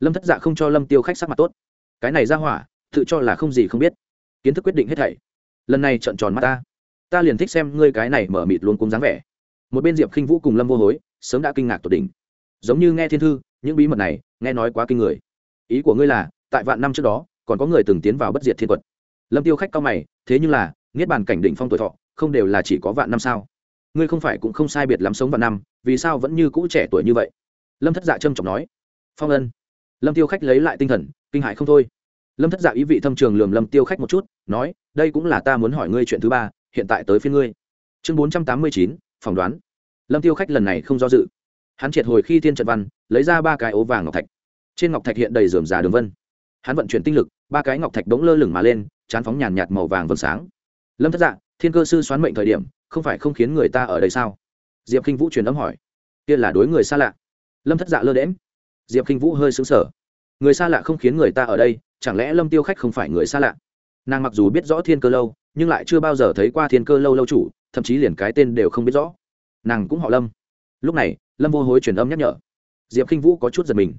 Lâm thất dạ không cho lâm tiêu khách sắc mặt tốt cái này ra hỏa, tự cho là không gì không biết. Kiến thức quyết định hết thảy. Lần này trợn tròn mắt ta. Ta liền thích xem ngươi cái này mở mịt luôn cúng dáng vẻ. Một bên diệp khinh vũ cùng lâm vô hối, sớm đã kinh ngạc tột đỉnh. Giống như nghe thiên thư, những bí mật này, nghe nói quá kinh người. Ý của ngươi là, tại vạn năm trước đó, còn có người từng tiến vào bất diệt thiên quật. Lâm tiêu khách cao mày, thế nhưng là, niết bàn cảnh đỉnh phong tuổi thọ, không đều là chỉ có vạn năm sao? Ngươi không phải cũng không sai biệt lắm sống vạn năm, vì sao vẫn như cũ trẻ tuổi như vậy? Lâm thất dạ trâm trọng nói. Phong ân lâm tiêu khách lấy lại tinh thần, kinh hại không thôi. Lâm thất dạ ý vị thâm trường lườm lâm tiêu khách một chút, nói, đây cũng là ta muốn hỏi ngươi chuyện thứ ba, hiện tại tới phiên ngươi. Chương bốn trăm tám mươi chín, phỏng đoán. Lâm tiêu khách lần này không do dự. Hắn triệt hồi khi thiên trận văn, lấy ra ba cái ố vàng ngọc thạch. Trên ngọc thạch hiện đầy rườm già đường vân. Hắn vận chuyển tinh lực, ba cái ngọc thạch bỗng lơ lửng mà lên, chán phóng nhàn nhạt màu vàng vầng sáng. Lâm thất dạ thiên cơ sư xoán mệnh thời điểm, không phải không khiến người ta ở đây sao? Diệp k i n h vũ truyền âm hỏi. Kia là đối người xa lạ. Lâm thất dạ lơ đễm diệp k i n h vũ hơi xứng sở người xa lạ không khiến người ta ở đây, chẳng lẽ lâm tiêu khách không phải người xa lạ? Nàng mặc dù biết rõ thiên cơ lâu, nhưng lại chưa bao giờ thấy qua thiên cơ lâu lâu chủ, thậm chí liền cái tên đều không biết rõ. Nàng cũng họ lâm. Lúc này, lâm vô hối truyền âm nhắc nhở. Diệp k i n h vũ có chút giật mình.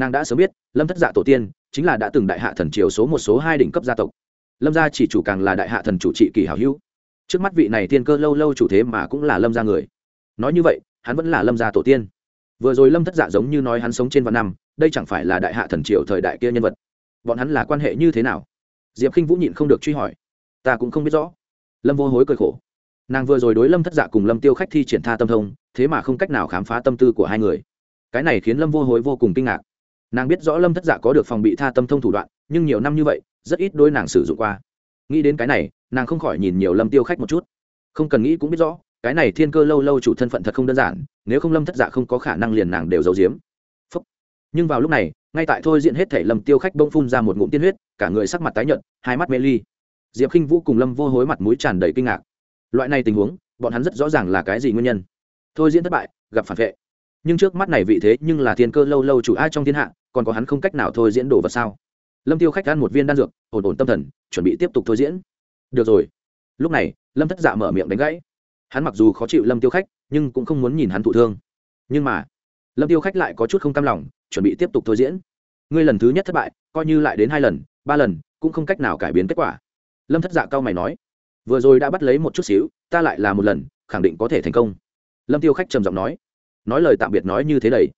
Nàng đã sớm biết, lâm thất dạ tổ tiên chính là đã từng đại hạ thần triều số một, số hai đỉnh cấp gia tộc. Lâm gia chỉ chủ càng là đại hạ thần chủ trị kỳ hảo hữu. Trước mắt vị này thiên cơ lâu lâu chủ thế mà cũng là lâm gia người. Nói như vậy, hắn vẫn là lâm gia tổ tiên vừa rồi lâm thất dạ giống như nói hắn sống trên vạn năm, đây chẳng phải là đại hạ thần triều thời đại kia nhân vật. Bọn hắn là quan hệ như thế nào? Diệp k i n h vũ nhịn không được truy hỏi. Ta cũng không biết rõ. Lâm vô hối cười khổ. Nàng vừa rồi đối lâm thất dạ cùng lâm tiêu khách thi triển tha tâm thông, thế mà không cách nào khám phá tâm tư của hai người. Cái này khiến lâm vô hối vô cùng kinh ngạc. Nàng biết rõ lâm thất dạ có được phòng bị tha tâm thông thủ đoạn, nhưng nhiều năm như vậy, rất ít đôi nàng sử dụng qua. Nghĩ đến cái này, nàng không khỏi nhìn nhiều lâm tiêu khách một chút. Không cần nghĩ cũng biết rõ, cái này thiên cơ lâu lâu chủ thân phận thật không đơn giản nếu không lâm thất dạ không có khả năng liền nàng đều giấu giếm. Phúc. nhưng vào lúc này, ngay tại thôi diễn hết thể lâm tiêu khách bông phun ra một ngụm tiên huyết, cả người sắc mặt tái nhợt, hai mắt mê ly. Diệp khinh vũ cùng lâm vô hối mặt mũi tràn đầy kinh ngạc. Loại này tình huống, bọn hắn rất rõ ràng là cái gì nguyên nhân. Thôi diễn thất bại, gặp phản vệ. Nhưng trước mắt này vị thế nhưng là thiên cơ lâu lâu chủ ai trong thiên hạ, còn có hắn không cách nào thôi diễn đồ vật sao? Lâm tiêu khách ăn một viên đan dược, ổn ổn tâm thần, chuẩn bị tiếp tục thôi diễn. Được rồi. Lúc này, lâm thất dạ mở miệng đánh gãy. Hắn mặc dù khó chịu lâm tiêu khách nhưng cũng không muốn nhìn hắn thụ thương. Nhưng mà, lâm tiêu khách lại có chút không cam lòng, chuẩn bị tiếp tục thôi diễn. Ngươi lần thứ nhất thất bại, coi như lại đến hai lần, ba lần, cũng không cách nào cải biến kết quả. Lâm thất dạ cao mày nói, vừa rồi đã bắt lấy một chút xíu, ta lại là một lần, khẳng định có thể thành công. Lâm tiêu khách trầm giọng nói nói lời tạm biệt nói như thế đầy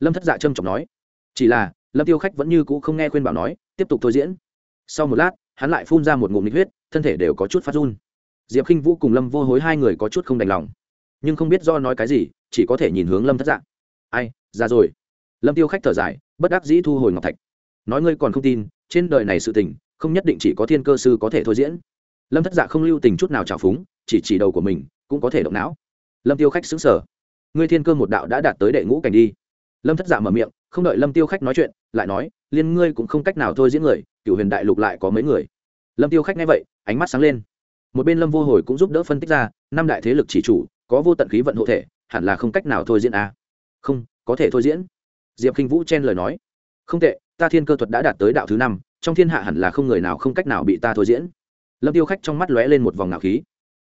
lâm thất dạ trâm trọng nói, chỉ là, lâm tiêu khách vẫn như cũ không nghe khuyên bảo nói, tiếp tục thôi diễn. Sau một lát, hắn lại phun ra một ngụm nhiệt huyết, thân thể đều có chút phát run. Diệp khinh vũ cùng lâm vô hối hai người có chút không đành lòng nhưng không biết do nói cái gì, chỉ có thể nhìn hướng lâm thất dạ. Ai ra rồi. Lâm tiêu khách thở dài, bất đắc dĩ thu hồi ngọc thạch. Nói ngươi còn không tin, trên đời này sự tình, không nhất định chỉ có thiên cơ sư có thể thôi diễn. Lâm thất dạ không lưu tình chút nào trào phúng, chỉ chỉ đầu của mình, cũng có thể động não. Lâm tiêu khách xứng sở ngươi thiên cơ một đạo đã đạt tới đệ ngũ cảnh đi. Lâm thất dạ mở miệng, không đợi lâm tiêu khách nói chuyện, lại nói, liên ngươi cũng không cách nào thôi diễn người cựu huyền đại lục lại có mấy người? Lâm tiêu khách nghe vậy, ánh mắt sáng lên. Một bên lâm vô hồi cũng giúp đỡ phân tích ra, năm đại thế lực chỉ chủ có vô tận khí vận hộ thể, hẳn là không cách nào thôi diễn à. không, có thể thôi diễn. Diệp k i n h vũ chen lời nói. Không tệ, ta thiên cơ thuật đã đạt tới đạo thứ năm, trong thiên hạ hẳn là không người nào không cách nào bị ta thôi diễn. Lâm tiêu khách trong mắt lóe lên một vòng ngạo khí.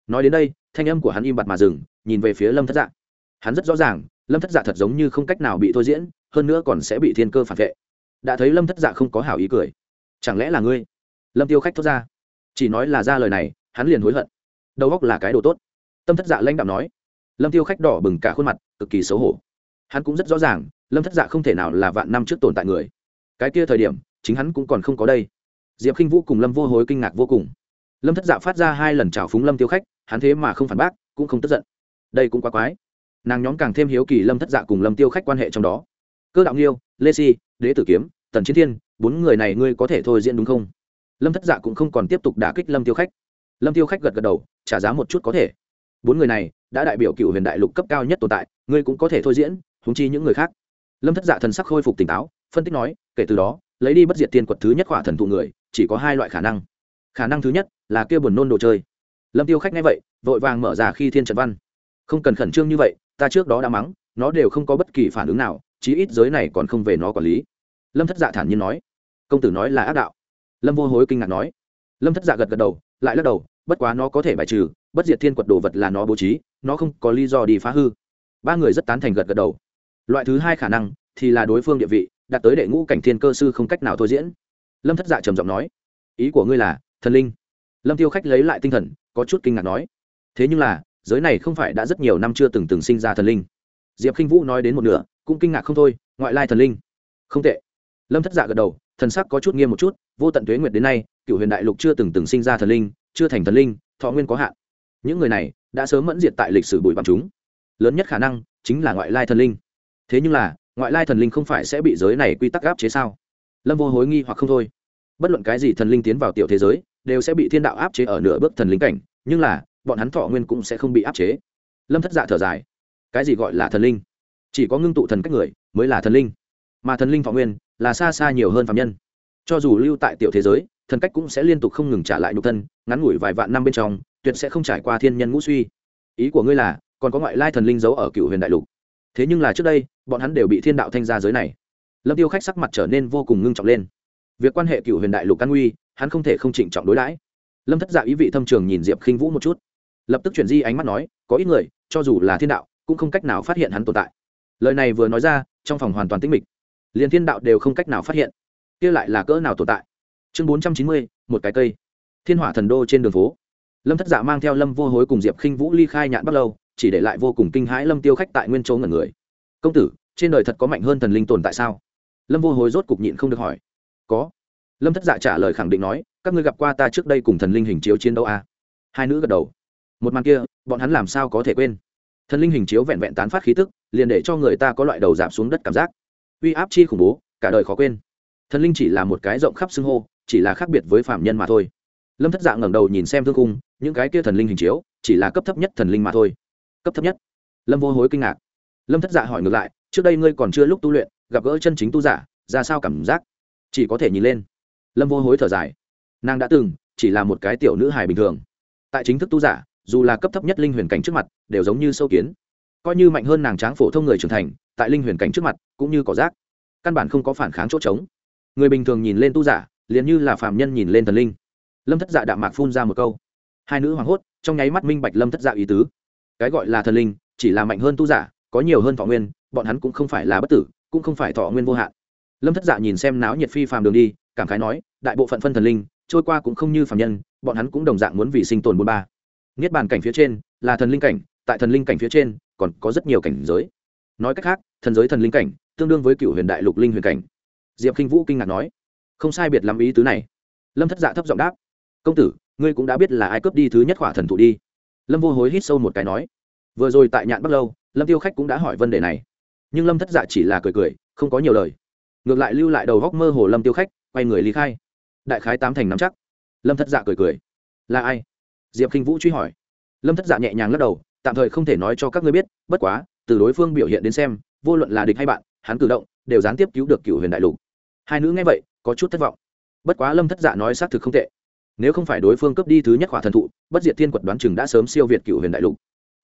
Nói đến đây, thanh âm của hắn im bặt mà dừng, nhìn về phía lâm thất dạ. Hắn rất rõ ràng, lâm thất dạ thật giống như không cách nào bị thôi diễn, hơn nữa còn sẽ bị thiên cơ phản vệ. Đã thấy lâm thất dạ không có hảo ý cười. Chẳng lẽ là ngươi? Lâm tiêu khách thốt ra. Chỉ nói là ra lời này, hắn liền hối hận. Đầu góc là cái đồ tốt tâm thất dạ lãnh đạo nói. Lâm tiêu khách đỏ bừng cả khuôn mặt, cực kỳ xấu hổ. Hắn cũng rất rõ ràng, lâm thất dạ không thể nào là vạn năm trước tồn tại người. Cái kia thời điểm, chính hắn cũng còn không có đây. Diệp khinh vũ cùng lâm vô hối kinh ngạc vô cùng. Lâm thất dạ phát ra hai lần trào phúng lâm tiêu khách, hắn thế mà không phản bác, cũng không tức giận. Đây cũng quá quái. Nàng nhóm càng thêm hiếu kỳ lâm thất dạ cùng lâm tiêu khách quan hệ trong đó. Cơ đạo nghiêu, lê si, đế tử kiếm, tần chiến thiên, bốn người này ngươi có thể thôi diễn đúng không? Lâm thất dạ cũng không còn tiếp tục đả kích lâm tiêu khách. Lâm tiêu khách gật gật đầu, trả giá một chút có thể bốn người này đã đại biểu cựu huyền đại lục cấp cao nhất tồn tại, ngươi cũng có thể thôi diễn húng chi những người khác. Lâm thất dạ thần sắc khôi phục tỉnh táo, phân tích nói, kể từ đó, lấy đi bất diệt tiên quật thứ nhất khỏa thần thụ người, chỉ có hai loại khả năng. Khả năng thứ nhất là kia buồn nôn đồ chơi. Lâm tiêu khách nghe vậy, vội vàng mở ra khi thiên trần văn. Không cần khẩn trương như vậy, ta trước đó đã mắng, nó đều không có bất kỳ phản ứng nào, chí ít giới này còn không về nó quản lý. Lâm thất dạ thản nhiên nói. Công tử nói là ác đạo. Lâm vô hối kinh ngạc nói. Lâm thất dạ gật gật đầu, lại lắc đầu, bất quá nó có thể bài trừ bất diệt thiên quật đồ vật là nó bố trí, nó không có lý do đi phá hư. Ba người rất tán thành gật gật đầu. Loại thứ hai khả năng thì là đối phương địa vị, đạt tới đệ ngũ cảnh thiên cơ sư không cách nào thôi diễn. Lâm thất dạ trầm giọng nói, ý của ngươi là, thần linh? Lâm tiêu khách lấy lại tinh thần, có chút kinh ngạc nói, thế nhưng là, giới này không phải đã rất nhiều năm chưa từng từng sinh ra thần linh. Diệp khinh vũ nói đến một nửa, cũng kinh ngạc không thôi, ngoại lai thần linh. Không tệ. Lâm thất dạ gật đầu, thần sắc có chút nghiêm một chút, vô tận tuế nguyệt đến nay cựu huyền đại lục chưa từng từng sinh ra thần linh, chưa thành thần linh, thọ nguyên có hạn những người này đã sớm mẫn diệt tại lịch sử bụi bằng chúng. Lớn nhất khả năng chính là ngoại lai thần linh. Thế nhưng là, ngoại lai thần linh không phải sẽ bị giới này quy tắc áp chế sao? Lâm vô hối nghi hoặc không thôi. Bất luận cái gì thần linh tiến vào tiểu thế giới, đều sẽ bị thiên đạo áp chế ở nửa bước thần linh cảnh, nhưng là, bọn hắn thọ nguyên cũng sẽ không bị áp chế. Lâm thất dạ thở dài. Cái gì gọi là thần linh? Chỉ có ngưng tụ thần cách người mới là thần linh. Mà thần linh thọ nguyên là xa xa nhiều hơn phạm nhân. Cho dù lưu tại tiểu thế giới, thần cách cũng sẽ liên tục không ngừng trả lại nhục thân, ngắn ngủi vài vạn năm bên trong tuyệt sẽ không trải qua thiên nhân ngũ suy. Ý của ngươi là, còn có ngoại lai thần linh giấu ở cựu huyền đại lục. Thế nhưng là trước đây, bọn hắn đều bị thiên đạo thanh ra giới này. Lâm tiêu khách sắc mặt trở nên vô cùng ngưng trọng lên. Việc quan hệ cựu huyền đại lục căn nguy, hắn không thể không trịnh trọng đối đãi. Lâm thất dạ ý vị thâm trường nhìn diệp khinh vũ một chút. Lập tức chuyển di ánh mắt nói, có ít người, cho dù là thiên đạo, cũng không cách nào phát hiện hắn tồn tại. Lời này vừa nói ra, trong phòng hoàn toàn tĩnh mịch. Liền thiên đạo đều không cách nào phát hiện. Kia lại là cỡ nào tồn tại? Chương bốn trăm chín mươi, một cái cây. Thiên hỏa thần đô trên đường phố lâm thất dạ mang theo lâm vô hối cùng diệp khinh vũ ly khai nhạn bắt lâu, chỉ để lại vô cùng kinh hãi lâm tiêu khách tại nguyên chỗ ngẩn người. Công tử, trên đời thật có mạnh hơn thần linh tồn tại sao? Lâm vô hối rốt cục nhịn không được hỏi. Có. Lâm thất dạ trả lời khẳng định nói, các ngươi gặp qua ta trước đây cùng thần linh hình chiếu chiến đấu à? hai nữ gật đầu. Một màn kia, bọn hắn làm sao có thể quên? Thần linh hình chiếu vẹn vẹn tán phát khí tức, liền để cho người ta có loại đầu giảm xuống đất cảm giác. Uy áp chi khủng bố, cả đời khó quên. Thần linh chỉ là một cái rộng khắp xưng hô, chỉ là khác biệt với phạm nhân mà thôi. Lâm thất dạ ngẩng đầu nhìn xem thương cung những cái kia thần linh hình chiếu, chỉ là cấp thấp nhất thần linh mà thôi. Cấp thấp nhất. Lâm vô hối kinh ngạc. Lâm thất dạ hỏi ngược lại, trước đây ngươi còn chưa lúc tu luyện, gặp gỡ chân chính tu giả, ra sao cảm giác? Chỉ có thể nhìn lên. Lâm vô hối thở dài. Nàng đã từng, chỉ là một cái tiểu nữ hài bình thường. Tại chính thức tu giả, dù là cấp thấp nhất linh huyền cảnh trước mặt, đều giống như sâu kiến. Coi như mạnh hơn nàng tráng phổ thông người trưởng thành, tại linh huyền cảnh trước mặt, cũng như cỏ rác. Căn bản không có phản kháng chỗ trống. Người bình thường nhìn lên tu giả, liền như là phạm nhân nhìn lên thần linh. Lâm thất dạ đạm mạc phun ra một câu hai nữ hoảng hốt, trong nháy mắt minh bạch lâm thất dạ ý tứ. Cái gọi là thần linh, chỉ là mạnh hơn tu giả, có nhiều hơn thọ nguyên, bọn hắn cũng không phải là bất tử, cũng không phải thọ nguyên vô hạn. Lâm thất dạ nhìn xem náo nhiệt phi phàm đường đi, cảm khái nói, đại bộ phận phân thần linh, trôi qua cũng không như phàm nhân, bọn hắn cũng đồng dạng muốn vì sinh tồn bốn ba. Niết bàn cảnh phía trên, là thần linh cảnh, tại thần linh cảnh phía trên, còn có rất nhiều cảnh giới. Nói cách khác, thần giới thần linh cảnh, tương đương với cựu huyền đại lục linh huyền cảnh. Diệp k i n h vũ kinh ngạc nói, không sai biệt lắm ý tứ này. Lâm thất dạ thấp giọng đáp, công tử ngươi cũng đã biết là ai cướp đi thứ nhất khỏa thần thụ đi. Lâm vô hối hít sâu một cái nói, vừa rồi tại nhạn Bắc lâu, lâm tiêu khách cũng đã hỏi vấn đề này. Nhưng lâm thất dạ chỉ là cười cười, không có nhiều lời. Ngược lại lưu lại đầu góc mơ hồ lâm tiêu khách, quay người lý khai. Đại khái tám thành nắm chắc. Lâm thất dạ cười cười. Là ai? Diệp khinh vũ truy hỏi. Lâm thất dạ nhẹ nhàng lắc đầu, tạm thời không thể nói cho các ngươi biết, bất quá, từ đối phương biểu hiện đến xem, vô luận là địch hay bạn, hắn cử động, đều gián tiếp cứu được cựu huyền đại lục. Hai nữ nghe vậy, có chút thất vọng. Bất quá lâm thất dạ nói xác thực không tệ nếu không phải đối phương cấp đi thứ nhất khỏa thần thụ, bất diệt thiên quật đoán chừng đã sớm siêu việt cựu huyền đại lục.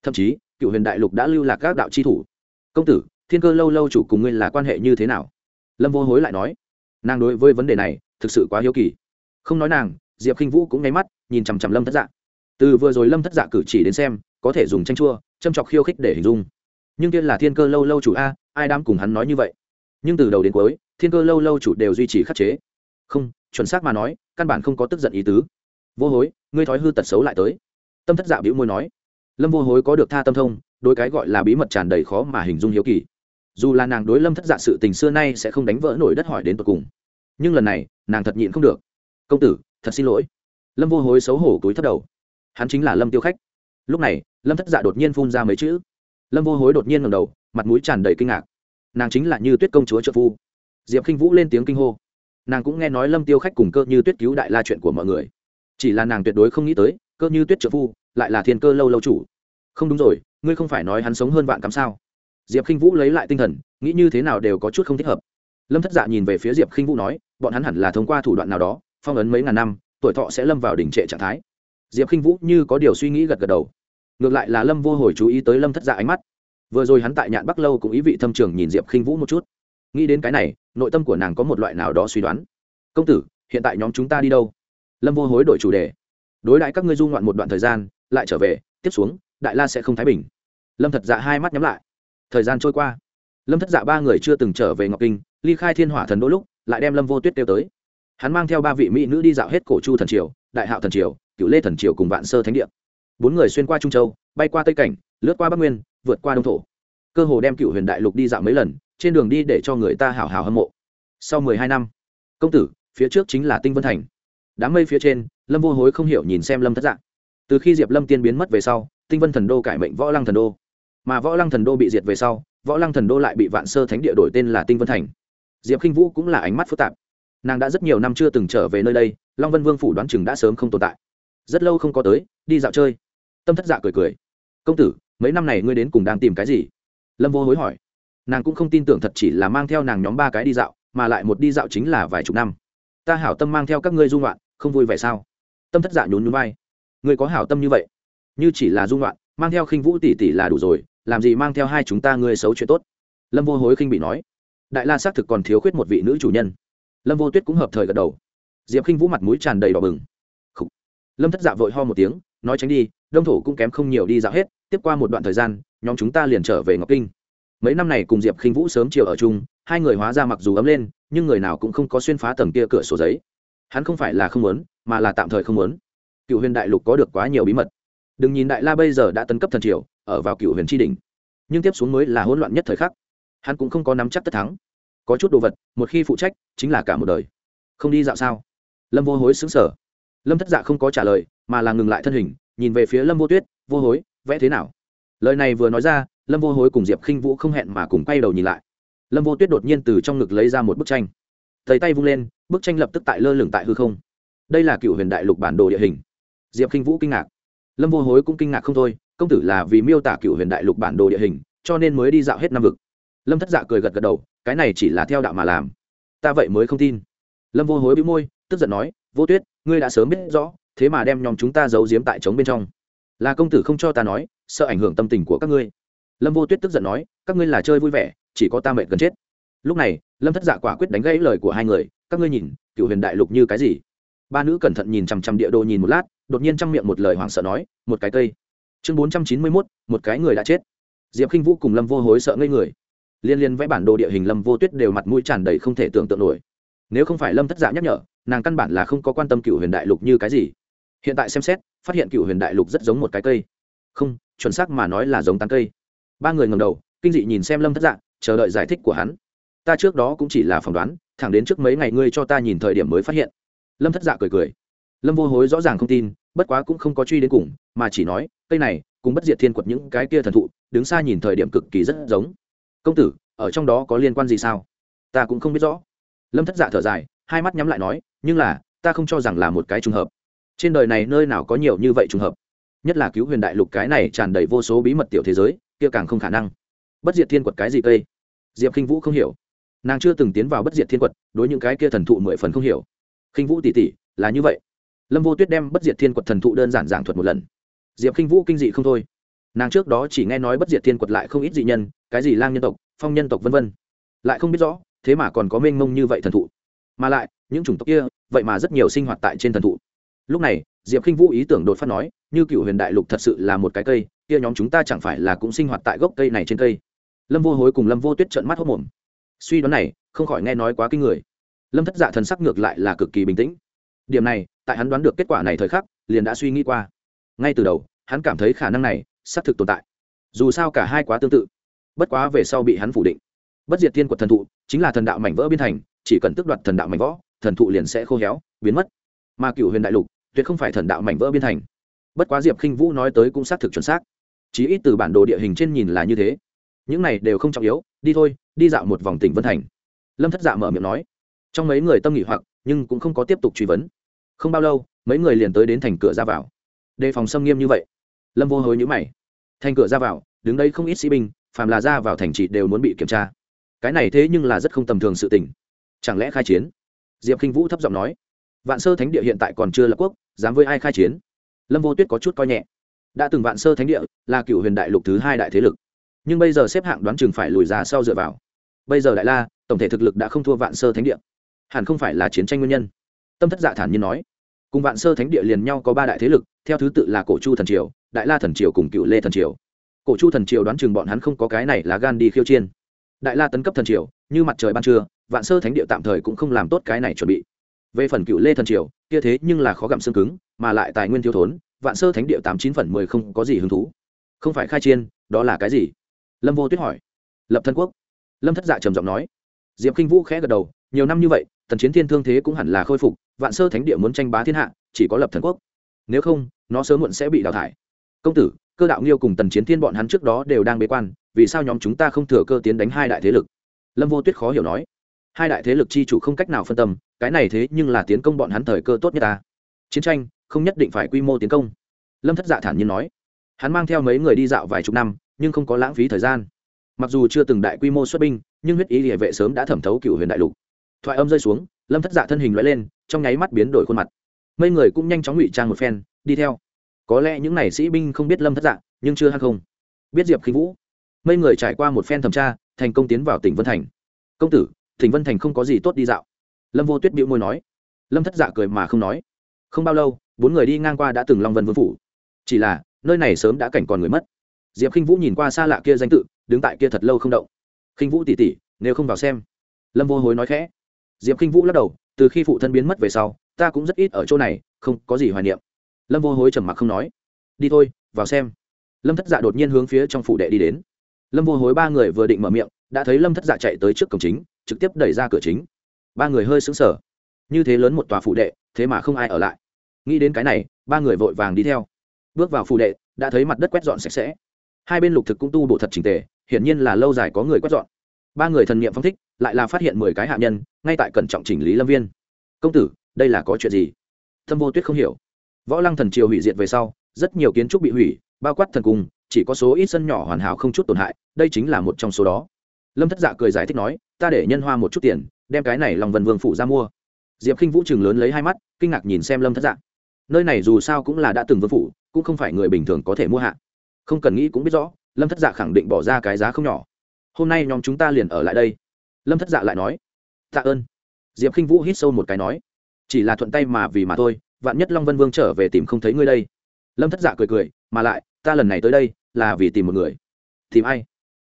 Thậm chí, cựu huyền đại lục đã lưu lạc các đạo c h i thủ. Công tử, thiên cơ lâu lâu chủ cùng ngươi là quan hệ như thế nào? Lâm vô hối lại nói. Nàng đối với vấn đề này, thực sự quá hiếu kỳ. Không nói nàng, diệp k i n h vũ cũng nháy mắt, nhìn chằm chằm lâm thất dạ. Từ vừa rồi lâm thất dạ cử chỉ đến xem, có thể dùng tranh chua, châm chọc khiêu khích để hình dung. Nhưng tiên là thiên cơ lâu lâu chủ a, ai dám cùng hắn nói như vậy? Nhưng từ đầu đến cuối, thiên cơ lâu lâu chủ đều duy trì khắc chế không, chuẩn xác mà nói, căn bản không có tức giận ý tứ. Vô hối, ngươi thói hư tật xấu lại tới. Tâm thất dạ biểu môi nói. Lâm vô hối có được tha tâm thông đôi cái gọi là bí mật tràn đầy khó mà hình dung hiếu kỳ. Dù là nàng đối lâm thất dạ sự tình xưa nay sẽ không đánh vỡ nổi đất hỏi đến tột cùng. Nhưng lần này, nàng thật nhịn không được. Công tử, thật xin lỗi. Lâm vô hối xấu hổ túi thất đầu. Hắn chính là lâm tiêu khách. Lúc này, lâm thất dạ đột nhiên phun ra mấy chữ. Lâm vô hối đột nhiên ngầm đầu, mặt mũi tràn đầy kinh ngạc. Nàng chính là như tuyết công chúa trợ phu. Diệp k i n h vũ lên tiếng kinh hô nàng cũng nghe nói lâm tiêu khách cùng cơ như tuyết cứu đại la chuyện của mọi người. Chỉ là nàng tuyệt đối không nghĩ tới, cơ như tuyết trợ phu, lại là thiên cơ lâu lâu chủ. Không đúng rồi, ngươi không phải nói hắn sống hơn vạn cắm sao? Diệp khinh vũ lấy lại tinh thần, nghĩ như thế nào đều có chút không thích hợp. Lâm thất dạ nhìn về phía diệp khinh vũ nói, bọn hắn hẳn là thông qua thủ đoạn nào đó, phong ấn mấy ngàn năm, tuổi thọ sẽ lâm vào đỉnh trệ trạng thái. Diệp khinh vũ như có điều suy nghĩ gật gật đầu. Ngược lại là lâm vô hồi chú ý tới lâm thất dạ ánh mắt. Vừa rồi hắn tại nhạn bắc lâu cũng ý vị thâm trường nhìn diệp khinh vũ một chút nghĩ đến cái này, nội tâm của nàng có một loại nào đó suy đoán. Công tử, hiện tại nhóm chúng ta đi đâu? Lâm vô hối đổi chủ đề. Đối đãi các ngươi du ngoạn một đoạn thời gian, lại trở về, tiếp xuống, đại la sẽ không thái bình. Lâm thật dạ hai mắt nhắm lại. Thời gian trôi qua. Lâm thất dạ ba người chưa từng trở về ngọc kinh, ly khai thiên hỏa thần đôi lúc, lại đem lâm vô tuyết tiêu tới. Hắn mang theo ba vị mỹ nữ đi dạo hết cổ chu thần triều, đại hạo thần triều cựu lê thần triều cùng vạn sơ thánh địa. Bốn người xuyên qua trung châu, bay qua tây cảnh, lướt qua bắc nguyên, vượt qua đông thổ. Cơ hồ đem cựu huyền đại lục đi dạo mấy lần trên đường đi để cho người ta hào hào hâm mộ. Sau mười hai năm, công tử, phía trước chính là tinh vân thành. Đám mây phía trên, lâm vô hối không hiểu nhìn xem lâm thất dạng từ khi diệp lâm tiên biến mất về sau, tinh vân thần đô cải mệnh võ lăng thần đô. Mà võ lăng thần đô bị diệt về sau, võ lăng thần đô lại bị vạn sơ thánh địa đổi tên là tinh vân thành. Diệp k i n h vũ cũng là ánh mắt phức tạp. Nàng đã rất nhiều năm chưa từng trở về nơi đây, long vân vương phủ đoán chừng đã sớm không tồn tại. Rất lâu không có tới, đi dạo chơi. Tâm thất dạ cười cười. Công tử, mấy năm này ngươi đến cùng đang tìm cái gì? Lâm vô hối hỏi nàng cũng không tin tưởng thật chỉ là mang theo nàng nhóm ba cái đi dạo, mà lại một đi dạo chính là vài chục năm. Ta hảo tâm mang theo các ngươi dung loạn không vui vẻ sao? Tâm thất dạ nhún nhún vai. Ngươi có hảo tâm như vậy? Như chỉ là dung loạn mang theo khinh vũ tỷ tỷ là đủ rồi, làm gì mang theo hai chúng ta ngươi xấu chuyện tốt? Lâm vô hối khinh bị nói. Đại la xác thực còn thiếu khuyết một vị nữ chủ nhân. Lâm vô tuyết cũng hợp thời gật đầu. Diệp khinh vũ mặt mũi tràn đầy đỏ bừng. Lâm thất dạ vội ho một tiếng, nói tránh đi, đông thổ cũng kém không nhiều đi dạo hết, tiếp qua một đoạn thời gian, nhóm chúng ta liền trở về ngọc kinh mấy năm này cùng diệp khinh vũ sớm chiều ở chung, hai người hóa ra mặc dù ấm lên, nhưng người nào cũng không có xuyên phá tầng kia cửa sổ giấy. Hắn không phải là không muốn, mà là tạm thời không muốn. Cựu huyền đại lục có được quá nhiều bí mật. Đừng nhìn đại la bây giờ đã tấn cấp thần triều, ở vào cựu huyền tri đình nhưng tiếp xuống mới là hỗn loạn nhất thời khắc. Hắn cũng không có nắm chắc tất thắng. Có chút đồ vật, một khi phụ trách, chính là cả một đời. Không đi dạo sao? Lâm vô hối xứng sở lâm thất dạ không có trả lời, mà là ngừng lại thân hình, nhìn về phía lâm vô tuyết, vô hối, vẽ thế nào? Lời này vừa nói ra, lâm vô hối cùng diệp khinh vũ không hẹn mà cùng quay đầu nhìn lại. Lâm vô tuyết đột nhiên từ trong ngực lấy ra một bức tranh. Thầy tay vung lên, bức tranh lập tức tại lơ lửng tại hư không. Đây là cựu huyền đại lục bản đồ địa hình. Diệp khinh vũ kinh ngạc. Lâm vô hối cũng kinh ngạc không thôi, công tử là vì miêu tả cựu huyền đại lục bản đồ địa hình, cho nên mới đi dạo hết năm vực. Lâm thất dạ cười gật gật đầu, cái này chỉ là theo đạo mà làm. Ta vậy mới không tin. Lâm vô hối bị môi, tức giận nói, vô tuyết, ngươi đã sớm biết rõ, thế mà đem nhóm chúng ta giấu giếm tại trống bên trong. Là công tử không cho ta nói sợ ảnh hưởng tâm tình của các ngươi. Lâm vô tuyết tức giận nói, các ngươi là chơi vui vẻ, chỉ có ta mệt gần chết. Lúc này, lâm thất dạ quả quyết đánh gãy lời của hai người, các ngươi nhìn, cựu huyền đại lục như cái gì? Ba nữ cẩn thận nhìn chằm chằm địa đồ nhìn một lát, đột nhiên trong miệng một lời hoảng sợ nói, một cái cây. Chương bốn trăm chín mươi mốt, một cái người đã chết. Diệp khinh vũ cùng lâm vô hối sợ ngây người. Liên liên vẽ bản đồ địa hình lâm vô tuyết đều mặt mũi tràn đầy không thể tưởng tượng nổi. Nếu không phải lâm thất dạ nhắc nhở, nàng căn bản là không có quan tâm cựu huyền đại lục như cái gì. Hiện tại xem xét, phát hiện cựu huyền đại lục rất giống một cái cây. Không chuẩn xác mà nói là giống tán cây. Ba người ngầm đầu, kinh dị nhìn xem lâm thất dạng chờ đợi giải thích của hắn. Ta trước đó cũng chỉ là phỏng đoán, thẳng đến trước mấy ngày ngươi cho ta nhìn thời điểm mới phát hiện. Lâm thất dạ cười cười. Lâm vô hối rõ ràng không tin, bất quá cũng không có truy đến cùng, mà chỉ nói, cây này, cùng bất diệt thiên quật những cái kia thần thụ, đứng xa nhìn thời điểm cực kỳ rất giống. Công tử, ở trong đó có liên quan gì sao? Ta cũng không biết rõ. Lâm thất dạ thở dài, hai mắt nhắm lại nói, nhưng là, ta không cho rằng là một cái trùng hợp. Trên đời này nơi nào có nhiều như vậy trùng hợp? Nhất là cứu huyền đại lục cái này tràn đầy vô số bí mật tiểu thế giới, kia càng không khả năng. Bất diệt thiên quật cái gì cây? Diệp k i n h vũ không hiểu. Nàng chưa từng tiến vào bất diệt thiên quật, đối những cái kia thần thụ mười phần không hiểu. K i n h vũ tỉ tỉ là như vậy. Lâm vô tuyết đem bất diệt thiên quật thần thụ đơn giản giảng thuật một lần. Diệp k i n h vũ kinh dị không thôi. Nàng trước đó chỉ nghe nói bất diệt thiên quật lại không ít dị nhân, cái gì lang nhân tộc, phong nhân tộc v v lại không biết rõ, thế mà còn có mênh mông như vậy thần thụ. Mà lại, những chủng tộc kia, vậy mà rất nhiều sinh hoạt tại trên thần thụ. Lúc này diệp Kinh vũ ý tưởng đột phát nói, như cựu huyền đại lục thật sự là một cái cây, kia nhóm chúng ta chẳng phải là cũng sinh hoạt tại gốc cây này trên cây? Lâm vô hối cùng lâm vô tuyết trợn mắt hốc mồm. Suy đoán này, không khỏi nghe nói quá kinh người. Lâm thất dạ thần sắc ngược lại là cực kỳ bình tĩnh. Điểm này, tại hắn đoán được kết quả này thời khắc, liền đã suy nghĩ qua. Ngay từ đầu, hắn cảm thấy khả năng này, xác thực tồn tại. Dù sao cả hai quá tương tự. Bất quá về sau bị hắn phủ định. Bất diệt tiên của thần thụ, chính là thần đạo mảnh vỡ biên thành, chỉ cần tước đoạt thần đạo mảnh võ thần thụ liền sẽ khô héo, biến mất. Mà cựu huyền đại lục tuyệt không phải thần đạo mảnh vỡ biên thành. Bất quá diệp khinh vũ nói tới cũng xác thực chuẩn xác. Chí ít từ bản đồ địa hình trên nhìn là như thế. Những này đều không trọng yếu, đi thôi, đi dạo một vòng tỉnh vân thành. Lâm thất dạ mở miệng nói. Trong mấy người tâm nghỉ hoặc, nhưng cũng không có tiếp tục truy vấn. Không bao lâu, mấy người liền tới đến thành cửa ra vào. Đề phòng xâm nghiêm như vậy, lâm vô hối nhữ mày. Thành cửa ra vào, đứng đây không ít sĩ binh, phàm là ra vào thành trị đều muốn bị kiểm tra. Cái này thế nhưng là rất không tầm thường sự tình. Chẳng lẽ khai chiến? Diệp k i n h vũ thấp giọng nói vạn sơ thánh địa hiện tại còn chưa lập quốc, dám với ai khai chiến? Lâm vô tuyết có chút coi nhẹ. Đã từng vạn sơ thánh địa là cựu huyền đại lục thứ hai đại thế lực, nhưng bây giờ xếp hạng đoán chừng phải lùi ra sau dựa vào. Bây giờ đại la, tổng thể thực lực đã không thua vạn sơ thánh địa. Hẳn không phải là chiến tranh nguyên nhân. Tâm thất dạ thản nhiên nói. Cùng vạn sơ thánh địa liền nhau có ba đại thế lực, theo thứ tự là cổ chu thần triều, đại la thần triều cùng cựu lê thần triều. Cổ chu thần triều đoán chừng bọn hắn không có cái này là gan đi khiêu chiên đại la tấn cấp thần triều, như mặt trời ban trưa, vạn sơ thánh địa tạm thời cũng không làm tốt cái này chuẩn bị về phần cựu lê thần triều, kia thế nhưng là khó gặm xương cứng, mà lại tài nguyên thiếu thốn, vạn sơ thánh địa tám chín phần mười không có gì hứng thú. Không phải khai chiên, đó là cái gì? Lâm vô tuyết hỏi. Lập thân quốc. Lâm thất dạ trầm giọng nói. Diệp k i n h vũ khẽ gật đầu, nhiều năm như vậy, tần chiến thiên thương thế cũng hẳn là khôi phục, vạn sơ thánh địa muốn tranh bá thiên hạ, chỉ có lập thần quốc. Nếu không, nó sớm muộn sẽ bị đào thải. Công tử, cơ đạo nghiêu cùng tần chiến thiên bọn hắn trước đó đều đang bế quan, vì sao nhóm chúng ta không thừa cơ tiến đánh hai đại thế lực? Lâm vô tuyết khó hiểu nói. Hai đại thế lực chi chủ không cách nào phân tâm cái này thế nhưng là tiến công bọn hắn thời cơ tốt nhất ta. Chiến tranh, không nhất định phải quy mô tiến công. Lâm thất dạ thản nhiên nói. Hắn mang theo mấy người đi dạo vài chục năm, nhưng không có lãng phí thời gian. Mặc dù chưa từng đại quy mô xuất binh, nhưng huyết ý địa vệ sớm đã thẩm thấu cựu huyền đại lục. Thoại âm rơi xuống, lâm thất dạ thân hình loại lên, trong nháy mắt biến đổi khuôn mặt. Mấy người cũng nhanh chóng ngụy trang một phen, đi theo. Có lẽ những n à y sĩ binh không biết lâm thất dạ nhưng chưa hay không. Biết diệp khí vũ. Mấy người trải qua một phen thẩm tra, thành công tiến vào tỉnh vân thành. Công tử, tỉnh vân thành không có gì tốt đi dạo lâm vô tuyết bĩu môi nói. Lâm thất dạ cười mà không nói. Không bao lâu, bốn người đi ngang qua đã từng long vân vương phủ. Chỉ là, nơi này sớm đã cảnh còn người mất. Diệp k i n h vũ nhìn qua xa lạ kia danh tự, đứng tại kia thật lâu không động. K i n h vũ tỉ tỉ, nếu không vào xem. Lâm vô hối nói khẽ. Diệp k i n h vũ lắc đầu, từ khi phụ thân biến mất về sau, ta cũng rất ít ở chỗ này, không có gì hoài niệm. Lâm vô hối trầm mặc không nói. Đi thôi, vào xem. Lâm thất dạ đột nhiên hướng phía trong phủ đệ đi đến. Lâm vô hối ba người vừa định mở miệng, đã thấy lâm thất dạ chạy tới trước cổng chính, trực tiếp đẩy ra cửa chính ba người hơi sững sờ, như thế lớn một tòa phủ đệ thế mà không ai ở lại. Nghĩ đến cái này ba người vội vàng đi theo. Bước vào phủ đệ đã thấy mặt đất quét dọn sạch sẽ. Hai bên lục thực cũng tu bổ thật trình tề hiển nhiên là lâu dài có người quét dọn. Ba người thần niệm phong thích lại là phát hiện mười cái hạ nhân ngay tại cẩn trọng chỉnh lý lâm viên. Công tử đây là có chuyện gì? Thâm vô tuyết không hiểu. Võ lăng thần triều hủy diệt về sau rất nhiều kiến trúc bị hủy bao quát thần cung chỉ có số ít sân nhỏ hoàn hảo không chút tổn hại đây chính là một trong số đó. Lâm thất dạ cười giải thích nói ta để nhân hoa một chút tiền đem cái này lòng vân vương phủ ra mua. Diệp k i n h vũ chừng lớn lấy hai mắt, kinh ngạc nhìn xem lâm thất Dạng. nơi này dù sao cũng là đã từng vương phủ, cũng không phải người bình thường có thể mua hạ. Không cần nghĩ cũng biết rõ, lâm thất dạ khẳng định bỏ ra cái giá không nhỏ. Hôm nay nhóm chúng ta liền ở lại đây. Lâm thất dạ lại nói, tạ ơn. Diệp k i n h vũ hít sâu một cái nói, chỉ là thuận tay mà vì mà thôi, vạn nhất long vân vương trở về tìm không thấy ngươi đây. Lâm thất dạ cười cười, mà lại, ta lần này tới đây, là vì tìm một người. Tìm ai?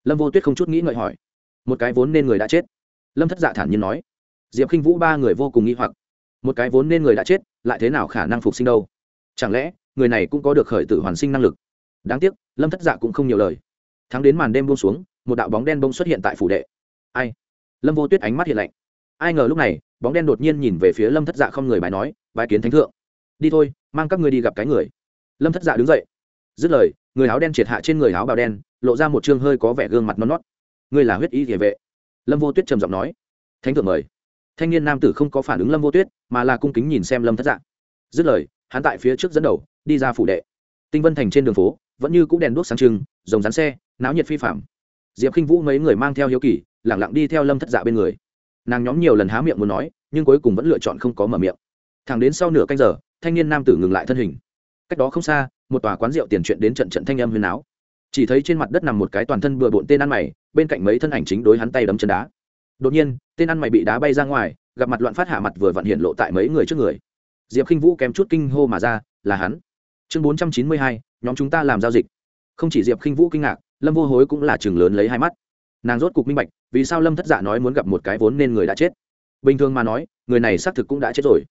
Lâm vô tuyết không chút nghĩ ngợi hỏi, một cái vốn nên người đã chết lâm thất dạ thản nhiên nói. Diệp k i n h vũ ba người vô cùng nghi hoặc. Một cái vốn nên người đã chết, lại thế nào khả năng phục sinh đâu? Chẳng lẽ, người này cũng có được khởi tử hoàn sinh năng lực? Đáng tiếc, lâm thất dạ cũng không nhiều lời. Thắng đến màn đêm buông xuống, một đạo bóng đen bông xuất hiện tại phủ đệ. Ai? Lâm vô tuyết ánh mắt hiện lạnh. Ai ngờ lúc này, bóng đen đột nhiên nhìn về phía lâm thất dạ không người bài nói bài kiến thánh thượng. Đi thôi, mang các ngươi đi gặp cái người. Lâm thất dạ đứng dậy. Dứt lời, người áo đen triệt hạ trên người áo bào đen, lộ ra một chương hơi có vẻ gương mặt non nót ngươi là huyết y địa vệ lâm vô tuyết trầm giọng nói, thánh thượng mời. Thanh niên nam tử không có phản ứng lâm vô tuyết, mà là cung kính nhìn xem lâm thất dạng. dứt lời, hắn tại phía trước dẫn đầu, đi ra phủ đệ. Tinh vân thành trên đường phố, vẫn như c ũ đèn đuốc sáng trưng, rồng rắn xe, náo nhiệt phi phạm diệp k i n h vũ mấy người mang theo hiếu kỳ lẳng lặng đi theo lâm thất dạ bên người. Nàng nhóm nhiều lần há miệng muốn nói, nhưng cuối cùng vẫn lựa chọn không có mở miệng. Thẳng đến sau nửa canh giờ, thanh niên nam tử ngừng lại thân hình. Cách đó không xa, một tòa quán rượu tiền chuyện đến trận trận thanh âm huyền áo chỉ thấy trên mặt đất nằm một cái toàn thân bừa bộn tên ăn mày, bên cạnh mấy thân ảnh chính đối hắn tay đấm chân đá. Đột nhiên, tên ăn mày bị đá bay ra ngoài, gặp mặt loạn phát hạ mặt vừa vặn hiện lộ tại mấy người trước người. Diệp khinh vũ kém chút kinh hô mà ra, là hắn. Chương bốn trăm chín mươi hai, nhóm chúng ta làm giao dịch. Không chỉ diệp khinh vũ kinh ngạc, lâm vô hối cũng là chừng lớn lấy hai mắt. Nàng rốt cục minh bạch, vì sao lâm thất dạ nói muốn gặp một cái vốn nên người đã chết. Bình thường mà nói, người này xác thực cũng đã chết rồi.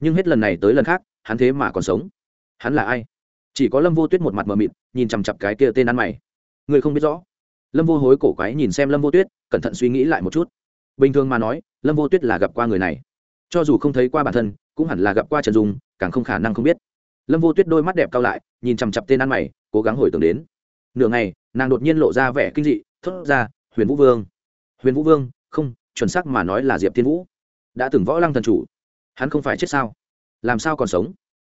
Nhưng hết lần này tới lần khác, hắn thế mà còn sống. Hắn là ai? Chỉ có lâm vô tuyết một mặt mờ mịt nhìn chằm chặp cái kia tên ăn mày. Người không biết rõ. Lâm vô hối cổ quái nhìn xem lâm vô tuyết, cẩn thận suy nghĩ lại một chút. Bình thường mà nói, lâm vô tuyết là gặp qua người này. Cho dù không thấy qua bản thân, cũng hẳn là gặp qua trần dung, càng không khả năng không biết. Lâm vô tuyết đôi mắt đẹp cao lại, nhìn chằm chặp tên ăn mày, cố gắng hồi tưởng đến. Nửa ngày, nàng đột nhiên lộ ra vẻ kinh dị, thốt ra, huyền vũ vương. Huyền vũ vương? Không, chuẩn xác mà nói là diệp thiên vũ. Đã từng võ lăng thần chủ. Hắn không phải chết sao? Làm sao còn sống?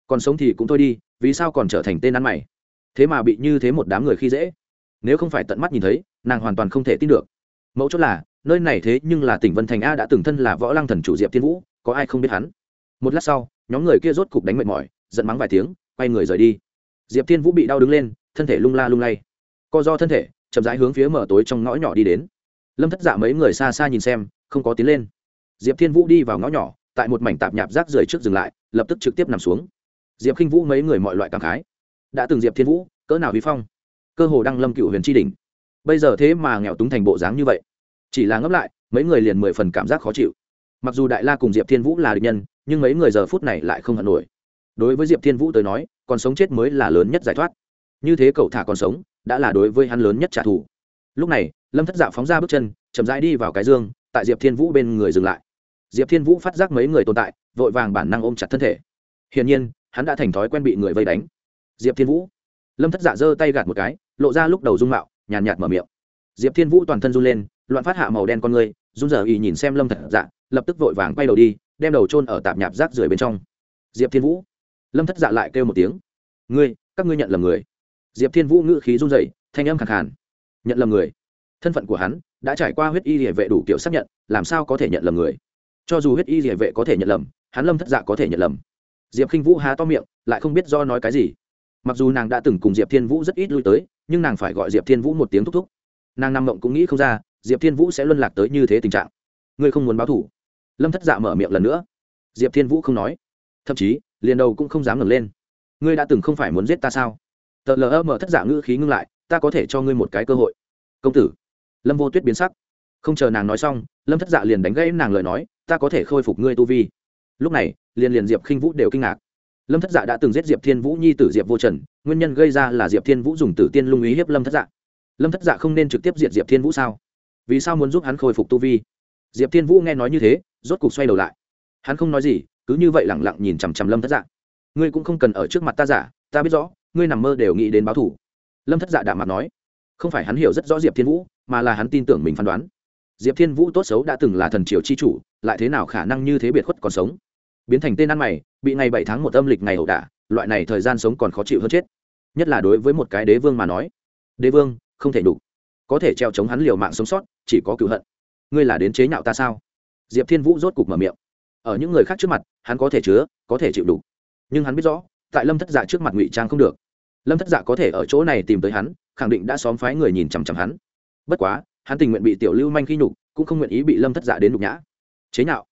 Còn sống thì cũng thôi đi, vì sao còn trở thành tên ăn mày? Thế mà bị như thế một đám người khi dễ. Nếu không phải tận mắt nhìn thấy, nàng hoàn toàn không thể tin được. Mẫu chốt là, nơi này thế nhưng là tỉnh vân thành a đã từng thân là võ lăng thần chủ diệp thiên vũ, có ai không biết hắn? Một lát sau, nhóm người kia rốt cục đánh mệt mỏi, giận mắng vài tiếng, quay người rời đi. Diệp thiên vũ bị đau đứng lên, thân thể lung la lung lay. Co do thân thể, chậm rãi hướng phía mở tối trong ngõ nhỏ đi đến. Lâm thất dạ mấy người xa xa nhìn xem, không có tiến lên. Diệp thiên vũ đi vào ngõ nhỏ, tại một mảnh tạp nhạp rác rưởi trước dừng lại, lập tức trực tiếp nằm xuống. Diệp khinh vũ mấy người mọi loại cảm khái đã từng diệp thiên vũ, cỡ nào vi phong? Cơ hồ đang lâm cựu huyền tri đình bây giờ thế mà nghèo túng thành bộ dáng như vậy. Chỉ là ngấp lại, mấy người liền mười phần cảm giác khó chịu. Mặc dù đại la cùng diệp thiên vũ là địch nhân, nhưng mấy người giờ phút này lại không hận nổi. Đối với diệp thiên vũ tới nói, còn sống chết mới là lớn nhất giải thoát. Như thế cậu thả còn sống, đã là đối với hắn lớn nhất trả thù. Lúc này, lâm thất dạ phóng ra bước chân, chậm rãi đi vào cái dương, tại diệp thiên vũ bên người dừng lại. Diệp thiên vũ phát giác mấy người tồn tại, vội vàng bản năng ôm chặt thân thể. Hiển nhiên, hắn đã thành thói quen bị người vây đánh diệp thiên vũ. Lâm thất dạ giơ tay gạt một cái, lộ ra lúc đầu dung mạo, nhàn nhạt mở miệng. Diệp thiên vũ toàn thân run lên, loạn phát hạ màu đen con người, run giờ ý nhìn xem lâm thất dạ lập tức vội vàng quay đầu đi, đem đầu trôn ở tạp nhạp rác rưởi bên trong. Diệp thiên vũ. Lâm thất dạ lại kêu một tiếng. Ngươi, các ngươi nhận lầm người. Diệp thiên vũ ngữ khí run dậy thanh âm khẳng khàn. Nhận lầm người. Thân phận của hắn đã trải qua huyết y địa vệ đủ kiểu xác nhận, làm sao có thể nhận lầm người? Cho dù huyết y địa vệ có thể nhận lầm, hắn lâm thất dạ có thể nhận lầm. Diệp khinh vũ há to miệng, lại không biết do nói cái gì mặc dù nàng đã từng cùng diệp thiên vũ rất ít lui tới, nhưng nàng phải gọi diệp thiên vũ một tiếng thúc thúc. Nàng nằm mộng cũng nghĩ không ra, diệp thiên vũ sẽ luân lạc tới như thế tình trạng. Ngươi không muốn báo thủ lâm thất dạ mở miệng lần nữa. Diệp thiên vũ không nói. Thậm chí, liền đầu cũng không dám ngẩng lên. Ngươi đã từng không phải muốn giết ta sao? Tờ lờ mở thất dạ ngữ khí ngưng lại, ta có thể cho ngươi một cái cơ hội. Công tử. Lâm vô tuyết biến sắc. Không chờ nàng nói xong, lâm thất dạ liền đánh gãy nàng lời nói, ta có thể khôi phục ngươi tu vi. Lúc này, liền liền diệp khinh vũ đều kinh ngạc lâm thất dạ đã từng giết diệp thiên vũ nhi tử diệp vô trần, nguyên nhân gây ra là diệp thiên vũ dùng tử tiên lung ý hiếp lâm thất dạ. Lâm thất dạ không nên trực tiếp diệt diệp thiên vũ sao? Vì sao muốn giúp hắn khôi phục tu vi? Diệp thiên vũ nghe nói như thế, rốt cục xoay đầu lại. Hắn không nói gì, cứ như vậy lẳng lặng nhìn chằm chằm lâm thất dạ. Ngươi cũng không cần ở trước mặt ta giả, ta biết rõ, ngươi nằm mơ đều nghĩ đến báo thủ lâm thất dạ đạm mặt nói, không phải hắn hiểu rất rõ diệp thiên vũ, mà là hắn tin tưởng mình phán đoán. Diệp thiên vũ tốt xấu đã từng là thần triều chi chủ, lại thế nào khả năng như thế biệt khuất còn sống? Biến thành tên ăn mày, bị ngày bảy tháng một âm lịch ngày ẩu đả, loại này thời gian sống còn khó chịu hơn chết. Nhất là đối với một cái đế vương mà nói. Đế vương, không thể đủ. Có thể treo chống hắn liều mạng sống sót, chỉ có cựu hận. Ngươi là đến chế nhạo ta sao? Diệp thiên vũ rốt cục mở miệng. Ở những người khác trước mặt, hắn có thể chứa, có thể chịu đủ. Nhưng hắn biết rõ, tại lâm thất dạ trước mặt ngụy trang không được. Lâm thất dạ có thể ở chỗ này tìm tới hắn, khẳng định đã xóm phái người nhìn chằm chằm hắn. Bất quá, hắn tình nguyện bị tiểu lưu manh khi nhục, cũng không nguyện ý bị lâm thất dạ đến nhục nhã. Chế nhạo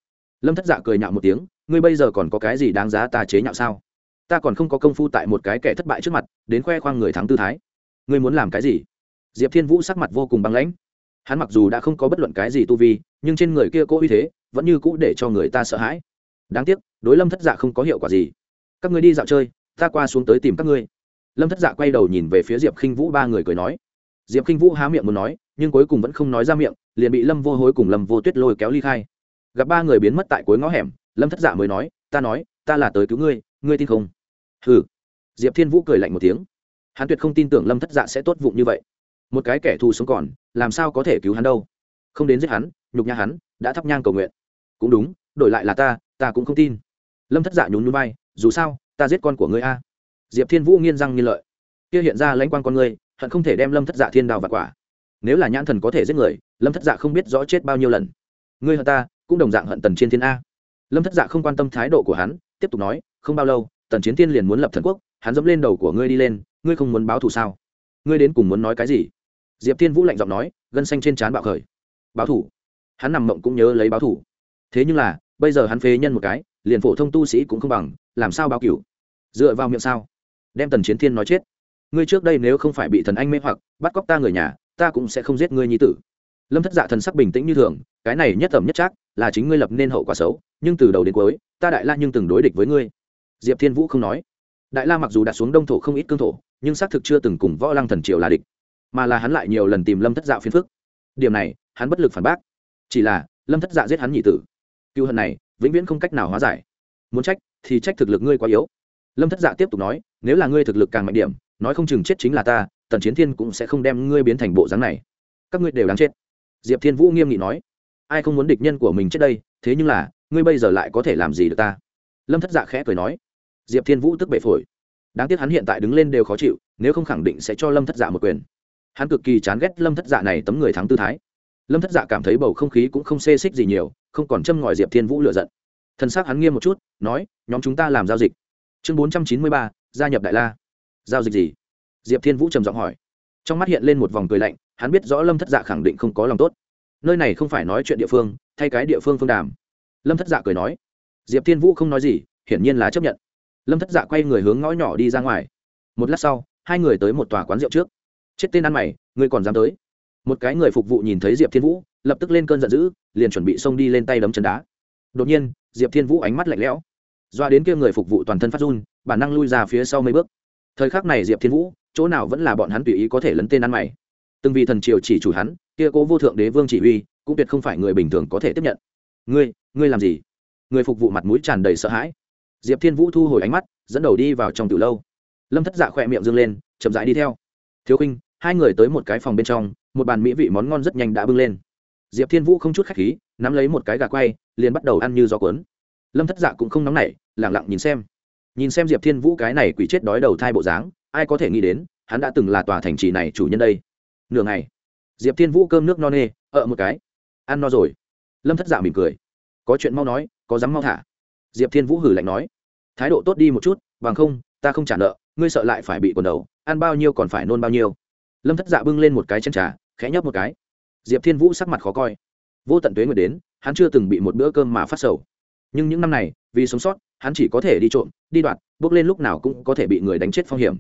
lâm thất dạ cười nhạo một tiếng, ngươi bây giờ còn có cái gì đáng giá ta chế nhạo sao? Ta còn không có công phu tại một cái kẻ thất bại trước mặt, đến khoe khoang người thắng tư thái. Ngươi muốn làm cái gì? Diệp thiên vũ sắc mặt vô cùng băng lãnh. Hắn mặc dù đã không có bất luận cái gì tu vi, nhưng trên người kia cố uy thế, vẫn như cũ để cho người ta sợ hãi. Đáng tiếc, đối lâm thất dạ không có hiệu quả gì. Các ngươi đi dạo chơi, ta qua xuống tới tìm các ngươi. Lâm thất dạ quay đầu nhìn về phía diệp khinh vũ, ba người cười nói. Diệp khinh vũ há miệng muốn nói, nhưng cuối cùng vẫn không nói ra miệng, liền bị lâm vô hối cùng lâm vô tuyết lôi kéo ly khai gặp ba người biến mất tại cuối ngõ hẻm, lâm thất dạ mới nói, ta nói, ta là tới cứu ngươi ngươi tin không? Hừ. Diệp thiên vũ cười lạnh một tiếng. Hắn tuyệt không tin tưởng lâm thất dạ sẽ tốt vụng như vậy. Một cái kẻ thù sống còn, làm sao có thể cứu hắn đâu? Không đến giết hắn, nhục nhã hắn, đã thắp nhang cầu nguyện. Cũng đúng, đổi lại là ta ta cũng không tin. Lâm thất dạ nhún nhún vai, dù sao, ta giết con của ngươi a. Diệp thiên vũ nghiên răng nghiên lợi. Kia hiện ra lãnh quan con ngươi, hận không thể đem lâm thất dạ thiên đào và quả. Nếu là nhãn thần có thể giết người, lâm thất dạ không biết rõ chết bao nhiêu lần. Ngươi hận ta cũng đồng dạng hận tần chiến thiên a. Lâm thất dạ không quan tâm thái độ của hắn, tiếp tục nói, không bao lâu, tần chiến thiên liền muốn lập thần quốc, hắn dẫm lên đầu của ngươi đi lên, ngươi không muốn báo thù sao? Ngươi đến cùng muốn nói cái gì? Diệp thiên vũ lạnh giọng nói, gân xanh trên trán bạo khởi. Báo thù? Hắn nằm mộng cũng nhớ lấy báo thù. Thế nhưng là, bây giờ hắn phế nhân một cái, liền phổ thông tu sĩ cũng không bằng, làm sao báo cửu? Dựa vào miệng sao? Đem tần chiến thiên nói chết. Ngươi trước đây nếu không phải bị thần anh mê hoặc, bắt cóc ta người nhà, ta cũng sẽ không giết ngươi nhi tử. Lâm thất dạ thần sắc bình tĩnh như thường, cái này nhất tầm nhất chắc là chính ngươi lập nên hậu quả xấu, nhưng từ đầu đến cuối, ta đại la nhưng từng đối địch với ngươi. Diệp thiên vũ không nói. Đại la mặc dù đặt xuống đông thổ không ít cương thổ, nhưng xác thực chưa từng cùng võ lăng thần triều là địch, mà là hắn lại nhiều lần tìm lâm thất dạ phiền phức. Điểm này, hắn bất lực phản bác. Chỉ là, lâm thất dạ giết hắn nhị tử. Cựu hận này, vĩnh viễn không cách nào hóa giải. Muốn trách, thì trách thực lực ngươi quá yếu. Lâm thất dạ tiếp tục nói, nếu là ngươi thực lực càng mạnh điểm, nói không chừng chết chính là ta, tần chiến thiên cũng sẽ không đem ngươi biến thành bộ dáng này. Các ngươi đều đáng chết. Diệp thiên vũ nghiêm nghị nói ai không muốn địch nhân của mình chết đây, thế nhưng là, ngươi bây giờ lại có thể làm gì được ta? Lâm thất dạ khẽ cười nói. Diệp thiên vũ tức bệ phổi. Đáng tiếc hắn hiện tại đứng lên đều khó chịu, nếu không khẳng định sẽ cho lâm thất dạ một quyền. Hắn cực kỳ chán ghét lâm thất dạ này tấm người thắng tư thái. Lâm thất dạ cảm thấy bầu không khí cũng không xê xích gì nhiều, không còn châm ngòi diệp thiên vũ lựa giận. Thân xác hắn nghiêm một chút, nói, nhóm chúng ta làm giao dịch. Chương bốn trăm chín mươi ba, gia nhập đại la. Giao dịch gì? Diệp thiên vũ trầm giọng hỏi. Trong mắt hiện lên một vòng cười lạnh, hắn biết rõ lâm thất dạ khẳng định không có lòng tốt nơi này không phải nói chuyện địa phương, thay cái địa phương phương đàm. Lâm thất dạ cười nói. Diệp thiên vũ không nói gì, hiển nhiên là chấp nhận. Lâm thất dạ quay người hướng ngõ nhỏ đi ra ngoài. Một lát sau, hai người tới một tòa quán rượu trước. Chết tên ăn mày, ngươi còn dám tới? Một cái người phục vụ nhìn thấy diệp thiên vũ, lập tức lên cơn giận dữ, liền chuẩn bị xông đi lên tay đấm chân đá. Đột nhiên, diệp thiên vũ ánh mắt lạnh lẽo. Doa đến kia người phục vụ toàn thân phát run, bản năng lui ra phía sau mấy bước. Thời khắc này diệp thiên vũ, chỗ nào vẫn là bọn hắn tùy ý có thể lấn tên ăn mày. Từng vì thần triều chỉ chủ hắn kia cố vô thượng đế vương chỉ huy, cũng tuyệt không phải người bình thường có thể tiếp nhận. Ngươi ngươi làm gì? Người phục vụ mặt mũi tràn đầy sợ hãi. Diệp thiên vũ thu hồi ánh mắt, dẫn đầu đi vào trong từ lâu. Lâm thất dạ khỏe miệng dâng lên, chậm rãi đi theo. Thiếu khinh hai người tới một cái phòng bên trong, một bàn mỹ vị món ngon rất nhanh đã bưng lên. Diệp thiên vũ không chút khách khí, nắm lấy một cái gà quay, liền bắt đầu ăn như gió cuốn. Lâm thất dạ cũng không nóng nảy lẳng lặng nhìn xem. Nhìn xem diệp thiên vũ cái này quỷ chết đói đầu thai bộ dáng, ai có thể nghĩ đến, hắn đã từng là tòa thành trì này chủ nhân đây. Nửa ngày diệp thiên vũ cơm nước no nê, ợ một cái. Ăn no rồi. Lâm thất dạ mỉm cười. Có chuyện mau nói, có dám mau thả. Diệp thiên vũ hử lạnh nói. Thái độ tốt đi một chút, bằng không, ta không trả nợ, ngươi sợ lại phải bị quần đầu, ăn bao nhiêu còn phải nôn bao nhiêu. Lâm thất dạ bưng lên một cái chân trà, khẽ nhấp một cái. Diệp thiên vũ sắc mặt khó coi. Vô tận tuế nguyệt đến, hắn chưa từng bị một bữa cơm mà phát sầu. Nhưng những năm này, vì sống sót, hắn chỉ có thể đi trộm, đi đoạt, bước lên lúc nào cũng có thể bị người đánh chết phong hiểm.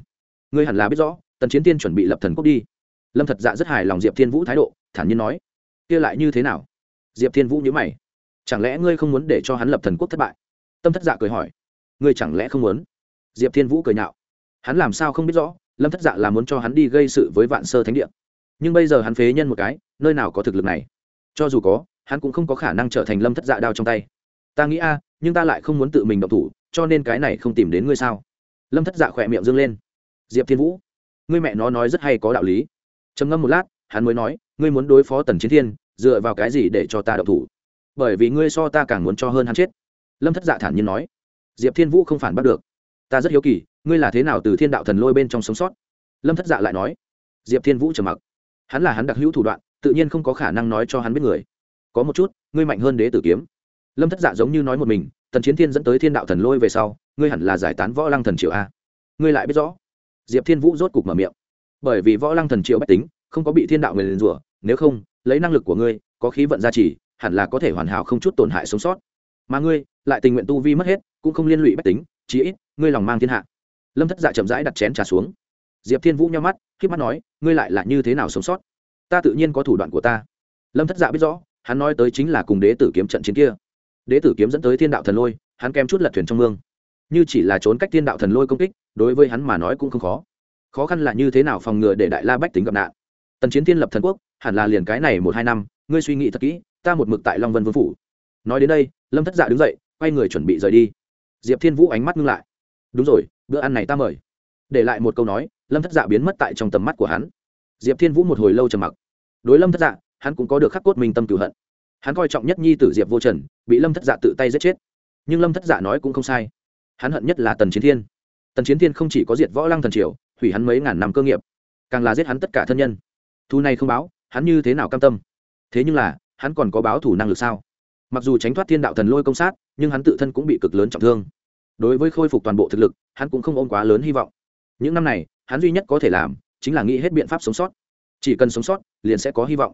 Ngươi hẳn là biết rõ, tần chiến tiên chuẩn bị lập thần quốc đi lâm thật dạ rất hài lòng diệp thiên vũ thái độ, thản nhiên nói, kia lại như thế nào? Diệp thiên vũ nhớ mày, chẳng lẽ ngươi không muốn để cho hắn lập thần quốc thất bại? Tâm thất dạ cười hỏi, ngươi chẳng lẽ không muốn? Diệp thiên vũ cười nhạo, hắn làm sao không biết rõ, lâm thất dạ là muốn cho hắn đi gây sự với vạn sơ thánh địa. Nhưng bây giờ hắn phế nhân một cái, nơi nào có thực lực này? Cho dù có, hắn cũng không có khả năng trở thành lâm thất dạ đao trong tay. Ta nghĩ a, nhưng ta lại không muốn tự mình động thủ, cho nên cái này không tìm đến ngươi sao? Lâm thất dạ khỏe miệng dâng lên, diệp thiên vũ, ngươi mẹ nó nói rất hay có đạo lý trầm ngâm một lát, hắn mới nói, ngươi muốn đối phó tần chiến thiên, dựa vào cái gì để cho ta đậu thủ? Bởi vì ngươi so ta càng muốn cho hơn hắn chết. Lâm thất dạ thản nhiên nói, diệp thiên vũ không phản bắt được. Ta rất hiếu kỳ, ngươi là thế nào từ thiên đạo thần lôi bên trong sống sót? Lâm thất dạ lại nói, diệp thiên vũ trầm mặc. Hắn là hắn đặc hữu thủ đoạn, tự nhiên không có khả năng nói cho hắn biết người. Có một chút, ngươi mạnh hơn đế tử kiếm. Lâm thất dạ giống như nói một mình, tần chiến thiên dẫn tới thiên đạo thần lôi về sau, ngươi hẳn là giải tán võ lăng thần triệu a. Ngươi lại biết rõ. Diệp thiên vũ rốt cục mở miệng bởi vì võ lăng thần triệu bách tính, không có bị thiên đạo người liền rủa, nếu không, lấy năng lực của ngươi, có khí vận gia trì, hẳn là có thể hoàn hảo không chút tổn hại sống sót. Mà ngươi, lại tình nguyện tu vi mất hết, cũng không liên lụy bách tính, chí ít, ngươi lòng mang thiên hạ. Lâm thất dạ chậm rãi đặt chén trà xuống. Diệp thiên vũ nhau mắt khi mắt nói, ngươi lại là như thế nào sống sót? Ta tự nhiên có thủ đoạn của ta. Lâm thất dạ biết rõ, hắn nói tới chính là cùng đế tử kiếm trận chiến kia. Đế tử kiếm dẫn tới thiên đạo thần lôi, hắn kèm chút lật thuyền trong mương. Như chỉ là trốn cách thiên đạo thần lôi công kích, đối với hắn mà nói cũng không khó khó khăn là như thế nào phòng ngừa để đại la bách tính gặp nạn? Tần chiến thiên lập thần quốc, hẳn là liền cái này một hai năm, ngươi suy nghĩ thật kỹ, ta một mực tại long vân vương phủ. Nói đến đây, lâm thất dạ đứng dậy, quay người chuẩn bị rời đi. Diệp thiên vũ ánh mắt ngưng lại. Đúng rồi, bữa ăn này ta mời. Để lại một câu nói, lâm thất dạ biến mất tại trong tầm mắt của hắn. Diệp thiên vũ một hồi lâu trầm mặc. Đối lâm thất dạ hắn cũng có được khắc cốt minh tâm cửu hận. Hắn coi trọng nhất nhi tử diệp vô trần, bị lâm thất dạ tự tay giết chết. Nhưng lâm thất dạ nói cũng không sai. Hắn hận nhất là tần chiến thiên. Tần chiến thiên không chỉ có diệt võ lăng thần triều hủy hắn mấy ngàn năm cơ nghiệp. Càng là giết hắn tất cả thân nhân. Thu này không báo, hắn như thế nào cam tâm? Thế nhưng là, hắn còn có báo thủ năng lực sao? Mặc dù tránh thoát thiên đạo thần lôi công sát, nhưng hắn tự thân cũng bị cực lớn trọng thương. Đối với khôi phục toàn bộ thực lực, hắn cũng không ôm quá lớn hy vọng. Những năm này, hắn duy nhất có thể làm, chính là nghĩ hết biện pháp sống sót. Chỉ cần sống sót, liền sẽ có hy vọng.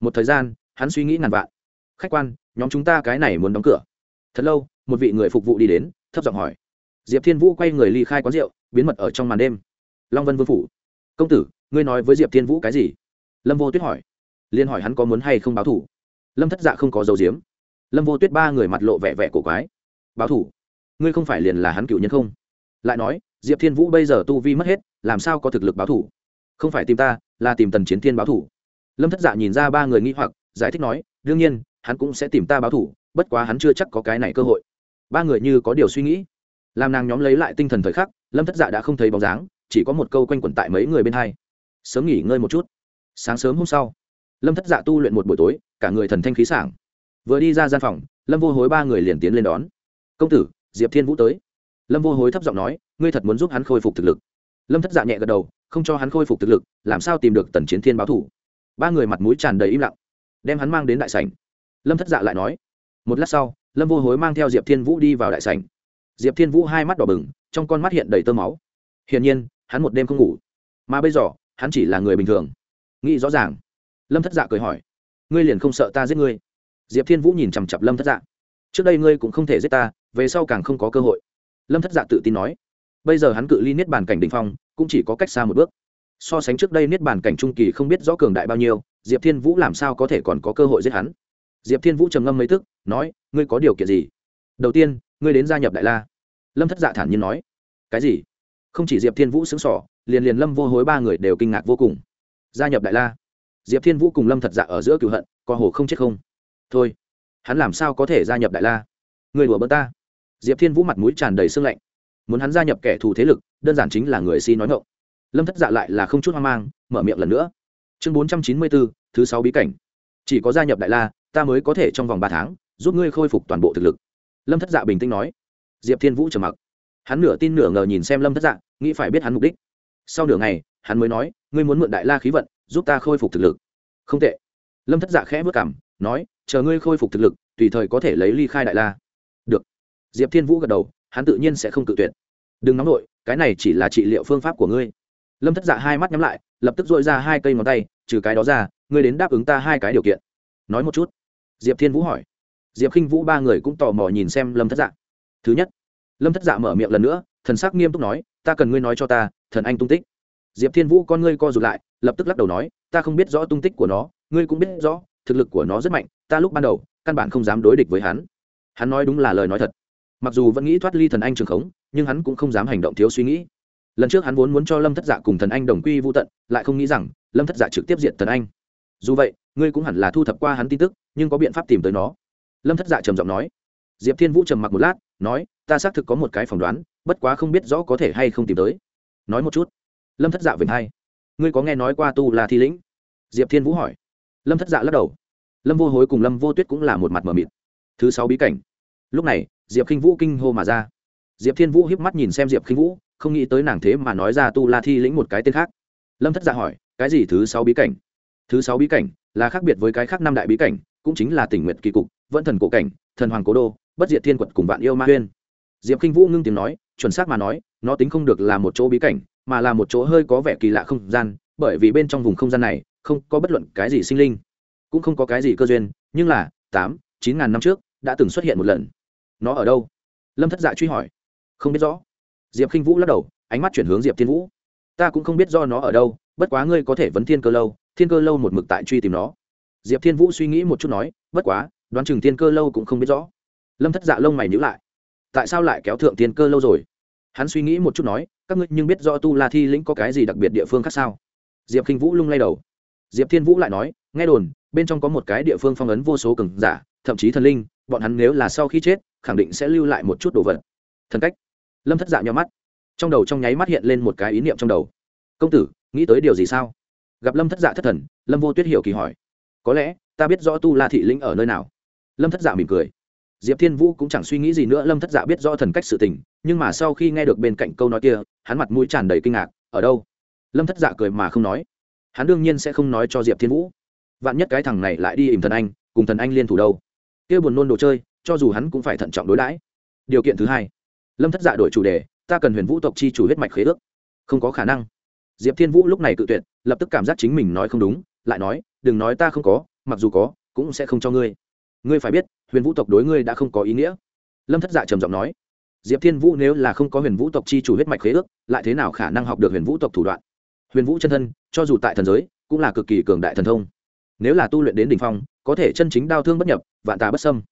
Một thời gian, hắn suy nghĩ ngàn vạn. Khách quan, nhóm chúng ta cái này muốn đóng cửa. Thật lâu, một vị người phục vụ đi đến, thấp giọng hỏi. Diệp thiên vũ quay người ly khai quán rượu, biến mật ở trong màn đêm long vân vương phủ. Công tử, ngươi nói với diệp thiên vũ cái gì? Lâm vô tuyết hỏi. Liên hỏi hắn có muốn hay không báo thủ. Lâm thất dạ không có dấu diếm lâm vô tuyết ba người mặt lộ vẻ vẻ cổ quái. Báo thủ? Ngươi không phải liền là hắn cựu nhân không? Lại nói, diệp thiên vũ bây giờ tu vi mất hết, làm sao có thực lực báo thủ? Không phải tìm ta, là tìm tần chiến thiên báo thủ. Lâm thất dạ nhìn ra ba người nghi hoặc, giải thích nói, đương nhiên, hắn cũng sẽ tìm ta báo thủ, bất quá hắn chưa chắc có cái này cơ hội. Ba người như có điều suy nghĩ. Làm nàng nhóm lấy lại tinh thần thời khắc, lâm thất dạ đã không thấy bóng dáng chỉ có một câu quanh quẩn tại mấy người bên hai. Sớm nghỉ ngơi một chút. Sáng sớm hôm sau, lâm thất dạ tu luyện một buổi tối, cả người thần thanh khí sảng. Vừa đi ra gian phòng, lâm vô hối ba người liền tiến lên đón. Công tử, diệp thiên vũ tới. Lâm vô hối thấp giọng nói, ngươi thật muốn giúp hắn khôi phục thực lực. Lâm thất dạ nhẹ gật đầu, không cho hắn khôi phục thực lực, làm sao tìm được tần chiến thiên báo thủ? Ba người mặt mũi tràn đầy im lặng, đem hắn mang đến đại sảnh. Lâm thất dạ lại nói, một lát sau, lâm vô hối mang theo diệp thiên vũ đi vào đại sảnh. Diệp thiên vũ hai mắt đỏ bừng, trong con mắt hiện đầy tơ máu. Hiển nhiên hắn một đêm không ngủ. Mà bây giờ, hắn chỉ là người bình thường. Nghĩ rõ ràng. Lâm thất dạ cười hỏi, ngươi liền không sợ ta giết ngươi? Diệp thiên vũ nhìn chằm chặp lâm thất dạ. Trước đây ngươi cũng không thể giết ta, về sau càng không có cơ hội. Lâm thất dạ tự tin nói. Bây giờ hắn cự ly niết bàn cảnh đ ỉ n h phong, cũng chỉ có cách xa một bước. So sánh trước đây niết bàn cảnh trung kỳ không biết rõ cường đại bao nhiêu, diệp thiên vũ làm sao có thể còn có cơ hội giết hắn? Diệp thiên vũ trầm ngâm mấy tức, nói, ngươi có điều kiện gì? Đầu tiên, ngươi đến gia nhập đại la. Lâm thất dạ thản nhiên nói, cái gì? Không chỉ diệp thiên vũ xứng sỏ liền liền lâm vô hối ba người đều kinh ngạc vô cùng. Gia nhập đại la. Diệp thiên vũ cùng lâm thật dạ ở giữa cửu hận co hồ không chết không? Thôi, hắn làm sao có thể gia nhập đại la? Người đùa bỡ ta. Diệp thiên vũ mặt mũi tràn đầy sương lạnh. Muốn hắn gia nhập kẻ thù thế lực, đơn giản chính là người si nói ngộng lâm thất dạ lại là không chút hoang mang, mở miệng lần nữa. Chương bốn trăm chín mươi bốn, thứ sáu bí cảnh. Chỉ có gia nhập đại la, ta mới có thể trong vòng ba tháng, giúp ngươi khôi phục toàn bộ thực lực. Lâm thất dạ bình tĩnh nói. Diệp thiên vũ trầm mặc hắn nửa tin nửa ngờ nhìn xem lâm thất dạ nghĩ phải biết hắn mục đích. Sau nửa ngày, hắn mới nói, ngươi muốn mượn đại la khí vận, giúp ta khôi phục thực lực. Không tệ. Lâm thất dạ khẽ vất cảm nói, chờ ngươi khôi phục thực lực, tùy thời có thể lấy ly khai đại la. Được. Diệp thiên vũ gật đầu, hắn tự nhiên sẽ không tự tuyệt. Đừng nóng nổi cái này chỉ là trị liệu phương pháp của ngươi. Lâm thất dạ hai mắt nhắm lại, lập tức dội ra hai cây ngón tay, trừ cái đó ra, ngươi đến đáp ứng ta hai cái điều kiện. Nói một chút. Diệp thiên vũ hỏi. Diệp k i n h vũ ba người cũng tò mò nhìn xem lâm thất dạ. Thứ nhất lâm thất dạ mở miệng lần nữa, thần sắc nghiêm túc nói, ta cần ngươi nói cho ta, thần anh tung tích. Diệp thiên vũ con ngươi co rụt lại, lập tức lắc đầu nói, ta không biết rõ tung tích của nó, ngươi cũng biết rõ, thực lực của nó rất mạnh, ta lúc ban đầu, căn bản không dám đối địch với hắn. Hắn nói đúng là lời nói thật. Mặc dù vẫn nghĩ thoát ly thần anh trường khống, nhưng hắn cũng không dám hành động thiếu suy nghĩ. Lần trước hắn vốn muốn cho lâm thất dạ cùng thần anh đồng quy vô tận, lại không nghĩ rằng, lâm thất dạ trực tiếp diện thần anh. Dù vậy, ngươi cũng hẳn là thu thập qua hắn tin tức, nhưng có biện pháp tìm tới nó. Lâm thất dạ trầm giọng nói. Diệp thiên vũ trầm mặc một lát, nói ta xác thực có một cái phỏng đoán, bất quá không biết rõ có thể hay không tìm tới. Nói một chút. Lâm thất dạ về hai. Ngươi có nghe nói qua tu là thi lĩnh? Diệp thiên vũ hỏi. Lâm thất dạ lắc đầu. Lâm vô hối cùng lâm vô tuyết cũng là một mặt mờ mịt. Thứ sáu bí cảnh. Lúc này, diệp k i n h vũ kinh hô mà ra. Diệp thiên vũ hiếp mắt nhìn xem diệp k i n h vũ, không nghĩ tới nàng thế mà nói ra tu la thi lĩnh một cái tên khác. Lâm thất dạ hỏi, cái gì thứ sáu bí cảnh? Thứ sáu bí cảnh là khác biệt với cái khác năm đại bí cảnh, cũng chính là tỉnh nguyện kỳ cục vẫn thần cổ cảnh, thần hoàng cố đô, bất diệt thiên quật cùng vạn yêu ma huyên diệp k i n h vũ ngưng tiếng nói, chuẩn xác mà nói, nó tính không được là một chỗ bí cảnh, mà là một chỗ hơi có vẻ kỳ lạ không gian, bởi vì bên trong vùng không gian này, không có bất luận cái gì sinh linh, cũng không có cái gì cơ duyên, nhưng là, tám, chín ngàn năm trước, đã từng xuất hiện một lần. Nó ở đâu? Lâm thất dạ truy hỏi. Không biết rõ. Diệp k i n h vũ lắc đầu, ánh mắt chuyển hướng diệp thiên vũ. Ta cũng không biết do nó ở đâu, bất quá ngươi có thể vấn thiên cơ lâu, thiên cơ lâu một mực tại truy tìm nó. Diệp thiên vũ suy nghĩ một chút nói, bất quá, đoán chừng thiên cơ lâu cũng không biết rõ. Lâm thất dạ lông mày nhữ lại tại sao lại kéo thượng tiên cơ lâu rồi? Hắn suy nghĩ một chút nói, các ngươi nhưng biết do tu la thi lĩnh có cái gì đặc biệt địa phương khác sao? Diệp k i n h vũ lung lay đầu. Diệp thiên vũ lại nói, nghe đồn, bên trong có một cái địa phương phong ấn vô số cường giả, thậm chí thần linh, bọn hắn nếu là sau khi chết, khẳng định sẽ lưu lại một chút đồ vật. Thần cách. Lâm thất dạ nhau mắt. Trong đầu trong nháy mắt hiện lên một cái ý niệm trong đầu. Công tử, nghĩ tới điều gì sao? Gặp lâm thất dạ thất thần, lâm vô tuyết hiểu kỳ hỏi. Có lẽ, ta biết rõ tu la thị lĩnh ở nơi nào. Lâm thất dạ mỉm cười diệp thiên vũ cũng chẳng suy nghĩ gì nữa, lâm thất dạ biết rõ thần cách sự tình, nhưng mà sau khi nghe được bên cạnh câu nói kia, hắn mặt mũi tràn đầy kinh ngạc, ở đâu? Lâm thất dạ cười mà không nói. Hắn đương nhiên sẽ không nói cho diệp thiên vũ. Vạn nhất cái thằng này lại đi ìm thần anh, cùng thần anh liên thủ đâu? Kia buồn nôn đồ chơi, cho dù hắn cũng phải thận trọng đối đãi. Điều kiện thứ hai, lâm thất dạ đổi chủ đề, ta cần huyền vũ tộc chi chủ huyết mạch khế ước. Không có khả năng. Diệp thiên vũ lúc này cự tuyệt, lập tức cảm giác chính mình nói không đúng, lại nói, đừng nói ta không có, mặc dù có, cũng sẽ không cho ngươi. Ngươi phải biết huyền vũ tộc đối ngươi đã không có ý nghĩa. Lâm thất dạ trầm giọng nói, diệp thiên vũ nếu là không có huyền vũ tộc chi chủ huyết mạch khế ước, lại thế nào khả năng học được huyền vũ tộc thủ đoạn? Huyền vũ chân thân, cho dù tại thần giới, cũng là cực kỳ cường đại thần thông. Nếu là tu luyện đến đ ỉ n h phong, có thể chân chính đau thương bất nhập, vạn tà bất sâm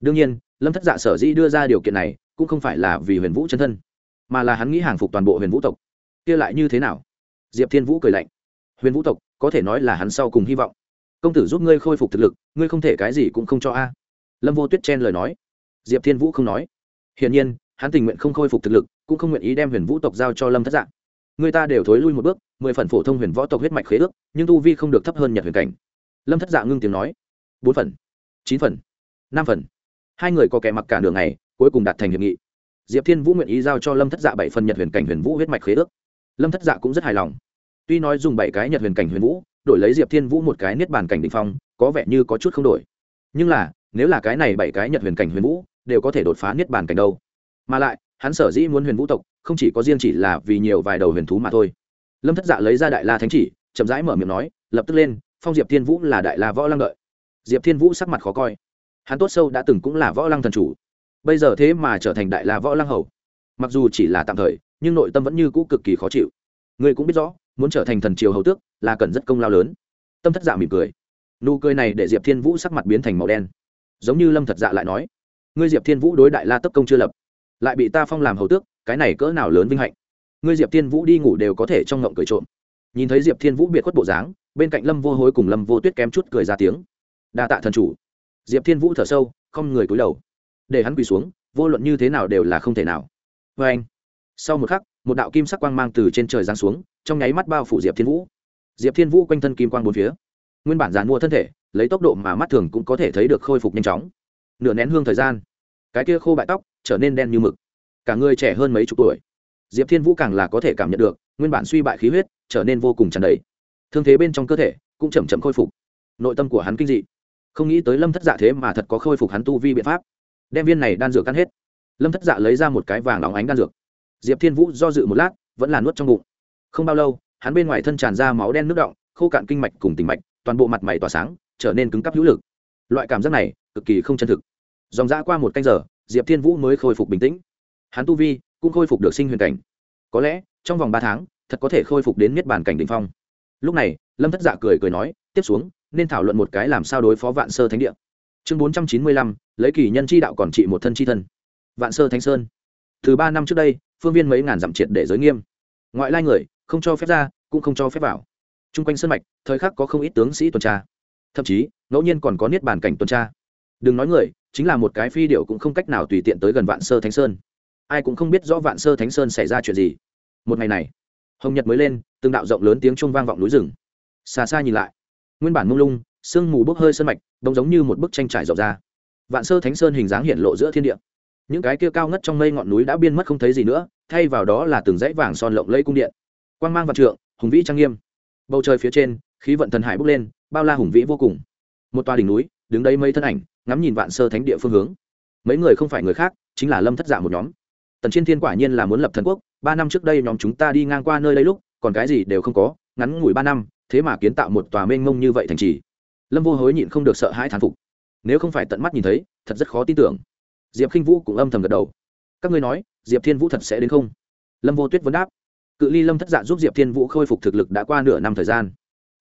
đương nhiên, lâm thất dạ sở dĩ đưa ra điều kiện này, cũng không phải là vì huyền vũ chân thân, mà là hắn nghĩ hàng phục toàn bộ huyền vũ tộc. Kia lại như thế nào? Diệp thiên vũ cười lạnh. Huyền vũ tộc, có thể nói là hắn sau cùng hy vọng. Công tử giúp ngươi khôi phục thực lực, ngươi không thể cái gì cũng không cho a lâm vô tuyết chen lời nói. Diệp thiên vũ không nói. Hiển nhiên, hắn tình nguyện không khôi phục thực lực, cũng không nguyện ý đem huyền vũ tộc giao cho lâm thất dạng. Người ta đều thối lui một bước, mười phần phổ thông huyền võ tộc huyết mạch khế ước, nhưng tu vi không được thấp hơn nhật huyền cảnh. Lâm thất dạng ngưng tiếng nói. Bốn phần, chín phần, năm phần. Hai người có kẻ mặc cả đường này cuối cùng đạt thành hiệp nghị. Diệp thiên vũ nguyện ý giao cho lâm thất dạ bảy phần nhật huyền cảnh huyền vũ huyết mạch khế ước. Lâm thất dạ cũng rất hài lòng. Tuy nói dùng bảy cái nhật huyền cảnh huyền vũ, đổi lấy diệp thiên vũ một cái niết bàn cảnh định phong, có vẻ như có chút không đổi. Nhưng là nếu là cái này bảy cái nhật huyền cảnh huyền vũ, đều có thể đột phá niết bàn cảnh đâu. Mà lại, hắn sở dĩ muốn huyền vũ tộc, không chỉ có riêng chỉ là vì nhiều vài đầu huyền thú mà thôi. Lâm thất dạ lấy ra đại la thánh chỉ, chậm rãi mở miệng nói, lập tức lên, phong diệp thiên vũ là đại la võ lăng đợi. Diệp thiên vũ sắc mặt khó coi. Hắn tốt sâu đã từng cũng là võ lăng thần chủ. Bây giờ thế mà trở thành đại la võ lăng hầu. Mặc dù chỉ là tạm thời, nhưng nội tâm vẫn như cũ cực kỳ khó chịu. Người cũng biết rõ, muốn trở thành thần triều hầu tước là cần rất công lao lớn. Tâm thất dạ mỉm cười. Nụ cười này để diệp thiên vũ sắc mặt biến thành màu đen giống như lâm thật dạ lại nói, ngươi diệp thiên vũ đối đại la tấp công chưa lập, lại bị ta phong làm hầu tước, cái này cỡ nào lớn vinh hạnh. Ngươi diệp thiên vũ đi ngủ đều có thể trong ngộng cười trộm. Nhìn thấy diệp thiên vũ biệt khuất bộ dáng, bên cạnh lâm vô hối cùng lâm vô tuyết kém chút cười ra tiếng. Đa tạ thần chủ. Diệp thiên vũ thở sâu, không người cúi đầu. Để hắn quỳ xuống, vô luận như thế nào đều là không thể nào. Vê anh. Sau một khắc, một đạo kim sắc quang mang từ trên trời giáng xuống, trong nháy mắt bao phủ diệp thiên vũ. Diệp thiên vũ quanh thân kim quang bốn phía. Nguyên bản dàn mua thân thể lấy tốc độ mà mắt thường cũng có thể thấy được khôi phục nhanh chóng. Nửa nén hương thời gian, cái kia khô bại tóc trở nên đen như mực. Cả người trẻ hơn mấy chục tuổi. Diệp thiên vũ càng là có thể cảm nhận được, nguyên bản suy bại khí huyết trở nên vô cùng tràn đầy. Thương thế bên trong cơ thể cũng chậm chậm khôi phục. Nội tâm của hắn kinh dị. Không nghĩ tới lâm thất dạ thế mà thật có khôi phục hắn tu vi biện pháp. Đem viên này đan dược cắn hết. Lâm thất dạ lấy ra một cái vàng óng ánh đan dược. Diệp thiên vũ do dự một lát, vẫn là nuốt trong bụng. Không bao lâu, hắn bên ngoài thân tràn ra máu đen nước động, khô cạn kinh mạch cùng tình mạch, toàn bộ mặt mày tỏa sáng trở nên cứng cắp hữu lực. Loại cảm giác này cực kỳ không chân thực. Dòng dã qua một canh giờ, diệp thiên vũ mới khôi phục bình tĩnh. Hắn tu vi cũng khôi phục được sinh huyền cảnh. Có lẽ, trong vòng ba tháng, thật có thể khôi phục đến miết bản cảnh đ ỉ n h phong. Lúc này, lâm thất dạ cười cười nói, tiếp xuống, nên thảo luận một cái làm sao đối phó vạn sơ thánh địa. Chương bốn trăm chín mươi lăm, lấy kỳ nhân chi đạo còn trị một thân chi thân. Vạn sơ thánh sơn. Từ ba năm trước đây, phương viên mấy ngàn dặm triệt để giới nghiêm. Ngoại lai người, không cho phép ra, cũng không cho phép vào. T r u n g quanh sân mạch, thời khắc có không ít tướng sĩ tuần tra thậm chí, ngẫu nhiên còn có niết bàn cảnh tuần tra. Đừng nói người, chính là một cái phi điệu cũng không cách nào tùy tiện tới gần vạn sơ thánh sơn. Ai cũng không biết rõ vạn sơ thánh sơn xảy ra chuyện gì. Một ngày này, hồng nhật mới lên, từng đạo rộng lớn tiếng trung vang vọng núi rừng. Xa xa nhìn lại, nguyên bản mông lung, sương mù bốc hơi sơn mạch đông giống như một bức tranh trải rộng ra. Vạn sơ thánh sơn hình dáng hiện lộ giữa thiên địa. Những cái kia cao ngất trong mây ngọn núi đã biên mất không thấy gì nữa, thay vào đó là từng dãy vàng son lộng lẫy cung điện. Quang mang vạn trượng, hùng vĩ trang nghiêm. Bầu trời phía trên khí vận thần hải bốc lên, bao la hùng vĩ vô cùng. Một tòa đỉnh núi, đứng đây mấy thân ảnh, ngắm nhìn vạn sơ thánh địa phương hướng. Mấy người không phải người khác, chính là lâm thất giả một nhóm. Tần chiên thiên quả nhiên là muốn lập thần quốc, ba năm trước đây nhóm chúng ta đi ngang qua nơi đây lúc, còn cái gì đều không có, ngắn ngủi ba năm, thế mà kiến tạo một tòa mênh mông như vậy thành trì. Lâm vô hối nhịn không được sợ hãi thán phục. Nếu không phải tận mắt nhìn thấy, thật rất khó tin tưởng. Diệp k i n h vũ cũng âm thầm gật đầu. Các ngươi nói, diệp thiên vũ thật sẽ đến không? Lâm vô tuyết vấn đáp. Cự ly lâm thất dạ giúp diệp thiên vũ khôi phục thực lực đã qua nửa năm thời gian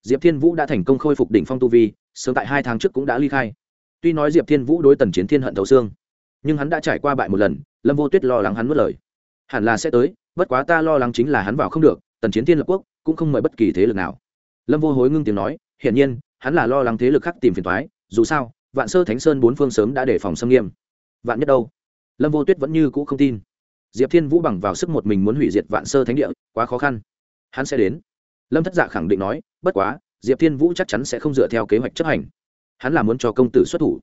diệp thiên vũ đã thành công khôi phục đỉnh phong tu vi, sớm tại hai tháng trước cũng đã ly khai. Tuy nói diệp thiên vũ đối tần chiến thiên hận thấu xương, nhưng hắn đã trải qua bại một lần, lâm vô tuyết lo lắng hắn mất lời. Hẳn là sẽ tới, bất quá ta lo lắng chính là hắn vào không được, tần chiến thiên lập quốc cũng không mời bất kỳ thế lực nào. Lâm vô hối ngưng tiếng nói, hiển nhiên, hắn là lo lắng thế lực khác tìm phiền thoái dù sao, vạn sơ thánh sơn bốn phương sớm đã đề phòng xâm nghiêm. Vạn nhất đâu? Lâm vô tuyết vẫn như cũ không tin. Diệp thiên vũ bằng vào sức một mình muốn hủy diệt vạn sơ thánh địa, quá khó khăn. Hắn sẽ đến lâm thất dạ khẳng định nói, bất quá, diệp thiên vũ chắc chắn sẽ không dựa theo kế hoạch chấp hành. Hắn là muốn cho công tử xuất thủ.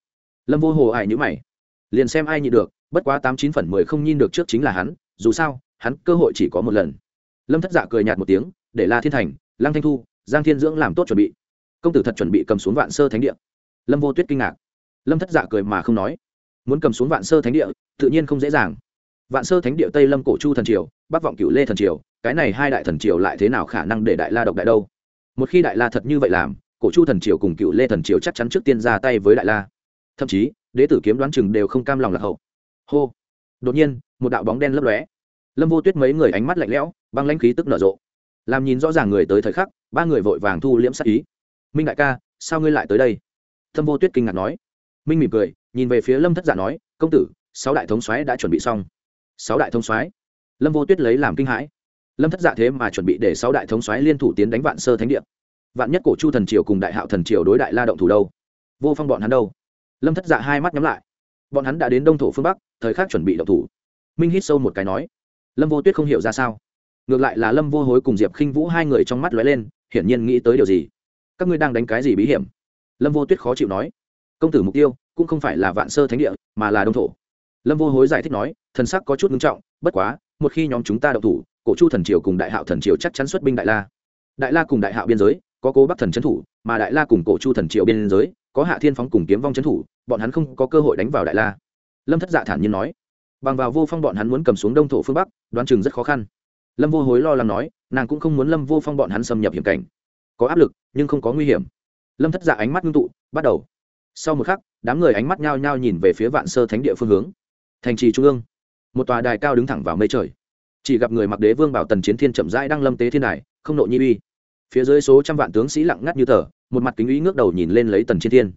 Lâm vô hồ ải nhữ mày. Liền xem ai nhịn được, bất quá tám chín phần mười không nhìn được trước chính là hắn, dù sao, hắn cơ hội chỉ có một lần. Lâm thất dạ cười nhạt một tiếng, để la thiên thành, lăng thanh thu, giang thiên dưỡng làm tốt chuẩn bị. Công tử thật chuẩn bị cầm xuống vạn sơ thánh địa. Lâm vô tuyết kinh ngạc. Lâm thất dạ cười mà không nói. Muốn cầm xuống vạn sơ thánh địa, tự nhiên không dễ dàng vạn sơ thánh địa tây lâm cổ chu thần triều, bắc vọng cựu lê thần triều, cái này hai đại thần triều lại thế nào khả năng để đại la độc đại đâu? Một khi đại la thật như vậy làm, cổ chu thần triều cùng cựu lê thần triều chắc chắn trước tiên ra tay với đại la. Thậm chí, đế tử kiếm đoán chừng đều không cam lòng lạc hậu. Hô! Đột nhiên, một đạo bóng đen lấp lóe. Lâm vô tuyết mấy người ánh mắt lạnh lẽo, băng lãnh khí tức nở rộ. Làm nhìn rõ ràng người tới thời khắc, ba người vội vàng thu liễm sát ý. Minh đại ca, sao ngươi lại tới đây? Thâm vô tuyết kinh ngạc nói. Minh mỉm cười, nhìn về phía lâm thất giả nói, công tử, sáu đại thống soái đã chuẩn bị xong sáu đại thống soái. Lâm vô tuyết lấy làm kinh hãi. Lâm thất dạ thế mà chuẩn bị để sáu đại thống soái liên thủ tiến đánh vạn sơ thánh địa. Vạn nhất cổ chu thần triều cùng đại hạo thần triều đối đại la động thủ đâu? Vô phong bọn hắn đâu? Lâm thất dạ hai mắt nhắm lại. Bọn hắn đã đến đông thổ phương bắc, thời khắc chuẩn bị động thủ. Minh hít sâu một cái nói. Lâm vô tuyết không hiểu ra sao. Ngược lại là lâm vô hối cùng diệp khinh vũ hai người trong mắt lóe lên, hiển nhiên nghĩ tới điều gì? Các ngươi đang đánh cái gì bí hiểm? Lâm vô tuyết khó chịu nói. Công tử mục tiêu cũng không phải là vạn sơ thánh địa, mà là đông thổ lâm vô hối giải thích nói, thần sắc có chút nghiêm trọng, bất quá, một khi nhóm chúng ta động thủ, cổ chu thần triều cùng đại hạo thần triều chắc chắn xuất binh đại la. Đại la cùng đại hạo biên giới, có cố bắc thần trấn thủ, mà đại la cùng cổ chu thần triều biên giới, có hạ thiên phóng cùng kiếm vong trấn thủ, bọn hắn không có cơ hội đánh vào đại la. Lâm thất dạ thản nhiên nói, bằng vào vô phong bọn hắn muốn cầm xuống đông thổ phương bắc, đoán chừng rất khó khăn. Lâm vô hối lo lắng nói, nàng cũng không muốn lâm vô phong bọn hắn xâm nhập hiểm cảnh. Có áp lực, nhưng không có nguy hiểm. Lâm thất dạ ánh mắt ngưng tụ, bắt đầu. Sau một khắc, đám người ánh mắt nhao nhao nhìn về phía vạn sơ thánh địa phương hướng thành trì trung ương. Một tòa đài cao đứng thẳng vào mây trời. Chỉ gặp người mặc đế vương bảo tần chiến thiên chậm rãi đang lâm tế thiên đài, không nộ nhi uy. Phía dưới số trăm vạn tướng sĩ lặng ngắt như tờ, một mặt kính uy ngước đầu nhìn lên lấy tần chiến thiên.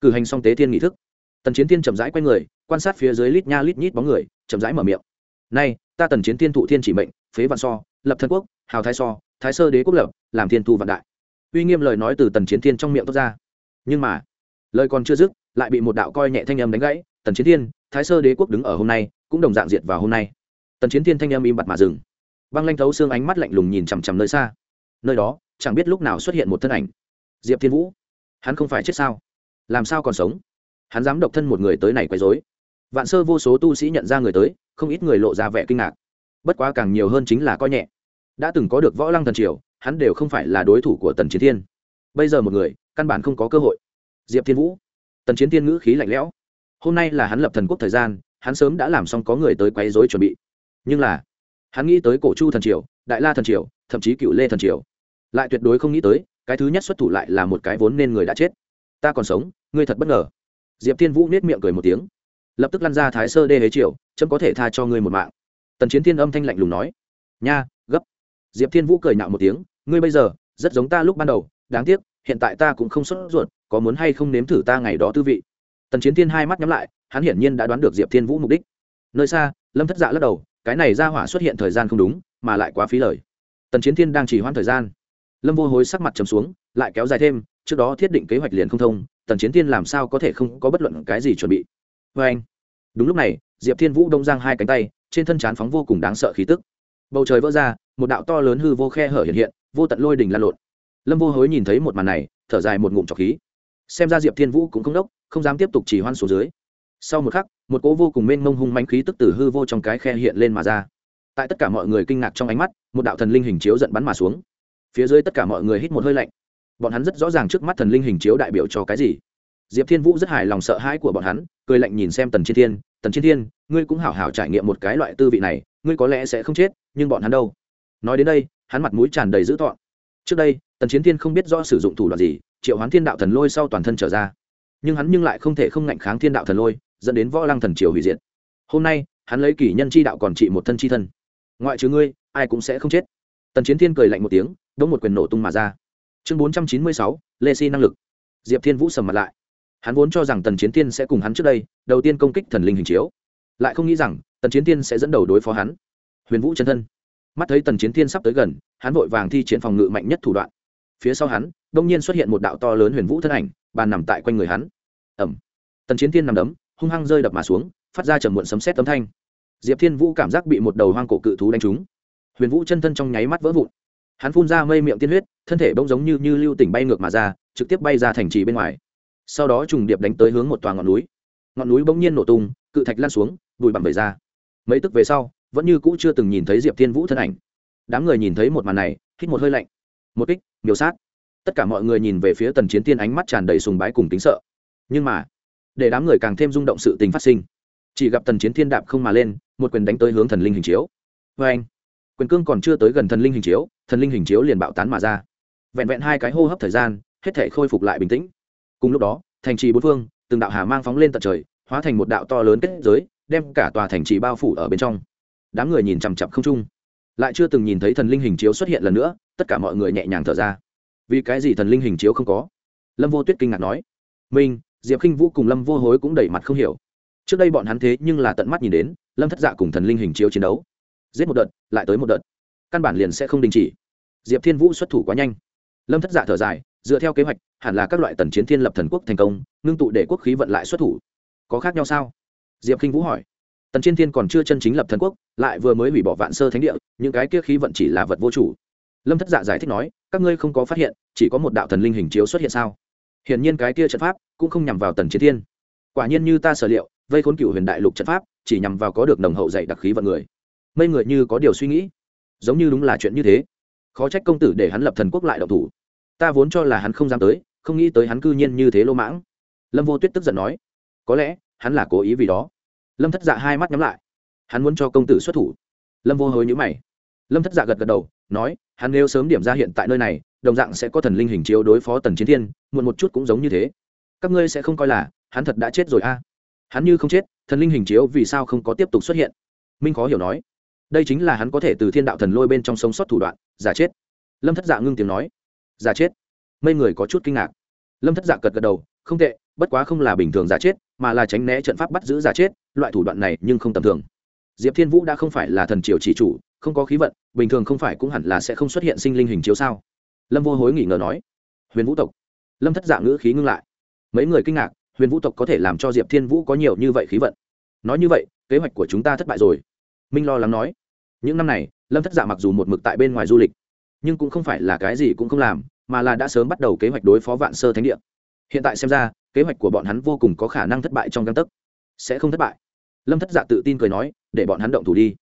Cử hành xong tế thiên nghị thức, tần chiến thiên chậm rãi quay người, quan sát phía dưới lít nha lít nhít bóng người, chậm rãi mở miệng. Nay, ta tần chiến thiên thụ thiên chỉ mệnh, phế vạn so, lập thân quốc, hào thái so, thái sơ đế quốc lập, làm thiên thu vạn đại. Uy nghiêm lời nói từ tần chiến thiên trong miệng tốt ra. Nhưng mà, lời còn chưa dứt, lại bị một đạo coi nhẹ thanh âm đánh gãy tần chiến thiên, thái sơ đế quốc đứng ở hôm nay, cũng đồng dạng diệt vào hôm nay. Tần chiến thiên thanh âm im bặt mà dừng. Băng lanh thấu xương ánh mắt lạnh lùng nhìn chằm chằm nơi xa. Nơi đó, chẳng biết lúc nào xuất hiện một thân ảnh. Diệp thiên vũ. Hắn không phải chết sao? Làm sao còn sống? Hắn dám độc thân một người tới này quấy dối vạn sơ vô số tu sĩ nhận ra người tới, không ít người lộ ra vẻ kinh ngạc. Bất quá càng nhiều hơn chính là coi nhẹ. Đã từng có được võ lăng thần triều, hắn đều không phải là đối thủ của tần chiến thiên. Bây giờ một người, căn bản không có cơ hội. Diệp thiên vũ. Tần chiến thiên ngữ khí lạnh lẽo hôm nay là hắn lập thần quốc thời gian, hắn sớm đã làm xong có người tới quấy dối chuẩn bị. Nhưng là, hắn nghĩ tới cổ chu thần triều, đại la thần triều, thậm chí cựu lê thần triều. Lại tuyệt đối không nghĩ tới, cái thứ nhất xuất thủ lại là một cái vốn nên người đã chết. Ta còn sống, ngươi thật bất ngờ. Diệp thiên vũ nết miệng cười một tiếng. Lập tức lăn ra thái sơ đê hế triều, chấm có thể tha cho ngươi một mạng. Tần chiến thiên âm thanh lạnh lùng nói. Nha, gấp. Diệp thiên vũ cười nhạo một tiếng. Ngươi bây giờ, rất giống ta lúc ban đầu, đáng tiếc, hiện tại ta cũng không sốt ruột, có muốn hay không nếm thử ta ngày đó tư vị? Tần chiến thiên hai mắt nhắm lại, hắn hiển nhiên đã đoán được diệp thiên vũ mục đích. Nơi xa, lâm thất dạ lắc đầu, cái này ra hỏa xuất hiện thời gian không đúng, mà lại quá phí lời. Tần chiến thiên đang chỉ hoãn thời gian. Lâm vô hối sắc mặt trầm xuống, lại kéo dài thêm, trước đó thiết định kế hoạch liền không thông, tần chiến thiên làm sao có thể không có bất luận cái gì chuẩn bị. Vê anh, đúng lúc này, diệp thiên vũ đông giang hai cánh tay, trên thân chán phóng vô cùng đáng sợ khí tức. Bầu trời vỡ ra, một đạo to lớn hư vô khe hở hiện hiện, vô tận lôi đình lan lộn. Lâm vô hối nhìn thấy một màn này, thở dài một ngụm trọc khí. Xem ra diệp thiên vũ cũng không đốc không dám tiếp tục chỉ hoan xuống dưới. Sau một khắc, một cỗ vô cùng mênh mông hung manh khí tức tử hư vô trong cái khe hiện lên mà ra. Tại tất cả mọi người kinh ngạc trong ánh mắt, một đạo thần linh hình chiếu giận bắn mà xuống. Phía dưới tất cả mọi người hít một hơi lạnh. Bọn hắn rất rõ ràng trước mắt thần linh hình chiếu đại biểu cho cái gì. Diệp thiên vũ rất hài lòng sợ hãi của bọn hắn, cười lạnh nhìn xem tần chiến thiên, tần chiến thiên, ngươi cũng hảo hảo trải nghiệm một cái loại tư vị này, ngươi có lẽ sẽ không chết, nhưng bọn hắn đâu? Nói đến đây, hắn mặt mũi tràn đầy dữ tọn trước đây, tần chiến thiên không biết do sử dụng thủ đoạn gì, triệu hoán thiên đạo thần lôi sau toàn thân trở ra nhưng hắn nhưng lại không thể không ngạnh kháng thiên đạo thần lôi, dẫn đến võ lăng thần triều hủy diệt. Hôm nay, hắn lấy kỷ nhân chi đạo còn trị một thân chi thân. Ngoại trừ ngươi, ai cũng sẽ không chết. Tần chiến thiên cười lạnh một tiếng đống một quyền nổ tung mà ra. Chương bốn trăm chín mươi sáu, lê si năng lực. Diệp thiên vũ sầm mặt lại. Hắn vốn cho rằng tần chiến thiên sẽ cùng hắn trước đây, đầu tiên công kích thần linh hình chiếu. Lại không nghĩ rằng, tần chiến thiên sẽ dẫn đầu đối phó hắn. Huyền vũ chân thân. Mắt thấy tần chiến thiên sắp tới gần, hắn vội vàng thi triển phòng ngự mạnh nhất thủ đoạn phía sau hắn đông nhiên xuất hiện một đạo to lớn huyền vũ thân ảnh bàn nằm tại quanh người hắn. Ẩm. Tần chiến thiên nằm đấm hung hăng rơi đập mà xuống phát ra trầm muộn sấm xét tấm thanh. Diệp thiên vũ cảm giác bị một đầu hoang cổ cự thú đánh trúng. Huyền vũ chân thân trong nháy mắt vỡ vụn. Hắn phun ra mây miệng tiên huyết thân thể bỗng giống như, như lưu tỉnh bay ngược mà ra trực tiếp bay ra thành trì bên ngoài. Sau đó trùng điệp đánh tới hướng một tòa ngọn núi. Ngọn núi bỗng nhiên nổ tung cự thạch lan xuống bụi bặm về ra. Mấy tức về sau vẫn như cũ chưa từng nhìn thấy diệp thiên vũ thân ảnh. Đám người nhìn thấy một màn này hít một hơi lạnh. Một kích miêu sát. Tất cả mọi người nhìn về phía tần chiến tiên ánh mắt tràn đầy sùng bái cùng tính sợ. Nhưng mà, để đám người càng thêm rung động sự tình phát sinh, chỉ gặp tần chiến thiên đạp không mà lên, một quyền đánh tới hướng thần linh hình chiếu. Vê anh quyền cương còn chưa tới gần thần linh hình chiếu, thần linh hình chiếu liền bạo tán mà ra. Vẹn vẹn hai cái hô hấp thời gian, hết thể khôi phục lại bình tĩnh. Cùng lúc đó, thành trì bốn phương, từng đạo hà mang phóng lên tận trời, hóa thành một đạo to lớn kết giới, đem cả tòa thành trì bao phủ ở bên trong. Đám người nhìn chằm chặp không trung lại chưa từng nhìn thấy thần linh hình chiếu xuất hiện lần nữa, tất cả mọi người nhẹ nhàng thở ra. Vì cái gì thần linh hình chiếu không có? Lâm vô tuyết kinh ngạc nói. Minh diệp k i n h vũ cùng lâm vô hối cũng đẩy mặt không hiểu. Trước đây bọn hắn thế nhưng là tận mắt nhìn đến, lâm thất dạ cùng thần linh hình chiếu chiến đấu. Giết một đợt, lại tới một đợt. Căn bản liền sẽ không đình chỉ. Diệp thiên vũ xuất thủ quá nhanh. Lâm thất dạ thở dài, dựa theo kế hoạch, hẳn là các loại tần chiến thiên lập thần quốc thành công, ngưng tụ để quốc khí vận lại xuất thủ. Có khác nhau sao? Diệp k i n h vũ hỏi tần chiên thiên còn chưa chân chính lập thần quốc, lại vừa mới hủy bỏ vạn sơ thánh địa, những cái kia khí vận chỉ là vật vô chủ. Lâm thất dạ giải thích nói, các ngươi không có phát hiện, chỉ có một đạo thần linh hình chiếu xuất hiện sao? Hiển nhiên cái kia trận pháp cũng không nhằm vào tần chiến thiên. Quả nhiên như ta sở liệu, vây khốn cựu huyền đại lục trận pháp, chỉ nhằm vào có được nồng hậu dạy đặc khí vận người. Mây người như có điều suy nghĩ. Giống như đúng là chuyện như thế. Khó trách công tử để hắn lập thần quốc lại độc thủ. Ta vốn cho là hắn không dám tới, không nghĩ tới hắn cư nhiên như thế lô mãng. Lâm vô tuyết tức giận nói, có lẽ hắn là cố ý vì đó lâm thất dạ hai mắt nhắm lại. Hắn muốn cho công tử xuất thủ. Lâm vô hối nhữ mày. Lâm thất dạ gật gật đầu, nói, hắn nếu sớm điểm ra hiện tại nơi này, đồng dạng sẽ có thần linh hình chiếu đối phó tần chiến thiên, muộn một chút cũng giống như thế. Các ngươi sẽ không coi là, hắn thật đã chết rồi a. Hắn như không chết, thần linh hình chiếu vì sao không có tiếp tục xuất hiện? Minh khó hiểu nói. Đây chính là hắn có thể từ thiên đạo thần lôi bên trong sống sót thủ đoạn, giả chết. Lâm thất dạ ngưng tiếng nói. Giả chết. Mấy người có chút kinh ngạc. Lâm thất dạ cật gật đầu, không tệ bất quá không là bình thường giả chết, mà là tránh né trận pháp bắt giữ giả chết, loại thủ đoạn này nhưng không tầm thường. Diệp thiên vũ đã không phải là thần triều chỉ chủ, không có khí vận, bình thường không phải cũng hẳn là sẽ không xuất hiện sinh linh hình chiếu sao? Lâm vô hối nghỉ ngờ nói. Huyền vũ tộc. Lâm thất dạng ngữ khí ngưng lại. Mấy người kinh ngạc, huyền vũ tộc có thể làm cho diệp thiên vũ có nhiều như vậy khí vận? Nói như vậy, kế hoạch của chúng ta thất bại rồi. Minh lo lắng nói. Những năm này, lâm thất dạ mặc dù một mực tại bên ngoài du lịch, nhưng cũng không phải là cái gì cũng không làm, mà là đã sớm bắt đầu kế hoạch đối phó vạn sơ thánh địa hiện tại xem ra, kế hoạch của bọn hắn vô cùng có khả năng thất bại trong găng tấc. Sẽ không thất bại. Lâm thất dạ tự tin cười nói, để bọn hắn động thủ đi.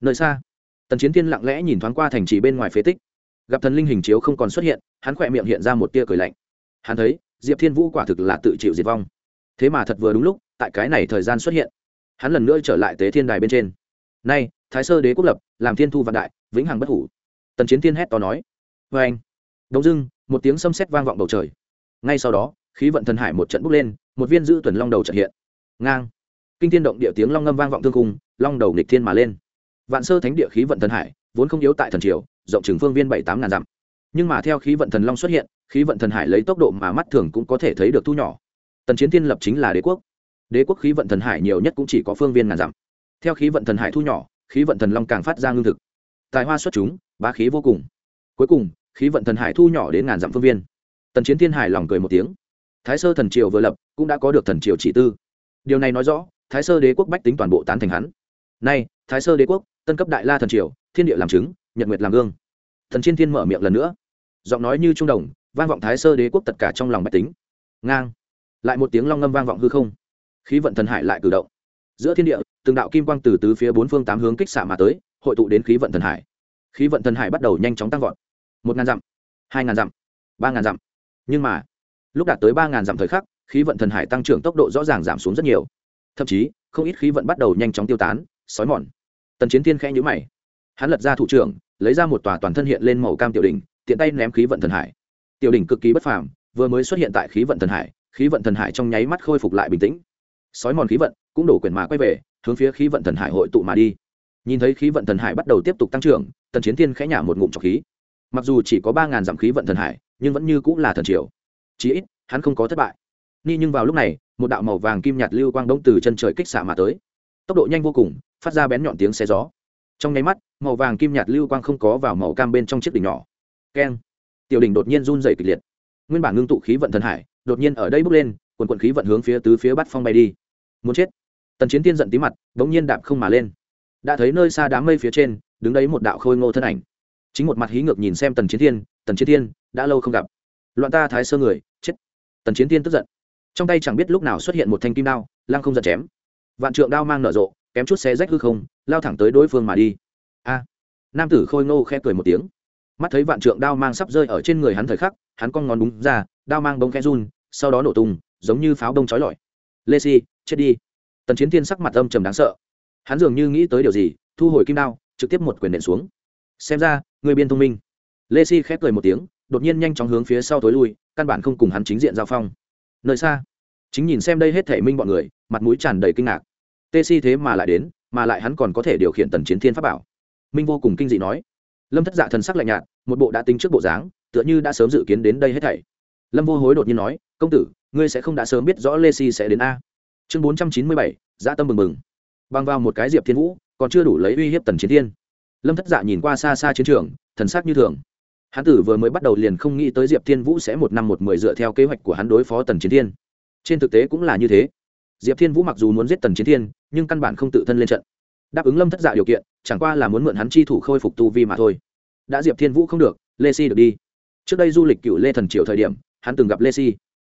Nơi xa, tần chiến thiên lặng lẽ nhìn thoáng qua thành trì bên ngoài phế tích. Gặp thần linh hình chiếu không còn xuất hiện, hắn khỏe miệng hiện ra một tia cười lạnh. Hắn thấy, diệp thiên vũ quả thực là tự chịu diệt vong. Thế mà thật vừa đúng lúc, tại cái này thời gian xuất hiện, hắn lần nữa trở lại tế thiên đài bên trên. Nay, thái sơ đế quốc lập, làm thiên thu vạn đại, vĩnh hằng bất hủ. Tần chiến thiên hét to nói vê anh đông dưng một tiếng sấm sét vang vọng bầu trời. Ngay sau đó khí vận thần hải một trận bốc lên, một viên giữ tuần long đầu trận hiện. Ngang. Kinh thiên động địa tiếng long ngâm vang vọng thương cung, long đầu nghịch thiên mà lên. Vạn sơ thánh địa khí vận thần hải, vốn không yếu tại thần triều, rộng trừng phương viên bảy tám ngàn dặm. Nhưng mà theo khí vận thần long xuất hiện, khí vận thần hải lấy tốc độ mà mắt thường cũng có thể thấy được thu nhỏ. Tần chiến thiên lập chính là đế quốc. Đế quốc khí vận thần hải nhiều nhất cũng chỉ có phương viên ngàn dặm. Theo khí vận thần hải thu nhỏ, khí vận thần long càng phát ra ngưng thực. Tài hoa xuất chúng, bá khí vô cùng. Cuối cùng, khí vận thần hải thu nhỏ đến ngàn dặm phương viên. Tần chiến thiên hải lòng cười một tiếng thái sơ thần triều vừa lập, cũng đã có được thần triều chỉ tư. Điều này nói rõ, thái sơ đế quốc bách tính toàn bộ tán thành hắn. Nay, thái sơ đế quốc, tân cấp đại la thần triều, thiên địa làm chứng, nhật nguyệt làm gương. Thần chiên thiên mở miệng lần nữa. Giọng nói như trung đồng, vang vọng thái sơ đế quốc tất cả trong lòng bách tính. Ngang. Lại một tiếng long ngâm vang vọng hư không. Khí vận thần hải lại cử động. Giữa thiên địa, từng đạo kim quang từ tứ phía bốn phương tám hướng kích xạ mà tới, hội tụ đến khí vận thần hải. Khí vận thần hải bắt đầu nhanh chóng tăng vọt. Một ngàn dặm, hai ngàn dặm, ba ngàn dặm. Nhưng mà lúc đạt tới ba ngàn dặm thời khắc, khí vận thần hải tăng trưởng tốc độ rõ ràng giảm xuống rất nhiều. Thậm chí, không ít khí vận bắt đầu nhanh chóng tiêu tán xói mòn. Tần chiến thiên khẽ nhữ mày. Hắn lật ra thủ trưởng, lấy ra một tòa toàn thân hiện lên màu cam tiểu đỉnh, tiện tay ném khí vận thần hải. Tiểu đỉnh cực kỳ bất phàm, vừa mới xuất hiện tại khí vận thần hải, khí vận thần hải trong nháy mắt khôi phục lại bình tĩnh. Sói mòn khí vận cũng đổ quyền mà quay về, hướng phía khí vận thần hải hội tụ mà đi. Nhìn thấy khí vận thần hải bắt đầu tiếp tục tăng trưởng, tần chiến thiên khẽ nhả một ngụm trọc khí. Mặc dù chỉ có ba ngàn dặm khí vận thần hải, nhưng vẫn như cũng là thần triều chí ít, hắn không có thất bại. Ni nhưng vào lúc này, một đạo màu vàng kim nhạt lưu quang đông từ chân trời kích xạ mà tới. Tốc độ nhanh vô cùng, phát ra bén nhọn tiếng xe gió. Trong nháy mắt, màu vàng kim nhạt lưu quang không có vào màu cam bên trong chiếc đỉnh nhỏ. Keng. Tiểu đỉnh đột nhiên run dày kịch liệt. Nguyên bản ngưng tụ khí vận thần hải, đột nhiên ở đây bốc lên, quần quận khí vận hướng phía tứ phía bắt phong bay đi. Muốn chết. Tần chiến tiên giận tí mặt, bỗng nhiên đạp không mà lên. Đã thấy nơi xa đám mây phía trên, đứng đấy một đạo khôi ngô thân ảnh. Chính một mặt hí ngược nhìn xem tần chiến thiên, tần chiến thiên, đã lâu không gặp loạn ta thái sơ người, chết. Tần chiến tiên tức giận. Trong tay chẳng biết lúc nào xuất hiện một thanh kim đao, lăng không giật chém. Vạn trượng đao mang nở rộ, kém chút xé rách hư không, lao thẳng tới đối phương mà đi. A. À. Nam tử khôi ngô khẽ cười một tiếng. Mắt thấy vạn trượng đao mang sắp rơi ở trên người hắn thời khắc, hắn con ngón đúng ra, đao mang bông khẽ run, sau đó nổ tung, giống như pháo đông chói lọi. Lê si, chết đi. Tần chiến thiên sắc mặt âm trầm đáng sợ. Hắn dường như nghĩ tới điều gì, thu hồi kim đao, trực tiếp một quyền nện xuống. Xem ra, người biên thông minh. Lê si khép cười một tiếng đột nhiên nhanh chóng hướng phía sau tối lui, căn bản không cùng hắn chính diện giao phong. Nơi xa, chính nhìn xem đây hết thể minh bọn người, mặt mũi tràn đầy kinh ngạc. Tê si thế mà lại đến, mà lại hắn còn có thể điều khiển tần chiến thiên pháp bảo. Minh vô cùng kinh dị nói. Lâm thất dạ thần sắc lạnh nhạt, một bộ đã tính trước bộ dáng, tựa như đã sớm dự kiến đến đây hết thảy. Lâm vô hối đột nhiên nói, công tử, ngươi sẽ không đã sớm biết rõ lê si sẽ đến a? Chương bốn trăm chín mươi bảy dã tâm mừng mừng băng vào một cái diệp thiên vũ, còn chưa đủ lấy uy hiếp tần chiến thiên. Lâm thất dạ nhìn qua xa xa chiến trường, thần sắc như thường hắn tử vừa mới bắt đầu liền không nghĩ tới diệp thiên vũ sẽ một năm một mười dựa theo kế hoạch của hắn đối phó tần chiến thiên. Trên thực tế cũng là như thế. Diệp thiên vũ mặc dù muốn giết tần chiến thiên, nhưng căn bản không tự thân lên trận. Đáp ứng lâm thất dạ điều kiện, chẳng qua là muốn mượn hắn chi thủ khôi phục tu vi mà thôi. Đã diệp thiên vũ không được, lê si được đi. Trước đây du lịch cựu lê thần triều thời điểm, hắn từng gặp lê si.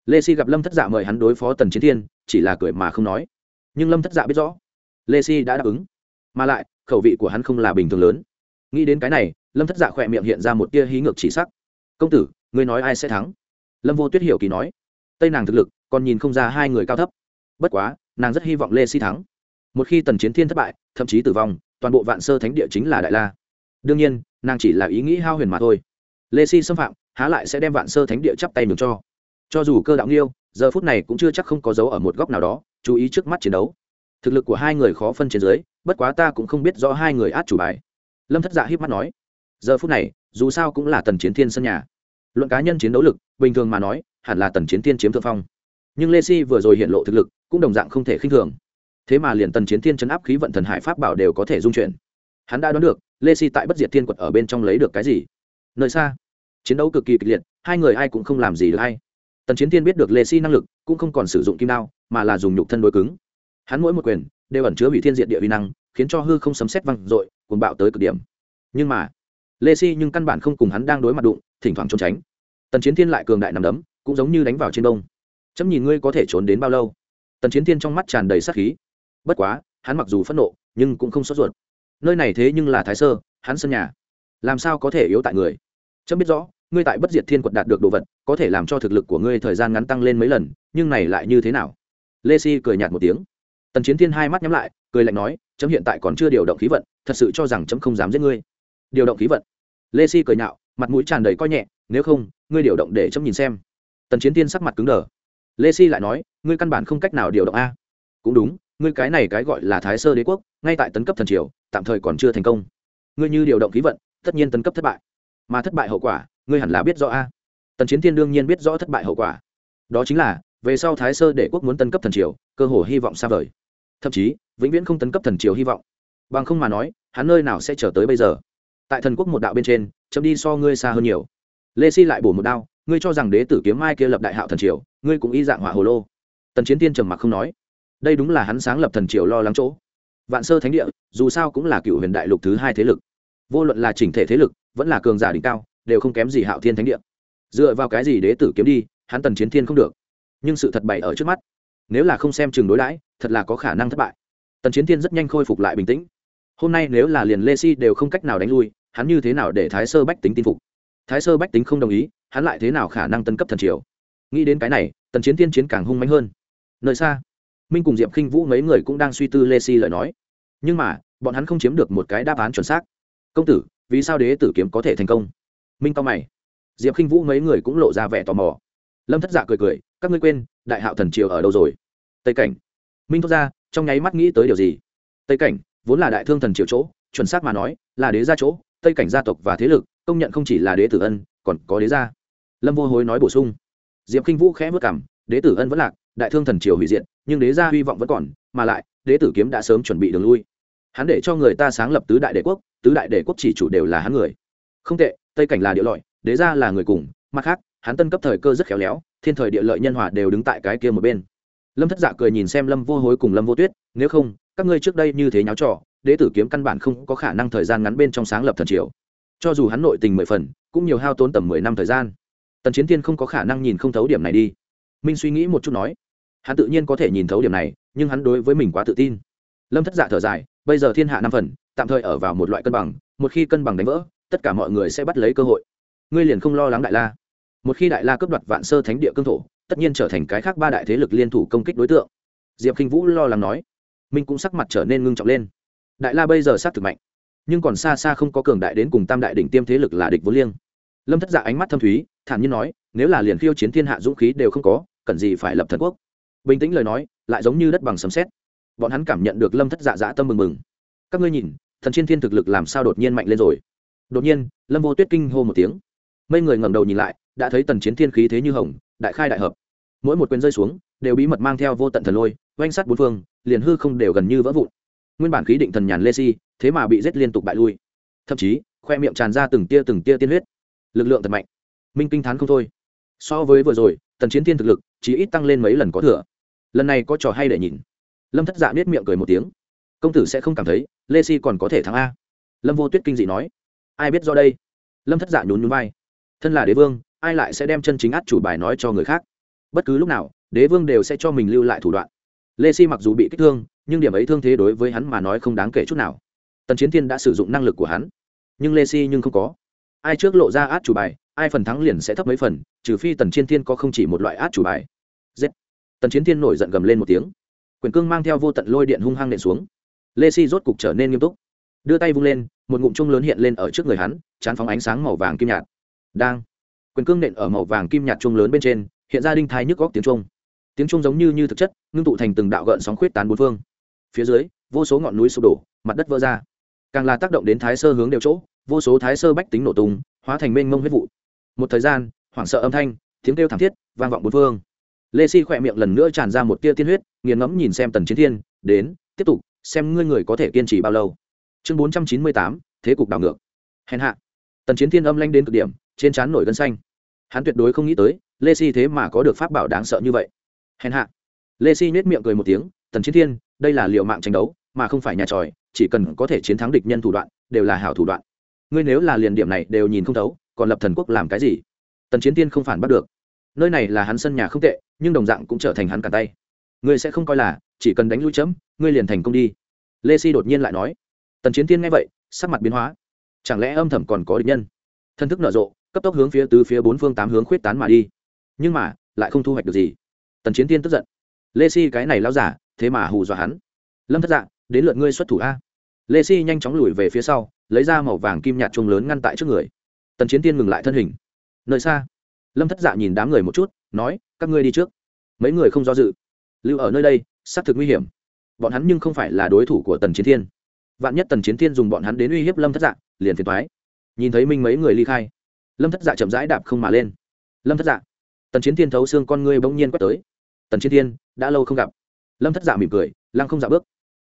Lê si gặp lâm thất dạ mời hắn đối phó tần chiến thiên, chỉ là cười mà không nói. Nhưng lâm thất dạ biết rõ, lê si đã đáp ứng. Mà lại, khẩu vị của hắn không là bình thường lớn nghĩ đến cái này, lâm thất dạ khỏe miệng hiện ra một tia hí ngược chỉ sắc. Công tử, ngươi nói ai sẽ thắng? Lâm vô tuyết hiểu kỳ nói. Tây nàng thực lực, còn nhìn không ra hai người cao thấp. Bất quá, nàng rất hy vọng lê si thắng. Một khi tần chiến thiên thất bại, thậm chí tử vong, toàn bộ vạn sơ thánh địa chính là đại la. Đương nhiên, nàng chỉ là ý nghĩ hao huyền mà thôi. Lê si xâm phạm, há lại sẽ đem vạn sơ thánh địa chắp tay mừng cho. Cho dù cơ đạo nghiêu, giờ phút này cũng chưa chắc không có dấu ở một góc nào đó, chú ý trước mắt chiến đấu. Thực lực của hai người khó phân trên dưới, bất quá ta cũng không biết rõ hai người át chủ bài lâm thất dạ hiếp mắt nói, giờ phút này, dù sao cũng là tần chiến thiên sân nhà. Luận cá nhân chiến đấu lực, bình thường mà nói, hẳn là tần chiến thiên chiếm thượng phong. Nhưng lê si vừa rồi hiện lộ thực lực, cũng đồng dạng không thể khinh thường. Thế mà liền tần chiến thiên chấn áp khí vận thần hải pháp bảo đều có thể dung chuyển. Hắn đã đoán được, lê si tại bất diệt thiên quật ở bên trong lấy được cái gì. Nơi xa, chiến đấu cực kỳ kịch liệt, hai người ai cũng không làm gì được hay tần chiến thiên biết được lê si năng lực, cũng không còn sử dụng kim đao, mà là dùng nhục thân đối cứng. Hắn mỗi một quyền đều ẩn chứa hủy thiên diện địa vi năng khiến cho hư không sấm sét văng r cuồng bạo tới cực điểm. Nhưng mà, lê si nhưng căn bản không cùng hắn đang đối mặt đụng, thỉnh thoảng trốn tránh. Tần chiến thiên lại cường đại nằm đấm, cũng giống như đánh vào trên đông chấm nhìn ngươi có thể trốn đến bao lâu? Tần chiến thiên trong mắt tràn đầy sát khí. Bất quá, hắn mặc dù phẫn nộ, nhưng cũng không sốt ruột. Nơi này thế nhưng là thái sơ, hắn sân nhà. Làm sao có thể yếu tại người? Chấm biết rõ, ngươi tại bất diệt thiên quật đạt được đồ vật, có thể làm cho thực lực của ngươi thời gian ngắn tăng lên mấy lần, nhưng này lại như thế nào? Lê si cười nhạt một tiếng. Tần chiến thiên hai mắt nhắm lại cười lạnh nói, chấm hiện tại còn chưa điều động khí vận, thật sự cho rằng chấm không dám giết ngươi. Điều động khí vận? Lê si cười nhạo, mặt mũi tràn đầy coi nhẹ, nếu không, ngươi điều động để chấm nhìn xem. Tần chiến thiên sắc mặt cứng đờ. Lê si lại nói, ngươi căn bản không cách nào điều động a. Cũng đúng, ngươi cái này cái gọi là thái sơ đế quốc, ngay tại tấn cấp thần triều, tạm thời còn chưa thành công. Ngươi như điều động khí vận, tất nhiên tấn cấp thất bại. Mà thất bại hậu quả, ngươi hẳn là biết rõ a. Tần chiến thiên đương nhiên biết rõ thất bại hậu quả. Đó chính là, về sau thái sơ đế quốc muốn tấn cấp thần triều, cơ hồ hy vọng xa vời thậm chí, vĩnh viễn không tấn cấp thần triều hy vọng. Bằng không mà nói, hắn nơi nào sẽ trở tới bây giờ? Tại thần quốc một đạo bên trên, chấm đi so ngươi xa hơn nhiều. Lê si lại bổ một đao, ngươi cho rằng đế tử kiếm mai kia lập đại hạo thần triều, ngươi cũng y dạng hỏa hồ lô. Tần chiến tiên trầm mặc không nói. Đây đúng là hắn sáng lập thần triều lo lắng chỗ. Vạn sơ thánh địa, dù sao cũng là cựu huyền đại lục thứ hai thế lực. Vô luận là chỉnh thể thế lực, vẫn là cường giả đỉnh cao, đều không kém gì hạo thiên thánh địa. Dựa vào cái gì đế tử kiếm đi, hắn tần chiến thiên không được. Nhưng sự thật bày ở trước mắt. Nếu là không xem chừng đối đãi thật là có khả năng thất bại. Tần chiến thiên rất nhanh khôi phục lại bình tĩnh. Hôm nay nếu là liền lê si đều không cách nào đánh lui, hắn như thế nào để thái sơ bách tính tin phục? Thái sơ bách tính không đồng ý, hắn lại thế nào khả năng tân cấp thần triều? Nghĩ đến cái này, tần chiến tiên chiến càng hung mạnh hơn. Nơi xa, minh cùng diệp khinh vũ mấy người cũng đang suy tư lê si lời nói. Nhưng mà, bọn hắn không chiếm được một cái đáp án chuẩn xác. Công tử, vì sao đế tử kiếm có thể thành công? Minh cao mày. Diệp khinh vũ mấy người cũng lộ ra vẻ tò mò. Lâm thất dạ cười cười, các ngươi quên, đại hạo thần triều ở đâu rồi? Tây cảnh minh thốt ra, trong nháy mắt nghĩ tới điều gì? Tây cảnh, vốn là đại thương thần triều chỗ, chuẩn xác mà nói, là đế gia chỗ, tây cảnh gia tộc và thế lực, công nhận không chỉ là đế tử ân, còn có đế gia. Lâm vô hối nói bổ sung. Diệp k i n h vũ khẽ vất cảm đế tử ân vẫn lạc, đại thương thần triều hủy diện nhưng đế gia hy vọng vẫn còn, mà lại, đế tử kiếm đã sớm chuẩn bị đường lui. Hắn để cho người ta sáng lập tứ đại đế quốc, tứ đại đế quốc chỉ chủ đều là hắn người. Không tệ, tây cảnh là địa lợi, đế gia là người cùng, mặt khác, hắn tân cấp thời cơ rất khéo léo, thiên thời địa lợi nhân hòa đều đứng tại cái kia một bên lâm thất dạ cười nhìn xem lâm vô hối cùng lâm vô tuyết, nếu không, các ngươi trước đây như thế nháo trò, đế tử kiếm căn bản không có khả năng thời gian ngắn bên trong sáng lập thần triều. Cho dù hắn nội tình mười phần, cũng nhiều hao tốn tầm mười năm thời gian. Tần chiến thiên không có khả năng nhìn không thấu điểm này đi. Minh suy nghĩ một chút nói. Hắn tự nhiên có thể nhìn thấu điểm này, nhưng hắn đối với mình quá tự tin. Lâm thất dạ thở dài, bây giờ thiên hạ năm phần, tạm thời ở vào một loại cân bằng, một khi cân bằng đánh vỡ, tất cả mọi người sẽ bắt lấy cơ hội. Ngươi liền không lo lắng đại la. Một khi đại la cướp đoạt vạn sơ thánh địa cương thổ tất nhiên trở thành cái khác ba đại thế lực liên thủ công kích đối tượng. Diệp k i n h vũ lo lắng nói. Minh cũng sắc mặt trở nên ngưng trọng lên. Đại la bây giờ s á t thực mạnh, nhưng còn xa xa không có cường đại đến cùng tam đại đỉnh tiêm thế lực là địch vô liêng. Lâm thất dạ ánh mắt thâm thúy, thản nhiên nói, nếu là liền khiêu chiến thiên hạ dũng khí đều không có, cần gì phải lập thần quốc. Bình tĩnh lời nói, lại giống như đất bằng sấm xét bọn hắn cảm nhận được lâm thất dạ dã tâm mừng mừng. Các ngươi nhìn, thần chiên thiên thực lực làm sao đột nhiên mạnh lên rồi? Đột nhiên, lâm vô tuyết kinh hô một tiếng. Mấy người ngẩng đầu nhìn lại, đã thấy tần chiến thiên khí thế như hồng đại khai đại hợp. Mỗi một quyền rơi xuống, đều bí mật mang theo vô tận thần lôi, oanh sắt bốn phương, liền hư không đều gần như vỡ vụn. Nguyên bản khí định thần nhàn lê si, thế mà bị giết liên tục bại lui. Thậm chí, khoe miệng tràn ra từng tia từng tia tiên huyết. Lực lượng thật mạnh. Minh kinh thán không thôi. So với vừa rồi, tần chiến thiên thực lực, chỉ ít tăng lên mấy lần có thừa. Lần này có trò hay để nhìn. Lâm thất dạ biết miệng cười một tiếng. Công tử sẽ không cảm thấy, lê si còn có thể thắng a. Lâm vô tuyết kinh dị nói. Ai biết do đây? Lâm thất dạ nhún nhún vai. Thân là đế vương ai lại sẽ đem chân chính át chủ bài nói cho người khác? Bất cứ lúc nào, đế vương đều sẽ cho mình lưu lại thủ đoạn. Lê si mặc dù bị kích thương, nhưng điểm ấy thương thế đối với hắn mà nói không đáng kể chút nào. Tần chiến thiên đã sử dụng năng lực của hắn. Nhưng lê si nhưng không có. Ai trước lộ ra át chủ bài, ai phần thắng liền sẽ thấp mấy phần, trừ phi tần chiến thiên có không chỉ một loại át chủ bài. Z tần chiến thiên nổi giận gầm lên một tiếng. Quyền cương mang theo vô tận lôi điện hung hăng nện xuống. Lê si rốt cục trở nên nghiêm túc. Đưa tay vung lên, một ngụm chung lớn hiện lên ở trước người hắn, chán phóng ánh sáng màu vàng kim nhạt. Đang! Quyền cương nện ở màu vàng kim nhạt chuông lớn bên trên, hiện ra đinh thái nhức góc tiếng trung tiếng trung giống như như thực chất, ngưng tụ thành từng đạo gợn sóng khuyết tán bốn phương. Phía dưới, vô số ngọn núi sụp đổ, mặt đất vỡ ra. Càng là tác động đến thái sơ hướng đều chỗ, vô số thái sơ bách tính nổ tung, hóa thành mênh mông huyết vụ. Một thời gian, hoảng sợ âm thanh, tiếng kêu thảm thiết, vang vọng bốn phương. Lê si khỏe miệng lần nữa tràn ra một tia tiên huyết, nghiền ngẫm nhìn xem tần chiến thiên, đến, tiếp tục, xem ngươi người có thể kiên trì bao lâu. Chương bốn trăm chín mươi tám, thế cục đảo ngược. Hèn hạ. Tần chiến thiên âm lanh đến cực điểm trên trán nổi gân xanh. Hắn tuyệt đối không nghĩ tới, lê si thế mà có được pháp bảo đáng sợ như vậy. Hèn hạ. Lê si nết miệng cười một tiếng, tần chiến thiên, đây là liệu mạng tranh đấu, mà không phải nhà tròi, chỉ cần có thể chiến thắng địch nhân thủ đoạn, đều là hảo thủ đoạn. Ngươi nếu là liền điểm này đều nhìn không thấu, còn lập thần quốc làm cái gì? Tần chiến Thiên không phản bắt được. Nơi này là hắn sân nhà không tệ, nhưng đồng dạng cũng trở thành hắn cả tay. Ngươi sẽ không coi là, chỉ cần đánh lui chấm, ngươi liền thành công đi. Lê si đột nhiên lại nói. Tần chiến Thiên nghe vậy, sắc mặt biến hóa. Chẳng lẽ âm thầm còn có địch nhân? Thân thức nở rộ cấp tốc hướng phía từ phía bốn phương tám hướng khuyết tán mà đi. Nhưng mà, lại không thu hoạch được gì. Tần chiến tiên tức giận. Lê si cái này lao giả, thế mà hù dọa hắn. Lâm thất dạ đến lượt ngươi xuất thủ a. Lê si nhanh chóng lùi về phía sau, lấy ra màu vàng kim nhạt chuông lớn ngăn tại trước người. Tần chiến tiên ngừng lại thân hình. Nơi xa, lâm thất dạ nhìn đám người một chút, nói, các ngươi đi trước. Mấy người không do dự. Lưu ở nơi đây, xác thực nguy hiểm. Bọn hắn nhưng không phải là đối thủ của tần chiến thiên vạn nhất tần chiến thiên dùng bọn hắn đến uy hiếp lâm thất dạ liền phiền thoái nhìn thấy minh mấy người ly khai lâm thất dạ chậm rãi đạp không mà lên. Lâm thất dạ tần chiến thiên thấu xương con ngươi bỗng nhiên quét tới. Tần chiến thiên, đã lâu không gặp. Lâm thất dạ mỉm cười, lăng không dạ bước.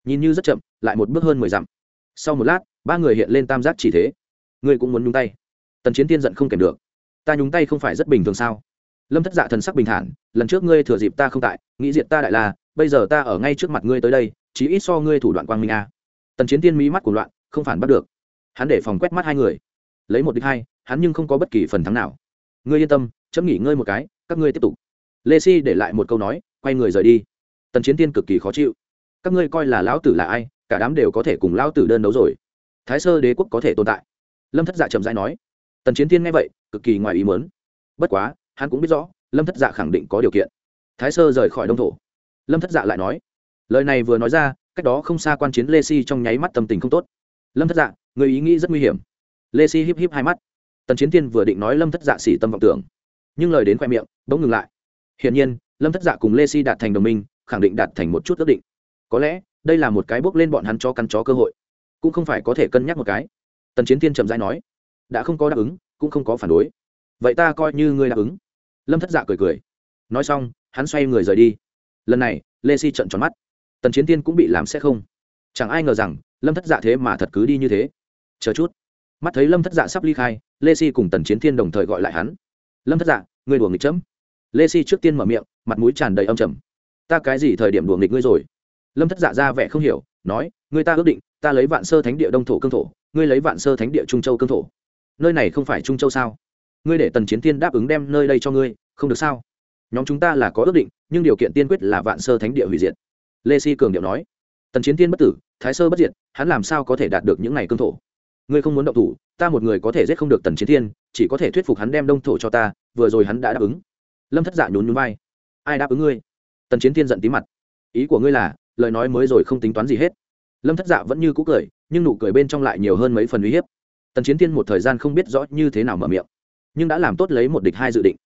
Nhìn như rất chậm, lại một bước hơn mười dặm. Sau một lát, ba người hiện lên tam giác chỉ thế. Ngươi cũng muốn nhúng tay? Tần chiến thiên giận không kèm được. Ta nhúng tay không phải rất bình thường sao? Lâm thất dạ thần sắc bình thản, lần trước ngươi thừa dịp ta không tại, nghĩ diệt ta đại la, bây giờ ta ở ngay trước mặt ngươi tới đây, chí ít so ngươi thủ đoạn quang minh a. Tần chiến tiên mỹ mắt của loạn, không phản bắt được. Hắn để phòng quét mắt hai người. Lấy một đích hai hắn nhưng không có bất kỳ phần thắng nào. Ngươi yên tâm, chấm nghỉ ngơi một cái, các ngươi tiếp tục. Lê si để lại một câu nói, quay người rời đi. Tần chiến tiên cực kỳ khó chịu. Các ngươi coi là lão tử là ai, cả đám đều có thể cùng lão tử đơn đấu rồi. Thái sơ đế quốc có thể tồn tại. Lâm thất dạ chậm rãi nói. Tần chiến tiên nghe vậy, cực kỳ ngoài ý mớn bất quá, hắn cũng biết rõ, lâm thất dạ khẳng định có điều kiện. Thái sơ rời khỏi đông thổ. Lâm thất dạ lại nói. Lời này vừa nói ra, cách đó không xa quan chiến lê si trong nháy mắt tâm tình không tốt. Lâm thất dạ người ý nghĩ rất nguy hiểm. Lê si híp híp hai mắt tần chiến tiên vừa định nói lâm thất dạ xỉ tâm vọng tưởng, nhưng lời đến khoe miệng, bỗng ngừng lại. Hiển nhiên, lâm thất dạ cùng lê si đạt thành đồng minh, khẳng định đạt thành một chút ước định. Có lẽ, đây là một cái bước lên bọn hắn cho căn chó cơ hội, cũng không phải có thể cân nhắc một cái. Tần chiến tiên trầm dai nói, đã không có đáp ứng, cũng không có phản đối. Vậy ta coi như ngươi đáp ứng. Lâm thất dạ cười cười. Nói xong, hắn xoay người rời đi. Lần này, lê si trận tròn mắt. Tần chiến tiên cũng bị làm sẽ không. Chẳng ai ngờ rằng, lâm thất dạ thế mà thật cứ đi như thế. Chờ chút. Mắt thấy lâm thất dạ sắp ly khai lê si cùng tần chiến thiên đồng thời gọi lại hắn. Lâm thất dạ người đùa nghịch chấm. Lê si trước tiên mở miệng, mặt mũi tràn đầy âm trầm. Ta cái gì thời điểm đùa nghịch ngươi rồi? Lâm thất dạ ra vẻ không hiểu, nói, ngươi ta ước định, ta lấy vạn sơ thánh địa đông thổ cương thổ, ngươi lấy vạn sơ thánh địa trung châu cương thổ. Nơi này không phải trung châu sao? Ngươi để tần chiến thiên đáp ứng đem nơi đây cho ngươi, không được sao? Nhóm chúng ta là có ước định, nhưng điều kiện tiên quyết là vạn sơ thánh địa hủy diệt. Lê si cường điệu nói. Tần chiến Thiên bất tử, thái sơ bất diệt, hắn làm sao có thể đạt được những này cương thổ? Ngươi không muốn động thủ, ta một người có thể giết không được tần chiến thiên, chỉ có thể thuyết phục hắn đem đông thổ cho ta, vừa rồi hắn đã đáp ứng. Lâm thất dạ nhún nhún vai. Ai đáp ứng ngươi? Tần chiến thiên giận tí mặt. Ý của ngươi là, lời nói mới rồi không tính toán gì hết. Lâm thất dạ vẫn như cũ cười, nhưng nụ cười bên trong lại nhiều hơn mấy phần uy hiếp. Tần chiến thiên một thời gian không biết rõ như thế nào mở miệng, nhưng đã làm tốt lấy một địch hai dự định.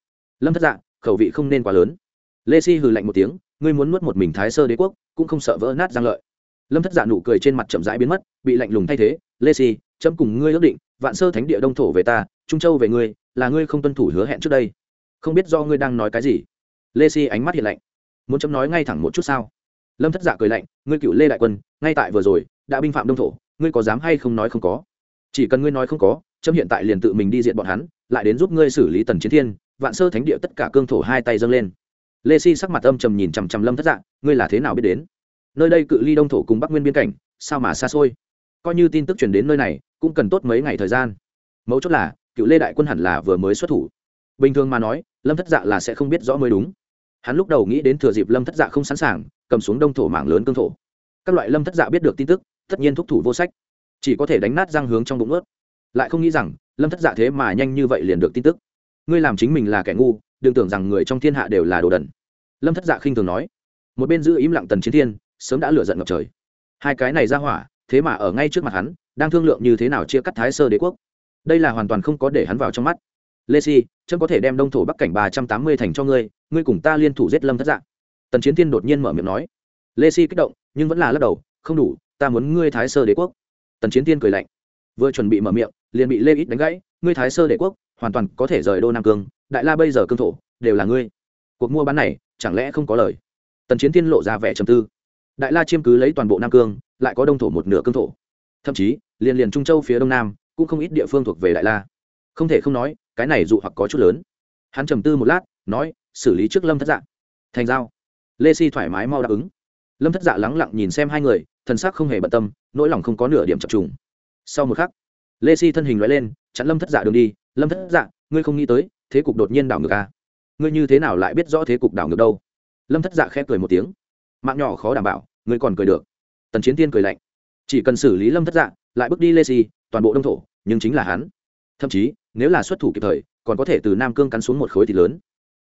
Lâm thất dạ khẩu vị không nên quá lớn. Lê si hừ lạnh một tiếng, ngươi muốn nuốt một mình thái sơ đế quốc, cũng không sợ vỡ nát giang lợi. Lâm thất dạ nụ cười trên mặt chậm rãi biến mất, bị lạnh lùng thay thế. Lê si chấm cùng ngươi ước định, vạn sơ thánh địa đông thổ về ta, trung châu về ngươi, là ngươi không tuân thủ hứa hẹn trước đây. Không biết do ngươi đang nói cái gì. Lê si ánh mắt hiện lạnh. Muốn chấm nói ngay thẳng một chút sao? Lâm thất giả cười lạnh, ngươi cựu lê đại quân, ngay tại vừa rồi, đã binh phạm đông thổ, ngươi có dám hay không nói không có? Chỉ cần ngươi nói không có, chấm hiện tại liền tự mình đi diện bọn hắn, lại đến giúp ngươi xử lý tần chiến thiên, vạn sơ thánh địa tất cả cương thổ hai tay dâng lên. Lê si sắc mặt âm trầm nhìn chằm chằm lâm thất dạ ngươi là thế nào biết đến? Nơi đây cự ly đông thổ cùng bắc nguyên biên cảnh, sao mà xa xôi? Coi như tin tức truyền đến nơi này, cũng cần tốt mấy ngày thời gian. Mấu chốt là, cựu lê đại quân hẳn là vừa mới xuất thủ. Bình thường mà nói, lâm thất dạ là sẽ không biết rõ mới đúng. Hắn lúc đầu nghĩ đến thừa dịp lâm thất dạ không sẵn sàng, cầm xuống đông thổ mạng lớn cương thổ. Các loại lâm thất dạ biết được tin tức, tất nhiên thúc thủ vô sách. Chỉ có thể đánh nát răng hướng trong bụng ướt. Lại không nghĩ rằng, lâm thất dạ thế mà nhanh như vậy liền được tin tức. Ngươi làm chính mình là kẻ ngu, đừng tưởng rằng người trong thiên hạ đều là đồ đần. Lâm thất dạ khinh thường nói. Một bên giữ im lặng tần chiến thiên, sớm đã lửa giận ngập trời. Hai cái này ra hỏa thế mà ở ngay trước mặt hắn, đang thương lượng như thế nào chia cắt thái sơ đế quốc. Đây là hoàn toàn không có để hắn vào trong mắt. Lê si trâm có thể đem đông thổ bắc cảnh ba trăm tám mươi thành cho ngươi ngươi cùng ta liên thủ giết lâm thất dạng tần chiến thiên đột nhiên mở miệng nói. Lê si kích động, nhưng vẫn là lắc đầu, không đủ, ta muốn ngươi thái sơ đế quốc. Tần chiến thiên cười lạnh. Vừa chuẩn bị mở miệng, liền bị lê ít đánh gãy, ngươi thái sơ đế quốc, hoàn toàn có thể rời đô nam cương, đại la bây giờ cương thổ, đều là ngươi. Cuộc mua bán này, chẳng lẽ không có lời? Tần chiến thiên lộ ra vẻ trầm tư đại la chiêm cứ lấy toàn bộ nam cương, lại có đông thổ một nửa cương thổ. Thậm chí, liền liền trung châu phía đông nam, cũng không ít địa phương thuộc về đại la. Không thể không nói, cái này dụ hoặc có chút lớn. Hắn trầm tư một lát, nói, xử lý trước lâm thất dạ. Thành giao. Lê si thoải mái mau đáp ứng. Lâm thất dạ lắng lặng nhìn xem hai người, thần sắc không hề bận tâm, nỗi lòng không có nửa điểm chập trùng. Sau một khắc, lê si thân hình loại lên, chặn lâm thất dạ đường đi, lâm thất dạ ngươi không nghĩ tới, thế cục đột nhiên đảo ngược à? ngươi như thế nào lại biết rõ thế cục đảo ngược đâu? Lâm thất dạ khẽ cười một tiếng. Mạng nhỏ khó đảm bảo ngươi còn cười được. Tần chiến tiên cười lạnh. Chỉ cần xử lý lâm thất dạ lại bước đi lê si toàn bộ đông thổ, nhưng chính là hắn. Thậm chí, nếu là xuất thủ kịp thời, còn có thể từ nam cương cắn xuống một khối thịt lớn.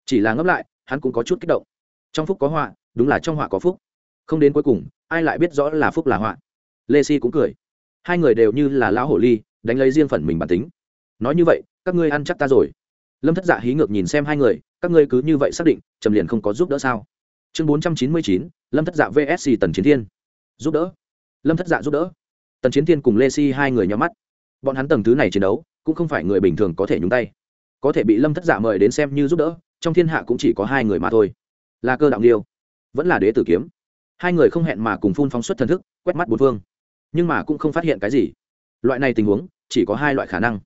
Chỉ là ngấp lại, hắn cũng có chút kích động. Trong phúc có họa, đúng là trong họa có phúc. Không đến cuối cùng, ai lại biết rõ là phúc là họa? Lê si cũng cười. Hai người đều như là lão hổ ly, đánh lấy riêng phần mình bản tính. Nói như vậy, các ngươi ăn chắc ta rồi. Lâm thất dạ hí ngược nhìn xem hai người, các ngươi cứ như vậy xác định, trầm liền không có giúp đỡ sao? Chương bốn trăm chín mươi chín, lâm thất dạ vsc tần chiến thiên. Giúp đỡ. Lâm thất dạ giúp đỡ. Tần chiến thiên cùng lê si hai người nhắm mắt. Bọn hắn tầng thứ này chiến đấu, cũng không phải người bình thường có thể nhúng tay. Có thể bị lâm thất dạ mời đến xem như giúp đỡ, trong thiên hạ cũng chỉ có hai người mà thôi. Là cơ đạo nghiêu, vẫn là đế tử kiếm. Hai người không hẹn mà cùng phun phóng xuất thần thức, quét mắt bốn phương. Nhưng mà cũng không phát hiện cái gì. Loại này tình huống, chỉ có hai loại khả năng.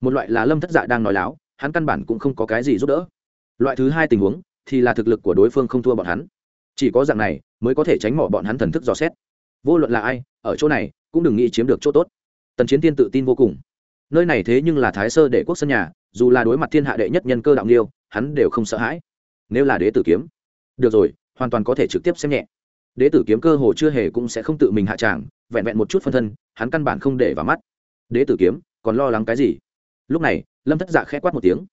Một loại là lâm thất dạ đang nói láo, hắn căn bản cũng không có cái gì giúp đỡ. Loại thứ hai tình huống, thì là thực lực của đối phương không thua bọn hắn chỉ có dạng này mới có thể tránh mỏ bọn hắn thần thức dò xét. Vô luận là ai, ở chỗ này cũng đừng nghĩ chiếm được chỗ tốt. Tần chiến tiên tự tin vô cùng. Nơi này thế nhưng là thái sơ đệ quốc sân nhà, dù là đối mặt thiên hạ đệ nhất nhân cơ đạo nghiêu, hắn đều không sợ hãi. Nếu là đế tử kiếm, được rồi, hoàn toàn có thể trực tiếp xem nhẹ. Đế tử kiếm cơ hồ chưa hề cũng sẽ không tự mình hạ tràng, vẹn vẹn một chút phân thân, hắn căn bản không để vào mắt. Đế tử kiếm, còn lo lắng cái gì? Lúc này, lâm thất dạ khẽ quát một tiếng.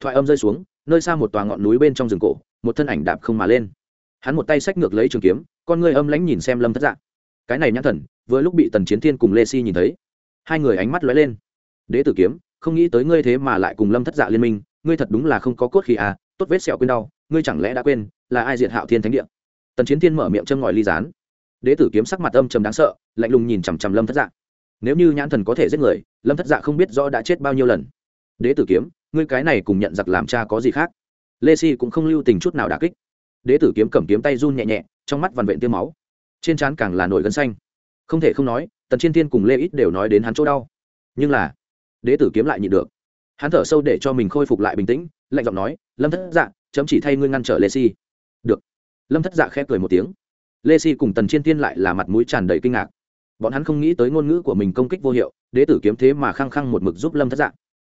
Thoại âm rơi xuống, nơi xa một tòa ngọn núi bên trong rừng cổ, một thân ảnh đạp không mà lên hắn một tay xách ngược lấy trường kiếm, con người âm lãnh nhìn xem lâm thất dạ. Cái này nhãn thần, vừa lúc bị tần chiến thiên cùng lê si nhìn thấy. Hai người ánh mắt lóe lên. Đế tử kiếm, không nghĩ tới ngươi thế mà lại cùng lâm thất dạ liên minh, ngươi thật đúng là không có cốt khí à tốt vết sẹo quên đau, ngươi chẳng lẽ đã quên, là ai diệt hạo thiên thánh địa? Tần chiến thiên mở miệng châm ngòi ly gián. Đế tử kiếm sắc mặt âm trầm đáng sợ, lạnh lùng nhìn chằm chằm lâm thất dạ. Nếu như nhãn thần có thể giết người, lâm thất dạ không biết rõ đã chết bao nhiêu lần. Đế tử kiếm, ngươi cái này cùng nhận giặc làm cha có gì khác? Lê si cũng không lưu tình chút nào đà kích đế tử kiếm cầm kiếm tay run nhẹ nhẹ, trong mắt vằn vện tiêm máu. Trên trán càng là nổi gân xanh. Không thể không nói, tần chiên thiên cùng lê ít đều nói đến hắn chỗ đau. Nhưng là, đế tử kiếm lại nhịn được. Hắn thở sâu để cho mình khôi phục lại bình tĩnh, lạnh giọng nói, lâm thất dạ chấm chỉ thay ngươi ngăn trở lê si. Được. Lâm thất dạ khẽ cười một tiếng. Lê si cùng tần chiên tiên lại là mặt mũi tràn đầy kinh ngạc. Bọn hắn không nghĩ tới ngôn ngữ của mình công kích vô hiệu, đế tử kiếm thế mà khăng khăng một mực giúp lâm thất dạ.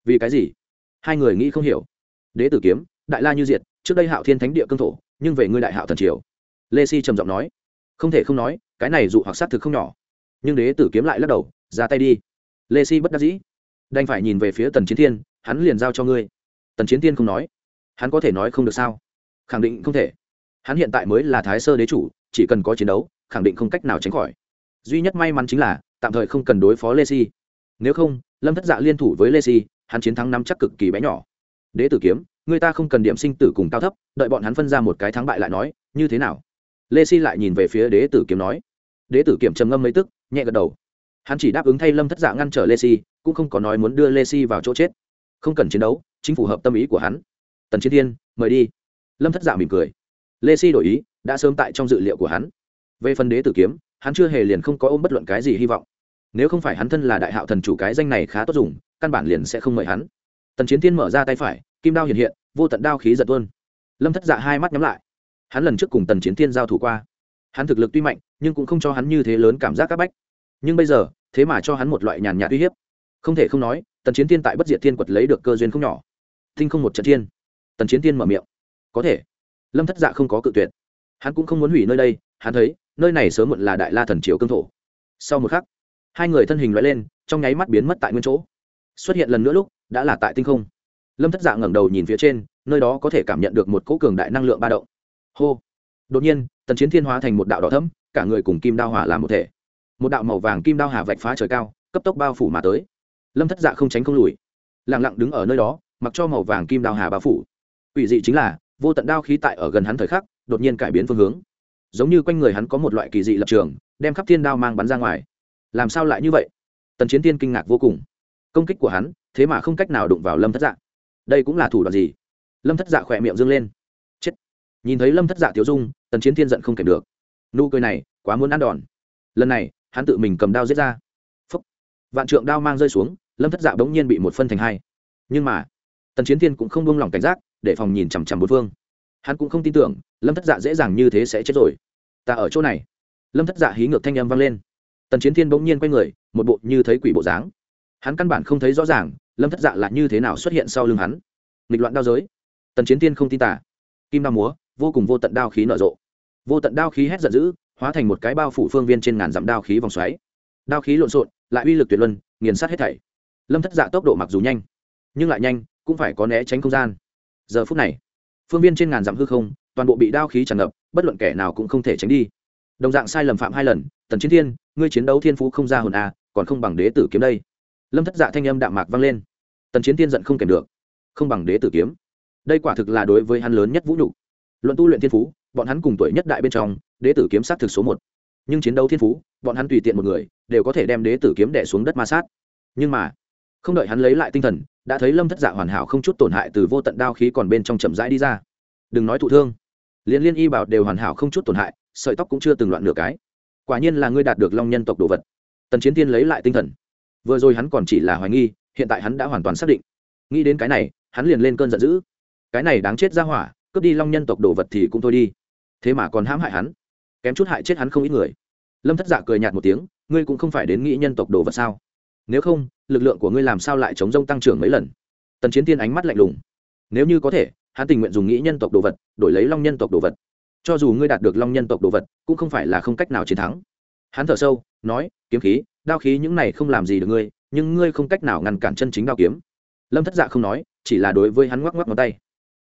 Vì cái gì? Hai người nghĩ không hiểu. Đế tử kiếm, đại la như diệt, trước đây hạo thiên thánh địa cương thổ nhưng về ngươi đại hạo thần triều. Lê si trầm giọng nói, không thể không nói, cái này dụ hoặc xác thực không nhỏ. Nhưng đế tử kiếm lại lắc đầu, ra tay đi. Lê si bất đắc dĩ, đành phải nhìn về phía tần chiến thiên, hắn liền giao cho ngươi. Tần chiến thiên không nói, hắn có thể nói không được sao? Khẳng định không thể. Hắn hiện tại mới là thái sơ đế chủ, chỉ cần có chiến đấu, khẳng định không cách nào tránh khỏi. Duy nhất may mắn chính là, tạm thời không cần đối phó lê si. Nếu không, lâm thất dạ liên thủ với lê si, hắn chiến thắng năm chắc cực kỳ bé nhỏ. Đế tử kiếm người ta không cần điểm sinh tử cùng cao thấp, đợi bọn hắn phân ra một cái thắng bại lại nói, như thế nào? Lê si lại nhìn về phía đế tử kiếm nói. Đế tử kiểm trầm ngâm mấy tức, nhẹ gật đầu. Hắn chỉ đáp ứng thay lâm thất dạ ngăn trở lê si cũng không có nói muốn đưa lê si vào chỗ chết. Không cần chiến đấu, chính phù hợp tâm ý của hắn. Tần chiến thiên, mời đi. Lâm thất dạ mỉm cười. Lê si đổi ý, đã sớm tại trong dự liệu của hắn. Về phần đế tử kiếm, hắn chưa hề liền không có ôm bất luận cái gì hy vọng. Nếu không phải hắn thân là đại hạo thần chủ cái danh này khá tốt dùng, căn bản liền sẽ không mời hắn tần chiến thiên mở ra tay phải, kim đao hiện hiện, vô tận đao khí giật tuôn. Lâm thất dạ hai mắt nhắm lại. Hắn lần trước cùng tần chiến thiên giao thủ qua. Hắn thực lực tuy mạnh, nhưng cũng không cho hắn như thế lớn cảm giác c áp bách. Nhưng bây giờ, thế mà cho hắn một loại nhàn nhạt uy hiếp. Không thể không nói, tần chiến thiên tại bất diệt thiên quật lấy được cơ duyên không nhỏ. Thinh không một trận thiên. Tần chiến thiên mở miệng. Có thể. Lâm thất dạ không có cự tuyệt. Hắn cũng không muốn hủy nơi đây, hắn thấy, nơi này sớm muộn là đại la thần triều cương thổ. Sau một khắc, hai người thân hình loại lên, trong nháy mắt biến mất tại nguyên chỗ. Xuất hiện lần nữa lúc đã là tại tinh không. Lâm thất dạ ngẩng đầu nhìn phía trên, nơi đó có thể cảm nhận được một cỗ cường đại năng lượng ba động. Hô! Đột nhiên, tần chiến thiên hóa thành một đạo đỏ thấm cả người cùng kim đao hỏa làm một thể. Một đạo màu vàng kim đao hà vạch phá trời cao, cấp tốc bao phủ mà tới. Lâm thất dạ không tránh không lùi. Lẳng lặng đứng ở nơi đó, mặc cho màu vàng kim đao hà bao phủ. Ủy dị chính là, vô tận đao khí tại ở gần hắn thời khắc, đột nhiên cải biến phương hướng. Giống như quanh người hắn có một loại kỳ dị lập trường, đem khắp thiên đao mang bắn ra ngoài. Làm sao lại như vậy? Tần chiến tiên kinh ngạc vô cùng. Công kích của hắn thế mà không cách nào đụng vào lâm thất dạ. Đây cũng là thủ đoạn gì? Lâm thất dạ khỏe miệng dâng lên. Chết. Nhìn thấy lâm thất dạ thiếu dung, tần chiến thiên giận không kèm được. Nụ cười này, quá muốn ăn đòn. Lần này, hắn tự mình cầm đao giết ra. Phúc. vạn trượng đao mang rơi xuống, lâm thất dạ bỗng nhiên bị một phân thành hai. Nhưng mà, tần chiến thiên cũng không buông lỏng cảnh giác, để phòng nhìn chằm chằm bốn phương. Hắn cũng không tin tưởng, lâm thất dạ dễ dàng như thế sẽ chết rồi. Ta ở chỗ này. Lâm thất dạ hí ngược thanh âm vang lên. Tần chiến thiên bỗng nhiên quay người, một bộ như thấy quỷ bộ dáng. Hắn căn bản không thấy rõ ràng lâm thất dạ là như thế nào xuất hiện sau lưng hắn nghịch loạn đao giới tần chiến thiên không tin tả kim đao múa vô cùng vô tận đao khí nở rộ vô tận đao khí hét giận dữ hóa thành một cái bao phủ phương viên trên ngàn dặm đao khí vòng xoáy đao khí lộn xộn lại uy lực tuyệt luân nghiền sát hết thảy lâm thất dạ tốc độ mặc dù nhanh nhưng lại nhanh cũng phải có né tránh không gian giờ phút này phương viên trên ngàn dặm hư không toàn bộ bị đao khí tràn ngập bất luận kẻ nào cũng không thể tránh đi đồng dạng sai lầm phạm hai lần tần chiến thiên ngươi chiến đấu thiên phú không ra hồn à còn không bằng đế tử kiếm đây lâm thất dạ thanh âm đạm mạc vang lên tần chiến thiên giận không kèm được không bằng đế tử kiếm đây quả thực là đối với hắn lớn nhất vũ nhục luận tu luyện thiên phú bọn hắn cùng tuổi nhất đại bên trong đế tử kiếm sát thực số một nhưng chiến đấu thiên phú bọn hắn tùy tiện một người đều có thể đem đế tử kiếm đẻ xuống đất ma sát nhưng mà không đợi hắn lấy lại tinh thần đã thấy lâm thất dạ hoàn hảo không chút tổn hại từ vô tận đao khí còn bên trong chậm rãi đi ra đừng nói thụ thương liên liên y bảo đều hoàn hảo không chút tổn hại sợi tóc cũng chưa từng loạn nửa cái quả nhiên là ngươi đạt được long nhân tộc đồ vật tần chiến tiên lấy lại tinh thần vừa rồi hắn còn chỉ là hoài nghi, hiện tại hắn đã hoàn toàn xác định. Nghĩ đến cái này, hắn liền lên cơn giận dữ. Cái này đáng chết ra hỏa, cướp đi long nhân tộc đồ vật thì cũng thôi đi. Thế mà còn hãm hại hắn. Kém chút hại chết hắn không ít người. Lâm thất dạ cười nhạt một tiếng, ngươi cũng không phải đến nghĩ nhân tộc đồ vật sao? Nếu không, lực lượng của ngươi làm sao lại chống rông tăng trưởng mấy lần? Tần chiến tiên ánh mắt lạnh lùng. Nếu như có thể, hắn tình nguyện dùng nghĩ nhân tộc đồ vật, đổi lấy long nhân tộc đồ vật. Cho dù ngươi đạt được long nhân tộc đồ vật, cũng không phải là không cách nào chiến thắng. Hắn thở sâu, nói, kiếm khí đao khí những này không làm gì được ngươi, nhưng ngươi không cách nào ngăn cản chân chính đao kiếm. Lâm thất dạ không nói, chỉ là đối với hắn ngoắc ngoắc ngón tay.